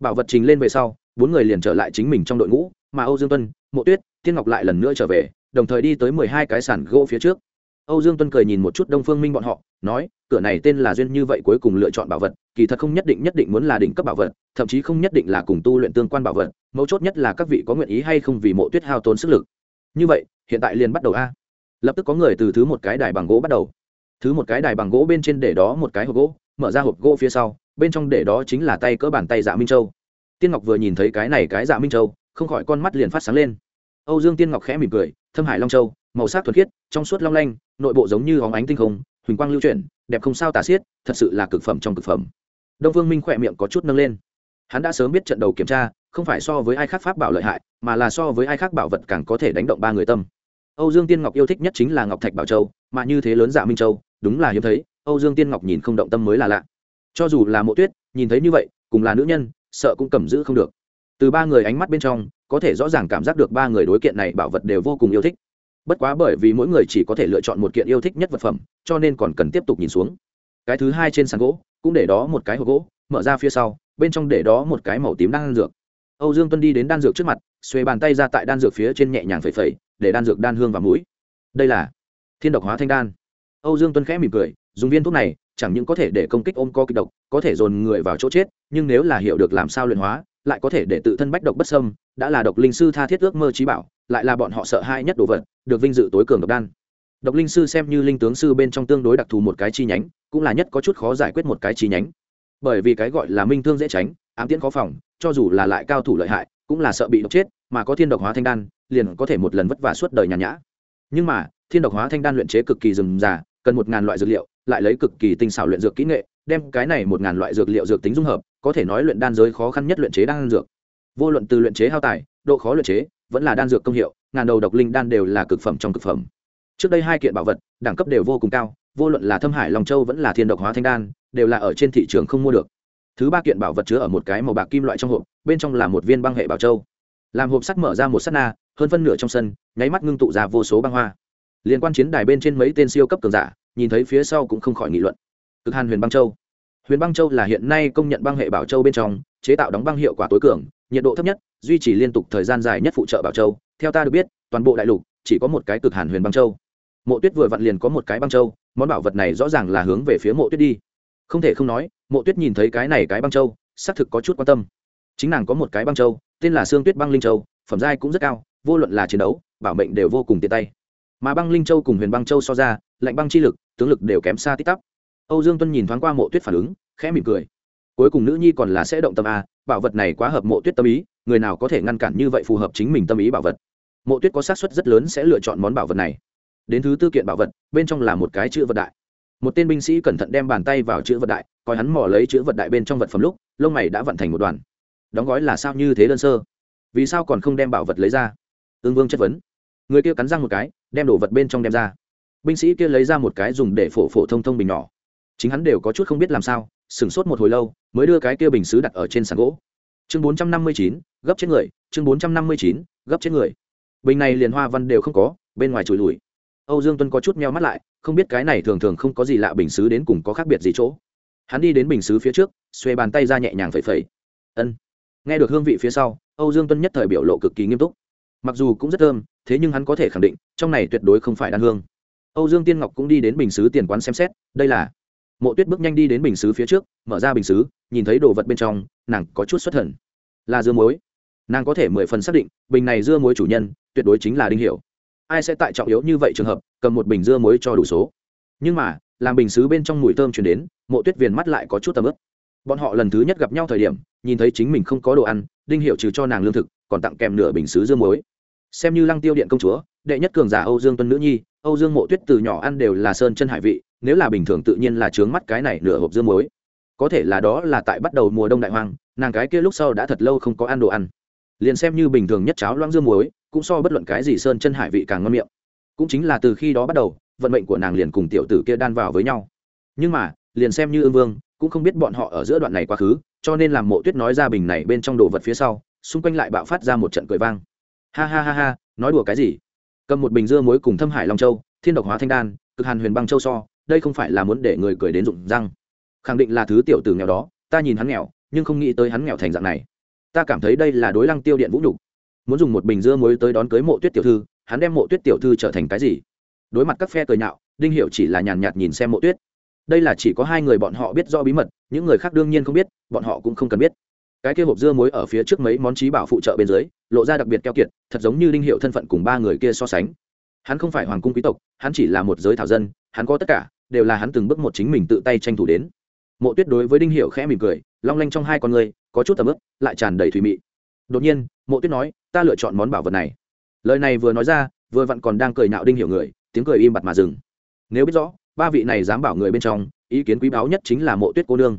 Bảo vật trình lên về sau, bốn người liền trở lại chính mình trong đội ngũ, mà âu dương tuân, mộ tuyết, tiên ngọc lại lần nữa trở về, đồng thời đi tới mười hai cái sàn gỗ phía trước. Âu dương tuân cười nhìn một chút đông phương minh bọn họ, nói, cửa này tên là duyên như vậy cuối cùng lựa chọn bảo vật, kỳ thật không nhất định nhất định muốn là đỉnh cấp bảo vật, thậm chí không nhất định là cùng tu luyện tương quan bảo vật, mấu chốt nhất là các vị có nguyện ý hay không vì mộ tuyết hao tốn sức lực. Như vậy, hiện tại liền bắt đầu a lập tức có người từ thứ một cái đài bằng gỗ bắt đầu. Thứ một cái đài bằng gỗ bên trên để đó một cái hộp gỗ, mở ra hộp gỗ phía sau, bên trong để đó chính là tay cỡ bàn tay dạ minh châu. Tiên ngọc vừa nhìn thấy cái này cái dạ minh châu, không khỏi con mắt liền phát sáng lên. Âu dương tiên ngọc khẽ mỉm cười, thâm hải long châu, màu sắc thuần khiết, trong suốt long lanh, nội bộ giống như hóng ánh tinh không, huỳnh quang lưu chuyển, đẹp không sao tả xiết, thật sự là cực phẩm trong cực phẩm. Đông vương minh khỏe miệng có chút nâng lên. Hắn đã sớm biết trận đầu kiểm tra, không phải so với ai khác pháp bảo lợi hại, mà là so với ai khác bảo vật càng có thể đánh động ba người tâm âu dương tiên ngọc yêu thích nhất chính là ngọc thạch bảo châu, mà như thế lớn dạ minh châu, đúng là hiếm thấy, âu dương tiên ngọc nhìn không động tâm mới là lạ. Cho dù là mộ tuyết, nhìn thấy như vậy, cùng là nữ nhân, sợ cũng cầm giữ không được. Từ ba người ánh mắt bên trong, có thể rõ ràng cảm giác được ba người đối kiện này bảo vật đều vô cùng yêu thích. Bất quá bởi vì mỗi người chỉ có thể lựa chọn một kiện yêu thích nhất vật phẩm, cho nên còn cần tiếp tục nhìn xuống. Cái thứ hai trên sàn gỗ, cũng để đó một cái hộp gỗ, mở ra phía sau, bên trong để đó một cái màu tím đan dược. Âu dương tuân đi đến đan dược trước mặt xuê bàn tay ra tại đan dược phía trên nhẹ nhàng phẩy phẩy để đan dược đan hương và mũi. Đây là thiên độc hóa thanh đan. Âu dương tuân khẽ mỉm cười, dùng viên thuốc này, chẳng những có thể để công kích ôm co kịch độc, có thể dồn người vào chỗ chết, nhưng nếu là hiểu được làm sao luyện hóa, lại có thể để tự thân bách độc bất sâm đã là độc linh sư tha thiết ước mơ trí bảo, lại là bọn họ sợ hãi nhất đồ vật, được vinh dự tối cường độc đan. Độc linh sư xem như linh tướng sư bên trong tương đối đặc thù một cái chi nhánh, cũng là nhất có chút khó giải quyết một cái chi nhánh. Bởi vì cái gọi là minh thương dễ tránh, ám tiễn khó phòng, cho dù là lại cao thủ lợi hại, cũng là sợ bị độc chết, mà có thiên độc hóa thanh đan liền có thể một lần vất vả suốt đời nhàn nhã. Nhưng mà, thiên độc hóa thanh đan luyện chế cực kỳ rườm rà, cần một ngàn loại dược liệu, lại lấy cực kỳ tinh xảo luyện dược kỹ nghệ, đem cái này một ngàn loại dược liệu dược tính dung hợp, có thể nói luyện đan giới khó khăn nhất luyện chế đan dược. Vô luận từ luyện chế hao tài, độ khó luyện chế, vẫn là đan dược công hiệu, ngàn đầu độc linh đan đều là cực phẩm trong cực phẩm. Trước đây hai kiện bảo vật, đẳng cấp đều vô cùng cao, vô luận là thâm hải long châu vẫn là thiên độc hóa thanh đan, đều là ở trên thị trường không mua được. Thứ ba kiện bảo vật chứa ở một cái màu bạc kim loại trong hộp, bên trong là một viên băng hệ bảo châu. Làm hộp sắt mở ra một sắt na hơn phân nửa trong sân, nháy mắt ngưng tụ ra vô số băng hoa. Liên quan chiến đài bên trên mấy tên siêu cấp cường giả, nhìn thấy phía sau cũng không khỏi nghị luận. Cực hàn huyền băng châu. Huyền băng châu là hiện nay công nhận băng hệ bảo châu bên trong, chế tạo đóng băng hiệu quả tối cường, nhiệt độ thấp nhất, duy trì liên tục thời gian dài nhất phụ trợ bảo châu. Theo ta được biết, toàn bộ đại lục chỉ có một cái cực hàn huyền băng châu. Mộ tuyết vừa vặn liền có một cái băng châu, món bảo vật này rõ ràng là hướng về phía mộ tuyết đi. Không thể không nói, mộ tuyết nhìn thấy cái này cái băng châu, xác thực có chút quan tâm. Chính nàng có một cái băng châu, tên là sương tuyết băng linh châu, phẩm giai cũng rất cao vô luận là chiến đấu, bảo mệnh đều vô cùng tiện tay. Mà băng linh châu cùng huyền băng châu so ra, lạnh băng chi lực, tướng lực đều kém xa tích tắp. Âu dương tuân nhìn thoáng qua mộ tuyết phản ứng, khẽ mỉm cười. Cuối cùng nữ nhi còn là sẽ động tâm a, bảo vật này quá hợp mộ tuyết tâm ý, người nào có thể ngăn cản như vậy phù hợp chính mình tâm ý bảo vật. Mộ tuyết có xác suất rất lớn sẽ lựa chọn món bảo vật này. Đến thứ tư kiện bảo vật, bên trong là một cái chữ vật đại. Một tên binh sĩ cẩn thận đem bàn tay vào chữ vật đại, coi hắn mò lấy chữ vật đại bên trong vật phẩm lúc, lông mày đã vận thành một đoàn. Đóng gói là sao như thế đơn sơ? Vì sao còn không đem bảo vật lấy ra? Ương vương chất vấn. Người kia cắn răng một cái, đem đồ vật bên trong đem ra. Binh sĩ kia lấy ra một cái dùng để phổ phổ thông thông bình nhỏ. Chính hắn đều có chút không biết làm sao, sửng sốt một hồi lâu, mới đưa cái kia bình xứ đặt ở trên sàn gỗ. Chương bốn trăm năm mươi chín, gấp chết người. Chương bốn trăm năm mươi chín, gấp chết người. Bình này liền hoa văn đều không có, bên ngoài trùi lùi. Âu dương tuân có chút meo mắt lại, không biết cái này thường thường không có gì lạ bình xứ đến cùng có khác biệt gì chỗ. Hắn đi đến bình xứ phía trước, xuê bàn tay ra nhẹ nhàng phẩy phẩy. Ân. Nghe được hương vị phía sau, âu dương tuân nhất thời biểu lộ cực kỳ nghiêm túc mặc dù cũng rất thơm, thế nhưng hắn có thể khẳng định, trong này tuyệt đối không phải đan hương. Âu dương tiên ngọc cũng đi đến bình xứ tiền quán xem xét, đây là. Mộ tuyết bước nhanh đi đến bình xứ phía trước, mở ra bình xứ, nhìn thấy đồ vật bên trong, nàng có chút xuất thần. Là dưa muối. Nàng có thể mười phần xác định, bình này dưa muối chủ nhân, tuyệt đối chính là đinh hiểu. Ai sẽ tại trọng yếu như vậy trường hợp, cầm một bình dưa muối cho đủ số. Nhưng mà, làm bình xứ bên trong mùi thơm truyền đến, mộ tuyết viền mắt lại có chút tầm ướp bọn họ lần thứ nhất gặp nhau thời điểm, nhìn thấy chính mình không có đồ ăn, đinh Hiểu trừ cho nàng lương thực còn tặng kèm nửa bình xứ dương muối. Xem như lăng tiêu điện công chúa, đệ nhất cường giả âu dương tuân nữ nhi, âu dương mộ tuyết từ nhỏ ăn đều là sơn chân hải vị, nếu là bình thường tự nhiên là trướng mắt cái này nửa hộp dương muối. Có thể là đó là tại bắt đầu mùa đông đại hoang, nàng cái kia lúc sau đã thật lâu không có ăn đồ ăn. Liền xem như bình thường nhất cháo loãng dương muối, cũng so bất luận cái gì sơn chân hải vị càng ngon miệng. Cũng chính là từ khi đó bắt đầu, vận mệnh của nàng liền cùng tiểu tử kia đan vào với nhau. Nhưng mà, liền xem như ương vương, cũng không biết bọn họ ở giữa đoạn này quá khứ, cho nên làm mộ tuyết nói ra bình này bên trong đồ vật phía sau xung quanh lại bạo phát ra một trận cười vang. Ha ha ha ha, nói đùa cái gì? Cầm một bình dưa muối cùng thâm hải long châu, thiên độc hóa thanh đan, cực hàn huyền băng châu so, đây không phải là muốn để người cười đến rụng răng. Khẳng định là thứ tiểu tử nghèo đó, ta nhìn hắn nghèo, nhưng không nghĩ tới hắn nghèo thành dạng này. Ta cảm thấy đây là đối lăng tiêu điện vũ nhục. Muốn dùng một bình dưa muối tới đón cưới mộ tuyết tiểu thư, hắn đem mộ tuyết tiểu thư trở thành cái gì? Đối mặt các phe cười nhạo, đinh hiệu chỉ là nhàn nhạt nhìn xem mộ tuyết. Đây là chỉ có hai người bọn họ biết do bí mật, những người khác đương nhiên không biết, bọn họ cũng không cần biết cái kia hộp dưa muối ở phía trước mấy món trí bảo phụ trợ bên dưới, lộ ra đặc biệt keo kiệt, thật giống như đinh hiệu thân phận cùng ba người kia so sánh. Hắn không phải hoàng cung quý tộc, hắn chỉ là một giới thảo dân, hắn có tất cả, đều là hắn từng bước một chính mình tự tay tranh thủ đến. Mộ tuyết đối với đinh hiệu khẽ mỉm cười, long lanh trong hai con người có chút tầm ức lại tràn đầy thủy mị. Đột nhiên, mộ tuyết nói, ta lựa chọn món bảo vật này. Lời này vừa nói ra, vừa vặn còn đang cười nạo đinh hiệu người, tiếng cười im bặt mà dừng. Nếu biết rõ, ba vị này dám bảo người bên trong, ý kiến quý báu nhất chính là mộ tuyết cô nương.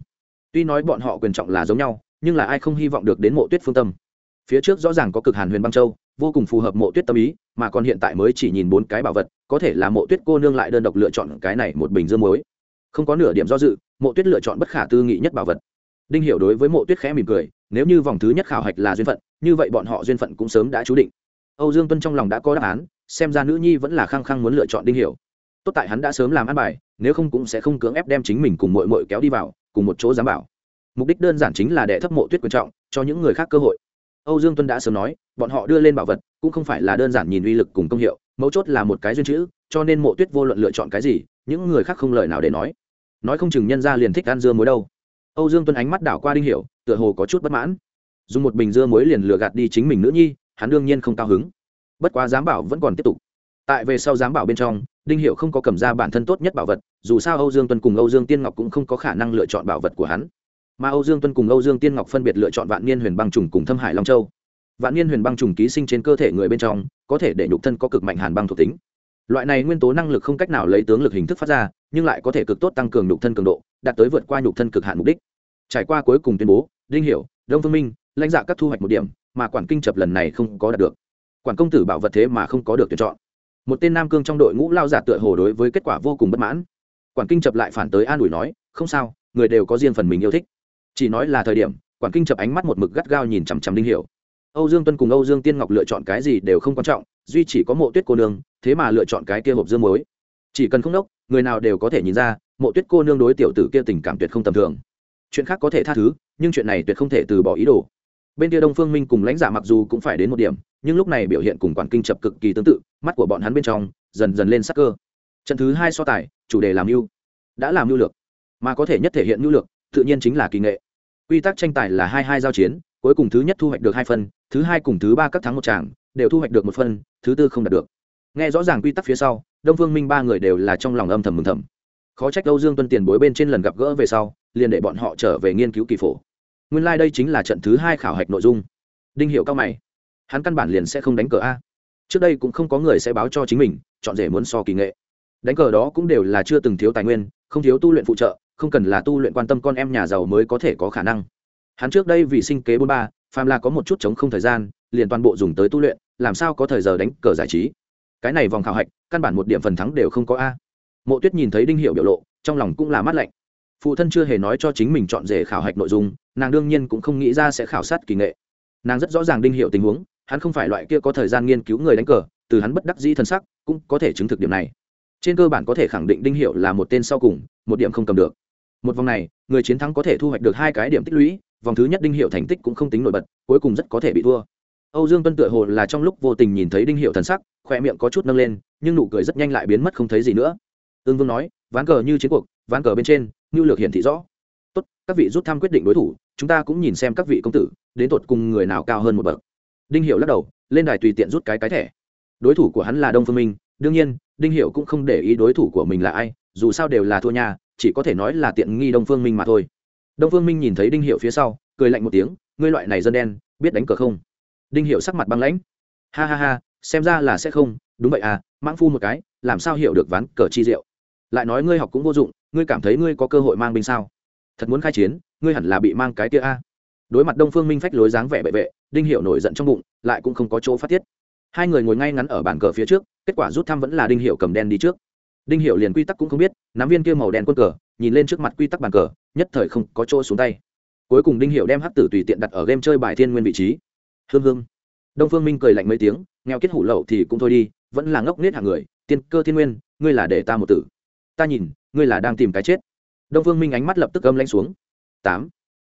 Tuy nói bọn họ quyền trọng là giống nhau nhưng là ai không hy vọng được đến mộ tuyết phương tâm. Phía trước rõ ràng có cực hàn huyền băng châu, vô cùng phù hợp mộ tuyết tâm ý, mà còn hiện tại mới chỉ nhìn bốn cái bảo vật, có thể là mộ tuyết cô nương lại đơn độc lựa chọn cái này một bình dương muối. Không có nửa điểm do dự, mộ tuyết lựa chọn bất khả tư nghị nhất bảo vật. Đinh hiểu đối với mộ tuyết khẽ mỉm cười, nếu như vòng thứ nhất khảo hạch là duyên phận, như vậy bọn họ duyên phận cũng sớm đã chú định. Âu dương tuân trong lòng đã có đáp án, xem ra nữ nhi vẫn là khăng khăng muốn lựa chọn đinh hiểu. Tốt tại hắn đã sớm làm ăn bài, nếu không cũng sẽ không cưỡng ép đem chính mình cùng mội mội kéo đi vào, cùng một chỗ giám bảo mục đích đơn giản chính là để thấp mộ tuyết quan trọng, cho những người khác cơ hội. Âu dương tuân đã sớm nói, bọn họ đưa lên bảo vật, cũng không phải là đơn giản nhìn uy lực cùng công hiệu, mấu chốt là một cái duyên chữ, cho nên mộ tuyết vô luận lựa chọn cái gì, những người khác không lời nào để nói. Nói không chừng nhân ra liền thích ăn dưa muối đâu. Âu dương tuân ánh mắt đảo qua đinh hiểu, tựa hồ có chút bất mãn. Dùng một bình dưa muối liền lừa gạt đi chính mình nữ nhi, hắn đương nhiên không cao hứng. Bất quá giám bảo vẫn còn tiếp tục. Tại về sau giám bảo bên trong, đinh hiệu không có cầm ra bản thân tốt nhất bảo vật, dù sao âu dương tuân cùng âu dương tiên ngọc cũng không có khả năng lựa chọn bảo vật của hắn mà âu dương tuân cùng âu dương tiên ngọc phân biệt lựa chọn vạn niên huyền băng trùng cùng thâm hải long châu. Vạn niên huyền băng trùng ký sinh trên cơ thể người bên trong, có thể để nhục thân có cực mạnh hàn băng thuộc tính. Loại này nguyên tố năng lực không cách nào lấy tướng lực hình thức phát ra, nhưng lại có thể cực tốt tăng cường nhục thân cường độ, đạt tới vượt qua nhục thân cực hạn mục đích. Trải qua cuối cùng tuyên bố, đinh hiểu, đông phương minh, lãnh dạ các thu hoạch một điểm, mà quản kinh chập lần này không có đạt được. Quản công tử bảo vật thế mà không có được tuyển chọn. Một tên nam cương trong đội ngũ lao giả tựa hồ đối với kết quả vô cùng bất mãn. Quản kinh chập lại phản tới an ủi nói, không sao, người đều có riêng phần mình yêu thích chỉ nói là thời điểm quản kinh chập ánh mắt một mực gắt gao nhìn chằm chằm đinh hiểu. Âu dương tuân cùng âu dương tiên ngọc lựa chọn cái gì đều không quan trọng, duy chỉ có mộ tuyết cô nương, thế mà lựa chọn cái kia hộp dương muối. Chỉ cần không đốc, người nào đều có thể nhìn ra, mộ tuyết cô nương đối tiểu tử kia tình cảm tuyệt không tầm thường. Chuyện khác có thể tha thứ, nhưng chuyện này tuyệt không thể từ bỏ ý đồ. Bên kia đông phương minh cùng lãnh giả mặc dù cũng phải đến một điểm, nhưng lúc này biểu hiện cùng quản kinh chập cực kỳ tương tự, mắt của bọn hắn bên trong, dần dần lên sắc cơ. Trận thứ hai so tài, chủ đề làm mưu. Đã làm mưu lược, mà có thể nhất thể hiện mưu lược, tự nhiên chính là kỳ nghệ quy tắc tranh tài là hai hai giao chiến, cuối cùng thứ nhất thu hoạch được hai phân, thứ hai cùng thứ ba các thắng một tràng, đều thu hoạch được một phân, thứ tư không đạt được. Nghe rõ ràng quy tắc phía sau, đông phương minh ba người đều là trong lòng âm thầm mừng thầm. Khó trách âu dương tuân tiền bối bên trên lần gặp gỡ về sau, liền để bọn họ trở về nghiên cứu kỳ phổ. Nguyên lai、like、đây chính là trận thứ hai khảo hạch nội dung. Đinh hiệu cao mày. Hắn căn bản liền sẽ không đánh cờ a. Trước đây cũng không có người sẽ báo cho chính mình, chọn rể muốn so kỳ nghệ. Đánh cờ đó cũng đều là chưa từng thiếu tài nguyên, không thiếu tu luyện phụ trợ không cần là tu luyện quan tâm con em nhà giàu mới có thể có khả năng. Hắn trước đây vì sinh kế bốn ba, phàm là có một chút chống không thời gian, liền toàn bộ dùng tới tu luyện, làm sao có thời giờ đánh cờ giải trí. Cái này vòng khảo hạch, căn bản một điểm phần thắng đều không có a. Mộ tuyết nhìn thấy đinh hiệu biểu lộ, trong lòng cũng là mát lạnh. Phụ thân chưa hề nói cho chính mình chọn rể khảo hạch nội dung, nàng đương nhiên cũng không nghĩ ra sẽ khảo sát kỳ nghệ. Nàng rất rõ ràng đinh hiệu tình huống, hắn không phải loại kia có thời gian nghiên cứu người đánh cờ, từ hắn bất đắc dĩ thân sắc, cũng có thể chứng thực điểm này. Trên cơ bản có thể khẳng định đinh hiệu là một tên sau cùng, một điểm không cầm được một vòng này, người chiến thắng có thể thu hoạch được hai cái điểm tích lũy, vòng thứ nhất đinh hiệu thành tích cũng không tính nổi bật, cuối cùng rất có thể bị thua. Âu dương tuân tựa hồ là trong lúc vô tình nhìn thấy đinh hiệu thần sắc khoe miệng có chút nâng lên, nhưng nụ cười rất nhanh lại biến mất không thấy gì nữa. Ương vương nói, ván cờ như chiến cuộc, ván cờ bên trên, ngưu lược hiển thị rõ. Tốt, các vị rút thăm quyết định đối thủ, chúng ta cũng nhìn xem các vị công tử, đến tột cùng người nào cao hơn một bậc. Đinh hiệu lắc đầu, lên đài tùy tiện rút cái cái thẻ. Đối thủ của hắn là đông phương minh, đương nhiên, đinh hiệu cũng không để ý đối thủ của mình là ai, dù sao đều là thua nhà chỉ có thể nói là tiện nghi đông phương minh mà thôi. Đông phương minh nhìn thấy đinh hiệu phía sau, cười lạnh một tiếng, ngươi loại này dân đen, biết đánh cờ không? Đinh hiệu sắc mặt băng lãnh. Ha ha ha, xem ra là sẽ không, đúng vậy à mãng phu một cái, làm sao hiểu được ván cờ chi diệu? Lại nói ngươi học cũng vô dụng, ngươi cảm thấy ngươi có cơ hội mang binh sao? Thật muốn khai chiến, ngươi hẳn là bị mang cái tia a. Đối mặt đông phương minh phách lối dáng vẻ bệ vệ đinh hiệu nổi giận trong bụng, lại cũng không có chỗ phát tiết. Hai người ngồi ngay ngắn ở bàn cờ phía trước, kết quả rút thăm vẫn là đinh hiệu cầm đen đi trước đinh hiệu liền quy tắc cũng không biết, nắm viên kia màu đen quân cờ, nhìn lên trước mặt quy tắc bàn cờ, nhất thời không có chỗ xuống tay. Cuối cùng đinh hiệu đem hắc tử tùy tiện đặt ở game chơi bài thiên nguyên vị trí. Hương hương. Đông phương minh cười lạnh mấy tiếng, nghèo kết hủ lậu thì cũng thôi đi, vẫn là ngốc nết hạng người, tiên cơ thiên nguyên, ngươi là để ta một tử. Ta nhìn, ngươi là đang tìm cái chết. Đông phương minh ánh mắt lập tức âm lanh xuống. Tám.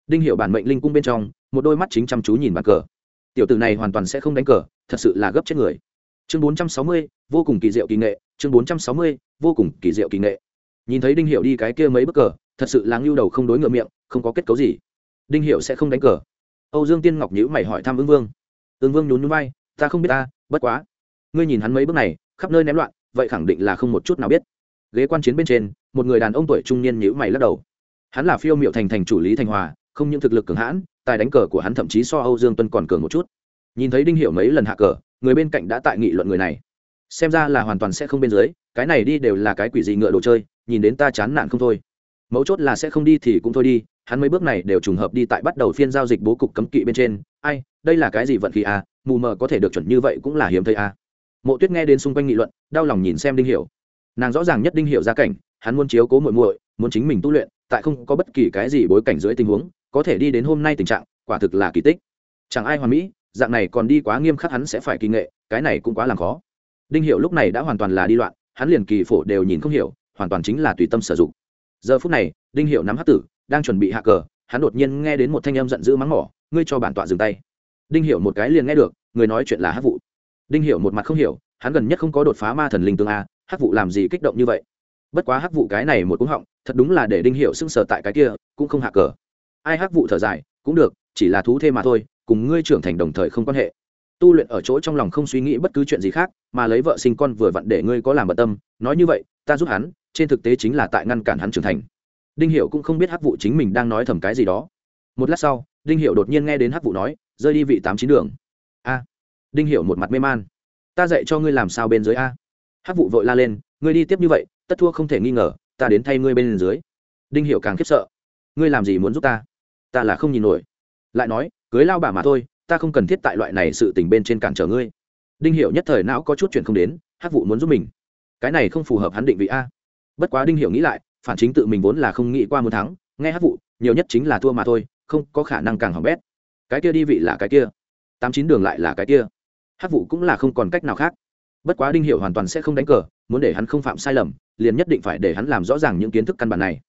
Đinh hiệu bản mệnh linh cung bên trong, một đôi mắt chính chăm chú nhìn bàn cờ. Tiểu tử này hoàn toàn sẽ không đánh cờ, thật sự là gấp chết người chương bốn trăm sáu mươi, vô cùng kỳ diệu kỳ nghệ. Chương bốn trăm sáu mươi, vô cùng kỳ diệu kỳ nghệ. Nhìn thấy đinh hiệu đi cái kia mấy bức cờ, thật sự là ngưu đầu không đối ngựa miệng, không có kết cấu gì. Đinh hiệu sẽ không đánh cờ. Âu dương tiên ngọc nhữ mày hỏi thăm ứng vương. Ứng vương nhún nhún vai, ta không biết ta, bất quá. Ngươi nhìn hắn mấy bước này, khắp nơi ném loạn, vậy khẳng định là không một chút nào biết. Ghế quan chiến bên trên, một người đàn ông tuổi trung niên nhữ mày lắc đầu. Hắn là phiêu miệu thành thành chủ lý thành hòa, không những thực lực cường hãn, tài đánh cờ của hắn thậm chí so âu dương tuân còn cường một chút nhìn thấy đinh hiệu mấy lần hạ cờ, người bên cạnh đã tại nghị luận người này. Xem ra là hoàn toàn sẽ không bên dưới, cái này đi đều là cái quỷ gì ngựa đồ chơi, nhìn đến ta chán nản không thôi. Mấu chốt là sẽ không đi thì cũng thôi đi, hắn mấy bước này đều trùng hợp đi tại bắt đầu phiên giao dịch bố cục cấm kỵ bên trên. Ai, đây là cái gì vận khí à mù mờ có thể được chuẩn như vậy cũng là hiếm thấy à. Mộ tuyết nghe đến xung quanh nghị luận, đau lòng nhìn xem đinh hiểu. Nàng rõ ràng nhất đinh hiểu gia cảnh, hắn muốn chiếu cố muội muội, muốn chính mình tu luyện, tại không có bất kỳ cái gì bối cảnh dưới tình huống, có thể đi đến hôm nay tình trạng, quả thực là kỳ tích. Chẳng ai hoàn mỹ dạng này còn đi quá nghiêm khắc hắn sẽ phải kỳ nghệ, cái này cũng quá làm khó. Đinh hiệu lúc này đã hoàn toàn là đi loạn, hắn liền kỳ phổ đều nhìn không hiểu, hoàn toàn chính là tùy tâm sử dụng. Giờ phút này, đinh hiệu nắm hắc tử, đang chuẩn bị hạ cờ, hắn đột nhiên nghe đến một thanh âm giận dữ mắng mỏ, ngươi cho bản tọa dừng tay. Đinh hiệu một cái liền nghe được, người nói chuyện là hắc vụ đinh hiệu một mặt không hiểu, hắn gần nhất không có đột phá ma thần linh tương a, hắc vụ làm gì kích động như vậy? Bất quá hắc vụ cái này một cúng họng, thật đúng là để đinh hiệu sưng sờ tại cái kia, cũng không hạ cờ. Ai hắc vụ thở dài, cũng được, chỉ là thú thêm mà thôi cùng ngươi trưởng thành đồng thời không quan hệ. Tu luyện ở chỗ trong lòng không suy nghĩ bất cứ chuyện gì khác, mà lấy vợ sinh con vừa vặn để ngươi có làm bận tâm, nói như vậy, ta giúp hắn, trên thực tế chính là tại ngăn cản hắn trưởng thành. Đinh Hiểu cũng không biết hắc vụ chính mình đang nói thầm cái gì đó. Một lát sau, đinh Hiểu đột nhiên nghe đến hắc vụ nói, rơi đi vị tám chín đường. A. Đinh Hiểu một mặt mê man. Ta dạy cho ngươi làm sao bên dưới a? Hắc vụ vội la lên, ngươi đi tiếp như vậy, tất thua không thể nghi ngờ, ta đến thay ngươi bên dưới. Đinh Hiểu càng khiếp sợ. Ngươi làm gì muốn giúp ta? Ta là không nhìn nổi. Lại nói cưới lao bà mà thôi, ta không cần thiết tại loại này sự tình bên trên cản trở ngươi. Đinh Hiểu nhất thời não có chút chuyện không đến, hắc vụ muốn giúp mình. Cái này không phù hợp hắn định vị a. Bất quá đinh Hiểu nghĩ lại, phản chính tự mình vốn là không nghĩ qua muốn thắng, nghe hắc vụ, nhiều nhất chính là thua mà thôi, không có khả năng càng hỏng bét. Cái kia đi vị là cái kia. Tám chín đường lại là cái kia. Hắc vụ cũng là không còn cách nào khác. Bất quá đinh Hiểu hoàn toàn sẽ không đánh cờ, muốn để hắn không phạm sai lầm, liền nhất định phải để hắn làm rõ ràng những kiến thức căn bản này.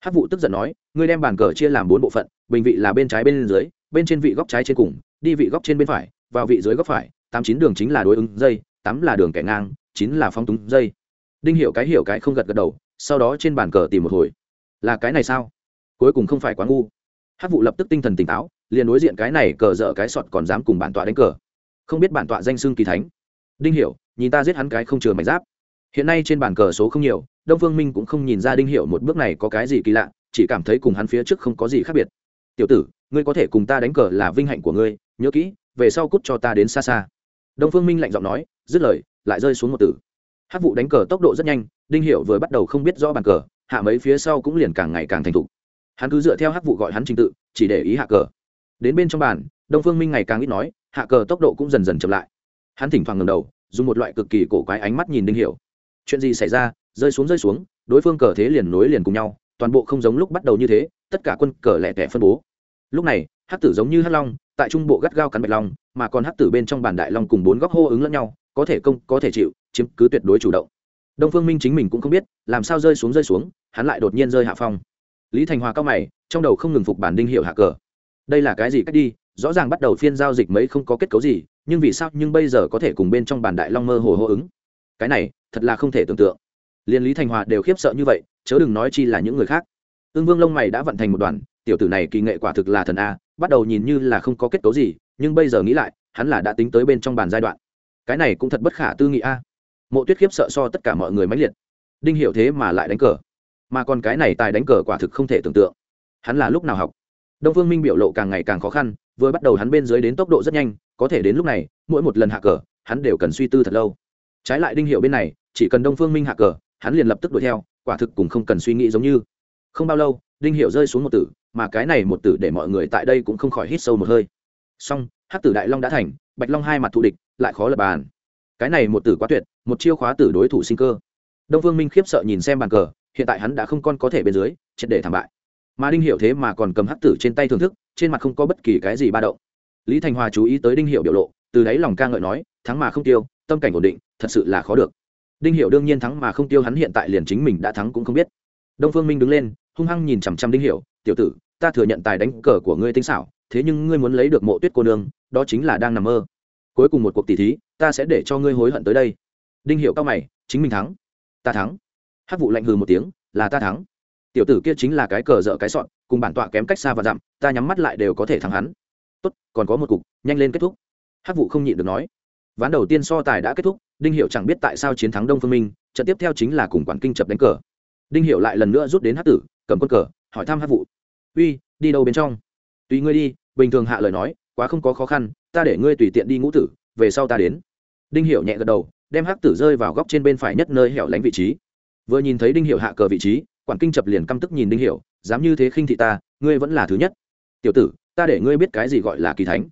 Hắc vụ tức giận nói, ngươi đem bàn cờ chia làm bốn bộ phận, bình vị là bên trái bên dưới bên trên vị góc trái trên cùng, đi vị góc trên bên phải, vào vị dưới góc phải, tám chín đường chính là đối ứng dây, tám là đường kẻ ngang, chín là phong túng dây. Đinh hiểu cái hiểu cái không gật gật đầu, sau đó trên bàn cờ tìm một hồi. Là cái này sao? Cuối cùng không phải quá ngu. Hát vụ lập tức tinh thần tỉnh táo, liền đối diện cái này cờ dở cái sọt còn dám cùng bản tọa đánh cờ. Không biết bản tọa danh xưng kỳ thánh. Đinh hiểu, nhìn ta giết hắn cái không chừa mảnh giáp. Hiện nay trên bàn cờ số không nhiều, đông phương minh cũng không nhìn ra đinh hiểu một bước này có cái gì kỳ lạ, chỉ cảm thấy cùng hắn phía trước không có gì khác biệt tiểu tử, ngươi có thể cùng ta đánh cờ là vinh hạnh của ngươi, nhớ kỹ, về sau cút cho ta đến xa xa. Đông phương minh lạnh giọng nói, dứt lời, lại rơi xuống một tử. Hát vụ đánh cờ tốc độ rất nhanh, đinh hiệu vừa bắt đầu không biết rõ bàn cờ, hạ mấy phía sau cũng liền càng ngày càng thành thục. Hắn cứ dựa theo hát vụ gọi hắn trình tự, chỉ để ý hạ cờ. Đến bên trong bàn, đông phương minh ngày càng ít nói, hạ cờ tốc độ cũng dần dần chậm lại. Hắn thỉnh thoảng ngầm đầu, dùng một loại cực kỳ cổ quái ánh mắt nhìn đinh hiểu. Chuyện gì xảy ra? Rơi xuống rơi xuống, đối phương cờ thế liền nối liền cùng nhau, toàn bộ không giống lúc bắt đầu như thế, tất cả quân cờ lẻ tẻ phân bố lúc này hát tử giống như hát long, tại trung bộ gắt gao cắn bạch long, mà còn hát tử bên trong bản đại long cùng bốn góc hô ứng lẫn nhau, có thể công, có thể chịu, chiếm cứ tuyệt đối chủ động. Đông phương minh chính mình cũng không biết, làm sao rơi xuống rơi xuống, hắn lại đột nhiên rơi hạ phong. Lý thành hòa cao mày, trong đầu không ngừng phục bản đinh hiệu hạ cờ. Đây là cái gì cách đi, rõ ràng bắt đầu phiên giao dịch mấy không có kết cấu gì, nhưng vì sao, nhưng bây giờ có thể cùng bên trong bản đại long mơ hồ hô ứng? Cái này, thật là không thể tưởng tượng. Liên lý thành hòa đều khiếp sợ như vậy, chớ đừng nói chi là những người khác. Ương vương lông mày đã vận thành một đoàn tiểu tử này kỳ nghệ quả thực là thần a, bắt đầu nhìn như là không có kết cấu gì, nhưng bây giờ nghĩ lại, hắn là đã tính tới bên trong bàn giai đoạn. Cái này cũng thật bất khả tư nghị a. Mộ tuyết khiếp sợ so tất cả mọi người mãnh liệt. Đinh hiểu thế mà lại đánh cờ. Mà còn cái này tài đánh cờ quả thực không thể tưởng tượng. Hắn là lúc nào học? Đông phương minh biểu lộ càng ngày càng khó khăn, vừa bắt đầu hắn bên dưới đến tốc độ rất nhanh, có thể đến lúc này, mỗi một lần hạ cờ, hắn đều cần suy tư thật lâu. Trái lại đinh hiệu bên này, chỉ cần đông phương minh hạ cờ, hắn liền lập tức đuổi theo, quả thực cùng không cần suy nghĩ giống như. Không bao lâu, đinh hiệu rơi xuống một tử mà cái này một tử để mọi người tại đây cũng không khỏi hít sâu một hơi. Song hắc tử đại long đã thành, bạch long hai mặt thù địch, lại khó lập bàn. Cái này một tử quá tuyệt, một chiêu khóa tử đối thủ sinh cơ. Đông vương minh khiếp sợ nhìn xem bàn cờ, hiện tại hắn đã không con có thể bên dưới, triệt để thảm bại. Mà đinh hiệu thế mà còn cầm hắc tử trên tay thưởng thức, trên mặt không có bất kỳ cái gì ba động. Lý thành hòa chú ý tới đinh hiệu biểu lộ, từ đấy lòng ca ngợi nói, thắng mà không tiêu, tâm cảnh ổn định, thật sự là khó được. Đinh hiệu đương nhiên thắng mà không tiêu hắn hiện tại liền chính mình đã thắng cũng không biết. Đông phương minh đứng lên, hung hăng nhìn chằm chằm đinh hiệu tiểu tử, ta thừa nhận tài đánh cờ của ngươi tinh xảo, thế nhưng ngươi muốn lấy được mộ tuyết cô nương, đó chính là đang nằm mơ. Cuối cùng một cuộc tỷ thí, ta sẽ để cho ngươi hối hận tới đây. Đinh hiệu cao mày, chính mình thắng. Ta thắng. Hát vụ lạnh hừ một tiếng, là ta thắng. Tiểu tử kia chính là cái cờ dở cái sọn cùng bản tọa kém cách xa và dặm, ta nhắm mắt lại đều có thể thắng hắn. Tốt, còn có một cục, nhanh lên kết thúc. Hát vụ không nhịn được nói. Ván đầu tiên so tài đã kết thúc, đinh hiệu chẳng biết tại sao chiến thắng đông phương minh, trận tiếp theo chính là cùng quản kinh chập đánh cờ. Đinh hiệu lại lần nữa rút đến hát tử, cầm quân cờ hỏi thăm hát vụ. Uy đi đâu bên trong? Tùy ngươi đi bình thường hạ lời nói quá không có khó khăn ta để ngươi tùy tiện đi ngũ tử về sau ta đến. Đinh Hiểu nhẹ gật đầu đem hắc tử rơi vào góc trên bên phải nhất nơi hẻo lánh vị trí. Vừa nhìn thấy đinh Hiểu hạ cờ vị trí quản kinh chập liền căm tức nhìn đinh Hiểu, dám như thế khinh thị ta ngươi vẫn là thứ nhất. Tiểu tử ta để ngươi biết cái gì gọi là kỳ thánh.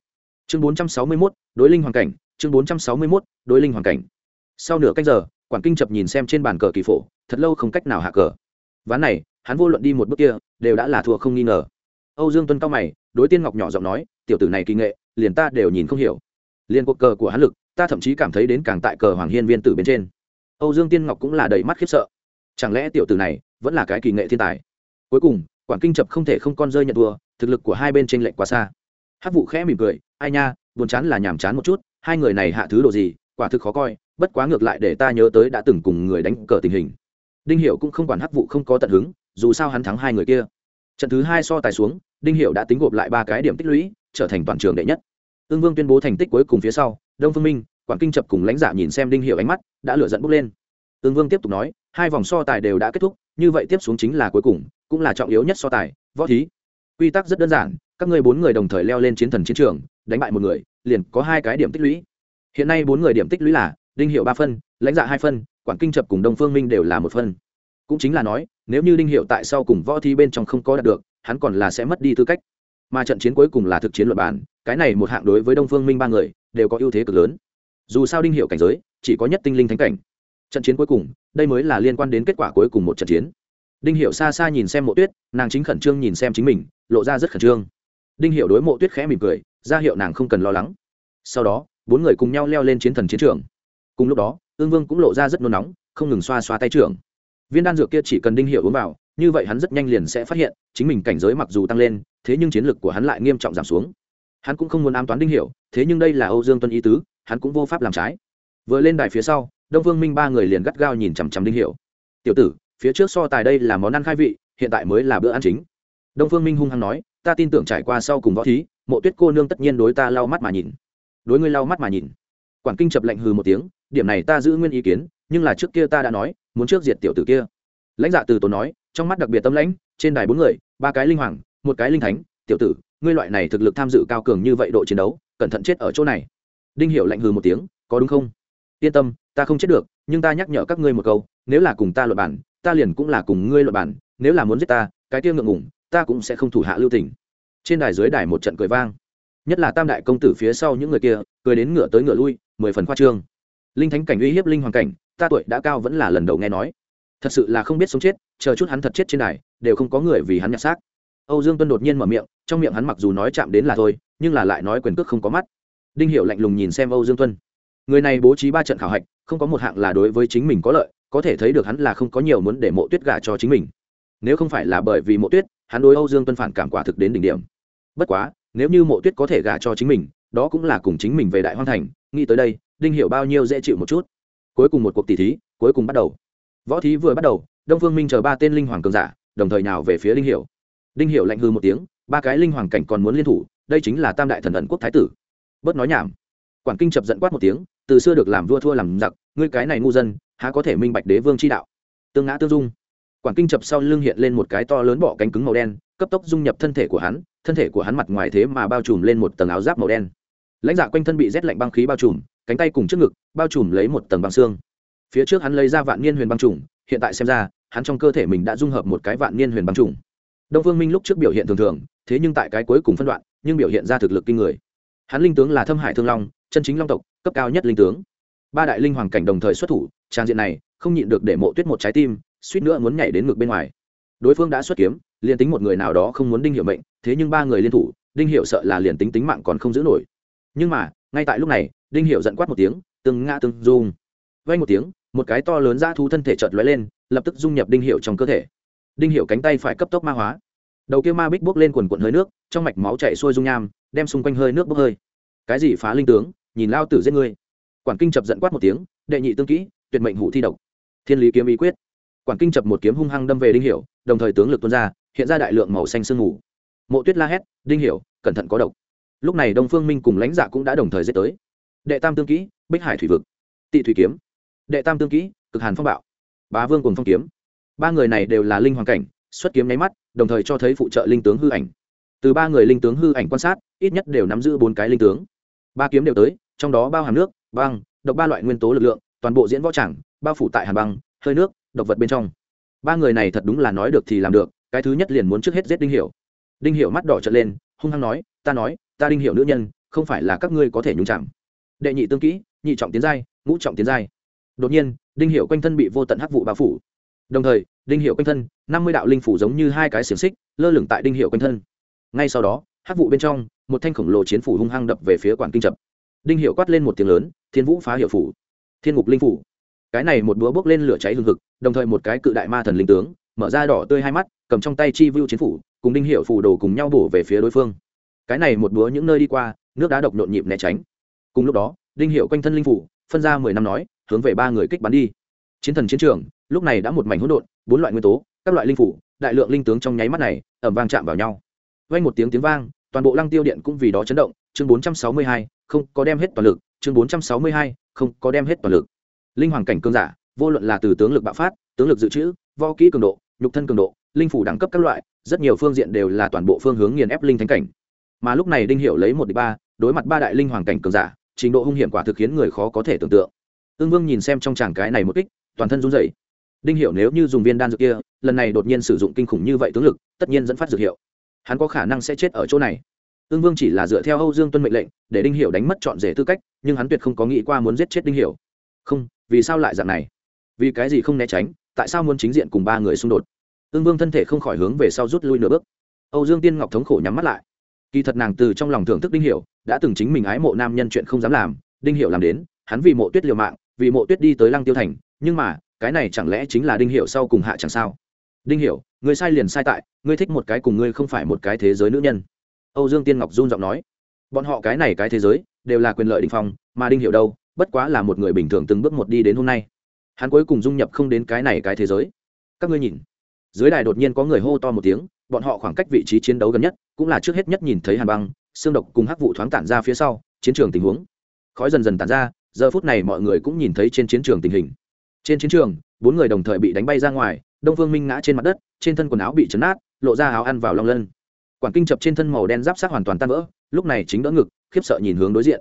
Chương bốn trăm sáu mươi mốt đối linh hoàn cảnh chương bốn trăm sáu mươi mốt đối linh hoàn cảnh. Sau nửa cách giờ quản kinh chập nhìn xem trên bàn cờ kỳ phổ thật lâu không cách nào hạ cờ ván này, hắn vô luận đi một bước kia, đều đã là thua không nghi ngờ. Âu dương tuân cao mày, đối tiên ngọc nhỏ giọng nói, tiểu tử này kỳ nghệ, liền ta đều nhìn không hiểu. Liền cuộc cờ của hắn lực, ta thậm chí cảm thấy đến càng tại cờ hoàng hiên viên tử bên trên. Âu dương tiên ngọc cũng là đầy mắt khiếp sợ. Chẳng lẽ tiểu tử này vẫn là cái kỳ nghệ thiên tài? Cuối cùng quản kinh chập không thể không con rơi nhận thua, thực lực của hai bên tranh lệch quá xa. Hát vụ khẽ mỉm cười, ai nha, buồn chán là nhàm chán một chút, hai người này hạ thứ đồ gì, quả thực khó coi, bất quá ngược lại để ta nhớ tới đã từng cùng người đánh cờ tình hình đinh hiệu cũng không quản hắc vụ không có tận hứng, dù sao hắn thắng hai người kia. Trận thứ hai so tài xuống, đinh hiệu đã tính gộp lại ba cái điểm tích lũy, trở thành toàn trường đệ nhất. Ương vương tuyên bố thành tích cuối cùng phía sau, đông phương minh, quảng kinh chập cùng lãnh giả nhìn xem đinh hiệu ánh mắt, đã lửa dẫn bốc lên. Ương vương tiếp tục nói, hai vòng so tài đều đã kết thúc, như vậy tiếp xuống chính là cuối cùng, cũng là trọng yếu nhất so tài, võ thí. Quy tắc rất đơn giản, các ngươi bốn người đồng thời leo lên chiến thần chiến trường, đánh bại một người, liền có hai cái điểm tích lũy. Hiện nay bốn người điểm tích lũy là đinh hiệu ba phân, lãnh dạ hai phân Quản kinh chập cùng đông phương minh đều là một phân. Cũng chính là nói, nếu như đinh hiệu tại sau cùng võ thi bên trong không có đạt được, hắn còn là sẽ mất đi tư cách. Mà trận chiến cuối cùng là thực chiến luật bản cái này một hạng đối với đông phương minh ba người, đều có ưu thế cực lớn. Dù sao đinh hiệu cảnh giới, chỉ có nhất tinh linh thánh cảnh. Trận chiến cuối cùng, đây mới là liên quan đến kết quả cuối cùng một trận chiến. Đinh hiệu xa xa nhìn xem mộ tuyết, nàng chính khẩn trương nhìn xem chính mình, lộ ra rất khẩn trương. Đinh hiệu đối mộ tuyết khẽ mỉm cười, ra hiệu nàng không cần lo lắng. Sau đó, bốn người cùng nhau leo lên chiến thần chiến trường. Cùng lúc đó ương vương cũng lộ ra rất nôn nóng, không ngừng xoa xoa tay trưởng. Viên đan dược kia chỉ cần đinh hiệu uống vào, như vậy hắn rất nhanh liền sẽ phát hiện, chính mình cảnh giới mặc dù tăng lên, thế nhưng chiến lược của hắn lại nghiêm trọng giảm xuống. Hắn cũng không muốn ám toán đinh hiệu, thế nhưng đây là âu dương tuân ý tứ, hắn cũng vô pháp làm trái. Vừa lên đài phía sau, đông vương minh ba người liền gắt gao nhìn chằm chằm đinh hiệu. Tiểu tử, phía trước so tài đây là món ăn khai vị, hiện tại mới là bữa ăn chính. Đông phương minh hung hăng nói, ta tin tưởng trải qua sau cùng võ thí, mộ tuyết cô nương tất nhiên đối ta lau mắt mà nhìn. Đối ngươi lau mắt mà nhìn. Quản kinh chập lệnh hừ một tiếng điểm này ta giữ nguyên ý kiến, nhưng là trước kia ta đã nói, muốn trước diệt tiểu tử kia. Lãnh dạ từ tốn nói, trong mắt đặc biệt tâm lãnh, trên đài bốn người, ba cái linh hoàng, một cái linh thánh, tiểu tử, ngươi loại này thực lực tham dự cao cường như vậy độ chiến đấu, cẩn thận chết ở chỗ này. Đinh hiểu lạnh hừ một tiếng, có đúng không? Yên tâm, ta không chết được, nhưng ta nhắc nhở các ngươi một câu, nếu là cùng ta luận bản ta liền cũng là cùng ngươi luận bản nếu là muốn giết ta, cái tiêu ngượng ngủng ta cũng sẽ không thủ hạ lưu tình. Trên đài dưới đài một trận cười vang. Nhất là tam đại công tử phía sau những người kia, cười đến ngựa tới ngựa lui, mười phần khoa trương linh thánh cảnh uy hiếp linh hoàng cảnh, ta tuổi đã cao vẫn là lần đầu nghe nói. Thật sự là không biết sống chết, chờ chút hắn thật chết trên đài, đều không có người vì hắn nhặt xác. Âu dương tuân đột nhiên mở miệng, trong miệng hắn mặc dù nói chạm đến là thôi, nhưng là lại nói quyền cước không có mắt. Đinh hiệu lạnh lùng nhìn xem âu dương tuân. Người này bố trí ba trận khảo hạch, không có một hạng là đối với chính mình có lợi, có thể thấy được hắn là không có nhiều muốn để mộ tuyết gả cho chính mình. Nếu không phải là bởi vì mộ tuyết, hắn đối âu dương tuân phản cảm quả thực đến đỉnh điểm. Bất quá, nếu như mộ tuyết có thể gả cho chính mình, đó cũng là cùng chính mình về đại hoang thành, nghĩ tới đây đinh hiểu bao nhiêu dễ chịu một chút. Cuối cùng một cuộc tỷ thí, cuối cùng bắt đầu. Võ thí vừa bắt đầu, đông phương minh chờ ba tên linh hoàng cường giả, đồng thời nào về phía đinh hiểu. Đinh hiểu lạnh hư một tiếng, ba cái linh hoàng cảnh còn muốn liên thủ, đây chính là tam đại thần ẩn quốc thái tử. Bớt nói nhảm. Quản kinh chập giận quát một tiếng, từ xưa được làm vua thua làm giặc, ngươi cái này ngu dân, há có thể minh bạch đế vương chi đạo? Tương ngã tương dung. Quản kinh chập sau lưng hiện lên một cái to lớn bọ cánh cứng màu đen, cấp tốc dung nhập thân thể của hắn, thân thể của hắn mặt ngoài thế mà bao trùm lên một tầng áo giáp màu đen. Lãnh dạ quanh thân bị rét lạnh băng khí bao trùm cánh tay cùng trước ngực, bao trùm lấy một tầng băng xương. Phía trước hắn lấy ra vạn niên huyền băng trùng, hiện tại xem ra, hắn trong cơ thể mình đã dung hợp một cái vạn niên huyền băng trùng. Đông phương minh lúc trước biểu hiện thường thường, thế nhưng tại cái cuối cùng phân đoạn, nhưng biểu hiện ra thực lực kinh người. Hắn linh tướng là thâm hải thương long, chân chính long tộc, cấp cao nhất linh tướng. Ba đại linh hoàng cảnh đồng thời xuất thủ, trang diện này, không nhịn được để mộ tuyết một trái tim, suýt nữa muốn nhảy đến ngực bên ngoài. Đối phương đã xuất kiếm, liền tính một người nào đó không muốn đinh hiệu mệnh, thế nhưng ba người liên thủ, đinh hiệu sợ là liền tính tính mạng còn không giữ nổi. Nhưng mà, ngay tại lúc này đinh hiệu giận quát một tiếng, từng ngã từng dung vay một tiếng, một cái to lớn ra thu thân thể chợt lóe lên, lập tức dung nhập đinh hiệu trong cơ thể. Đinh hiệu cánh tay phải cấp tốc ma hóa. Đầu kia ma bích bốc lên quần cuộn hơi nước, trong mạch máu chảy xuôi dung nham, đem xung quanh hơi nước bốc hơi. Cái gì phá linh tướng, nhìn lao tử giết ngươi. Quản kinh chập giận quát một tiếng, đệ nhị tương kỹ, tuyệt mệnh hủ thi độc. Thiên lý kiếm ý quyết. Quản kinh chập một kiếm hung hăng đâm về đinh hiểu, đồng thời tướng lực tuôn ra, hiện ra đại lượng màu xanh sương mù. Mộ tuyết la hét, đinh hiểu, cẩn thận có độc. Lúc này đông phương minh cùng lãnh dạ cũng đã đồng thời giết tới đệ tam tương kỹ, bích hải thủy vực. Tị thủy kiếm. Đệ tam tương kỹ, cực hàn phong bạo. Bá vương cùng phong kiếm. Ba người này đều là linh hoàng cảnh, xuất kiếm nháy mắt, đồng thời cho thấy phụ trợ linh tướng hư ảnh. Từ ba người linh tướng hư ảnh quan sát, ít nhất đều nắm giữ bốn cái linh tướng. Ba kiếm đều tới, trong đó bao hàm nước, băng, độc ba loại nguyên tố lực lượng, toàn bộ diễn võ tràng bao phủ tại hàn băng, hơi nước, độc vật bên trong. Ba người này thật đúng là nói được thì làm được, cái thứ nhất liền muốn trước hết giết đinh hiểu. Đinh hiểu mắt đỏ trợn lên, hung hăng nói, ta nói, ta đinh hiểu nữ nhân, không phải là các ngươi có thể nhúng chạm đệ nhị tương kỹ, nhị trọng tiến giai, ngũ trọng tiến giai. Đột nhiên, đinh hiệu quanh thân bị vô tận hắc vụ bao phủ. Đồng thời, đinh hiệu quanh thân, năm mươi đạo linh phủ giống như hai cái xiềng xích, lơ lửng tại đinh hiệu quanh thân. Ngay sau đó, hắc vụ bên trong, một thanh khổng lồ chiến phủ hung hăng đập về phía quản kinh chập. Đinh hiệu quát lên một tiếng lớn, thiên vũ phá hiệu phủ, thiên ngục linh phủ. Cái này một búa bước lên lửa cháy hừng hực, đồng thời một cái cự đại ma thần linh tướng, mở ra đỏ tươi hai mắt, cầm trong tay chi vưu chiến phủ, cùng đinh hiệu phủ đồ cùng nhau bổ về phía đối phương. Cái này một búa những nơi đi qua, nước đá độc nhộn nhịp né tránh cùng lúc đó, đinh hiệu quanh thân linh phủ, phân ra mười năm nói, hướng về ba người kích bắn đi. Chiến thần chiến trường, lúc này đã một mảnh hỗn độn, bốn loại nguyên tố, các loại linh phủ, đại lượng linh tướng trong nháy mắt này ẩm vang chạm vào nhau. Vang một tiếng tiếng vang, toàn bộ lăng tiêu điện cũng vì đó chấn động. Chương bốn trăm sáu mươi hai, không có đem hết toàn lực. Chương bốn trăm sáu mươi hai, không có đem hết toàn lực. Linh hoàng cảnh cương giả, vô luận là từ tướng lực bạo phát, tướng lực dự trữ vo kỹ cường độ, nhục thân cường độ, linh phủ đẳng cấp các loại, rất nhiều phương diện đều là toàn bộ phương hướng nghiền ép linh thánh cảnh. Mà lúc này đinh hiểu lấy một đ ba, đối mặt ba đại linh hoàng cảnh cường giả trình độ hung hiểm quả thực khiến người khó có thể tưởng tượng. Ương vương nhìn xem trong chàng cái này một kích, toàn thân run rẩy. Đinh hiểu nếu như dùng viên đan dược kia, lần này đột nhiên sử dụng kinh khủng như vậy tướng lực, tất nhiên dẫn phát dược hiệu. Hắn có khả năng sẽ chết ở chỗ này. Ương vương chỉ là dựa theo âu dương tuân mệnh lệnh, để đinh hiểu đánh mất trọn rể tư cách, nhưng hắn tuyệt không có nghĩ qua muốn giết chết đinh hiểu. Không, vì sao lại dạng này? Vì cái gì không né tránh, tại sao muốn chính diện cùng ba người xung đột? Ương vương thân thể không khỏi hướng về sau rút lui nửa bước. Âu dương tiên ngọc thống khổ nhắm mắt lại. Kỳ thật nàng từ trong lòng thưởng thức đinh hiểu đã từng chính mình ái mộ nam nhân chuyện không dám làm, đinh hiểu làm đến, hắn vì mộ tuyết liều mạng, vì mộ tuyết đi tới lăng tiêu thành, nhưng mà, cái này chẳng lẽ chính là đinh hiệu sau cùng hạ chẳng sao? Đinh hiệu người sai liền sai tại, ngươi thích một cái cùng ngươi không phải một cái thế giới nữ nhân. Âu dương tiên ngọc run giọng nói, bọn họ cái này cái thế giới, đều là quyền lợi đình phong, mà đinh hiệu đâu, bất quá là một người bình thường từng bước một đi đến hôm nay. Hắn cuối cùng dung nhập không đến cái này cái thế giới. Các ngươi nhìn, dưới đài đột nhiên có người hô to một tiếng, bọn họ khoảng cách vị trí chiến đấu gần nhất, cũng là trước hết nhất nhìn thấy hàn băng xương độc cùng hắc vụ thoáng tản ra phía sau, chiến trường tình huống. Khói dần dần tản ra, giờ phút này mọi người cũng nhìn thấy trên chiến trường tình hình. Trên chiến trường, bốn người đồng thời bị đánh bay ra ngoài, đông phương minh ngã trên mặt đất, trên thân quần áo bị chấn nát, lộ ra áo ăn vào long lân. Quản kinh chập trên thân màu đen giáp sát hoàn toàn tan vỡ, lúc này chính đỡ ngực, khiếp sợ nhìn hướng đối diện.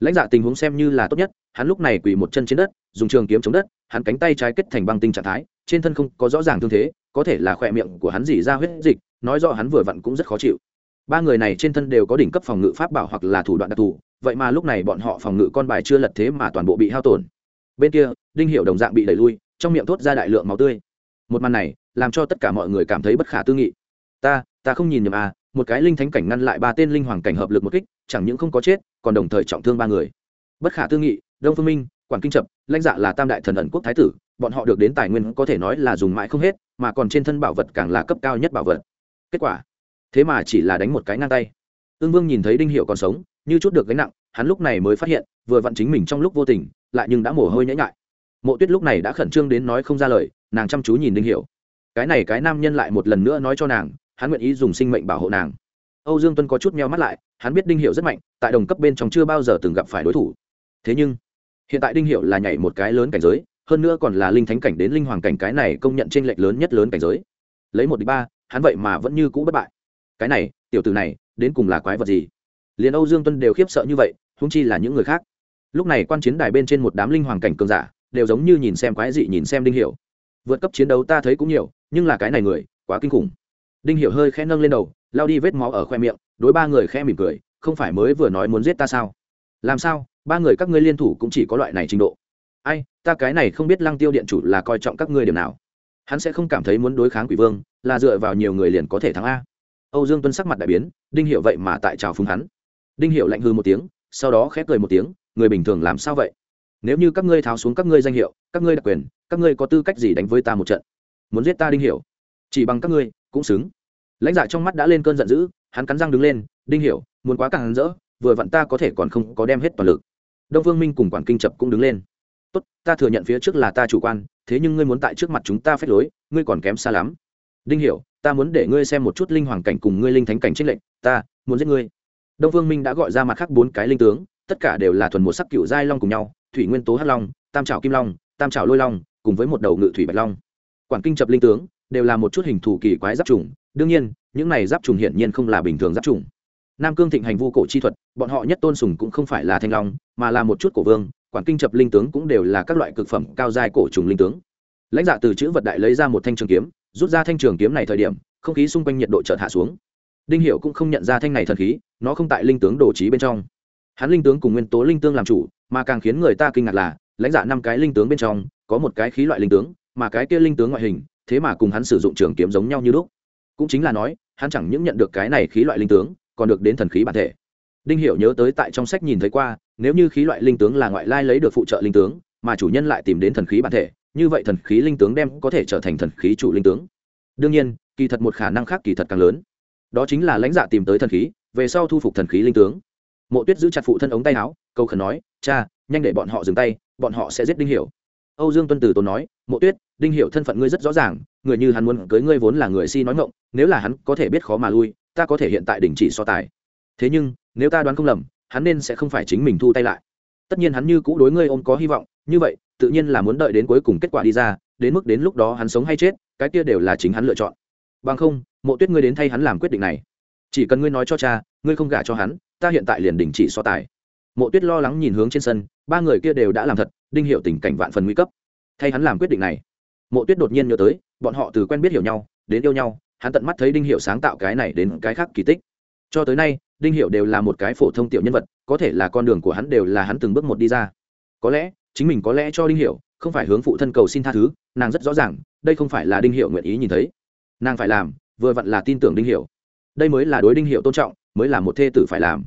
Lãnh dạ tình huống xem như là tốt nhất, hắn lúc này quỳ một chân trên đất, dùng trường kiếm chống đất, hắn cánh tay trái kết thành băng tinh trạng thái, trên thân không có rõ ràng thương thế, có thể là khỏe miệng của hắn dỉ ra huyết dịch, nói rõ hắn vừa vặn cũng rất khó chịu ba người này trên thân đều có đỉnh cấp phòng ngự pháp bảo hoặc là thủ đoạn đặc thù, vậy mà lúc này bọn họ phòng ngự con bài chưa lật thế mà toàn bộ bị hao tổn. Bên kia, đinh hiệu đồng dạng bị đẩy lui, trong miệng thốt ra đại lượng máu tươi. Một màn này, làm cho tất cả mọi người cảm thấy bất khả tư nghị. Ta ta không nhìn nhầm à một cái linh thánh cảnh ngăn lại ba tên linh hoàng cảnh hợp lực một kích, chẳng những không có chết, còn đồng thời trọng thương ba người. Bất khả tư nghị, đông phương minh quản kinh trập lãnh dạ là tam đại thần ẩn quốc thái tử, bọn họ được đến tài nguyên có thể nói là dùng mãi không hết, mà còn trên thân bảo vật càng là cấp cao nhất bảo vật. Kết quả thế mà chỉ là đánh một cái ngang tay. Ương vương nhìn thấy đinh hiệu còn sống, như chút được gánh nặng, hắn lúc này mới phát hiện, vừa vặn chính mình trong lúc vô tình, lại nhưng đã mồ hôi nhễ nhại. Mộ tuyết lúc này đã khẩn trương đến nói không ra lời, nàng chăm chú nhìn đinh hiệu. Cái này cái nam nhân lại một lần nữa nói cho nàng, hắn nguyện ý dùng sinh mệnh bảo hộ nàng. Âu dương tuân có chút meo mắt lại, hắn biết đinh hiệu rất mạnh, tại đồng cấp bên trong chưa bao giờ từng gặp phải đối thủ. Thế nhưng, hiện tại đinh hiệu là nhảy một cái lớn cảnh giới, hơn nữa còn là linh thánh cảnh đến linh hoàng cảnh cái này công nhận t r ê n lệch lớn nhất lớn cảnh giới. Lấy một đi ba, hắn vậy mà vẫn như cũ bất bại cái này, tiểu tử này, đến cùng là quái vật gì? Liền âu dương tuân đều khiếp sợ như vậy húng chi là những người khác. Lúc này quan chiến đài bên trên một đám linh hoàng cảnh cường giả, đều giống như nhìn xem quái dị, nhìn xem đinh hiểu. Vượt cấp chiến đấu ta thấy cũng nhiều, nhưng là cái này người, quá kinh khủng. Đinh hiểu hơi khẽ nâng lên đầu lao đi vết máu ở khoe miệng, đối ba người khẽ mỉm cười, không phải mới vừa nói muốn giết ta sao? Làm sao, ba người các ngươi liên thủ cũng chỉ có loại này trình độ? Ai, ta cái này không biết lăng tiêu điện chủ là coi trọng các ngươi điểm nào. Hắn sẽ không cảm thấy muốn đối kháng quỷ vương, là dựa vào nhiều người liền có thể thắng a âu dương tuân sắc mặt đại biến đinh hiệu vậy mà tại chào phúng hắn. Đinh hiệu lạnh hư một tiếng sau đó khép cười một tiếng người bình thường làm sao vậy? Nếu như các ngươi tháo xuống các ngươi danh hiệu các ngươi đặc quyền các ngươi có tư cách gì đánh với ta một trận? Muốn giết ta đinh hiểu? Chỉ bằng các ngươi cũng xứng. Lãnh dạ trong mắt đã lên cơn giận dữ hắn cắn răng đứng lên đinh hiểu muốn quá càng hắn dỡ, vừa vặn ta có thể còn không có đem hết toàn lực. Đông vương minh cùng quản kinh chập cũng đứng lên. Tốt ta thừa nhận phía trước là ta chủ quan thế nhưng ngươi muốn tại trước mặt chúng ta phép lối ngươi còn kém xa lắm. Đinh hiểu ta muốn để ngươi xem một chút linh hoàng cảnh cùng ngươi linh thánh cảnh trích lệnh ta muốn giết ngươi. Đông vương minh đã gọi ra mặt khác bốn cái linh tướng, tất cả đều là thuần một sắc cựu giai long cùng nhau, thủy nguyên tố hắc long, tam trào kim long, tam trào lôi long, cùng với một đầu ngự thủy bạch long. Quản kinh chập linh tướng, đều là một chút hình thù kỳ quái giáp trùng, đương nhiên, những này giáp trùng hiển nhiên không là bình thường giáp trùng. Nam cương thịnh hành vu cổ chi thuật, bọn họ nhất tôn sùng cũng không phải là thanh long, mà là một chút cổ vương, quản kinh chập linh tướng cũng đều là các loại cực phẩm cao giai cổ trùng linh tướng. Lãnh dạ từ chữ vật đại lấy ra một thanh trường kiếm rút ra thanh trường kiếm này thời điểm, không khí xung quanh nhiệt độ chợt hạ xuống. Đinh hiệu cũng không nhận ra thanh này thần khí, nó không tại linh tướng đồ trí bên trong. Hắn linh tướng cùng nguyên tố linh tướng làm chủ, mà càng khiến người ta kinh ngạc là, lãnh giả năm cái linh tướng bên trong, có một cái khí loại linh tướng, mà cái kia linh tướng ngoại hình, thế mà cùng hắn sử dụng trường kiếm giống nhau như lúc. Cũng chính là nói, hắn chẳng những nhận được cái này khí loại linh tướng, còn được đến thần khí bản thể. Đinh hiểu nhớ tới tại trong sách nhìn thấy qua, nếu như khí loại linh tướng là ngoại lai lấy được phụ trợ linh tướng, mà chủ nhân lại tìm đến thần khí bản thể như vậy thần khí linh tướng đem có thể trở thành thần khí chủ linh tướng. Đương nhiên, kỳ thật một khả năng khác kỳ thật càng lớn. Đó chính là lãnh dạ tìm tới thần khí, về sau thu phục thần khí linh tướng. Mộ tuyết giữ chặt phụ thân ống tay áo câu khẩn nói, cha, nhanh để bọn họ dừng tay, bọn họ sẽ giết đinh hiểu. Âu dương tuân Tử tốn nói, mộ tuyết, đinh hiểu thân phận ngươi rất rõ ràng, người như hắn muốn cưới ngươi vốn là người si nói ngọng, nếu là hắn có thể biết khó mà lui, ta có thể hiện tại đình chỉ so tài. Thế nhưng, nếu ta đoán không lầm, hắn nên sẽ không phải chính mình thu tay lại. Tất nhiên hắn như cũ đối ngươi ôm có hy vọng, như vậy tự nhiên là muốn đợi đến cuối cùng kết quả đi ra, đến mức đến lúc đó hắn sống hay chết, cái kia đều là chính hắn lựa chọn. Bằng không, mộ tuyết ngươi đến thay hắn làm quyết định này. Chỉ cần ngươi nói cho cha, ngươi không gả cho hắn, ta hiện tại liền đình chỉ so tài. Mộ tuyết lo lắng nhìn hướng trên sân, ba người kia đều đã làm thật, đinh hiệu tình cảnh vạn phần nguy cấp. Thay hắn làm quyết định này. Mộ tuyết đột nhiên nhớ tới, bọn họ từ quen biết hiểu nhau, đến yêu nhau, hắn tận mắt thấy đinh hiệu sáng tạo cái này đến cái khác kỳ tích. Cho tới nay, đinh hiệu đều là một cái phổ thông tiểu nhân vật, có thể là con đường của hắn đều là hắn từng bước một đi ra. Có lẽ chính mình có lẽ cho đinh hiệu không phải hướng phụ thân cầu xin tha thứ, nàng rất rõ ràng, đây không phải là đinh hiệu nguyện ý nhìn thấy. Nàng phải làm, vừa vặn là tin tưởng đinh hiệu đây mới là đối đinh hiệu tôn trọng, mới là một thê tử phải làm.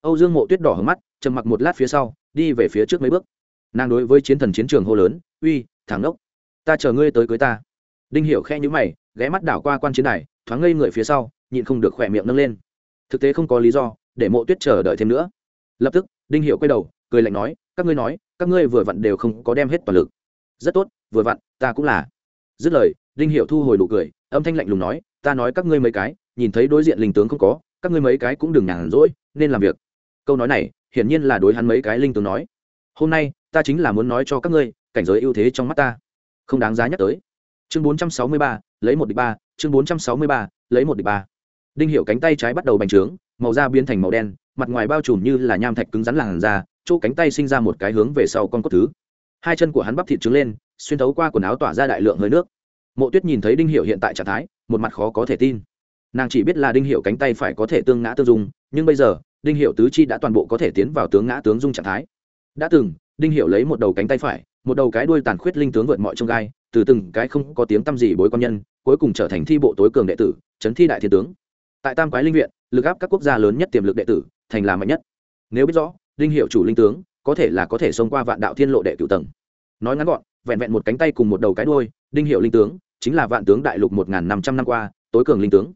Âu dương mộ tuyết đỏ hướng mắt, trầm mặc một lát phía sau, đi về phía trước mấy bước. Nàng đối với chiến thần chiến trường hô lớn, uy, thằng ngốc, ta chờ ngươi tới cưới ta. Đinh hiệu khe nhíu mày, ghé mắt đảo qua quan chiến này thoáng ngây người phía sau, nhịn không được khỏe miệng nâng lên. Thực tế không có lý do, để mộ tuyết chờ đợi thêm nữa. Lập tức, đinh hiệu quay đầu, cười lạnh nói các ngươi nói các ngươi vừa vặn đều không có đem hết toàn lực. Rất tốt vừa vặn ta cũng là. Dứt lời đinh hiệu thu hồi nụ cười âm thanh lạnh lùng nói ta nói các ngươi mấy cái nhìn thấy đối diện linh tướng không có các ngươi mấy cái cũng đừng nhàn rỗi nên làm việc. Câu nói này hiển nhiên là đối hắn mấy cái linh tướng nói. Hôm nay ta chính là muốn nói cho các ngươi cảnh giới ưu thế trong mắt ta. Không đáng giá nhắc tới. Chương 463, lấy một địch ba chương 463, lấy một địch ba. Đinh hiệu cánh tay trái bắt đầu bành trướng màu da biến thành màu đen mặt ngoài bao trùm như là nham thạch cứng rắn làn da chỗ cánh tay sinh ra một cái hướng về sau con cốt thứ. Hai chân của hắn bắp thịt trứng lên, xuyên thấu qua quần áo tỏa ra đại lượng hơi nước. Mộ tuyết nhìn thấy đinh hiệu hiện tại trạng thái, một mặt khó có thể tin. Nàng chỉ biết là đinh hiệu cánh tay phải có thể tương ngã tương dung, nhưng bây giờ, đinh hiệu tứ chi đã toàn bộ có thể tiến vào tướng ngã tướng dung trạng thái. Đã từng, đinh hiệu lấy một đầu cánh tay phải, một đầu cái đuôi tàn khuyết linh tướng vượt mọi trông gai, từ từng cái không có tiếng tăm gì bối quan nhân, cuối cùng trở thành thi bộ tối cường đệ tử trấn thi đại thiên tướng. Tại tam quái linh viện, lực áp các quốc gia lớn nhất tiềm lực đệ tử, thành là mạnh nhất. Nếu biết rõ đinh hiệu chủ linh tướng, có thể là có thể xông qua vạn đạo thiên lộ đệ cửu tầng. Nói ngắn gọn, vẹn vẹn một cánh tay cùng một đầu cái đuôi, đinh hiệu linh tướng, chính là vạn tướng đại lục một năm trăm năm qua, tối cường linh tướng.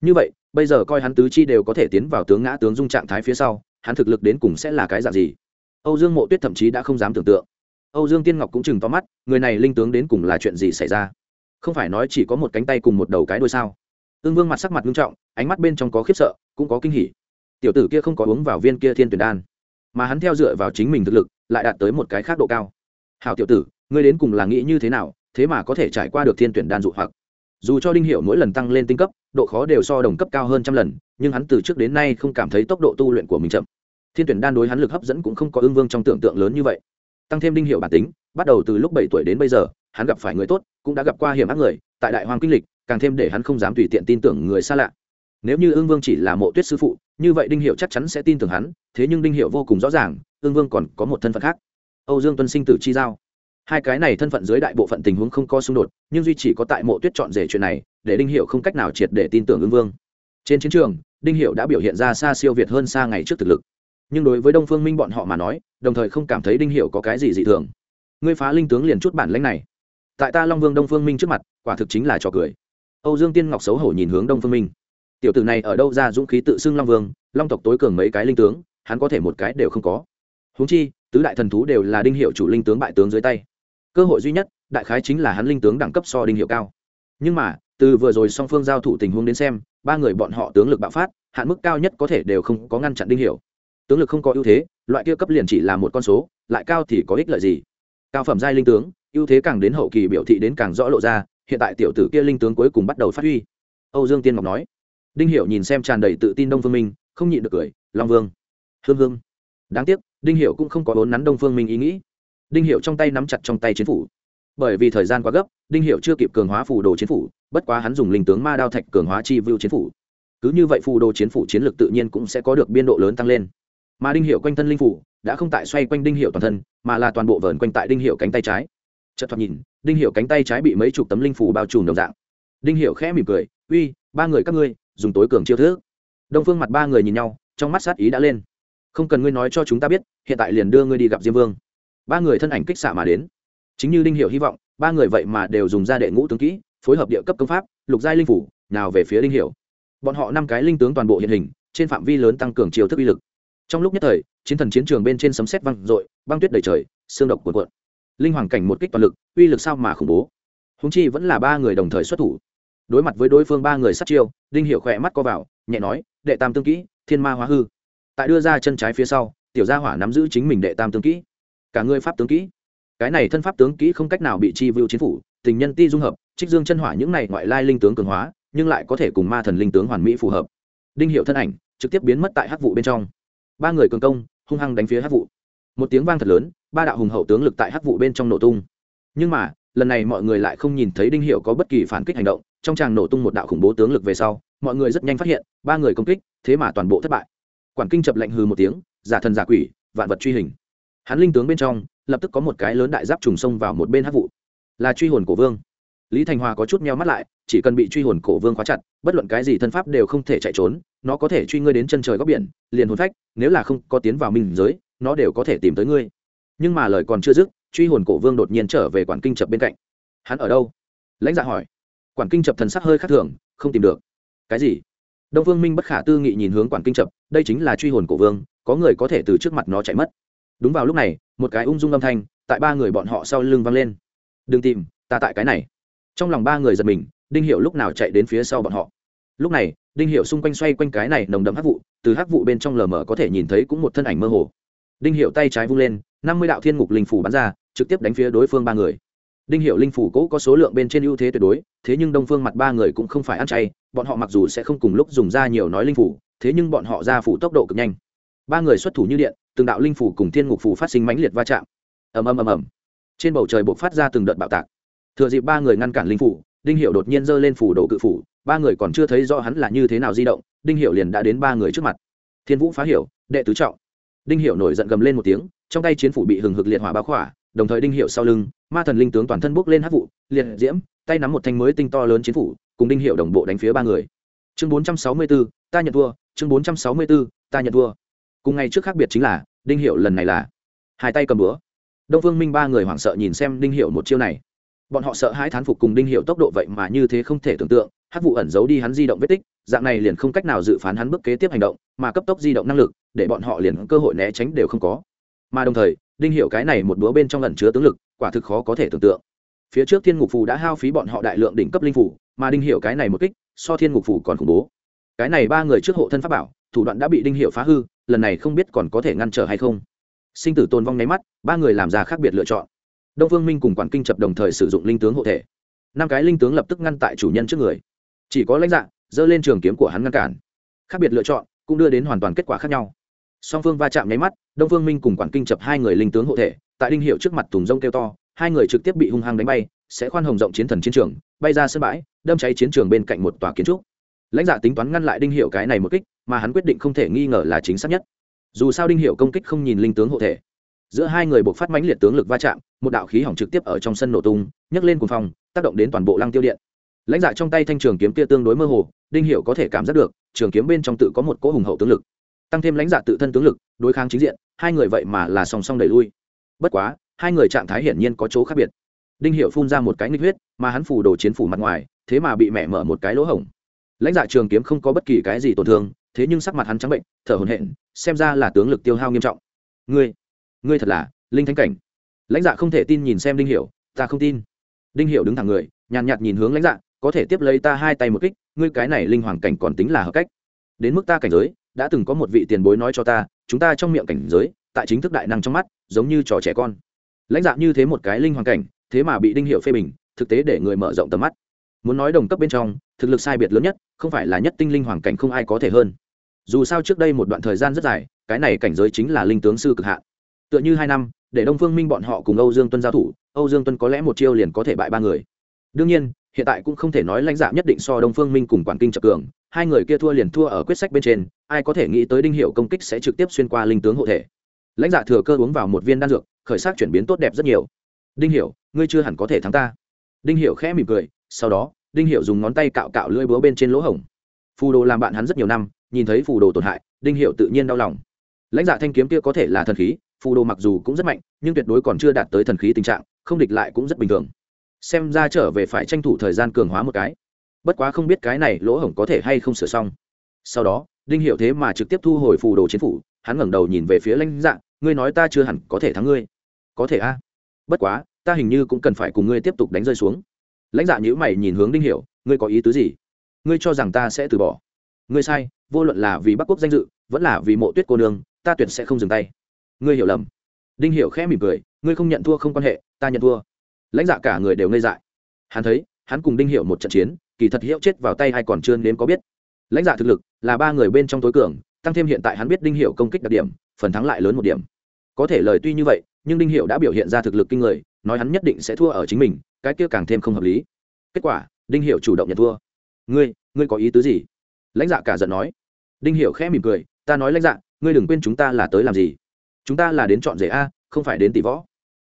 Như vậy, bây giờ coi hắn tứ chi đều có thể tiến vào tướng ngã tướng dung trạng thái phía sau, hắn thực lực đến cùng sẽ là cái dạng gì? Âu dương mộ tuyết thậm chí đã không dám tưởng tượng. Âu dương tiên ngọc cũng chừng to mắt, người này linh tướng đến cùng là chuyện gì xảy ra? Không phải nói chỉ có một cánh tay cùng một đầu cái đuôi sao? Ương vương mặt sắc mặt nghiêm trọng, ánh mắt bên trong có khiếp sợ, cũng có kinh hỉ. Tiểu tử kia không có uống vào viên kia thiên tuyển đan mà hắn theo dựa vào chính mình thực lực, lại đạt tới một cái khác độ cao. Hảo tiểu tử, ngươi đến cùng là nghĩ như thế nào, thế mà có thể trải qua được thiên tuyển đan dụ hoặc. Dù cho đinh hiệu mỗi lần tăng lên tinh cấp, độ khó đều so đồng cấp cao hơn trăm lần, nhưng hắn từ trước đến nay không cảm thấy tốc độ tu luyện của mình chậm. Thiên tuyển đan đối hắn lực hấp dẫn cũng không có ương vương trong tưởng tượng lớn như vậy. Tăng thêm đinh hiệu bản tính, bắt đầu từ lúc bảy tuổi đến bây giờ, hắn gặp phải người tốt, cũng đã gặp qua hiểm ác người, tại đại hoàng kinh lịch, càng thêm để hắn không dám tùy tiện tin tưởng người xa lạ nếu như ương vương chỉ là mộ tuyết sư phụ, như vậy đinh hiệu chắc chắn sẽ tin tưởng hắn, thế nhưng đinh hiệu vô cùng rõ ràng ương vương còn có một thân phận khác. Âu dương tuân sinh tử chi giao. Hai cái này thân phận dưới đại bộ phận tình huống không có xung đột, nhưng duy chỉ có tại mộ tuyết chọn rể chuyện này, để đinh hiệu không cách nào triệt để tin tưởng ương vương. Trên chiến trường, đinh hiệu đã biểu hiện ra xa siêu việt hơn xa ngày trước thực lực. Nhưng đối với đông phương minh bọn họ mà nói, đồng thời không cảm thấy đinh hiệu có cái gì dị thường. Ngươi phá linh tướng liền chút bản lãnh này. Tại ta long vương đông phương minh trước mặt, quả thực chính là trò cười. Âu dương tiên ngọc xấu hổ nhìn hướng đông phương minh tiểu tử này ở đâu ra dũng khí tự xưng long vương, long tộc tối cường mấy cái linh tướng, hắn có thể một cái đều không có. Húng chi, tứ đại thần thú đều là đinh hiệu chủ linh tướng bại tướng dưới tay. Cơ hội duy nhất, đại khái chính là hắn linh tướng đẳng cấp so đinh hiệu cao. Nhưng mà, từ vừa rồi song phương giao thủ tình huống đến xem, ba người bọn họ tướng lực bạo phát, hạn mức cao nhất có thể đều không có ngăn chặn đinh hiệu. Tướng lực không có ưu thế, loại kia cấp liền chỉ là một con số, lại cao thì có ích lợi gì? Cao phẩm giai linh tướng, ưu thế càng đến hậu kỳ biểu thị đến càng rõ lộ ra, hiện tại tiểu tử kia linh tướng cuối cùng bắt đầu phát huy. Âu dương tiên ngọc nói đinh Hiểu nhìn xem tràn đầy tự tin đông phương minh, không nhịn được cười, long vương. Hương hương. Đáng tiếc, đinh Hiểu cũng không có vốn nắn đông phương minh ý nghĩ. Đinh Hiểu trong tay nắm chặt trong tay chiến phủ. Bởi vì thời gian quá gấp, đinh Hiểu chưa kịp cường hóa phù đồ chiến phủ, bất quá hắn dùng linh tướng ma đao thạch cường hóa chi vưu chiến phủ. Cứ như vậy phù đồ chiến phủ chiến lược tự nhiên cũng sẽ có được biên độ lớn tăng lên. Mà đinh Hiểu quanh thân linh phủ đã không tại xoay quanh đinh Hiểu toàn thân, mà là toàn bộ vờn quanh tại đinh Hiểu cánh tay trái. Chợt thoạt nhìn, đinh Hiểu cánh tay trái bị mấy chục tấm linh phủ bao trùm đồng dạng. Đinh Hiểu khẽ mỉm cười, uy, ba người các ngươi dùng tối cường chiêu thức. Đông phương mặt ba người nhìn nhau, trong mắt sát ý đã lên. Không cần ngươi nói cho chúng ta biết, hiện tại liền đưa ngươi đi gặp diêm vương. Ba người thân ảnh kích xạ mà đến. Chính như đinh hiệu hy vọng, ba người vậy mà đều dùng ra đệ ngũ tướng kỹ, phối hợp địa cấp công pháp, lục giai linh phủ, nào về phía đinh hiệu bọn họ năm cái linh tướng toàn bộ hiện hình, trên phạm vi lớn tăng cường chiều thức uy lực. Trong lúc nhất thời, chiến thần chiến trường bên trên sấm sét văng r băng tuyết đầy trời, xương độc cuộn cuộn. Linh hoàng cảnh một kích toàn lực, uy lực sao mà khủng bố. Húng chi vẫn là ba người đồng thời xuất thủ đối mặt với đối phương ba người sát chiêu, đinh hiệu khỏe mắt co vào, nhẹ nói, đệ tam tương kỹ, thiên ma hóa hư. Tại đưa ra chân trái phía sau, tiểu gia hỏa nắm giữ chính mình đệ tam tương kỹ. Cả người pháp tướng kỹ. Cái này thân pháp tướng kỹ không cách nào bị chi vưu chiến phủ, tình nhân ti dung hợp, trích dương chân hỏa những này ngoại lai linh tướng cường hóa, nhưng lại có thể cùng ma thần linh tướng hoàn mỹ phù hợp. Đinh hiệu thân ảnh trực tiếp biến mất tại hắc vụ bên trong. Ba người cường công, hung hăng đánh phía hắc vụ. Một tiếng vang thật lớn, ba đạo hùng hậu tướng lực tại hắc vụ bên trong nổ tung. Nhưng mà, lần này mọi người lại không nhìn thấy đinh hiệu có bất kỳ phản kích hành động trong tràng nổ tung một đạo khủng bố tướng lực về sau, mọi người rất nhanh phát hiện, ba người công kích, thế mà toàn bộ thất bại. Quản kinh chập lệnh hư một tiếng, giả thần giả quỷ, vạn vật truy hình. Hắn linh tướng bên trong, lập tức có một cái lớn đại giáp trùng sông vào một bên hát vụ. Là truy hồn cổ vương. Lý thành hòa có chút meo mắt lại, chỉ cần bị truy hồn cổ vương khóa chặt, bất luận cái gì thân pháp đều không thể chạy trốn, nó có thể truy ngươi đến chân trời góc biển, liền hồn phách, nếu là không có tiến vào mình giới, nó đều có thể tìm tới ngươi. Nhưng mà lời còn chưa dứt, truy hồn cổ vương đột nhiên trở về quản kinh chập bên cạnh. Hắn ở đâu? Lãnh dạ hỏi quản kinh chập thần sắc hơi khác thường, không tìm được. Cái gì? Đông phương minh bất khả tư nghị nhìn hướng quản kinh chập, đây chính là truy hồn cổ vương, có người có thể từ trước mặt nó chạy mất. Đúng vào lúc này, một cái ung dung âm thanh tại ba người bọn họ sau lưng vang lên. Đừng tìm, ta tại cái này. Trong lòng ba người giật mình, đinh hiệu lúc nào chạy đến phía sau bọn họ. Lúc này, đinh hiệu xung quanh xoay quanh cái này nồng đậm hắc vụ, từ hắc vụ bên trong lờ mờ có thể nhìn thấy cũng một thân ảnh mơ hồ. Đinh hiệu tay trái vung lên, năm mươi đạo thiên ngục linh phủ bắn ra, trực tiếp đánh phía đối phương ba người đinh hiệu linh phủ cỗ có số lượng bên trên ưu thế tuyệt đối, thế nhưng đông phương mặt ba người cũng không phải ăn chay, bọn họ mặc dù sẽ không cùng lúc dùng ra nhiều nói linh phủ, thế nhưng bọn họ ra phủ tốc độ cực nhanh. Ba người xuất thủ như điện, từng đạo linh phủ cùng thiên ngục phủ phát sinh mãnh liệt va chạm. Ầm ầm ầm ầm. Trên bầu trời buộc phát ra từng đợt bạo tạc. Thừa dịp ba người ngăn cản linh phủ, đinh hiệu đột nhiên giơ lên phủ đổ cự phủ, ba người còn chưa thấy rõ hắn là như thế nào di động, đinh hiệu liền đã đến ba người trước mặt. Thiên vũ phá hiểu, đệ tứ trọng. Đinh hiệu nổi giận gầm lên một tiếng, trong tay chiến phủ bị hừng hực liệt hỏa báo khỏa đồng thời đinh hiệu sau lưng ma thần linh tướng toàn thân bốc lên hát vụ liệt diễm tay nắm một thanh mới tinh to lớn chiến phủ cùng đinh hiệu đồng bộ đánh phía ba người. Chương bốn trăm sáu mươi 464, ta nhận thua chương bốn trăm sáu mươi 464, ta nhận thua. Cùng ngày trước khác biệt chính là đinh hiệu lần này là hai tay cầm búa. Đông phương minh ba người hoảng sợ nhìn xem đinh hiệu một chiêu này. Bọn họ sợ hãi thán phục cùng đinh hiệu tốc độ vậy mà như thế không thể tưởng tượng hát vụ ẩn giấu đi hắn di động vết tích dạng này liền không cách nào dự phán hắn bước kế tiếp hành động mà cấp tốc di động năng lực để bọn họ liền cơ hội né tránh đều không có mà đồng thời, đinh hiểu cái này một búa bên trong ẩn chứa tướng lực, quả thực khó có thể tưởng tượng. Phía trước thiên ngục phù đã hao phí bọn họ đại lượng đỉnh cấp linh phủ mà đinh hiểu cái này một kích, so thiên ngục phù còn khủng bố. Cái này ba người trước hộ thân pháp bảo, thủ đoạn đã bị đinh hiểu phá hư, lần này không biết còn có thể ngăn trở hay không. Sinh tử tồn vong nháy mắt, ba người làm ra khác biệt lựa chọn. Đông vương minh cùng quản kinh chập đồng thời sử dụng linh tướng hộ thể. Năm cái linh tướng lập tức ngăn tại chủ nhân trước người. Chỉ có lãnh dạng dơ lên trường kiếm của hắn ngăn cản. Khác biệt lựa chọn, cũng đưa đến hoàn toàn kết quả khác nhau song phương va chạm nháy mắt, đông vương minh cùng quản kinh chập hai người linh tướng hộ thể, tại đinh hiệu trước mặt tùng rông kêu to, hai người trực tiếp bị hung hăng đánh bay, sẽ khoan hồng rộng chiến thần chiến trường, bay ra sân bãi, đâm cháy chiến trường bên cạnh một tòa kiến trúc. Lãnh giả tính toán ngăn lại đinh hiệu cái này một kích, mà hắn quyết định không thể nghi ngờ là chính xác nhất. Dù sao đinh hiệu công kích không nhìn linh tướng hộ thể. Giữa hai người buộc phát mãnh liệt tướng lực va chạm, một đạo khí hỏng trực tiếp ở trong sân nổ tung, nhấc lên cùng phòng tác động đến toàn bộ lăng tiêu điện. Lãnh dạ trong tay thanh trường kiếm kia tương đối mơ hồ, đinh hiệu có thể cảm giác được, trường kiếm bên trong tự có một cỗ hùng hậu tướng lực tăng thêm lãnh dạ tự thân tướng lực, đối kháng chính diện, hai người vậy mà là song song đẩy lui. Bất quá, hai người trạng thái hiển nhiên có chỗ khác biệt. Đinh hiệu phun ra một cái nghịch huyết, mà hắn phủ đồ chiến phủ mặt ngoài, thế mà bị mẹ mở một cái lỗ hổng. Lãnh dạ trường kiếm không có bất kỳ cái gì tổn thương, thế nhưng sắc mặt hắn trắng bệnh, thở hổn hển, xem ra là tướng lực tiêu hao nghiêm trọng. Ngươi ngươi thật là linh thánh cảnh. Lãnh dạ không thể tin nhìn xem đinh hiểu, ta không tin. Đinh hiểu đứng thẳng người, nhàn nhạt nhìn hướng lãnh dạ có thể tiếp lấy ta hai tay một kích, ngươi cái này linh hoàng cảnh còn tính là hợp cách. Đến mức ta cảnh giới đã từng có một vị tiền bối nói cho ta, chúng ta trong miệng cảnh giới, tại chính thức đại năng trong mắt, giống như trò trẻ con. Lãnh dạng như thế một cái linh hoàng cảnh, thế mà bị đinh hiệu phê bình, thực tế để người mở rộng tầm mắt. Muốn nói đồng cấp bên trong, thực lực sai biệt lớn nhất, không phải là nhất tinh linh hoàng cảnh không ai có thể hơn. Dù sao trước đây một đoạn thời gian rất dài, cái này cảnh giới chính là linh tướng sư cực hạn. Tựa như hai năm, để đông phương minh bọn họ cùng âu dương tuân giao thủ, âu dương tuân có lẽ một chiêu liền có thể bại ba người. Đương nhiên, hiện tại cũng không thể nói lãnh dạ nhất định so đông phương minh cùng quản kinh trập cường hai người kia thua liền thua ở quyết sách bên trên, ai có thể nghĩ tới đinh hiệu công kích sẽ trực tiếp xuyên qua linh tướng hộ thể. Lãnh dạ thừa cơ uống vào một viên đan dược, khởi sắc chuyển biến tốt đẹp rất nhiều. Đinh hiểu ngươi chưa hẳn có thể thắng ta. Đinh hiểu khẽ mỉm cười, sau đó, đinh hiểu dùng ngón tay cạo cạo lưỡi búa bên trên lỗ hổng. Phù đồ làm bạn hắn rất nhiều năm, nhìn thấy phù đồ tổn hại, đinh hiểu tự nhiên đau lòng. Lãnh dạ thanh kiếm kia có thể là thần khí, phù đồ mặc dù cũng rất mạnh, nhưng tuyệt đối còn chưa đạt tới thần khí tình trạng, không địch lại cũng rất bình thường. Xem ra trở về phải tranh thủ thời gian cường hóa một cái bất quá không biết cái này lỗ hổng có thể hay không sửa xong. Sau đó, đinh hiểu thế mà trực tiếp thu hồi phù đồ chiến phủ, hắn ngẩng đầu nhìn về phía lãnh dạ ngươi nói ta chưa hẳn có thể thắng ngươi. Có thể a. Bất quá, ta hình như cũng cần phải cùng ngươi tiếp tục đánh rơi xuống. Lãnh dạ nhữ mày nhìn hướng đinh hiểu, ngươi có ý tứ gì? Ngươi cho rằng ta sẽ từ bỏ. Ngươi sai, vô luận là vì bắc quốc danh dự, vẫn là vì mộ tuyết cô nương, ta tuyệt sẽ không dừng tay. Ngươi hiểu lầm. Đinh hiểu khẽ mỉm cười, ngươi không nhận thua không quan hệ, ta nhận thua. Lãnh dạ cả người đều ngây dại. Hắn thấy, hắn cùng đinh hiểu một trận chiến kỳ thật hiệu chết vào tay hay còn chưa nếm có biết. Lãnh giả thực lực là ba người bên trong tối cường, tăng thêm hiện tại hắn biết đinh hiểu công kích đặc điểm, phần thắng lại lớn một điểm. Có thể lời tuy như vậy, nhưng đinh hiệu đã biểu hiện ra thực lực kinh người, nói hắn nhất định sẽ thua ở chính mình, cái kia càng thêm không hợp lý. Kết quả, đinh hiệu chủ động nhận thua. Ngươi ngươi có ý tứ gì? Lãnh dạ cả giận nói. Đinh hiệu khẽ mỉm cười, ta nói lãnh dạ ngươi đừng quên chúng ta là tới làm gì? Chúng ta là đến chọn rể a, không phải đến tỷ võ.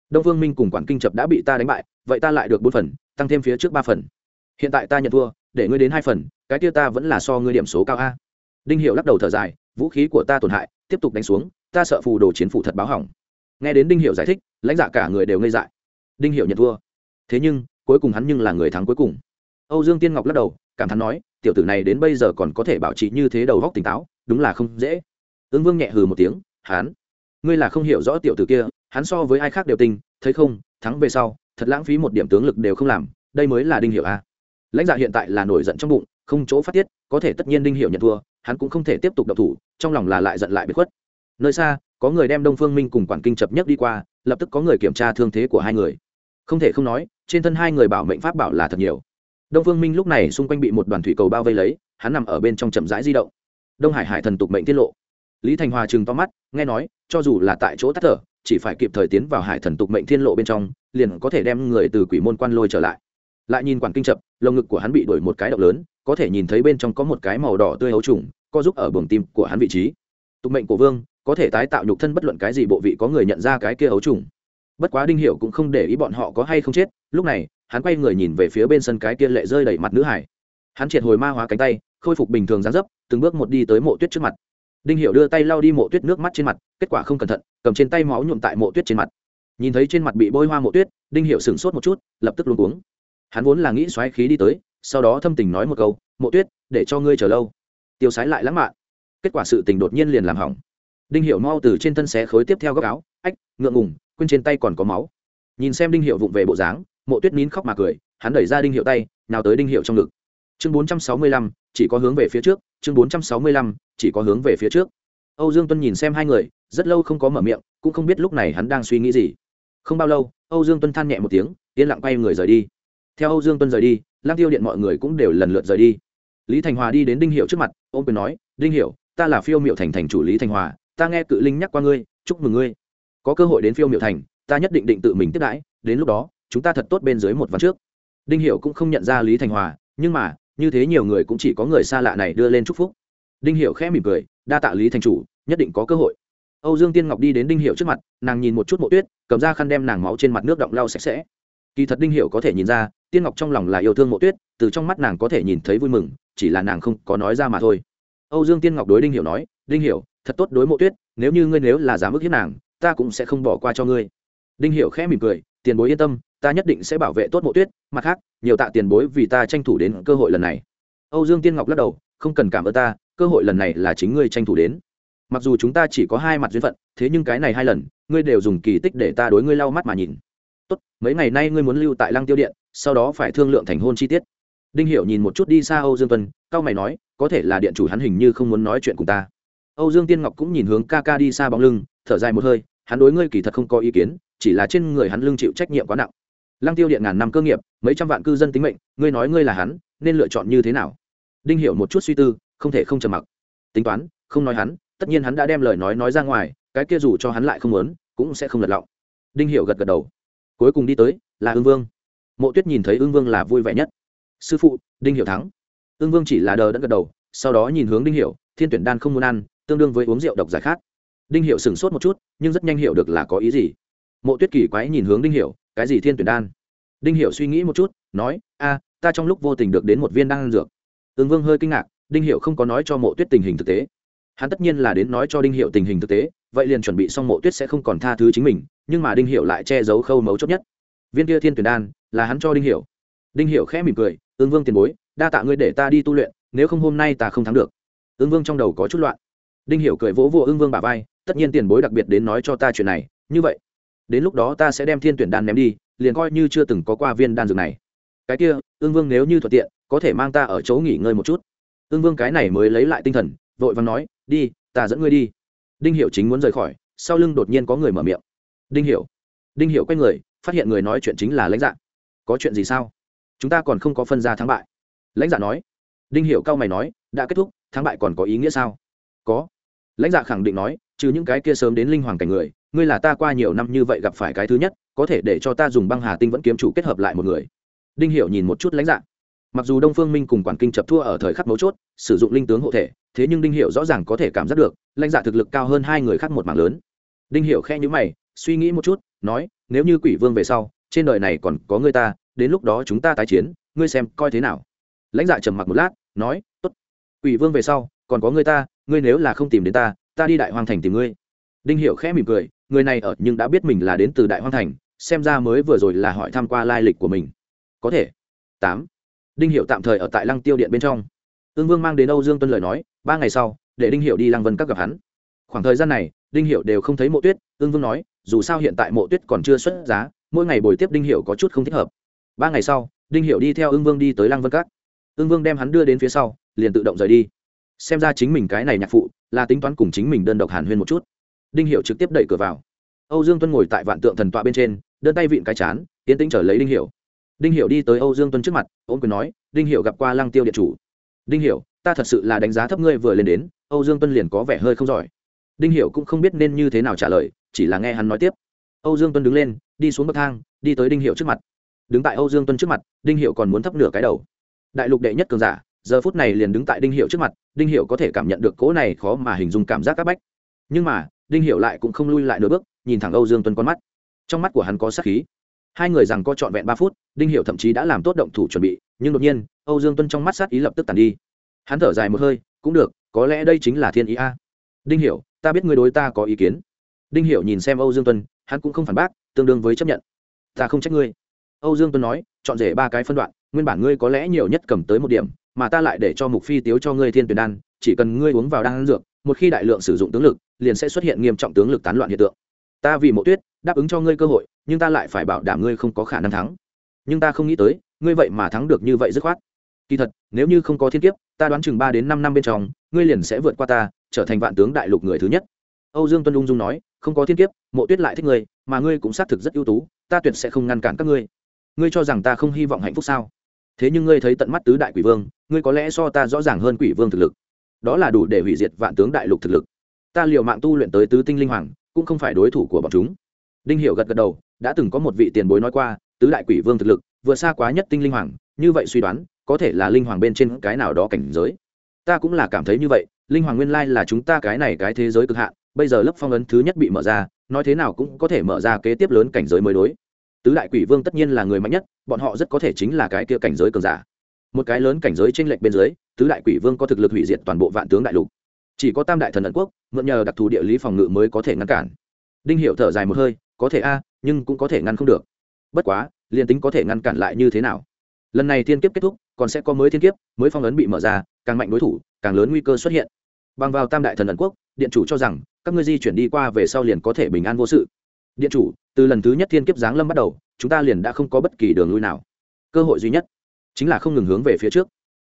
Đông vương minh cùng quản kinh chập đã bị ta đánh bại, vậy ta lại được bốn phần, tăng thêm phía trước ba phần hiện tại ta nhận thua, để ngươi đến hai phần, cái kia ta vẫn là so ngươi điểm số cao a. Đinh hiệu lắc đầu thở dài, vũ khí của ta tổn hại, tiếp tục đánh xuống, ta sợ phù đồ chiến phủ thật báo hỏng. Nghe đến đinh hiệu giải thích, lãnh dạ cả người đều ngây dại. Đinh hiệu nhận thua. Thế nhưng, cuối cùng hắn nhưng là người thắng cuối cùng. Âu dương tiên ngọc lắc đầu, cảm thán nói, tiểu tử này đến bây giờ còn có thể bảo trì như thế đầu góc tỉnh táo, đúng là không dễ. Ứng vương nhẹ hừ một tiếng hắn ngươi là không hiểu rõ tiểu tử kia, hắn so với ai khác đều tinh, thấy không, thắng về sau, thật lãng phí một điểm tướng lực đều không làm, đây mới là đinh hiệu a lãnh dạ hiện tại là nổi giận trong bụng, không chỗ phát tiết, có thể tất nhiên đinh hiểu nhận thua, hắn cũng không thể tiếp tục độc thủ, trong lòng là lại giận lại bị khuất. Nơi xa, có người đem đông phương minh cùng quản kinh chập nhất đi qua, lập tức có người kiểm tra thương thế của hai người. Không thể không nói, trên thân hai người bảo mệnh pháp bảo là thật nhiều. Đông phương minh lúc này xung quanh bị một đoàn thủy cầu bao vây lấy, hắn nằm ở bên trong chậm rãi di động. Đông hải hải thần tục mệnh tiết lộ. Lý thành hòa chừng to mắt, nghe nói, cho dù là tại chỗ tắt thở, chỉ phải kịp thời tiến vào hải thần tục mệnh thiên lộ bên trong, liền có thể đem người từ quỷ môn quan lôi trở lại. Lại nhìn quản kinh chập lồng ngực của hắn bị đổi một cái động lớn, có thể nhìn thấy bên trong có một cái màu đỏ tươi hấu trùng, co giúp ở buồng tim của hắn vị trí. Tục mệnh của vương, có thể tái tạo nhục thân bất luận cái gì bộ vị có người nhận ra cái kia hấu trùng. Bất quá đinh hiểu cũng không để ý bọn họ có hay không chết, lúc này, hắn quay người nhìn về phía bên sân cái kia lệ rơi đầy mặt nữ hải. Hắn triệt hồi ma hóa cánh tay, khôi phục bình thường dáng dấp, từng bước một đi tới mộ tuyết trước mặt. Đinh hiểu đưa tay lau đi mộ tuyết nước mắt trên mặt, kết quả không cẩn thận, cầm trên tay máu nhuộm tại mộ tuyết trên mặt. Nhìn thấy trên mặt bị bôi hoa mộ tuyết, đinh hiểu sửng sốt một chút, lập tức luống cuống hắn vốn là nghĩ xoáy khí đi tới, sau đó thâm tình nói một câu, mộ tuyết, để cho ngươi chờ lâu. Tiêu sái lại lãng mạn. Kết quả sự tình đột nhiên liền làm hỏng. Đinh hiểu mau từ trên thân xé khối tiếp theo góc áo, ách, ngượng ngùng, quên trên tay còn có máu. Nhìn xem đinh hiệu vụng về bộ dáng, mộ tuyết nín khóc mà cười, hắn đẩy ra đinh hiệu tay, nào tới đinh hiệu trong ngực. Chương bốn trăm sáu mươi lăm, chỉ có hướng về phía trước, chương bốn trăm sáu mươi lăm, chỉ có hướng về phía trước. Âu dương tuân nhìn xem hai người, rất lâu không có mở miệng, cũng không biết lúc này hắn đang suy nghĩ gì. Không bao lâu, âu dương tuân than nhẹ một tiếng, yên lặng quay người rời đi theo âu dương tuân rời đi lang tiêu điện mọi người cũng đều lần lượt rời đi. Lý thành hòa đi đến đinh hiệu trước mặt, ôm quyền nói, đinh hiệu ta là phiêu miệu thành thành chủ lý thành hòa, ta nghe cự linh nhắc qua ngươi, chúc mừng ngươi. Có cơ hội đến phiêu miệu thành, ta nhất định định tự mình tiếp đãi, đến lúc đó, chúng ta thật tốt bên dưới một ván trước. Đinh Hiệu cũng không nhận ra lý thành hòa, nhưng mà, như thế nhiều người cũng chỉ có người xa lạ này đưa lên chúc phúc. Đinh Hiệu khẽ mỉm cười, đa tạ lý thành chủ, nhất định có cơ hội. Âu dương tiên ngọc đi đến đinh Hiệu trước mặt, nàng nhìn một chút mộ tuyết, cầm ra khăn đem nàng máu trên mặt nước động lau sạch sẽ. Kỳ thật đinh Hiệu có thể nhìn ra tiên ngọc trong lòng là yêu thương mộ tuyết, từ trong mắt nàng có thể nhìn thấy vui mừng, chỉ là nàng không có nói ra mà thôi. Âu dương tiên ngọc đối đinh hiểu nói, đinh hiểu, thật tốt đối mộ tuyết, nếu như ngươi nếu là dám ức hiếp nàng, ta cũng sẽ không bỏ qua cho ngươi. Đinh hiểu khẽ mỉm cười, tiền bối yên tâm, ta nhất định sẽ bảo vệ tốt mộ tuyết, mặt khác, nhiều tạ tiền bối vì ta tranh thủ đến cơ hội lần này. Âu dương tiên ngọc lắc đầu, không cần cảm ơn ta, cơ hội lần này là chính ngươi tranh thủ đến. Mặc dù chúng ta chỉ có hai mặt duyên phận, thế nhưng cái này hai lần, ngươi đều dùng kỳ tích để ta đối ngươi lau mắt mà nhìn tốt, mấy ngày nay ngươi muốn lưu tại lăng tiêu điện, sau đó phải thương lượng thành hôn chi tiết. Đinh hiểu nhìn một chút đi xa âu dương tuân, cao mày nói, có thể là điện chủ hắn hình như không muốn nói chuyện cùng ta. Âu dương tiên ngọc cũng nhìn hướng ca ca đi xa bóng lưng, thở dài một hơi, hắn đối ngươi kỳ thật không có ý kiến, chỉ là trên người hắn lương chịu trách nhiệm quá nặng. Lăng tiêu điện ngàn năm cơ nghiệp, mấy trăm vạn cư dân tính mệnh, ngươi nói ngươi là hắn, nên lựa chọn như thế nào? Đinh hiểu một chút suy tư, không thể không trầm mặc. Tính toán, không nói hắn, tất nhiên hắn đã đem lời nói nói ra ngoài, cái kia dù cho hắn lại không muốn, cũng sẽ không lật lọng. Đinh hiểu gật gật đầu cuối cùng đi tới là ương vương. Mộ tuyết nhìn thấy ương vương là vui vẻ nhất. Sư phụ, đinh hiểu thắng. Ương vương chỉ là đờ đẫn gật đầu, sau đó nhìn hướng đinh hiểu, thiên tuyển đan không muốn ăn, tương đương với uống rượu độc giải khát. Đinh hiểu sửng sốt một chút, nhưng rất nhanh hiểu được là có ý gì. Mộ tuyết kỳ quái nhìn hướng đinh hiểu, cái gì thiên tuyển đan? Đinh hiểu suy nghĩ một chút, nói, a, ta trong lúc vô tình được đến một viên đan dược. Ương vương hơi kinh ngạc, đinh hiểu không có nói cho mộ tuyết tình hình thực tế. Hắn tất nhiên là đến nói cho đinh hiểu tình hình thực tế, vậy liền chuẩn bị xong mộ tuyết sẽ không còn tha thứ chính mình nhưng mà đinh hiểu lại che giấu khâu mấu chốt nhất. Viên kia thiên tuyển đan, là hắn cho đinh hiểu. Đinh hiểu khẽ mỉm cười ương vương tiền bối, đa tạ ngươi để ta đi tu luyện, nếu không hôm nay ta không thắng được. Ương vương trong đầu có chút loạn. Đinh hiểu cười vỗ vỗ ương vương bả vai, tất nhiên tiền bối đặc biệt đến nói cho ta chuyện này, như vậy, đến lúc đó ta sẽ đem thiên tuyển đan ném đi, liền coi như chưa từng có qua viên đan dược này. Cái kia ương vương nếu như thuận tiện, có thể mang ta ở chỗ nghỉ ngơi một chút. Ương vương cái này mới lấy lại tinh thần, vội vàng nói, đi, ta dẫn ngươi đi. Đinh hiểu chính muốn rời khỏi, sau lưng đột nhiên có người mở miệng đinh hiểu. Đinh hiểu quay người, phát hiện người nói chuyện chính là lãnh dạ. Có chuyện gì sao? Chúng ta còn không có phân ra thắng bại. Lãnh dạ nói. Đinh hiểu cao mày nói, đã kết thúc, thắng bại còn có ý nghĩa sao? Có. Lãnh dạ khẳng định nói, trừ những cái kia sớm đến linh hoàng cảnh người, ngươi là ta qua nhiều năm như vậy gặp phải cái thứ nhất, có thể để cho ta dùng băng hà tinh vẫn kiếm chủ kết hợp lại một người. Đinh hiểu nhìn một chút lãnh dạ. Mặc dù đông phương minh cùng quản kinh chập thua ở thời khắc mấu chốt, sử dụng linh tướng hộ thể, thế nhưng đinh hiểu rõ ràng có thể cảm giác được, lãnh dạ thực lực cao hơn hai người khác một mảng lớn. Đinh hiểu khe nhíu mày suy nghĩ một chút, nói, nếu như quỷ vương về sau, trên đời này còn có ngươi ta, đến lúc đó chúng ta tái chiến, ngươi xem coi thế nào? Lãnh dạ trầm mặc một lát, nói, tốt. Quỷ vương về sau, còn có ngươi ta, ngươi nếu là không tìm đến ta ta đi đại hoang thành tìm ngươi. Đinh hiệu khẽ mỉm cười, người này ở nhưng đã biết mình là đến từ đại hoang thành, xem ra mới vừa rồi là hỏi tham q u a lai lịch của mình. Có thể. Tám. Đinh hiệu tạm thời ở tại lăng tiêu điện bên trong. Ương vương mang đến âu dương tuân lời nói, ba ngày sau, để đinh hiệu đi lăng vân các gặp hắn. Khoảng thời gian này, đinh hiệu đều không thấy mộ tuyết ương vương nói dù sao hiện tại mộ tuyết còn chưa xuất giá, mỗi ngày buổi tiếp đinh hiệu có chút không thích hợp. Ba ngày sau, đinh hiệu đi theo ương vương đi tới lăng vân các. Ương vương đem hắn đưa đến phía sau, liền tự động rời đi. Xem ra chính mình cái này nhạc phụ, là tính toán cùng chính mình đơn độc hàn huyên một chút. Đinh hiệu trực tiếp đẩy cửa vào. Âu dương tuân ngồi tại vạn tượng thần tọa bên trên, đơn tay vịn cái chán, tiến tĩnh trở lấy đinh hiệu đinh hiệu đi tới âu dương tuân trước mặt ôm quyền nói, đinh hiệu gặp qua lăng tiêu điện chủ. Đinh hiệu ta thật sự là đánh giá thấp ngươi vừa lên đến, âu dương tuân liền có vẻ hơi không giỏi. Đinh hiệu cũng không biết nên như thế nào trả lời chỉ là nghe hắn nói tiếp. Âu dương tuân đứng lên, đi xuống bậc thang, đi tới đinh hiệu trước mặt. Đứng tại âu dương tuân trước mặt, đinh hiệu còn muốn thấp nửa cái đầu. Đại lục đệ nhất cường giả, giờ phút này liền đứng tại đinh hiệu trước mặt, đinh hiệu có thể cảm nhận được cỗ này khó mà hình dung cảm giác áp bách. Nhưng mà, đinh hiệu lại cũng không lui lại nửa bước, nhìn thẳng âu dương tuân con mắt. Trong mắt của hắn có sát khí. Hai người rằng có trọn vẹn ba phút, đinh hiệu thậm chí đã làm tốt động thủ chuẩn bị, nhưng đột nhiên, âu dương tuân trong mắt sát ý lập tức tàn đi. Hắn thở dài một hơi, cũng được, có lẽ đây chính là thiên ý a. Đinh hiểu ta biết ngươi đối ta có ý kiến đinh hiểu nhìn xem âu dương tuân, hắn cũng không phản bác, tương đương với chấp nhận. Ta không trách ngươi. Âu dương tuân nói, chọn rể ba cái phân đoạn, nguyên bản ngươi có lẽ nhiều nhất cầm tới một điểm, mà ta lại để cho mục phi tiếu cho ngươi thiên tuyển đan, chỉ cần ngươi uống vào đan dược, một khi đại lượng sử dụng tướng lực, liền sẽ xuất hiện nghiêm trọng tướng lực tán loạn hiện tượng. Ta vì mộ tuyết, đáp ứng cho ngươi cơ hội, nhưng ta lại phải bảo đảm ngươi không có khả năng thắng. Nhưng ta không nghĩ tới, ngươi vậy mà thắng được như vậy dứt khoát. Kỳ thật, nếu như không có thiên kiếp, ta đoán chừng ba đến năm năm bên trong, ngươi liền sẽ vượt qua ta, trở thành vạn tướng đại lục người thứ nhất. Âu dương tuân ung dung nói không có thiên kiếp, mộ tuyết lại thích ngươi, mà ngươi cũng xác thực rất ưu tú, ta tuyệt sẽ không ngăn cản các ngươi. Ngươi cho rằng ta không hy vọng hạnh phúc sao? Thế nhưng ngươi thấy tận mắt tứ đại quỷ vương, ngươi có lẽ so ta rõ ràng hơn quỷ vương thực lực. Đó là đủ để hủy diệt vạn tướng đại lục thực lực. Ta liệu mạng tu luyện tới tứ tinh linh hoàng, cũng không phải đối thủ của bọn chúng. Đinh hiểu gật gật đầu, đã từng có một vị tiền bối nói qua, tứ đại quỷ vương thực lực, vừa xa quá nhất tinh linh hoàng, như vậy suy đoán, có thể là linh hoàng bên trên cái nào đó cảnh giới. Ta cũng là cảm thấy như vậy, linh hoàng nguyên lai là chúng ta cái này cái thế giới cực hạn bây giờ lớp phong ấn thứ nhất bị mở ra, nói thế nào cũng có thể mở ra kế tiếp lớn cảnh giới mới đối. Tứ đại quỷ vương tất nhiên là người mạnh nhất, bọn họ rất có thể chính là cái kia cảnh giới cường giả. Một cái lớn cảnh giới t r ê n lệch bên dưới, tứ đại quỷ vương có thực lực hủy diệt toàn bộ vạn tướng đại lục. Chỉ có tam đại thần ẩn quốc, mượn nhờ đặc thù địa lý phòng ngự mới có thể ngăn cản. Đinh hiệu thở dài một hơi, có thể a, nhưng cũng có thể ngăn không được. Bất quá, liền tính có thể ngăn cản lại như thế nào? Lần này thiên kiếp kết thúc, còn sẽ có mới thiên kiếp, mới phong ấn bị mở ra, càng mạnh đối thủ, càng lớn nguy cơ xuất hiện. Bằng vào tam đại thần ẩn quốc, điện chủ cho rằng các ngươi di chuyển đi qua về sau liền có thể bình an vô sự. Điện chủ từ lần thứ nhất thiên kiếp giáng lâm bắt đầu chúng ta liền đã không có bất kỳ đường lui nào. Cơ hội duy nhất chính là không ngừng hướng về phía trước.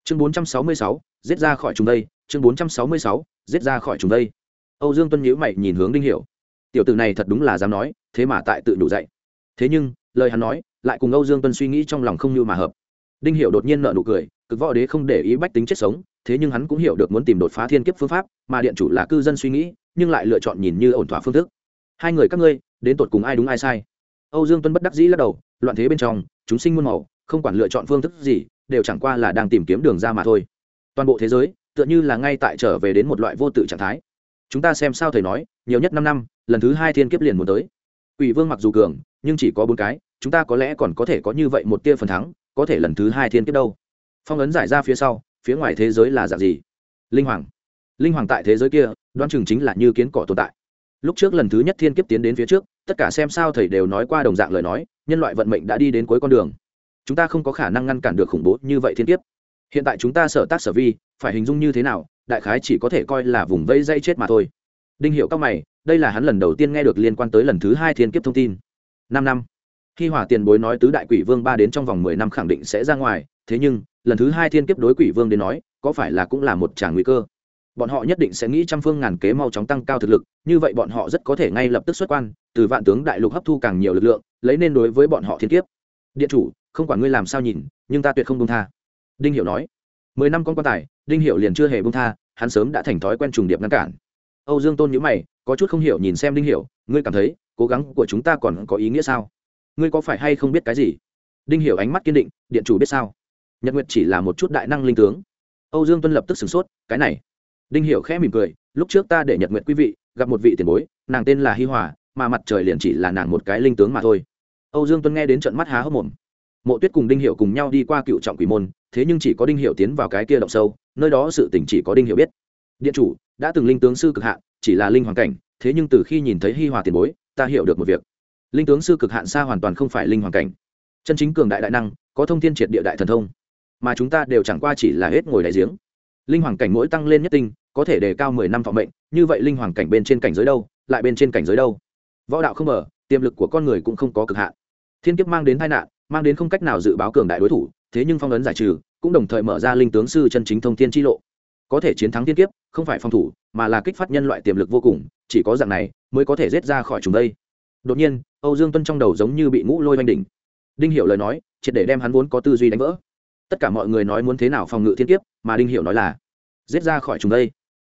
Chương 466, giết ra khỏi chúng đây. Chương 466, giết ra khỏi chúng đây. Âu dương tuân nhíu mày nhìn hướng đinh hiểu. Tiểu tử này thật đúng là dám nói thế mà tại tự đủ dậy thế nhưng lời hắn nói lại cùng âu dương tuân suy nghĩ trong lòng không như mà hợp. Đinh hiểu đột nhiên nở nụ cười cực võ đế không để ý bách tính chết sống, thế nhưng hắn cũng hiểu được muốn tìm đột phá thiên kiếp phương pháp, mà điện chủ là cư dân suy nghĩ, nhưng lại lựa chọn nhìn như ổn thỏa phương thức. Hai người các ngươi, đến tột cùng ai đúng ai sai? Âu dương tuân bất đắc dĩ lắc đầu, loạn thế bên trong, chúng sinh muôn màu, không quản lựa chọn phương thức gì, đều chẳng qua là đang tìm kiếm đường ra mà thôi. Toàn bộ thế giới, tựa như là ngay tại trở về đến một loại vô tự trạng thái. Chúng ta xem sao thầy nói, nhiều nhất năm năm, lần thứ hai thiên kiếp liền muốn tới. Quỷ vương mặc dù cường, nhưng chỉ có bốn cái, chúng ta có lẽ còn có thể có như vậy một tia phần thắng, có thể lần thứ hai thiên kiếp đâu? Phong ấn giải ra phía sau, phía ngoài thế giới là dạng gì? Linh hoàng. Linh hoàng tại thế giới kia đoan chừng chính là như kiến cỏ tồn tại. Lúc trước lần thứ nhất thiên kiếp tiến đến phía trước, tất cả xem sao thầy đều nói qua đồng dạng lời nói, nhân loại vận mệnh đã đi đến cuối con đường. Chúng ta không có khả năng ngăn cản được khủng bố như vậy thiên kiếp. Hiện tại chúng ta sở tác sở vi, phải hình dung như thế nào, đại khái chỉ có thể coi là vùng vây dây chết mà thôi. Đinh hiệu các mày, đây là hắn lần đầu tiên nghe được liên quan tới lần thứ hai thiên kiếp thông tin. Năm năm. Khi hỏa tiền bối nói tứ đại quỷ vương ba đến trong vòng mười năm khẳng định sẽ ra ngoài, thế nhưng lần thứ hai thiên kiếp đối quỷ vương đến nói, có phải là cũng là một tràng nguy cơ? Bọn họ nhất định sẽ nghĩ trăm phương ngàn kế mau chóng tăng cao thực lực, như vậy bọn họ rất có thể ngay lập tức xuất quan, từ vạn tướng đại lục hấp thu càng nhiều lực lượng, lấy nên đối với bọn họ thiên kiếp. Điện chủ, không quản ngươi làm sao nhìn, nhưng ta tuyệt không bông tha. Đinh hiểu nói. Mười năm con quan tài, đinh hiểu liền chưa hề bông tha, hắn sớm đã thành thói quen trùng điệp ngăn cản. Âu dương tôn nhíu mày, có chút không hiểu nhìn xem đinh hiểu, ngươi cảm thấy, cố gắng của chúng ta còn có ý nghĩa sao? Ngươi có phải hay không biết cái gì? Đinh hiểu ánh mắt kiên định, điện chủ biết sao? Nhật nguyệt chỉ là một chút đại năng linh tướng. Âu dương tuân lập tức sửng sốt, cái này. Đinh hiểu khẽ mỉm cười, lúc trước ta để nhật nguyệt quý vị gặp một vị tiền bối, nàng tên là hi hòa, mà mặt trời liền chỉ là nàng một cái linh tướng mà thôi. Âu dương tuân nghe đến trận mắt há hốc mồm. Mộ tuyết cùng đinh hiểu cùng nhau đi qua cựu trọng quỷ môn, thế nhưng chỉ có đinh hiểu tiến vào cái kia động sâu, nơi đó sự tình chỉ có đinh hiểu biết. Điện chủ, đã từng linh tướng sư cực hạn, chỉ là linh hoàng cảnh, thế nhưng từ khi nhìn thấy hi hòa tiền bối, ta hiểu được một việc. Linh tướng sư cực hạn xa hoàn toàn không phải linh hoàng cảnh. Chân chính cường đại đại năng, có thông thiên triệt địa đại thần thông mà chúng ta đều chẳng qua chỉ là hết ngồi đại giếng. Linh hoàng cảnh mỗi tăng lên nhất tinh, có thể đề cao mười năm thọ mệnh, như vậy linh hoàng cảnh bên trên cảnh giới đâu, lại bên trên cảnh giới đâu? Võ đạo không mở, tiềm lực của con người cũng không có cực hạn. Thiên kiếp mang đến tai nạn, mang đến không cách nào dự báo cường đại đối thủ, thế nhưng phong ấn giải trừ, cũng đồng thời mở ra linh tướng sư chân chính thông thiên chi lộ. Có thể chiến thắng thiên kiếp, không phải phòng thủ, mà là kích phát nhân loại tiềm lực vô cùng, chỉ có dạng này mới có thể giết ra khỏi chúng đây. Đột nhiên, âu dương tuân trong đầu giống như bị ngũ lôi oanh đỉnh. Đinh hiểu lời nói, triệt để đem hắn vốn có tư duy đánh vỡ tất cả mọi người nói muốn thế nào phòng ngự thiên kiếp, mà đinh hiểu nói là, giết ra khỏi chúng đây.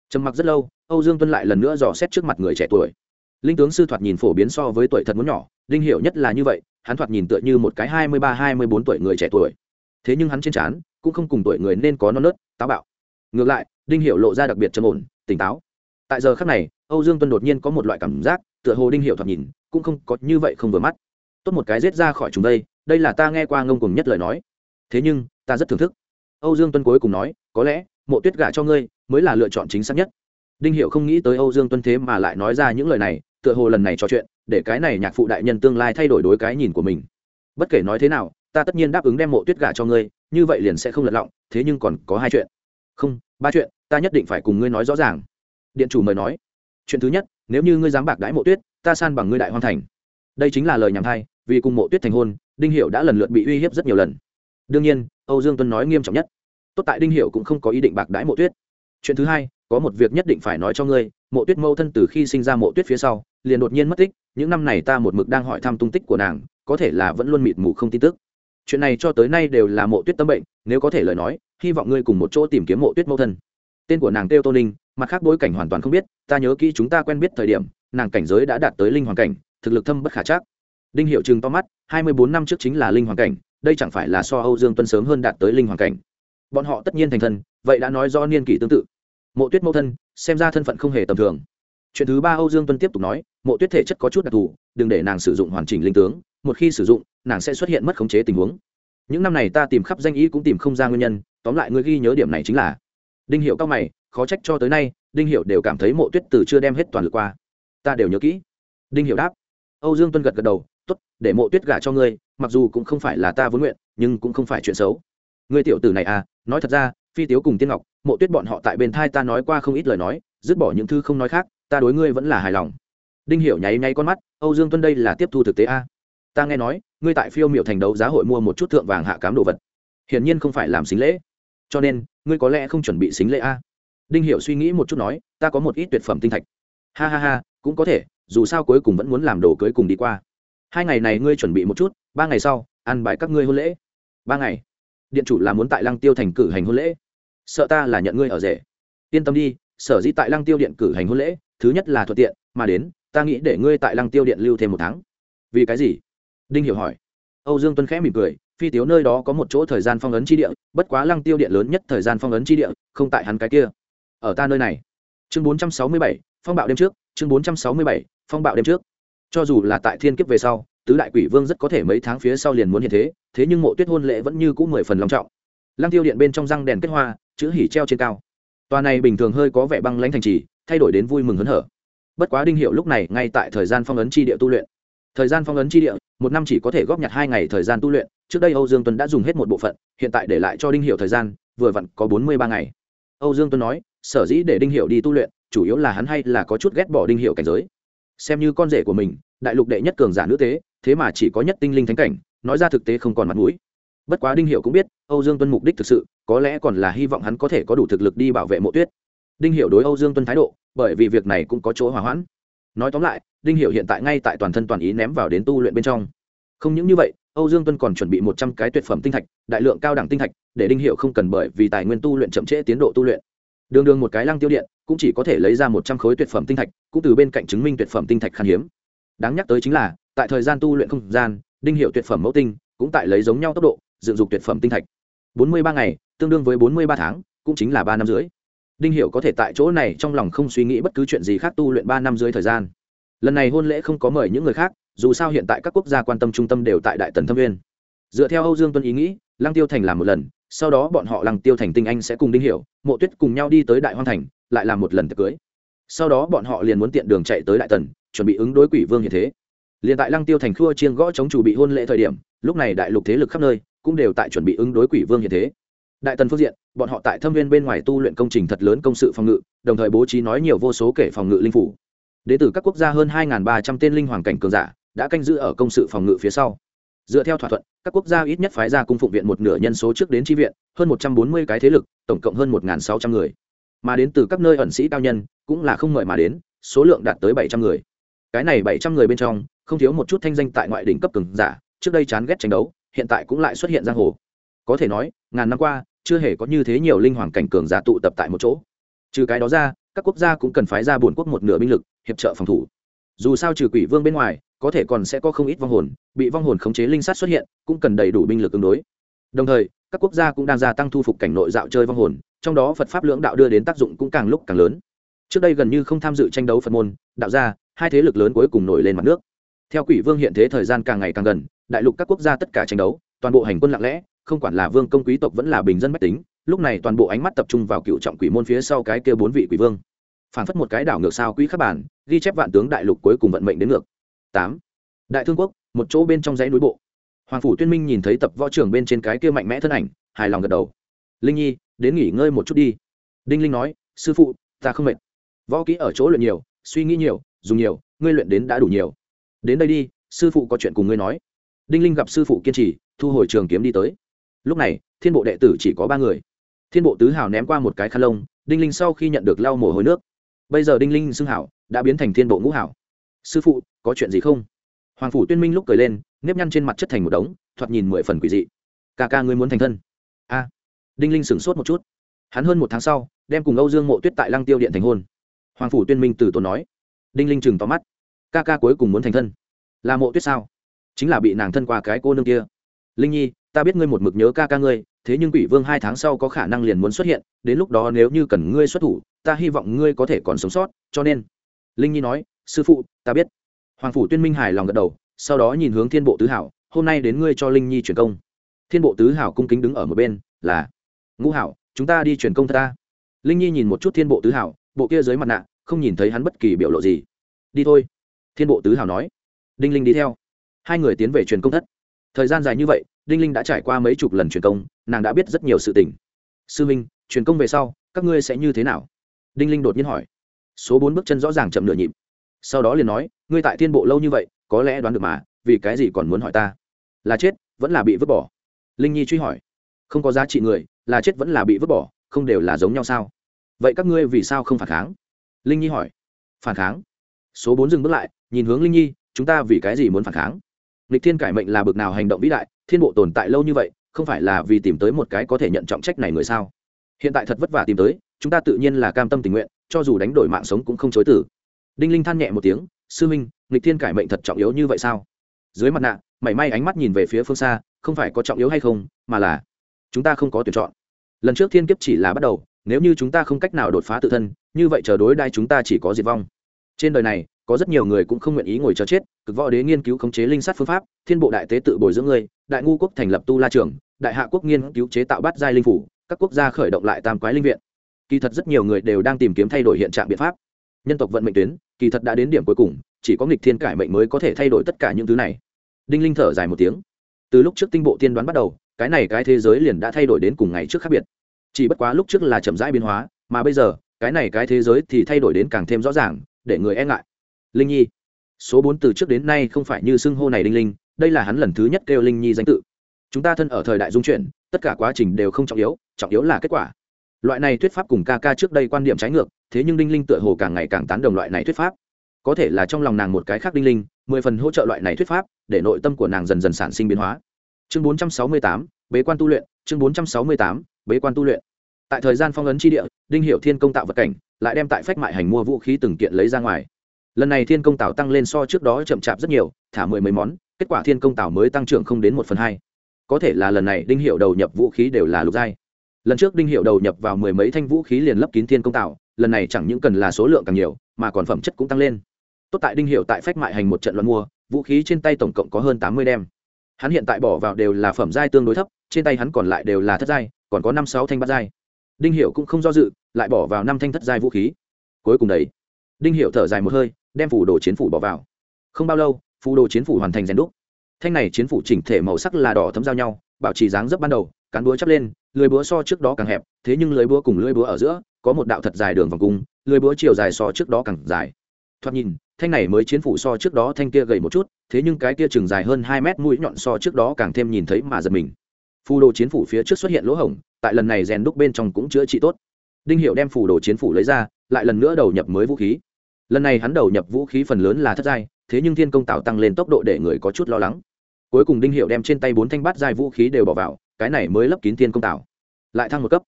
Trầm mặc rất lâu, âu dương tuân lại lần nữa dò xét trước mặt người trẻ tuổi. Linh tướng sư thoạt nhìn phổ biến so với tuổi thật muốn nhỏ, đinh hiểu nhất là như vậy, hắn thoạt nhìn tựa như một cái hai mươi ba, hai mươi bốn tuổi người trẻ tuổi. Thế nhưng hắn trên trán cũng không cùng tuổi người nên có non nớt, táo bạo. Ngược lại, đinh hiệu lộ ra đặc biệt trầm ổn, tỉnh táo. Tại giờ khắc này, âu dương tuân đột nhiên có một loại cảm giác, tựa hồ đinh hiệu thoạt nhìn cũng không có như vậy không vừa mắt. Tốt một cái rết ra khỏi chúng đây đây là ta nghe qua ngông cùng nhất lời nói. Thế nhưng ta rất thưởng thức. Âu dương tuân cuối cùng nói, có lẽ, mộ tuyết gả cho ngươi mới là lựa chọn chính xác nhất. Đinh hiệu không nghĩ tới âu dương tuân thế mà lại nói ra những lời này, tựa hồ lần này trò chuyện, để cái này nhạc phụ đại nhân tương lai thay đổi đối cái nhìn của mình. Bất kể nói thế nào, ta tất nhiên đáp ứng đem mộ tuyết gả cho ngươi, như vậy liền sẽ không lật lọng, thế nhưng còn có hai chuyện. Không, ba chuyện, ta nhất định phải cùng ngươi nói rõ ràng. Điện chủ mời nói, chuyện thứ nhất, nếu như ngươi dám bạc đãi mộ tuyết, ta san bằng ngươi đại hoàn thành. Đây chính là lời nhằm thay vì cùng mộ tuyết thành hôn, đinh hiệu đã lần lượt bị uy hiếp rất nhiều lần đương nhiên, âu dương tuân nói nghiêm trọng nhất. Tốt tại đinh hiệu cũng không có ý định bạc đãi mộ tuyết. Chuyện thứ hai, có một việc nhất định phải nói cho ngươi, mộ tuyết mâu thân từ khi sinh ra mộ tuyết phía sau, liền đột nhiên mất tích, những năm này ta một mực đang hỏi thăm tung tích của nàng, có thể là vẫn luôn mịt mù không tin tức. Chuyện này cho tới nay đều là mộ tuyết tâm bệnh, nếu có thể lời nói, hy vọng ngươi cùng một chỗ tìm kiếm mộ tuyết Mâu thân. Tên của nàng têu tô ninh, mặt khác bối cảnh hoàn toàn không biết, ta nhớ kỹ chúng ta quen biết thời điểm, nàng cảnh giới đã đạt tới linh hoàn cảnh, thực lực thâm bất khả chắc. Đinh hiệu chừng to mắt, hai mươi bốn năm trước chính là linh hoàn cảnh đây chẳng phải là so âu dương tuân sớm hơn đạt tới linh hoàn cảnh. Bọn họ tất nhiên thành thân, vậy đã nói do niên kỷ tương tự. Mộ tuyết mẫu thân, xem ra thân phận không hề tầm thường. Chuyện thứ ba âu dương tuân tiếp tục nói, mộ tuyết thể chất có chút đặc thù, đừng để nàng sử dụng hoàn chỉnh linh tướng, một khi sử dụng, nàng sẽ xuất hiện mất khống chế tình huống. Những năm này ta tìm khắp danh ý cũng tìm không ra nguyên nhân, tóm lại ngươi ghi nhớ điểm này chính là. Đinh hiệu cao mày, khó trách cho tới nay, đinh hiệu đều cảm thấy mộ tuyết từ chưa đem hết toàn lực qua. Ta đều nhớ kỹ. Đinh hiệu đáp. Âu dương tuân gật gật đầu t ố t để mộ tuyết gả cho ngươi mặc dù cũng không phải là ta vốn nguyện, nhưng cũng không phải chuyện xấu. Ngươi tiểu tử này à nói thật ra, phi tiếu cùng tiên ngọc, mộ tuyết bọn họ tại bên thai ta nói qua không ít lời nói, dứt bỏ những thư không nói khác, ta đối ngươi vẫn là hài lòng. Đinh hiểu nháy nháy con mắt, âu dương tuân đây là tiếp thu thực tế a. Ta nghe nói, ngươi tại phiêu miệu thành đấu giá hội mua một chút thượng vàng hạ cám đồ vật. Hiển nhiên không phải làm xính lễ. Cho nên, ngươi có lẽ không chuẩn bị xính lễ a. Đinh hiểu suy nghĩ một chút nói, ta có một ít tuyệt phẩm tinh thạch. Ha ha ha, cũng có thể, dù sao cuối cùng vẫn muốn làm đồ cưới cùng đi qua. Hai ngày này ngươi chuẩn bị một chút ba ngày sau ăn bài các ngươi hôn lễ. Ba ngày. Điện chủ là muốn tại lăng tiêu thành cử hành hôn lễ. Sợ ta là nhận ngươi ở rể. Yên tâm đi sở dĩ tại lăng tiêu điện cử hành hôn lễ thứ nhất là thuận tiện mà đến ta nghĩ để ngươi tại lăng tiêu điện lưu thêm một tháng. Vì cái gì? Đinh hiểu hỏi. Âu dương tuân khẽ mỉm cười phi tiếu nơi đó có một chỗ thời gian phong ấn chi địa bất quá lăng tiêu điện lớn nhất thời gian phong ấn chi địa không tại hắn cái kia. Ở ta nơi này. Chương 467, phong bạo đêm trước chương 467, phong bạo đêm trước. Cho dù là tại thiên kiếp về sau tứ đại quỷ vương rất có thể mấy tháng phía sau liền muốn hiện thế thế nhưng mộ tuyết hôn lễ vẫn như cũ mười phần long trọng. Lăng tiêu điện bên trong răng đèn kết hoa, chữ hỉ treo trên cao. Tòa này bình thường hơi có vẻ băng lãnh thành trì, thay đổi đến vui mừng hớn hở. Bất quá đinh hiệu lúc này ngay tại thời gian phong ấn chi địa tu luyện. Thời gian phong ấn chi địa, một năm chỉ có thể góp nhặt hai ngày thời gian tu luyện, trước đây âu dương tuấn đã dùng hết một bộ phận, hiện tại để lại cho đinh hiệu thời gian, vừa vặn có bốn mươi ba ngày. Âu dương tuấn nói, sở dĩ để đinh hiệu đi tu luyện, chủ yếu là hắn hay là có chút ghét bỏ đinh hiệu cảnh giới. Xem như con rể của mình, đại lục đệ nhất cường giả nữ tế thế mà chỉ có nhất tinh linh thánh cảnh, nói ra thực tế không còn mặt mũi. Bất quá đinh hiệu cũng biết, âu dương tuân mục đích thực sự, có lẽ còn là hy vọng hắn có thể có đủ thực lực đi bảo vệ mộ tuyết. Đinh hiệu đối âu dương tuân thái độ, bởi vì việc này cũng có chỗ hòa hoãn. Nói tóm lại, đinh hiệu hiện tại ngay tại toàn thân toàn ý ném vào đến tu luyện bên trong. Không những như vậy, âu dương tuân còn chuẩn bị một trăm cái tuyệt phẩm tinh thạch, đại lượng cao đẳng tinh thạch, để đinh hiệu không cần bởi vì tài nguyên tu luyện chậm trễ tiến độ tu luyện. Đường đường một cái lăng tiêu điện, cũng chỉ có thể lấy ra một trăm khối tuyệt phẩm tinh thạch, cũng từ bên cạnh chứng minh tuyệt phẩm tinh thạch khan hiếm đáng nhắc tới chính là, tại thời gian tu luyện không gian, đinh hiệu tuyệt phẩm mẫu tinh cũng tại lấy giống nhau tốc độ, dựng dục tuyệt phẩm tinh thạch. Bốn mươi ba ngày, tương đương với bốn mươi ba tháng, cũng chính là ba năm rưỡi. Đinh hiểu có thể tại chỗ này trong lòng không suy nghĩ bất cứ chuyện gì khác tu luyện ba năm dưới thời gian. Lần này hôn lễ không có mời những người khác, dù sao hiện tại các quốc gia quan tâm trung tâm đều tại đại tần thâm viên dựa theo âu dương tuân ý nghĩ, lăng tiêu thành làm một lần, sau đó bọn họ lăng tiêu thành tinh anh sẽ cùng đinh hiểu mộ tuyết cùng nhau đi tới đại hoang thành, lại làm một lần tiệc cưới. Sau đó bọn họ liền muốn tiện đường chạy tới đại tần chuẩn bị ứng đối quỷ vương hiện thế. Liền tại lăng tiêu thành khua chiên gõ chống chủ bị hôn lễ thời điểm, lúc này đại lục thế lực khắp nơi cũng đều tại chuẩn bị ứng đối quỷ vương hiện thế. Đại tần phương diện, bọn họ tại thâm viên bên ngoài tu luyện công trình thật lớn công sự phòng ngự, đồng thời bố trí nói nhiều vô số kể phòng ngự linh phủ. Đến từ các quốc gia hơn hai ba trăm tên linh hoàng cảnh cường giả đã canh giữ ở công sự phòng ngự phía sau. Dựa theo thỏa thuận, các quốc gia ít nhất phái ra cung phụng viện một nửa nhân số trước đến tri viện, hơn một trăm bốn mươi cái thế lực, tổng cộng hơn một sáu trăm người. Mà đến từ các nơi ẩn sĩ cao nhân cũng là không mời mà đến, số lượng đạt tới bảy trăm người cái này bảy trăm người bên trong, không thiếu một chút thanh danh tại ngoại đỉnh cấp cường giả, trước đây chán ghét tranh đấu, hiện tại cũng lại xuất hiện giang hồ. Có thể nói, ngàn năm qua, chưa hề có như thế nhiều linh hoàng cảnh cường giả tụ tập tại một chỗ. Trừ cái đó ra, các quốc gia cũng cần phái ra bổn quốc một nửa binh lực, hiệp trợ phòng thủ. Dù sao trừ quỷ vương bên ngoài, có thể còn sẽ có không ít vong hồn, bị vong hồn khống chế linh sát xuất hiện, cũng cần đầy đủ binh lực ứng đối. Đồng thời, các quốc gia cũng đang gia tăng thu phục cảnh nội dạo chơi vong hồn, trong đó phật pháp lưỡng đạo đưa đến tác dụng cũng càng lúc càng lớn. Trước đây gần như không tham dự tranh đấu phật môn, đạo gia hai thế lực lớn cuối cùng nổi lên mặt nước. Theo quỷ vương hiện thế thời gian càng ngày càng gần, đại lục các quốc gia tất cả tranh đấu, toàn bộ hành quân lặng lẽ, không quản là vương công quý tộc vẫn là bình dân mách tính, lúc này toàn bộ ánh mắt tập trung vào cựu trọng quỷ môn phía sau cái kia bốn vị quỷ vương. Phản phất một cái đảo ngược sao quỹ khắc bản, ghi chép vạn tướng đại lục cuối cùng vận mệnh đến ngược. Tám. Đại thương quốc, một chỗ bên trong dãy núi bộ. Hoàng phủ tuyên minh nhìn thấy tập võ trưởng bên trên cái kia mạnh mẽ thân ảnh, hài lòng gật đầu. Linh nhi, đến nghỉ ngơi một chút đi. Đinh linh nói, sư phụ, ta không mệt. Võ kỹ ở chỗ luyện nhiều, suy nghĩ nhiều dùng nhiều, ngươi luyện đến đã đủ nhiều. Đến đây đi, sư phụ có chuyện cùng ngươi nói. Đinh linh gặp sư phụ kiên trì, thu hồi trường kiếm đi tới. Lúc này, thiên bộ đệ tử chỉ có ba người. Thiên bộ tứ hào ném qua một cái khăn lông, đinh linh sau khi nhận được lau mồ hôi nước. Bây giờ đinh linh xưng hảo đã biến thành thiên bộ ngũ hảo sư phụ, có chuyện gì không? Hoàng phủ tuyên minh lúc cười lên, nếp nhăn trên mặt chất thành một đống, thoạt nhìn mười phần quỷ dị. Ca ca ngươi muốn thành thân? A. Đinh linh sửng sốt một chút. Hắn hơn một tháng sau, đem cùng âu dương mộ tuyết tại lăng tiêu điện thành hôn. Hoàng phủ tuyên minh từ tốn nói đinh linh chừng tóm mắt. Ca ca cuối cùng muốn thành thân. Là mộ tuyết sao? Chính là bị nàng thân qua cái cô nương kia. Linh nhi, ta biết ngươi một mực nhớ ca ca ngươi, thế nhưng quỷ vương hai tháng sau có khả năng liền muốn xuất hiện, đến lúc đó nếu như cần ngươi xuất thủ, ta hy vọng ngươi có thể còn sống sót, cho nên. Linh nhi nói, sư phụ, ta biết. Hoàng phủ tuyên minh hài lòng gật đầu, sau đó nhìn hướng thiên bộ tứ hảo, hôm nay đến ngươi cho linh nhi truyền công. Thiên bộ tứ hảo cung kính đứng ở một bên, là, ngũ hảo, chúng ta đi truyền công ta. Linh nhi nhìn một chút thiên bộ tứ hảo, bộ kia dưới mặt nạ không nhìn thấy hắn bất kỳ biểu lộ gì. Đi thôi. Thiên bộ tứ hào nói. Đinh linh đi theo. Hai người tiến về truyền công thất. Thời gian dài như vậy, đinh linh đã trải qua mấy chục lần truyền công, nàng đã biết rất nhiều sự tình. Sư minh, truyền công về sau, các ngươi sẽ như thế nào? Đinh linh đột nhiên hỏi. Số bốn bước chân rõ ràng chậm nửa nhịp. Sau đó liền nói, ngươi tại thiên bộ lâu như vậy, có lẽ đoán được mà, vì cái gì còn muốn hỏi ta? Là chết, vẫn là bị vứt bỏ. Linh nhi truy hỏi. Không có giá trị người, là chết vẫn là bị vứt bỏ, không đều là giống nhau sao? Vậy các ngươi vì sao không phản kháng? Linh nhi hỏi. Phản kháng. Số bốn dừng bước lại, nhìn hướng linh nhi, chúng ta vì cái gì muốn phản kháng? Lịch thiên cải mệnh là bực nào hành động vĩ đại, thiên bộ tồn tại lâu như vậy, không phải là vì tìm tới một cái có thể nhận trọng trách này người sao? Hiện tại thật vất vả tìm tới, chúng ta tự nhiên là cam tâm tình nguyện, cho dù đánh đổi mạng sống cũng không chối tử đinh linh than nhẹ một tiếng, sư minh lịch thiên cải mệnh thật trọng yếu như vậy sao? Dưới mặt nạ, mảy may ánh mắt nhìn về phía phương xa, không phải có trọng yếu hay không, mà là chúng ta không có tuyển chọn. Lần trước thiên kiếp chỉ là bắt đầu, nếu như chúng ta không cách nào đột phá tự thân như vậy chờ đối đai chúng ta chỉ có diệt vong. Trên đời này, có rất nhiều người cũng không nguyện ý ngồi chờ chết, cực võ đế nghiên cứu khống chế linh sát phương pháp, thiên bộ đại tế tự bồi dưỡng ngươi đại ngu quốc thành lập tu la trường, đại hạ quốc nghiên cứu chế tạo bát giai linh phủ, các quốc gia khởi động lại tam quái linh viện. Kỳ thật rất nhiều người đều đang tìm kiếm thay đổi hiện trạng biện pháp. Nhân tộc vận mệnh tuyến, kỳ thật đã đến điểm cuối cùng, chỉ có nghịch thiên cải mệnh mới có thể thay đổi tất cả những thứ này. Đinh linh thở dài một tiếng. Từ lúc trước tinh bộ tiên đoán bắt đầu, cái này cái thế giới liền đã thay đổi đến cùng ngày trước khác biệt. Chỉ bất quá lúc trước là chậm rãi biến hóa, mà bây giờ cái này cái thế giới thì thay đổi đến càng thêm rõ ràng, để người e ngại. Linh nhi, số bốn từ trước đến nay không phải như xưng hô này đinh linh, đây là hắn lần thứ nhất kêu linh nhi danh tự. Chúng ta thân ở thời đại dung chuyển, tất cả quá trình đều không trọng yếu trọng yếu là kết quả. Loại này thuyết pháp cùng ca ca trước đây quan điểm trái ngược, thế nhưng đinh linh tựa hồ càng ngày càng tán đồng loại này thuyết pháp. Có thể là trong lòng nàng một cái khác đinh linh, mười phần hỗ trợ loại này thuyết pháp, để nội tâm của nàng dần dần sản sinh biến hóa. Chương bốn trăm sáu mươi tám, bế quan tu luyện, chương bốn trăm sáu mươi tám, bế quan tu luyện tại thời gian phong ấn tri địa, đinh hiệu thiên công tạo vật cảnh, lại đem tại phách mại hành mua vũ khí từng kiện lấy ra ngoài. Lần này thiên công tạo tăng lên so trước đó chậm chạp rất nhiều, thả mười mấy món, kết quả thiên công tạo mới tăng trưởng không đến một phần hai. Có thể là lần này đinh hiệu đầu nhập vũ khí đều là lục giai. Lần trước đinh hiệu đầu nhập vào mười mấy thanh vũ khí liền lấp kín thiên công tạo, lần này chẳng những cần là số lượng càng nhiều, mà còn phẩm chất cũng tăng lên. Tốt tại đinh hiệu tại phách mại hành một trận luận mua, vũ khí trên tay tổng cộng có hơn tám mươi đem. Hắn hiện tại bỏ vào đều là phẩm giai tương đối thấp, trên tay hắn còn lại đều là thất giai, còn có năm sáu thanh bát giai đinh hiệu cũng không do dự, lại bỏ vào năm thanh thất giai vũ khí. Cuối cùng đấy, đinh hiệu thở dài một hơi, đem phủ đồ chiến phủ bỏ vào. Không bao lâu phủ đồ chiến phủ hoàn thành rèn đúc. Thanh này chiến phủ chỉnh thể màu sắc là đỏ thấm giao nhau, bảo trì dáng dấp ban đầu, cán búa chắp lên, lưới búa so trước đó càng hẹp, thế nhưng lưới búa cùng lưới búa ở giữa, có một đạo thật dài đường vòng cung, lưới búa chiều dài so trước đó càng dài. Thoạt nhìn, thanh này mới chiến phủ so trước đó thanh kia gầy một chút, thế nhưng cái kia chừng dài hơn hai mét mũi nhọn so trước đó càng thêm nhìn thấy mà giật mình phù đồ chiến phủ phía trước xuất hiện lỗ hổng, tại lần này rèn đúc bên trong cũng chữa trị tốt. Đinh hiệu đem phù đồ chiến phủ lấy ra, lại lần nữa đầu nhập mới vũ khí. Lần này hắn đầu nhập vũ khí phần lớn là thất giai, thế nhưng thiên công tạo tăng lên tốc độ để người có chút lo lắng. Cuối cùng đinh hiệu đem trên tay bốn thanh bát giai vũ khí đều bỏ vào, cái này mới lấp kín thiên công tạo. Lại thăng một cấp.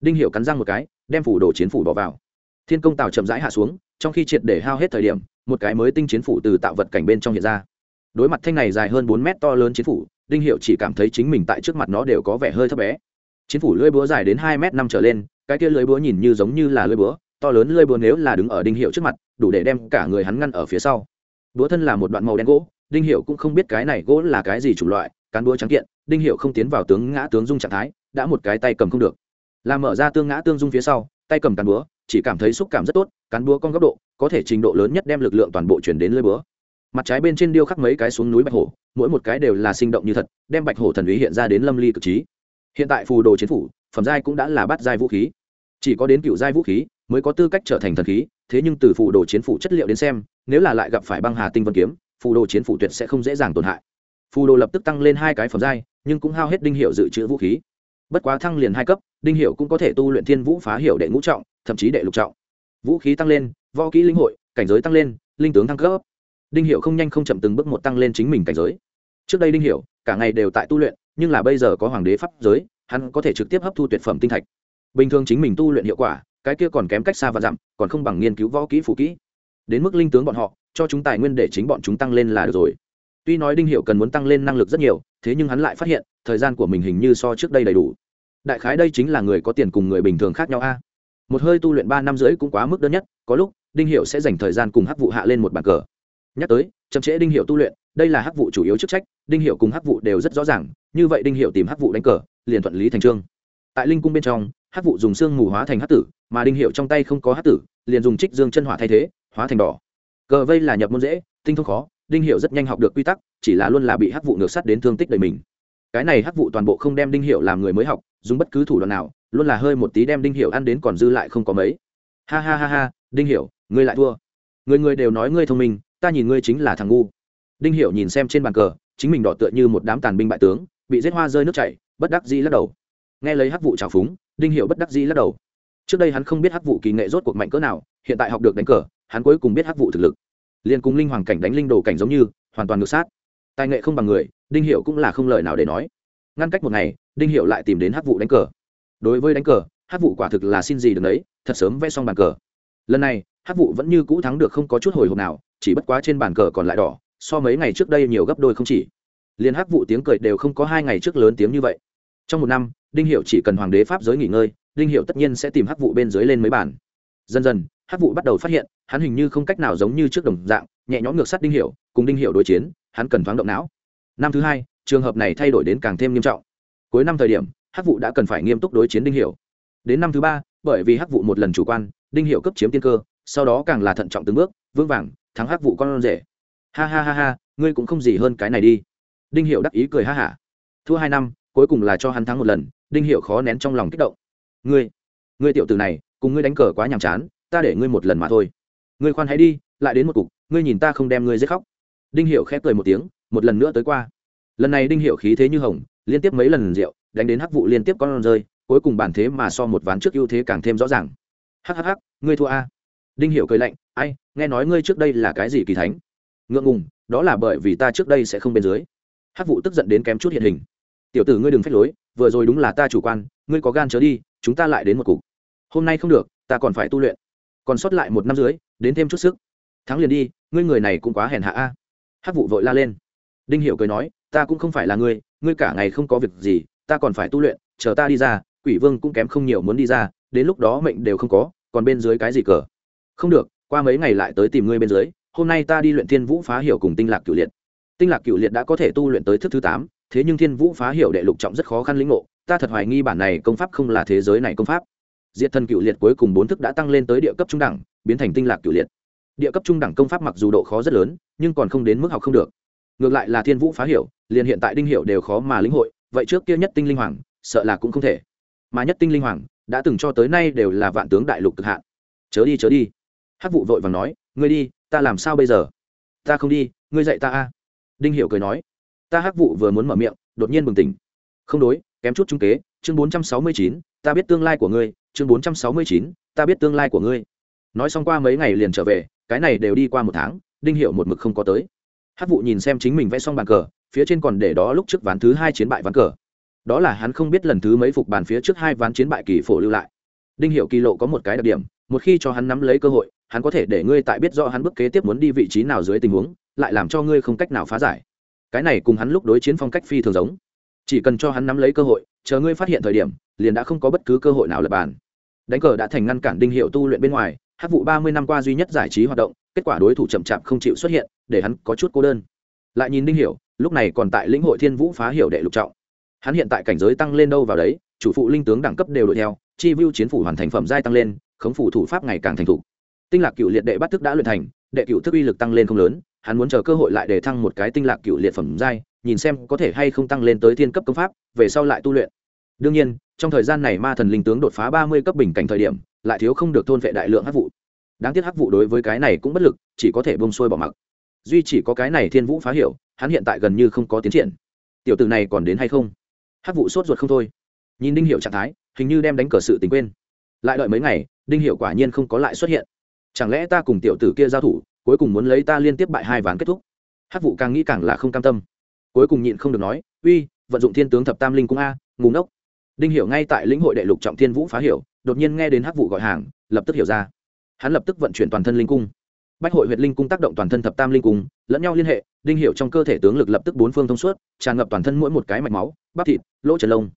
Đinh hiệu cắn răng một cái, đem phủ đồ chiến phủ bỏ vào. Thiên công tạo chậm rãi hạ xuống, trong khi triệt để hao hết thời điểm, một cái mới tinh chiến phủ từ tạo vật cảnh bên trong hiện ra đối mặt thanh này dài hơn bốn mét to lớn chiến phủ, đinh hiệu chỉ cảm thấy chính mình tại trước mặt nó đều có vẻ hơi thấp bé. Chiến phủ lưỡi búa dài đến hai m năm trở lên, cái kia lưỡi búa nhìn như giống như là lưỡi búa, to lớn lưỡi búa nếu là đứng ở đinh hiệu trước mặt, đủ để đem cả người hắn ngăn ở phía sau. Búa thân là một đoạn màu đen gỗ, đinh hiệu cũng không biết cái này gỗ là cái gì chủng loại, cán búa trắng kiện, đinh hiệu không tiến vào tướng ngã tướng dung trạng thái, đã một cái tay cầm không được. Làm mở ra tương ngã tương dung phía sau, tay cầm cán búa, chỉ cảm thấy xúc cảm rất tốt, cán búa con góc độ có thể trình độ lớn nhất đem lực lượng toàn bộ chuyển đến lưỡi búa mặt trái bên trên điêu khắc mấy cái xuống núi bạch hổ, mỗi một cái đều là sinh động như thật, đem bạch hổ thần ý hiện ra đến lâm ly cực trí. Hiện tại phù đồ chiến phủ, phẩm giai cũng đã là bát giai vũ khí. Chỉ có đến cựu giai vũ khí mới có tư cách trở thành thần khí, thế nhưng từ phù đồ chiến phủ chất liệu đến xem, nếu là lại gặp phải băng hà tinh vân kiếm, phù đồ chiến phủ tuyệt sẽ không dễ dàng tổn hại. Phù đồ lập tức tăng lên hai cái phẩm giai, nhưng cũng hao hết đinh hiệu dự trữ vũ khí. Bất quá thăng liền hai cấp, đinh hiệu cũng có thể tu luyện thiên vũ phá hiệu đệ ngũ trọng, thậm chí đệ lục trọng. Vũ khí tăng lên, võ kỹ linh hội, cảnh giới tăng lên, linh tướng thăng cấp đinh hiệu không nhanh không chậm từng bước một tăng lên chính mình cảnh giới. Trước đây đinh hiệu cả ngày đều tại tu luyện, nhưng là bây giờ có hoàng đế pháp giới, hắn có thể trực tiếp hấp thu tuyệt phẩm tinh thạch. Bình thường chính mình tu luyện hiệu quả, cái kia còn kém cách xa và dặm, còn không bằng nghiên cứu võ kỹ phụ kỹ. Đến mức linh tướng bọn họ, cho chúng tài nguyên để chính bọn chúng tăng lên là được rồi. Tuy nói đinh hiệu cần muốn tăng lên năng lực rất nhiều, thế nhưng hắn lại phát hiện, thời gian của mình hình như so trước đây đầy đủ. Đại khái đây chính là người có tiền cùng người bình thường khác nhau a. Một hơi tu luyện ba năm rưỡi cũng quá mức đơn nhất, có lúc, đinh hiệu sẽ dành thời gian cùng hắc vụ hạ lên một bàn cờ nhắc tới, chậm trễ đinh hiệu tu luyện, đây là hắc vụ chủ yếu chức trách, đinh hiệu cùng hắc vụ đều rất rõ ràng, như vậy đinh hiệu tìm hắc vụ đánh cờ, liền thuận lý thành trương. Tại linh cung bên trong, hắc vụ dùng xương mù hóa thành hắc tử, mà đinh hiệu trong tay không có hắc tử, liền dùng trích dương chân hỏa thay thế, hóa thành đỏ. Cờ vây là nhập môn dễ, tinh thông khó, đinh hiệu rất nhanh học được quy tắc, chỉ là luôn là bị hắc vụ ngược sắt đến thương tích đời mình. Cái này hắc vụ toàn bộ không đem đinh hiệu làm người mới học, dùng bất cứ thủ đoạn nào, luôn là hơi một tí đem đinh hiệu ăn đến còn dư lại không có mấy. Ha ha ha ha, đinh hiệu ngươi lại thua. Người người đều nói ngươi thông minh ta nhìn ngươi chính là thằng ngu. Đinh hiệu nhìn xem trên bàn cờ, chính mình đỏ tựa như một đám tàn binh bại tướng, bị giết hoa rơi nước chảy, bất đắc dĩ lắc đầu. Nghe lấy hắc vụ trào phúng, đinh hiệu bất đắc dĩ lắc đầu. Trước đây hắn không biết hắc vụ kỳ nghệ rốt cuộc mạnh cỡ nào, hiện tại học được đánh cờ, hắn cuối cùng biết hắc vụ thực lực. Liền cùng linh hoàng cảnh đánh linh đồ cảnh giống như, hoàn toàn ngược sát. Tài nghệ không bằng người, đinh hiệu cũng là không lời nào để nói. Ngăn cách một ngày, đinh hiệu lại tìm đến hắc vụ đánh cờ. Đối với đánh cờ, hắc vụ quả thực là xin gì được đấy thật sớm vẽ xong bàn cờ. Lần này, hắc vụ vẫn như cũ thắng được không có chút hồi hộp nào chỉ bất quá trên bàn cờ còn lại đỏ, so mấy ngày trước đây nhiều gấp đôi không chỉ. Liên hắc vụ tiếng cười đều không có hai ngày trước lớn tiếng như vậy. Trong một năm, đinh hiệu chỉ cần hoàng đế pháp giới nghỉ ngơi, đinh hiệu tất nhiên sẽ tìm hắc vụ bên dưới lên mấy bản dần dần, hắc vụ bắt đầu phát hiện, hắn hình như không cách nào giống như trước đồng dạng, nhẹ nhõm ngược sát đinh hiệu cùng đinh hiệu đối chiến, hắn cần thoáng động não. Năm thứ hai, trường hợp này thay đổi đến càng thêm nghiêm trọng. Cuối năm thời điểm, hắc vụ đã cần phải nghiêm túc đối chiến đinh hiệu đến năm thứ ba, bởi vì hắc vụ một lần chủ quan, đinh hiệu cấp chiếm tiên cơ, sau đó càng là thận trọng từng bước, vững vàng thắng hắc vụ con rể. Ha ha ha ha, ngươi cũng không gì hơn cái này đi. Đinh hiệu đắc ý cười ha hả. Thua hai năm, cuối cùng là cho hắn thắng một lần, đinh hiệu khó nén trong lòng kích động. Ngươi ngươi tiểu tử này, cùng ngươi đánh cờ quá nhàm chán, ta để ngươi một lần mà thôi. Ngươi khoan hãy đi, lại đến một cục, ngươi nhìn ta không đem ngươi giết khóc. Đinh hiệu khép cười một tiếng, một lần nữa tới qua. Lần này đinh hiệu khí thế như hồng, liên tiếp mấy lần rượu, đánh đến hắc vụ liên tiếp con rơi, cuối cùng bản thế mà so một ván trước ưu thế càng thêm rõ ràng. Hắc hắc hắc, ngươi thua a. Đinh hiệu cười lạnh, ai nghe nói ngươi trước đây là cái gì kỳ thánh? Ngượng ngùng, đó là bởi vì ta trước đây sẽ không bên dưới. Hắc vụ tức giận đến kém chút hiện hình. Tiểu tử ngươi đừng phép lối, vừa rồi đúng là ta chủ quan, ngươi có gan trở đi, chúng ta lại đến một cục. Hôm nay không được, ta còn phải tu luyện. Còn sót lại một năm dưới, đến thêm chút sức. Thắng liền đi, ngươi người này cũng quá hèn hạ a. Hắc vụ vội la lên. Đinh hiệu cười nói, ta cũng không phải là ngươi ngươi cả ngày không có việc gì, ta còn phải tu luyện, chờ ta đi ra, quỷ vương cũng kém không nhiều muốn đi ra, đến lúc đó mệnh đều không có, còn bên dưới cái gì cờ? Không được qua mấy ngày lại tới tìm ngươi bên dưới, hôm nay ta đi luyện thiên vũ phá hiểu cùng tinh lạc cựu liệt. Tinh lạc cựu liệt đã có thể tu luyện tới thức thứ tám, thế nhưng thiên vũ phá hiểu đệ lục trọng rất khó khăn lĩnh ngộ, ta thật hoài nghi bản này công pháp không là thế giới này công pháp. Diệt thần cựu liệt cuối cùng bốn thức đã tăng lên tới địa cấp trung đẳng, biến thành tinh lạc cựu liệt. Địa cấp trung đẳng công pháp mặc dù độ khó rất lớn, nhưng còn không đến mức học không được. Ngược lại là thiên vũ phá hiểu, liền hiện tại đinh hiệu đều khó mà lĩnh hội, vậy trước kia nhất tinh linh hoàng, sợ là cũng không thể. Mà nhất tinh linh hoàng, đã từng cho tới nay đều là vạn tướng đại lục cực hạn. Chớ đi chớ đi hắc vụ vội vàng nói, ngươi đi, ta làm sao bây giờ? Ta không đi, ngươi dạy ta a. Đinh Hiểu cười nói. Ta hắc vụ vừa muốn mở miệng, đột nhiên bừng tỉnh. Không đối, kém chút trung kế, chương bốn trăm sáu mươi chín, ta biết tương lai của ngươi, chương bốn trăm sáu mươi chín, ta biết tương lai của ngươi. Nói xong qua mấy ngày liền trở về, cái này đều đi qua một tháng, đinh Hiểu một mực không có tới. Hát vụ nhìn xem chính mình vẽ xong bàn cờ, phía trên còn để đó lúc trước ván thứ hai chiến bại ván cờ. Đó là hắn không biết lần thứ mấy phục bàn phía trước hai ván chiến bại kỳ phổ lưu lại. Đinh hiệu kỳ lộ có một cái đặc điểm, một khi cho hắn nắm lấy cơ hội hắn có thể để ngươi tại biết rõ hắn bước kế tiếp muốn đi vị trí nào dưới tình huống, lại làm cho ngươi không cách nào phá giải. Cái này cùng hắn lúc đối chiến phong cách phi thường giống. Chỉ cần cho hắn nắm lấy cơ hội, chờ ngươi phát hiện thời điểm, liền đã không có bất cứ cơ hội nào lập bàn. Đánh cờ đã thành ngăn cản đinh hiệu tu luyện bên ngoài, hát vụ ba mươi năm qua duy nhất giải trí hoạt động, kết quả đối thủ chậm chạp không chịu xuất hiện, để hắn có chút cô đơn. Lại nhìn đinh hiệu, lúc này còn tại lĩnh hội thiên vũ phá hiểu đệ lục trọng. Hắn hiện tại cảnh giới tăng lên đâu vào đấy, chủ phụ linh tướng đẳng cấp đều đuổi theo, chi view chiến phủ hoàn thành phẩm giai tăng lên, khống phủ thủ pháp ngày càng thành thục tinh lạc cựu liệt đệ bắt thức đã luyện thành, đệ cựu thức uy lực tăng lên không lớn, hắn muốn chờ cơ hội lại để thăng một cái tinh lạc cựu liệt phẩm giai, nhìn xem có thể hay không tăng lên tới thiên cấp công pháp, về sau lại tu luyện. Đương nhiên, trong thời gian này ma thần linh tướng đột phá ba mươi cấp bình cảnh thời điểm, lại thiếu không được thôn vệ đại lượng hắc vụ. Đáng tiếc hắc vụ đối với cái này cũng bất lực, chỉ có thể bông xuôi bỏ mặc. Duy chỉ có cái này thiên vũ phá hiểu, hắn hiện tại gần như không có tiến triển. Tiểu tử này còn đến hay không? Hắc vụ sốt ruột không thôi. Nhìn đinh hiệu trạng thái, hình như đem đánh cờ sự tình quên. Lại đợi mấy ngày, đinh hiệu quả nhiên không có lại xuất hiện chẳng lẽ ta cùng tiểu tử kia giao thủ, cuối cùng muốn lấy ta liên tiếp bại hai ván kết thúc? Hắc vụ càng nghĩ càng là không cam tâm. Cuối cùng nhịn không được nói, uy, vận dụng thiên tướng thập tam linh cung a ngủ ngốc. Đinh hiểu ngay tại lĩnh hội đệ lục trọng thiên vũ phá hiểu, đột nhiên nghe đến hắc vụ gọi hàng, lập tức hiểu ra. Hắn lập tức vận chuyển toàn thân linh cung. Bách hội huyệt linh cung tác động toàn thân thập tam linh cung, lẫn nhau liên hệ, đinh hiểu trong cơ thể tướng lực lập tức bốn phương thông suốt, tràn ngập toàn thân mỗi một cái mạch máu, bắp thịt, lỗ chân lông.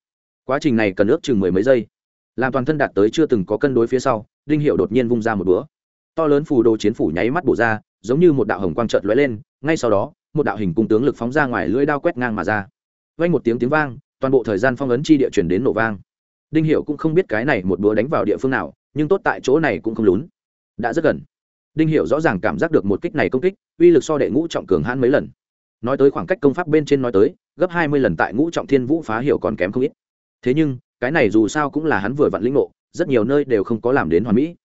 Quá trình này cần ước chừng mười mấy giây. Làm toàn thân đạt tới chưa từng có cân đối phía sau, đinh hiểu đột nhiên vung ra một búa to lớn phù đồ chiến phủ nháy mắt bổ ra, giống như một đạo hồng quang trợt lóe lên, ngay sau đó, một đạo hình cung tướng lực phóng ra ngoài lưỡi đao quét ngang mà ra. Vang một tiếng tiếng vang, toàn bộ thời gian phong ấn chi địa chuyển đến nổ vang. Đinh hiểu cũng không biết cái này một búa đánh vào địa phương nào, nhưng tốt tại chỗ này cũng không lún. Đã rất gần. Đinh hiểu rõ ràng cảm giác được một kích này công kích, uy lực so đệ ngũ trọng cường hãn mấy lần. Nói tới khoảng cách công pháp bên trên nói tới, gấp hai mươi lần tại ngũ trọng thiên vũ phá hiểu còn kém không ít. Thế nhưng, cái này dù sao cũng là hắn vừa vặn lĩnh ngộ, rất nhiều nơi đều không có làm đến hoàn mỹ.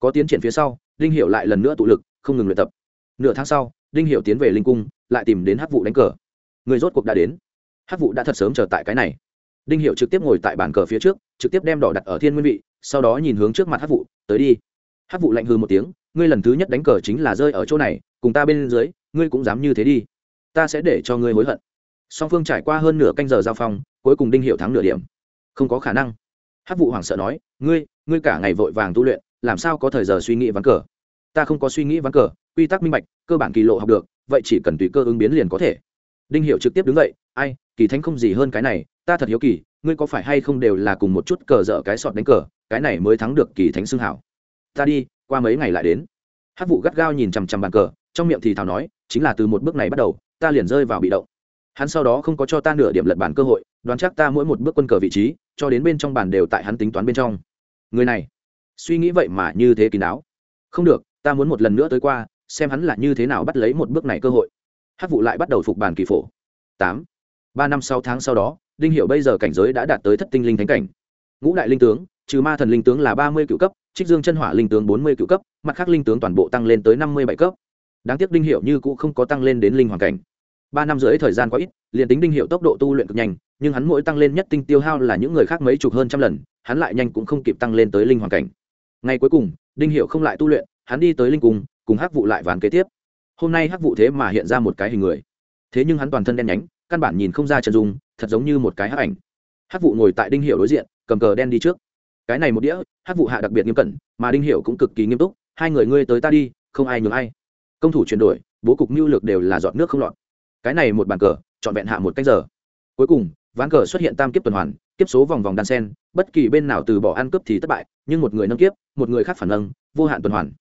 Có tiến triển phía sau đinh hiểu lại lần nữa tụ lực, không ngừng luyện tập. Nửa tháng sau, đinh hiểu tiến về linh cung, lại tìm đến hắc vụ đánh cờ. Người rốt cuộc đã đến. Hắc vụ đã thật sớm chờ tại cái này. Đinh hiệu trực tiếp ngồi tại bàn cờ phía trước, trực tiếp đem đỏ đặt ở thiên nguyên vị, sau đó nhìn hướng trước mặt hắc vụ tới đi. Hắc vụ lạnh hư một tiếng, ngươi lần thứ nhất đánh cờ chính là rơi ở chỗ này, cùng ta bên dưới, ngươi cũng dám như thế đi. Ta sẽ để cho ngươi hối hận. Song phương trải qua hơn nửa canh giờ giao phong, cuối cùng đinh hiệu thắng nửa điểm. Không có khả năng. Hắc vụ hoảng sợ nói, ngươi ngươi cả ngày vội vàng tu luyện làm sao có thời giờ suy nghĩ ván cờ? Ta không có suy nghĩ ván cờ, quy tắc minh bạch, cơ bản kỳ lộ học được, vậy chỉ cần tùy cơ ứng biến liền có thể. Đinh hiệu trực tiếp đứng dậy, ai, kỳ thánh không gì hơn cái này, ta thật hiếu kỳ, ngươi có phải hay không đều là cùng một chút cờ dở cái sọt đánh cờ, cái này mới thắng được kỳ thánh xưng hảo. Ta đi, qua mấy ngày lại đến. Hát vụ gắt gao nhìn chằm chằm bàn cờ, trong miệng thì thào nói, chính là từ một bước này bắt đầu, ta liền rơi vào bị động. Hắn sau đó không có cho ta nửa điểm lật bàn cơ hội, đoán chắc ta mỗi một bước quân cờ vị trí, cho đến bên trong bàn đều tại hắn tính toán bên trong. Người này suy nghĩ vậy mà như thế kín đáo. Không được, ta muốn một lần nữa tới qua, xem hắn là như thế nào bắt lấy một bước này cơ hội. Hát vụ lại bắt đầu phục bàn kỳ phổ. Tám. Ba năm sáu tháng sau đó, đinh hiệu bây giờ cảnh giới đã đạt tới thất tinh linh thánh cảnh. Ngũ đại linh tướng, trừ ma thần linh tướng là ba mươi cựu cấp, trích dương chân hỏa linh tướng bốn mươi cựu cấp, mặt khác linh tướng toàn bộ tăng lên tới năm mươi bảy cấp. Đáng tiếc đinh hiệu như cũ không có tăng lên đến linh hoàn cảnh. Ba năm rưỡi thời gian quá ít, liền tính đinh hiệu tốc độ tu luyện cực nhanh, nhưng hắn mỗi tăng lên nhất tinh tiêu hao là những người khác mấy chục hơn trăm lần, hắn lại nhanh cũng không kịp tăng lên tới linh hoàn cảnh ngày cuối cùng, đinh hiệu không lại tu luyện, hắn đi tới linh cung, cùng hắc vụ lại ván kế tiếp. Hôm nay hắc vụ thế mà hiện ra một cái hình người. Thế nhưng hắn toàn thân đen nhánh, căn bản nhìn không ra chân dung, thật giống như một cái hắc ảnh. Hắc vụ ngồi tại đinh hiệu đối diện, cầm cờ đen đi trước. Cái này một đĩa, hắc vụ hạ đặc biệt nghiêm cẩn, mà đinh hiệu cũng cực kỳ nghiêm túc, hai người ngươi tới ta đi, không ai nhường ai. Công thủ chuyển đổi, bố cục mưu lược đều là dọn nước không lọt. Cái này một bàn cờ, trọn vẹn hạ một cách giờ. Cuối cùng ván cờ xuất hiện tam kiếp tuần hoàn, kiếp số vòng vòng đan sen, bất kỳ bên nào từ bỏ ăn cướp thì thất bại, nhưng một người nâng kiếp, một người khác phản nâng, vô hạn tuần hoàn.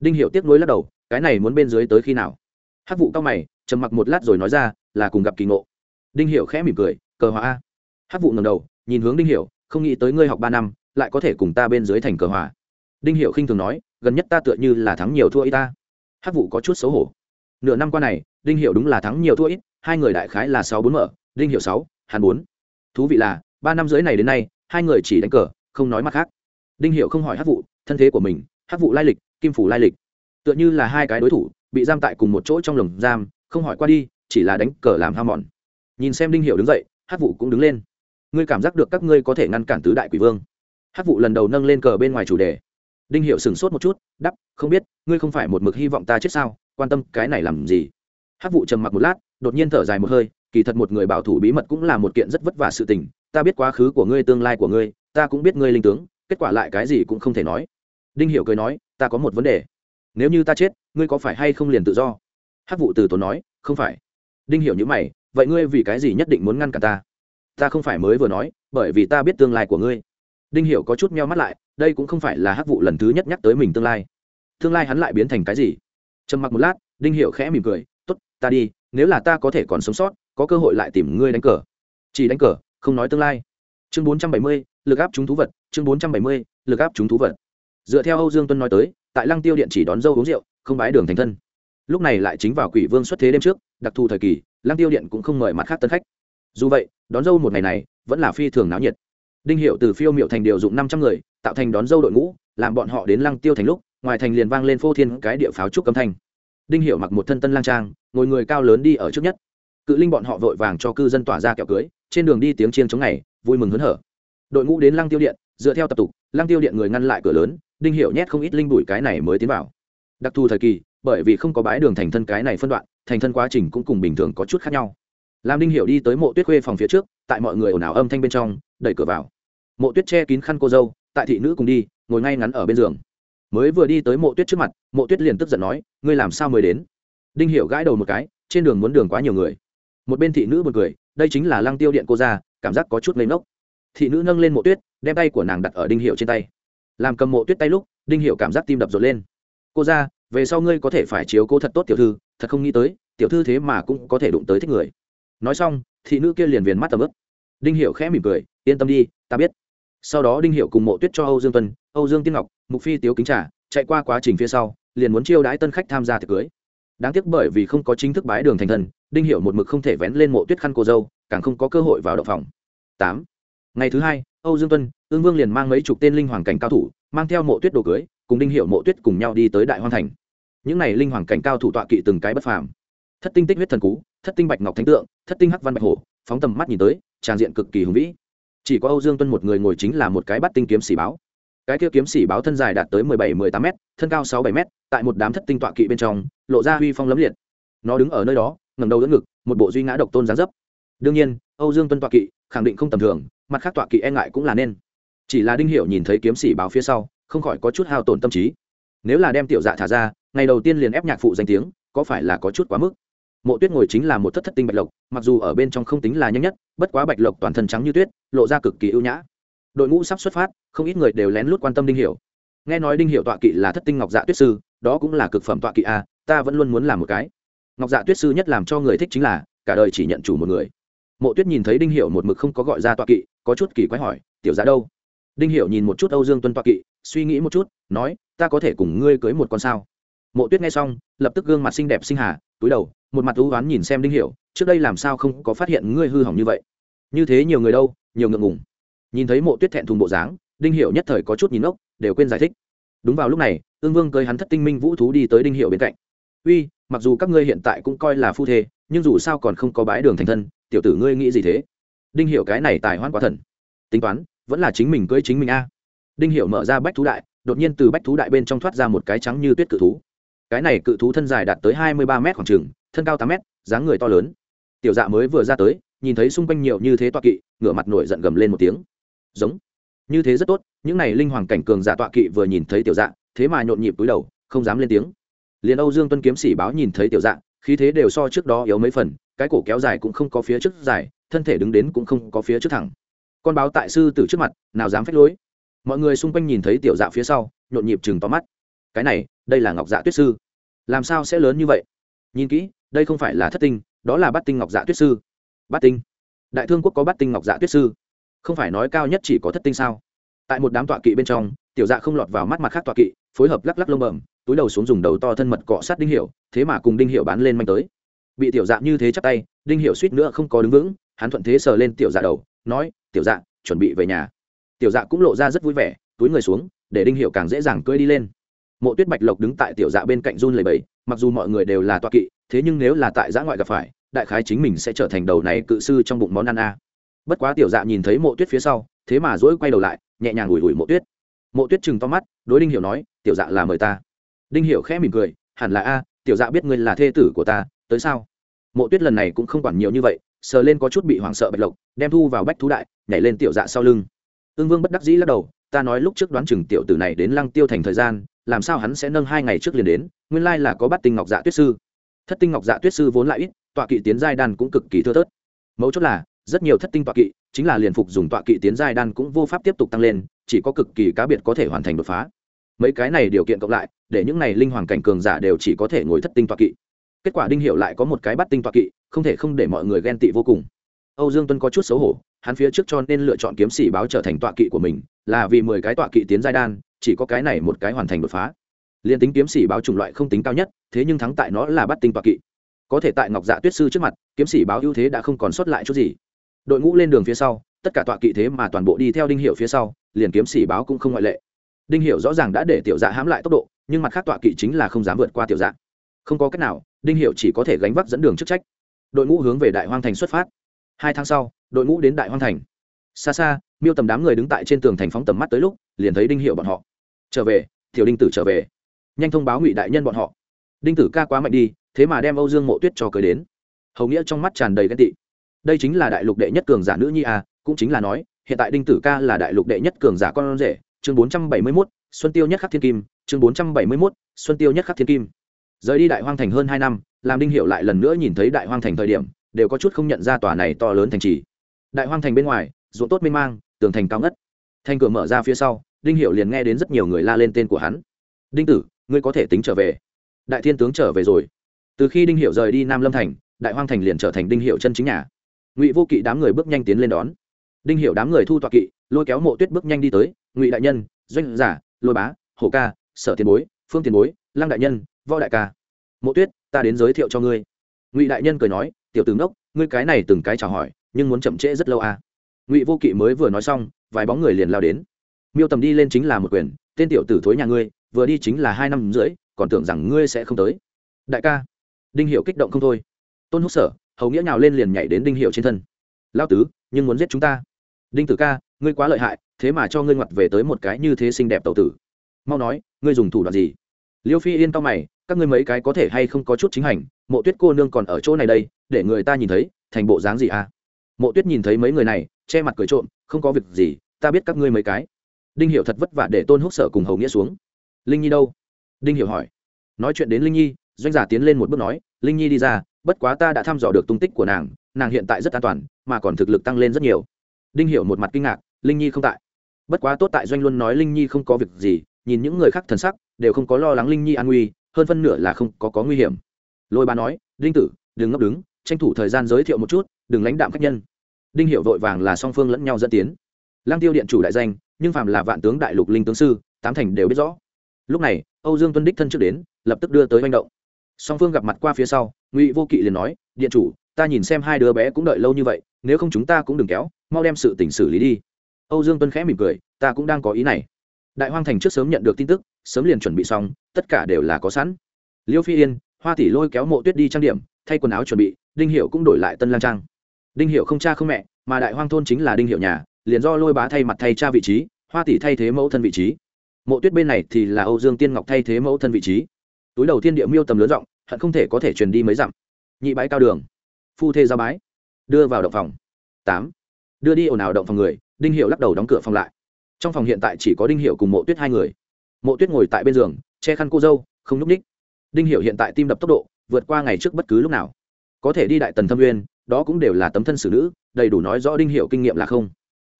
Đinh hiệu tiếp nối lắc đầu, cái này muốn bên dưới tới khi nào? Hát vụ cao mày, trầm mặc một lát rồi nói ra, là cùng gặp kỳ ngộ. Đinh hiệu khẽ mỉm cười, cờ hòa a. Hát vụ ngầm đầu, nhìn hướng đinh hiệu không nghĩ tới ngươi học ba năm, lại có thể cùng ta bên dưới thành cờ hòa. Đinh hiệu khinh thường nói, gần nhất ta tựa như là thắng nhiều thua ít ta. Hát vụ có chút xấu hổ. Nửa năm qua này, đinh hiệu đúng là thắng nhiều thua ít, hai người đại khái là sáu bốn mở, đinh hiệu sáu hàn bốn thú vị là, ba năm dưới này đến nay, hai người chỉ đánh cờ, không nói mặt khác. Đinh hiệu không hỏi hát vụ thân thế của mình hát vụ lai lịch, kim phủ lai lịch. Tựa như là hai cái đối thủ, bị giam tại cùng một chỗ trong lồng giam, không hỏi qua đi, chỉ là đánh cờ làm ham mòn. Nhìn xem đinh hiệu đứng dậy hát vụ cũng đứng lên. Ngươi cảm giác được các ngươi có thể ngăn cản tứ đại quỷ vương. Hát vụ lần đầu nâng lên cờ bên ngoài chủ đề. Đinh hiệu sửng sốt một chút đắp không biết, ngươi không phải một mực hy vọng ta chết sao? Quan tâm cái này làm gì? Hát vụ trầm mặc một lát, đột nhiên thở dài một hơi kỳ thật một người bảo thủ bí mật cũng là một kiện rất vất vả sự tình, ta biết quá khứ của ngươi, tương lai của ngươi, ta cũng biết ngươi linh tướng, kết quả lại cái gì cũng không thể nói. Đinh hiểu cười nói, ta có một vấn đề. Nếu như ta chết, ngươi có phải hay không liền tự do? Hắc vụ từ tốn nói, không phải. Đinh hiểu như mày, vậy ngươi vì cái gì nhất định muốn ngăn cả ta? Ta không phải mới vừa nói, bởi vì ta biết tương lai của ngươi. Đinh hiểu có chút meo mắt lại, đây cũng không phải là hắc vụ lần thứ nhất nhắc tới mình tương lai. Tương lai hắn lại biến thành cái gì? Trầm mặc một lát, đinh hiểu khẽ mỉm cười, tốt, ta đi, nếu là ta có thể còn sống sót có cơ hội lại tìm ngươi đánh cờ. Chỉ đánh cờ không nói tương lai. Chương 470, lực áp chúng thú vật. Chương 470, lực áp chúng thú vật. Dựa theo âu dương tuân nói tới tại lăng tiêu điện chỉ đón dâu uống rượu không bái đường thành thân. Lúc này lại chính vào quỷ vương xuất thế đêm trước đặc thù thời kỳ lăng tiêu điện cũng không mời mặt khác tân khách. Dù vậy đón dâu một ngày này vẫn là phi thường náo nhiệt. Đinh hiệu từ phiêu miệu thành điều dụng năm trăm người tạo thành đón dâu đội ngũ làm bọn họ đến lăng tiêu thành lúc ngoài thành liền vang lên phô thiên cái địa pháo trúc âm thanh. Đinh hiệu mặc một thân tân lang trang ngồi người cao lớn đi ở trước nhất cự linh bọn họ vội vàng cho cư dân tỏa ra kẹo cưới, trên đường đi tiếng chiên chống ngày, vui mừng hớn hở. Đội ngũ đến lăng tiêu điện, dựa theo tập tục, lăng tiêu điện người ngăn lại cửa lớn, đinh Hiểu nhét không ít linh bụi cái này mới tiến vào. Đặc thù thời kỳ, bởi vì không có bãi đường thành thân cái này phân đoạn, thành thân quá trình cũng cùng bình thường có chút khác nhau. Làm đinh Hiểu đi tới mộ tuyết khuê phòng phía trước, tại mọi người ồn ào âm thanh bên trong, đẩy cửa vào. Mộ tuyết che kín khăn cô dâu, tại thị nữ cùng đi, ngồi ngay ngắn ở bên giường. Mới vừa đi tới mộ tuyết trước mặt, mộ tuyết liền tức giận nói, ngươi làm sao mới đến? Đinh Hiểu gãi đầu một cái, trên đường muốn đường quá nhiều người một bên thị nữ b u ồ n cười, đây chính là lăng tiêu điện cô ra, cảm giác có chút lấy mốc thị nữ nâng lên mộ tuyết, đem tay của nàng đặt ở đinh hiệu trên tay. Làm cầm mộ tuyết tay lúc, đinh hiệu cảm giác tim đập rột lên. Cô ra, về sau ngươi có thể phải chiếu cố thật tốt tiểu thư, thật không nghĩ tới, tiểu thư thế mà cũng có thể đụng tới thích người. Nói xong, thị nữ kia liền viền mắt tầm ướp đinh hiệu khẽ mỉm cười, yên tâm đi, ta biết. Sau đó đinh hiệu cùng mộ tuyết cho âu dương tuân, âu dương tiên ngọc, mục phi tiếu kính trả chạy qua quá trình phía sau, liền muốn chiêu đãi tân khách tham gia tiệc cưới đáng tiếc bởi vì không có chính thức bái đường thành thần đinh Hiểu một mực không thể vén lên mộ tuyết khăn cô dâu, càng không có cơ hội vào động phòng. Tám. Ngày thứ hai, âu dương tuân, ương vương liền mang mấy chục tên linh hoàng cảnh cao thủ, mang theo mộ tuyết đồ cưới, cùng đinh Hiểu mộ tuyết cùng nhau đi tới đại hoang thành. Những này linh hoàng cảnh cao thủ tọa kỵ từng cái bất phàm. Thất tinh tích huyết thần cú, thất tinh bạch ngọc thánh tượng, thất tinh hắc văn bạch hổ, phóng tầm mắt nhìn tới, tràn diện cực kỳ hùng vĩ. Chỉ có âu dương tuân một người ngồi chính là một cái bắt tinh kiếm xỉ báo cái kia kiếm xỉ báo thân dài đạt tới mười bảy, mười tám m thân cao sáu bảy m tại một đám thất tinh tọa kỵ bên trong, lộ ra huy phong lấm liệt. Nó đứng ở nơi đó ngầm đầu đỡ ngực, một bộ duy ngã độc tôn gián dấp. Đương nhiên, âu dương tuân tọa kỵ khẳng định không tầm thường, mặt khác tọa kỵ e ngại cũng là nên. Chỉ là đinh Hiểu nhìn thấy kiếm xỉ báo phía sau, không khỏi có chút hao tổn tâm trí. Nếu là đem tiểu dạ thả ra, ngày đầu tiên liền ép nhạc phụ danh tiếng, có phải là có chút quá mức? Mộ tuyết ngồi chính là một thất thất tinh bạch lộc, mặc dù ở bên trong không tính là nhanh nhất, bất quá bạch lộc toàn thân trắng như tuyết, lộ ra cực kỳ ưu nhã đội ngũ sắp xuất phát, không ít người đều lén lút quan tâm đinh hiểu. Nghe nói đinh hiểu tọa kỵ là thất tinh ngọc dạ tuyết sư, đó cũng là cực phẩm tọa kỵ a, ta vẫn luôn muốn làm một cái. Ngọc dạ tuyết sư nhất làm cho người thích chính là, cả đời chỉ nhận chủ một người. Mộ tuyết nhìn thấy đinh hiểu một mực không có gọi ra tọa kỵ, có chút kỳ quái hỏi, tiểu dạ đâu? Đinh hiểu nhìn một chút âu dương tuân tọa kỵ, suy nghĩ một chút, nói, ta có thể cùng ngươi cưới một con sao? Mộ tuyết nghe xong, lập tức gương mặt xinh đẹp xinh hà, túi đầu, một mặt ưu oán nhìn xem đinh hiểu, trước đây làm sao không có phát hiện ngươi hư hỏng như vậy? Như thế nhiều người đâu, nhiều ngượng ngùng nhìn thấy mộ tuyết thẹn thùng bộ dáng, đinh Hiệu nhất thời có chút nhìn ốc đều quên giải thích. Đúng vào lúc này ương vương cưới hắn thất tinh minh vũ thú đi tới đinh hiệu bên cạnh. Uy, mặc dù các ngươi hiện tại cũng coi là phu thê, nhưng dù sao còn không có bái đường thành thân, tiểu tử ngươi nghĩ gì thế? Đinh hiệu cái này tài hoan quá thần. Tính toán, vẫn là chính mình cưới chính mình a. Đinh hiệu mở ra bách thú đại, đột nhiên từ bách thú đại bên trong thoát ra một cái trắng như tuyết cự thú. Cái này cự thú thân dài đạt tới hai mươi ba m khoảng trừng thân cao tám m dáng người to lớn. Tiểu dạ mới vừa ra tới, nhìn thấy xung quanh nhiều như thế toa kỵ, ngửa mặt nổi giận gầm lên một tiếng giống. Như thế rất tốt, những này linh hoàng cảnh cường giả tọa kỵ vừa nhìn thấy tiểu dạ thế mà nhộn nhịp túi đầu, không dám lên tiếng. Liền âu dương tuân kiếm sĩ báo nhìn thấy tiểu dạ khí thế đều so trước đó yếu mấy phần, cái cổ kéo dài cũng không có phía trước dài, thân thể đứng đến cũng không có phía trước thẳng. Con báo tại sư từ trước mặt, nào dám phách lối. Mọi người xung quanh nhìn thấy tiểu dạ phía sau, nhộn nhịp chừng to mắt. Cái này, đây là ngọc dạ tuyết sư. Làm sao sẽ lớn như vậy? Nhìn kỹ, đây không phải là thất tinh, đó là bát tinh ngọc dạ tuyết sư. Bát tinh. Đại thương quốc có bát tinh ngọc dạ tuyết sư không phải nói cao nhất chỉ có thất tinh sao? Tại một đám tọa kỵ bên trong, tiểu dạ không lọt vào mắt mặt khác tọa kỵ, phối hợp lắc lắc lông bẩm, túi đầu xuống dùng đầu to thân mật cọ sát đinh hiệu thế mà cùng đinh hiệu bán lên manh tới. Bị tiểu dạ như thế chắc tay, đinh hiệu suýt nữa không có đứng vững, hắn thuận thế sờ lên tiểu dạ đầu, nói, tiểu dạ chuẩn bị về nhà. Tiểu dạ cũng lộ ra rất vui vẻ, túi người xuống, để đinh hiệu càng dễ dàng cưỡi đi lên. Mộ tuyết bạch lộc đứng tại tiểu dạ bên cạnh run lầy bầy mặc dù mọi người đều là tọa kỵ, thế nhưng nếu là tại giã ngoại gặp phải, đại khái chính mình sẽ trở thành đầu này cự sư trong bụng món ăn a bất quá tiểu dạ nhìn thấy mộ tuyết phía sau, thế mà dỗi quay đầu lại, nhẹ nhàng ủi ủi mộ tuyết. Mộ tuyết chừng to mắt, đối đinh hiểu nói, tiểu dạ là mời ta. Đinh hiểu khẽ mỉm cười, hẳn là a, tiểu dạ biết ngươi là thê tử của ta, tới sao? Mộ tuyết lần này cũng không quản nhiều như vậy, sờ lên có chút bị hoảng sợ bạch lộc, đem thu vào bách thú đại, nhảy lên tiểu dạ sau lưng. Ương vương bất đắc dĩ lắc đầu, ta nói lúc trước đoán chừng tiểu tử này đến lăng tiêu thành thời gian, làm sao hắn sẽ nâng hai ngày trước liền đến, nguyên lai là có bắt tinh ngọc dạ tuyết sư. Thất tinh ngọc dạ tuyết sư vốn lại ít, tọa kỵ tiến giai đàn cũng cực kỳ thưa thớt. Mấu chốt là rất nhiều thất tinh tọa kỵ, chính là liền phục dùng tọa kỵ tiến giai đan cũng vô pháp tiếp tục tăng lên, chỉ có cực kỳ cá biệt có thể hoàn thành đột phá. Mấy cái này điều kiện cộng lại, để những này linh hoàng cảnh cường giả đều chỉ có thể ngồi thất tinh tọa kỵ. Kết quả đinh hiệu lại có một cái bắt tinh tọa kỵ, không thể không để mọi người ghen tị vô cùng. Âu dương tuân có chút xấu hổ, hắn phía trước cho nên lựa chọn kiếm sĩ báo trở thành tọa kỵ của mình, là vì mười cái tọa kỵ tiến giai đan, chỉ có cái này một cái hoàn thành đột phá. Liền tính kiếm sĩ báo chủng loại không tính cao nhất, thế nhưng thắng tại nó là bắt tinh tọa kỵ. Có thể tại ngọc dạ tuyết sư trước mặt, kiếm sĩ báo ưu thế đã không còn sót lại chút gì đội ngũ lên đường phía sau, tất cả tọa kỵ thế mà toàn bộ đi theo đinh hiệu phía sau, liền kiếm sĩ báo cũng không ngoại lệ. Đinh hiệu rõ ràng đã để tiểu dạ hãm lại tốc độ, nhưng mặt khác tọa kỵ chính là không dám vượt qua tiểu dạ. Không có cách nào, đinh hiệu chỉ có thể gánh vác dẫn đường chức trách. Đội ngũ hướng về đại hoang thành xuất phát. Hai tháng sau, đội ngũ đến đại hoang thành. Xa xa, miêu tầm đám người đứng tại trên tường thành phóng tầm mắt tới lúc, liền thấy đinh hiệu bọn họ. Trở về, tiểu đinh tử trở về. Nhanh thông báo ngụy đại nhân bọn họ. Đinh tử ca quá mạnh đi, thế mà đem âu dương mộ tuyết cho cưới đến. Hầu nghĩa trong mắt tràn đầy ghen tị đây chính là đại lục đệ nhất cường giả nữ nhi à cũng chính là nói, hiện tại đinh tử ca là đại lục đệ nhất cường giả con rể, chương bốn trăm bảy mươi mốt, xuân tiêu nhất khắc thiên kim, chương bốn trăm bảy mươi mốt, xuân tiêu nhất khắc thiên kim. Rời đi đại hoang thành hơn hai năm, làm đinh hiệu lại lần nữa nhìn thấy đại hoang thành thời điểm, đều có chút không nhận ra tòa này to lớn thành trì. Đại hoang thành bên ngoài, ruộng tốt mênh mang, tường thành cao ngất. Thành cửa mở ra phía sau, đinh hiệu liền nghe đến rất nhiều người la lên tên của hắn. Đinh tử, ngươi có thể tính trở về. Đại thiên tướng trở về rồi. Từ khi đinh hiệu rời đi nam lâm thành, đại hoang thành liền trở thành đinh hiệu chân chính nhà ngụy vô kỵ đám người bước nhanh tiến lên đón đinh Hiểu đám người thu tọa kỵ lôi kéo mộ tuyết bước nhanh đi tới ngụy đại nhân doanh giả lôi bá hổ ca sở tiền bối phương tiền bối lăng đại nhân võ đại ca mộ tuyết ta đến giới thiệu cho ngươi ngụy đại nhân cười nói tiểu tướng đốc ngươi cái này từng cái chào hỏi nhưng muốn chậm trễ rất lâu à. ngụy vô kỵ mới vừa nói xong vài bóng người liền lao đến miêu tầm đi lên chính là một quyền tên tiểu tử thối nhà ngươi vừa đi chính là hai năm rưỡi còn tưởng rằng ngươi sẽ không tới đại ca đinh hiệu kích động không thôi tôn húc sở hầu nghĩa nhào lên liền nhảy đến đinh hiệu trên thân. Lao tứ, nhưng muốn giết chúng ta. Đinh tử ca, ngươi quá lợi hại, thế mà cho ngươi ngoặt về tới một cái như thế xinh đẹp tàu tử. Mau nói, ngươi dùng thủ đoạn gì? Liêu phi yên tao mày, các ngươi mấy cái có thể hay không có chút chính hành? Mộ tuyết cô nương còn ở chỗ này đây, để người ta nhìn thấy, thành bộ dáng gì à? Mộ tuyết nhìn thấy mấy người này, che mặt cười trộm, không có việc gì, ta biết các ngươi mấy cái. Đinh hiểu thật vất vả để tôn húc sở cùng hầu nghĩa xuống. Linh nhi đâu? Đinh hiểu hỏi. Nói chuyện đến linh nhi, doanh giả tiến lên một bước nói, linh nhi đi ra bất quá ta đã thăm dò được tung tích của nàng nàng hiện tại rất an toàn, mà còn thực lực tăng lên rất nhiều. Đinh hiểu một mặt kinh ngạc, linh nhi không tại. Bất quá tốt tại doanh luôn nói linh nhi không có việc gì, nhìn những người khác thần sắc, đều không có lo lắng linh nhi an nguy, hơn phân nửa là không có có nguy hiểm. Lôi bà nói, đinh tử, đừng ngấp đứng, tranh thủ thời gian giới thiệu một chút, đừng lãnh đạm khách nhân. Đinh Hiểu vội vàng là song phương lẫn nhau dẫn tiến. Lang tiêu điện chủ đại danh, nhưng phàm là vạn tướng đại lục linh tướng sư, tám thành đều biết rõ. Lúc này, âu dương tuân đích thân trước đến, lập tức đưa tới manh động song phương gặp mặt qua phía sau, ngụy vô kỵ liền nói, điện chủ, ta nhìn xem hai đứa bé cũng đợi lâu như vậy, nếu không chúng ta cũng đừng kéo, mau đem sự tỉnh xử lý đi. Âu dương tuân khẽ mỉm cười, ta cũng đang có ý này. Đại hoang thành trước sớm nhận được tin tức, sớm liền chuẩn bị xong, tất cả đều là có sẵn. Liêu phi yên, hoa tỷ lôi kéo mộ tuyết đi trang điểm, thay quần áo chuẩn bị, đinh hiệu cũng đổi lại tân lang trang. Đinh hiệu không cha không mẹ, mà đại hoang thôn chính là đinh hiệu nhà, liền do lôi bá thay mặt thay cha vị trí, hoa tỷ thay thế mẫu thân vị trí. Mộ tuyết bên này thì là âu dương tiên ngọc thay thế mẫu thân vị trí túi đầu tiên địa miêu tầm lớn rộng, hận không thể có thể truyền đi mấy dặm. Nhị bãi cao đường. Phu thê giao bái. Đưa vào động phòng. Tám. Đưa đi ồn ào động phòng người, đinh hiệu lắc đầu đóng cửa phòng lại. Trong phòng hiện tại chỉ có đinh hiệu cùng mộ tuyết hai người. Mộ tuyết ngồi tại bên giường, che khăn cô dâu, không lúc ních. Đinh hiệu hiện tại tim đập tốc độ, vượt qua ngày trước bất cứ lúc nào. Có thể đi đại tần thâm uyên, đó cũng đều là tấm thân xử nữ, đầy đủ nói rõ đinh hiệu kinh nghiệm là không.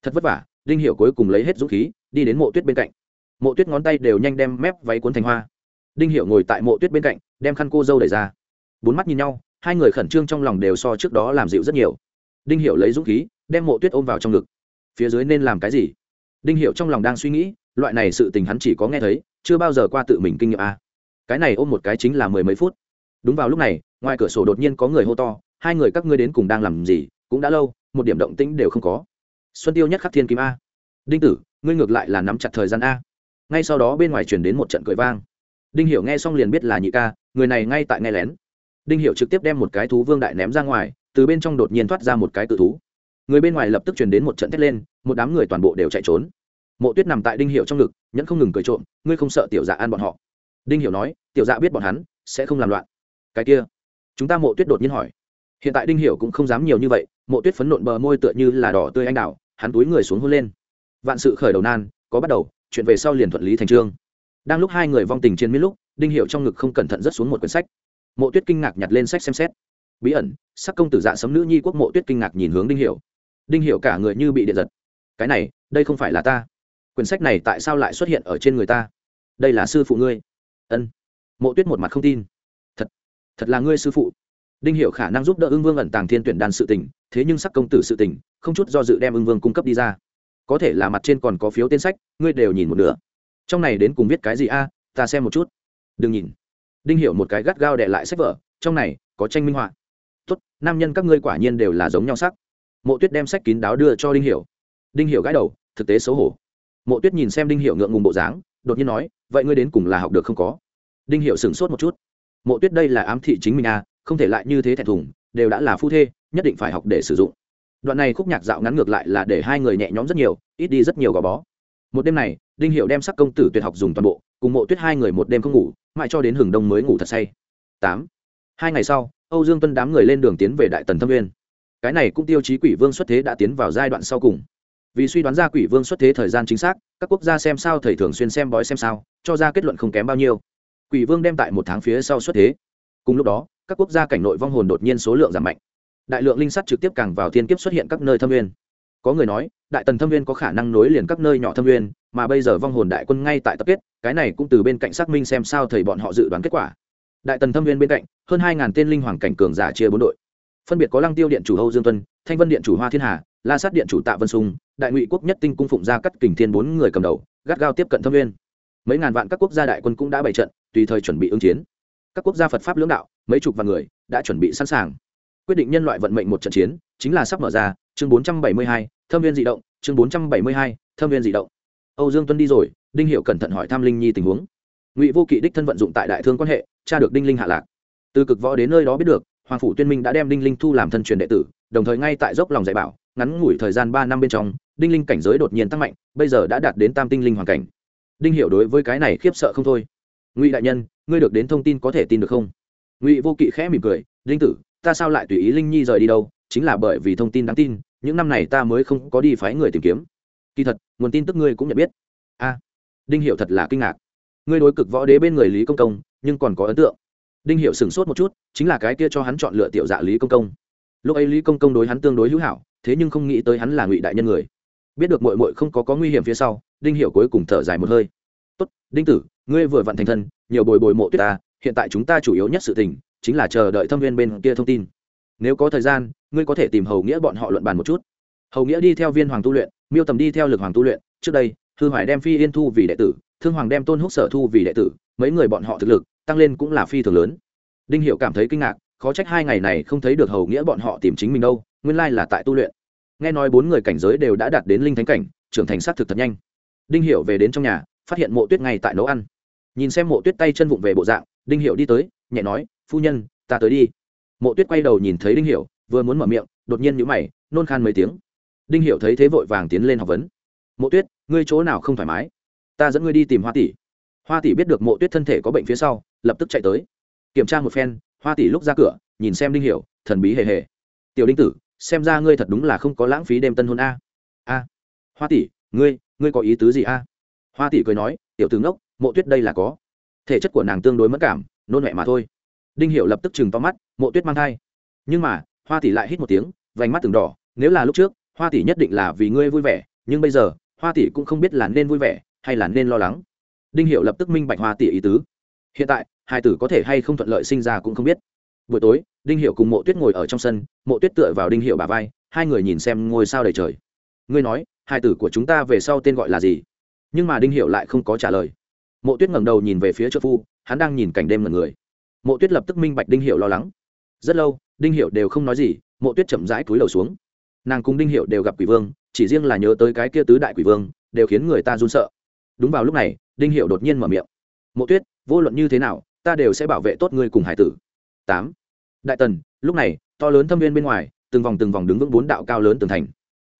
Thật vất vả, đinh hiệu cuối cùng lấy hết dũng khí, đi đến mộ tuyết bên cạnh. Mộ tuyết ngón tay đều nhanh đem mép váy cuốn thành hoa đinh hiệu ngồi tại mộ tuyết bên cạnh, đem khăn cô dâu đẩy ra. Bốn mắt nhìn nhau, hai người khẩn trương trong lòng đều so trước đó làm dịu rất nhiều. Đinh hiệu lấy dũng khí, đem mộ tuyết ôm vào trong ngực. Phía dưới nên làm cái gì? Đinh hiệu trong lòng đang suy nghĩ, loại này sự tình hắn chỉ có nghe thấy, chưa bao giờ qua tự mình kinh nghiệm a cái này ôm một cái chính là mười mấy phút. Đúng vào lúc này, ngoài cửa sổ đột nhiên có người hô to, hai người các ngươi đến cùng đang làm gì, cũng đã lâu, một điểm động tĩnh đều không có. Xuân tiêu nhất khắc thiên kim a. Đinh tử, ngươi ngược lại là nắm chặt thời gian a. Ngay sau đó bên ngoài chuyển đến một trận cười vang đinh hiểu nghe xong liền biết là nhị ca, người này ngay tại nghe lén. Đinh hiểu trực tiếp đem một cái thú vương đại ném ra ngoài, từ bên trong đột nhiên thoát ra một cái cự thú. Người bên ngoài lập tức truyền đến một trận thét lên, một đám người toàn bộ đều chạy trốn. Mộ tuyết nằm tại đinh Hiểu trong ngực, nhẫn không ngừng cười trộm, ngươi không sợ tiểu dạ ăn bọn họ? Đinh Hiểu nói, tiểu dạ biết bọn hắn sẽ không làm loạn. Cái kia? Chúng ta mộ tuyết đột nhiên hỏi. Hiện tại đinh Hiểu cũng không dám nhiều như vậy, mộ tuyết phấn nộn bờ môi tựa như là đỏ tươi anh đào, hắn túi người xuống hôn lên. Vạn sự khởi đầu nan, có bắt đầu, chuyện về sau liền thuận lý thành trương đang lúc hai người vong tình trên miên lúc đinh hiệu trong ngực không cẩn thận rớt xuống một quyển sách. Mộ tuyết kinh ngạc nhặt lên sách xem xét. Bí ẩn sắc công tử dạ sấm nữ nhi quốc mộ tuyết kinh ngạc nhìn hướng đinh hiệu, đinh hiệu cả người như bị điện giật. Cái này đây không phải là ta. Quyển sách này tại sao lại xuất hiện ở trên người ta? Đây là sư phụ ngươi. Ân. Mộ tuyết một mặt không tin. Thật thật là ngươi sư phụ. Đinh hiệu khả năng giúp đỡ ưng vương ẩn tàng thiên tuyển đan sự tình thế nhưng sắc công tử sự tình không chút do dự đem ưng vương cung cấp đi ra. Có thể là mặt trên còn có phiếu tên sách ngươi đều nhìn một nửa trong này đến cùng viết cái gì a, ta xem một chút. Đừng nhìn. Đinh hiểu một cái gắt gao để lại sách vở, trong này có tranh minh họa. Tốt, nam nhân các ngươi quả nhiên đều là giống nhau sắc. Mộ tuyết đem sách kín đáo đưa cho đinh hiểu. Đinh hiểu gãi đầu, thực tế xấu hổ. Mộ tuyết nhìn xem đinh hiểu ngượng ngùng bộ dáng, đột nhiên nói, vậy ngươi đến cùng là học được không có? Đinh hiểu sửng sốt một chút. Mộ tuyết đây là ám thị chính mình à không thể lại như thế thẹn thùng, đều đã là phu thê, nhất định phải học để sử dụng. Đoạn này khúc nhạc dạo ngắn ngược lại là để hai người nhẹ nhõm rất nhiều, ít đi rất nhiều gò bó. Một đêm này đinh hiệu đem sắc công tử tuyệt học dùng toàn bộ, cùng mộ tuyết hai người một đêm không ngủ, mãi cho đến hừng đông mới ngủ thật say. Tám. Hai ngày sau, âu dương tuân đám người lên đường tiến về đại tần thâm nguyên. Cái này cũng tiêu chí quỷ vương xuất thế đã tiến vào giai đoạn sau cùng. Vì suy đoán ra quỷ vương xuất thế thời gian chính xác, các quốc gia xem sao thầy thường xuyên xem bói xem sao, cho ra kết luận không kém bao nhiêu. Quỷ vương đem tại một tháng phía sau xuất thế. Cùng lúc đó, các quốc gia cảnh nội vong hồn đột nhiên số lượng giảm mạnh. Đại lượng linh sắt trực tiếp càng vào thiên kiếp xuất hiện các nơi thâm nguyên có người nói đại tần thâm viên có khả năng nối liền các nơi nhỏ thâm viên mà bây giờ vong hồn đại quân ngay tại tập kết cái này cũng từ bên cạnh xác minh xem sao thầy bọn họ dự đoán kết quả. Đại tần thâm viên bên cạnh hơn hai ngàn tên linh hoàng cảnh cường giả chia bốn đội. Phân biệt có lăng tiêu điện chủ hâu dương tuân thanh vân điện chủ hoa thiên hà la sát điện chủ tạ vân sung đại ngụy quốc nhất tinh cung phụng gia cắt kình thiên bốn người cầm đầu gắt gao tiếp cận thâm viên. Mấy ngàn vạn các quốc gia đại quân cũng đã bày trận tùy thời chuẩn bị ứng chiến. Các quốc gia phật pháp lưỡng đạo mấy chục vạn người đã chuẩn bị sẵn sàng. Quyết định nhân loại vận mệnh một trận chiến chính là sắp mở ra chương 472, thâm viên dị động chương 472, thâm viên dị động. Âu dương tuân đi rồi đinh hiệu cẩn thận hỏi thăm linh nhi tình huống. Ngụy vô kỵ đích thân vận dụng tại đại thương quan hệ tra được đinh linh hạ lạc. Từ cực võ đến nơi đó biết được hoàng phủ tuyên minh đã đem đinh linh thu làm thân truyền đệ tử đồng thời ngay tại dốc lòng dạy bảo ngắn ngủi thời gian ba năm bên trong đinh linh cảnh giới đột nhiên tăng mạnh bây giờ đã đạt đến tam tinh linh hoàn cảnh. Đinh hiểu đối với cái này khiếp sợ không thôi. Ngụy đại nhân ngươi được đến thông tin có thể tin được không? Ngụy vô kỵ khẽ mỉm cười đinh tử ta sao lại tùy ý linh nhi rời đi đâu? Chính là bởi vì thông tin đáng tin những năm này ta mới không có đi phái người tìm kiếm. Kỳ thật, nguồn tin tức ngươi cũng nhận biết. A, đinh hiệu thật là kinh ngạc. Ngươi đối cực võ đế bên người lý công công, nhưng còn có ấn tượng. Đinh hiệu sửng sốt một chút, chính là cái kia cho hắn chọn lựa tiểu dạ lý công công. Lúc ấy lý công công đối hắn tương đối hữu hảo, thế nhưng không nghĩ tới hắn là ngụy đại nhân người. Biết được mội mội không có có nguy hiểm phía sau, đinh hiệu cuối cùng thở dài một hơi. Tốt, đinh tử, ngươi vừa vặn thành thân, nhiều bồi bồi mộ tuyết ta, hiện tại chúng ta chủ yếu nhất sự tình, chính là chờ đợi thâm viên bên kia thông tin nếu có thời gian, ngươi có thể tìm hầu nghĩa bọn họ luận bàn một chút. Hầu nghĩa đi theo viên hoàng tu luyện, miêu tầm đi theo lực hoàng tu luyện. Trước đây, hư hoài đem phi yên thu vì đệ tử, thương hoàng đem tôn húc sở thu vì đệ tử, mấy người bọn họ thực lực tăng lên cũng là phi thường lớn. Đinh hiệu cảm thấy kinh ngạc, khó trách hai ngày này không thấy được hầu nghĩa bọn họ tìm chính mình đâu, nguyên lai là tại tu luyện. Nghe nói bốn người cảnh giới đều đã đạt đến linh thánh cảnh, trưởng thành sát thực thật nhanh. Đinh hiệu về đến trong nhà, phát hiện mộ tuyết ngay tại nấu ăn. Nhìn xem mộ tuyết tay chân vụng về bộ dạng, đinh hiệu đi tới, nhẹ nói, phu nhân, ta tới đi mộ tuyết quay đầu nhìn thấy đinh hiểu, vừa muốn mở miệng, đột nhiên nhíu mày, nôn khan mấy tiếng. Đinh hiểu thấy thế vội vàng tiến lên học vấn. Mộ tuyết, ngươi chỗ nào không thoải mái? Ta dẫn ngươi đi tìm hoa tỷ. Hoa tỷ biết được mộ tuyết thân thể có bệnh phía sau, lập tức chạy tới. Kiểm tra một phen, hoa tỷ lúc ra cửa, nhìn xem đinh hiểu, thần bí hề hề. Tiểu đinh tử, xem ra ngươi thật đúng là không có lãng phí đêm tân hôn a. A. Hoa tỷ, ngươi ngươi có ý tứ gì a? Hoa tỷ cười nói, tiểu tướng đốc mộ tuyết đây là có. Thể chất của nàng tương đối mất cảm, nôn mẹ mà thôi đinh hiệu lập tức chừng to mắt, mộ tuyết mang thai. Nhưng mà, hoa tỷ lại hít một tiếng, vành mắt từng đỏ, nếu là lúc trước, hoa tỷ nhất định là vì ngươi vui vẻ, nhưng bây giờ, hoa tỷ cũng không biết là nên vui vẻ, hay là nên lo lắng. Đinh hiệu lập tức minh bạch hoa tỷ ý tứ. Hiện tại hai tử có thể hay không thuận lợi sinh ra cũng không biết. Buổi tối, đinh hiệu cùng mộ tuyết ngồi ở trong sân, mộ tuyết tựa vào đinh hiệu bà vai, hai người nhìn xem ngôi sao đầy trời. Ngươi nói hai tử của chúng ta về sau tên gọi là gì? Nhưng mà đinh hiệu lại không có trả lời. Mộ tuyết ngẩng đầu nhìn về phía trợ phu, hắn đang nhìn cảnh đêm ngần người mộ tuyết lập tức minh bạch đinh hiệu lo lắng. Rất lâu, đinh hiệu đều không nói gì, mộ tuyết chậm rãi túi đầu xuống. Nàng cùng đinh hiệu đều gặp quỷ vương, chỉ riêng là nhớ tới cái kia tứ đại quỷ vương, đều khiến người ta run sợ. Đúng vào lúc này, đinh hiệu đột nhiên mở miệng. Mộ tuyết, vô luận như thế nào, ta đều sẽ bảo vệ tốt ngươi cùng hải tử. Tám. Đại tần, lúc này, to lớn thâm viên bên ngoài, từng vòng từng vòng đứng vững bốn đạo cao lớn tường thành.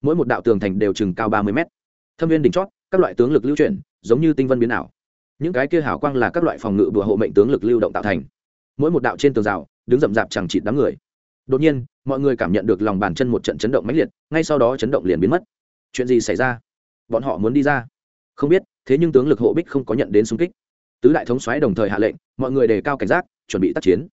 Mỗi một đạo tường thành đều chừng cao ba mươi mét. Thâm viên đỉnh chót, các loại tướng lực lưu chuyển, giống như tinh vân biến ảo. Những cái kia hảo quang là các loại phòng ngự đùa hộ mệnh tướng lực lưu động tạo thành mỗi một đạo trên tường rào đứng rậm rạp chẳng chịt đám người. Đột nhiên, mọi người cảm nhận được lòng bàn chân một trận chấn động mãnh liệt, ngay sau đó chấn động liền biến mất. Chuyện gì xảy ra? Bọn họ muốn đi ra. Không biết, thế nhưng tướng lực hộ bích không có nhận đến xung kích. Tứ đại thống xoáy đồng thời hạ lệnh, mọi người đề cao cảnh giác, chuẩn bị tác chiến.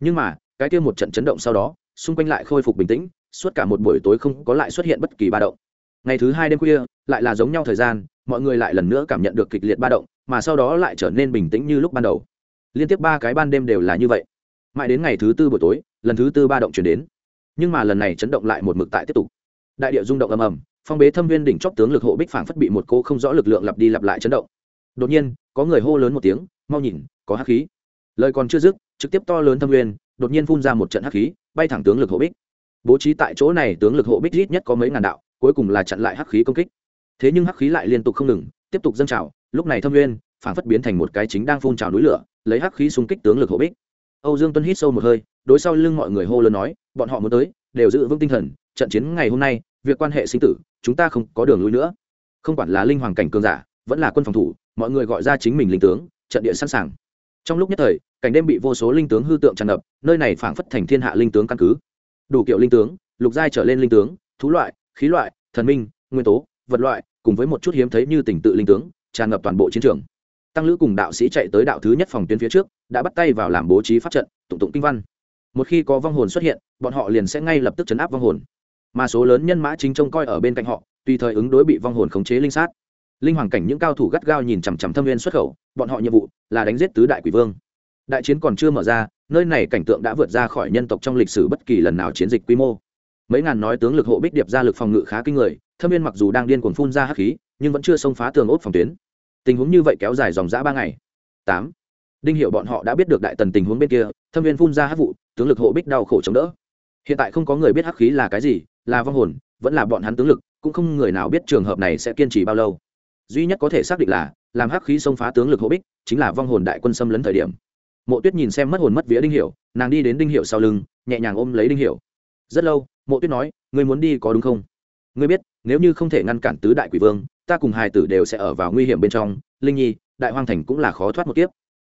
Nhưng mà, cái kia một trận chấn động sau đó, xung quanh lại khôi phục bình tĩnh, suốt cả một buổi tối không có lại xuất hiện bất kỳ ba động. Ngày thứ hai đêm khuya, lại là giống nhau thời gian, mọi người lại lần nữa cảm nhận được kịch liệt ba động, mà sau đó lại trở nên bình tĩnh như lúc ban đầu liên tiếp ba cái ban đêm đều là như vậy. Mãi đến ngày thứ tư buổi tối, lần thứ tư ba động chuyển đến. Nhưng mà lần này chấn động lại một mực tại tiếp tục. Đại địa rung động ầm ầm, phong bế thâm viên đỉnh chóp tướng lực hộ bích phảng phất bị một cô không rõ lực lượng lặp đi lặp lại chấn động. Đột nhiên, có người hô lớn một tiếng, mau nhìn, có hắc khí. Lời còn chưa dứt, trực tiếp to lớn thâm viên, đột nhiên phun ra một trận hắc khí, bay thẳng tướng lực hộ bích. Bố trí tại chỗ này tướng lực hộ bích ít nhất có mấy ngàn đạo, cuối cùng là chặn lại hắc khí công kích. Thế nhưng hắc khí lại liên tục không ngừng, tiếp tục dâng trào, lúc này thâm viên phảng phất biến thành một cái chính đang phun trào núi lửa, lấy hắc khí xung kích tướng lực hộ bích. Âu dương tuân hít sâu một hơi, đối sau lưng mọi người hô lớn nói, bọn họ muốn tới, đều giữ vững tinh thần, trận chiến ngày hôm nay, việc quan hệ sinh tử, chúng ta không có đường lui nữa. Không quản là linh hoàng cảnh cường giả, vẫn là quân phòng thủ, mọi người gọi ra chính mình linh tướng, trận địa sẵn sàng. Trong lúc nhất thời, cảnh đêm bị vô số linh tướng hư tượng tràn ngập, nơi này phảng phất thành thiên hạ linh tướng căn cứ. Đủ kiểu linh tướng, lục giai trở lên linh tướng, thú loại, khí loại, thần minh, nguyên tố, vật loại, cùng với một chút hiếm thấy như tỉnh tự linh tướng, tràn ngập toàn bộ chiến trường tăng lữ cùng đạo sĩ chạy tới đạo thứ nhất phòng tuyến phía trước, đã bắt tay vào làm bố trí pháp trận, tụng tụng kinh văn. Một khi có vong hồn xuất hiện, bọn họ liền sẽ ngay lập tức chấn áp vong hồn. Mà số lớn nhân mã chính trông coi ở bên cạnh họ, tùy thời ứng đối bị vong hồn khống chế linh sát. Linh hoàng cảnh những cao thủ gắt gao nhìn chằm chằm thâm viên xuất khẩu, bọn họ nhiệm vụ là đánh giết tứ đại quỷ vương. Đại chiến còn chưa mở ra, nơi này cảnh tượng đã vượt ra khỏi nhân tộc trong lịch sử bất kỳ lần nào chiến dịch quy mô. Mấy ngàn nói tướng lực hộ bích điệp ra lực phòng ngự khá kinh người, thâm viên mặc dù đang điên cuồng phun ra hắc khí, nhưng vẫn chưa xông phá tường ốt phòng tuyến tình huống như vậy kéo dài dòng dã ba ngày. Tám. Đinh hiệu bọn họ đã biết được đại tần tình huống bên kia, thâm viên phun ra hắc vụ, tướng lực hộ bích đau khổ chống đỡ. Hiện tại không có người biết hắc khí là cái gì, là vong hồn, vẫn là bọn hắn tướng lực, cũng không người nào biết trường hợp này sẽ kiên trì bao lâu. Duy nhất có thể xác định là, làm hắc khí xông phá tướng lực hộ bích, chính là vong hồn đại quân xâm lấn thời điểm. Mộ tuyết nhìn xem mất hồn mất vía đinh hiệu nàng đi đến đinh hiệu sau lưng, nhẹ nhàng ôm lấy đinh hiệu rất lâu, mộ tuyết nói, ngươi muốn đi có đúng không? Ngươi biết, nếu như không thể ngăn cản tứ đại quỷ vương ta cùng hài tử đều sẽ ở vào nguy hiểm bên trong, linh nhi, đại hoang thành cũng là khó thoát một kiếp.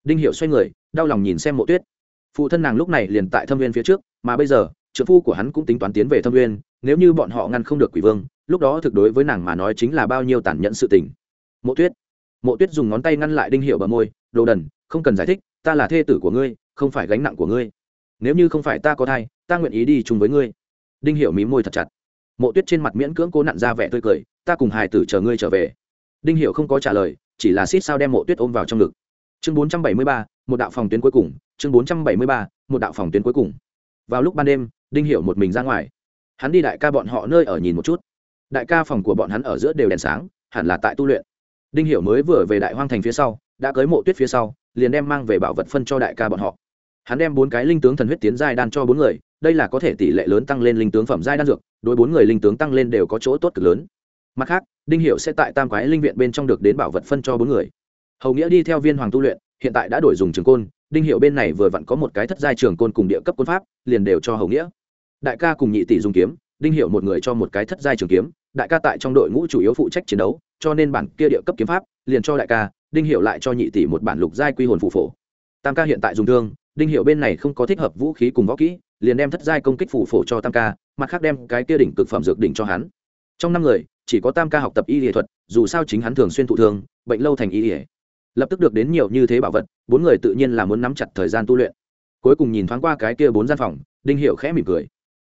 Đinh hiệu xoay người, đau lòng nhìn xem mộ tuyết. Phụ thân nàng lúc này liền tại thâm viên phía trước, mà bây giờ trợ phu của hắn cũng tính toán tiến về thâm viên nếu như bọn họ ngăn không được quỷ vương, lúc đó thực đối với nàng mà nói chính là bao nhiêu tàn nhẫn sự tình. Mộ tuyết mộ tuyết dùng ngón tay ngăn lại đinh hiệu bờ môi, đồ đần, không cần giải thích, ta là thê tử của ngươi, không phải gánh nặng của ngươi. Nếu như không phải ta có thai, ta nguyện ý đi chung với ngươi. Đinh hiệu mí môi thật chặt. Mộ tuyết trên mặt miễn cưỡng cố nặn ra vẻ tươi cười ta cùng hài tử chờ ngươi trở về. Đinh hiệu không có trả lời, chỉ là xít sao đem mộ tuyết ôm vào trong ngực. Chương bốn trăm bảy mươi ba, một đạo phòng tuyến cuối cùng. Chương bốn trăm bảy mươi ba, một đạo phòng tuyến cuối cùng. Vào lúc ban đêm, đinh hiệu một mình ra ngoài. Hắn đi đại ca bọn họ nơi ở nhìn một chút. Đại ca phòng của bọn hắn ở giữa đều đèn sáng, hẳn là tại tu luyện. Đinh hiểu mới vừa về đại hoang thành phía sau, đã cưới mộ tuyết phía sau, liền đem mang về bảo vật phân cho đại ca bọn họ. Hắn đem bốn cái linh tướng thần huyết tiến giai đan cho bốn người, đây là có thể tỷ lệ lớn tăng lên linh tướng phẩm giai đan dược, đối bốn người linh tướng tăng lên đều có chỗ tốt cực lớn mặt khác, đinh Hiệu sẽ tại tam quái linh viện bên trong được đến bảo vật phân cho bốn người. Hầu nghĩa đi theo viên hoàng tu luyện, hiện tại đã đổi dùng trường côn, đinh Hiệu bên này vừa vặn có một cái thất giai trường côn cùng địa cấp côn pháp, liền đều cho hầu nghĩa. Đại ca cùng nhị tỷ dùng kiếm, đinh Hiệu một người cho một cái thất giai trường kiếm, đại ca tại trong đội ngũ chủ yếu phụ trách chiến đấu, cho nên bản kia địa cấp kiếm pháp, liền cho đại ca, đinh Hiệu lại cho nhị tỷ một bản lục giai quy hồn phù phổ. Tam ca hiện tại dùng thương, đinh Hiệu bên này không có thích hợp vũ khí cùng võ kỹ, liền đem thất giai công kích phù phổ cho tam ca, mặt khác đem cái kia đỉnh cực phẩm dược đỉnh cho hắn. Trong năm người chỉ có tam ca học tập y y thuật, dù sao chính hắn thường xuyên thụ thương, bệnh lâu thành y y. Lập tức được đến nhiều như thế bảo vật, bốn người tự nhiên là muốn nắm chặt thời gian tu luyện. Cuối cùng nhìn thoáng qua cái kia bốn gian phòng, đinh hiểu khẽ mỉm cười.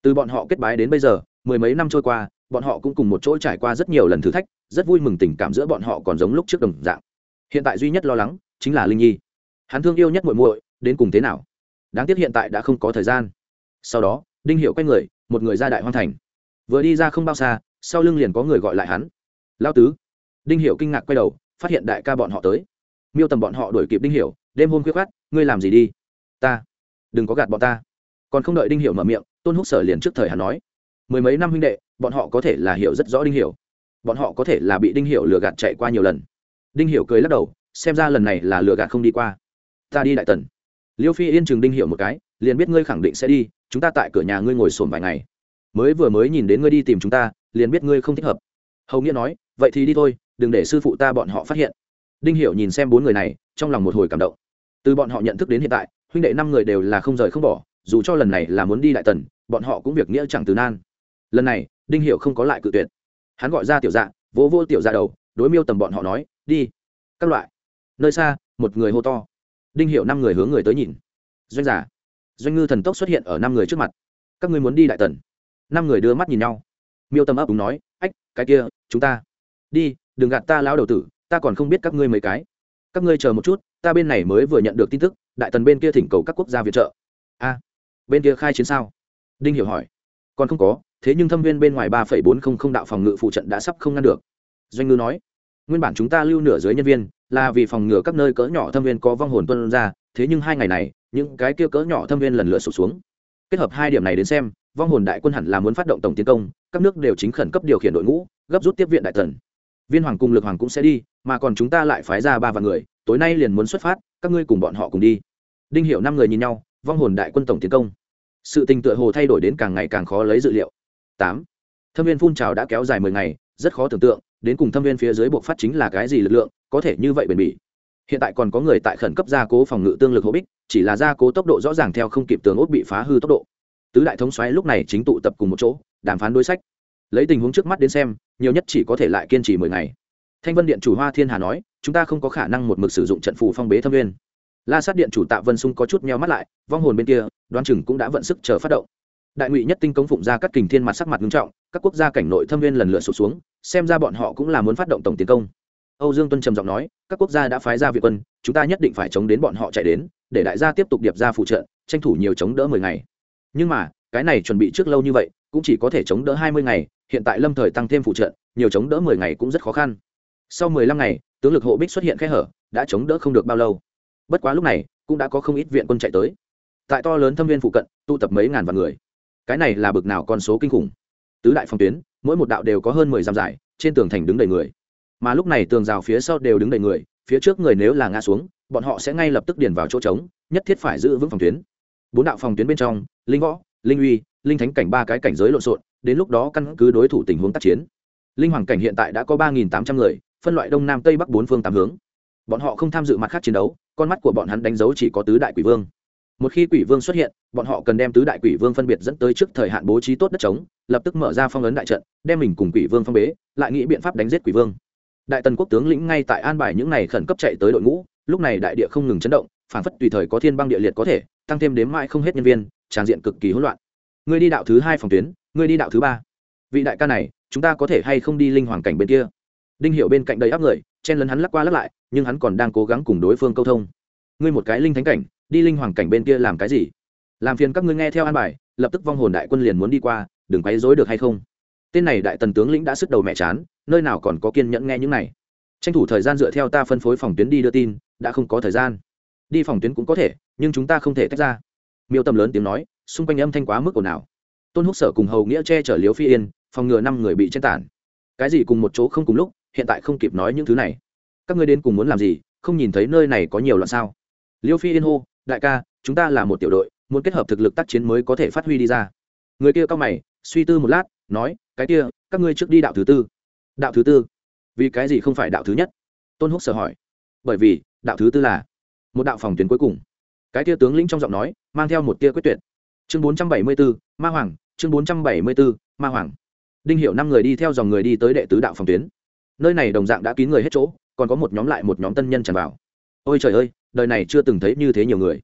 Từ bọn họ kết bái đến bây giờ, mười mấy năm trôi qua, bọn họ cũng cùng một chỗ trải qua rất nhiều lần thử thách, rất vui mừng tình cảm giữa bọn họ còn giống lúc trước đồng dạng. Hiện tại duy nhất lo lắng, chính là linh nhi. Hắn thương yêu nhất muội muội, đến cùng thế nào? Đáng tiếc hiện tại đã không có thời gian. Sau đó, đinh hiệu quay người, một người ra đại hoang thành. Vừa đi ra không bao xa sau lưng liền có người gọi lại hắn. Lao tứ. Đinh hiệu kinh ngạc quay đầu, phát hiện đại ca bọn họ tới. Miêu tầm bọn họ đuổi kịp đinh hiệu đêm hôm khuya khoát ngươi làm gì đi? Ta. Đừng có gạt bọn ta. Còn không đợi đinh hiệu mở miệng, tôn húc sở liền trước thời hắn nói. Mười mấy năm huynh đệ, bọn họ có thể là hiểu rất rõ đinh hiểu. Bọn họ có thể là bị đinh hiểu lừa gạt chạy qua nhiều lần. Đinh hiểu cười lắc đầu, xem ra lần này là lừa gạt không đi qua. Ta đi đại tần. Liêu phi yên chừng đinh hiểu một cái, liền biết ngươi khẳng định sẽ đi, chúng ta tại cửa nhà ngươi ngồi sồn vài ngày mới vừa mới nhìn đến ngươi đi tìm chúng ta, liền biết ngươi không thích hợp. Hầu nghĩa nói, vậy thì đi thôi, đừng để sư phụ ta bọn họ phát hiện. Đinh hiểu nhìn xem bốn người này, trong lòng một hồi cảm động. Từ bọn họ nhận thức đến hiện tại, huynh đệ năm người đều là không rời không bỏ, dù cho lần này là muốn đi đại tần, bọn họ cũng việc nghĩa chẳng từ nan. Lần này, đinh Hiểu không có lại cự tuyệt. Hắn gọi ra tiểu dạ vỗ vỗ tiểu dạ đầu, đối miêu tầm bọn họ nói, đi, các loại. Nơi xa, một người hô to. Đinh Hiểu năm người hướng người tới nhìn. Doanh giả doanh ngư thần tốc xuất hiện ở năm người trước mặt. Các ngươi muốn đi đại tần? Năm người đưa mắt nhìn nhau. Miêu tâm ấp đúng nói, ách, cái kia, chúng ta. Đi, đừng gạt ta lao đầu tử, ta còn không biết các ngươi mấy cái. Các ngươi chờ một chút, ta bên này mới vừa nhận được tin tức, đại tần bên kia thỉnh cầu các quốc gia viện trợ. A, bên kia khai chiến sao? Đinh hiểu hỏi. Còn không có, thế nhưng thâm viên bên ngoài ba phẩy bốn không không đạo phòng ngự phụ trận đã sắp không ngăn được. Doanh ngư nói. Nguyên bản chúng ta lưu nửa dưới nhân viên, là vì phòng ngừa các nơi cỡ nhỏ thâm viên có vong hồn tuân ra, thế nhưng hai ngày này, những cái kia cỡ nhỏ thâm viên lần lượt sụt xuống. Kết hợp hai điểm này đến xem vong hồn đại quân hẳn là muốn phát động tổng tiến công, các nước đều chính khẩn cấp điều khiển đội ngũ, gấp rút tiếp viện đại thần. Viên hoàng cùng lực hoàng cũng sẽ đi, mà còn chúng ta lại phái ra ba vạn người, tối nay liền muốn xuất phát, các ngươi cùng bọn họ cùng đi. Đinh hiểu năm người nhìn nhau, vong hồn đại quân tổng tiến công. Sự tình tựa hồ thay đổi đến càng ngày càng khó lấy dự liệu. Tám. Thâm viên phun trào đã kéo dài mười ngày, rất khó tưởng tượng, đến cùng thâm viên phía dưới buộc phát chính là cái gì lực lượng, có thể như vậy bền bỉ. Hiện tại còn có người tại khẩn cấp gia cố phòng ngự tương lực hỗ bích, chỉ là gia cố tốc độ rõ ràng theo không kịp tường ốt bị phá hư tốc độ tứ đại thống xoáy lúc này chính tụ tập cùng một chỗ, đàm phán đối sách. Lấy tình huống trước mắt đến xem, nhiều nhất chỉ có thể lại kiên trì mười ngày. Thanh vân điện chủ hoa thiên hà nói, chúng ta không có khả năng một mực sử dụng trận phù phong bế thâm viên la sát điện chủ tạ vân sung có chút meo mắt lại, vong hồn bên kia đoan chừng cũng đã vận sức chờ phát động. Đại ngụy nhất tinh công phụng ra các kình thiên mặt sắc mặt nghiêm trọng, các quốc gia cảnh nội thâm viên lần lượt sụt xuống, xem ra bọn họ cũng là muốn phát động tổng tiến công. Âu dương tuân trầm giọng nói, các quốc gia đã phái ra việt quân, chúng ta nhất định phải chống đến bọn họ chạy đến, để đại gia tiếp tục điệp ra phụ trợ, tranh thủ nhiều chống đỡ mười ngày nhưng mà, cái này chuẩn bị trước lâu như vậy, cũng chỉ có thể chống đỡ hai mươi ngày, hiện tại lâm thời tăng thêm phụ trợ, nhiều chống đỡ mười ngày cũng rất khó khăn. Sau mười lăm ngày, tướng lực hộ bích xuất hiện khe hở, đã chống đỡ không được bao lâu. Bất quá lúc này, cũng đã có không ít viện quân chạy tới. Tại to lớn thâm viên phụ cận tụ tập mấy ngàn vạn người. Cái này là bực nào con số kinh khủng. Tứ đại phòng tuyến, mỗi một đạo đều có hơn mười dặm dài trên tường thành đứng đầy người. Mà lúc này tường rào phía sau đều đứng đầy người, phía trước người nếu là ngã xuống, bọn họ sẽ ngay lập tức điền vào chỗ trống, nhất thiết phải giữ vững phòng tuyến bốn đạo phòng tuyến bên trong, linh võ, linh uy, linh thánh cảnh ba cái cảnh giới lộn xộn, đến lúc đó căn cứ đối thủ tình huống tác chiến. Linh hoàng cảnh hiện tại đã có ba nghìn tám trăm người, phân loại đông nam tây bắc bốn phương tám hướng. Bọn họ không tham dự mặt khác chiến đấu, con mắt của bọn hắn đánh dấu chỉ có tứ đại quỷ vương. Một khi quỷ vương xuất hiện, bọn họ cần đem tứ đại quỷ vương phân biệt dẫn tới trước thời hạn bố trí tốt đất trống, lập tức mở ra phong ấn đại trận, đem mình cùng quỷ vương phong bế, lại nghĩ biện pháp đánh giết quỷ vương. Đại tần quốc tướng lĩnh ngay tại an bài những này khẩn cấp chạy tới đội ngũ, lúc này đại địa không ngừng chấn động phản phất tùy thời có thiên băng địa liệt có thể tăng thêm đếm mãi không hết nhân viên, tràn diện cực kỳ hỗn loạn. Người đi đạo thứ hai phòng tuyến người đi đạo thứ ba. Vị đại ca này, chúng ta có thể hay không đi linh hoàng cảnh bên kia? Đinh hiệu bên cạnh đầy áp người, chen lấn hắn lắc qua lắc lại, nhưng hắn còn đang cố gắng cùng đối phương câu thông. Ngươi một cái linh thánh cảnh, đi linh hoàng cảnh bên kia làm cái gì? Làm phiền các ngươi nghe theo an bài, lập tức vong hồn đại quân liền muốn đi qua, đừng quấy rối được hay không? Tên này đại tần tướng lĩnh đã sức đầu mẹ chán, nơi nào còn có kiên nhẫn nghe những này? Tranh thủ thời gian dựa theo ta phân phối phòng tuyến đi đưa tin, đã không có thời gian đi phòng tuyến cũng có thể, nhưng chúng ta không thể tách ra. Miêu tâm lớn tiếng nói, xung quanh âm thanh quá mức ồn ào. Tôn húc sở cùng hầu nghĩa che chở liếu phi yên, phòng ngừa năm người bị chen tản cái gì cùng một chỗ không cùng lúc, hiện tại không kịp nói những thứ này. Các ngươi đến cùng muốn làm gì, không nhìn thấy nơi này có nhiều loạn sao? Liêu phi yên hô, đại ca, chúng ta là một tiểu đội, muốn kết hợp thực lực tác chiến mới có thể phát huy đi ra. Người kia cao mày, suy tư một lát, nói, cái kia, các ngươi trước đi đạo thứ tư. Đạo thứ tư? Vì cái gì không phải đạo thứ nhất? Tôn húc sở hỏi. Bởi vì, đạo thứ tư là một đạo phòng tuyến cuối cùng. Cái tia tướng lĩnh trong giọng nói, mang theo một tia quyết tuyệt. Chương bốn trăm bảy mươi bốn ma hoàng, chương bốn trăm bảy mươi bốn ma hoàng. Đinh hiệu năm người đi theo dòng người đi tới đệ tứ đạo phòng tuyến. Nơi này đồng dạng đã kín người hết chỗ, còn có một nhóm lại một nhóm tân nhân tràn vào. Ôi trời ơi, đời này chưa từng thấy như thế nhiều người.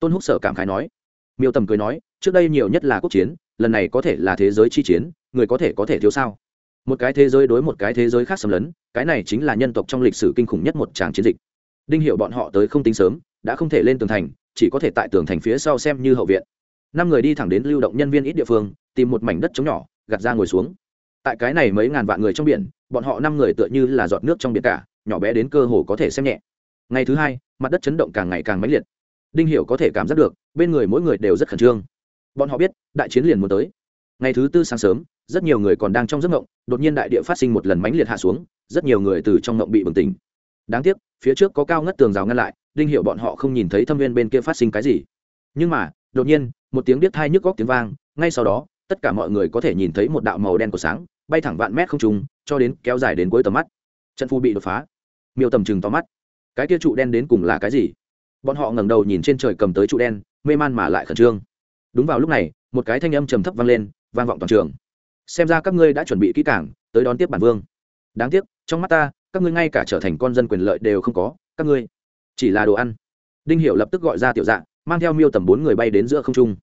Tôn húc sở cảm khái nói. Miêu tầm cười nói, trước đây nhiều nhất là quốc chiến, lần này có thể là thế giới chi chiến, người có thể có thể thiếu sao? Một cái thế giới đối một cái thế giới khác xâm lấn, cái này chính là nhân tộc trong lịch sử kinh khủng nhất một tràng chiến dịch đinh hiệu bọn họ tới không tính sớm, đã không thể lên tường thành, chỉ có thể tại tường thành phía sau xem như hậu viện. Năm người đi thẳng đến lưu động nhân viên ít địa phương, tìm một mảnh đất trống nhỏ, gạt ra ngồi xuống. Tại cái này mấy ngàn vạn người trong biển, bọn họ năm người tựa như là giọt nước trong biển cả, nhỏ bé đến cơ hồ có thể xem nhẹ. Ngày thứ hai, mặt đất chấn động càng ngày càng mãnh liệt. Đinh hiểu có thể cảm giác được, bên người mỗi người đều rất khẩn trương. Bọn họ biết, đại chiến liền muốn tới. Ngày thứ tư sáng sớm, rất nhiều người còn đang trong giấc ngộng đột nhiên đại địa phát sinh một lần mãnh liệt hạ xuống, rất nhiều người từ trong ngộng bị bừng tỉnh đáng tiếc, phía trước có cao ngất tường rào ngăn lại, đinh hiệu bọn họ không nhìn thấy thâm viên bên kia phát sinh cái gì. Nhưng mà, đột nhiên, một tiếng biết thai nhức góc tiếng vang, ngay sau đó, tất cả mọi người có thể nhìn thấy một đạo màu đen của sáng, bay thẳng vạn mét không trùng cho đến kéo dài đến cuối tầm mắt. Trận phu bị đột phá. Miêu tầm chừng to mắt. Cái kia trụ đen đến cùng là cái gì? Bọn họ ngẩng đầu nhìn trên trời cầm tới trụ đen, mê man mà lại khẩn trương. Đúng vào lúc này, một cái thanh âm trầm thấp vang lên, vang vọng toàn trường. Xem ra các ngươi đã chuẩn bị kỹ cảng tới đón tiếp bản vương. Đáng tiếc, trong mắt ta các ngươi ngay cả trở thành con dân quyền lợi đều không có, các ngươi chỉ là đồ ăn. Đinh hiểu lập tức gọi ra tiểu dạ mang theo miêu tầm bốn người bay đến giữa không trung.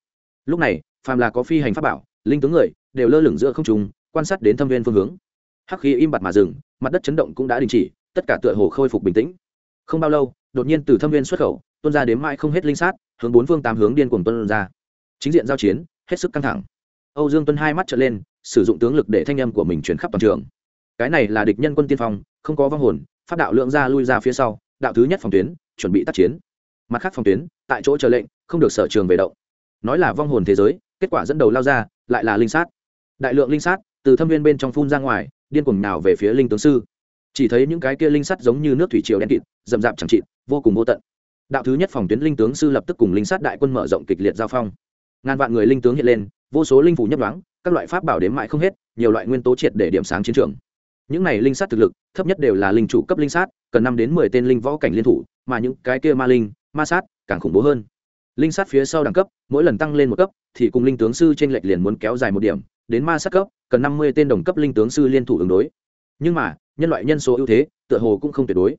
Lúc này, phàm là có phi hành pháp bảo, linh tướng người đều lơ lửng giữa không trung, quan sát đến thâm viên phương hướng. Hắc khí im bặt mà dừng, mặt đất chấn động cũng đã đình chỉ, tất cả tựa hồ khôi phục bình tĩnh. Không bao lâu, đột nhiên từ thâm viên xuất khẩu, tuôn ra đến mãi không hết linh sát, hướng bốn phương tám hướng điên cuồng tuân ra. Chính diện giao chiến, hết sức căng thẳng. Âu dương tuân hai mắt trợn lên, sử dụng tướng lực để thanh âm của mình chuyển khắp toàn trường. Cái này là địch nhân quân tiên phong không có vong hồn phát đạo lượng ra lui ra phía sau, đạo thứ nhất phòng tuyến, chuẩn bị tác chiến. Mặt khác phòng tuyến, tại chỗ chờ lệnh, không được sở trường về động. Nói là vong hồn thế giới, kết quả dẫn đầu lao ra, lại là linh sát. Đại lượng linh sát, từ thâm viên bên trong phun ra ngoài, điên cuồng nào về phía linh tướng sư. Chỉ thấy những cái kia linh sắt giống như nước thủy triều đen kịt, rậm rạp chẳng chịt, vô cùng vô tận. Đạo thứ nhất phòng tuyến linh tướng sư lập tức cùng linh sát đại quân mở rộng kịch liệt giao phong. Ngàn vạn người linh tướng hiện lên, vô số linh phủ nhấp đoán các loại pháp bảo đếm mãi không hết, nhiều loại nguyên tố triệt để điểm sáng chiến trường những này linh sát thực lực, thấp nhất đều là linh chủ cấp linh sát, cần năm đến mười tên linh võ cảnh liên thủ, mà những cái kia ma linh, ma sát càng khủng bố hơn. Linh sát phía sau đẳng cấp, mỗi lần tăng lên một cấp, thì cùng linh tướng sư trên lệch liền muốn kéo dài một điểm, đến ma sát cấp, cần năm mươi tên đồng cấp linh tướng sư liên thủ ứng đối. Nhưng mà, nhân loại nhân số ưu thế, tựa hồ cũng không tuyệt đối.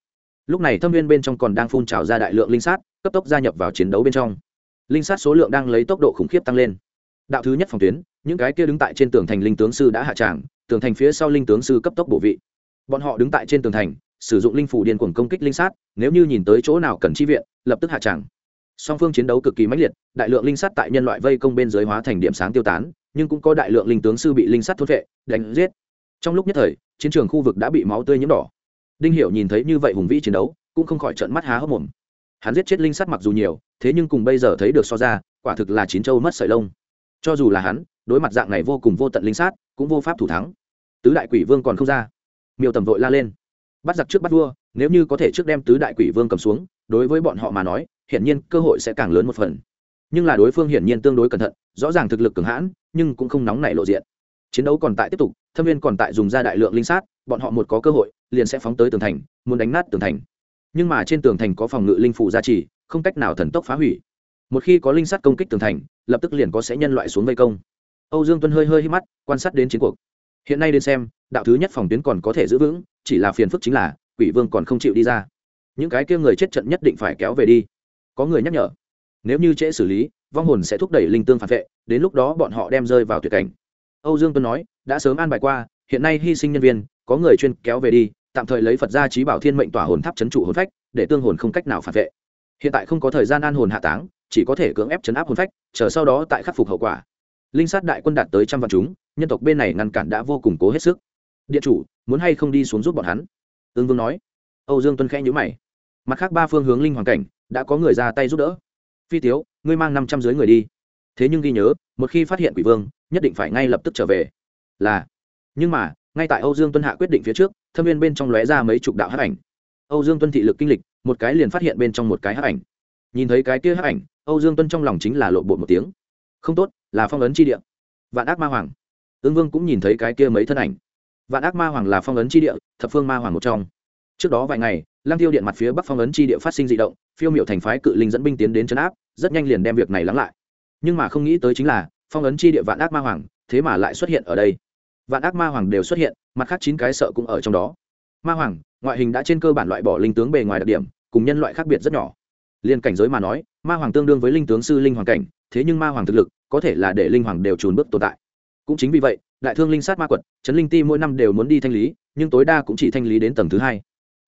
Lúc này thâm viên bên trong còn đang phun trào ra đại lượng linh sát, cấp tốc gia nhập vào chiến đấu bên trong. Linh sát số lượng đang lấy tốc độ khủng khiếp tăng lên. Đạo thứ nhất phòng tuyến, những cái kia đứng tại trên tường thành linh tướng sư đã hạ tràng tường thành phía sau linh tướng sư cấp tốc bổ vị. Bọn họ đứng tại trên tường thành, sử dụng linh phủ điên cuồng công kích linh sát, nếu như nhìn tới chỗ nào cần chi viện, lập tức hạ tràng. Song phương chiến đấu cực kỳ mãnh liệt, đại lượng linh sát tại nhân loại vây công bên dưới hóa thành điểm sáng tiêu tán, nhưng cũng có đại lượng linh tướng sư bị linh sát thốt vệ, đánh giết. Trong lúc nhất thời, chiến trường khu vực đã bị máu tươi nhiễm đỏ. Đinh hiểu nhìn thấy như vậy hùng vĩ chiến đấu, cũng không khỏi trợn mắt há hốc mồm. Hắn giết chết linh sát mặc dù nhiều, thế nhưng cùng bây giờ thấy được so ra, quả thực là chín châu mất sợi lông. Cho dù là hắn, đối mặt dạng này vô cùng vô tận linh sát cũng vô pháp thủ thắng. Tứ đại quỷ vương còn không ra. Miêu tầm vội la lên. Bắt giặc trước bắt vua, nếu như có thể trước đem tứ đại quỷ vương cầm xuống, đối với bọn họ mà nói, hiển nhiên cơ hội sẽ càng lớn một phần. Nhưng là đối phương hiển nhiên tương đối cẩn thận, rõ ràng thực lực cường hãn, nhưng cũng không nóng nảy lộ diện. Chiến đấu còn tại tiếp tục, thâm viên còn tại dùng ra đại lượng linh sát, bọn họ một có cơ hội, liền sẽ phóng tới tường thành, muốn đánh nát tường thành. Nhưng mà trên tường thành có phòng ngự linh phủ gia trì, không cách nào thần tốc phá hủy. Một khi có linh sát công kích tường thành, lập tức liền có sẽ nhân loại xuống vây công âu dương tuân hơi hơi hí mắt, quan sát đến chiến cuộc. Hiện nay đến xem, đạo thứ nhất phòng tuyến còn có thể giữ vững, chỉ là phiền phức chính là, quỷ vương còn không chịu đi ra. Những cái kia người chết trận nhất định phải kéo về đi. Có người nhắc nhở, nếu như trễ xử lý, vong hồn sẽ thúc đẩy linh tương phản vệ, đến lúc đó bọn họ đem rơi vào tuyệt cảnh. Âu dương tuân nói, đã sớm an bài qua, hiện nay hy sinh nhân viên, có người chuyên kéo về đi, tạm thời lấy phật gia trí bảo thiên mệnh tỏa hồn tháp chấn trụ hồn phách, để tương hồn không cách nào phản vệ. Hiện tại không có thời gian an hồn hạ táng, chỉ có thể cưỡng ép chấn áp hồn phách, chờ sau đó tại khắc phục hậu quả linh sát đại quân đạt tới trăm vạn chúng, nhân tộc bên này ngăn cản đã vô cùng cố hết sức. Điện chủ, muốn hay không đi xuống giúp bọn hắn? Ương vương nói. Âu dương tuân khẽ nhữ mày. Mặt khác ba phương hướng linh hoàn cảnh, đã có người ra tay giúp đỡ. Phi tiếu, ngươi mang năm trăm dưới người đi. Thế nhưng ghi nhớ, một khi phát hiện quỷ vương, nhất định phải ngay lập tức trở về. Là. Nhưng mà, ngay tại âu dương tuân hạ quyết định phía trước, thâm viên bên trong lóe ra mấy chục đạo hát ảnh. Âu dương tuân thị lực kinh lịch, một cái liền phát hiện bên trong một cái hát ảnh. Nhìn thấy cái kia hát ảnh, âu dương tuân trong lòng chính là lộ bộ một tiếng không tốt, là phong ấn chi địa. Vạn ác ma hoàng. Ương vương cũng nhìn thấy cái kia mấy thân ảnh. Vạn ác ma hoàng là phong ấn chi địa, thập phương ma hoàng một trong. Trước đó vài ngày, lăng tiêu điện mặt phía bắc phong ấn chi địa phát sinh d ị động, phiêu m i ệ u thành phái cự linh dẫn binh tiến đến chấn áp, rất nhanh liền đem việc này lắng lại. Nhưng mà không nghĩ tới chính là, phong ấn chi địa vạn ác ma hoàng, thế mà lại xuất hiện ở đây. Vạn ác ma hoàng đều xuất hiện, mặt khác chín cái sợ cũng ở trong đó. Ma hoàng, ngoại hình đã trên cơ bản loại bỏ linh tướng bề ngoài đặc điểm, cùng nhân loại khác biệt rất nhỏ. Liên cảnh giới mà nói, ma hoàng tương đương với linh tướng sư linh hoàng cảnh thế nhưng ma hoàng thực lực có thể là để linh hoàng đều trùn bước tồn tại. Cũng chính vì vậy, đại thương linh sát ma quật trấn linh ti mỗi năm đều muốn đi thanh lý, nhưng tối đa cũng chỉ thanh lý đến tầng thứ hai.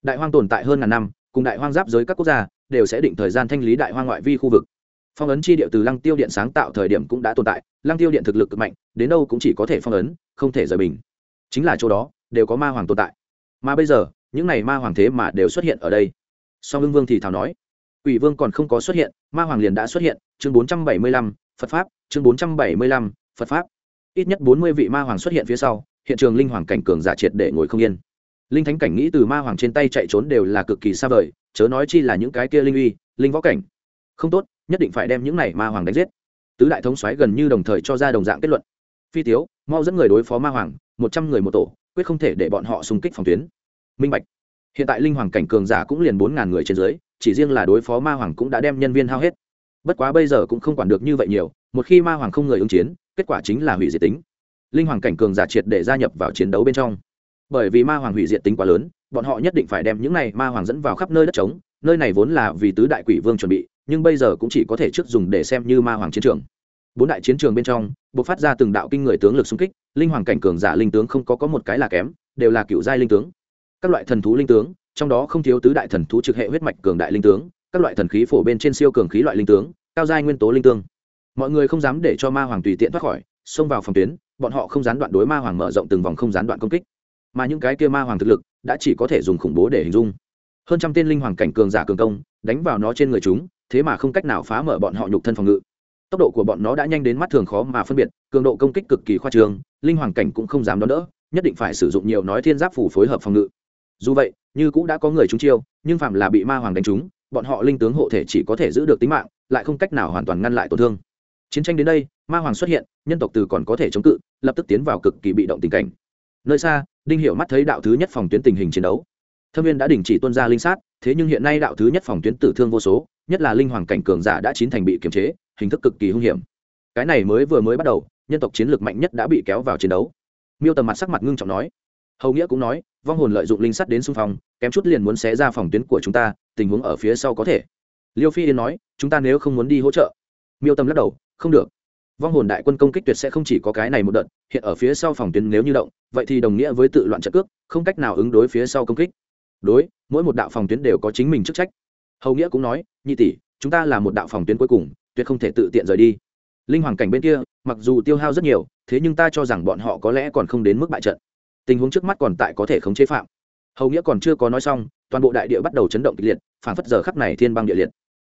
Đại hoang tồn tại hơn ngàn năm, cùng đại hoang giáp giới các quốc gia đều sẽ định thời gian thanh lý đại hoang ngoại vi khu vực. Phong ấn chi địa từ lăng tiêu điện sáng tạo thời điểm cũng đã tồn tại, lăng tiêu điện thực lực cực mạnh, đến đâu cũng chỉ có thể phong ấn, không thể rời bình. Chính là chỗ đó, đều có ma hoàng tồn tại. Mà bây giờ, những này ma hoàng thế mà đều xuất hiện ở đây. Song ưng vương thì thảo nói Quỷ vương còn không có xuất hiện, ma hoàng liền đã xuất hiện. Chương bốn trăm bảy mươi lăm, phật pháp. Chương bốn trăm bảy mươi lăm, phật pháp. Ít nhất bốn mươi vị ma hoàng xuất hiện phía sau, hiện trường linh hoàng cảnh cường giả triệt để ngồi không yên. Linh thánh cảnh nghĩ từ ma hoàng trên tay chạy trốn đều là cực kỳ xa vời, chớ nói chi là những cái kia linh uy, linh võ cảnh. Không tốt, nhất định phải đem những này ma hoàng đánh giết. Tứ đại thống xoáy gần như đồng thời cho ra đồng dạng kết luận. Phi tiếu, mau dẫn người đối phó ma hoàng, một trăm người một tổ, quyết không thể để bọn họ xung kích phòng tuyến. Minh bạch. Hiện tại linh hoàng cảnh cường giả cũng liền bốn ngàn người trên dưới chỉ riêng là đối phó ma hoàng cũng đã đem nhân viên hao hết. Bất quá bây giờ cũng không quản được như vậy nhiều, một khi ma hoàng không người ứng chiến, kết quả chính là hủy diệt tính. Linh hoàng cảnh cường giả triệt để gia nhập vào chiến đấu bên trong. Bởi vì ma hoàng hủy diệt tính quá lớn, bọn họ nhất định phải đem những này ma hoàng dẫn vào khắp nơi đất trống, nơi này vốn là vì tứ đại quỷ vương chuẩn bị, nhưng bây giờ cũng chỉ có thể trước dùng để xem như ma hoàng chiến trường. Bốn đại chiến trường bên trong buộc phát ra từng đạo kinh người tướng lực xung kích, linh hoàng cảnh cường giả linh tướng không có có một cái là kém, đều là cựu giai linh tướng. Các loại thần thú linh tướng trong đó không thiếu tứ đại thần thú trực hệ huyết mạch cường đại linh tướng, các loại thần khí phổ bên trên siêu cường khí loại linh tướng, cao giai nguyên tố linh tướng. Mọi người không dám để cho ma hoàng tùy tiện thoát khỏi, xông vào phòng tuyến, bọn họ không gián đoạn đối ma hoàng mở rộng từng vòng không gián đoạn công kích. Mà những cái kia ma hoàng thực lực, đã chỉ có thể dùng khủng bố để hình dung. Hơn trăm tên linh hoàng cảnh cường giả cường công, đánh vào nó trên người chúng, thế mà không cách nào phá mở bọn họ nhục thân phòng ngự. Tốc độ của bọn nó đã nhanh đến mắt thường khó mà phân biệt, cường độ công kích cực kỳ khoa trương, linh hoàng cảnh cũng không dám đón đỡ, nhất định phải sử dụng nhiều nói thiên giáp phủ phối hợp phòng ngự dù vậy, như cũng đã có người trúng chiêu, nhưng phạm là bị ma hoàng đánh trúng, bọn họ linh tướng hộ thể chỉ có thể giữ được tính mạng, lại không cách nào hoàn toàn ngăn lại tổn thương. Chiến tranh đến đây, ma hoàng xuất hiện, nhân tộc từ còn có thể chống cự, lập tức tiến vào cực kỳ bị động tình cảnh. Nơi xa, đinh hiểu mắt thấy đạo thứ nhất phòng tuyến tình hình chiến đấu. Thâm viên đã đình chỉ tuân ra linh sát, thế nhưng hiện nay đạo thứ nhất phòng tuyến tử thương vô số, nhất là linh hoàng cảnh cường giả đã chín thành bị kiềm chế, hình thức cực kỳ hung hiểm. Cái này mới vừa mới bắt đầu, nhân tộc chiến lược mạnh nhất đã bị kéo vào chiến đấu. Miêu tầm mặt sắc mặt ngưng trọng nói hầu nghĩa cũng nói, vong hồn lợi dụng linh sắt đến xung phong, kém chút liền muốn xé ra phòng tuyến của chúng ta, tình huống ở phía sau có thể. Liêu phi yên nói, chúng ta nếu không muốn đi hỗ trợ. Miêu tâm lắc đầu, không được. Vong hồn đại quân công kích tuyệt sẽ không chỉ có cái này một đợt, hiện ở phía sau phòng tuyến nếu như động, vậy thì đồng nghĩa với tự loạn trận cước, không cách nào ứng đối phía sau công kích. Đối, mỗi một đạo phòng tuyến đều có chính mình chức trách. Hầu nghĩa cũng nói, nhị tỷ, chúng ta là một đạo phòng tuyến cuối cùng, tuyệt không thể tự tiện rời đi. Linh hoàng cảnh bên kia, mặc dù tiêu hao rất nhiều, thế nhưng ta cho rằng bọn họ có lẽ còn không đến mức bại trận tình huống trước mắt còn tại có thể khống chế phạm. Hầu nghĩa còn chưa có nói xong, toàn bộ đại địa bắt đầu chấn động kịch liệt phản phất giờ khắc này thiên băng địa liệt.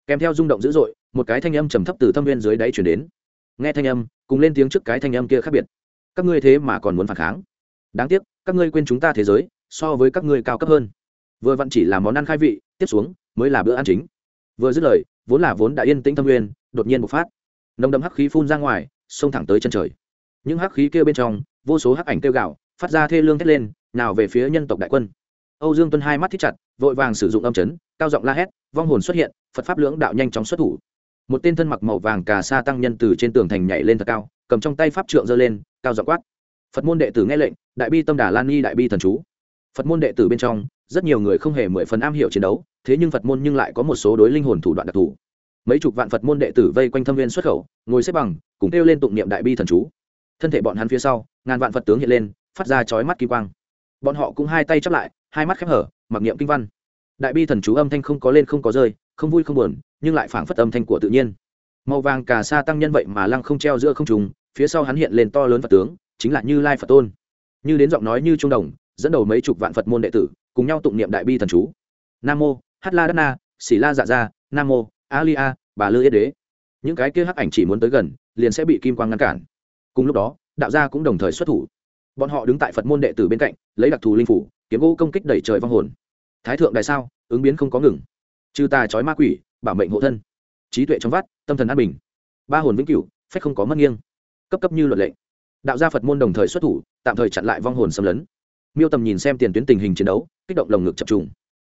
Kèm theo rung động dữ dội, một cái thanh âm trầm thấp từ thâm viên dưới đáy chuyển đến. Nghe thanh âm, cùng lên tiếng trước cái thanh âm kia khác biệt. Các ngươi thế mà còn muốn phản kháng? Đáng tiếc, các ngươi quên chúng ta thế giới, so với các ngươi cao cấp hơn. Vừa vặn chỉ là món ăn khai vị, tiếp xuống, mới là bữa ăn chính. Vừa dứt lời, vốn là vốn đã yên tĩnh thâm nguyên đột nhiên bộc phát. Nồng đậm hắc khí phun ra ngoài, xông thẳng tới chân trời. Những hắc khí kia bên trong, vô số hắc ảnh kêu gạo phát ra thê lương thét lên, nào về phía nhân tộc đại quân. Âu dương tuân hai mắt thích chặt, vội vàng sử dụng âm chấn, cao giọng la hét, vong hồn xuất hiện, phật pháp lưỡng đạo nhanh chóng xuất thủ. Một tên thân mặc màu vàng cà sa tăng nhân từ trên tường thành nhảy lên thật cao, cầm trong tay pháp trượng giơ lên, cao giọng quát. Phật môn đệ tử nghe lệnh, đại bi tâm đà lan ni đại bi thần chú. Phật môn đệ tử bên trong, rất nhiều người không hề mười phần am hiểu chiến đấu, thế nhưng phật môn nhưng lại có một số đối linh hồn thủ đoạn đặc thù. Mấy chục vạn phật môn đệ tử vây quanh thâm viên xuất khẩu, ngồi xếp bằng, cùng kêu lên tụng niệm đại bi thần chú. Thân thể bọn hắn phía sau, ngàn vạn phật tướng hiện lên phát ra chói mắt kỳ quang. Bọn họ cũng hai tay chắp lại, hai mắt khép hở, mặc niệm kinh văn. Đại bi thần chú âm thanh không có lên không có rơi, không vui không buồn, nhưng lại phảng phất âm thanh của tự nhiên. Màu vàng cà sa tăng nhân vậy mà lăng không treo giữa không trùng phía sau hắn hiện lên to lớn phật tướng, chính là như lai phật tôn. Như đến giọng nói như trung đồng, dẫn đầu mấy chục vạn phật môn đệ tử, cùng nhau tụng niệm đại bi thần chú. Nam mô, hát la đất na xỉ la dạ gia, nam mô, A La bà lư yết đế. Những cái kia hắc ảnh chỉ muốn tới gần, liền sẽ bị kim quang ngăn cản. Cùng lúc đó, đạo gia cũng đồng thời xuất thủ bọn họ đứng tại phật môn đệ tử bên cạnh, lấy đặc thù linh phủ, kiếm gỗ công kích đẩy trời vong hồn. Thái thượng đại sao, ứng biến không có ngừng. Trừ tà trói ma quỷ, bảo mệnh hộ thân. Trí tuệ trong vắt, tâm thần an bình. Ba hồn vĩnh cửu, phách không có mất nghiêng. Cấp cấp như luật lệ. Đạo gia phật môn đồng thời xuất thủ, tạm thời chặn lại vong hồn xâm lấn. Miêu tầm nhìn xem tiền tuyến tình hình chiến đấu, kích động lồng ngực chập trùng.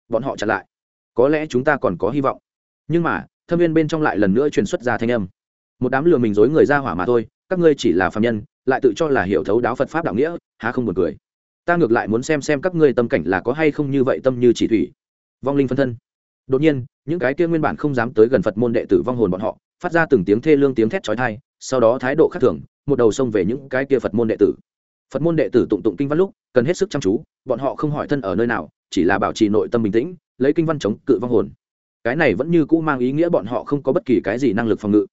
Bọn họ chặn lại. Có lẽ chúng ta còn có hy vọng. Nhưng mà, thâm viên bên trong lại lần nữa truyền xuất ra thanh âm. Một đám lừa mình dối người ra hỏa mà thôi, các ngươi chỉ là phạm nhân lại tự cho là hiểu thấu đáo phật pháp đạo nghĩa, há không buồn cười. Ta ngược lại muốn xem xem các ngươi tâm cảnh là có hay không như vậy tâm như chỉ thủy. Vong linh phân thân. Đột nhiên, những cái kia nguyên bản không dám tới gần phật môn đệ tử vong hồn bọn họ, phát ra từng tiếng thê lương tiếng thét trói thai sau đó thái độ khác thường, một đầu xông về những cái kia phật môn đệ tử. Phật môn đệ tử tụng tụng kinh văn lúc, cần hết sức chăm chú, bọn họ không hỏi thân ở nơi nào, chỉ là bảo trì nội tâm bình tĩnh, lấy kinh văn chống cự vong hồn. Cái này vẫn như cũ mang ý nghĩa bọn họ không có bất kỳ cái gì năng lực phòng ngự.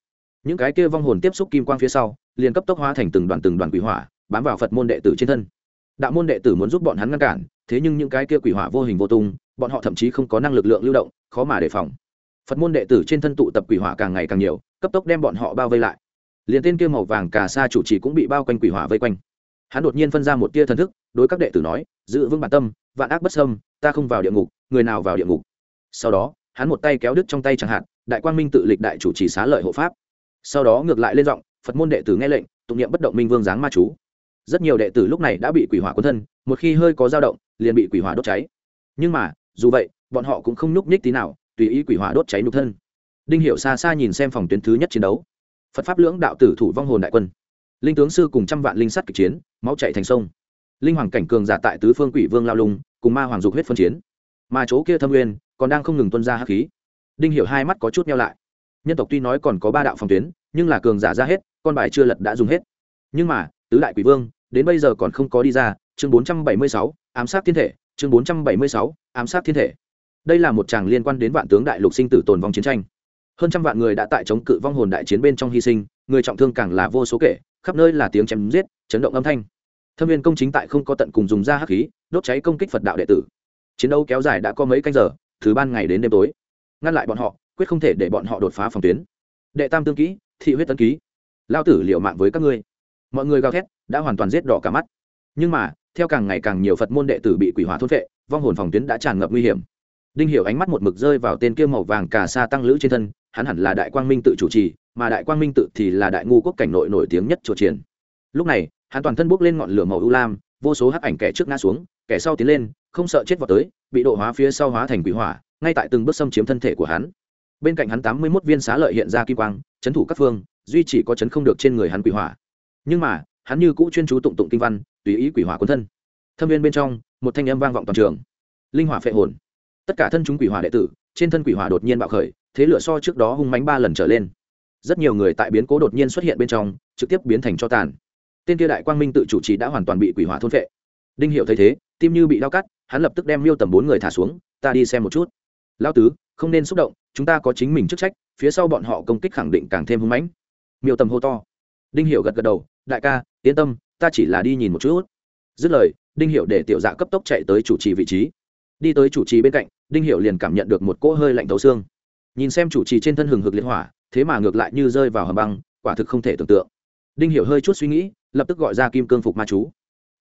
Những cái kia vong hồn tiếp xúc kim quang phía sau liền cấp tốc hóa thành từng đoàn từng đoàn quỷ hỏa, bám vào phật môn đệ tử trên thân. Đạo môn đệ tử muốn giúp bọn hắn ngăn cản, thế nhưng những cái kia quỷ hỏa vô hình vô tung, bọn họ thậm chí không có năng lực lượng lưu động, khó mà đề phòng. Phật môn đệ tử trên thân tụ tập quỷ hỏa càng ngày càng nhiều, cấp tốc đem bọn họ bao vây lại. Liền tên kia màu vàng cà sa chủ trì cũng bị bao quanh quỷ hỏa vây quanh. Hắn đột nhiên phân ra một tia thần thức, đối các đệ tử nói, giữ vững bản tâm, vạn ác bất sâm ta không vào địa ngục, người nào vào địa ngục? Sau đó, hắn một tay kéo đứt trong tay chẳng hạn, đại quang minh tự lịch đại chủ trì xá lợi hộ pháp. Sau đó ngược lại lên giọng phật môn đệ tử nghe lệnh, tụng niệm bất động minh vương giáng ma chú. Rất nhiều đệ tử lúc này đã bị quỷ hỏa cuốn thân, một khi hơi có dao động, liền bị quỷ hỏa đốt cháy. Nhưng mà, dù vậy, bọn họ cũng không nhúc nhích tí nào, tùy ý quỷ hỏa đốt cháy nhục thân. Đinh hiệu xa xa nhìn xem phòng tuyến thứ nhất chiến đấu. Phật pháp lưỡng đạo tử thủ vong hồn đại quân. Linh tướng sư cùng trăm vạn linh sắt kịch chiến, máu chạy thành sông. Linh hoàng cảnh cường giả tại tứ phương quỷ vương lao lung, cùng ma hoàng dục huyết phân chiến. Mà chỗ kia thâm nguyên, còn đang không ngừng tuân ra hắc khí. Đinh hiểu hai mắt có chút nhau lại. Nhân tộc tuy nói còn có ba đạo phòng tuyến nhưng là cường giả ra hết con bài chưa lật đã dùng hết. Nhưng mà tứ đại quỷ vương đến bây giờ còn không có đi ra chương 476, ám sát thiên thể chương 476, ám sát thiên thể. Đây là một tràng liên quan đến vạn tướng đại lục sinh tử tồn vong chiến tranh. Hơn trăm vạn người đã tại chống cự vong hồn đại chiến bên trong hy sinh người trọng thương càng là vô số kể khắp nơi là tiếng chém giết chấn động âm thanh. Thâm viên công chính tại không có tận cùng dùng ra hắc khí đốt cháy công kích phật đạo đệ tử. Chiến đấu kéo dài đã có mấy canh giờ từ ban ngày đến đêm tối. Ngăn lại bọn họ quyết không thể để bọn họ đột phá phòng tuyến. Đệ tam tương kỹ thị huyết tân ký. Lao tử liệu mạng với các ngươi. Mọi người gào thét, đã hoàn toàn giết đỏ cả mắt. Nhưng mà, theo càng ngày càng nhiều phật môn đệ tử bị quỷ hỏa thốt vệ vong hồn phòng tuyến đã tràn ngập nguy hiểm. Đinh hiểu ánh mắt một mực rơi vào tên kia màu vàng cà sa tăng lữ trên thân, hắn hẳn là đại quang minh tự chủ trì, mà đại quang minh tự thì là đại ngu quốc cảnh nội nổi tiếng nhất chùa triển lúc này, hắn toàn thân bốc lên ngọn lửa màu u lam, vô số hắc ảnh kẻ trước ngã xuống, kẻ sau tiến lên, không sợ chết vào tới, bị độ hóa phía sau hóa thành quỷ hỏa, ngay tại từng bước xâm chiếm thân thể của hắn bên cạnh hắn tám mươi mốt viên xá lợi hiện ra kim quang, chấn thủ các phương, duy chỉ có chấn không được trên người hắn quỷ hỏa. Nhưng mà, hắn như cũ chuyên chú tụng tụng kinh văn, tùy ý quỷ hỏa quân thân. Thâm viên bên trong, một thanh âm vang vọng toàn trường. Linh hỏa phệ hồn. Tất cả thân chúng quỷ hỏa đệ tử, trên thân quỷ hỏa đột nhiên bạo khởi, thế lửa so trước đó hung mánh ba lần trở lên. Rất nhiều người tại biến cố đột nhiên xuất hiện bên trong, trực tiếp biến thành cho tàn. Tên kia đại quang minh tự chủ trì đã hoàn toàn bị quỷ hỏa thôn phệ. Đinh hiệu thấy thế, tim như bị đau cắt, hắn lập tức đem miêu tầm bốn người thả xuống, ta đi xem một chút. Lao tứ không nên xúc động, chúng ta có chính mình chức trách, phía sau bọn họ công kích khẳng định càng thêm hưng mãnh. Miêu tầm hô to. Đinh hiệu gật gật đầu, đại ca, yên tâm, ta chỉ là đi nhìn một chút. Dứt lời, đinh hiệu để tiểu dạ cấp tốc chạy tới chủ trì vị trí. Đi tới chủ trì bên cạnh, đinh hiệu liền cảm nhận được một cỗ hơi lạnh tấu xương. Nhìn xem chủ trì trên thân hừng hực liên hỏa, thế mà ngược lại như rơi vào hầm băng, quả thực không thể tưởng tượng. Đinh hiệu hơi chút suy nghĩ, lập tức gọi ra kim cương phục ma chú.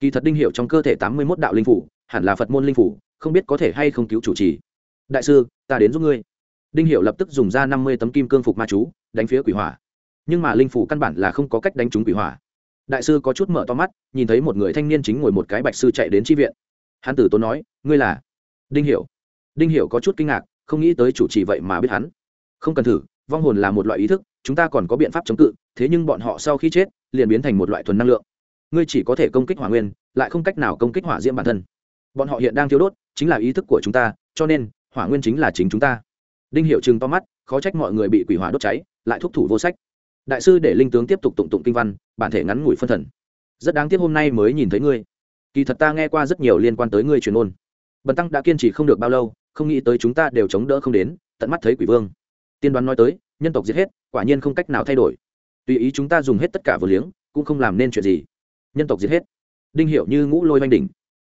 Kỳ thật đinh hiệu trong cơ thể tám mươi một đạo linh phủ, hẳn là phật môn linh phủ, không biết có thể hay không cứu chủ trì. Đại sư ta đến giúp ngươi. Đinh hiệu lập tức dùng ra năm mươi tấm kim cương phục ma chú, đánh phía quỷ hỏa. Nhưng mà linh phủ căn bản là không có cách đánh trúng quỷ hỏa. Đại sư có chút mở to mắt, nhìn thấy một người thanh niên chính ngồi một cái bạch sư chạy đến tri viện. Hắn tử tốn nói, ngươi là? Đinh hiểu. Đinh hiểu có chút kinh ngạc, không nghĩ tới chủ trì vậy mà biết hắn. Không cần thử, vong hồn là một loại ý thức, chúng ta còn có biện pháp chống cự, thế nhưng bọn họ sau khi chết, liền biến thành một loại thuần năng lượng. Ngươi chỉ có thể công kích hỏa nguyên, lại không cách nào công kích hỏa diễm bản thân. Bọn họ hiện đang thiếu đốt, chính là ý thức của chúng ta, cho nên hỏa nguyên chính là chính chúng ta. Đinh hiệu chừng to mắt, khó trách mọi người bị quỷ hỏa đốt cháy, lại thúc thủ vô sách. Đại sư để linh tướng tiếp tục tụng tụng kinh văn, bản thể ngắn ngủi phân thần. Rất đáng tiếc hôm nay mới nhìn thấy ngươi. Kỳ thật ta nghe qua rất nhiều liên quan tới ngươi truyền ôn. Bần tăng đã kiên trì không được bao lâu, không nghĩ tới chúng ta đều chống đỡ không đến, tận mắt thấy quỷ vương. Tiên đoán nói tới, nhân tộc giết hết, quả nhiên không cách nào thay đổi. Tùy ý chúng ta dùng hết tất cả vừa liếng, cũng không làm nên chuyện gì. Nhân tộc giết hết. Đinh hiểu như ngũ lôi oanh đỉnh.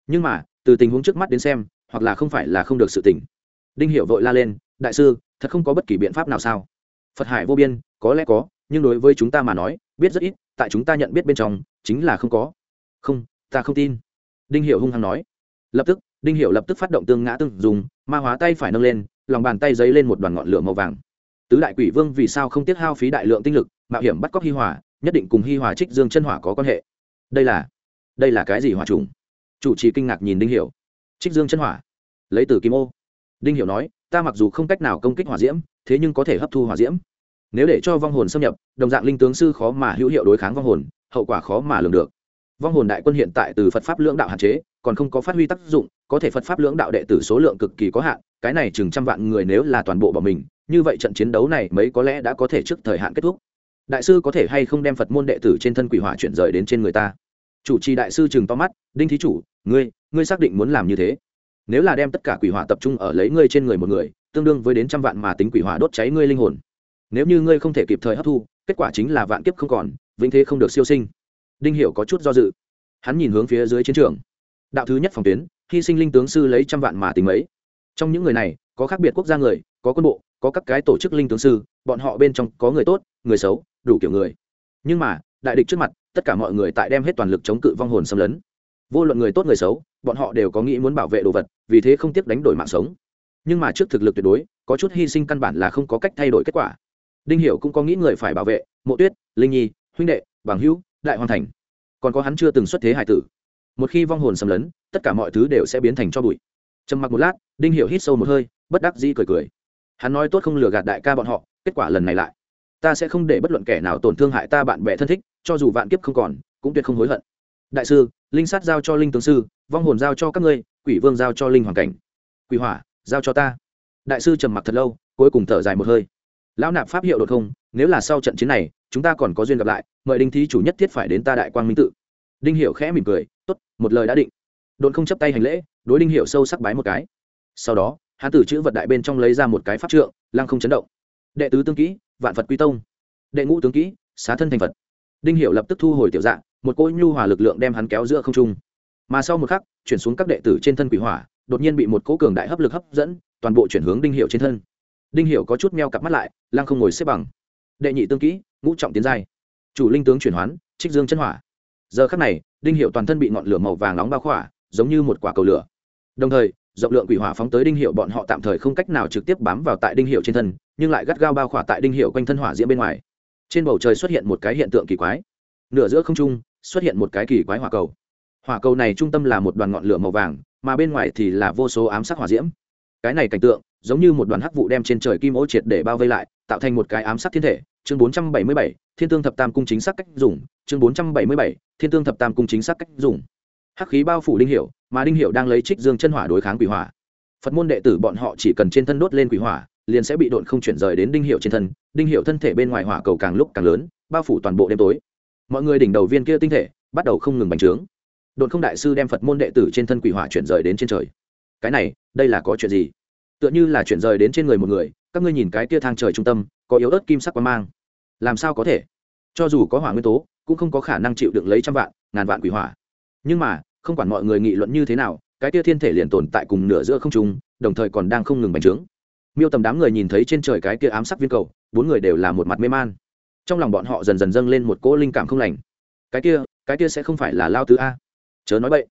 Nhưng mà, từ tình huống trước mắt đến xem, hoặc là không phải là không được sự tỉnh đinh hiểu vội la lên, đại sư, thật không có bất kỳ biện pháp nào sao? Phật hải vô biên, có lẽ có, nhưng đối với chúng ta mà nói, biết rất ít, tại chúng ta nhận biết bên trong, chính là không có. Không, ta không tin. Đinh hiểu hung hăng nói. Lập tức, đinh hiểu lập tức phát động tương ngã tương dùng, ma hóa tay phải nâng lên, lòng bàn tay dấy lên một đoàn ngọn lửa màu vàng. Tứ đại quỷ vương vì sao không tiết hao phí đại lượng tinh lực, mạo hiểm bắt cóc hi hòa, nhất định cùng hi hòa trích dương chân hỏa có quan hệ. Đây là đây là cái gì hỏa trùng chủ trì kinh ngạc nhìn đinh hiểu. Trích dương chân hỏa. Lấy từ kim ô đinh hiểu nói, ta mặc dù không cách nào công kích hỏa diễm, thế nhưng có thể hấp thu hỏa diễm. Nếu để cho vong hồn xâm nhập, đồng dạng linh tướng sư khó mà hữu hiệu đối kháng vong hồn, hậu quả khó mà lường được. Vong hồn đại quân hiện tại từ phật pháp lưỡng đạo hạn chế, còn không có phát huy tác dụng, có thể phật pháp lưỡng đạo đệ tử số lượng cực kỳ có hạn, cái này chừng trăm vạn người nếu là toàn bộ bỏ mình, như vậy trận chiến đấu này mấy có lẽ đã có thể trước thời hạn kết thúc. Đại sư có thể hay không đem phật môn đệ tử trên thân quỷ hỏa chuyển rời đến trên người ta? Chủ trì đại sư chừng to mắt, đinh thí chủ, ngươi ngươi xác định muốn làm như thế? Nếu là đem tất cả quỷ hỏa tập trung ở lấy ngươi trên người một người, tương đương với đến trăm vạn mà tính quỷ hỏa đốt cháy ngươi linh hồn. Nếu như ngươi không thể kịp thời hấp thu, kết quả chính là vạn kiếp không còn, vĩnh thế không được siêu sinh. Đinh hiểu có chút do dự. Hắn nhìn hướng phía dưới chiến trường. Đạo thứ nhất phòng tuyến, hy sinh linh tướng sư lấy trăm vạn mà tính mấy. Trong những người này, có khác biệt quốc gia người, có quân bộ, có các cái tổ chức linh tướng sư, bọn họ bên trong có người tốt, người xấu, đủ kiểu người. Nhưng mà, đại địch trước mặt, tất cả mọi người tại đem hết toàn lực chống cự vong hồn xâm lấn vô luận người tốt người xấu, bọn họ đều có nghĩ muốn bảo vệ đồ vật, vì thế không tiếc đánh đổi mạng sống. Nhưng mà trước thực lực tuyệt đối, có chút hy sinh căn bản là không có cách thay đổi kết quả. Đinh hiểu cũng có nghĩ người phải bảo vệ, mộ tuyết, linh nhi, huynh đệ, bằng hữu, đại hoàn thành. Còn có hắn chưa từng xuất thế hải tử. Một khi vong hồn xâm lấn, tất cả mọi thứ đều sẽ biến thành cho bụi. Trầm mặc một lát, đinh hiểu hít sâu một hơi, bất đắc dĩ cười cười. Hắn nói tốt không lừa gạt đại ca bọn họ, kết quả lần này lại. Ta sẽ không để bất luận kẻ nào tổn thương hại ta bạn bè thân thích, cho dù vạn kiếp không còn, cũng tuyệt không hối hận đại sư, linh sát giao cho linh tướng sư, vong hồn giao cho các ngươi, quỷ vương giao cho linh hoàng cảnh. Quỷ hỏa, giao cho ta. Đại sư trầm mặc thật lâu, cuối cùng thở dài một hơi. Lão nạp pháp hiệu đột không, nếu là sau trận chiến này, chúng ta còn có duyên gặp lại, mời đinh thí chủ nhất thiết phải đến ta đại quang minh tự. Đinh hiệu khẽ mỉm cười, tốt, một lời đã định. Đột không chấp tay hành lễ, đối đinh hiệu sâu sắc bái một cái. Sau đó hắn từ chữ vật đại bên trong lấy ra một cái pháp trượng, lăng không chấn động. Đệ tứ tương kỹ, vạn phật quy tông. Đệ ngũ tướng kỹ, xá thân thành phật. Đinh hiệu lập tức thu hồi tiểu dạng một cỗ nhu hòa lực lượng đem hắn kéo giữa không trung. Mà sau một khắc, chuyển xuống các đệ tử trên thân quỷ hỏa, đột nhiên bị một cỗ cường đại hấp lực hấp dẫn, toàn bộ chuyển hướng đinh hiệu trên thân. Đinh hiệu có chút meo cặp mắt lại, lăng không ngồi xếp bằng. Đệ nhị tương kỹ, ngũ trọng tiến giai. Chủ linh tướng chuyển hoán, trích dương chân hỏa. Giờ khắc này, đinh hiệu toàn thân bị ngọn lửa màu vàng nóng bao khỏa, giống như một quả cầu lửa. Đồng thời, rộng lượng quỷ hỏa phóng tới đinh hiệu bọn họ tạm thời không cách nào trực tiếp bám vào tại đinh hiệu trên thân, nhưng lại gắt gao bao khỏa tại đinh hiệu quanh thân hỏa diễm bên ngoài. Trên bầu trời xuất hiện một cái hiện tượng kỳ quái. Nửa giữa không trung xuất hiện một cái kỳ quái hỏa cầu. Hỏa cầu này trung tâm là một đoàn ngọn lửa màu vàng mà bên ngoài thì là vô số ám sát hỏa diễm. Cái này cảnh tượng giống như một đoàn hắc vụ đem trên trời kim ô triệt để bao vây lại tạo thành một cái ám sát thiên thể. Chương 477, thiên tương thập tam cung chính xác cách dùng. Chương 477, thiên tương thập tam cung chính xác cách dùng. Hắc khí bao phủ đinh hiệu mà đinh hiệu đang lấy trích dương chân hỏa đối kháng quỷ hỏa. Phật môn đệ tử bọn họ chỉ cần trên thân đốt lên quỷ hỏa liền sẽ bị độn không chuyển rời đến đinh hiệu trên thân. Đinh hiệu thân thể bên ngoài hỏa cầu càng lúc càng lớn bao phủ toàn bộ đêm tối mọi người đỉnh đầu viên kia tinh thể, bắt đầu không ngừng bành trướng. Đồn không đại sư đem phật môn đệ tử trên thân quỷ hỏa chuyển rời đến trên trời. Cái này, đây là có chuyện gì? Tựa như là chuyển rời đến trên người một người, các ngươi nhìn cái kia thang trời trung tâm, có yếu ớt kim sắc quang mang. Làm sao có thể? Cho dù có hỏa nguyên tố, cũng không có khả năng chịu đựng lấy trăm vạn, ngàn vạn quỷ hỏa. Nhưng mà, không quản mọi người nghị luận như thế nào, cái kia thiên thể liền tồn tại cùng nửa giữa không trung, đồng thời còn đang không ngừng bành trướng. Miêu tầm đám người nhìn thấy trên trời cái kia ám sắc viên cầu, bốn người đều là một mặt mê man trong lòng bọn họ dần dần dâng lên một cỗ linh cảm không lành. Cái kia cái kia sẽ không phải là lao tứ a. Chớ nói vậy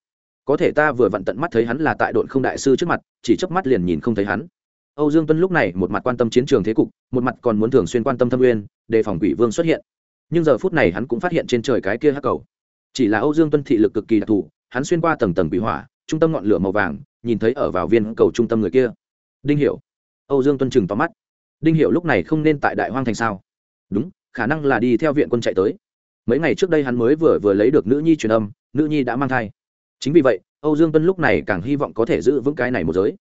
có thể ta vừa vặn tận mắt thấy hắn là tại đội không đại sư trước mặt, chỉ chớp mắt liền nhìn không thấy hắn. Âu dương tuân lúc này một mặt quan tâm chiến trường thế cục, một mặt còn muốn thường xuyên quan tâm thâm uyên đề phòng quỷ vương xuất hiện. Nhưng giờ phút này hắn cũng phát hiện trên trời cái kia hắc cầu. Chỉ là âu dương tuân thị lực cực kỳ đặc thù, hắn xuyên qua tầng tầng quỷ hỏa, trung tâm ngọn lửa màu vàng, nhìn thấy ở vào viên cầu trung tâm người kia. Đinh hiểu. Âu dương tuân chừng tóm mắt. Đinh hiểu lúc này không nên tại đại hoang thành sao? Đúng khả năng là đi theo viện quân chạy tới. Mấy ngày trước đây hắn mới vừa vừa lấy được nữ nhi truyền âm, nữ nhi đã mang thai. Chính vì vậy, âu dương tuân lúc này càng hy vọng có thể giữ vững cái này một giới.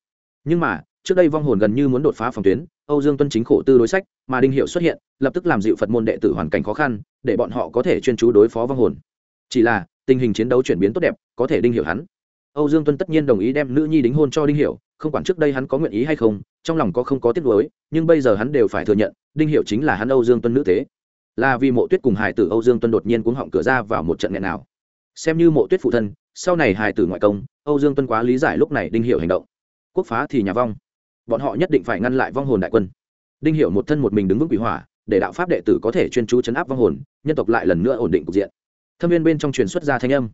Nhưng mà, trước đây vong hồn gần như muốn đột phá phòng tuyến, âu dương tuân chính khổ tư đối sách, mà đinh hiệu xuất hiện, lập tức làm dịu phật môn đệ tử hoàn cảnh khó khăn, để bọn họ có thể chuyên chú đối phó vong hồn. Chỉ là, tình hình chiến đấu chuyển biến tốt đẹp, có thể đinh hiệu hắn. Âu dương tuân tất nhiên đồng ý đem nữ nhi đính hôn cho đinh hiệu, không quản trước đây hắn có nguyện ý hay không, trong lòng có không có tiếc nuối, nhưng bây giờ hắn đều phải thừa nhận, đinh hiệu chính là hắn âu dương tuân nữ tế là vì mộ tuyết cùng hải tử âu dương tuân đột nhiên cuống họng cửa ra vào một trận nghẹn nào. Xem như mộ tuyết phụ thân, sau này Hải tử ngoại công, âu dương tuân quá lý giải lúc này đinh Hiểu hành động. Quốc phá thì nhà vong. Bọn họ nhất định phải ngăn lại vong hồn đại quân. Đinh Hiểu một thân một mình đứng vững quỷ hỏa, để đạo pháp đệ tử có thể chuyên chú chấn áp vong hồn, nhân tộc lại lần nữa ổn định cục diện. Thâm viên bên trong truyền xuất ra thanh âm.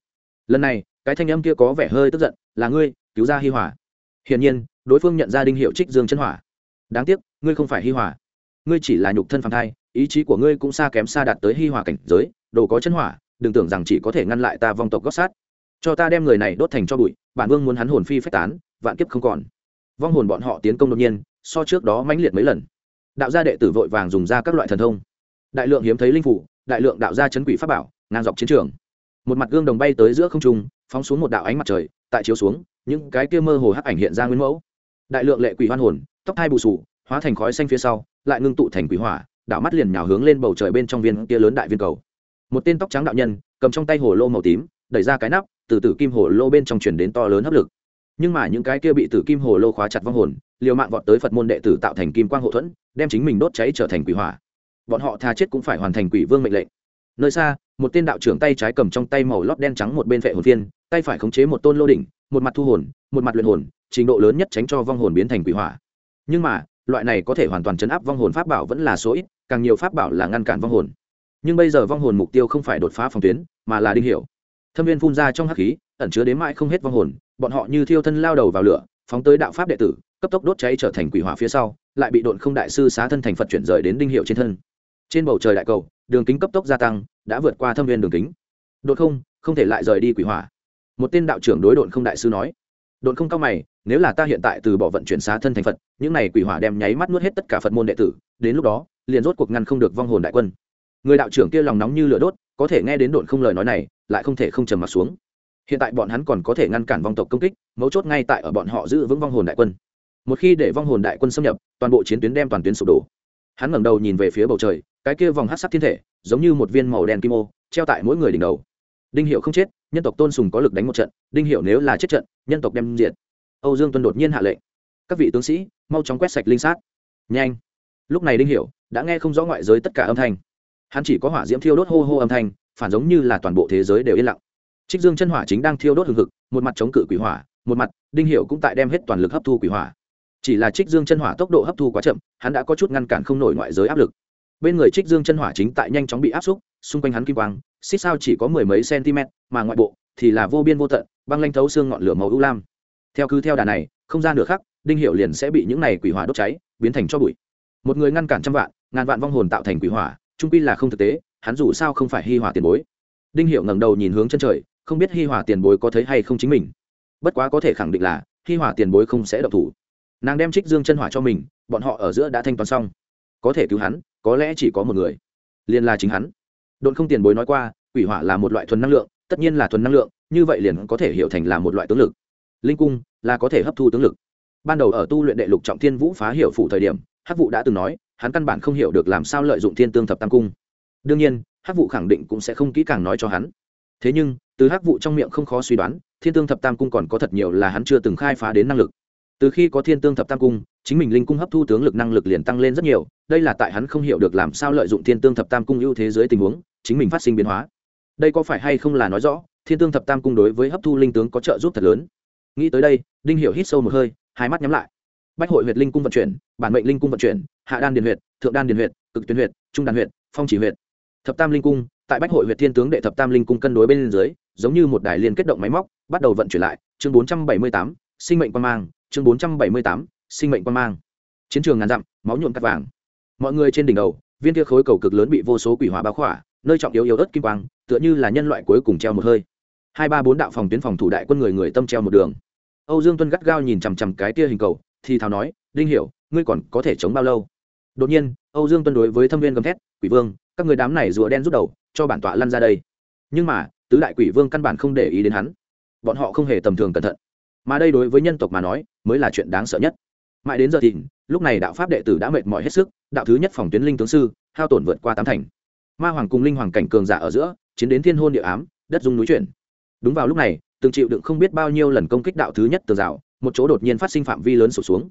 Lần này, cái thanh âm kia có vẻ hơi tức giận, là ngươi, cứu ra hi hỏa. Hiển nhiên, đối phương nhận ra đinh hiệu trích dương chân hỏa. Đáng tiếc, ngươi không phải hi hỏa. Ngươi chỉ là nhục thân phàm thai ý chí của ngươi cũng xa kém xa đạt tới hi hòa cảnh giới, đồ có chân hỏa, đừng tưởng rằng chỉ có thể ngăn lại ta vong tộc gót sát. Cho ta đem người này đốt thành cho bụi, bản vương muốn hắn hồn phi phách tán, vạn kiếp không còn. Vong hồn bọn họ tiến công đột nhiên, so trước đó mãnh liệt mấy lần. Đạo gia đệ tử vội vàng dùng ra các loại thần thông. Đại lượng hiếm thấy linh phủ, đại lượng đạo gia chấn quỷ pháp bảo, ngang dọc chiến trường. Một mặt gương đồng bay tới giữa không trung, phóng xuống một đạo ánh mặt trời, tại chiếu xuống, những cái kia mơ hồ hắc ảnh hiện ra nguyên mẫu. Đại lượng lệ quỷ hoan hồn, tóc hai bù sù, hóa thành khói xanh phía sau, lại ngưng tụ thành quỷ hỏa đạo mắt liền nhào hướng lên bầu trời bên trong viên kia lớn đại viên cầu. Một tên tóc trắng đạo nhân, cầm trong tay hồ lô màu tím, đẩy ra cái nắp, từ tử kim hồ lô bên trong chuyển đến to lớn hấp lực. Nhưng mà những cái kia bị tử kim hồ lô khóa chặt vong hồn, liều mạng vọt tới phật môn đệ tử tạo thành kim quang hộ thuẫn, đem chính mình đốt cháy trở thành quỷ hỏa. Bọn họ tha chết cũng phải hoàn thành quỷ vương mệnh lệnh. Nơi xa, một tên đạo trưởng tay trái cầm trong tay màu lót đen trắng một bên vệ hồn phiên, tay phải khống chế một tôn lô đỉnh, một mặt thu hồn, một mặt luyện hồn, trình độ lớn nhất tránh cho vong hồn biến thành quỷ hỏa. Nhưng mà, loại này có thể hoàn toàn chấn áp vong hồn pháp bảo vẫn là số ít càng nhiều pháp bảo là ngăn cản vong hồn. Nhưng bây giờ vong hồn mục tiêu không phải đột phá phòng tuyến, mà là đinh hiểu. Thâm viên phun ra trong hắc khí, ẩn chứa đến mãi không hết vong hồn, bọn họ như thiêu thân lao đầu vào lửa, phóng tới đạo pháp đệ tử, cấp tốc đốt cháy trở thành quỷ hỏa phía sau, lại bị độn không đại sư xá thân thành phật chuyển rời đến đinh hiệu trên thân. Trên bầu trời đại cầu, đường kính cấp tốc gia tăng, đã vượt qua thâm viên đường kính. Đột không không thể lại rời đi quỷ hỏa. Một tên đạo trưởng đối độn không đại sư nói độn không cao mày, nếu là ta hiện tại từ bỏ vận chuyển xá thân thành phật, những này quỷ hỏa đem nháy mắt nuốt hết tất cả phật môn đệ tử, đến lúc đó, liền rốt cuộc ngăn không được vong hồn đại quân. Người đạo trưởng kia lòng nóng như lửa đốt, có thể nghe đến độn không lời nói này, lại không thể không trầm mặt xuống. Hiện tại bọn hắn còn có thể ngăn cản vong tộc công kích, mấu chốt ngay tại ở bọn họ giữ vững vong hồn đại quân. Một khi để vong hồn đại quân xâm nhập, toàn bộ chiến tuyến đem toàn tuyến sụp đổ. Hắn ngẩng đầu nhìn về phía bầu trời, cái kia vòng hát sắc thiên thể, giống như một viên màu đen kim ô, treo tại mỗi người đỉnh đầu. Đinh hiệu không chết nhân tộc tôn sùng có lực đánh một trận, đinh hiệu nếu là chết trận, nhân tộc đem diệt. Âu dương tuân đột nhiên hạ lệnh. Các vị tướng sĩ, mau chóng quét sạch linh sát. Nhanh. Lúc này đinh hiệu đã nghe không rõ ngoại giới tất cả âm thanh. Hắn chỉ có hỏa diễm thiêu đốt hô hô âm thanh, phản giống như là toàn bộ thế giới đều yên lặng. Trích dương chân hỏa chính đang thiêu đốt hừng hực, một mặt chống cự quỷ hỏa, một mặt, đinh hiệu cũng tại đem hết toàn lực hấp thu quỷ hỏa. Chỉ là trích dương chân hỏa tốc độ hấp thu quá chậm, hắn đã có chút ngăn cản không nổi ngoại giới áp lực. Bên người trích dương chân hỏa chính tại nhanh chóng bị áp xúc, xung quanh hắn kim quang xích sao chỉ có mười mấy cm mà ngoại bộ thì là vô biên vô tận, băng lanh thấu xương ngọn lửa màu ưu lam. Theo cứ theo đà này, không gian nửa khắc, đinh hiệu liền sẽ bị những này quỷ hỏa đốt cháy, biến thành cho bụi. Một người ngăn cản trăm vạn, ngàn vạn vong hồn tạo thành quỷ hỏa trung pi là không thực tế, hắn dù sao không phải hi hỏa tiền bối. Đinh hiệu ngẩng đầu nhìn hướng chân trời, không biết hi hỏa tiền bối có thấy hay không chính mình. Bất quá có thể khẳng định là, hi hỏa tiền bối không sẽ độc thủ. Nàng đem trích dương chân hỏa cho mình, bọn họ ở giữa đã thanh toán xong. Có thể cứu hắn, có lẽ chỉ có một người. Liền là chính hắn đồn không tiền bối nói qua, quỷ hỏa là một loại thuần năng lượng, tất nhiên là thuần năng lượng, như vậy liền có thể hiểu thành là một loại tướng lực. Linh cung là có thể hấp thu tướng lực. Ban đầu ở tu luyện đệ lục trọng thiên vũ phá hiểu phủ thời điểm, hắc vụ đã từng nói, hắn căn bản không hiểu được làm sao lợi dụng thiên tương thập tam cung. Đương nhiên, hắc vụ khẳng định cũng sẽ không kỹ càng nói cho hắn. Thế nhưng, từ hắc vụ trong miệng không khó suy đoán, thiên tương thập tam cung còn có thật nhiều là hắn chưa từng khai phá đến năng lực từ khi có thiên tương thập tam cung, chính mình linh cung hấp thu tướng lực năng lực liền tăng lên rất nhiều, đây là tại hắn không hiểu được làm sao lợi dụng thiên tương thập tam cung ưu thế dưới tình huống, chính mình phát sinh biến hóa. Đây có phải hay không là nói rõ, thiên tương thập tam cung đối với hấp thu linh tướng có trợ giúp thật lớn? Nghĩ tới đây, đinh hiểu hít sâu một hơi, hai mắt nhắm lại. Bách hội huyệt linh cung vận chuyển, bản mệnh linh cung vận chuyển, hạ đan điền huyệt, thượng đan điền huyệt, cực tuyến huyệt, trung đan huyệt, phong chỉ huyệt. Thập tam linh cung, tại bách hội huyệt thiên tướng đệ thập tam linh cung cân đối bên dưới, giống như một đài liên kết động máy móc, bắt đầu vận chuyển lại. Chương bốn trăm bảy mươi tám, sinh mệnh quan mang chương bốn trăm bảy mươi tám, sinh mệnh quan mang. Chiến trường ngàn dặm, máu nhuộm cắt vàng. Mọi người trên đỉnh đầu, viên kia khối cầu cực lớn bị vô số quỷ hỏa bao khỏa, nơi trọng yếu yếu ớt kim quang, tựa như là nhân loại cuối cùng treo một hơi. Hai, ba, bốn đạo phòng tuyến phòng thủ đại quân người người tâm treo một đường. Âu dương tuân gắt gao nhìn chằm chằm cái tia hình cầu, thì thào nói, đinh hiểu, ngươi còn có thể chống bao lâu? Đột nhiên, âu dương tuân đối với thâm viên gầm thét, quỷ vương, các người đám này rùa đen rút đầu, cho bản tọa lăn ra đây. Nhưng mà, tứ đại quỷ vương căn bản không để ý đến hắn. Bọn họ không hề tầm thường cẩn thận mà đây đối với nhân tộc mà nói, mới là chuyện đáng sợ nhất. Mãi đến giờ thìn lúc này đạo pháp đệ tử đã mệt mỏi hết sức, đạo thứ nhất phòng tuyến linh tướng sư, hao tổn vượt qua tám thành. Ma hoàng cùng linh hoàng cảnh cường giả ở giữa, chiến đến thiên hôn địa ám, đất dung núi chuyển. Đúng vào lúc này, từng chịu đựng không biết bao nhiêu lần công kích đạo thứ nhất tường rào, một chỗ đột nhiên phát sinh phạm vi lớn sụt xuống.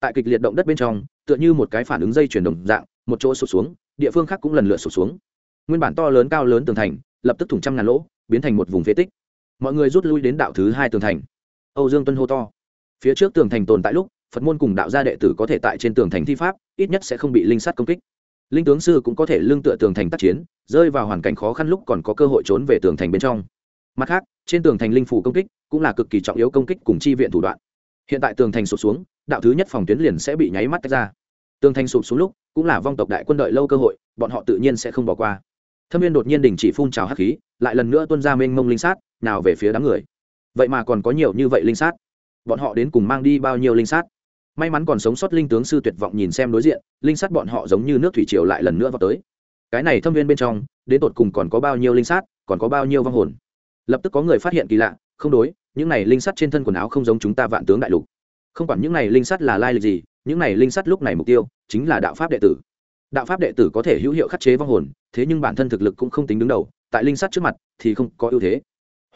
Tại kịch liệt động đất bên trong, tựa như một cái phản ứng dây chuyển đồng dạng, một chỗ sụt xuống, địa phương khác cũng lần lượt sụt xuống. Nguyên bản to lớn cao lớn tường thành, lập tức thủng trăm ngàn lỗ, biến thành một vùng phế tích. Mọi người rút lui đến đạo thứ hai tường thành âu dương tuân hô to. Phía trước tường thành tồn tại lúc, phật môn cùng đạo gia đệ tử có thể tại trên tường thành thi pháp, ít nhất sẽ không bị linh sát công kích. Linh tướng sư cũng có thể lương tựa tường thành tác chiến, rơi vào hoàn cảnh khó khăn lúc còn có cơ hội trốn về tường thành bên trong. Mặt khác, trên tường thành linh phủ công kích cũng là cực kỳ trọng yếu công kích cùng chi viện thủ đoạn. Hiện tại tường thành sụp xuống, đạo thứ nhất phòng tuyến liền sẽ bị nháy mắt tách ra. Tường thành sụp xuống lúc cũng là vong tộc đại quân đợi lâu cơ hội, bọn họ tự nhiên sẽ không bỏ qua. Thâm viên đột nhiên đình chỉ phun trào hắc khí, lại lần nữa tuân ra mênh mông linh sát, nào về phía đám người vậy mà còn có nhiều như vậy linh sát. Bọn họ đến cùng mang đi bao nhiêu linh sát? May mắn còn sống sót linh tướng sư tuyệt vọng nhìn xem đối diện, linh sát bọn họ giống như nước thủy triều lại lần nữa vào tới. Cái này thâm viên bên trong, đến tột cùng còn có bao nhiêu linh sát, còn có bao nhiêu vong hồn? Lập tức có người phát hiện kỳ lạ, không đối, những này linh sắt trên thân quần áo không giống chúng ta vạn tướng đại lục. Không quản những này linh sắt là lai lịch gì, những này linh sắt lúc này mục tiêu chính là đạo pháp đệ tử. Đạo pháp đệ tử có thể hữu hiệu khắc chế vong hồn, thế nhưng bản thân thực lực cũng không tính đứng đầu, tại linh sắt trước mặt thì không có ưu thế.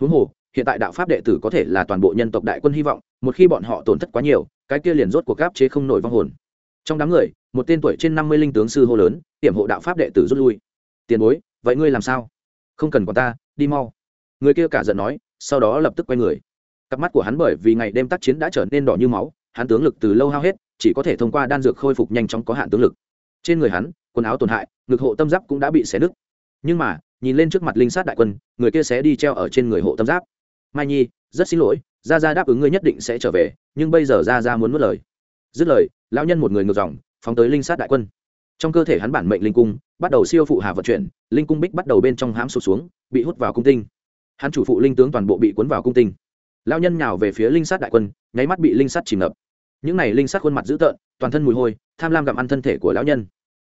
Huống hồ hiện tại đạo pháp đệ tử có thể là toàn bộ nhân tộc đại quân hy vọng, một khi bọn họ tổn thất quá nhiều, cái kia liền rốt cuộc gáp chế không nổi vong hồn. Trong đám người, một tên tuổi trên năm mươi linh tướng sư hô lớn hiểm hộ đạo pháp đệ tử rút lui. Tiền bối, vậy ngươi làm sao? Không cần còn ta, đi mau. Người kia cả giận nói, sau đó lập tức quay người. Cặp mắt của hắn bởi vì ngày đêm tác chiến đã trở nên đỏ như máu, hắn tướng lực từ lâu hao hết, chỉ có thể thông qua đan dược khôi phục nhanh chóng có hạn tướng lực. Trên người hắn, quần áo tổn hại, ngực hộ tâm giáp cũng đã bị xé nứt. Nhưng mà, nhìn lên trước mặt linh sát đại quân, người kia sẽ đi treo ở trên người hộ tâm giáp mai nhi, rất xin lỗi ra ra đáp ứng ngươi nhất định sẽ trở về, nhưng bây giờ ra ra muốn mất lời. Dứt lời, lão nhân một người ngược dòng, phóng tới linh sát đại quân. Trong cơ thể hắn bản mệnh linh cung, bắt đầu siêu phụ hà vận chuyển, linh cung bích bắt đầu bên trong hãm sụt xuống, bị hút vào cung tinh. Hắn chủ phụ linh tướng toàn bộ bị cuốn vào cung tinh. Lão nhân nhào về phía linh sát đại quân, nháy mắt bị linh sát chìm ngập. Những này linh sát khuôn mặt dữ tợn, toàn thân mùi hôi, tham lam gặm ăn thân thể của lão nhân.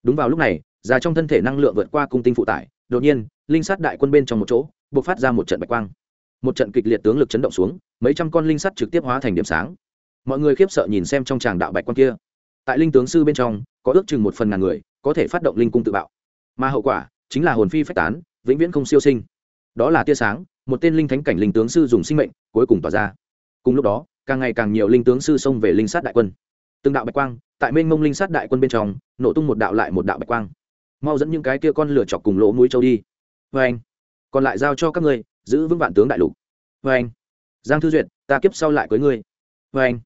Đúng vào lúc này già trong thân thể năng lượng vượt qua cung tinh phụ tải, đột nhiên, linh sát đại quân bên trong một chỗ b ộ c phát ra một trận bạch quang một trận kịch liệt tướng lực chấn động xuống, mấy trăm con linh sắt trực tiếp hóa thành điểm sáng. Mọi người khiếp sợ nhìn xem trong tràng đạo bạch quang kia. Tại linh tướng sư bên trong, có ước chừng một phần ngàn người, có thể phát động linh cung tự bạo. Mà hậu quả, chính là hồn phi phách tán, vĩnh viễn không siêu sinh. Đó là tia sáng, một tên linh thánh cảnh linh tướng sư dùng sinh mệnh, cuối cùng tỏa ra. Cùng lúc đó, càng ngày càng nhiều linh tướng sư xông về linh sát đại quân. Từng đạo bạch quang, tại mênh mông linh sát đại quân bên trong, nổ tung một đạo lại một đạo bạch quang. Mau dẫn những cái kia con lửa chọc cùng lỗ mũi châu đi. Vê anh còn lại giao cho các ngươi giữ vững vạn tướng đại lục. Vê anh, giang thư duyệt, ta kiếp sau lại cưới ngươi. Vê anh,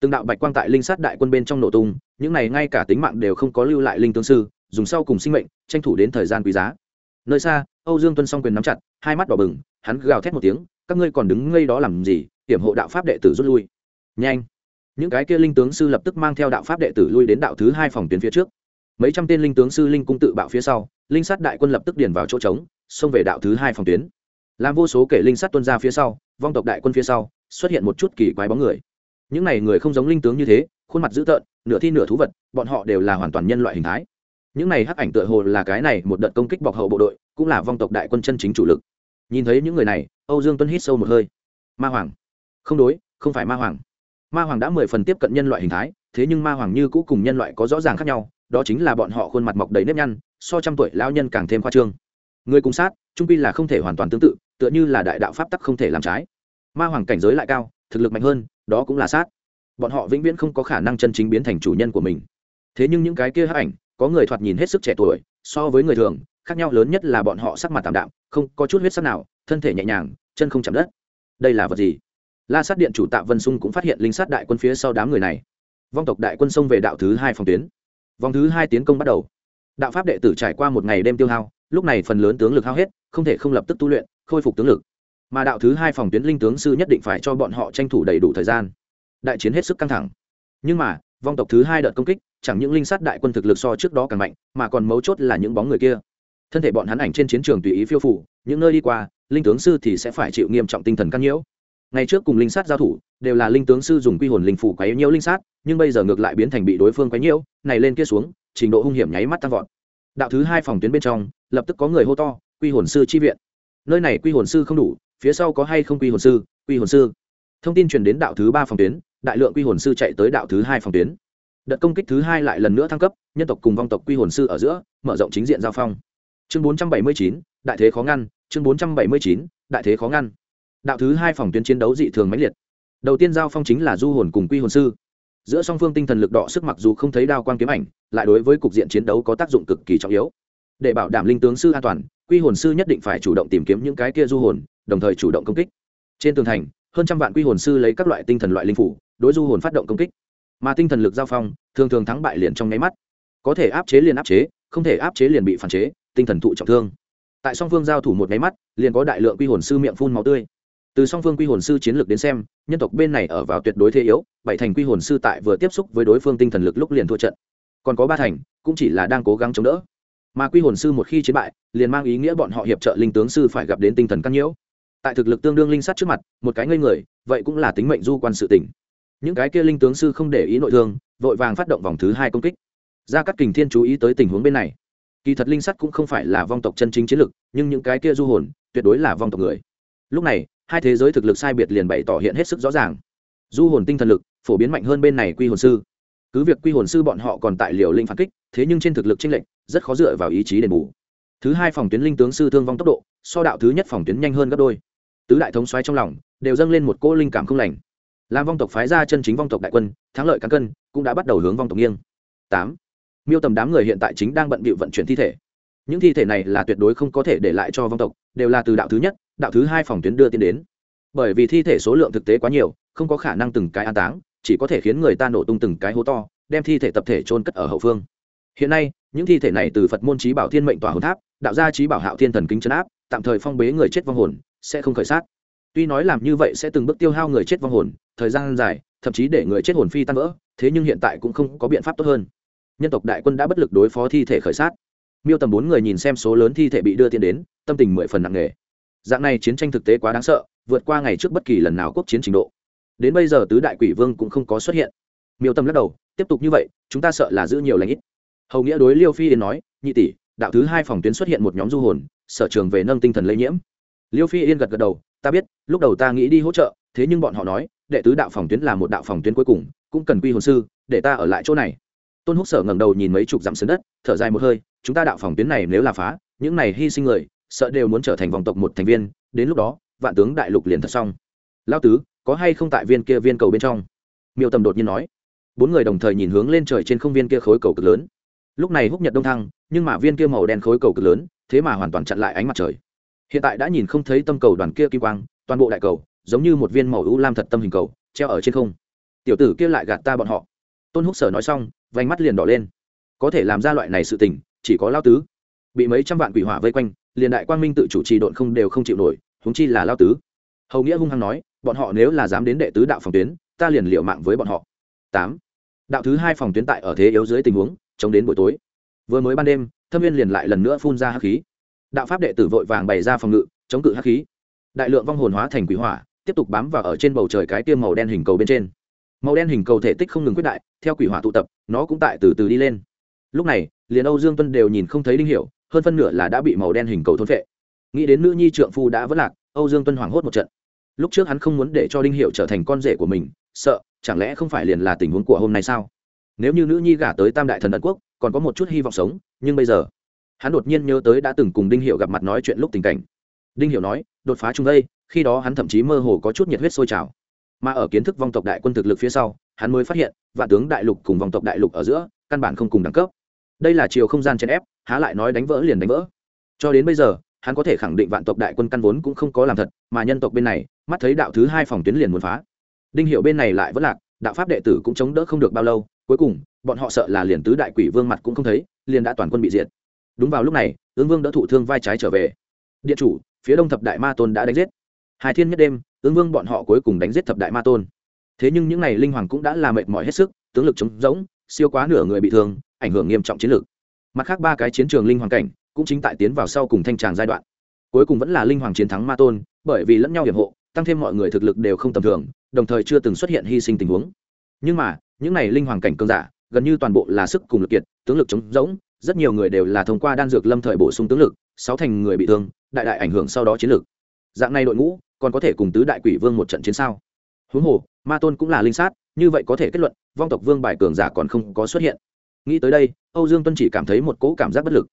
từng đạo bạch quang tại linh sát đại quân bên trong nổ tung, những này ngay cả tính mạng đều không có lưu lại linh tướng sư, dùng sau cùng sinh mệnh, tranh thủ đến thời gian quý giá. Nơi xa, âu dương tuân s quyền nắm chặt, hai mắt đỏ bừng, hắn gào thét một tiếng, các ngươi còn đứng ngây đó làm gì, hiểm hộ đạo pháp đệ tử rút lui. Nhanh. Những cái kia linh tướng sư lập tức mang theo đạo pháp đệ tử lui đến đạo thứ hai phòng tuyến phía trước. Mấy trăm tên linh tướng sư linh cung tự bạo phía sau, linh sát đại quân lập tức điền vào chỗ trống, xông về đạo thứ hai phòng tuyến làm vô số kể linh sát tuân ra phía sau, vong tộc đại quân phía sau, xuất hiện một chút kỳ quái bóng người. Những này người không giống linh tướng như thế, khuôn mặt dữ tợn, nửa thi nửa thú vật, bọn họ đều là hoàn toàn nhân loại hình thái. Những này hắc ảnh tựa hồ là cái này một đợt công kích bọc hậu bộ đội, cũng là vong tộc đại quân chân chính chủ lực. Nhìn thấy những người này, âu dương tuân hít sâu một hơi. Ma hoàng. Không đối, không phải ma hoàng. Ma hoàng đã mười phần tiếp cận nhân loại hình thái, thế nhưng ma hoàng như cũ cùng nhân loại có rõ ràng khác nhau, đó chính là bọn họ khuôn mặt mọc đầy nếp nhăn, so trăm tuổi lao nhân càng thêm khoa trương. Người cùng sát, trung pi là không thể hoàn toàn tương tự tựa như là đại đạo pháp tắc không thể làm trái. Ma hoàng cảnh giới lại cao, thực lực mạnh hơn, đó cũng là sát. Bọn họ vĩnh viễn không có khả năng chân chính biến thành chủ nhân của mình. Thế nhưng những cái kia hấp ảnh, có người thoạt nhìn hết sức trẻ tuổi, so với người thường, khác nhau lớn nhất là bọn họ sắc mặt tạm đạm, không có chút huyết sắc nào, thân thể nhẹ nhàng, chân không chạm đất. Đây là vật gì? La sát điện chủ tạ vân sung cũng phát hiện linh sát đại quân phía sau đám người này. Vong tộc đại quân xông về đạo thứ hai phòng tuyến. Vòng thứ hai tiến công bắt đầu. Đạo pháp đệ tử trải qua một ngày đêm tiêu hao, lúc này phần lớn tướng lực hao hết, không thể không lập tức tu luyện khôi phục tướng lực. Mà đạo thứ hai phòng tuyến linh tướng sư nhất định phải cho bọn họ tranh thủ đầy đủ thời gian. Đại chiến hết sức căng thẳng. Nhưng mà, vong tộc thứ hai đợt công kích, chẳng những linh sát đại quân thực lực so trước đó càng mạnh, mà còn mấu chốt là những bóng người kia. Thân thể bọn hắn ảnh trên chiến trường tùy ý phiêu phủ những nơi đi qua, linh tướng sư thì sẽ phải chịu nghiêm trọng tinh thần căn nhiễu. Ngày trước cùng linh sát giao thủ, đều là linh tướng sư dùng quy hồn linh phủ quấy nhiễu linh sát, nhưng bây giờ ngược lại biến thành bị đối phương quấy nhiễu, này lên kia xuống, trình độ hung hiểm nháy mắt tăng vọt. Đạo thứ hai phòng tuyến bên trong, lập tức có người hô to, quy hồn sư chi viện nơi này quy hồn sư không đủ, phía sau có hay không quy hồn sư? Quy hồn sư. Thông tin truyền đến đạo thứ ba phòng tuyến, đại lượng quy hồn sư chạy tới đạo thứ hai phòng tuyến. Đợt công kích thứ hai lại lần nữa thăng cấp, nhân tộc cùng vong tộc quy hồn sư ở giữa, mở rộng chính diện giao phong. Chương bốn trăm bảy mươi chín, đại thế khó ngăn, chương bốn trăm bảy mươi chín, đại thế khó ngăn. Đạo thứ hai phòng tuyến chiến đấu dị thường mãnh liệt. Đầu tiên giao phong chính là du hồn cùng quy hồn sư. Giữa song phương tinh thần lực đỏ sức mặc dù không thấy đao quang kiếm ảnh, lại đối với cục diện chiến đấu có tác dụng cực kỳ trọng yếu. Để bảo đảm linh tướng sư an toàn quy hồn sư nhất định phải chủ động tìm kiếm những cái kia du hồn, đồng thời chủ động công kích. Trên tường thành, hơn trăm vạn quy hồn sư lấy các loại tinh thần loại linh phủ, đối du hồn phát động công kích. Mà tinh thần lực giao phong, thường thường thắng bại liền trong nháy mắt. Có thể áp chế liền áp chế, không thể áp chế liền bị phản chế, tinh thần thụ trọng thương. Tại song phương giao thủ một nháy mắt, liền có đại lượng quy hồn sư miệng phun máu tươi. Từ song phương quy hồn sư chiến lược đến xem, nhân tộc bên này ở vào tuyệt đối thế yếu, bảy thành quy hồn sư tại vừa tiếp xúc với đối phương tinh thần lực lúc liền thua trận. Còn có ba thành, cũng chỉ là đang cố gắng chống đỡ mà quy hồn sư một khi chiến bại, liền mang ý nghĩa bọn họ hiệp trợ linh tướng sư phải gặp đến tinh thần căn nhiễu. Tại thực lực tương đương linh sát trước mặt, một cái ngây người, vậy cũng là tính mệnh du quan sự tỉnh những cái kia linh tướng sư không để ý nội thương, vội vàng phát động vòng thứ hai công kích. Ra các kình thiên chú ý tới tình huống bên này. Kỳ thật linh sắt cũng không phải là vong tộc chân chính chiến lực, nhưng những cái kia du hồn, tuyệt đối là vong tộc người. Lúc này, hai thế giới thực lực sai biệt liền bày tỏ hiện hết sức rõ ràng. Du hồn tinh thần lực, phổ biến mạnh hơn bên này quy hồn sư. Cứ việc quy hồn sư bọn họ còn tại liều linh phản kích, thế nhưng trên thực lực chênh lệch rất khó dựa vào ý chí đền bù. Thứ hai phòng tuyến linh tướng sư thương vong tốc độ, so đạo thứ nhất phòng tuyến nhanh hơn gấp đôi. Tứ đại thống xoáy trong lòng đều dâng lên một cỗ linh cảm không lành. Làm vong tộc phái ra chân chính vong tộc đại quân, thắng lợi cán cân, cũng đã bắt đầu hướng vong tộc nghiêng. Tám, miêu tầm đám người hiện tại chính đang bận bịu vận chuyển thi thể. Những thi thể này là tuyệt đối không có thể để lại cho vong tộc, đều là từ đạo thứ nhất, đạo thứ hai phòng tuyến đưa tiến đến. Bởi vì thi thể số lượng thực tế quá nhiều, không có khả năng từng cái an táng, chỉ có thể khiến người ta nổ tung từng cái hố to, đem thi thể tập thể trôn cất ở hậu phương hiện nay, những thi thể này từ phật môn trí bảo thiên mệnh tỏa hồn tháp, đạo gia trí bảo hạo thiên thần kính chấn áp, tạm thời phong bế người chết vong hồn, sẽ không khởi sát. Tuy nói làm như vậy sẽ từng bước tiêu hao người chết vong hồn, thời gian dài, thậm chí để người chết hồn phi tan vỡ, thế nhưng hiện tại cũng không có biện pháp tốt hơn. Nhân tộc đại quân đã bất lực đối phó thi thể khởi sát. Miêu tầm bốn người nhìn xem số lớn thi thể bị đưa tiến đến, tâm tình mười phần nặng nề. Dạng này chiến tranh thực tế quá đáng sợ, vượt qua ngày trước bất kỳ lần nào quốc chiến trình độ. Đến bây giờ tứ đại quỷ vương cũng không có xuất hiện. Miêu tâm lắc đầu, tiếp tục như vậy, chúng ta sợ là giữ nhiều lãnh ít hầu nghĩa đối liêu phi yên nói, nhị tỷ, đạo thứ hai phòng tuyến xuất hiện một nhóm du hồn, sở trường về nâng tinh thần lây nhiễm. Liêu phi yên gật gật đầu, ta biết, lúc đầu ta nghĩ đi hỗ trợ, thế nhưng bọn họ nói, đệ tứ đạo phòng tuyến là một đạo phòng tuyến cuối cùng, cũng cần quy hồn sư, để ta ở lại chỗ này. Tôn húc sở ngẩng đầu nhìn mấy chục dặm sân đất, thở dài một hơi, chúng ta đạo phòng tuyến này nếu là phá, những này hy sinh người, sợ đều muốn trở thành vòng tộc một thành viên, đến lúc đó, vạn tướng đại lục liền thật xong. Lao tứ, có hay không tại viên kia viên cầu bên trong? Miêu tầm đột nhiên nói. Bốn người đồng thời nhìn hướng lên trời trên không viên kia khối cầu cực lớn lúc này húc nhật đông thăng, nhưng mà viên kia màu đen khối cầu cực lớn, thế mà hoàn toàn chặn lại ánh mặt trời. Hiện tại đã nhìn không thấy tâm cầu đoàn kia kim quang, toàn bộ đại cầu, giống như một viên màu u lam thật tâm hình cầu, treo ở trên không. Tiểu tử kia lại gạt ta bọn họ. Tôn húc sở nói xong, vành mắt liền đỏ lên. Có thể làm ra loại này sự tình, chỉ có lao tứ. Bị mấy trăm vạn quỷ hỏa vây quanh, liền đại quang minh tự chủ trì độn không đều không chịu nổi húng chi là lao tứ. Hầu nghĩa hung hăng nói, bọn họ nếu là dám đến đệ tứ đạo phòng tuyến, ta liền liệu mạng với bọn họ. Tám. Đạo thứ hai phòng tuyến tại ở thế yếu dưới tình huống chống đến buổi tối. Vừa mới ban đêm, thâm viên liền lại lần nữa phun ra hắc khí. Đạo pháp đệ tử vội vàng bày ra phòng ngự, chống cự hắc khí. Đại lượng vong hồn hóa thành quỷ hỏa, tiếp tục bám vào ở trên bầu trời cái tiêm màu đen hình cầu bên trên. Màu đen hình cầu thể tích không ngừng quyết đại, theo quỷ hỏa tụ tập, nó cũng tại từ từ đi lên. Lúc này, liền âu dương tuân đều nhìn không thấy đinh hiểu hơn phân nửa là đã bị màu đen hình cầu thôn phệ. Nghĩ đến nữ nhi trượng phu đã vất lạc, âu dương tuân hoảng hốt một trận. Lúc trước hắn không muốn để cho đinh hiệu trở thành con rể của mình, sợ, chẳng lẽ không phải liền là tình huống của hôm nay sao? Nếu như nữ nhi gả tới tam đại thần ấn quốc, còn có một chút hy vọng sống, nhưng bây giờ, hắn đột nhiên nhớ tới đã từng cùng đinh hiệu gặp mặt nói chuyện lúc tình cảnh. Đinh hiệu nói, đột phá chung đây, khi đó hắn thậm chí mơ hồ có chút nhiệt huyết sôi trào. Mà ở kiến thức vong tộc đại quân thực lực phía sau, hắn mới phát hiện, vạn tướng đại lục cùng vòng tộc đại lục ở giữa, căn bản không cùng đẳng cấp. Đây là chiều không gian chèn ép, há lại nói đánh vỡ liền đánh vỡ. Cho đến bây giờ, hắn có thể khẳng định vạn tộc đại quân căn vốn cũng không có làm thật, mà nhân tộc bên này, mắt thấy đạo thứ hai phòng tuyến liền muốn phá. Đinh hiệu bên này lại vẫn lạc, đạo pháp đệ tử cũng chống đỡ không được bao lâu cuối cùng, bọn họ sợ là liền tứ đại quỷ vương mặt cũng không thấy, liền đã toàn quân bị diệt. Đúng vào lúc này ương vương đỡ thụ thương vai trái trở về. Điện chủ, phía đông thập đại ma tôn đã đánh giết. Hai thiên nhất đêm ương vương bọn họ cuối cùng đánh giết thập đại ma tôn. Thế nhưng những n à y linh hoàng cũng đã làm mệt mỏi hết sức, tướng lực chống rỗng, siêu quá nửa người bị thương, ảnh hưởng nghiêm trọng chiến lược mặt khác ba cái chiến trường linh hoàng cảnh cũng chính tại tiến vào sau cùng thanh tràng giai đoạn. Cuối cùng vẫn là linh hoàng chiến thắng ma tôn, bởi vì lẫn nhau hiểm hộ, tăng thêm mọi người thực lực đều không tầm thường, đồng thời chưa từng xuất hiện hy sinh tình huống. Nhưng mà những này linh hoàng cảnh cường giả, gần như toàn bộ là sức cùng lực kiệt, tướng lực chống rỗng, rất nhiều người đều là thông qua đan dược lâm thời bổ sung tướng lực, sáu thành người bị thương, đại đại ảnh hưởng sau đó chiến lược dạng này đội ngũ, còn có thể cùng tứ đại quỷ vương một trận chiến sao? Huống hồ, ma tôn cũng là linh sát, như vậy có thể kết luận, vong tộc vương bài cường giả còn không có xuất hiện. Nghĩ tới đây, âu dương tuân chỉ cảm thấy một cỗ cảm giác bất lực.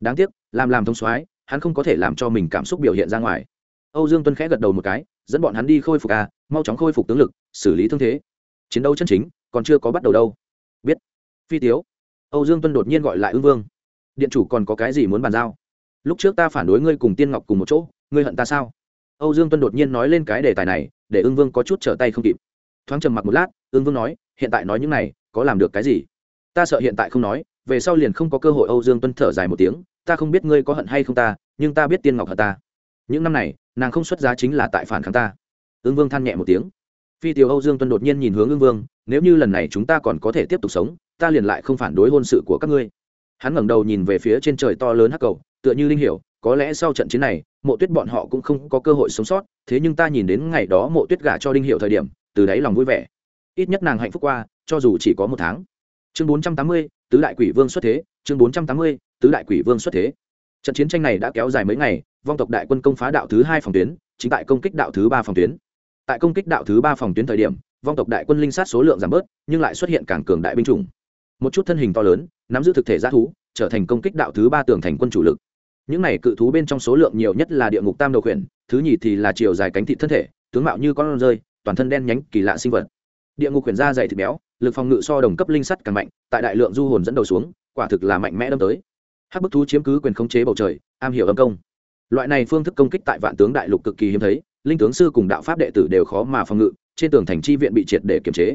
Đáng tiếc, làm làm thông soái, hắn không có thể làm cho mình cảm xúc biểu hiện ra ngoài. Âu dương tuân khẽ gật đầu một cái, dẫn bọn hắn đi khôi phục a mau chóng khôi phục tướng lực, xử lý thương thế. Chiến đấu chân chính còn chưa có bắt đầu đâu. Biết. Phi tiếu. Âu dương tuân đột nhiên gọi lại ưng vương. Điện chủ còn có cái gì muốn bàn giao? Lúc trước ta phản đối ngươi cùng tiên ngọc cùng một chỗ, ngươi hận ta sao? Âu dương tuân đột nhiên nói lên cái đề tài này, để ưng vương có chút trở tay không kịp. Thoáng trầm mặc một lát, ưng vương nói, hiện tại nói những này, có làm được cái gì? Ta sợ hiện tại không nói, về sau liền không có cơ hội âu dương tuân thở dài một tiếng, ta không biết ngươi có hận hay không ta, nhưng ta biết tiên ngọc hận ta. Những năm này, nàng không xuất giá chính là tại phản kháng ta. Ưng vương than nhẹ một tiếng phi tiểu âu dương tuân đột nhiên nhìn hướng ương vương, nếu như lần này chúng ta còn có thể tiếp tục sống, ta liền lại không phản đối hôn sự của các ngươi. Hắn ngẩng đầu nhìn về phía trên trời to lớn hắc cầu, tựa như linh hiểu, có lẽ sau trận chiến này, mộ tuyết bọn họ cũng không có cơ hội sống sót, thế nhưng ta nhìn đến ngày đó mộ tuyết gả cho đinh hiệu thời điểm, từ đáy lòng vui vẻ. Ít nhất nàng hạnh phúc qua, cho dù chỉ có một tháng. Chương bốn trăm tám mươi, tứ đại quỷ vương xuất thế, chương bốn trăm tám mươi, tứ đại quỷ vương xuất thế. Trận chiến tranh này đã kéo dài mấy ngày, vong tộc đại quân công phá đạo thứ hai phòng tuyến, chính tại công kích đạo thứ ba phòng tuyến tại công kích đạo thứ ba phòng tuyến thời điểm, vong tộc đại quân linh sát số lượng giảm bớt, nhưng lại xuất hiện càng cường đại binh chủng. Một chút thân hình to lớn, nắm giữ thực thể g thú, trở thành công kích đạo thứ ba tường thành quân chủ lực. Những này cự thú bên trong số lượng nhiều nhất là địa ngục tam đầu khuyển, thứ nhì thì là chiều dài cánh thịt thân thể, tướng mạo như con rơi, toàn thân đen nhánh kỳ lạ sinh vật. Địa ngục khuyển da dày thịt béo, lực phòng ngự so đồng cấp linh sắt càng mạnh, tại đại lượng du hồn dẫn đầu xuống, quả thực là mạnh mẽ đâm tới. Hắc bức thú chiếm cứ quyền khống chế bầu trời, am hiểu âm công. Loại này phương thức công kích tại vạn tướng đại lục cực kỳ hiếm thấy linh tướng sư cùng đạo pháp đệ tử đều khó mà phòng ngự, trên tường thành chi viện bị triệt để kiềm chế.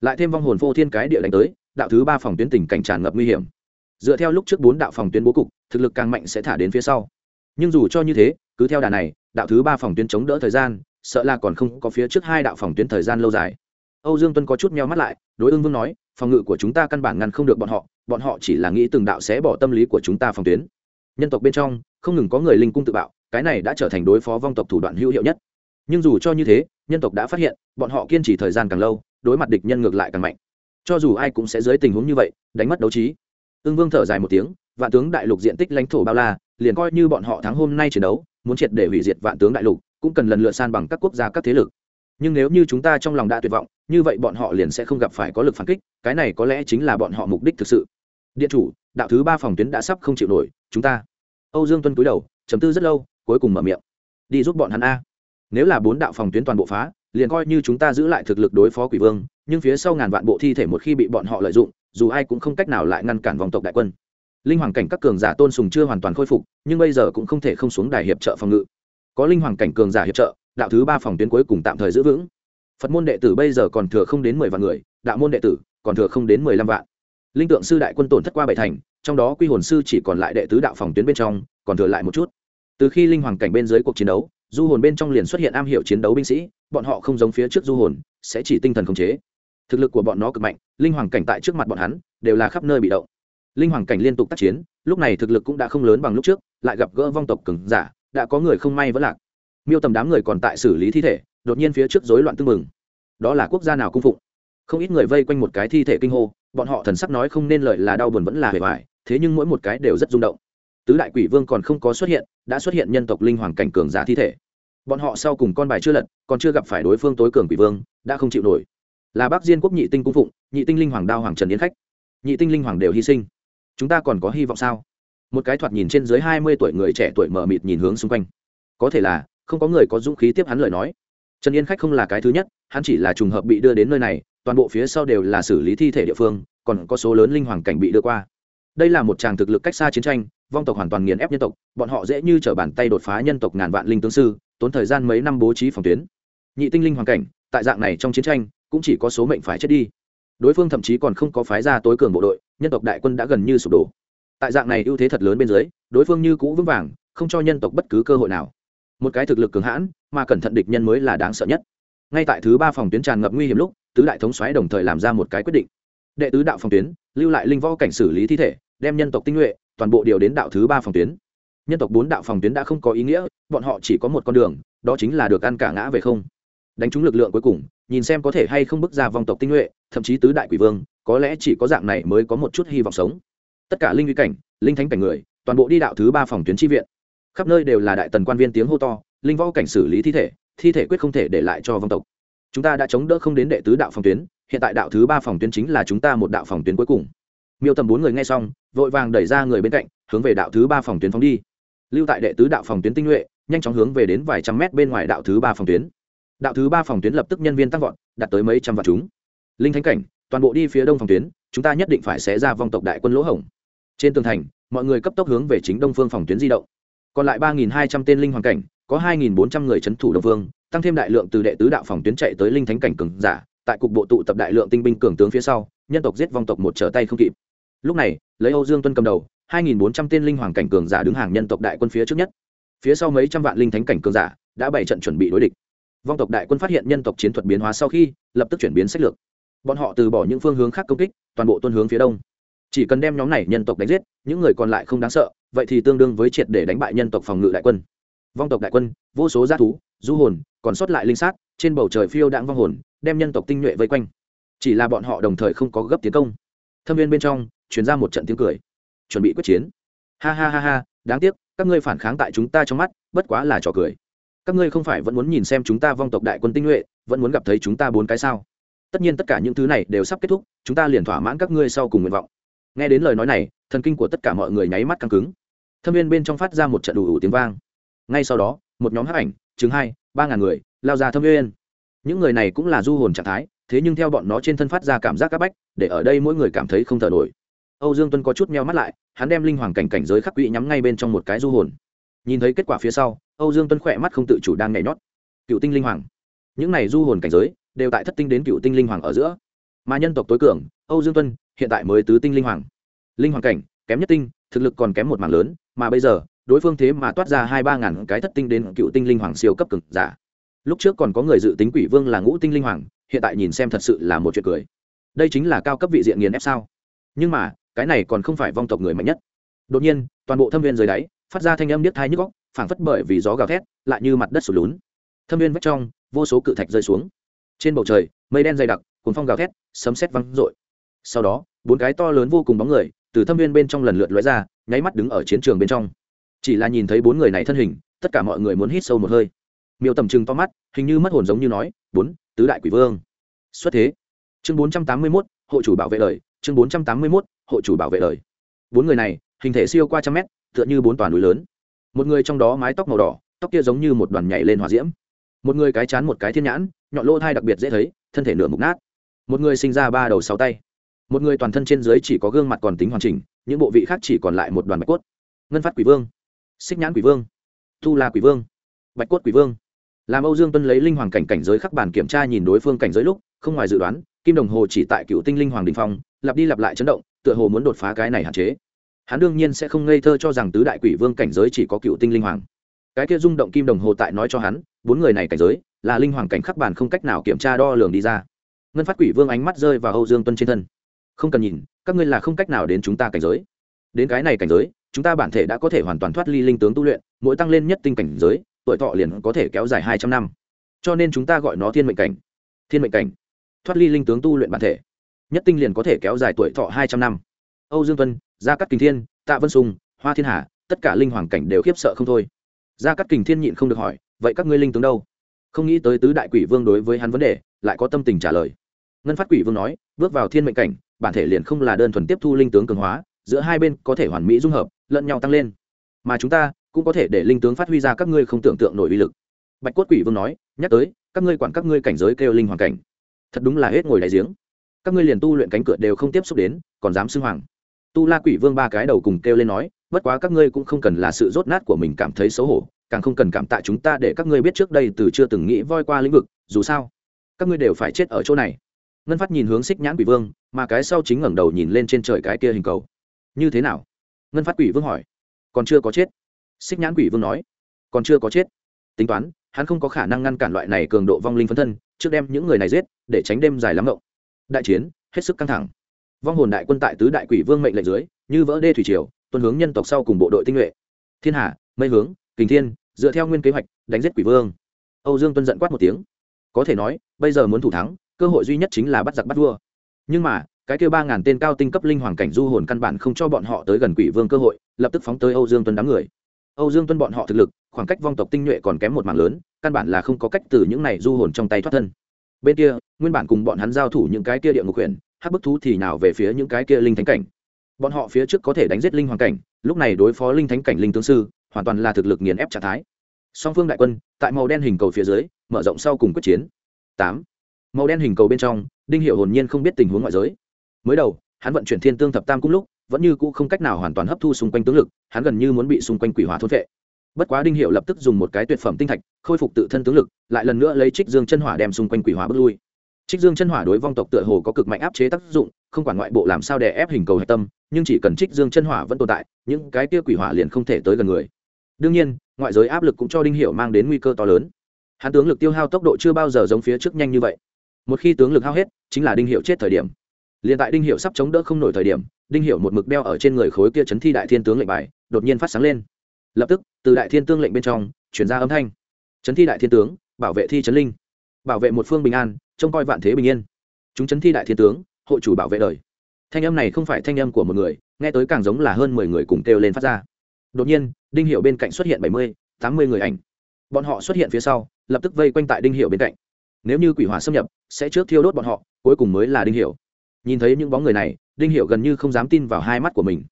Lại thêm vong hồn vô thiên cái địa đánh tới, đạo thứ ba phòng tuyến tình cảnh tràn ngập nguy hiểm. Dựa theo lúc trước bốn đạo phòng tuyến bố cục, thực lực càng mạnh sẽ thả đến phía sau. Nhưng dù cho như thế, cứ theo đà này, đạo thứ ba phòng tuyến chống đỡ thời gian, sợ là còn không có phía trước hai đạo phòng tuyến thời gian lâu dài. Âu dương tuân có chút meo mắt lại, đối ương vương nói, phòng ngự của chúng ta căn bản ngăn không được bọn họ bọn họ chỉ là nghĩ từng đạo sẽ bỏ tâm lý của chúng ta phòng tuyến. Nhân tộc bên trong, không ngừng có người linh cung tự bạo cái này đã trở thành đối phó vong tộc thủ đoạn hữu hiệu nhất. Nhưng dù cho như thế, nhân tộc đã phát hiện, bọn họ kiên trì thời gian càng lâu, đối mặt địch nhân ngược lại càng mạnh. Cho dù ai cũng sẽ dưới tình huống như vậy, đánh mất đấu trí. Ương vương thở dài một tiếng, vạn tướng đại lục diện tích lãnh thổ bao la, liền coi như bọn họ thắng hôm nay chiến đấu, muốn triệt để hủy diệt vạn tướng đại lục, cũng cần lần lượt san bằng các quốc gia, các thế lực. Nhưng nếu như chúng ta trong lòng đã tuyệt vọng, như vậy bọn họ liền sẽ không gặp phải có lực phản kích, cái này có lẽ chính là bọn họ mục đích thực sự. Điện chủ, đạo thứ ba phòng tuyến đã sắp không chịu nổi, chúng ta. Âu dương tuân cúi đầu chấm tư rất lâu cuối cùng mở miệng. Đi giúp bọn hắn a. Nếu là bốn đạo phòng tuyến toàn bộ phá, liền coi như chúng ta giữ lại thực lực đối phó quỷ vương, nhưng phía sau ngàn vạn bộ thi thể một khi bị bọn họ lợi dụng, dù ai cũng không cách nào lại ngăn cản vòng tộc đại quân. Linh hoàng cảnh các cường giả tôn sùng chưa hoàn toàn khôi phục, nhưng bây giờ cũng không thể không xuống đài hiệp trợ phòng ngự. Có linh hoàng cảnh cường giả hiệp trợ, đạo thứ ba phòng tuyến cuối cùng tạm thời giữ vững. Phật môn đệ tử bây giờ còn thừa không đến mười vạn người, đạo môn đệ tử còn thừa không đến mười lăm vạn. Linh tượng sư đại quân tổn thất qua bảy thành, trong đó quy hồn sư chỉ còn lại đệ tứ đạo phòng tuyến bên trong, còn thừa lại một chút từ khi linh hoàng cảnh bên dưới cuộc chiến đấu, du hồn bên trong liền xuất hiện am hiểu chiến đấu binh sĩ, bọn họ không giống phía trước du hồn, sẽ chỉ tinh thần khống chế. Thực lực của bọn nó cực mạnh, linh hoàng cảnh tại trước mặt bọn hắn, đều là khắp nơi bị động. Linh hoàng cảnh liên tục tác chiến, lúc này thực lực cũng đã không lớn bằng lúc trước, lại gặp gỡ vong tộc cứng giả, đã có người không may vẫn lạc. Miêu tầm đám người còn tại xử lý thi thể, đột nhiên phía trước rối loạn tưng mừng đó là quốc gia nào cung phụng? Không ít người vây quanh một cái thi thể kinh hô, bọn họ thần sắc nói không nên lợi là đau buồn vẫn là hề vải thế nhưng mỗi một cái đều rất rung động tứ đại quỷ vương còn không có xuất hiện, đã xuất hiện nhân tộc linh hoàng cảnh cường giả thi thể. Bọn họ sau cùng con bài chưa lật, còn chưa gặp phải đối phương tối cường quỷ vương, đã không chịu nổi. Là bác diên quốc nhị tinh cung phụng, nhị tinh linh hoàng đao hoàng trần yến khách. Nhị tinh linh hoàng đều hy sinh. Chúng ta còn có hy vọng sao? Một cái thoạt nhìn trên dưới hai mươi tuổi người trẻ tuổi mờ mịt nhìn hướng xung quanh. Có thể là, không có người có dũng khí tiếp hắn lời nói. Trần yên khách không là cái thứ nhất, hắn chỉ là trùng hợp bị đưa đến nơi này, toàn bộ phía sau đều là xử lý thi thể địa phương, còn có số lớn linh hoàng cảnh bị đưa qua. Đây là một tràng thực lực cách xa chiến tranh vong tộc hoàn toàn nghiền ép nhân tộc, bọn họ dễ như t r ở bàn tay đột phá nhân tộc ngàn vạn linh tướng sư, tốn thời gian mấy năm bố trí phòng tuyến. Nhị tinh linh hoàn cảnh, tại dạng này trong chiến tranh, cũng chỉ có số mệnh phải chết đi. Đối phương thậm chí còn không có phái ra tối cường bộ đội, nhân tộc đại quân đã gần như sụp đổ. Tại dạng này ưu thế thật lớn bên dưới, đối phương như cũ vững vàng, không cho nhân tộc bất cứ cơ hội nào. Một cái thực lực cường hãn, mà cẩn thận địch nhân mới là đáng sợ nhất. Ngay tại thứ ba phòng tuyến tràn ngập nguy hiểm lúc, tứ đại thống xoáy đồng thời làm ra một cái quyết định. Đệ tứ đạo phòng tuyến, lưu lại linh võ cảnh xử lý thi thể, đem nhân tộc tinh nhuệ toàn bộ điều đến đạo thứ ba phòng tuyến. Nhân tộc bốn đạo phòng tuyến đã không có ý nghĩa, bọn họ chỉ có một con đường, đó chính là được ăn cả ngã về không. Đánh trúng lực lượng cuối cùng, nhìn xem có thể hay không bước ra vòng tộc tinh nhuệ, thậm chí tứ đại quỷ vương, có lẽ chỉ có dạng này mới có một chút hy vọng sống. Tất cả linh uy cảnh, linh thánh cảnh người, toàn bộ đi đạo thứ ba phòng tuyến tri viện. Khắp nơi đều là đại tần quan viên tiếng hô to, linh võ cảnh xử lý thi thể thi thể quyết không thể để lại cho vong tộc. Chúng ta đã chống đỡ không đến đệ tứ đạo phòng tuyến, hiện tại đạo thứ ba phòng tuyến chính là chúng ta một đạo phòng tuyến cuối cùng. Miêu tầm bốn người nghe xong vội vàng đẩy ra người bên cạnh, hướng về đạo thứ ba phòng tuyến phóng đi. Lưu tại đệ tứ đạo phòng tuyến tinh nhuệ, nhanh chóng hướng về đến vài trăm mét bên ngoài đạo thứ ba phòng tuyến. Đạo thứ ba phòng tuyến lập tức nhân viên tăng vọt, đạt tới mấy trăm vạn chúng. Linh thánh cảnh, toàn bộ đi phía đông phòng tuyến, chúng ta nhất định phải xé ra vong tộc đại quân lỗ hổng. Trên tường thành, mọi người cấp tốc hướng về chính đông phương phòng tuyến di động. Còn lại ba nghìn hai trăm tên linh hoàng cảnh, có hai nghìn bốn trăm người c h ấ n thủ đông phương, tăng thêm đại lượng từ đệ tứ đạo phòng tuyến chạy tới linh thánh cảnh cường giả, tại cục bộ tụ tập đại lượng tinh binh cường tướng phía sau, nhân tộc giết vong tộc một trở tay không kịp lúc này, lấy âu dương tuân cầm đầu, hai nghìn bốn trăm tên linh hoàng cảnh cường giả đứng hàng nhân tộc đại quân phía trước nhất. Phía sau mấy trăm vạn linh thánh cảnh cường giả đã bày trận chuẩn bị đối địch. Vong tộc đại quân phát hiện nhân tộc chiến thuật biến hóa sau khi, lập tức chuyển biến sách lược. Bọn họ từ bỏ những phương hướng khác công kích, toàn bộ tuân hướng phía đông. Chỉ cần đem nhóm này nhân tộc đánh giết, những người còn lại không đáng sợ, vậy thì tương đương với triệt để đánh bại nhân tộc phòng ngự đại quân. Vong tộc đại quân, vô số g i á thú, du hồn, còn sót lại linh sát, trên bầu trời phiêu đãng vong hồn, đem nhân tộc tinh nhuệ vây quanh. Chỉ là bọn họ đồng thời không có gấp tiến công thâm viên bên trong chuyển ra một trận tiếng cười. Chuẩn bị quyết chiến. Ha ha ha ha, đáng tiếc, các ngươi phản kháng tại chúng ta trong mắt, bất quá là trò cười. Các ngươi không phải vẫn muốn nhìn xem chúng ta vong tộc đại quân tinh nhuệ, vẫn muốn gặp thấy chúng ta bốn cái sao? Tất nhiên tất cả những thứ này đều sắp kết thúc, chúng ta liền thỏa mãn các ngươi sau cùng nguyện vọng. Nghe đến lời nói này, thần kinh của tất cả mọi người nháy mắt căng cứng. Thâm viên bên trong phát ra một trận đủ đủ tiếng vang. Ngay sau đó, một nhóm hấp ảnh chứng hai, ba ngàn người, lao ra thâm viên những người này cũng là du hồn trạng thái, thế nhưng theo bọn nó trên thân phát ra cảm giác c áp bách, để ở đây mỗi người cảm thấy không thở nổi. Âu dương tuân có chút meo mắt lại, hắn đem linh hoàng cảnh cảnh giới khắc quỹ nhắm ngay bên trong một cái du hồn. Nhìn thấy kết quả phía sau, âu dương tuân khỏe mắt không tự chủ đang nhảy nhót. Cựu tinh linh hoàng. Những này du hồn cảnh giới, đều tại thất tinh đến cựu tinh linh hoàng ở giữa. Mà nhân tộc tối cường, âu dương tuân hiện tại mới tứ tinh linh hoàng. Linh hoàng cảnh, kém nhất tinh, thực lực còn kém một mảng lớn, mà bây giờ, đối phương thế mà toát ra hai ba ngàn cái thất tinh đến cựu tinh linh hoàng siêu cấp cực giả lúc trước còn có người dự tính quỷ vương là ngũ tinh linh hoàng, hiện tại nhìn xem thật sự là một chuyện cười. Đây chính là cao cấp vị diện nghiền ép sao? Nhưng mà, cái này còn không phải vong tộc người mạnh nhất. Đột nhiên, toàn bộ thâm viên dưới đáy, phát ra thanh âm niết thai nhức góc phảng phất bởi vì gió gào thét, lại như mặt đất sụt lún. Thâm viên vách trong, vô số cự thạch rơi xuống. Trên bầu trời, mây đen dày đặc cuốn phong gào thét, sấm sét văng rội sau đó, bốn cái to lớn vô cùng bóng người, từ thâm viên bên trong lần lượt lóe ra, nháy mắt đứng ở chiến trường bên trong. Chỉ là nhìn thấy bốn người này thân hình, tất cả mọi người muốn hít sâu một hơi miêu tầm trừng to mắt, hình như mất hồn giống như nói, bốn, tứ đại quỷ vương. Xuất thế. Chương bốn trăm tám mươi mốt, hộ chủ bảo vệ lời chương bốn trăm tám mươi mốt, hộ chủ bảo vệ lời bốn người này, hình thể siêu qua trăm mét, tựa như bốn toàn núi lớn. Một người trong đó mái tóc màu đỏ, tóc kia giống như một đoàn nhảy lên hỏa diễm. Một người cái chán một cái thiên nhãn, nhọn lỗ thai đặc biệt dễ thấy, thân thể nửa mục nát. Một người sinh ra ba đầu sáu tay. Một người toàn thân trên dưới chỉ có gương mặt còn tính hoàn chỉnh, những bộ vị khác chỉ còn lại một đoàn bạch cốt. Ngân phát quỷ vương. Xích nhãn quỷ vương. Tu la quỷ vương. Bạch cốt quỷ vương làm âu dương tuân lấy linh hoàng cảnh cảnh giới khắc bản kiểm tra nhìn đối phương cảnh giới lúc, không ngoài dự đoán, kim đồng hồ chỉ tại cựu tinh linh hoàng đình phong, lặp đi lặp lại chấn động, tựa hồ muốn đột phá cái này hạn chế. Hắn đương nhiên sẽ không ngây thơ cho rằng tứ đại quỷ vương cảnh giới chỉ có cựu tinh linh hoàng. Cái kia rung động kim đồng hồ tại nói cho hắn, bốn người này cảnh giới, là linh hoàng cảnh khắc bản không cách nào kiểm tra đo lường đi ra. Ngân phát quỷ vương ánh mắt rơi vào âu dương tuân trên thân. Không cần nhìn, các ngươi là không cách nào đến chúng ta cảnh giới. Đến cái này cảnh giới, chúng ta bản thể đã có thể hoàn toàn thoát ly linh tướng tu luyện, mỗi tăng lên nhất tinh cảnh giới tuổi thọ liền có thể kéo dài hai trăm năm. Cho nên chúng ta gọi nó thiên mệnh cảnh. Thiên mệnh cảnh. Thoát ly linh tướng tu luyện bản thể. Nhất tinh liền có thể kéo dài tuổi thọ hai trăm năm. Âu dương tuân, gia cắt kình thiên, tạ vân sùng, hoa thiên hà, tất cả linh hoàng cảnh đều khiếp sợ không thôi. Gia cắt kình thiên nhịn không được hỏi, vậy các ngươi linh tướng đâu? Không nghĩ tới tứ đại quỷ vương đối với hắn vấn đề, lại có tâm tình trả lời. Ngân phát quỷ vương nói, bước vào thiên mệnh cảnh, bản thể liền không là đơn thuần tiếp thu linh tướng cường hóa, giữa hai bên có thể hoàn mỹ dung hợp, lẫn nhau tăng lên. Mà chúng ta cũng có thể để linh tướng phát huy ra các ngươi không tưởng tượng nổi uy lực. Bạch cốt quỷ vương nói, nhắc tới, các ngươi quản các ngươi cảnh giới kêu linh hoàng cảnh. Thật đúng là hết ngồi đại giếng. Các ngươi liền tu luyện cánh cửa đều không tiếp xúc đến, còn dám xưng hoàng. Tu la quỷ vương ba cái đầu cùng kêu lên nói, bất quá các ngươi cũng không cần là sự rốt nát của mình cảm thấy xấu hổ, càng không cần cảm tạ chúng ta để các ngươi biết trước đây từ chưa từng nghĩ voi qua lĩnh vực, dù sao, các ngươi đều phải chết ở chỗ này. Ngân phát nhìn hướng xích nhãn quỷ vương, mà cái sau chính ngẩng đầu nhìn lên trên trời cái kia hình cầu. Như thế nào? Ngân phát quỷ vương hỏi. Còn chưa có chết xích nhãn quỷ vương nói, còn chưa có chết. Tính toán, hắn không có khả năng ngăn cản loại này cường độ vong linh phân thân, trước đem những người này giết, để tránh đêm dài lắm ngộng đại chiến, hết sức căng thẳng. Vong hồn đại quân tại tứ đại quỷ vương mệnh lệnh dưới, như vỡ đê thủy triều, tuân hướng nhân tộc sau cùng bộ đội tinh nhuệ. Thiên hà, mây hướng, kình thiên, dựa theo nguyên kế hoạch, đánh giết quỷ vương. Âu dương tuân giận quát một tiếng. Có thể nói, bây giờ muốn thủ thắng, cơ hội duy nhất chính là bắt giặc bắt vua. Nhưng mà, cái kêu ba ngàn tên cao tinh cấp linh hoàng cảnh du hồn căn bản không cho bọn họ tới gần quỷ vương cơ hội, lập tức phóng tới âu dương tuân đám người âu dương tuân bọn họ thực lực, khoảng cách vong tộc tinh nhuệ còn kém một mảng lớn, căn bản là không có cách từ những này du hồn trong tay thoát thân. Bên kia, nguyên bản cùng bọn hắn giao thủ những cái kia địa ngục quyền hắc bức thú thì nào về phía những cái kia linh thánh cảnh. Bọn họ phía trước có thể đánh giết linh hoàng cảnh, lúc này đối phó linh thánh cảnh linh tướng sư, hoàn toàn là thực lực nghiền ép trạng thái. Song phương đại quân, tại màu đen hình cầu phía dưới, mở rộng sau cùng quyết chiến. Tám. Màu đen hình cầu bên trong, đinh Hiểu hồn nhiên không biết tình huống ngoại giới. Mới đầu, hắn vận chuyển thiên tương thập tam cung lúc vẫn như cũ không cách nào hoàn toàn hấp thu xung quanh tướng lực, hắn gần như muốn bị xung quanh quỷ hỏa thôn vệ bất quá đinh hiệu lập tức dùng một cái tuyệt phẩm tinh thạch, khôi phục tự thân tướng lực, lại lần nữa lấy trích dương chân hỏa đem xung quanh quỷ hỏa bước lui. Trích dương chân hỏa đối vong tộc tựa hồ có cực mạnh áp chế tác dụng, không quản ngoại bộ làm sao đè ép hình cầu hạch tâm, nhưng chỉ cần trích dương chân hỏa vẫn tồn tại, những cái kia quỷ hỏa liền không thể tới gần người. Đương nhiên, ngoại giới áp lực cũng cho đinh hiệu mang đến nguy cơ to lớn. Hắn tướng lực tiêu hao tốc độ chưa bao giờ giống phía trước nhanh như vậy. Một khi tướng lực hao hết, chính là đinh hiệu chết thời điểm. Liền tại đinh hiệu sắp chống đỡ không nổi thời điểm đinh hiệu một mực đeo ở trên người khối kia chấn thi đại thiên tướng lệnh bài, đột nhiên phát sáng lên. Lập tức, từ đại thiên tướng lệnh bên trong chuyển ra âm thanh. Chấn thi đại thiên tướng, bảo vệ thi chấn linh. Bảo vệ một phương bình an, trông coi vạn thế bình yên. Chúng chấn thi đại thiên tướng, hộ chủ bảo vệ đời. Thanh âm này không phải thanh âm của một người, nghe tới càng giống là hơn mười người cùng kêu lên phát ra. Đột nhiên, đinh hiệu bên cạnh xuất hiện bảy mươi, tám mươi người ảnh. Bọn họ xuất hiện phía sau, lập tức vây quanh tại đinh hiệu bên cạnh. Nếu như quỷ hỏa xâm nhập, sẽ trước thiêu đốt bọn họ, cuối cùng mới là đinh hiệu nhìn thấy những bóng người này đinh hiệu gần như không dám tin vào hai mắt của mình.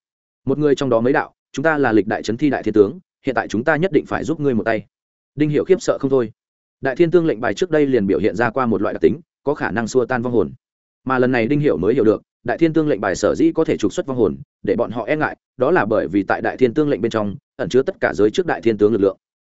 Một người trong đó mới đạo, chúng ta là lịch đại trấn thi đại thiên tướng, hiện tại chúng ta nhất định phải giúp ngươi một tay. Đinh hiệu khiếp sợ không thôi. Đại thiên tương lệnh bài trước đây liền biểu hiện ra qua một loại đặc tính, có khả năng xua tan vong hồn. Mà lần này đinh hiệu mới hiểu được, đại thiên tương lệnh bài sở dĩ có thể trục xuất vong hồn, để bọn họ e ngại, đó là bởi vì tại đại thiên tương lệnh bên trong, ẩn chứa tất cả giới trước đại thiên tướng lực lượng.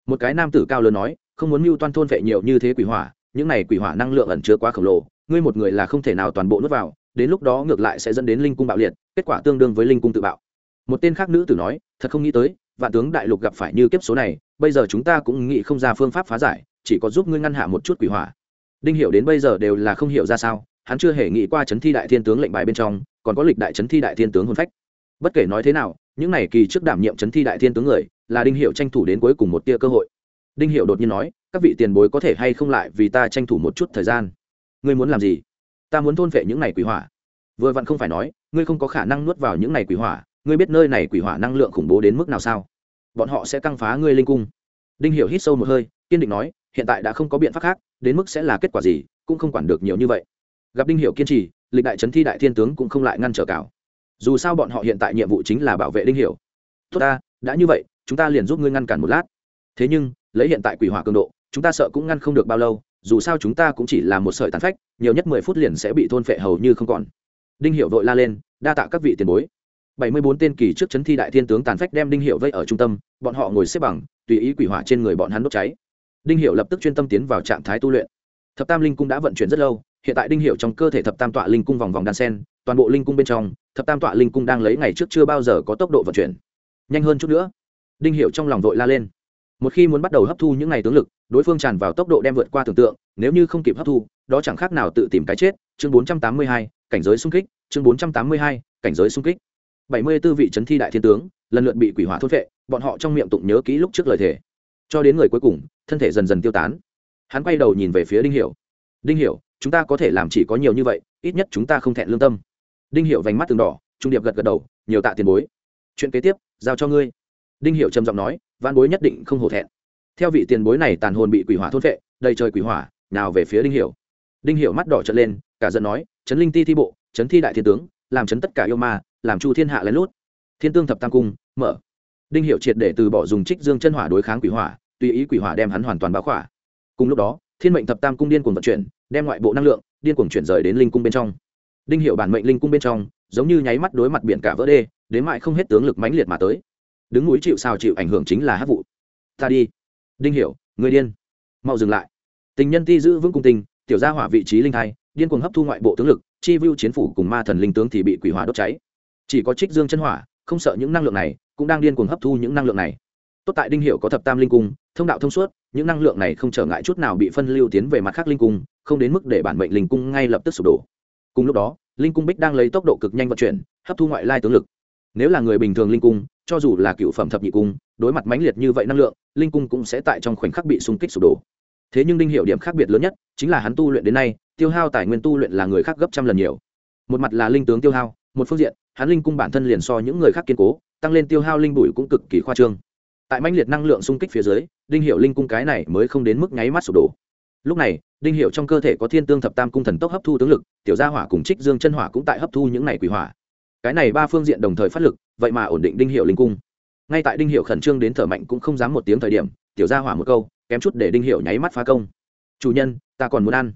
Một cái nam tử cao lớn nói, không muốn mưu toan thôn vệ nhiều như thế quỷ hỏa, những này quỷ hỏa năng lượng ẩn chứa quá khổng lồ, ngươi một người là không thể nào toàn bộ nuốt vào đến lúc đó ngược lại sẽ dẫn đến linh cung bạo liệt, kết quả tương đương với linh cung tự bạo. Một tên khác nữ tử nói, thật không nghĩ tới, vạn tướng đại lục gặp phải như kiếp số này, bây giờ chúng ta cũng nghĩ không ra phương pháp phá giải, chỉ có giúp ngươi ngăn hạ một chút quỷ hỏa. Đinh hiểu đến bây giờ đều là không hiểu ra sao, hắn chưa hề nghĩ qua chấn thi đại thiên tướng lệnh bài bên trong, còn có lịch đại chấn thi đại thiên tướng hồn phách. Bất kể nói thế nào, những này kỳ trước đảm nhiệm chấn thi đại thiên tướng người, là đinh hiểu tranh thủ đến cuối cùng một tia cơ hội. Đinh hiểu đột nhiên nói, các vị tiền bối có thể hay không lại vì ta tranh thủ một chút thời gian? Ngươi muốn làm gì? Ta muốn thôn vệ những này quỷ hỏa. Vừa vặn không phải nói, ngươi không có khả năng nuốt vào những này quỷ hỏa, ngươi biết nơi này quỷ hỏa năng lượng khủng bố đến mức nào sao? Bọn họ sẽ căng phá ngươi linh cung. Đinh hiểu hít sâu một hơi, kiên định nói, hiện tại đã không có biện pháp khác, đến mức sẽ là kết quả gì, cũng không quản được nhiều như vậy. Gặp đinh hiểu kiên trì, lịch đại trấn thi đại thiên tướng cũng không lại ngăn trở cào dù sao bọn họ hiện tại nhiệm vụ chính là bảo vệ đinh hiểu. Tốt ta, đã như vậy, chúng ta liền giúp ngươi ngăn cản một lát. Thế nhưng, lấy hiện tại quỷ hỏa cường độ, chúng ta sợ cũng ngăn không được bao lâu dù sao chúng ta cũng chỉ là một sợi tàn phách, nhiều nhất mười phút liền sẽ bị thôn phệ hầu như không còn. Đinh hiệu vội la lên, đa tạ các vị tiền bối. Bảy mươi bốn tên kỳ trước chấn thi đại thiên tướng tàn phách đem đinh hiệu vây ở trung tâm, bọn họ ngồi xếp bằng, tùy ý quỷ hỏa trên người bọn hắn đốt cháy. Đinh hiệu lập tức chuyên tâm tiến vào trạng thái tu luyện. Thập tam linh cung đã vận chuyển rất lâu, hiện tại đinh hiệu trong cơ thể thập tam tọa linh cung vòng vòng đan sen, toàn bộ linh cung bên trong, thập tam tọa linh cung đang lấy ngày trước chưa bao giờ có tốc độ vận chuyển. Nhanh hơn chút nữa. Đinh hiệu trong lòng vội la lên một khi muốn bắt đầu hấp thu những ngày tướng lực đối phương tràn vào tốc độ đem vượt qua tưởng tượng nếu như không kịp hấp thu đó chẳng khác nào tự tìm cái chết. Chương 482, cảnh giới xung kích. Chương 482, cảnh giới xung kích. Bảy mươi 74 vị trấn thi đại thiên tướng lần lượt bị quỷ hỏa thốt vệ bọn họ trong miệng tụng nhớ kỹ lúc trước lời thề. Cho đến người cuối cùng thân thể dần dần tiêu tán. Hắn quay đầu nhìn về phía đinh hiểu. Đinh hiểu chúng ta có thể làm chỉ có nhiều như vậy ít nhất chúng ta không thẹn lương tâm. Đinh hiểu vành mắt từng đỏ trung điệp gật gật đầu nhiều tạ tiền bối. Chuyện kế tiếp giao cho ngươi đinh hiểu trầm giọng nói văn bối nhất định không hổ thẹn. Theo vị tiền bối này tàn hồn bị quỷ hỏa thôn vệ đầy trời quỷ hỏa, nào về phía đinh hiểu. Đinh hiểu mắt đỏ trợn lên, cả giận nói Trấn linh ti thi bộ Trấn thi đại thiên tướng, làm trấn tất cả yêu ma, làm chu thiên hạ lén lút. Thiên tương thập tam cung, mở. Đinh hiểu triệt để từ bỏ dùng trích dương chân hỏa đối kháng quỷ hỏa, tùy ý quỷ hỏa đem hắn hoàn toàn báo khỏa. Cùng lúc đó, thiên mệnh thập tam cung điên cuồng vận chuyển, đem ngoại bộ năng lượng, điên cuồng chuyển rời đến linh cung bên trong. Đinh hiểu bản mệnh linh cung bên trong, giống như nháy mắt đối mặt biển cả vỡ đê, đến mại không hết tướng lực mãnh liệt mà tới đứng núi chịu sao chịu ảnh hưởng chính là hát vụ. Ta đi. Đinh hiểu, người điên. Mau dừng lại. Tình nhân ti giữ vững cung tình tiểu gia hỏa vị trí linh thai, điên cuồng hấp thu ngoại bộ tướng lực, chi vưu chiến phủ cùng ma thần linh tướng thì bị quỷ hỏa đốt cháy. Chỉ có trích dương chân hỏa, không sợ những năng lượng này, cũng đang điên cuồng hấp thu những năng lượng này. Tốt tại đinh hiệu có thập tam linh cung, thông đạo thông suốt, những năng lượng này không trở ngại chút nào bị phân lưu tiến về mặt khác linh cung, không đến mức để bản mệnh linh cung ngay lập tức sụp đổ. Cùng lúc đó, linh cung bích đang lấy tốc độ cực nhanh vận chuyển, hấp thu ngoại lai tướng lực nếu là người bình thường linh cung, cho dù là cựu phẩm thập nhị cung, đối mặt mãnh liệt như vậy năng lượng, linh cung cũng sẽ tại trong khoảnh khắc bị xung kích sụp đổ. Thế nhưng đinh hiệu điểm khác biệt lớn nhất chính là hắn tu luyện đến nay, tiêu hao tài nguyên tu luyện là người khác gấp trăm lần nhiều. Một mặt là linh tướng tiêu hao, một phương diện, hắn linh cung bản thân liền so những người khác kiên cố, tăng lên tiêu hao linh bụi cũng cực kỳ khoa trương. Tại mãnh liệt năng lượng xung kích phía dưới, đinh hiệu linh cung cái này mới không đến mức nháy mắt sụp đổ. Lúc này, đinh hiệu trong cơ thể có thiên tương thập tam cung thần tốc hấp thu tướng lực, tiểu gia hỏa cùng trích dương chân hỏa cũng tại hấp thu những này quỷ hỏa cái này ba phương diện đồng thời phát lực, vậy mà ổn định đinh hiệu linh cung. Ngay tại đinh hiệu khẩn trương đến thở mạnh cũng không dám một tiếng thời điểm, tiểu gia hỏa một câu, kém chút để đinh hiệu nháy mắt phá công. Chủ nhân, ta còn muốn ăn.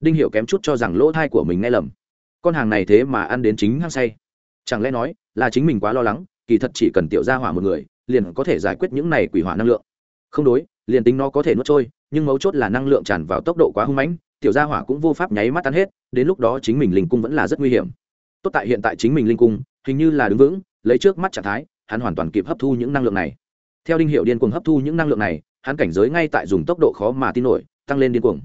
Đinh hiệu kém chút cho rằng lỗ thai của mình nghe lầm. Con hàng này thế mà ăn đến chính hăng say. Chẳng lẽ nói là chính mình quá lo lắng, kỳ thật chỉ cần tiểu gia hỏa một người, liền có thể giải quyết những này quỷ hỏa năng lượng. Không đối, liền tính nó có thể nuốt trôi, nhưng mấu chốt là năng lượng tràn vào tốc độ quá hung mãnh, tiểu gia hỏa cũng vô pháp nháy mắt tan hết, đến lúc đó chính mình linh cung vẫn là rất nguy hiểm tốt tại hiện tại chính mình linh cung, hình như là đứng vững, lấy trước mắt trạng thái, hắn hoàn toàn kịp hấp thu những năng lượng này. Theo đinh hiệu điên cuồng hấp thu những năng lượng này, hắn cảnh giới ngay tại dùng tốc độ khó mà tin nổi, tăng lên điên cuồng.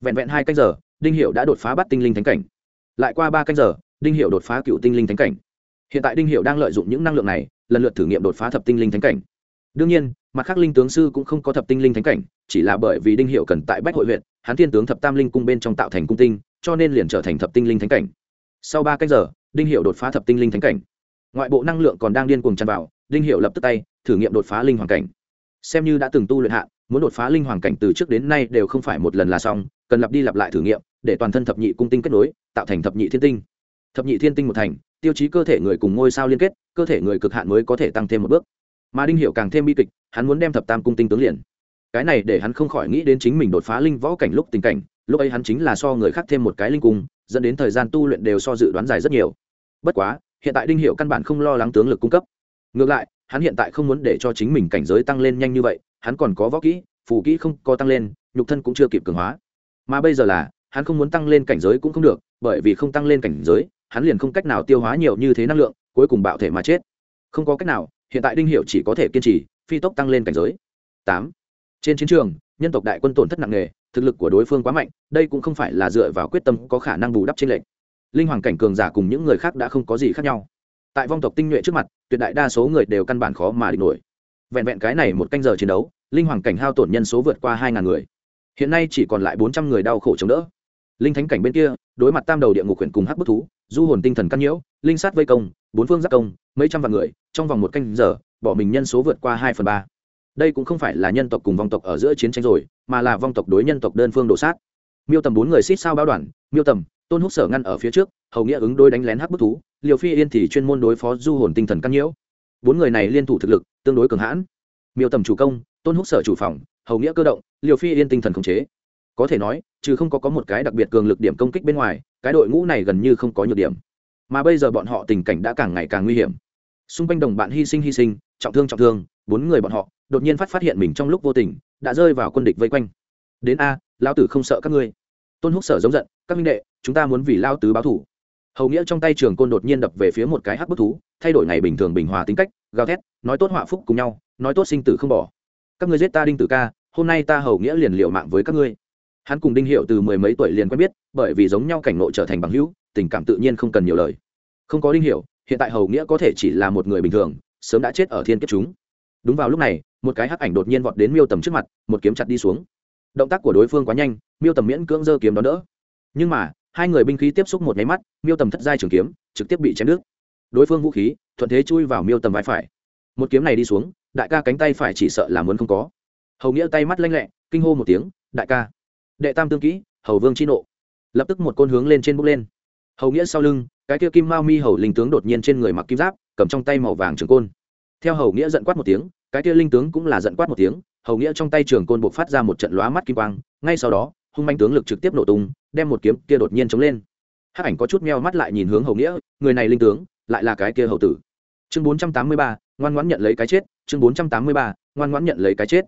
Vẹn vẹn hai canh giờ, đinh hiệu đã đột phá bắt tinh linh thánh cảnh. Lại qua ba canh giờ, đinh hiệu đột phá cựu tinh linh thánh cảnh. Hiện tại đinh hiệu đang lợi dụng những năng lượng này, lần lượt thử nghiệm đột phá thập tinh linh thánh cảnh. Đương nhiên, mặt khác linh tướng sư cũng không có thập tinh linh thánh cảnh, chỉ là bởi vì đinh hiệu cần tại bách hội huyện hắn thiên tướng thập tam linh cung bên trong tạo thành cung tinh, cho nên liền trở thành thập tinh linh thánh cảnh. Sau ba canh giờ đinh hiệu đột phá thập tinh linh thánh cảnh. Ngoại bộ năng lượng còn đang điên cuồng tràn vào, đinh hiệu lập tức tay, thử nghiệm đột phá linh hoàng cảnh. Xem như đã từng tu luyện hạ muốn đột phá linh hoàng cảnh từ trước đến nay đều không phải một lần là xong, cần lặp đi lặp lại thử nghiệm, để toàn thân thập nhị cung tinh kết nối, tạo thành thập nhị thiên tinh. Thập nhị thiên tinh một thành, tiêu chí cơ thể người cùng ngôi sao liên kết, cơ thể người cực hạn mới có thể tăng thêm một bước. Mà đinh hiệu càng thêm bi kịch, hắn muốn đem thập tam cung tinh tướng liền. Cái này để hắn không khỏi nghĩ đến chính mình đột phá linh võ cảnh lúc tình cảnh, lúc ấy hắn chính là so người khác thêm một cái linh cung, dẫn đến thời gian tu luyện đều so dự đoán dài rất nhiều bất quá, hiện tại đinh hiệu căn bản không lo lắng tướng lực cung cấp. Ngược lại, hắn hiện tại không muốn để cho chính mình cảnh giới tăng lên nhanh như vậy, hắn còn có võ kỹ, phù kỹ không có tăng lên, nhục thân cũng chưa kịp cường hóa. Mà bây giờ là, hắn không muốn tăng lên cảnh giới cũng không được, bởi vì không tăng lên cảnh giới, hắn liền không cách nào tiêu hóa nhiều như thế năng lượng, cuối cùng bạo thể mà chết. Không có cách nào, hiện tại đinh hiệu chỉ có thể kiên trì, phi tốc tăng lên cảnh giới. Tám. Trên chiến trường, nhân tộc đại quân tổn thất nặng nề, thực lực của đối phương quá mạnh, đây cũng không phải là dựa vào quyết tâm có khả năng bù đắp trên lệnh linh hoàng cảnh cường giả cùng những người khác đã không có gì khác nhau. Tại vong tộc tinh nhuệ trước mặt, tuyệt đại đa số người đều căn bản khó mà địch nổi. Vẹn vẹn cái này một canh giờ chiến đấu, linh hoàng cảnh hao tổn nhân số vượt qua hai ngàn người. Hiện nay chỉ còn lại bốn trăm người đau khổ chống đỡ. Linh thánh cảnh bên kia, đối mặt tam đầu địa ngục huyện cùng hắc bức thú, du hồn tinh thần căn nhiễu, linh sát vây công, bốn phương giác công, mấy trăm vạn người, trong vòng một canh giờ, bỏ mình nhân số vượt qua hai phần ba. Đây cũng không phải là nhân tộc cùng vong tộc ở giữa chiến tranh rồi, mà là vong tộc đối nhân tộc đơn phương đổ sát. Miêu tầm bốn người xít sao báo đoàn miêu tầm tôn húc sở ngăn ở phía trước, hầu nghĩa ứng đôi đánh lén hắc bức thú, liều phi yên thì chuyên môn đối phó du hồn tinh thần căn nhiễu. Bốn người này liên thủ thực lực tương đối cường hãn. Miêu tầm chủ công, tôn húc sở chủ phòng, hầu nghĩa cơ động, liều phi yên tinh thần khống chế. Có thể nói, trừ không có có một cái đặc biệt cường lực điểm công kích bên ngoài, cái đội ngũ này gần như không có nhược điểm. Mà bây giờ bọn họ tình cảnh đã càng ngày càng nguy hiểm. Xung quanh đồng bạn hy sinh hy sinh, trọng thương trọng thương, bốn người bọn họ đột nhiên phát phát hiện mình trong lúc vô tình đã rơi vào quân địch vây quanh. Đến a lao tử không sợ các ngươi. Tôn húc sở giống giận, các minh đệ chúng ta muốn vì lao tứ báo thủ. Hầu nghĩa trong tay trường côn đột nhiên đập về phía một cái hắc bức thú, thay đổi ngày bình thường bình hòa tính cách, gào thét, nói tốt họa phúc cùng nhau, nói tốt sinh tử không bỏ. Các ngươi giết ta đinh tử ca, hôm nay ta hầu nghĩa liền liệu mạng với các ngươi. Hắn cùng đinh hiệu từ mười mấy tuổi liền quen biết, bởi vì giống nhau cảnh nội trở thành bằng hữu, tình cảm tự nhiên không cần nhiều lời. Không có đinh hiệu, hiện tại hầu nghĩa có thể chỉ là một người bình thường, sớm đã chết ở thiên kiếp chúng. Đúng vào lúc này, một cái hắc ảnh đột nhiên vọt đến miêu tầm trước mặt, một kiếm chặt đi xuống. Động tác của đối phương quá nhanh, miêu tầm miễn cưỡng giơ kiếm đó đỡ. Nhưng mà hai người binh khí tiếp xúc một nháy mắt, miêu tầm thất giai trường kiếm, trực tiếp bị chém nước đối phương vũ khí, thuận thế chui vào miêu tầm vai phải. Một kiếm này đi xuống, đại ca cánh tay phải chỉ sợ là muốn không có. Hầu nghĩa tay mắt lanh lẹ, kinh hô một tiếng, đại ca! Đệ tam tương kỹ, hầu vương chi nộ. Lập tức một côn hướng lên trên bốc lên. Hầu nghĩa sau lưng, cái kia kim mao mi hầu linh tướng đột nhiên trên người mặc kim giáp, cầm trong tay màu vàng trường côn. Theo hầu nghĩa giận quát một tiếng, cái kia linh tướng cũng là giận quát một tiếng, hầu nghĩa trong tay trường côn buộc phát ra một trận lóa mắt kim quang, ngay sau đó hung manh tướng lực trực tiếp nổ tung, đem một kiếm kia đột nhiên chống lên. Hắc ảnh có chút meo mắt lại nhìn hướng hầu nghĩa, người này linh tướng, lại là cái kia hầu tử. Chương bốn trăm tám mươi ba, ngoan ngoãn nhận lấy cái chết, chương bốn trăm tám mươi ba, ngoan ngoãn nhận lấy cái chết.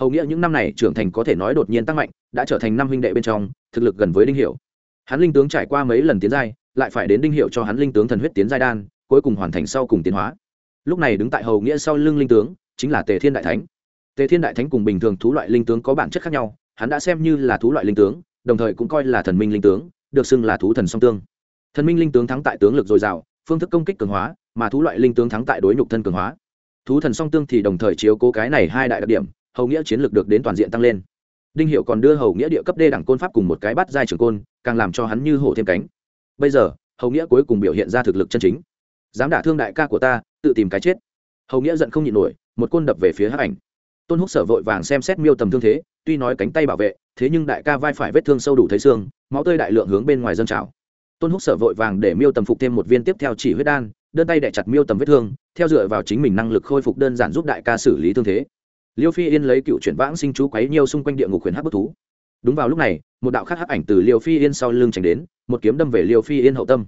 Hầu nghĩa những năm này trưởng thành có thể nói đột nhiên tăng mạnh, đã trở thành năm huynh đệ bên trong, thực lực gần với đinh hiệu. Hắn linh tướng trải qua mấy lần tiến giai, lại phải đến đinh hiệu cho hắn linh tướng thần huyết tiến giai đan, cuối cùng hoàn thành sau cùng tiến hóa. Lúc này đứng tại hầu nghĩa sau lưng linh tướng, chính là tề thiên đại thánh. Tề thiên đại thánh cùng bình thường thú loại linh tướng có bản chất khác nhau hắn đã xem như là thú loại linh tướng, đồng thời cũng coi là thần minh linh tướng, được xưng là thú thần song tương. Thần minh linh tướng thắng tại tướng lực dồi dào, phương thức công kích cường hóa, mà thú loại linh tướng thắng tại đối nhục thân cường hóa. Thú thần song tương thì đồng thời chiếu cố cái này hai đại đặc điểm, hầu nghĩa chiến lược được đến toàn diện tăng lên. Đinh hiệu còn đưa hầu nghĩa địa cấp đê đẳng côn pháp cùng một cái bắt giai trường côn, càng làm cho hắn như hổ thêm cánh. Bây giờ, hầu nghĩa cuối cùng biểu hiện ra thực lực chân chính. Dám đả thương đại ca của ta, tự tìm cái chết. Hầu nghĩa giận không nhịn nổi, một côn đập về phía hắc ảnh. Tôn húc sở vội vàng xem xét miêu tầm thương thế tuy nói cánh tay bảo vệ, thế nhưng đại ca vai phải vết thương sâu đủ thấy xương, máu tươi đại lượng hướng bên ngoài dân trào. Tôn húc sở vội vàng để miêu tầm phục thêm một viên tiếp theo chỉ huyết đan, đơn tay đẻ chặt miêu tầm vết thương, theo dựa vào chính mình năng lực khôi phục đơn giản giúp đại ca xử lý thương thế. Liêu phi yên lấy cựu chuyển vãng sinh chú quấy nhiều xung quanh địa ngục khuyển hắc bức thú. Đúng vào lúc này, một đạo khắc hắc ảnh từ liêu phi yên sau lưng tránh đến, một kiếm đâm về liêu phi yên hậu tâm.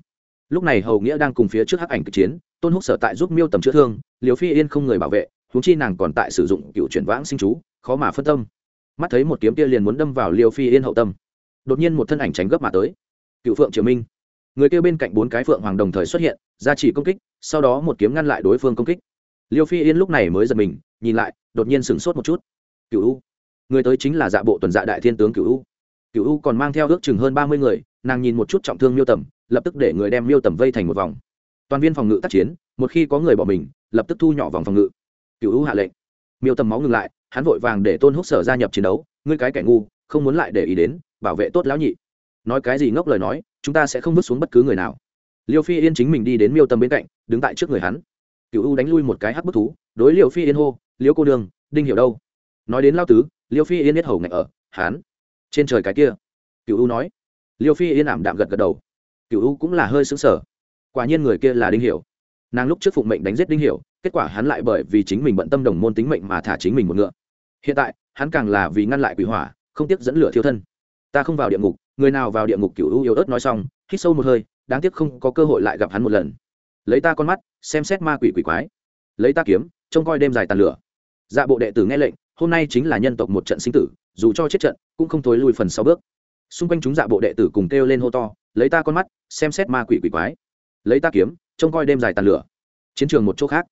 Lúc này hầu nghĩa đang cùng phía trước hắc ảnh kịch chiến, tôn húc sở tại giúp miêu tầm chữa thương, liêu phi yên không người bảo vệ húng chi nàng còn tại sử dụng cựu chuyển vãng sinh chú, khó mà phân tâm mắt thấy một kiếm kia liền muốn đâm vào liêu phi yên hậu tâm. Đột nhiên một thân ảnh tránh gấp mà tới. Cựu phượng triều minh. Người kia bên cạnh bốn cái phượng hoàng đồng thời xuất hiện, ra chỉ công kích, sau đó một kiếm ngăn lại đối phương công kích. Liêu phi yên lúc này mới giật mình, nhìn lại, đột nhiên sửng sốt một chút. Cựu u. Người tới chính là dạ bộ tuần dạ đại thiên tướng cựu u. Cựu u còn mang theo ước chừng hơn ba mươi người, nàng nhìn một chút trọng thương miêu tầm lập tức để người đem miêu tầm vây thành một vòng. Toàn viên phòng ngự tác chiến, một khi có người bỏ mình, lập tức thu nhỏ vòng phòng ngự. Cựu u hạ lệnh. Miêu tầm máu ngừng lại hắn vội vàng để tôn húc sở gia nhập chiến đấu ngươi cái kẻ ngu không muốn lại để ý đến bảo vệ tốt lão nhị nói cái gì ngốc lời nói chúng ta sẽ không vứt xuống bất cứ người nào liêu phi yên chính mình đi đến miêu tâm bên cạnh đứng tại trước người hắn cựu u đánh lui một cái hắc bức thú đối liêu phi yên hô liêu cô đường đinh hiểu đâu nói đến lao tứ liêu phi yên biết hầu ngạch ở hán trên trời cái kia cựu u nói liêu phi yên ảm đạm gật gật đầu cựu u cũng là hơi xứng sở quả nhiên người kia là đinh hiểu nàng lúc trước phụng mệnh đánh giết đinh hiểu kết quả hắn lại bởi vì chính mình bận tâm đồng môn tính mệnh mà thả chính mình một ngựa. Hiện tại, hắn càng là vì ngăn lại quỷ hỏa, không tiếc dẫn lửa thiêu thân. Ta không vào địa ngục, người nào vào địa ngục cựu u yếu ớt nói xong, hít sâu một hơi, đáng tiếc không có cơ hội lại gặp hắn một lần. Lấy ta con mắt, xem xét ma quỷ quỷ quái. Lấy ta kiếm, trông coi đêm dài tàn lửa. Dạ bộ đệ tử nghe lệnh, hôm nay chính là nhân tộc một trận sinh tử, dù cho chết trận, cũng không thối lui phần sau bước. Xung quanh chúng dạ bộ đệ tử cùng kêu lên hô to, lấy ta con mắt, xem xét ma quỷ quỷ quái. Lấy ta kiếm, trông coi đêm dài tàn lửa. Chiến trường một chỗ khác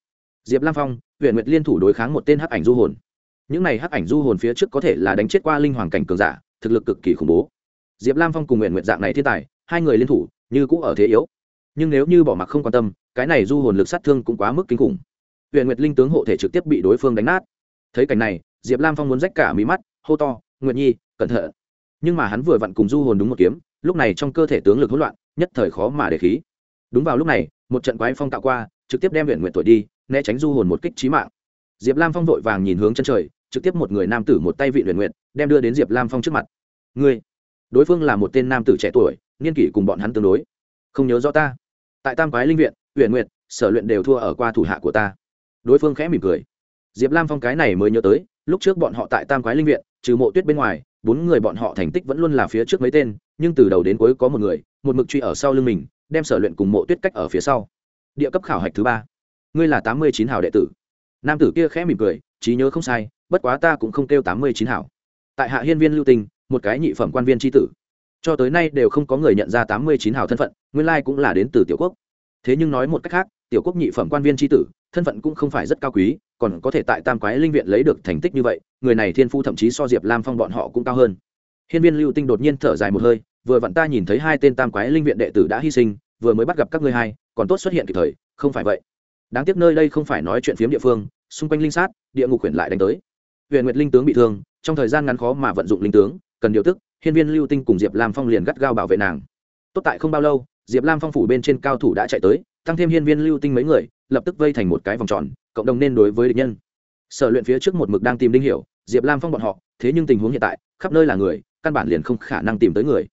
diệp lam phong huyện nguyệt liên thủ đối kháng một tên hắc ảnh du hồn. Những này hắc ảnh du hồn phía trước có thể là đánh chết qua linh hoàng cảnh cường giả, thực lực cực kỳ khủng bố. Diệp lam phong cùng nguyện nguyện dạng này thiên tài, hai người liên thủ, như cũng ở thế yếu. Nhưng nếu như bỏ mặc không quan tâm, cái này du hồn lực sát thương cũng quá mức kinh khủng. Huyện nguyệt linh tướng hộ thể trực tiếp bị đối phương đánh nát. Thấy cảnh này, diệp lam phong muốn rách cả mí mắt, hô to nguyện nhi, cẩn thận. Nhưng mà hắn vừa vặn cùng du hồn đúng một kiếm, lúc này trong cơ thể tướng lực hỗn loạn, nhất thời khó mà để khí. Đúng vào lúc này, một trận quái phong tạo qua, trực tiếp đem huyện nguyện tuổi đi né tránh du hồn một kích trí mạng. Diệp lam phong vội vàng nhìn hướng chân trời, trực tiếp một người nam tử một tay vị luyện nguyện đem đưa đến diệp lam phong trước mặt. Ngươi? Đối phương là một tên nam tử trẻ tuổi, niên kỷ cùng bọn hắn tương đối. Không nhớ rõ ta. Tại tam quái linh viện huyện nguyệt, sở luyện đều thua ở qua thủ hạ của ta. Đối phương khẽ mỉm cười. Diệp lam phong cái này mới nhớ tới, lúc trước bọn họ tại tam quái linh viện, trừ mộ tuyết bên ngoài, bốn người bọn họ thành tích vẫn luôn là phía trước mấy tên, nhưng từ đầu đến cuối có một người, một mực truy ở sau lưng mình, đem sở luyện cùng mộ tuyết cách ở phía sau. Địa cấp khảo hạch thứ ba ngươi là tám mươi chín hào đệ tử. Nam tử kia khẽ mỉm cười, trí nhớ không sai, bất quá ta cũng không kêu tám mươi chín hảo tại hạ hiên viên lưu tinh, một cái nhị phẩm quan viên tri tử. Cho tới nay đều không có người nhận ra tám mươi chín hảo thân phận, nguyên lai cũng là đến từ tiểu quốc. Thế nhưng nói một cách khác, tiểu quốc nhị phẩm quan viên tri tử, thân phận cũng không phải rất cao quý, còn có thể tại tam quái linh viện lấy được thành tích như vậy, người này thiên phu thậm chí so diệp lam phong bọn họ cũng cao hơn. Hiên viên lưu tinh đột nhiên thở dài một hơi, vừa vặn ta nhìn thấy hai tên tam quái linh viện đệ tử đã hy sinh, vừa mới bắt gặp các ngươi hai, còn tốt xuất hiện kịp thời, không phải vậy đáng tiếc nơi đây không phải nói chuyện phiếm địa phương, xung quanh linh sát, địa ngục quyển lại đánh tới. Huyện nguyệt linh tướng bị thương, trong thời gian ngắn khó mà vận dụng linh tướng, cần điều tức, hiên viên lưu tinh cùng diệp lam phong liền gắt gao bảo vệ nàng. Tốt tại không bao lâu, diệp lam phong phủ bên trên cao thủ đã chạy tới, tăng thêm hiên viên lưu tinh mấy người, lập tức vây thành một cái vòng tròn, cộng đồng nên đối với địch nhân. Sở luyện phía trước một mực đang tìm đinh hiểu, diệp lam phong bọn họ, thế nhưng tình huống hiện tại, khắp nơi là người, căn bản liền không khả năng tìm tới người.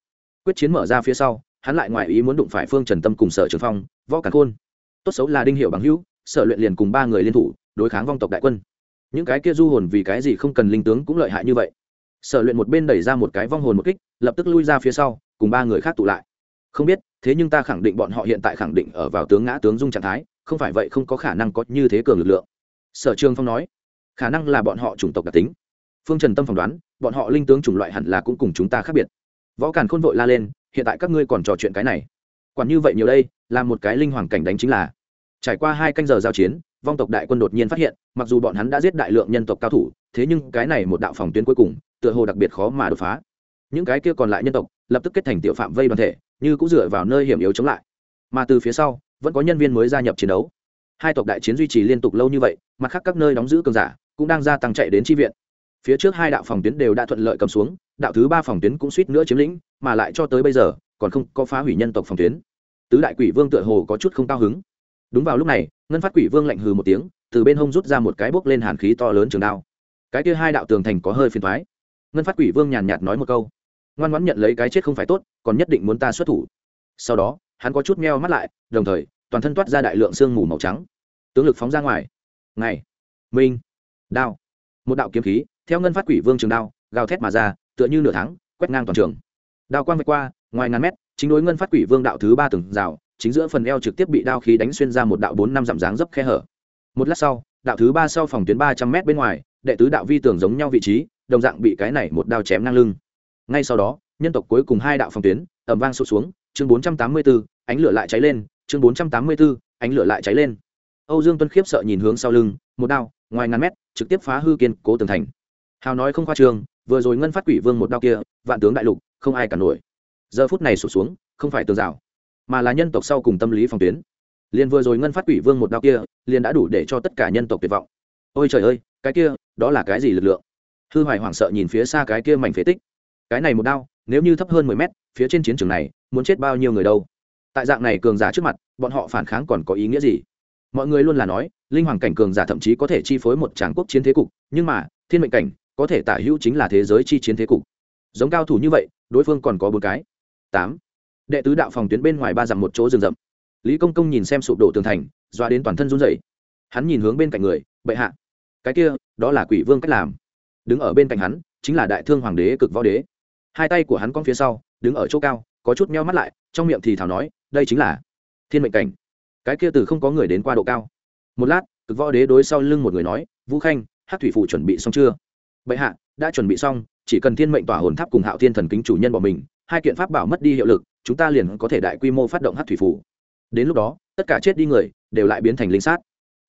Quyết chiến mở ra phía sau, hắn lại ngoài ý muốn đụng phải phương trần tâm cùng sở trường phong, võ cả khôn. Tốt xấu là đinh hiệu bằng hữu sở luyện liền cùng ba người liên thủ, đối kháng vong tộc đại quân. Những cái kia du hồn vì cái gì không cần linh tướng cũng lợi hại như vậy. Sở luyện một bên đẩy ra một cái vong hồn một kích, lập tức lui ra phía sau, cùng ba người khác tụ lại. Không biết, thế nhưng ta khẳng định bọn họ hiện tại khẳng định ở vào tướng ngã tướng dung trạng thái, không phải vậy không có khả năng có như thế cường lực lượng. Sở trường phong nói, khả năng là bọn họ chủng tộc đặc tính. Phương trần tâm phỏng đoán, bọn họ linh tướng chủng loại hẳn là cũng cùng chúng ta khác biệt. Võ càn khôn vội la lên, hiện tại các ngươi còn trò chuyện cái này. Quản như vậy nhiều đây là một cái linh hoàng cảnh đánh chính là trải qua hai canh giờ giao chiến, vong tộc đại quân đột nhiên phát hiện, mặc dù bọn hắn đã giết đại lượng nhân tộc cao thủ, thế nhưng cái này một đạo phòng tuyến cuối cùng, tựa hồ đặc biệt khó mà đột phá. Những cái kia còn lại nhân tộc, lập tức kết thành tiểu phạm vây đoàn thể, như cũng dựa vào nơi hiểm yếu chống lại. Mà từ phía sau, vẫn có nhân viên mới gia nhập chiến đấu. Hai tộc đại chiến duy trì liên tục lâu như vậy, mặt khác các nơi đóng giữ cường giả cũng đang gia tăng chạy đến tri viện. Phía trước hai đạo phòng tuyến đều đã thuận lợi cầm xuống, đạo thứ ba phòng tuyến cũng suýt nữa chiếm lĩnh, mà lại cho tới bây giờ, còn không có phá hủy nhân tộc phòng tuyến. Tứ đại quỷ vương tựa hồ có chút không cao hứng đúng vào lúc này, ngân phát quỷ vương lạnh hừ một tiếng, từ bên hông rút ra một cái bốc lên hàn khí to lớn trường đao. Cái kia hai đạo tường thành có hơi phiền thoái ngân phát quỷ vương nhàn nhạt nói một câu. Ngoan ngoãn nhận lấy cái chết không phải tốt, còn nhất định muốn ta xuất thủ. Sau đó, hắn có chút meo mắt lại, đồng thời, toàn thân toát ra đại lượng sương mù màu trắng. Tướng lực phóng ra ngoài. Ngày. Minh. Đao. Một đạo kiếm khí, theo ngân phát quỷ vương trường đao, gào thét mà ra, tựa như nửa tháng, quét ngang toàn trường. Đao quang vạch qua, ngoài ngàn mét, chính đối ngân phát quỷ vương đạo thứ ba từng rào chính giữa phần eo trực tiếp bị đao khí đánh xuyên ra một đạo bốn năm dặm dáng dấp khe hở. Một lát sau, đạo thứ ba sau phòng tuyến ba trăm m bên ngoài, đệ tứ đạo vi tường giống nhau vị trí, đồng dạng bị cái này một đao chém ngang lưng. Ngay sau đó, nhân tộc cuối cùng hai đạo phòng tuyến ẩm vang sụt xuống, chương bốn trăm tám mươi bốn ánh lửa lại cháy lên, chương bốn trăm tám mươi bốn ánh lửa lại cháy lên. Âu dương tuân khiếp sợ nhìn hướng sau lưng, một đao, ngoài ngàn mét, trực tiếp phá hư kiên cố tường thành. Hào nói không khoa trường, vừa rồi ngân phát quỷ vương một đao kia, vạn tướng đại lục, không ai cả nổi. Giờ phút này sụt xuống, không phải tường rào mà là nhân tộc sau cùng tâm lý phòng tuyến. Liền vừa rồi ngân phát quỷ vương một đao kia, liền đã đủ để cho tất cả nhân tộc tuyệt vọng. Ôi trời ơi, cái kia, đó là cái gì lực lượng? Hư hoài hoảng sợ nhìn phía xa cái kia mảnh phế tích. Cái này một đao, nếu như thấp hơn mười mét, phía trên chiến trường này, muốn chết bao nhiêu người đâu? Tại dạng này cường giả trước mặt, bọn họ phản kháng còn có ý nghĩa gì? Mọi người luôn là nói, linh hoàng cảnh cường giả thậm chí có thể chi phối một tràng quốc chiến thế cục, nhưng mà, thiên mệnh cảnh, có thể tả hữu chính là thế giới chi chiến thế cục. Giống cao thủ như vậy, đối phương còn có bốn cái. Tám đệ tứ đạo phòng tuyến bên ngoài ba dặm một chỗ rừng rậm. Lý công công nhìn xem sụp đổ tường thành, doa đến toàn thân run rẩy. Hắn nhìn hướng bên cạnh người, bệ hạ, cái kia, đó là quỷ vương cách làm. Đứng ở bên cạnh hắn, chính là đại thương hoàng đế cực võ đế. Hai tay của hắn con phía sau, đứng ở chỗ cao, có chút meo mắt lại, trong miệng thì thảo nói, đây chính là thiên mệnh cảnh. Cái kia từ không có người đến qua độ cao. Một lát, cực võ đế đối sau lưng một người nói, vũ khanh hát thủy phủ chuẩn bị xong chưa? Bệ hạ, đã chuẩn bị xong, chỉ cần thiên mệnh tỏa hồn tháp cùng hạo thiên thần kính chủ nhân bỏ mình hai kiện pháp bảo mất đi hiệu lực, chúng ta liền có thể đại quy mô phát động hát thủy phủ. Đến lúc đó, tất cả chết đi người đều lại biến thành linh sát.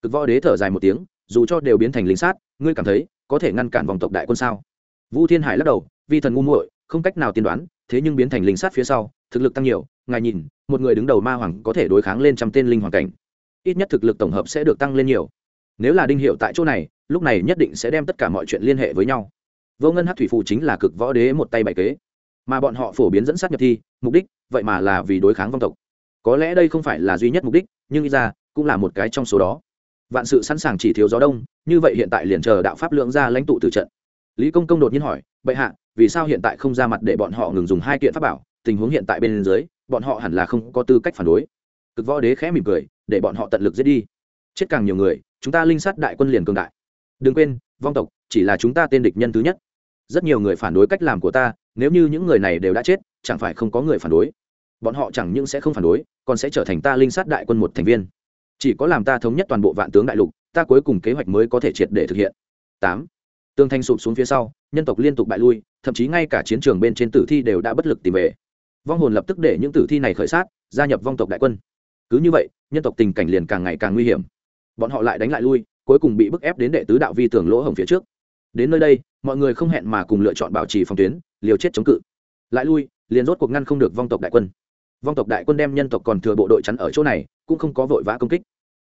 Cực võ đế thở dài một tiếng, dù cho đều biến thành linh sát, ngươi cảm thấy có thể ngăn cản vòng tộc đại quân sao? Vũ thiên hải lắc đầu, vi thần ngu muội, không cách nào tiên đoán, thế nhưng biến thành linh sát phía sau, thực lực tăng nhiều, ngài nhìn, một người đứng đầu ma hoàng có thể đối kháng lên trăm tên linh hoàng cảnh. Ít nhất thực lực tổng hợp sẽ được tăng lên nhiều. Nếu là đinh hiệu tại chỗ này, lúc này nhất định sẽ đem tất cả mọi chuyện liên hệ với nhau. Vô ngân hát thủy phù chính là cực võ đế một tay bày kế mà bọn họ phổ biến dẫn sát nhập thi, mục đích, vậy mà là vì đối kháng vong tộc. Có lẽ đây không phải là duy nhất mục đích, nhưng ít ra, cũng là một cái trong số đó. Vạn sự sẵn sàng chỉ thiếu gió đông, như vậy hiện tại liền chờ đạo pháp lượng ra lãnh tụ từ trận. Lý công công đột nhiên hỏi, bệ hạ, vì sao hiện tại không ra mặt để bọn họ ngừng dùng hai kiện pháp bảo? Tình huống hiện tại bên dưới, bọn họ hẳn là không có tư cách phản đối. Cực võ đế khẽ mỉm cười, để bọn họ tận lực giết đi. Chết càng nhiều người, chúng ta linh sát đại quân liền cường đại. Đừng quên, vong tộc chỉ là chúng ta tên địch nhân thứ nhất. Rất nhiều người phản đối cách làm của ta nếu như những người này đều đã chết, chẳng phải không có người phản đối. Bọn họ chẳng những sẽ không phản đối, còn sẽ trở thành ta linh sát đại quân một thành viên. Chỉ có làm ta thống nhất toàn bộ vạn tướng đại lục, ta cuối cùng kế hoạch mới có thể triệt để thực hiện. Tám. Tương thanh sụp xuống phía sau, nhân tộc liên tục bại lui, thậm chí ngay cả chiến trường bên trên tử thi đều đã bất lực tìm về. Vong hồn lập tức để những tử thi này khởi sát, gia nhập vong tộc đại quân. Cứ như vậy, nhân tộc tình cảnh liền càng ngày càng nguy hiểm. Bọn họ lại đánh lại lui, cuối cùng bị bức ép đến đệ tứ đạo vi tường lỗ hổng phía trước. Đến nơi đây, mọi người không hẹn mà cùng lựa chọn bảo trì phòng tuyến liều chết chống cự. Lại lui, liền rốt cuộc ngăn không được vong tộc đại quân. Vong tộc đại quân đem nhân tộc còn thừa bộ đội chắn ở chỗ này, cũng không có vội vã công kích.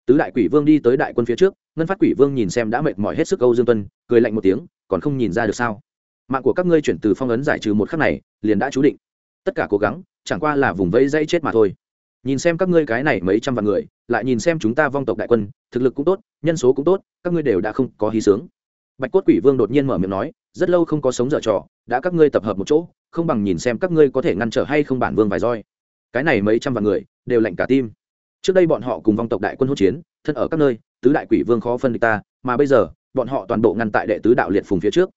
Tứ đại quỷ vương đi tới đại quân phía trước, ngân phát quỷ vương nhìn xem đã mệt mỏi hết sức âu dương tuân, cười lạnh một tiếng, còn không nhìn ra được sao. Mạng của các ngươi chuyển từ phong ấn giải trừ một khắc này, liền đã chú định. Tất cả cố gắng, chẳng qua là vùng vẫy dây chết mà thôi. Nhìn xem các ngươi cái này mấy trăm vạn người, lại nhìn xem chúng ta vong tộc đại quân, thực lực cũng tốt, nhân số cũng tốt, các ngươi đều đã không có hí sướng. Bạch cốt quỷ vương đột nhiên mở miệng nói, rất lâu không có sống dở trò đã các ngươi tập hợp một chỗ, không bằng nhìn xem các ngươi có thể ngăn trở hay không bản vương vài roi. Cái này mấy trăm vạn người, đều lạnh cả tim. Trước đây bọn họ cùng vong tộc đại quân hỗn chiến, thân ở các nơi, tứ đại quỷ vương khó phân địch ta, mà bây giờ, bọn họ toàn bộ ngăn tại đệ tứ đạo liệt phùng phía trước.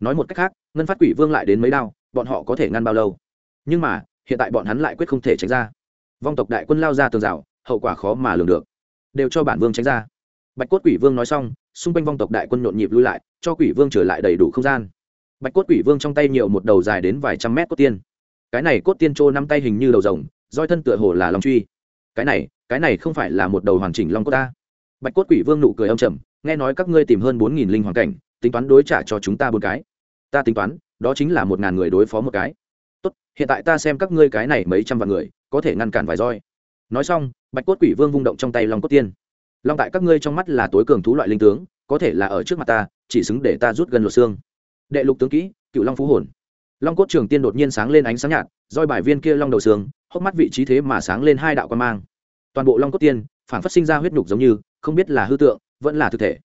Nói một cách khác, ngân phát quỷ vương lại đến mấy đao, bọn họ có thể ngăn bao lâu? Nhưng mà, hiện tại bọn hắn lại quyết không thể tránh ra. Vong tộc đại quân lao ra tường rào, hậu quả khó mà lường được. Đều cho bản vương tránh ra. Bạch cốt quỷ vương nói xong, xung quanh vong tộc đại quân nhộn nhịp lui lại, cho quỷ vương trở lại đầy đủ không gian bạch cốt quỷ vương trong tay nhiều một đầu dài đến vài trăm mét cốt tiên. Cái này cốt tiên trô năm tay hình như đầu rồng, roi thân tựa hồ là long truy. Cái này cái này không phải là một đầu hoàn chỉnh long cốt ta. Bạch cốt quỷ vương nụ cười âm trầm, nghe nói các ngươi tìm hơn bốn nghìn linh hoàn cảnh, tính toán đối trả cho chúng ta bốn cái. Ta tính toán, đó chính là một ngàn người đối phó một cái. Tốt, hiện tại ta xem các ngươi cái này mấy trăm vạn người, có thể ngăn cản vài roi. Nói xong, bạch cốt quỷ vương vung động trong tay long cốt tiên. Long tại các ngươi trong mắt là tối cường thú loại linh tướng, có thể là ở trước mặt ta, chỉ xứng để ta rút gần lột xương đệ lục tướng kỹ cựu long phú hồn. Long cốt trường tiên đột nhiên sáng lên ánh sáng nhạt, roi bài viên kia long đầu sướng hốc mắt vị trí thế mà sáng lên hai đạo quan mang. Toàn bộ long cốt tiên, phản phát sinh ra huyết nhục giống như, không biết là hư tượng, vẫn là thực thể.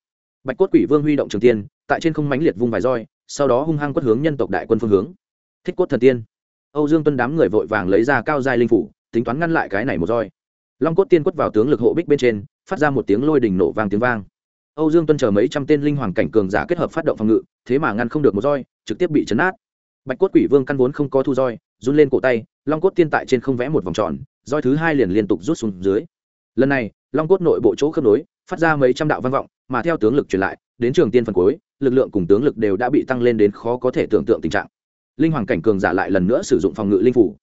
Bạch cốt quỷ vương huy động trường tiên, tại trên không mánh liệt vung vài roi, sau đó hung hăng quất hướng nhân tộc đại quân phương hướng. Thích cốt thần tiên. Âu dương tuân đám người vội vàng lấy ra cao giai linh phủ, tính toán ngăn lại cái này một roi. Long cốt tiên quất vào tướng lực hộ bích bên trên, phát ra một tiếng lôi đình nổ vang tiếng vang âu dương tuân chờ mấy trăm tên linh hoàng cảnh cường giả kết hợp phát động phòng ngự, thế mà ngăn không được một roi, trực tiếp bị chấn nát. bạch cốt quỷ vương căn vốn không có thu roi, run lên cổ tay, long cốt tiên tại trên không vẽ một vòng tròn, roi thứ hai liền liên tục rút xuống dưới. Lần này, long cốt nội bộ chỗ khớp nối, phát ra mấy trăm đạo văn vọng, mà theo tướng lực truyền lại, đến trường tiên phần cuối, lực lượng cùng tướng lực đều đã bị tăng lên đến khó có thể tưởng tượng tình trạng. Linh hoàng cảnh cường giả lại lần nữa sử dụng phòng ngự linh phủ.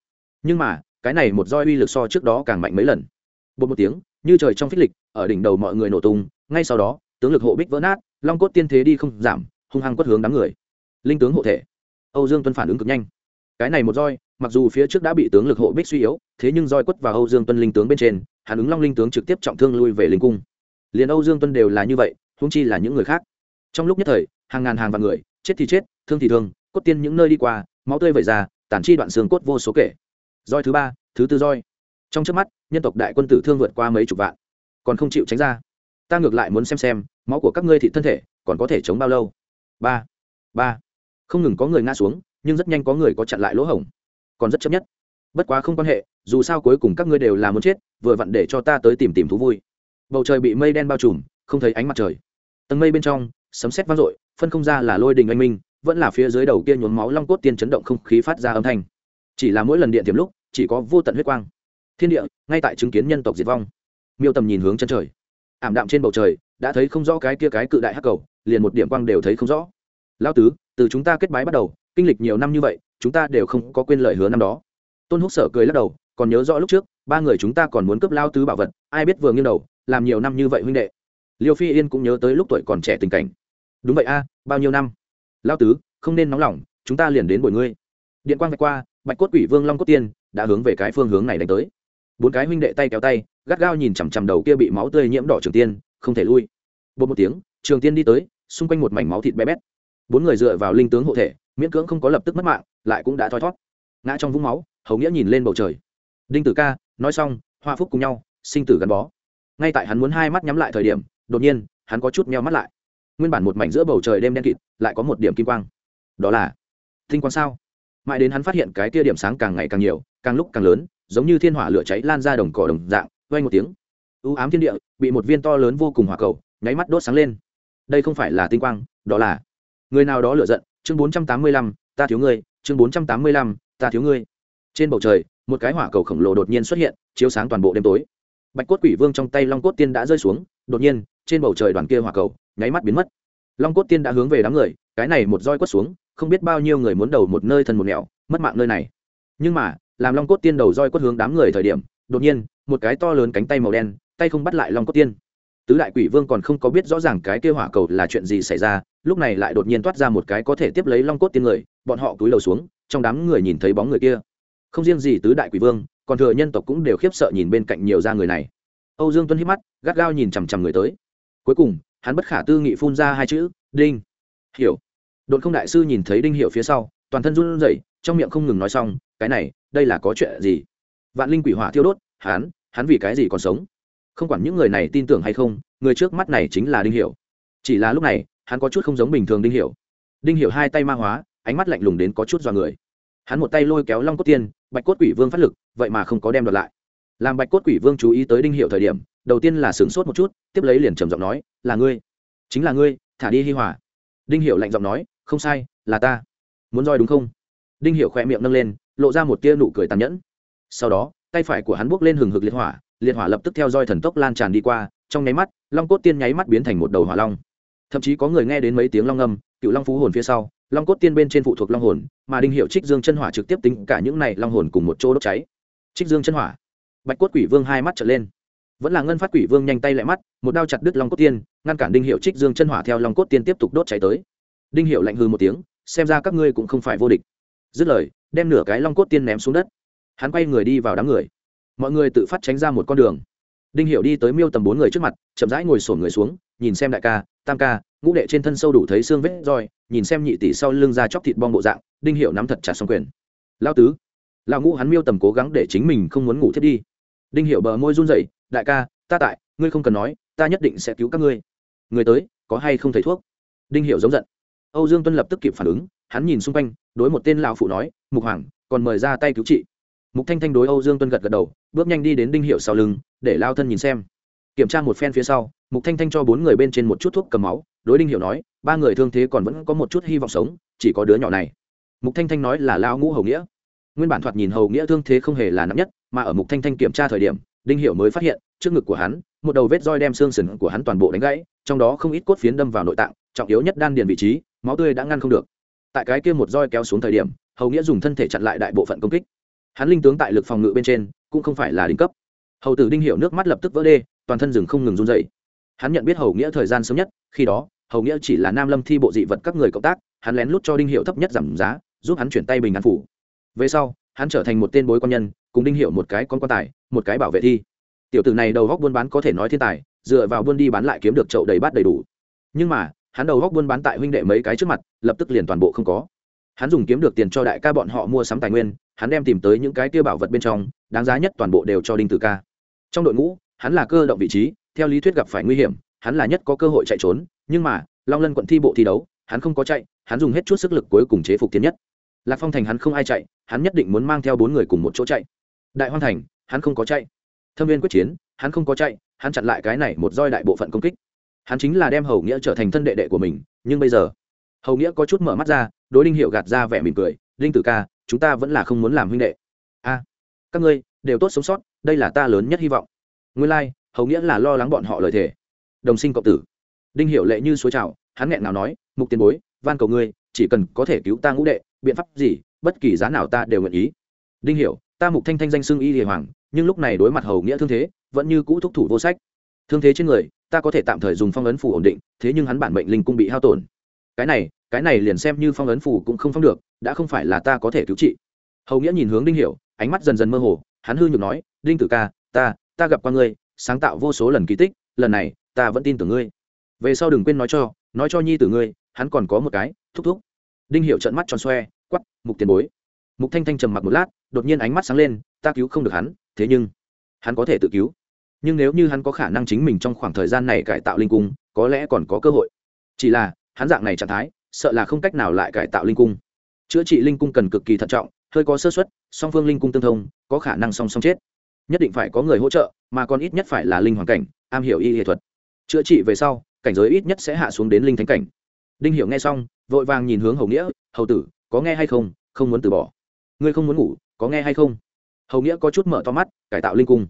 Nhưng mà, cái này một roi uy lực so trước đó càng mạnh mấy lần. Một một tiếng, như trời trong phích lịch, ở đỉnh đầu mọi người nổ tung, ngay sau đó tướng lực hộ bích vỡ nát, long cốt tiên thế đi không giảm, hung hăng quất hướng đám người. Linh tướng hộ thể. Âu dương tuân phản ứng cực nhanh. Cái này một roi, mặc dù phía trước đã bị tướng lực hộ bích suy yếu, thế nhưng roi quất vào âu dương tuân linh tướng bên trên hàn ứng long linh tướng trực tiếp trọng thương lui về linh cung. Liền âu dương tuân đều là như vậy húng chi là những người khác. Trong lúc nhất thời, hàng ngàn hàng vạn người, chết thì chết, thương thì thương, cốt tiên những nơi đi qua, máu tươi vẩy ra tàn chi đoạn xương cốt vô số kể. Roi thứ ba, thứ tư roi. Trong trước mắt, nhân tộc đại quân tử thương vượt qua mấy chục vạn, còn không chịu tránh ra ta ngược lại muốn xem xem, máu của các ngươi thị thân thể còn có thể chống bao lâu. Ba ba. Không ngừng có người ngã xuống, nhưng rất nhanh có người có chặn lại lỗ hổng. Còn rất chấp nhất. Bất quá không quan hệ, dù sao cuối cùng các ngươi đều là muốn chết, vừa vặn để cho ta tới tìm tìm thú vui. Bầu trời bị mây đen bao trùm, không thấy ánh mặt trời. Tầng mây bên trong, sấm sét vang dội, phân không ra là lôi đình anh minh, vẫn là phía dưới đầu kia nhuốm máu long cốt tiên chấn động không khí phát ra âm thanh. Chỉ là mỗi lần điện tiềm lúc, chỉ có vô tận huyết quang. Thiên địa, ngay tại chứng kiến nhân tộc diệt vong. Miêu tầm nhìn hướng chân trời ảm đạm trên bầu trời, đã thấy không rõ cái kia cái cự đại hắc cầu, liền một điểm quang đều thấy không rõ. Lao tứ, từ chúng ta kết bái bắt đầu, kinh lịch nhiều năm như vậy, chúng ta đều không có quên lời hứa năm đó. Tôn húc sở cười lắc đầu, còn nhớ rõ lúc trước, ba người chúng ta còn muốn cướp lao tứ bảo vật, ai biết vừa nghiêng đầu, làm nhiều năm như vậy huynh đệ. Liêu phi yên cũng nhớ tới lúc tuổi còn trẻ tình cảnh. Đúng vậy a, bao nhiêu năm? Lao tứ, không nên nóng lòng, chúng ta liền đến bồi ngươi. Điện quang vạch qua, bạch cốt quỷ vương long cốt tiên đã hướng về cái phương hướng này đánh tới bốn cái huynh đệ tay kéo tay, gắt gao nhìn chằm chằm đầu kia bị máu tươi nhiễm đỏ trường tiên, không thể lui. Bột một tiếng, trường tiên đi tới, xung quanh một mảnh máu thịt bé bét. Bốn người dựa vào linh tướng hộ thể, miễn cưỡng không có lập tức mất mạng, lại cũng đã thoi thót ngã trong vũng máu, hầu nghĩa nhìn lên bầu trời. Đinh tử ca, nói xong, hoa phúc cùng nhau, sinh tử gắn bó. Ngay tại hắn muốn hai mắt nhắm lại thời điểm, đột nhiên, hắn có chút meo mắt lại. Nguyên bản một mảnh giữa bầu trời đêm đen kịt, lại có một điểm kim quang. Đó là tinh quang sao? Mãi đến hắn phát hiện cái tia điểm sáng càng ngày càng nhiều, càng lúc càng lớn giống như thiên hỏa lửa cháy lan ra đồng cỏ đồng dạng vay một tiếng. Ưu ám thiên địa bị một viên to lớn vô cùng hỏa cầu nháy mắt đốt sáng lên. Đây không phải là tinh quang, đó là người nào đó lựa giận. Chương bốn trăm tám mươi lăm, ta thiếu ngươi. Chương bốn trăm tám mươi lăm, ta thiếu ngươi. Trên bầu trời, một cái hỏa cầu khổng lồ đột nhiên xuất hiện, chiếu sáng toàn bộ đêm tối. Bạch cốt quỷ vương trong tay long cốt tiên đã rơi xuống, đột nhiên, trên bầu trời đoàn kia hỏa cầu nháy mắt biến mất. Long cốt tiên đã hướng về đám người, cái này một roi quất xuống, không biết bao nhiêu người muốn đầu một nơi thần một nẻo, mất mạng nơi này. Nhưng mà làm long cốt tiên đầu roi quất hướng đám người thời điểm, đột nhiên, một cái to lớn cánh tay màu đen, tay không bắt lại long cốt tiên. Tứ đại quỷ vương còn không có biết rõ ràng cái kêu hỏa cầu là chuyện gì xảy ra, lúc này lại đột nhiên toát ra một cái có thể tiếp lấy long cốt tiên người, bọn họ cúi đầu xuống, trong đám người nhìn thấy bóng người kia. Không riêng gì tứ đại quỷ vương, còn thừa nhân tộc cũng đều khiếp sợ nhìn bên cạnh nhiều ra người này. Âu dương tuân hít mắt, gắt gao nhìn chằm chằm người tới. Cuối cùng, hắn bất khả tư nghị phun ra hai chữ, đinh. Hiểu. Đột không đại sư nhìn thấy đinh Hiểu phía sau, toàn thân run rẩy, trong miệng không ngừng nói xong cái này, đây là có chuyện gì? Vạn linh quỷ hỏa thiêu đốt, hắn hắn vì cái gì còn sống? Không quản những người này tin tưởng hay không, người trước mắt này chính là đinh hiểu. chỉ là lúc này, hắn có chút không giống bình thường đinh hiểu. đinh hiểu hai tay ma hóa, ánh mắt lạnh lùng đến có chút do người. Hắn một tay lôi kéo long cốt tiên, bạch cốt quỷ vương phát lực, vậy mà không có đem đoạt lại. Làm bạch cốt quỷ vương chú ý tới đinh hiệu thời điểm, đầu tiên là sửng sốt một chút, tiếp lấy liền trầm giọng nói, là ngươi, chính là ngươi, thả đi hi hòa. Đinh hiệu lạnh giọng nói, không sai, là ta. Muốn roi đúng không? Đinh hiệu khỏe miệng nâng lên lộ ra một tia nụ cười tàn nhẫn. Sau đó, tay phải của hắn buốc lên hừng hực liệt hỏa liệt hỏa lập tức theo roi thần tốc lan tràn đi qua, trong nháy mắt, long cốt tiên nháy mắt biến thành một đầu hỏa long. Thậm chí có người nghe đến mấy tiếng long âm, cựu long phú hồn phía sau, long cốt tiên bên trên phụ thuộc long hồn, mà đinh hiệu trích dương chân hỏa trực tiếp tính cả những này long hồn cùng một chỗ đốt cháy. Trích dương chân hỏa. Bạch cốt quỷ vương hai mắt trở lên. Vẫn là ngân phát quỷ vương nhanh tay lại mắt, một đao chặt đứt long cốt tiên, ngăn cản đinh hiệu trích dương chân hỏa theo long cốt tiên tiếp tục đốt cháy tới. Đinh hiệu lạnh hư một tiếng, xem ra các ngươi cũng không phải vô địch dứt lời, đem nửa cái long cốt tiên ném xuống đất. Hắn quay người đi vào đám người. Mọi người tự phát tránh ra một con đường. Đinh hiệu đi tới miêu tầm bốn người trước mặt, chậm rãi ngồi sổn người xuống, nhìn xem đại ca, tam ca, ngũ đệ trên thân sâu đủ thấy xương vết roi, nhìn xem nhị tỷ sau lưng ra chóc thịt bong bộ dạng, đinh hiệu nắm thật chặt xong quyền. Lao tứ. Lao ngũ hắn miêu tầm cố gắng để chính mình không muốn ngủ thiết đi. Đinh hiệu bờ môi run rẩy, đại ca, ta tại, ngươi không cần nói, ta nhất định sẽ cứu các ngươi. Người tới, có hay không thấy thuốc? Đinh hiệu giống giận âu dương tuân lập tức kịp phản ứng, hắn nhìn xung quanh, đối một tên lão phụ nói, mục hoàng, còn mời ra tay cứu trị. Mục thanh thanh đối âu dương tuân gật gật đầu, bước nhanh đi đến đinh hiệu sau lưng, để lao thân nhìn xem. Kiểm tra một phen phía sau, mục thanh thanh cho bốn người bên trên một chút thuốc cầm máu, đối đinh hiệu nói, ba người thương thế còn vẫn có một chút hy vọng sống, chỉ có đứa nhỏ này. Mục thanh thanh nói là lao ngũ hầu nghĩa. Nguyên bản thoạt nhìn hầu nghĩa thương thế không hề là nặng nhất, mà ở mục thanh thanh kiểm tra thời điểm, đinh hiệu mới phát hiện, trước ngực của hắn, một đầu vết roi đem xương sườn của hắn toàn bộ đánh gãy, trong đó không ít cốt phiến đâm vào nội tạng, trọng yếu nhất đan điền vị trí máu tươi đã ngăn không được. Tại cái kia một roi kéo xuống thời điểm, hầu nghĩa dùng thân thể chặn lại đại bộ phận công kích. Hắn linh tướng tại lực phòng ngự bên trên, cũng không phải là đỉnh cấp. Hầu tử đinh Hiểu nước mắt lập tức vỡ đê, toàn thân rừng không ngừng run dậy hắn nhận biết hầu nghĩa thời gian sớm nhất, khi đó, hầu nghĩa chỉ là nam lâm thi bộ dị vật các người cộng tác, hắn lén lút cho đinh hiệu thấp nhất giảm giá, giúp hắn chuyển tay bình an phủ. Về sau, hắn trở thành một tên bối quan nhân, cùng đinh hiệu một cái con quan tài, một cái bảo vệ thi. Tiểu tử này đầu góc buôn bán có thể nói thiên tài, dựa vào buôn đi bán lại kiếm được chậu đầy bát đầy đủ. Nhưng mà hắn đầu góc buôn bán tại huynh đệ mấy cái trước mặt, lập tức liền toàn bộ không có. Hắn dùng kiếm được tiền cho đại ca bọn họ mua sắm tài nguyên, hắn đem tìm tới những cái tiêu bảo vật bên trong, đáng giá nhất toàn bộ đều cho đinh tử ca. Trong đội ngũ, hắn là cơ động vị trí, theo lý thuyết gặp phải nguy hiểm, hắn là nhất có cơ hội chạy trốn, nhưng mà, long lân quận thi bộ thi đấu, hắn không có chạy, hắn dùng hết chút sức lực cuối cùng chế phục tiến nhất. Lạc phong thành hắn không ai chạy, hắn nhất định muốn mang theo bốn người cùng một chỗ chạy. Đại hoan thành, hắn không có chạy. Thâm viên quyết chiến, hắn không có chạy, hắn chặn lại cái này một roi đại bộ phận công kích hắn chính là đem hầu nghĩa trở thành thân đệ đệ của mình nhưng bây giờ hầu nghĩa có chút mở mắt ra đối đinh hiệu gạt ra vẻ mỉm cười đinh tử ca chúng ta vẫn là không muốn làm huynh đệ. A các ngươi đều tốt sống sót đây là ta lớn nhất hy vọng. Nguyên lai、like, hầu nghĩa là lo lắng bọn họ lời thề. Đồng sinh cộng tử. Đinh hiệu lệ như suối trào hắn nghẹn nào nói mục tiền bối van cầu ngươi chỉ cần có thể cứu ta ngũ đệ biện pháp gì bất kỳ giá nào ta đều nguyện ý. Đinh hiểu ta mục thanh thanh danh xưng y hề hoàng nhưng lúc này đối mặt hầu nghĩa thương thế vẫn như cũ thúc thủ vô sách. Thương thế trên người ta có thể tạm thời dùng phong ấn phủ ổn định, thế nhưng hắn bản mệnh linh cung bị hao tổn. Cái này cái này liền xem như phong ấn phủ cũng không phong được, đã không phải là ta có thể cứu trị. Hầu nghĩa nhìn hướng đinh hiểu, ánh mắt dần dần mơ hồ, hắn hư nhược nói, đinh tử ca, ta ta gặp qua ngươi, sáng tạo vô số lần kỳ tích, lần này, ta vẫn tin tưởng ngươi. Về sau đừng quên nói cho nói cho nhi tử ngươi, hắn còn có một cái, thúc thúc. Đinh hiểu trợn mắt tròn xoe quắp mục tiền bối. Mục thanh thanh trầm mặc một lát, đột nhiên ánh mắt sáng lên, ta cứu không được hắn, thế nhưng hắn có thể tự cứu nhưng nếu như hắn có khả năng chính mình trong khoảng thời gian này cải tạo linh cung, có lẽ còn có cơ hội. Chỉ là, hắn dạng này trạng thái, sợ là không cách nào lại cải tạo linh cung. Chữa trị linh cung cần cực kỳ thận trọng, hơi có sơ xuất song phương linh cung tương thông, có khả năng song song chết. Nhất định phải có người hỗ trợ, mà còn ít nhất phải là linh hoàn cảnh, am hiểu y nghệ thuật. Chữa trị về sau, cảnh giới ít nhất sẽ hạ xuống đến linh thánh cảnh. Đinh hiểu nghe xong, vội vàng nhìn hướng hầu nghĩa, hầu tử, có nghe hay không? Không muốn từ bỏ. Ngươi không muốn ngủ, có nghe hay không? Hầu nghĩa có chút mở to mắt, cải tạo linh cung.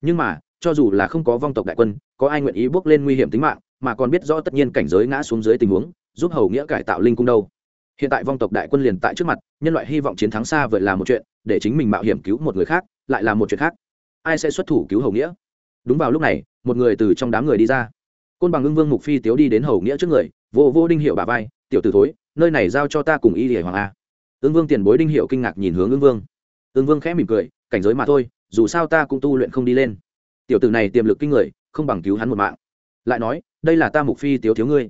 Nhưng mà cho dù là không có vong tộc đại quân, có ai nguyện ý bước lên nguy hiểm tính mạng, mà còn biết rõ tất nhiên cảnh giới ngã xuống dưới tình huống, giúp hầu nghĩa cải tạo linh cung đâu. Hiện tại vong tộc đại quân liền tại trước mặt, nhân loại hy vọng chiến thắng xa vời là một chuyện, để chính mình mạo hiểm cứu một người khác, lại là một chuyện khác. Ai sẽ xuất thủ cứu hầu nghĩa? Đúng vào lúc này, một người từ trong đám người đi ra. Côn bằng ưng vương mục phi tiếu đi đến hầu nghĩa trước người, vô vô đinh hiệu bà vai, tiểu t thối, nơi này giao cho ta cùng y để hoàng a. Ưng vương tiền bối đinh hiệu kinh ngạc nhìn hướng ưng vương. Ưng vương khẽ mỉm cười, cảnh giới mà thôi, dù sao ta cũng tu luyện không đi lên tiểu tử này tiềm lực kinh người, không bằng cứu hắn một mạng. Lại nói, đây là ta mục phi tiếu thiếu ngươi.